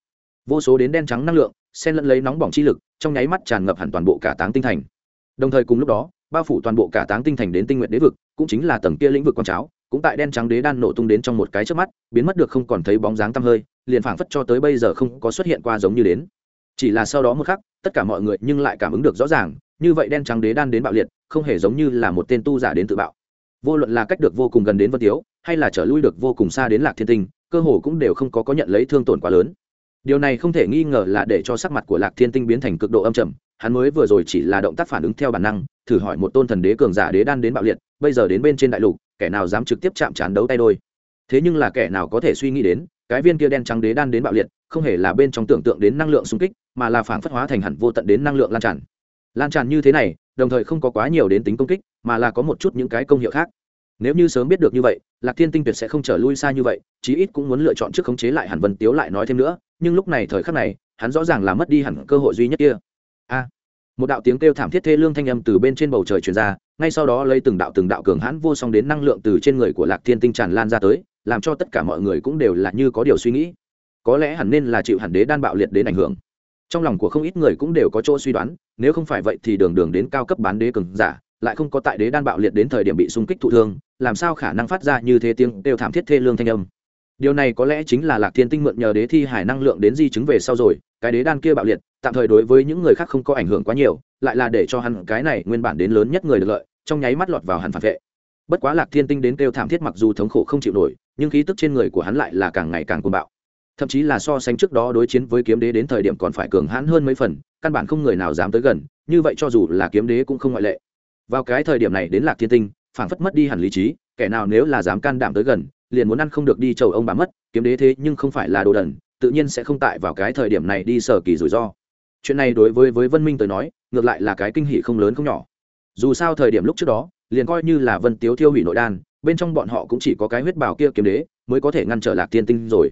Vô số đến đen trắng năng lượng, xen lẫn lấy nóng bỏng chi lực, trong nháy mắt tràn ngập hẳn toàn bộ cả táng tinh thành. Đồng thời cùng lúc đó, bao phủ toàn bộ cả táng tinh thành đến tinh nguyện đế vực, cũng chính là tầng kia lĩnh vực con cháo cũng tại đen trắng đế đan nổ tung đến trong một cái trước mắt, biến mất được không còn thấy bóng dáng tăm hơi, liền phảng phất cho tới bây giờ không có xuất hiện qua giống như đến. Chỉ là sau đó một khắc, tất cả mọi người nhưng lại cảm ứng được rõ ràng, như vậy đen trắng đế đan đến bạo liệt, không hề giống như là một tên tu giả đến tự bạo. Vô luận là cách được vô cùng gần đến vân tiếu, hay là trở lui được vô cùng xa đến lạc thiên tinh, cơ hồ cũng đều không có có nhận lấy thương tổn quá lớn. Điều này không thể nghi ngờ là để cho sắc mặt của lạc thiên tinh biến thành cực độ âm trầm, hắn mới vừa rồi chỉ là động tác phản ứng theo bản năng, thử hỏi một tôn thần đế cường giả đế đan đến bạo liệt, bây giờ đến bên trên đại lục kẻ nào dám trực tiếp chạm trán đấu tay đôi. Thế nhưng là kẻ nào có thể suy nghĩ đến, cái viên kia đen trắng đế đan đến bạo liệt, không hề là bên trong tưởng tượng đến năng lượng xung kích, mà là phản phất hóa thành hẳn vô tận đến năng lượng lan tràn. Lan tràn như thế này, đồng thời không có quá nhiều đến tính công kích, mà là có một chút những cái công hiệu khác. Nếu như sớm biết được như vậy, lạc thiên tinh tuyệt sẽ không trở lui xa như vậy, chí ít cũng muốn lựa chọn trước khống chế lại hẳn vân tiếu lại nói thêm nữa, nhưng lúc này thời khắc này, hắn rõ ràng là mất đi hẳn cơ hội duy nhất kia. A! Một đạo tiếng kêu thảm thiết thê lương thanh âm từ bên trên bầu trời truyền ra, ngay sau đó lấy từng đạo từng đạo cường hãn vô song đến năng lượng từ trên người của lạc thiên tinh tràn lan ra tới, làm cho tất cả mọi người cũng đều là như có điều suy nghĩ. Có lẽ hẳn nên là chịu hẳn đế đan bạo liệt đến ảnh hưởng. Trong lòng của không ít người cũng đều có chỗ suy đoán, nếu không phải vậy thì đường đường đến cao cấp bán đế cường giả, lại không có tại đế đan bạo liệt đến thời điểm bị xung kích thụ thương, làm sao khả năng phát ra như thế tiếng đều thảm thiết thê lương thanh âm? Điều này có lẽ chính là lạc thiên tinh mượn nhờ đế thi hải năng lượng đến di chứng về sau rồi, cái đế đan kia bạo liệt, tạm thời đối với những người khác không có ảnh hưởng quá nhiều, lại là để cho hắn cái này nguyên bản đến lớn nhất người được lợi, trong nháy mắt lọt vào hẳn phản vệ. Bất quá lạc thiên tinh đến kêu thảm thiết mặc dù thống khổ không chịu nổi, nhưng khí tức trên người của hắn lại là càng ngày càng cuồng bạo. Thậm chí là so sánh trước đó đối chiến với kiếm đế đến thời điểm còn phải cường hãn hơn mấy phần, căn bản không người nào dám tới gần, như vậy cho dù là kiếm đế cũng không ngoại lệ. Vào cái thời điểm này đến lạc thiên tinh, phảng phất mất đi hẳn lý trí, kẻ nào nếu là dám can đảm tới gần liền muốn ăn không được đi chầu ông bà mất, kiếm đế thế nhưng không phải là đồ đần, tự nhiên sẽ không tại vào cái thời điểm này đi sở kỳ rủi ro. Chuyện này đối với với vân minh tới nói, ngược lại là cái kinh hỷ không lớn không nhỏ. Dù sao thời điểm lúc trước đó, liền coi như là vân tiếu thiêu hủy nội đan, bên trong bọn họ cũng chỉ có cái huyết bào kia kiếm đế, mới có thể ngăn trở lạc thiên tinh rồi.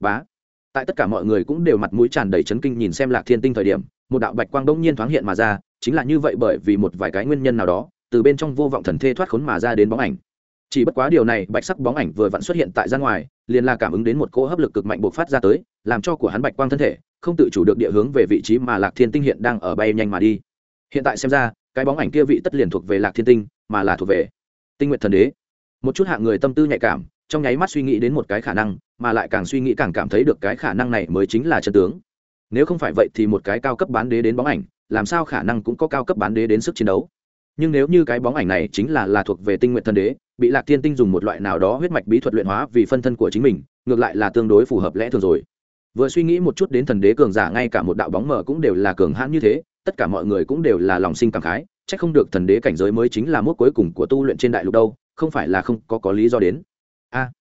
Bá. Tại tất cả mọi người cũng đều mặt mũi tràn đầy chấn kinh nhìn xem lạc thiên tinh thời điểm, một đạo bạch quang đông nhiên thoáng hiện mà ra, chính là như vậy bởi vì một vài cái nguyên nhân nào đó, từ bên trong vô vọng thần thê thoát khốn mà ra đến bóng ảnh chỉ bất quá điều này bạch sắc bóng ảnh vừa vặn xuất hiện tại ra ngoài, liền là cảm ứng đến một cỗ hấp lực cực mạnh bộc phát ra tới, làm cho của hắn bạch quang thân thể không tự chủ được địa hướng về vị trí mà lạc thiên tinh hiện đang ở bay nhanh mà đi. Hiện tại xem ra, cái bóng ảnh kia vị tất liền thuộc về lạc thiên tinh, mà là thuộc về tinh nguyện thần đế. Một chút hạng người tâm tư nhạy cảm, trong nháy mắt suy nghĩ đến một cái khả năng, mà lại càng suy nghĩ càng cảm thấy được cái khả năng này mới chính là chân tướng. Nếu không phải vậy thì một cái cao cấp bán đế đến bóng ảnh, làm sao khả năng cũng có cao cấp bán đế đến sức chiến đấu? Nhưng nếu như cái bóng ảnh này chính là là thuộc về tinh nguyện thần đế bị lạc thiên tinh dùng một loại nào đó huyết mạch bí thuật luyện hóa vì phân thân của chính mình ngược lại là tương đối phù hợp lẽ thường rồi. Vừa suy nghĩ một chút đến thần đế cường giả ngay cả một đạo bóng mờ cũng đều là cường hãn như thế tất cả mọi người cũng đều là lòng sinh cảm khái c h ắ c không được thần đế cảnh giới mới chính là mốt cuối cùng của tu luyện trên đại lục đâu không phải là không có, có lý do đến. A.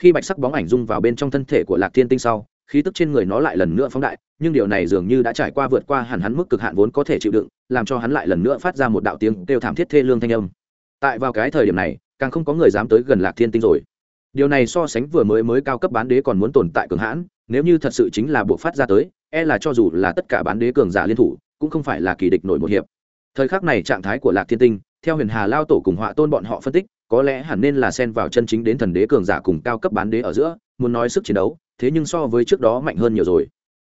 Khi bạch sắc bóng ảnh dung vào bên trong thân thể của lạc thiên tinh sau khí tức trên người nó lại lần nữa phóng đại, nhưng điều này dường như đã trải qua vượt qua hẳn hắn mức cực hạn vốn có thể chịu đựng, làm cho hắn lại lần nữa phát ra một đạo tiếng kêu thảm thiết thê lương thanh âm. Tại vào cái thời điểm này, càng không có người dám tới gần lạc thiên tinh rồi. Điều này so sánh vừa mới mới cao cấp bán đế còn muốn tồn tại cường hãn, nếu như thật sự chính là buộc phát ra tới e là cho dù là tất cả bán đế cường giả liên thủ, cũng không phải là kỳ địch nổi một hiệp. Thời khắc này trạng thái của lạc thiên tinh, theo huyền hà lao tổ cùng họa tôn bọn họ phân tích, có lẽ hẳn nên là xen vào chân chính đến thần đế cường giả cùng cao cấp bán đế ở giữa, muốn nói sức chiến đấu thế nhưng so với trước đó mạnh hơn nhiều rồi.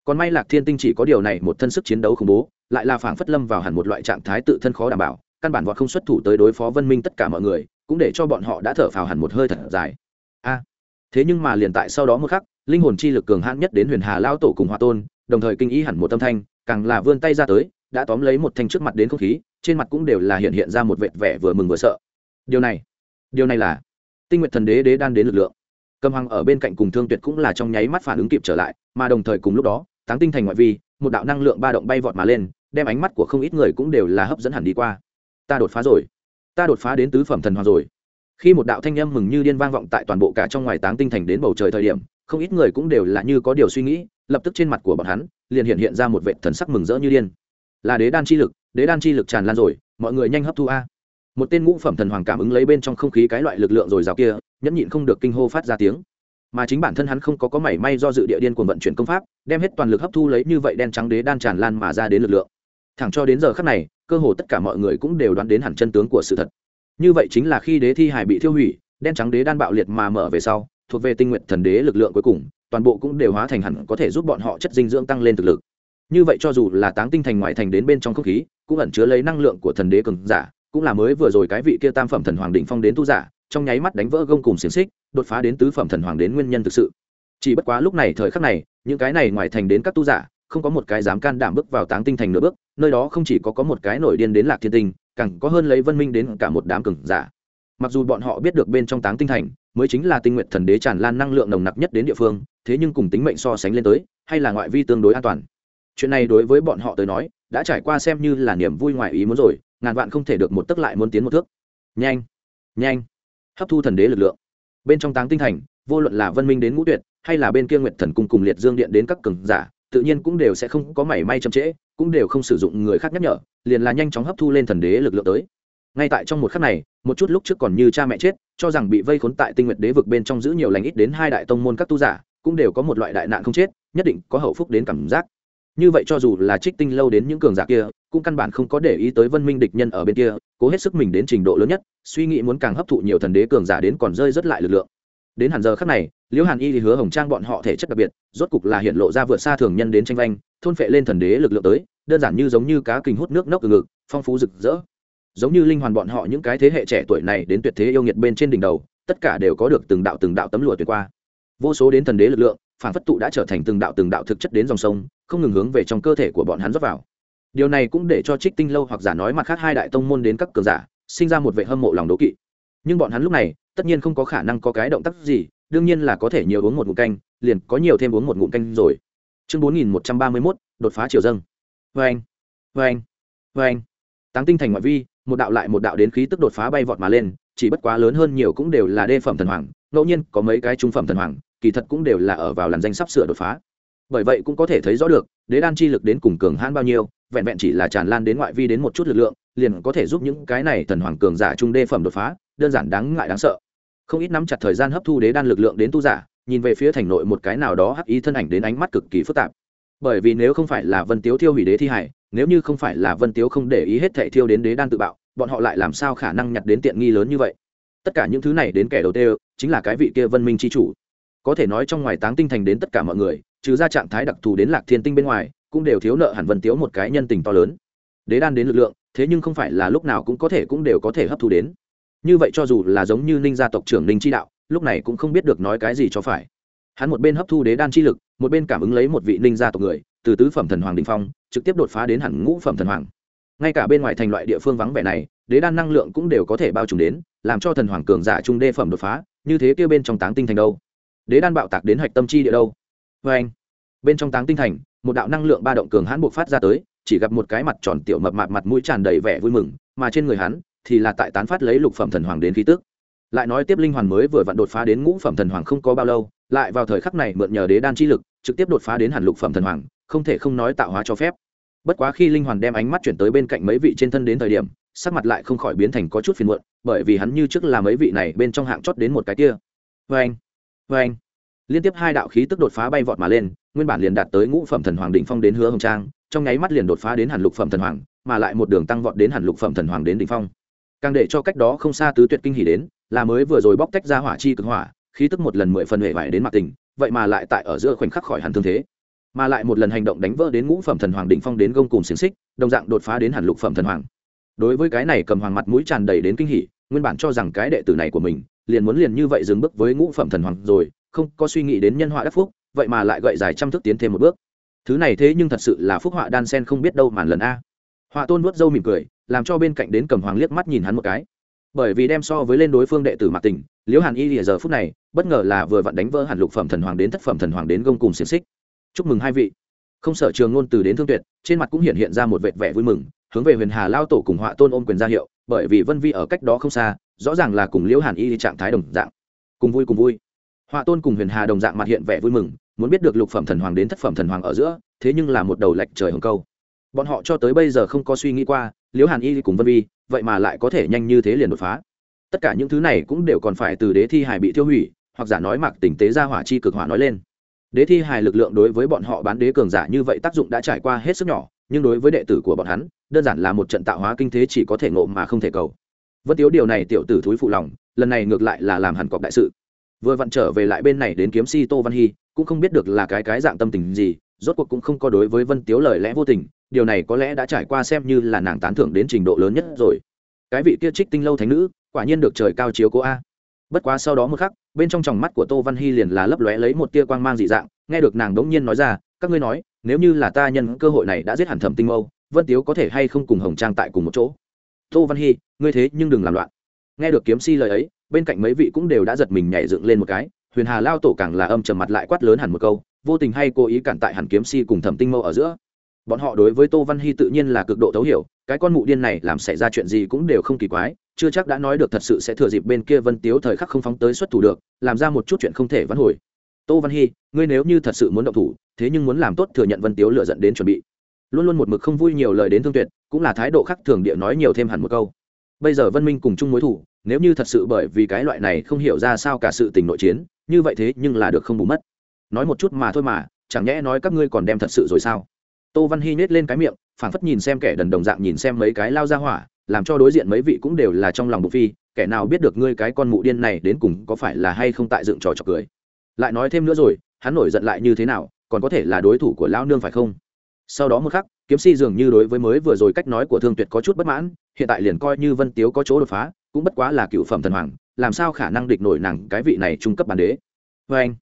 Còn may lạc thiên tinh chỉ có điều này một thân sức chiến đấu khủng bố, lại là phảng phất lâm vào hẳn một loại trạng thái tự thân khó đảm bảo, căn bản vọt không xuất thủ tới đối phó vân minh tất cả mọi người, cũng để cho bọn họ đã thở phào hẳn một hơi thật dài. A, thế nhưng mà liền tại sau đó một khắc, linh hồn chi lực cường hãn nhất đến huyền hà lao tổ cùng hòa tôn, đồng thời kinh ý hẳn một tâm thanh, càng là vươn tay ra tới, đã tóm lấy một thanh trước mặt đến không khí, trên mặt cũng đều là hiện hiện ra một vệt vẻ vừa mừng vừa sợ. Điều này điều này là tinh nguyện thần đế đế đan đến lực lượng cầm hằng ở bên cạnh cùng thương tuyệt cũng là trong nháy mắt phản ứng kịp trở lại, mà đồng thời cùng lúc đó, táng tinh thành ngoại vi, một đạo năng lượng ba động bay vọt mà lên, đem ánh mắt của không ít người cũng đều là hấp dẫn hẳn đi qua. Ta đột phá rồi. Ta đột phá đến tứ phẩm thần hoàng rồi. Khi một đạo thanh âm mừng như điên vang vọng tại toàn bộ cả trong ngoài táng tinh thành đến bầu trời thời điểm, không ít người cũng đều là như có điều suy nghĩ, lập tức trên mặt của bọn hắn, liền hiện hiện ra một vệ thần sắc mừng rỡ như điên. Là đế đan chi lực, đế đan chi lực tràn lan rồi, mọi người nhanh hấp thu a. Một tên ngũ phẩm thần hoàng cảm ứng lấy bên trong không khí cái loại lực lượng rồi rào kia nhẫn nhịn không được kinh hô phát ra tiếng. Mà chính bản thân hắn không có có mảy may do dự địa điên cuồng vận chuyển công pháp, đem hết toàn lực hấp thu lấy như vậy đen trắng đế đan tràn lan mà ra đến lực lượng. Thẳng cho đến giờ khắc này, cơ hồ tất cả mọi người cũng đều đoán đến hẳn chân tướng của sự thật. Như vậy chính là khi đế thi hải bị thiêu hủy, đen trắng đế đan bạo liệt mà mở về sau, thuộc về tinh nguyện thần đế lực lượng cuối cùng, toàn bộ cũng đều hóa thành hẳn có thể giúp bọn họ chất dinh dưỡng tăng lên thực lực. Như vậy cho dù là táng tinh thành ngoại thành đến bên trong không khí, cũng ẩn chứa lấy năng lượng của thần đế cường giả, cũng là mới vừa rồi cái vị kia tam phẩm thần hoàng định phong đến tu giả trong nháy mắt đánh vỡ gông cùng xiềng xích, đột phá đến tứ phẩm thần hoàng đến nguyên nhân thực sự. Chỉ bất quá lúc này thời khắc này, những cái này ngoài thành đến các tu giả, không có một cái dám can đảm bước vào táng tinh thành nửa bước, nơi đó không chỉ có có một cái nổi điên đến lạc thiên tinh, càng có hơn lấy vân minh đến cả một đám cường giả. Mặc dù bọn họ biết được bên trong táng tinh thành mới chính là tinh nguyện thần đế tràn lan năng lượng nồng nặc nhất đến địa phương, thế nhưng cùng tính mệnh so sánh lên tới, hay là ngoại vi tương đối an toàn. Chuyện này đối với bọn họ tới nói, đã trải qua xem như là niềm vui ngoài ý muốn rồi, ngàn vạn không thể được một tấc lại muốn tiến một thước. Nhanh! Nhanh! Hấp thu thần đế lực lượng. Bên trong táng tinh thành, vô luận là vân minh đến ngũ tuyệt, hay là bên kia nguyện thần cung cùng liệt dương điện đến các cường giả, tự nhiên cũng đều sẽ không có mảy may chậm trễ, cũng đều không sử dụng người khác nhắc nhở, liền là nhanh chóng hấp thu lên thần đế lực lượng tới. Ngay tại trong một khắc này, một chút lúc trước còn như cha mẹ chết, cho rằng bị vây khốn tại tinh nguyện đế vực bên trong giữ nhiều lành ít đến hai đại tông môn các tu giả, cũng đều có một loại đại nạn không chết, nhất định có hậu phúc đến cảm giác. Như vậy cho dù là trích tinh lâu đến những cường giả kia cũng căn bản không có để ý tới vân minh địch nhân ở bên kia, cố hết sức mình đến trình độ lớn nhất, suy nghĩ muốn càng hấp thụ nhiều thần đế cường giả đến còn rơi rất lại lực lượng. Đến hẳn giờ khắc này, liễu hàn y thì hứa hồng trang bọn họ thể chất đặc biệt, rốt cục là hiện lộ ra vượt xa thường nhân đến tranh vanh, thôn phệ lên thần đế lực lượng tới, đơn giản như giống như cá kình hút nước nốc từ ngực, phong phú rực rỡ. Giống như linh hoàn bọn họ những cái thế hệ trẻ tuổi này đến tuyệt thế yêu nghiệt bên trên đỉnh đầu, tất cả đều có được từng đạo từng đạo tấm lụa tuyệt qua. Vô số đến thần đế lực lượng, phản phất tụ đã trở thành từng đạo từng đạo thực chất đến dòng sông, không ngừng hướng về trong cơ thể của bọn hắn rót vào điều này cũng để cho trích tinh lâu hoặc giả nói mặt khác hai đại tông môn đến các cường giả, sinh ra một vệ hâm mộ lòng đố kỵ. Nhưng bọn hắn lúc này, tất nhiên không có khả năng có cái động tác gì, đương nhiên là có thể nhiều uống một ngụm canh, liền có nhiều thêm uống một ngụm canh rồi. Chương bốn nghìn một trăm ba mươi mốt, đột phá triều dâng. Vê anh vê anh vê anh táng tinh thành ngoại vi, một đạo lại một đạo đến khí tức đột phá bay vọt mà lên, chỉ bất quá lớn hơn nhiều cũng đều là đê phẩm thần hoàng, ngẫu nhiên có mấy cái trung phẩm thần hoàng, kỳ thật cũng đều là ở vào làn danh sắp sửa đột phá. Bởi vậy cũng có thể thấy rõ được, đế đan chi lực đến cùng cường hãn bao nhiêu vẹn vẹn chỉ là tràn lan đến ngoại vi đến một chút lực lượng, liền có thể giúp những cái này thần hoàng cường giả trung đê phẩm đột phá, đơn giản đáng ngại đáng sợ. Không ít nắm chặt thời gian hấp thu đế đan lực lượng đến tu giả, nhìn về phía thành nội một cái nào đó hắc ý thân ảnh đến ánh mắt cực kỳ phức tạp. Bởi vì nếu không phải là vân tiếu thiêu hủy đế thi hải, nếu như không phải là vân tiếu không để ý hết thệ thiêu đến đế đan tự bạo, bọn họ lại làm sao khả năng nhặt đến tiện nghi lớn như vậy? Tất cả những thứ này đến kẻ đầu tiên chính là cái vị kia vân minh c h i chủ. Có thể nói trong ngoài táng tinh thành đến tất cả mọi người, trừ ra trạng thái đặc thù đến lạc thiên tinh bên ngoài cũng đều thiếu nợ hẳn vân tiếu một cái nhân tình to lớn. Đế đan đến lực lượng, thế nhưng không phải là lúc nào cũng có thể cũng đều có thể hấp thu đến. Như vậy cho dù là giống như ninh gia tộc trưởng ninh chi đạo, lúc này cũng không biết được nói cái gì cho phải. Hắn một bên hấp thu đế đan chi lực, một bên cảm ứng lấy một vị ninh gia tộc người, từ tứ phẩm thần hoàng đình phong, trực tiếp đột phá đến hẳn ngũ phẩm thần hoàng. Ngay cả bên ngoài thành loại địa phương vắng vẻ này, đế đan năng lượng cũng đều có thể bao trùm đến, làm cho thần hoàng cường giả trung đê phẩm đột phá, như thế kia bên trong táng tinh thành đâu? Đế đan bạo tạc đến hạch tâm chi địa đâu? Vê anh bên trong táng tinh thành một đạo năng lượng ba động cường hãn buộc phát ra tới, chỉ gặp một cái mặt tròn tiểu mập mạp mặt mũi tràn đầy vẻ vui mừng, mà trên người hắn thì là tại tán phát lấy lục phẩm thần hoàng đến khí tức. Lại nói tiếp linh hoàn mới vừa vặn đột phá đến ngũ phẩm thần hoàng không có bao lâu, lại vào thời khắc này mượn nhờ đế đan chi lực, trực tiếp đột phá đến hẳn lục phẩm thần hoàng, không thể không nói tạo hóa cho phép. Bất quá khi linh hoàn đem ánh mắt chuyển tới bên cạnh mấy vị trên thân đến thời điểm, sắc mặt lại không khỏi biến thành có chút phiền muộn, bởi vì hắn như trước là mấy vị này bên trong hạng chót đến một cái kia. Vê anh vê anh liên tiếp hai đạo khí tức đột phá bay vọt mà lên, nguyên bản liền đạt tới ngũ phẩm thần hoàng đỉnh phong đến hứa hồng trang, trong nháy mắt liền đột phá đến hẳn lục phẩm thần hoàng, mà lại một đường tăng vọt đến hẳn lục phẩm thần hoàng đến đỉnh phong. Càng để cho cách đó không xa tứ tuyệt kinh hỉ đến, là mới vừa rồi bóc tách ra hỏa chi cực hỏa, khí tức một lần mười phần hệ vải đến mặt tình, vậy mà lại tại ở giữa khoảnh khắc khỏi hẳn thương thế. Mà lại một lần hành động đánh vỡ đến ngũ phẩm thần hoàng đỉnh phong đến gông cùng xiềng xích, đồng dạng đột phá đến hẳn lục phẩm thần hoàng. Đối với cái này cầm hoàng mặt mũi tràn đầy đến kinh hỉ, nguyên bản cho rằng cái đệ tử này của mình, liền muốn liền như vậy dừng bước với ngũ phẩm thần hoàng rồi không có suy nghĩ đến nhân họa đắc phúc, vậy mà lại gậy dài trăm thước tiến thêm một bước. Thứ này thế nhưng thật sự là phúc họa đan sen không biết đâu màn lần a. Họa tôn vuốt râu mỉm cười, làm cho bên cạnh đến cầm hoàng liếc mắt nhìn hắn một cái. Bởi vì đem so với lên đối phương đệ tử mạc tình liễu hàn y lìa giờ phút này, bất ngờ là vừa vặn đánh vỡ hàn lục phẩm thần hoàng đến thất phẩm thần hoàng đến gông cùng xiềng xích. Chúc mừng hai vị. Không sở trường ngôn từ đến thương tuyệt, trên mặt cũng hiện hiện ra một vệt vẻ vui mừng, hướng về huyền hà lao tổ cùng họa tôn ôm quyền ra hiệu, bởi vì vân vi ở cách đó không xa, rõ ràng là cùng liễu hàn y trạng thái đồng dạng. Cùng vui cùng vui họa tôn cùng huyền hà đồng dạng mặt hiện vẻ vui mừng, muốn biết được lục phẩm thần hoàng đến thất phẩm thần hoàng ở giữa, thế nhưng là một đầu lệch trời hồng câu. Bọn họ cho tới bây giờ không có suy nghĩ qua, liễu hàn y cùng vân vi, vậy mà lại có thể nhanh như thế liền đột phá. Tất cả những thứ này cũng đều còn phải từ đế thi hải bị tiêu hủy, hoặc giả nói mặc tình tế ra hỏa chi cực hỏa nói lên. Đế thi hài lực lượng đối với bọn họ bán đế cường giả như vậy tác dụng đã trải qua hết sức nhỏ, nhưng đối với đệ tử của bọn hắn, đơn giản là một trận tạo hóa kinh thế chỉ có thể ngộ mà không thể cầu. Vân tiếu điều này tiểu tử thúi phụ lòng, lần này ngược lại là làm hẳn cọc đại sự vừa vặn trở về lại bên này đến kiếm si tô văn hy, cũng không biết được là cái cái dạng tâm tình gì, rốt cuộc cũng không có đối với vân tiếu lời lẽ vô tình, điều này có lẽ đã trải qua xem như là nàng tán thưởng đến trình độ lớn nhất rồi. Cái vị kia trích tinh lâu thánh nữ, quả nhiên được trời cao chiếu cố a. Bất quá sau đó một khắc, bên trong tròng mắt của tô văn hy liền là lấp lóe lấy một tia quang mang dị dạng, nghe được nàng đống nhiên nói ra, các ngươi nói, nếu như là ta nhân, cơ hội này đã giết hẳn thẩm tinh mâu, vân tiếu có thể hay không cùng hồng trang tại cùng một chỗ? Tô văn hy, ngươi thế nhưng đừng làm loạn. Nghe được kiếm si lời ấy bên cạnh mấy vị cũng đều đã giật mình nhảy dựng lên một cái, huyền hà lao tổ càng là âm trầm mặt lại quát lớn hẳn một câu, vô tình hay cố ý cản tại hẳn kiếm si cùng thẩm tinh mâu ở giữa. Bọn họ đối với tô văn hy tự nhiên là cực độ thấu hiểu, cái con mụ điên này làm xảy ra chuyện gì cũng đều không kỳ quái, chưa chắc đã nói được thật sự sẽ thừa dịp bên kia vân tiếu thời khắc không phóng tới xuất thủ được, làm ra một chút chuyện không thể vãn hồi. Tô văn hy, ngươi nếu như thật sự muốn động thủ, thế nhưng muốn làm tốt thừa nhận vân tiếu lựa dẫn đến chuẩn bị. Luôn luôn một mực không vui nhiều lời đến thương tuyệt, cũng là thái độ khác thường địa nói nhiều thêm hẳn một câu bây giờ vân minh cùng chung mối thủ, nếu như thật sự bởi vì cái loại này không hiểu ra sao cả sự tình nội chiến, như vậy thế nhưng là được không bù mất. Nói một chút mà thôi mà, chẳng nhẽ nói các ngươi còn đem thật sự rồi sao? Tô văn hy nhét lên cái miệng, phảng phất nhìn xem kẻ đần đồng dạng nhìn xem mấy cái lao ra hỏa, làm cho đối diện mấy vị cũng đều là trong lòng bộ phi, kẻ nào biết được ngươi cái con mụ điên này đến cùng có phải là hay không tại dựng trò trọc cười. Lại nói thêm nữa rồi, hắn nổi giận lại như thế nào, còn có thể là đối thủ của lão nương phải không? Sau đó một khắc kiếm si dường như đối với mới vừa rồi cách nói của thương tuyệt có chút bất mãn, hiện tại liền coi như vân tiếu có chỗ đột phá, cũng bất quá là cựu phẩm thần hoàng, làm sao khả năng địch nổi nàng cái vị này trung cấp bản đế. Vê anh,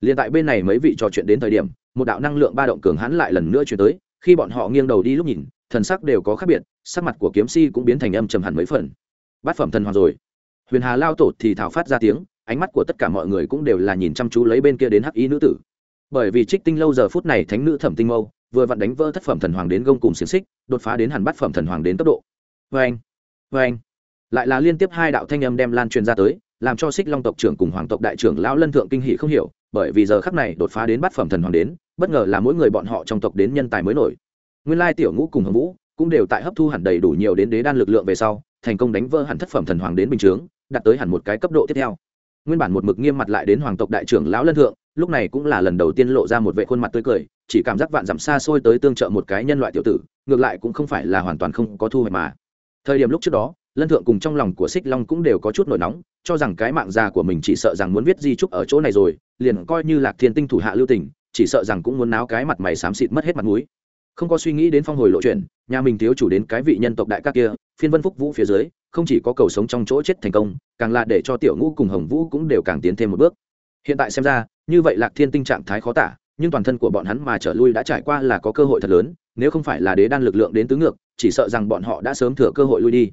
liền tại bên này mấy vị trò chuyện đến thời điểm, một đạo năng lượng ba động cường hãn lại lần nữa chuyển tới, khi bọn họ nghiêng đầu đi lúc nhìn, thần sắc đều có khác biệt, sắc mặt của kiếm si cũng biến thành âm trầm hẳn mấy phần. Bát phẩm thần hoàng rồi. Huyền hà lao tổ thì thảo phát ra tiếng, ánh mắt của tất cả mọi người cũng đều là nhìn chăm chú lấy bên kia đến hắc ý nữ tử. Bởi vì trích tinh lâu giờ phút này thánh nữ thẩm tinh mâu vừa vặn đánh vỡ thất phẩm thần hoàng đến gông cùng xiềng xích, đột phá đến hẳn bát phẩm thần hoàng đến tốc độ. Vê anh vê anh. Lại là liên tiếp hai đạo thanh âm đem lan truyền ra tới, làm cho xích long tộc trưởng cùng hoàng tộc đại trưởng lão lân thượng kinh hỷ không hiểu, bởi vì giờ khắc này đột phá đến bát phẩm thần hoàng đến, bất ngờ là mỗi người bọn họ trong tộc đến nhân tài mới nổi. Nguyên lai tiểu ngũ cùng hồng vũ cũng đều tại hấp thu hẳn đầy đủ nhiều đến đế đan lực lượng về sau, thành công đánh vỡ hẳn thất phẩm thần hoàng đến bình chướng, đạt tới hẳn một cái cấp độ tiếp theo nguyên bản một mực nghiêm mặt lại đến hoàng tộc đại trưởng lão lân thượng, lúc này cũng là lần đầu tiên lộ ra một vệ khuôn mặt tươi cười, chỉ cảm giác vạn dặm xa xôi tới tương trợ một cái nhân loại tiểu tử, ngược lại cũng không phải là hoàn toàn không có thu hoạch mà. Thời điểm lúc trước đó, lân thượng cùng trong lòng của xích long cũng đều có chút nổi nóng, cho rằng cái mạng già của mình chỉ sợ rằng muốn viết di trúc ở chỗ này rồi, liền coi như lạc thiên tinh thủ hạ lưu tình, chỉ sợ rằng cũng muốn náo cái mặt mày xám xịt mất hết mặt mũi không có suy nghĩ đến phong hồi lộ chuyện nhà mình thiếu chủ đến cái vị nhân tộc đại các kia, phiên vân phúc vũ phía dưới, không chỉ có cầu sống trong chỗ chết thành công, càng là để cho tiểu ngũ cùng hồng vũ cũng đều càng tiến thêm một bước. Hiện tại xem ra, như vậy lạc thiên tinh trạng thái khó tả, nhưng toàn thân của bọn hắn mà trở lui đã trải qua là có cơ hội thật lớn, nếu không phải là đế đan lực lượng đến tứ ngược, chỉ sợ rằng bọn họ đã sớm thừa cơ hội lui đi.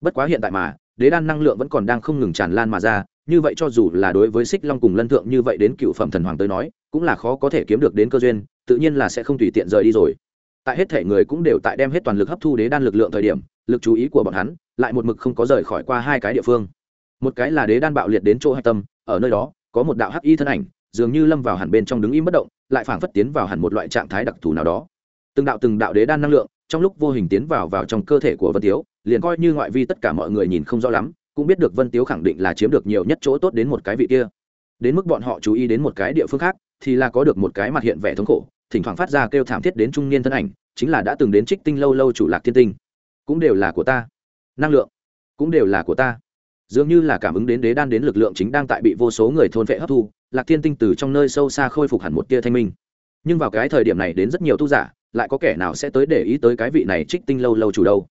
Bất quá hiện tại mà, đế đan năng lượng vẫn còn đang không ngừng tràn lan mà ra, như vậy cho dù là đối với xích long cùng lân thượng như vậy đến cựu phẩm thần hoàng tới nói, cũng là khó có thể kiếm được đến cơ duyên, tự nhiên là sẽ không tùy tiện rời đi rồi tại hết thể người cũng đều tại đem hết toàn lực hấp thu đế đan lực lượng thời điểm, lực chú ý của bọn hắn lại một mực không có rời khỏi qua hai cái địa phương. Một cái là đế đan bạo liệt đến chỗ hạch tâm, ở nơi đó, có một đạo hắc y thân ảnh, dường như lâm vào hẳn bên trong đứng im bất động, lại phảng phất tiến vào hẳn một loại trạng thái đặc thù nào đó. Từng đạo từng đạo đế đan năng lượng, trong lúc vô hình tiến vào vào trong cơ thể của vân tiếu, liền coi như ngoại vi tất cả mọi người nhìn không rõ lắm, cũng biết được vân tiếu khẳng định là chiếm được nhiều nhất chỗ tốt đến một cái vị kia. Đến mức bọn họ chú ý đến một cái địa phương khác, thì là có được một cái mặt hiện vẻ thống khổ thỉnh thoảng phát ra kêu thảm thiết đến trung niên thân ảnh, chính là đã từng đến trích tinh lâu lâu chủ lạc thiên tinh. Cũng đều là của ta. Năng lượng. Cũng đều là của ta. Dường như là cảm ứng đến đế đan đến lực lượng chính đang tại bị vô số người thôn vệ hấp thu, lạc thiên tinh từ trong nơi sâu xa khôi phục hẳn một tia thanh minh. Nhưng vào cái thời điểm này đến rất nhiều tu giả, lại có kẻ nào sẽ tới để ý tới cái vị này trích tinh lâu lâu chủ đâu?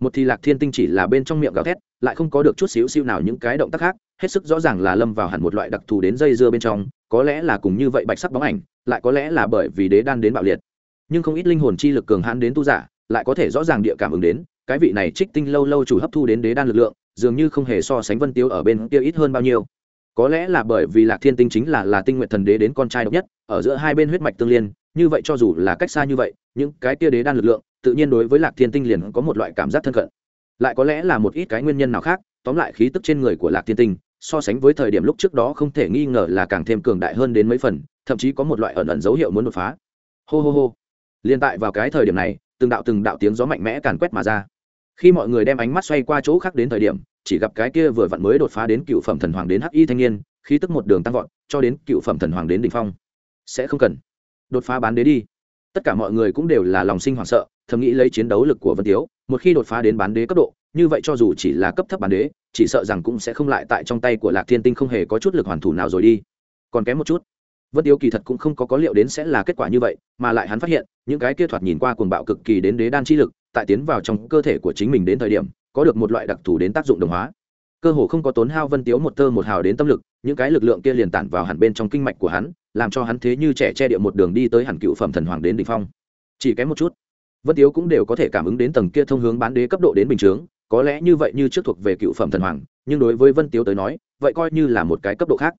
Một thì lạc thiên tinh chỉ là bên trong miệng gào thét, lại không có được chút xíu xíu nào những cái động tác khác, hết sức rõ ràng là lâm vào hẳn một loại đặc thù đến dây dưa bên trong, có lẽ là cùng như vậy bạch sắc bóng ảnh lại có lẽ là bởi vì đế đan đến bạo liệt. Nhưng không ít linh hồn chi lực cường hãn đến tu giả, lại có thể rõ ràng địa cảm ứng đến, cái vị này trích tinh lâu lâu chủ hấp thu đến đế đan lực lượng, dường như không hề so sánh vân tiêu ở bên kia ít hơn bao nhiêu. Có lẽ là bởi vì lạc thiên tinh chính là là tinh nguyện thần đế đến con trai độc nhất, ở giữa hai bên huyết mạch tương liên, như vậy cho dù là cách xa như vậy, những cái kia đế đan lực lượng, tự nhiên đối với lạc thiên tinh liền có một loại cảm giác thân cận. Lại có lẽ là một ít cái nguyên nhân nào khác, tóm lại khí tức trên người của lạc thiên tinh so sánh với thời điểm lúc trước đó không thể nghi ngờ là càng thêm cường đại hơn đến mấy phần, thậm chí có một loại ẩn ẩn dấu hiệu muốn đột phá. Hô hô hô. Liên tại vào cái thời điểm này, từng đạo từng đạo tiếng gió mạnh mẽ càn quét mà ra. Khi mọi người đem ánh mắt xoay qua chỗ khác đến thời điểm, chỉ gặp cái kia vừa vặn mới đột phá đến cựu phẩm thần hoàng đến hắc y thanh niên, khí tức một đường tăng vọt, cho đến cựu phẩm thần hoàng đến đỉnh phong. Sẽ không cần. Đột phá bán đế đi. Tất cả mọi người cũng đều là lòng sinh hoảng sợ, thầm nghĩ lấy chiến đấu lực của vân tiếu, một khi đột phá đến bán đế cấp độ như vậy cho dù chỉ là cấp thấp bán đế, chỉ sợ rằng cũng sẽ không lại tại trong tay của lạc thiên tinh không hề có chút lực hoàn thủ nào rồi đi. Còn kém một chút, vân tiếu kỳ thật cũng không có có liệu đến sẽ là kết quả như vậy, mà lại hắn phát hiện, những cái kia thoạt nhìn qua cuồng bạo cực kỳ đến đế đan chi lực, tại tiến vào trong cơ thể của chính mình đến thời điểm, có được một loại đặc thù đến tác dụng đồng hóa. Cơ hồ không có tốn hao vân tiếu một tơ một hào đến tâm lực, những cái lực lượng kia liền tản vào hẳn bên trong kinh mạch của hắn, làm cho hắn thế như trẻ che địa một đường đi tới hẳn cựu phẩm thần hoàng đến đ ỉ n h phong. Chỉ kém một chút, vân tiếu cũng đều có thể cảm ứng đến tầng kia thông hướng bán đế cấp độ đến bình chướng có lẽ như vậy như trước thuộc về cựu phẩm thần hoàng nhưng đối với vân tiếu tới nói vậy coi như là một cái cấp độ khác.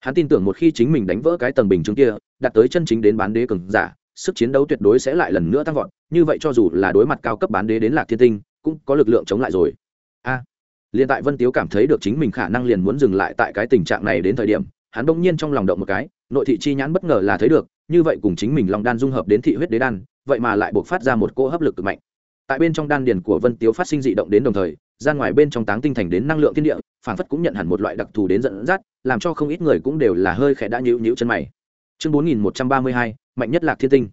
Hắn tin tưởng một khi chính mình đánh vỡ cái tầng bình chứng kia đạt tới chân chính đến bán đế cường giả sức chiến đấu tuyệt đối sẽ lại lần nữa tăng vọt như vậy cho dù là đối mặt cao cấp bán đế đến lạc thiên tinh cũng có lực lượng chống lại rồi. A! À, liền tại vân tiếu cảm thấy được chính mình khả năng liền muốn dừng lại tại cái tình trạng này đến thời điểm hắn bỗng nhiên trong lòng động một cái nội thị chi nhãn bất ngờ là thấy được như vậy cùng chính mình lòng đan dung hợp đến thị huyết đế đan vậy mà lại buộc phát ra một cỗ hấp lực cực mạnh tại bên trong đan điền của vân tiếu phát sinh dị động đến đồng thời gian ngoài bên trong táng tinh thành đến năng lượng thiên địa, phản phất cũng nhận hẳn một loại đặc thù đến dẫn dắt, làm cho không ít người cũng đều là hơi khẽ đã nhịu nhịu chân mày. Chương bốn nghìn một trăm ba mươi hai, mạnh nhất lạc thiên tinh.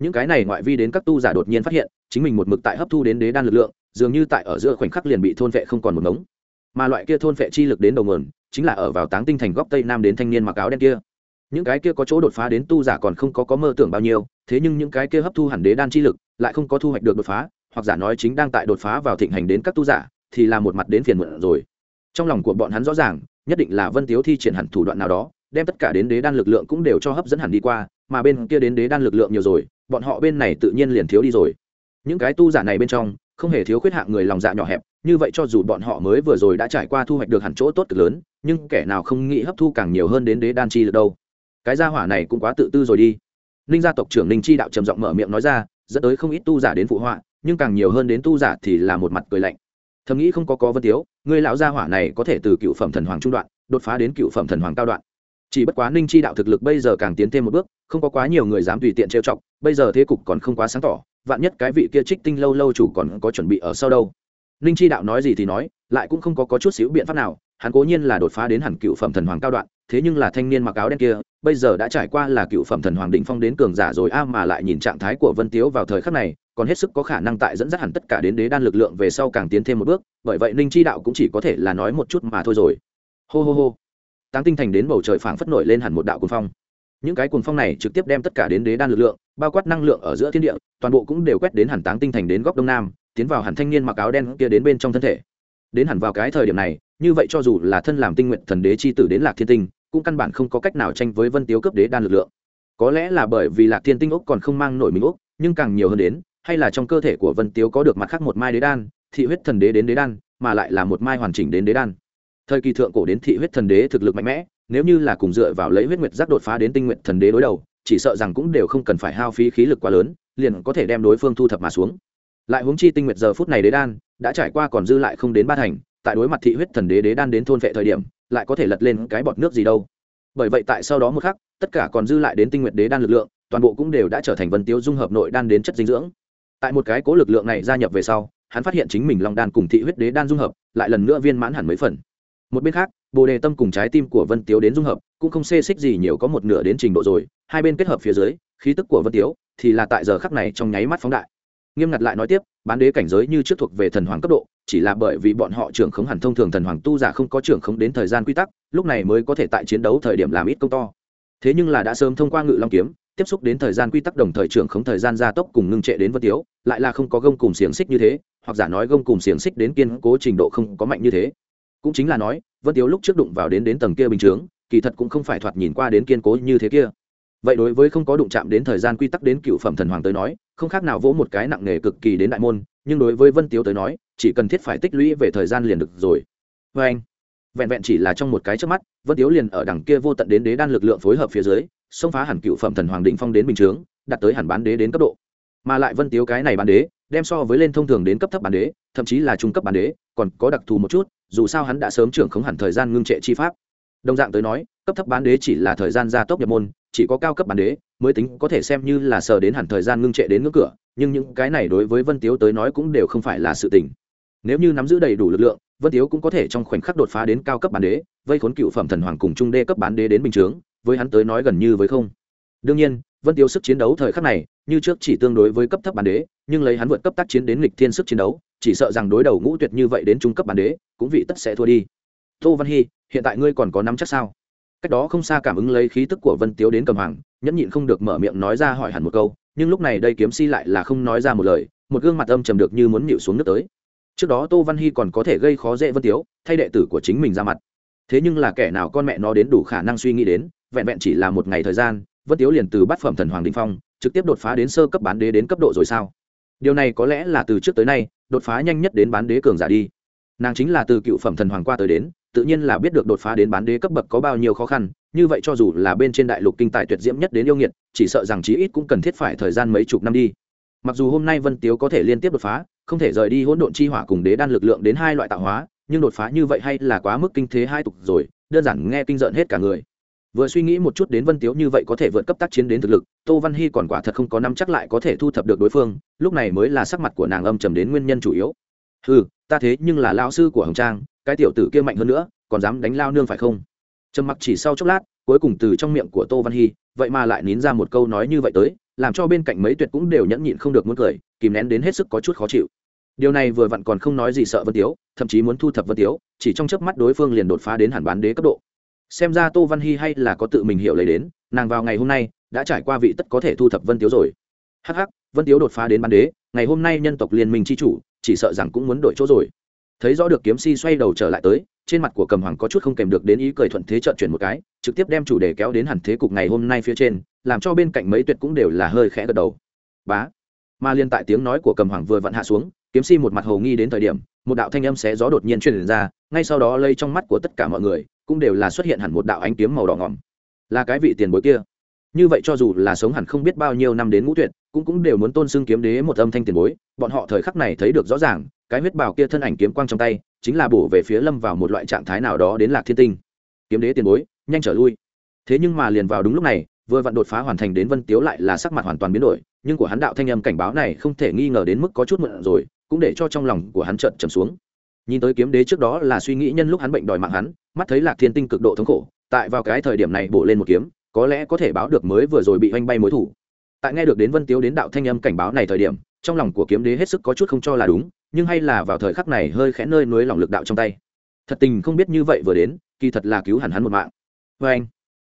Những cái này ngoại vi đến các tu giả đột nhiên phát hiện, chính mình một mực tại hấp thu đến đế đan lực lượng, dường như tại ở giữa khoảnh khắc liền bị thôn vệ không còn một ngống. Mà loại kia thôn vệ chi lực đến đầu nguồn, chính là ở vào táng tinh thành góc tây nam đến thanh niên mặc áo đen kia. Những cái kia có chỗ đột phá đến tu giả còn không có có mơ tưởng bao nhiêu, thế nhưng những cái kia hấp thu hẳn đế đan chi lực, lại không có thu hoạch được đột phá hoặc giả nói chính đang tại đột phá vào thịnh hành đến các tu giả, thì là một mặt đến phiền muộn rồi. Trong lòng của bọn hắn rõ ràng, nhất định là vân tiếu thi triển hẳn thủ đoạn nào đó, đem tất cả đến đế đan lực lượng cũng đều cho hấp dẫn hẳn đi qua, mà bên kia đến đế đan lực lượng nhiều rồi, bọn họ bên này tự nhiên liền thiếu đi rồi. Những cái tu giả này bên trong, không hề thiếu khuyết hạng người lòng dạ nhỏ hẹp, như vậy cho dù bọn họ mới vừa rồi đã trải qua thu hoạch được hẳn chỗ tốt cực lớn, nhưng kẻ nào không nghĩ hấp thu càng nhiều hơn đến đế đan chi được đâu. Cái gia hỏa này cũng quá tự tư rồi đi. Ninh gia tộc trưởng ninh chi đạo trầm giọng mở miệng nói ra, dẫn tới không ít tu giả đến phụ họa nhưng càng nhiều hơn đến tu giả thì là một mặt cười lạnh. Thầm nghĩ không có có vân tiếu người lão gia hỏa này có thể từ cựu phẩm thần hoàng trung đoạn đột phá đến cựu phẩm thần hoàng cao đoạn. Chỉ bất quá ninh chi đạo thực lực bây giờ càng tiến thêm một bước không có quá nhiều người dám tùy tiện trêu chọc bây giờ thế cục còn không quá sáng tỏ vạn nhất cái vị kia trích tinh lâu lâu chủ còn có chuẩn bị ở sau đâu. Ninh chi đạo nói gì thì nói lại cũng không có, có chút xíu biện pháp nào hắn cố nhiên là đột phá đến hẳn cựu phẩm thần hoàng cao đoạn thế nhưng là thanh niên mặc áo đen kia bây giờ đã trải qua là cựu phẩm thần hoàng định phong đến cường giả rồi a mà lại nhìn trạng thái của vân tiếu vào thời khắc này còn hết sức có khả năng tại dẫn dắt hẳn tất cả đến đế đan lực lượng về sau càng tiến thêm một bước, bởi vậy ninh chi đạo cũng chỉ có thể là nói một chút mà thôi rồi. Hô hô hô. Táng tinh thành đến bầu trời phảng phất nổi lên hẳn một đạo cuồng phong. Những cái cuồng phong này trực tiếp đem tất cả đến đế đan lực lượng, bao quát năng lượng ở giữa thiên địa, toàn bộ cũng đều quét đến hẳn táng tinh thành đến góc đông nam, tiến vào hẳn thanh niên mặc áo đen kia đến bên trong thân thể. Đến hẳn vào cái thời điểm này, như vậy cho dù là thân làm tinh nguyện thần đế chi tử đến lạc thiên tinh, cũng căn bản không có cách nào tranh với vân tiếu cấp đế đan lực lượng. Có lẽ là bởi vì lạc thiên tinh úc còn không mang nổi mình úc nhưng càng nhiều hơn đến hay là trong cơ thể của vân tiếu có được mặt khác một mai đế đan, thị huyết thần đế đến đế đan, mà lại là một mai hoàn chỉnh đến đế đan. Thời kỳ thượng cổ đến thị huyết thần đế thực lực mạnh mẽ, nếu như là cùng dựa vào lấy huyết nguyệt giác đột phá đến tinh nguyện thần đế đối đầu, chỉ sợ rằng cũng đều không cần phải hao phí khí lực quá lớn, liền có thể đem đối phương thu thập mà xuống. Lại huống chi tinh nguyệt giờ phút này đế đan, đã trải qua còn dư lại không đến ba thành, tại đối mặt thị huyết thần đế đế đan đến thôn vệ thời điểm, lại có thể lật lên cái bọt nước gì đâu. Bởi vậy tại sau đó một khắc, tất cả còn dư lại đến tinh nguyệt đế đan lực lượng, toàn bộ cũng đều đã trở thành vân tiêu dung hợp nội đan đến chất dinh dưỡng tại một cái cố lực lượng này gia nhập về sau, hắn phát hiện chính mình long đan cùng thị huyết đế đan dung hợp, lại lần nữa viên mãn hẳn mấy phần. Một bên khác, bồ đề tâm cùng trái tim của vân tiếu đến dung hợp, cũng không xê xích gì nhiều có một nửa đến trình độ rồi. Hai bên kết hợp phía dưới, khí tức của vân tiếu thì là tại giờ khắc này trong nháy mắt phóng đại. Nghiêm ngặt lại nói tiếp, bán đế cảnh giới như trước thuộc về thần hoàng cấp độ, chỉ là bởi vì bọn họ trưởng khống hẳn thông thường thần hoàng tu giả không có trưởng khống đến thời gian quy tắc, lúc này mới có thể tại chiến đấu thời điểm làm ít công to. Thế nhưng là đã sớm thông qua ngự long kiếm tiếp xúc đến thời gian quy tắc đồng thời trưởng khống thời gian gia tốc cùng ngưng trệ đến vân tiếu, lại là không có gông cùng xiềng xích như thế, hoặc giả nói gông cùng xiềng xích đến kiên cố trình độ không có mạnh như thế. Cũng chính là nói, vân tiếu lúc trước đụng vào đến đến tầng kia bình chướng, kỳ thật cũng không phải thoạt nhìn qua đến kiên cố như thế kia. Vậy đối với không có đụng chạm đến thời gian quy tắc đến cựu phẩm thần hoàng tới nói, không khác nào vỗ một cái nặng nề cực kỳ đến đại môn, nhưng đối với vân tiếu tới nói, chỉ cần thiết phải tích lũy về thời gian liền được rồi. Vê anh vẹn vẹn chỉ là trong một cái trước mắt, vân tiếu liền ở đằng kia vô tận đến đế đan lực lượng phối hợp phía dưới, xông phá hẳn cựu phẩm thần hoàng định phong đến bình chướng, đạt tới hẳn bán đế đến cấp độ. Mà lại vân tiếu cái này bán đế, đem so với lên thông thường đến cấp thấp bán đế, thậm chí là trung cấp bán đế, còn có đặc thù một chút, dù sao hắn đã sớm trưởng khống hẳn thời gian ngưng trệ chi pháp. Đồng dạng tới nói, cấp thấp bán đế chỉ là thời gian gia tốc nhập môn, chỉ có cao cấp bán đế mới tính có thể xem như là sờ đến hẳn thời gian ngưng trệ đến ngưỡng cửa, nhưng những cái này đối với vân tiếu tới nói cũng đều không phải là sự tình. Nếu như nắm giữ đầy đủ lực lượng vân tiếu cũng có thể trong khoảnh khắc đột phá đến cao cấp bán đế, vây khốn cựu phẩm thần hoàng cùng trung đê cấp bán đế đến bình chướng, với hắn tới nói gần như với không. Đương nhiên, vân tiếu sức chiến đấu thời khắc này, như trước chỉ tương đối với cấp thấp bán đế, nhưng lấy hắn vượt cấp tác chiến đến lịch thiên sức chiến đấu, chỉ sợ rằng đối đầu ngũ tuyệt như vậy đến trung cấp bán đế, cũng vị tất sẽ thua đi. Tô văn hy, hiện tại ngươi còn có nắm chắc sao? Cách đó không xa cảm ứng lấy khí tức của vân tiếu đến cầm hoàng, nhẫn nhịn không được mở miệng nói ra hỏi hẳn một câu, nhưng lúc này đây kiếm si lại là không nói ra một lời, một gương mặt âm trầm được như muốn nhịu xuống nước tới trước đó tô văn hy còn có thể gây khó dễ vân tiếu, thay đệ tử của chính mình ra mặt. Thế nhưng là kẻ nào con mẹ nó đến đủ khả năng suy nghĩ đến, vẹn vẹn chỉ là một ngày thời gian, vân tiếu liền từ bát phẩm thần hoàng đình phong, trực tiếp đột phá đến sơ cấp bán đế đến cấp độ rồi sao? Điều này có lẽ là từ trước tới nay, đột phá nhanh nhất đến bán đế cường giả đi. Nàng chính là từ cựu phẩm thần hoàng qua tới đến, tự nhiên là biết được đột phá đến bán đế cấp bậc có bao nhiêu khó khăn, như vậy cho dù là bên trên đại lục kinh tài tuyệt diễm nhất đến yêu nghiệt, chỉ sợ rằng chí ít cũng cần thiết phải thời gian mấy chục năm đi mặc dù hôm nay vân tiếu có thể liên tiếp đột phá, không thể rời đi hỗn độn chi hỏa cùng đế đan lực lượng đến hai loại tạo hóa, nhưng đột phá như vậy hay là quá mức kinh thế hai tục rồi, đơn giản nghe kinh rợn hết cả người. Vừa suy nghĩ một chút đến vân tiếu như vậy có thể vượt cấp tác chiến đến thực lực, tô văn hy còn quả thật không có năm chắc lại có thể thu thập được đối phương, lúc này mới là sắc mặt của nàng âm trầm đến nguyên nhân chủ yếu. Ừ ta thế nhưng là lao sư của hồng trang, cái tiểu tử kia mạnh hơn nữa, còn dám đánh lao nương phải không? Trầm mặc chỉ sau chốc lát, cuối cùng từ trong miệng của tô văn hy vậy mà lại nín ra một câu nói như vậy tới làm cho bên cạnh mấy tuyệt cũng đều nhẫn nhịn không được muốn cười, kìm nén đến hết sức có chút khó chịu. Điều này vừa vặn còn không nói gì sợ vân tiếu, thậm chí muốn thu thập vân tiếu, chỉ trong chớp mắt đối phương liền đột phá đến hẳn bán đế cấp độ. Xem ra tô văn hy hay là có tự mình hiểu lấy đến, nàng vào ngày hôm nay đã trải qua vị tất có thể thu thập vân tiếu rồi. Hh vân tiếu đột phá đến bán đế, ngày hôm nay nhân tộc liên minh c h i chủ, chỉ sợ rằng cũng muốn đổi chỗ rồi thấy rõ được kiếm si xoay đầu trở lại tới, trên mặt của cầm hoàng có chút không kèm được đến ý cười thuận thế trợn chuyển một cái, trực tiếp đem chủ đề kéo đến hẳn thế cục ngày hôm nay phía trên, làm cho bên cạnh mấy tuyệt cũng đều là hơi khẽ gật đầu. Bá. Mà liên tại tiếng nói của cầm hoàng vừa vặn hạ xuống, kiếm si một mặt hồ nghi đến thời điểm, một đạo thanh âm xé gió đột nhiên truyền ra, ngay sau đó lây trong mắt của tất cả mọi người, cũng đều là xuất hiện hẳn một đạo ánh kiếm màu đỏ ngỏm. Là cái vị tiền bối kia. Như vậy cho dù là sống hẳn không biết bao nhiêu năm đến ngũ tuyệt, cũng cũng đều muốn tôn xưng kiếm đế một âm thanh tiền bối, bọn họ thời khắc này thấy được rõ ràng cái huyết bảo kia thân ảnh kiếm quang trong tay, chính là bổ về phía lâm vào một loại trạng thái nào đó đến lạc thiên tinh. Kiếm đế tiền bối, nhanh trở lui. Thế nhưng mà liền vào đúng lúc này, vừa vặn đột phá hoàn thành đến vân tiếu lại là sắc mặt hoàn toàn biến đổi, nhưng của hắn đạo thanh âm cảnh báo này không thể nghi ngờ đến mức có chút mượn rồi, cũng để cho trong lòng của hắn trợn trầm xuống. Nhìn tới kiếm đế trước đó là suy nghĩ nhân lúc hắn bệnh đòi mạng hắn, mắt thấy lạc thiên tinh cực độ thống khổ, tại vào cái thời điểm này bổ lên một kiếm, có lẽ có thể báo được mới vừa rồi bị oanh bay mối thủ. Tại nghe được đến vân tiếu đến đạo thanh âm cảnh báo này thời điểm, trong lòng của kiếm đế hết sức có chút không cho là đúng nhưng hay là vào thời khắc này hơi khẽ nơi núi lòng lực đạo trong tay. Thật tình không biết như vậy vừa đến, kỳ thật là cứu hẳn hắn một mạng. Vê anh,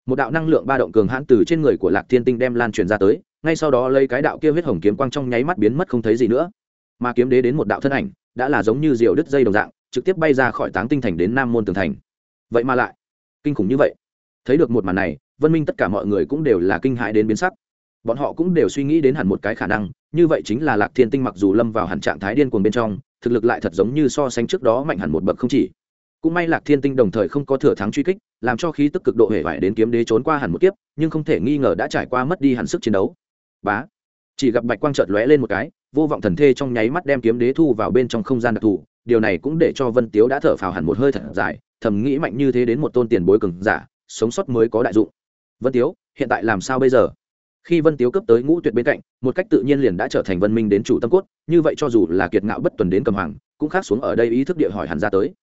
một đạo năng lượng ba động cường hãn từ trên người của lạc thiên tinh đem lan truyền ra tới, ngay sau đó lấy cái đạo kia huyết hồng kiếm quang trong nháy mắt biến mất không thấy gì nữa. Mà kiếm đế đến một đạo thân ảnh, đã là giống như diều đứt dây đồng dạng, trực tiếp bay ra khỏi táng tinh thành đến nam môn tường thành. Vậy mà lại, kinh khủng như vậy. Thấy được một màn này, vân minh tất cả mọi người cũng đều là kinh hãi đến biến sắc bọn họ cũng đều suy nghĩ đến hẳn một cái khả năng, như vậy chính là lạc thiên tinh mặc dù lâm vào hẳn trạng thái điên cuồng bên trong, thực lực lại thật giống như so sánh trước đó mạnh hẳn một bậc không chỉ. Cũng may lạc thiên tinh đồng thời không có thừa thắng truy kích, làm cho khí tức cực độ hể vải đến kiếm đế trốn qua hẳn một kiếp, nhưng không thể nghi ngờ đã trải qua mất đi hẳn sức chiến đấu. Bá. Chỉ gặp bạch quang chợt lóe lên một cái, vô vọng thần thê trong nháy mắt đem kiếm đế thu vào bên trong không gian đặc thù, điều này cũng để cho vân tiếu đã thở phào hẳn một hơi thật dài, thầm nghĩ mạnh như thế đến một tôn tiền bối cường giả, sống sót mới có đại dụng. Vân tiếu, hiện tại làm sao bây giờ? Khi vân tiếu cấp tới ngũ tuyệt bên cạnh, một cách tự nhiên liền đã trở thành vân minh đến chủ tâm cốt, như vậy cho dù là kiệt ngạo bất tuần đến cầm hoàng, cũng khác xuống ở đây ý thức địa hỏi hẳn ra tới.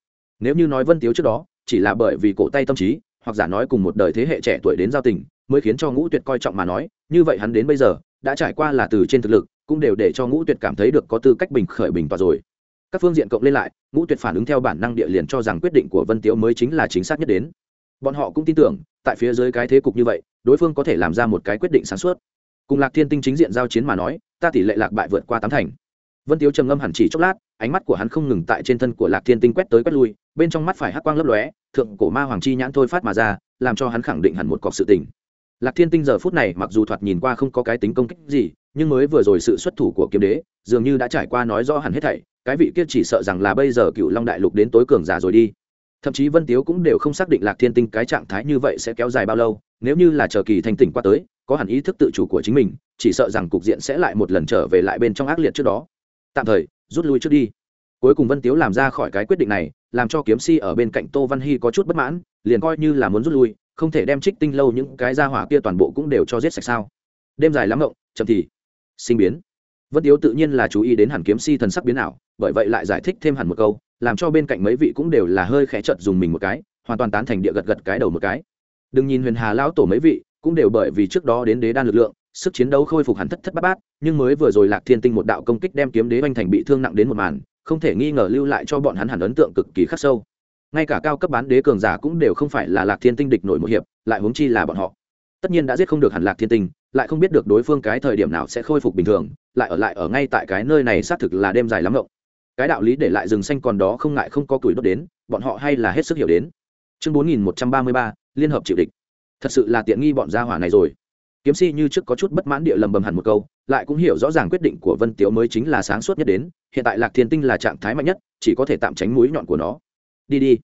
Nếu như nói vân tiếu trước đó, chỉ là bởi vì cổ tay tâm trí, hoặc giả nói cùng một đời thế hệ trẻ tuổi đến giao tình, mới khiến cho ngũ tuyệt coi trọng mà nói, như vậy hắn đến bây giờ, đã trải qua là từ trên thực lực, cũng đều để cho ngũ tuyệt cảm thấy được có tư cách bình khởi bình tỏa rồi. Các phương diện cộng lên lại, ngũ tuyệt phản ứng theo bản năng địa liền cho rằng quyết định của vân tiếu mới chính là chính xác nhất đến. Bọn họ cũng tin tưởng, tại phía dưới cái thế cục như vậy đối phương có thể làm ra một cái quyết định sáng suốt. Cùng lạc thiên tinh chính diện giao chiến mà nói, ta tỷ lệ lạc bại vượt qua tám thành. Vân tiếu trầm ngâm hẳn chỉ chốc lát, ánh mắt của hắn không ngừng tại trên thân của lạc thiên tinh quét tới quét lui, bên trong mắt phải hắc quang lấp lóe, thượng cổ ma hoàng chi nhãn thôi phát mà ra, làm cho hắn khẳng định hẳn một cọc sự tình. Lạc thiên tinh giờ phút này mặc dù thoạt nhìn qua không có cái tính công kích gì, nhưng mới vừa rồi sự xuất thủ của kiếm đế, dường như đã trải qua nói rõ hẳn hết thảy, cái vị kia chỉ sợ rằng là bây giờ cựu long đại lục đến tối cường giả rồi đi thậm chí vân tiếu cũng đều không xác định lạc thiên tinh cái trạng thái như vậy sẽ kéo dài bao lâu nếu như là chờ kỳ thành tỉnh qua tới có hẳn ý thức tự chủ của chính mình chỉ sợ rằng cục diện sẽ lại một lần trở về lại bên trong ác liệt trước đó tạm thời rút lui trước đi cuối cùng vân tiếu làm ra khỏi cái quyết định này làm cho kiếm si ở bên cạnh tô văn hy có chút bất mãn liền coi như là muốn rút lui không thể đem trích tinh lâu những cái ra hỏa kia toàn bộ cũng đều cho giết sạch sao đêm dài lắm ngộng chậm thì sinh biến vân tiếu tự nhiên là chú ý đến hẳn kiếm si thần sắc biến ảo bởi vậy lại giải thích thêm hẳn một câu làm cho bên cạnh mấy vị cũng đều là hơi khẽ chợt dùng mình một cái, hoàn toàn tán thành địa gật gật cái đầu một cái. Đừng nhìn huyền hà lão tổ mấy vị, cũng đều bởi vì trước đó đến đế đan lực lượng, sức chiến đấu khôi phục hẳn thất thất bát bát, nhưng mới vừa rồi lạc thiên tinh một đạo công kích đem kiếm đế oanh thành bị thương nặng đến một màn, không thể nghi ngờ lưu lại cho bọn hắn hẳn ấn tượng cực kỳ khắc sâu. Ngay cả cao cấp bán đế cường giả cũng đều không phải là lạc thiên tinh địch nổi một hiệp, lại huống chi là bọn họ. Tất nhiên đã giết không được hẳn lạc thiên tinh, lại không biết được đối phương cái thời điểm nào sẽ khôi phục bình thường, lại ở lại ở ngay tại cái nơi này xác thực là đêm dài lắm ngộng cái đạo lý để lại rừng xanh còn đó không ngại không có tuổi đốt đến, bọn họ hay là hết sức hiểu đến. Chương bốn nghìn một trăm ba mươi ba, liên hợp chịu địch. Thật sự là tiện nghi bọn gia hỏa này rồi. Kiếm si như trước có chút bất mãn địa lầm bầm hẳn một câu, lại cũng hiểu rõ ràng quyết định của vân tiếu mới chính là sáng suốt nhất đến, hiện tại lạc thiên tinh là trạng thái mạnh nhất, chỉ có thể tạm tránh mũi nhọn của nó. Đi đi.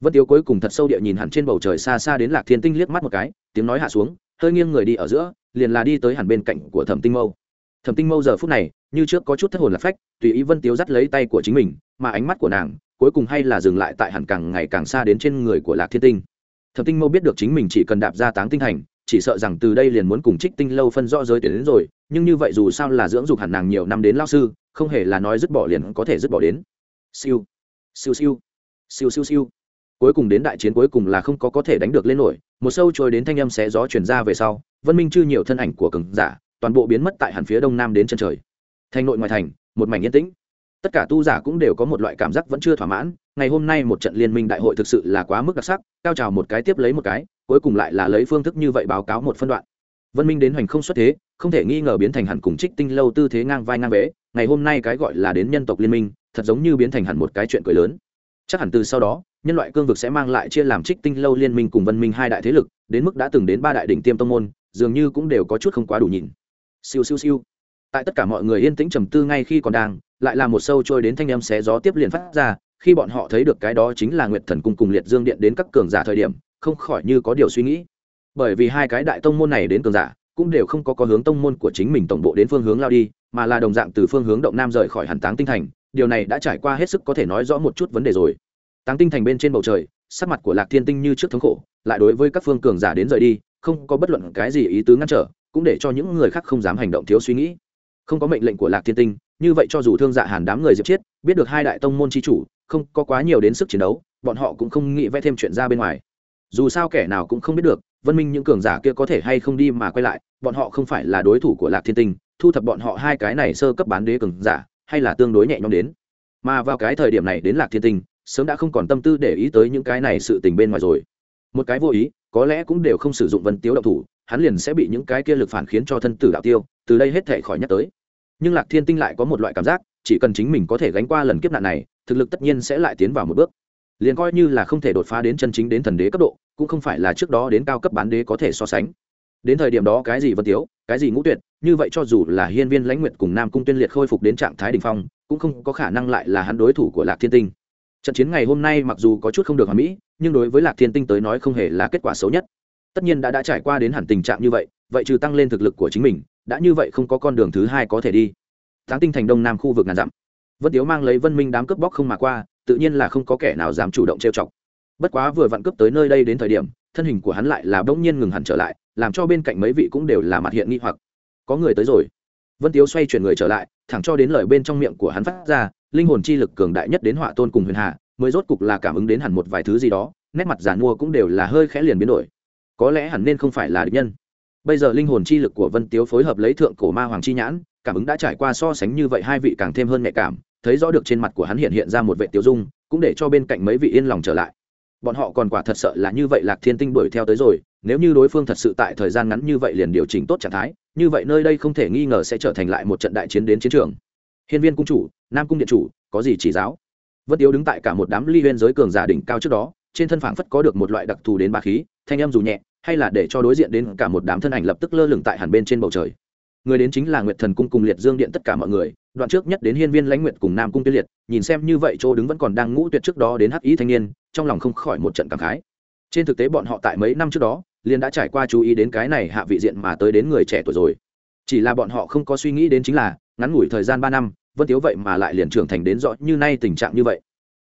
Vân tiếu cuối cùng thật sâu địa nhìn hẳn trên bầu trời xa xa đến lạc thiên tinh liếc mắt một cái, tiếng nói hạ xuống, hơi nghiêng người đi ở giữa, liền là đi tới hẳn bên cạnh của thẩm tinh mâu. Thẩm tinh mâu giờ phút này như trước có chút thất hồn lạc phách, tùy ý vân tiếu dắt lấy tay của chính mình, mà ánh mắt của nàng, cuối cùng hay là dừng lại tại hẳn càng ngày càng xa đến trên người của lạc thiên tinh. Thẩm tinh mâu biết được chính mình chỉ cần đạp ra táng tinh thành chỉ sợ rằng từ đây liền muốn cùng trích tinh lâu phân rõ giới tuyển đến rồi, nhưng như vậy dù sao là dưỡng dục hẳn nàng nhiều năm đến lao sư, không hề là nói dứt bỏ liền có thể dứt bỏ đến. Siêu siêu siêu siêu siêu siêu. Cuối cùng đến đại chiến cuối cùng là không có có thể đánh được lên nổi, một sâu trôi đến thanh âm xé gió chuyển ra về sau, vân minh chưa nhiều thân ảnh của cường giả, toàn bộ biến mất tại hẳn phía đông nam đến chân trời thành nội ngoài thành, một mảnh yên tĩnh. Tất cả tu giả cũng đều có một loại cảm giác vẫn chưa thỏa mãn. Ngày hôm nay một trận liên minh đại hội thực sự là quá mức đặc sắc, cao trào một cái tiếp lấy một cái, cuối cùng lại là lấy phương thức như vậy báo cáo một phân đoạn. Vân minh đến hoành không xuất thế, không thể nghi ngờ biến thành hẳn cùng trích tinh lâu tư thế ngang vai ngang vế. Ngày hôm nay cái gọi là đến nhân tộc liên minh, thật giống như biến thành hẳn một cái chuyện cười lớn. Chắc hẳn từ sau đó, nhân loại cương vực sẽ mang lại chia làm trích tinh lâu liên minh cùng vân minh hai đại thế lực, đến mức đã từng đến ba đại đỉnh tiêm tông môn, dường như cũng đều có chút không quá đủ nhìn. Siêu siêu siêu tại tất cả mọi người yên tĩnh trầm tư ngay khi còn đang, lại là một sâu trôi đến thanh âm xé gió tiếp liền phát ra, khi bọn họ thấy được cái đó chính là nguyệt thần cung cùng liệt dương điện đến các cường giả thời điểm, không khỏi như có điều suy nghĩ. Bởi vì hai cái đại tông môn này đến cường giả, cũng đều không có có hướng tông môn của chính mình tổng bộ đến phương hướng lao đi, mà là đồng dạng từ phương hướng động nam rời khỏi hàn táng tinh thành, điều này đã trải qua hết sức có thể nói rõ một chút vấn đề rồi. Táng tinh thành bên trên bầu trời, sắc mặt của lạc thiên tinh như trước thống khổ, lại đối với các phương cường giả đến rời đi, không có bất luận cái gì ý tứ ngăn trở, cũng để cho những người khác không dám hành động thiếu suy nghĩ không có mệnh lệnh của lạc thiên tinh, như vậy cho dù thương dạ hàn đám người diệp chết biết được hai đại tông môn chi chủ, không có quá nhiều đến sức chiến đấu, bọn họ cũng không nghĩ vẽ thêm chuyện ra bên ngoài. Dù sao kẻ nào cũng không biết được, vân minh những cường giả kia có thể hay không đi mà quay lại, bọn họ không phải là đối thủ của lạc thiên tinh, thu thập bọn họ hai cái này sơ cấp bán đế cường giả, hay là tương đối nhẹ nhõm đến. Mà vào cái thời điểm này đến lạc thiên tinh, sớm đã không còn tâm tư để ý tới những cái này sự tình bên ngoài rồi. Một cái vô ý, có lẽ cũng đều không sử dụng vân tiếu động thủ, hắn liền sẽ bị những cái kia lực phản khiến cho thân tử đạo tiêu, từ đây hết thể khỏi nhắc tới nhưng lạc thiên tinh lại có một loại cảm giác, chỉ cần chính mình có thể gánh qua lần kiếp nạn này, thực lực tất nhiên sẽ lại tiến vào một bước. Liền coi như là không thể đột phá đến chân chính đến thần đế cấp độ, cũng không phải là trước đó đến cao cấp bán đế có thể so sánh. Đến thời điểm đó cái gì vân tiếu, cái gì ngũ tuyệt, như vậy cho dù là hiên viên lãnh nguyệt cùng nam cung tuyên liệt khôi phục đến trạng thái đình phong, cũng không có khả năng lại là hắn đối thủ của lạc thiên tinh. Trận chiến ngày hôm nay mặc dù có chút không được hoàn mỹ, nhưng đối với lạc thiên tinh tới nói không hề là kết quả xấu nhất. Tất nhiên đã đã trải qua đến hẳn tình trạng như vậy vậy trừ tăng lên thực lực của chính mình đã như vậy không có con đường thứ hai có thể đi. Thắng tinh thành đông nam khu vực ngàn dặm. Vân tiếu mang lấy vân minh đám cướp bóc không mà qua, tự nhiên là không có kẻ nào dám chủ động trêu chọc. Bất quá vừa vặn cướp tới nơi đây đến thời điểm, thân hình của hắn lại là bỗng nhiên ngừng hẳn trở lại, làm cho bên cạnh mấy vị cũng đều là mặt hiện nghi hoặc. Có người tới rồi. Vân tiếu xoay chuyển người trở lại, thẳng cho đến lời bên trong miệng của hắn phát ra, linh hồn chi lực cường đại nhất đến họa tôn cùng huyền hạ, mới rốt cục là cảm ứng đến hẳn một vài thứ gì đó, nét mặt giàn mua cũng đều là hơi khẽ liền biến đổi. Có lẽ hẳn nên không phải là địch nhân bây giờ linh hồn chi lực của vân tiếu phối hợp lấy thượng cổ ma hoàng chi nhãn, cảm ứng đã trải qua so sánh như vậy hai vị càng thêm hơn nhạy cảm, thấy rõ được trên mặt của hắn hiện hiện ra một vệ tiêu dung, cũng để cho bên cạnh mấy vị yên lòng trở lại. Bọn họ còn quả thật sợ là như vậy lạc thiên tinh đuổi theo tới rồi, nếu như đối phương thật sự tại thời gian ngắn như vậy liền điều chỉnh tốt trạng thái, như vậy nơi đây không thể nghi ngờ sẽ trở thành lại một trận đại chiến đến chiến trường. Hiên viên cung chủ, nam cung điện chủ, có gì chỉ giáo? Vân tiếu đứng tại cả một đám ly huyên giới cường giả đỉnh cao trước đó, trên thân phảng phất có được một loại đặc thù đến ba khí, thanh em dù nhẹ hay là để cho đối diện đến cả một đám thân ảnh lập tức lơ lửng tại hẳn bên trên bầu trời. Người đến chính là nguyệt thần cung cùng liệt dương điện tất cả mọi người, đoạn trước nhất đến hiên viên lãnh nguyệt cùng nam cung tiên liệt, nhìn xem như vậy chỗ đứng vẫn còn đang ngũ tuyệt trước đó đến hắc ý thanh niên, trong lòng không khỏi một trận cảm khái. Trên thực tế bọn họ tại mấy năm trước đó, liền đã trải qua chú ý đến cái này hạ vị diện mà tới đến người trẻ tuổi rồi. Chỉ là bọn họ không có suy nghĩ đến chính là, ngắn ngủi thời gian ba năm, vân tiếu vậy mà lại liền trưởng thành đến rõ như nay tình trạng như vậy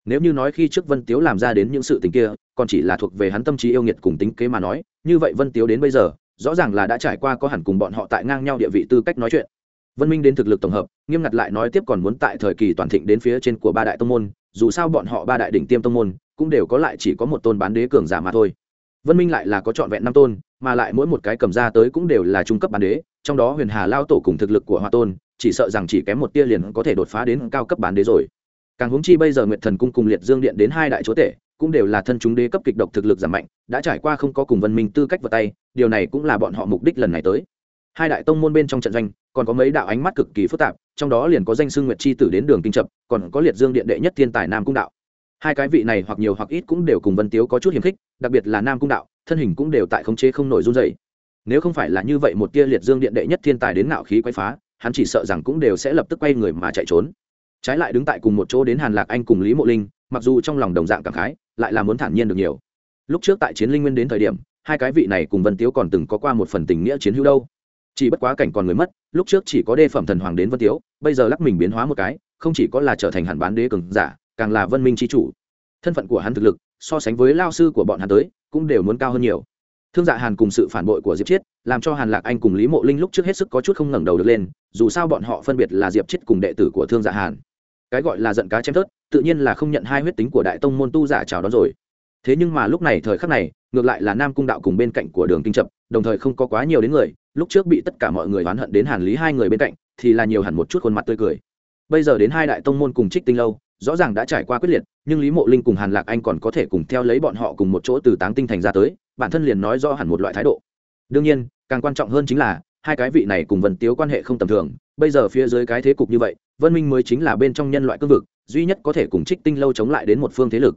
nếu như nói khi trước vân tiếu làm ra đến những sự tình kia, còn chỉ là thuộc về hắn tâm trí yêu nghiệt cùng tính kế mà nói, như vậy vân tiếu đến bây giờ, rõ ràng là đã trải qua có hẳn cùng bọn họ tại ngang nhau địa vị tư cách nói chuyện. Vân minh đến thực lực tổng hợp, nghiêm ngặt lại nói tiếp còn muốn tại thời kỳ toàn thịnh đến phía trên của ba đại tông môn, dù sao bọn họ ba đại đỉnh tiêm tông môn, cũng đều có lại chỉ có một tôn bán đế cường giả mà thôi. Vân minh lại là có trọn vẹn năm tôn, mà lại mỗi một cái cầm ra tới cũng đều là trung cấp bán đế, trong đó huyền hà lao tổ cùng thực lực của hoa tôn, chỉ sợ rằng chỉ kém một tia liền có thể đột phá đến cao cấp bán đế rồi càng huống chi bây giờ nguyệt thần cung cùng liệt dương điện đến hai đại chúa tể, cũng đều là thân chúng đế cấp kịch độc thực lực giảm mạnh, đã trải qua không có cùng vân minh tư cách vào tay, điều này cũng là bọn họ mục đích lần này tới. Hai đại tông môn bên trong trận doanh, còn có mấy đạo ánh mắt cực kỳ phức tạp, trong đó liền có danh sư nguyệt chi tử đến đường kinh chập, còn có liệt dương điện đệ nhất thiên tài nam cung đạo. Hai cái vị này hoặc nhiều hoặc ít cũng đều cùng vân tiếu có chút hiềm khích, đặc biệt là nam cung đạo, thân hình cũng đều tại khống chế không nổi run dày nếu không phải là như vậy một tia liệt dương điện đệ nhất thiên tài đến nạo khí quay phá, hắn chỉ sợ rằng cũng đều sẽ lập tức quay người mà chạy trốn trái lại đứng tại cùng một chỗ đến hàn lạc anh cùng lý mộ linh, mặc dù trong lòng đồng dạng cảm khái, lại là muốn thản nhiên được nhiều. Lúc trước tại chiến linh nguyên đến thời điểm, hai cái vị này cùng vân tiếu còn từng có qua một phần tình nghĩa chiến hữu đâu. Chỉ bất quá cảnh còn người mất, lúc trước chỉ có đê phẩm thần hoàng đến vân tiếu, bây giờ lắc mình biến hóa một cái, không chỉ có là trở thành hẳn bán đế cường giả, càng là vân minh c h i chủ. Thân phận của hắn thực lực, so sánh với lao sư của bọn hắn tới, cũng đều muốn cao hơn nhiều. Thương dạ hàn cùng sự phản bội của diệp chiết, làm cho hàn lạc anh cùng lý mộ linh lúc trước hết sức có chút không ngẩng đầu được lên, dù sao bọn họ phân biệt là diệp chiết cùng đệ tử của thương dạ hàn cái gọi là giận cá chém thớt, tự nhiên là không nhận hai huyết tính của đại tông môn tu giả chào đón rồi. Thế nhưng mà lúc này thời khắc này, ngược lại là nam cung đạo cùng bên cạnh của đường kinh chập, đồng thời không có quá nhiều đến người, lúc trước bị tất cả mọi người oán hận đến hàn lý hai người bên cạnh, thì là nhiều hẳn một chút khuôn mặt tươi cười. Bây giờ đến hai đại tông môn cùng trích tinh lâu, rõ ràng đã trải qua quyết liệt, nhưng lý mộ linh cùng hàn lạc anh còn có thể cùng theo lấy bọn họ cùng một chỗ từ táng tinh thành ra tới, bản thân liền nói rõ hẳn một loại thái độ. Đương nhiên, càng quan trọng hơn chính là, hai cái vị này cùng vần tiếu quan hệ không tầm thường bây giờ phía dưới cái thế cục như vậy, vân minh mới chính là bên trong nhân loại cương vực, duy nhất có thể cùng trích tinh lâu chống lại đến một phương thế lực.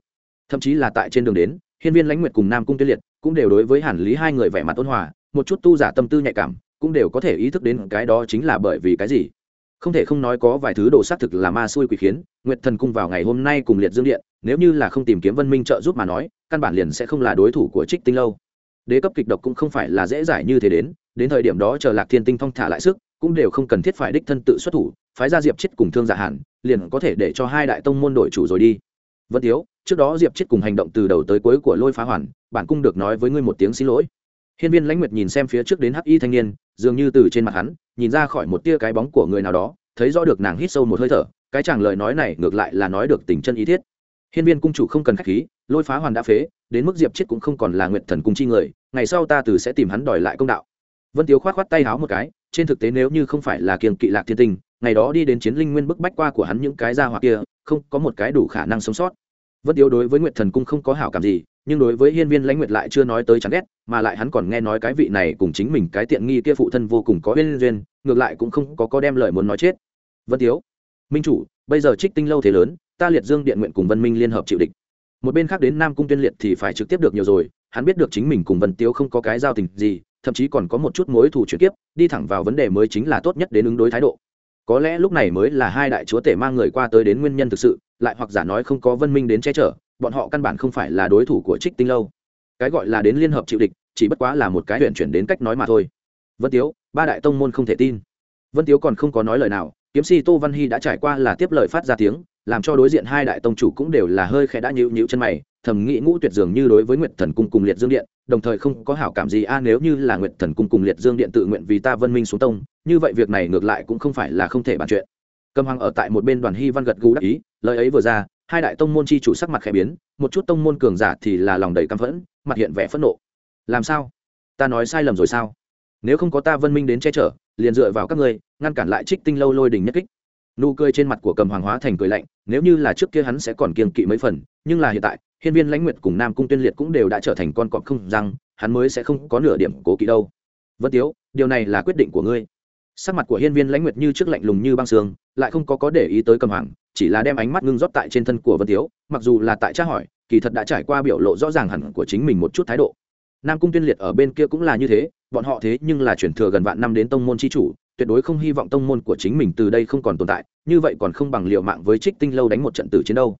Thậm chí là tại trên đường đến, hiên viên lãnh nguyệt cùng nam cung tuyết liệt cũng đều đối với hàn lý hai người vẻ mặt ôn hòa, một chút tu giả tâm tư nhạy cảm, cũng đều có thể ý thức đến cái đó chính là bởi vì cái gì. Không thể không nói có vài thứ đồ xác thực là ma xui quỷ khiến, nguyệt thần cung vào ngày hôm nay cùng liệt dương điện, nếu như là không tìm kiếm vân minh trợ giúp mà nói, căn bản liền sẽ không là đối thủ của trích tinh lâu. Đế cấp kịch độc cũng không phải là dễ giải như thế đến đến thời điểm đó chờ lạc thiên tinh phong thả lại sức, cũng đều không cần thiết phải đích thân tự xuất thủ, phái ra diệp chết cùng thương dạ giả hẳn liền có thể để cho hai đại tông môn đổi chủ rồi đi. Vân thiếu trước đó diệp chết cùng hành động từ đầu tới cuối của lôi phá hoàn, bản cung được nói với ngươi một tiếng xin lỗi. Hiên viên lãnh nguyệt nhìn xem phía trước đến hắc y thanh niên, dường như từ trên mặt hắn, nhìn ra khỏi một tia cái bóng của người nào đó, thấy rõ được nàng hít sâu một hơi thở, cái chàng lời nói này ngược lại là nói được tình chân ý thiết. Hiên viên cung chủ không cần khách khí, lôi phá hoàn đã phế, đến mức diệp chết cũng không còn là nguyện thần cung chi người, ngày sau ta từ sẽ tìm hắn đòi lại công đạo vân tiếu khoát khoát tay háo một cái trên thực tế nếu như không phải là kiềng kỵ lạc thiên tình, ngày đó đi đến chiến linh nguyên bức bách qua của hắn những cái ra hoặc kia không có một cái đủ khả năng sống sót. Vân tiếu đối với nguyệt thần cung không có hảo cảm gì nhưng đối với hiên viên lãnh nguyệt lại chưa nói tới chán ghét mà lại hắn còn nghe nói cái vị này cùng chính mình cái tiện nghi kia phụ thân vô cùng có bên duyên ngược lại cũng không có có đem lời muốn nói chết. Vân tiếu minh chủ bây giờ trích tinh lâu thế lớn ta liệt dương điện nguyện cùng vân minh liên hợp chịu địch. Một bên khác đến nam cung tuyên liệt thì phải trực tiếp được nhiều rồi hắn biết được chính mình cùng vân tiếu không có cái giao tình gì thậm chí còn có một chút mối thù chuyển tiếp đi thẳng vào vấn đề mới chính là tốt nhất đến ứng đối thái độ. Có lẽ lúc này mới là hai đại chúa tể mang người qua tới đến nguyên nhân thực sự, lại hoặc giả nói không có vân minh đến che chở, bọn họ căn bản không phải là đối thủ của trích tinh lâu. Cái gọi là đến liên hợp chịu địch, chỉ bất quá là một cái huyện chuyển đến cách nói mà thôi. Vân tiếu, ba đại tông môn không thể tin. Vân tiếu còn không có nói lời nào, kiếm si tô văn hy đã trải qua là tiếp lời phát ra tiếng, làm cho đối diện hai đại tông chủ cũng đều là hơi khẽ đã nhịu nhịu chân mày thầm nghĩ ngũ tuyệt dường như đối với nguyệt thần cung cùng liệt dương điện, đồng thời không có hảo cảm gì a, nếu như là nguyệt thần cung cùng liệt dương điện tự nguyện vì ta vân minh xuống tông, như vậy việc này ngược lại cũng không phải là không thể bàn chuyện. Cầm hoàng ở tại một bên đoàn hy văn gật gù đắc ý, lời ấy vừa ra, hai đại tông môn chi chủ sắc mặt khẽ biến, một chút tông môn cường giả thì là lòng đầy căm phẫn, mặt hiện vẻ phẫn nộ. Làm sao? Ta nói sai lầm rồi sao? Nếu không có ta vân minh đến che chở, liền dựa vào các ngươi, ngăn cản lại trích tinh lâu lôi đình nhất kích. Nụ cười trên mặt của cầm hoàng hóa thành cười lạnh, nếu như là trước kia hắn sẽ còn kiên kỵ mấy phần, nhưng là hiện tại hiên viên lãnh nguyệt cùng nam cung tuyên liệt cũng đều đã trở thành con cọp không rằng hắn mới sẽ không có nửa điểm cố kỵ đâu. Vân tiếu, điều này là quyết định của ngươi. Sắc mặt của hiên viên lãnh nguyệt như trước lạnh lùng như băng sương, lại không có có để ý tới cầm hoàng, chỉ là đem ánh mắt ngưng rót tại trên thân của vân tiếu, mặc dù là tại tra hỏi, kỳ thật đã trải qua biểu lộ rõ ràng hẳn của chính mình một chút thái độ. Nam cung tuyên liệt ở bên kia cũng là như thế, bọn họ thế nhưng là chuyển thừa gần vạn năm đến tông môn c h i chủ, tuyệt đối không hy vọng tông môn của chính mình từ đây không còn tồn tại, như vậy còn không bằng liệu mạng với trích tinh lâu đánh một trận tử chiến đâu.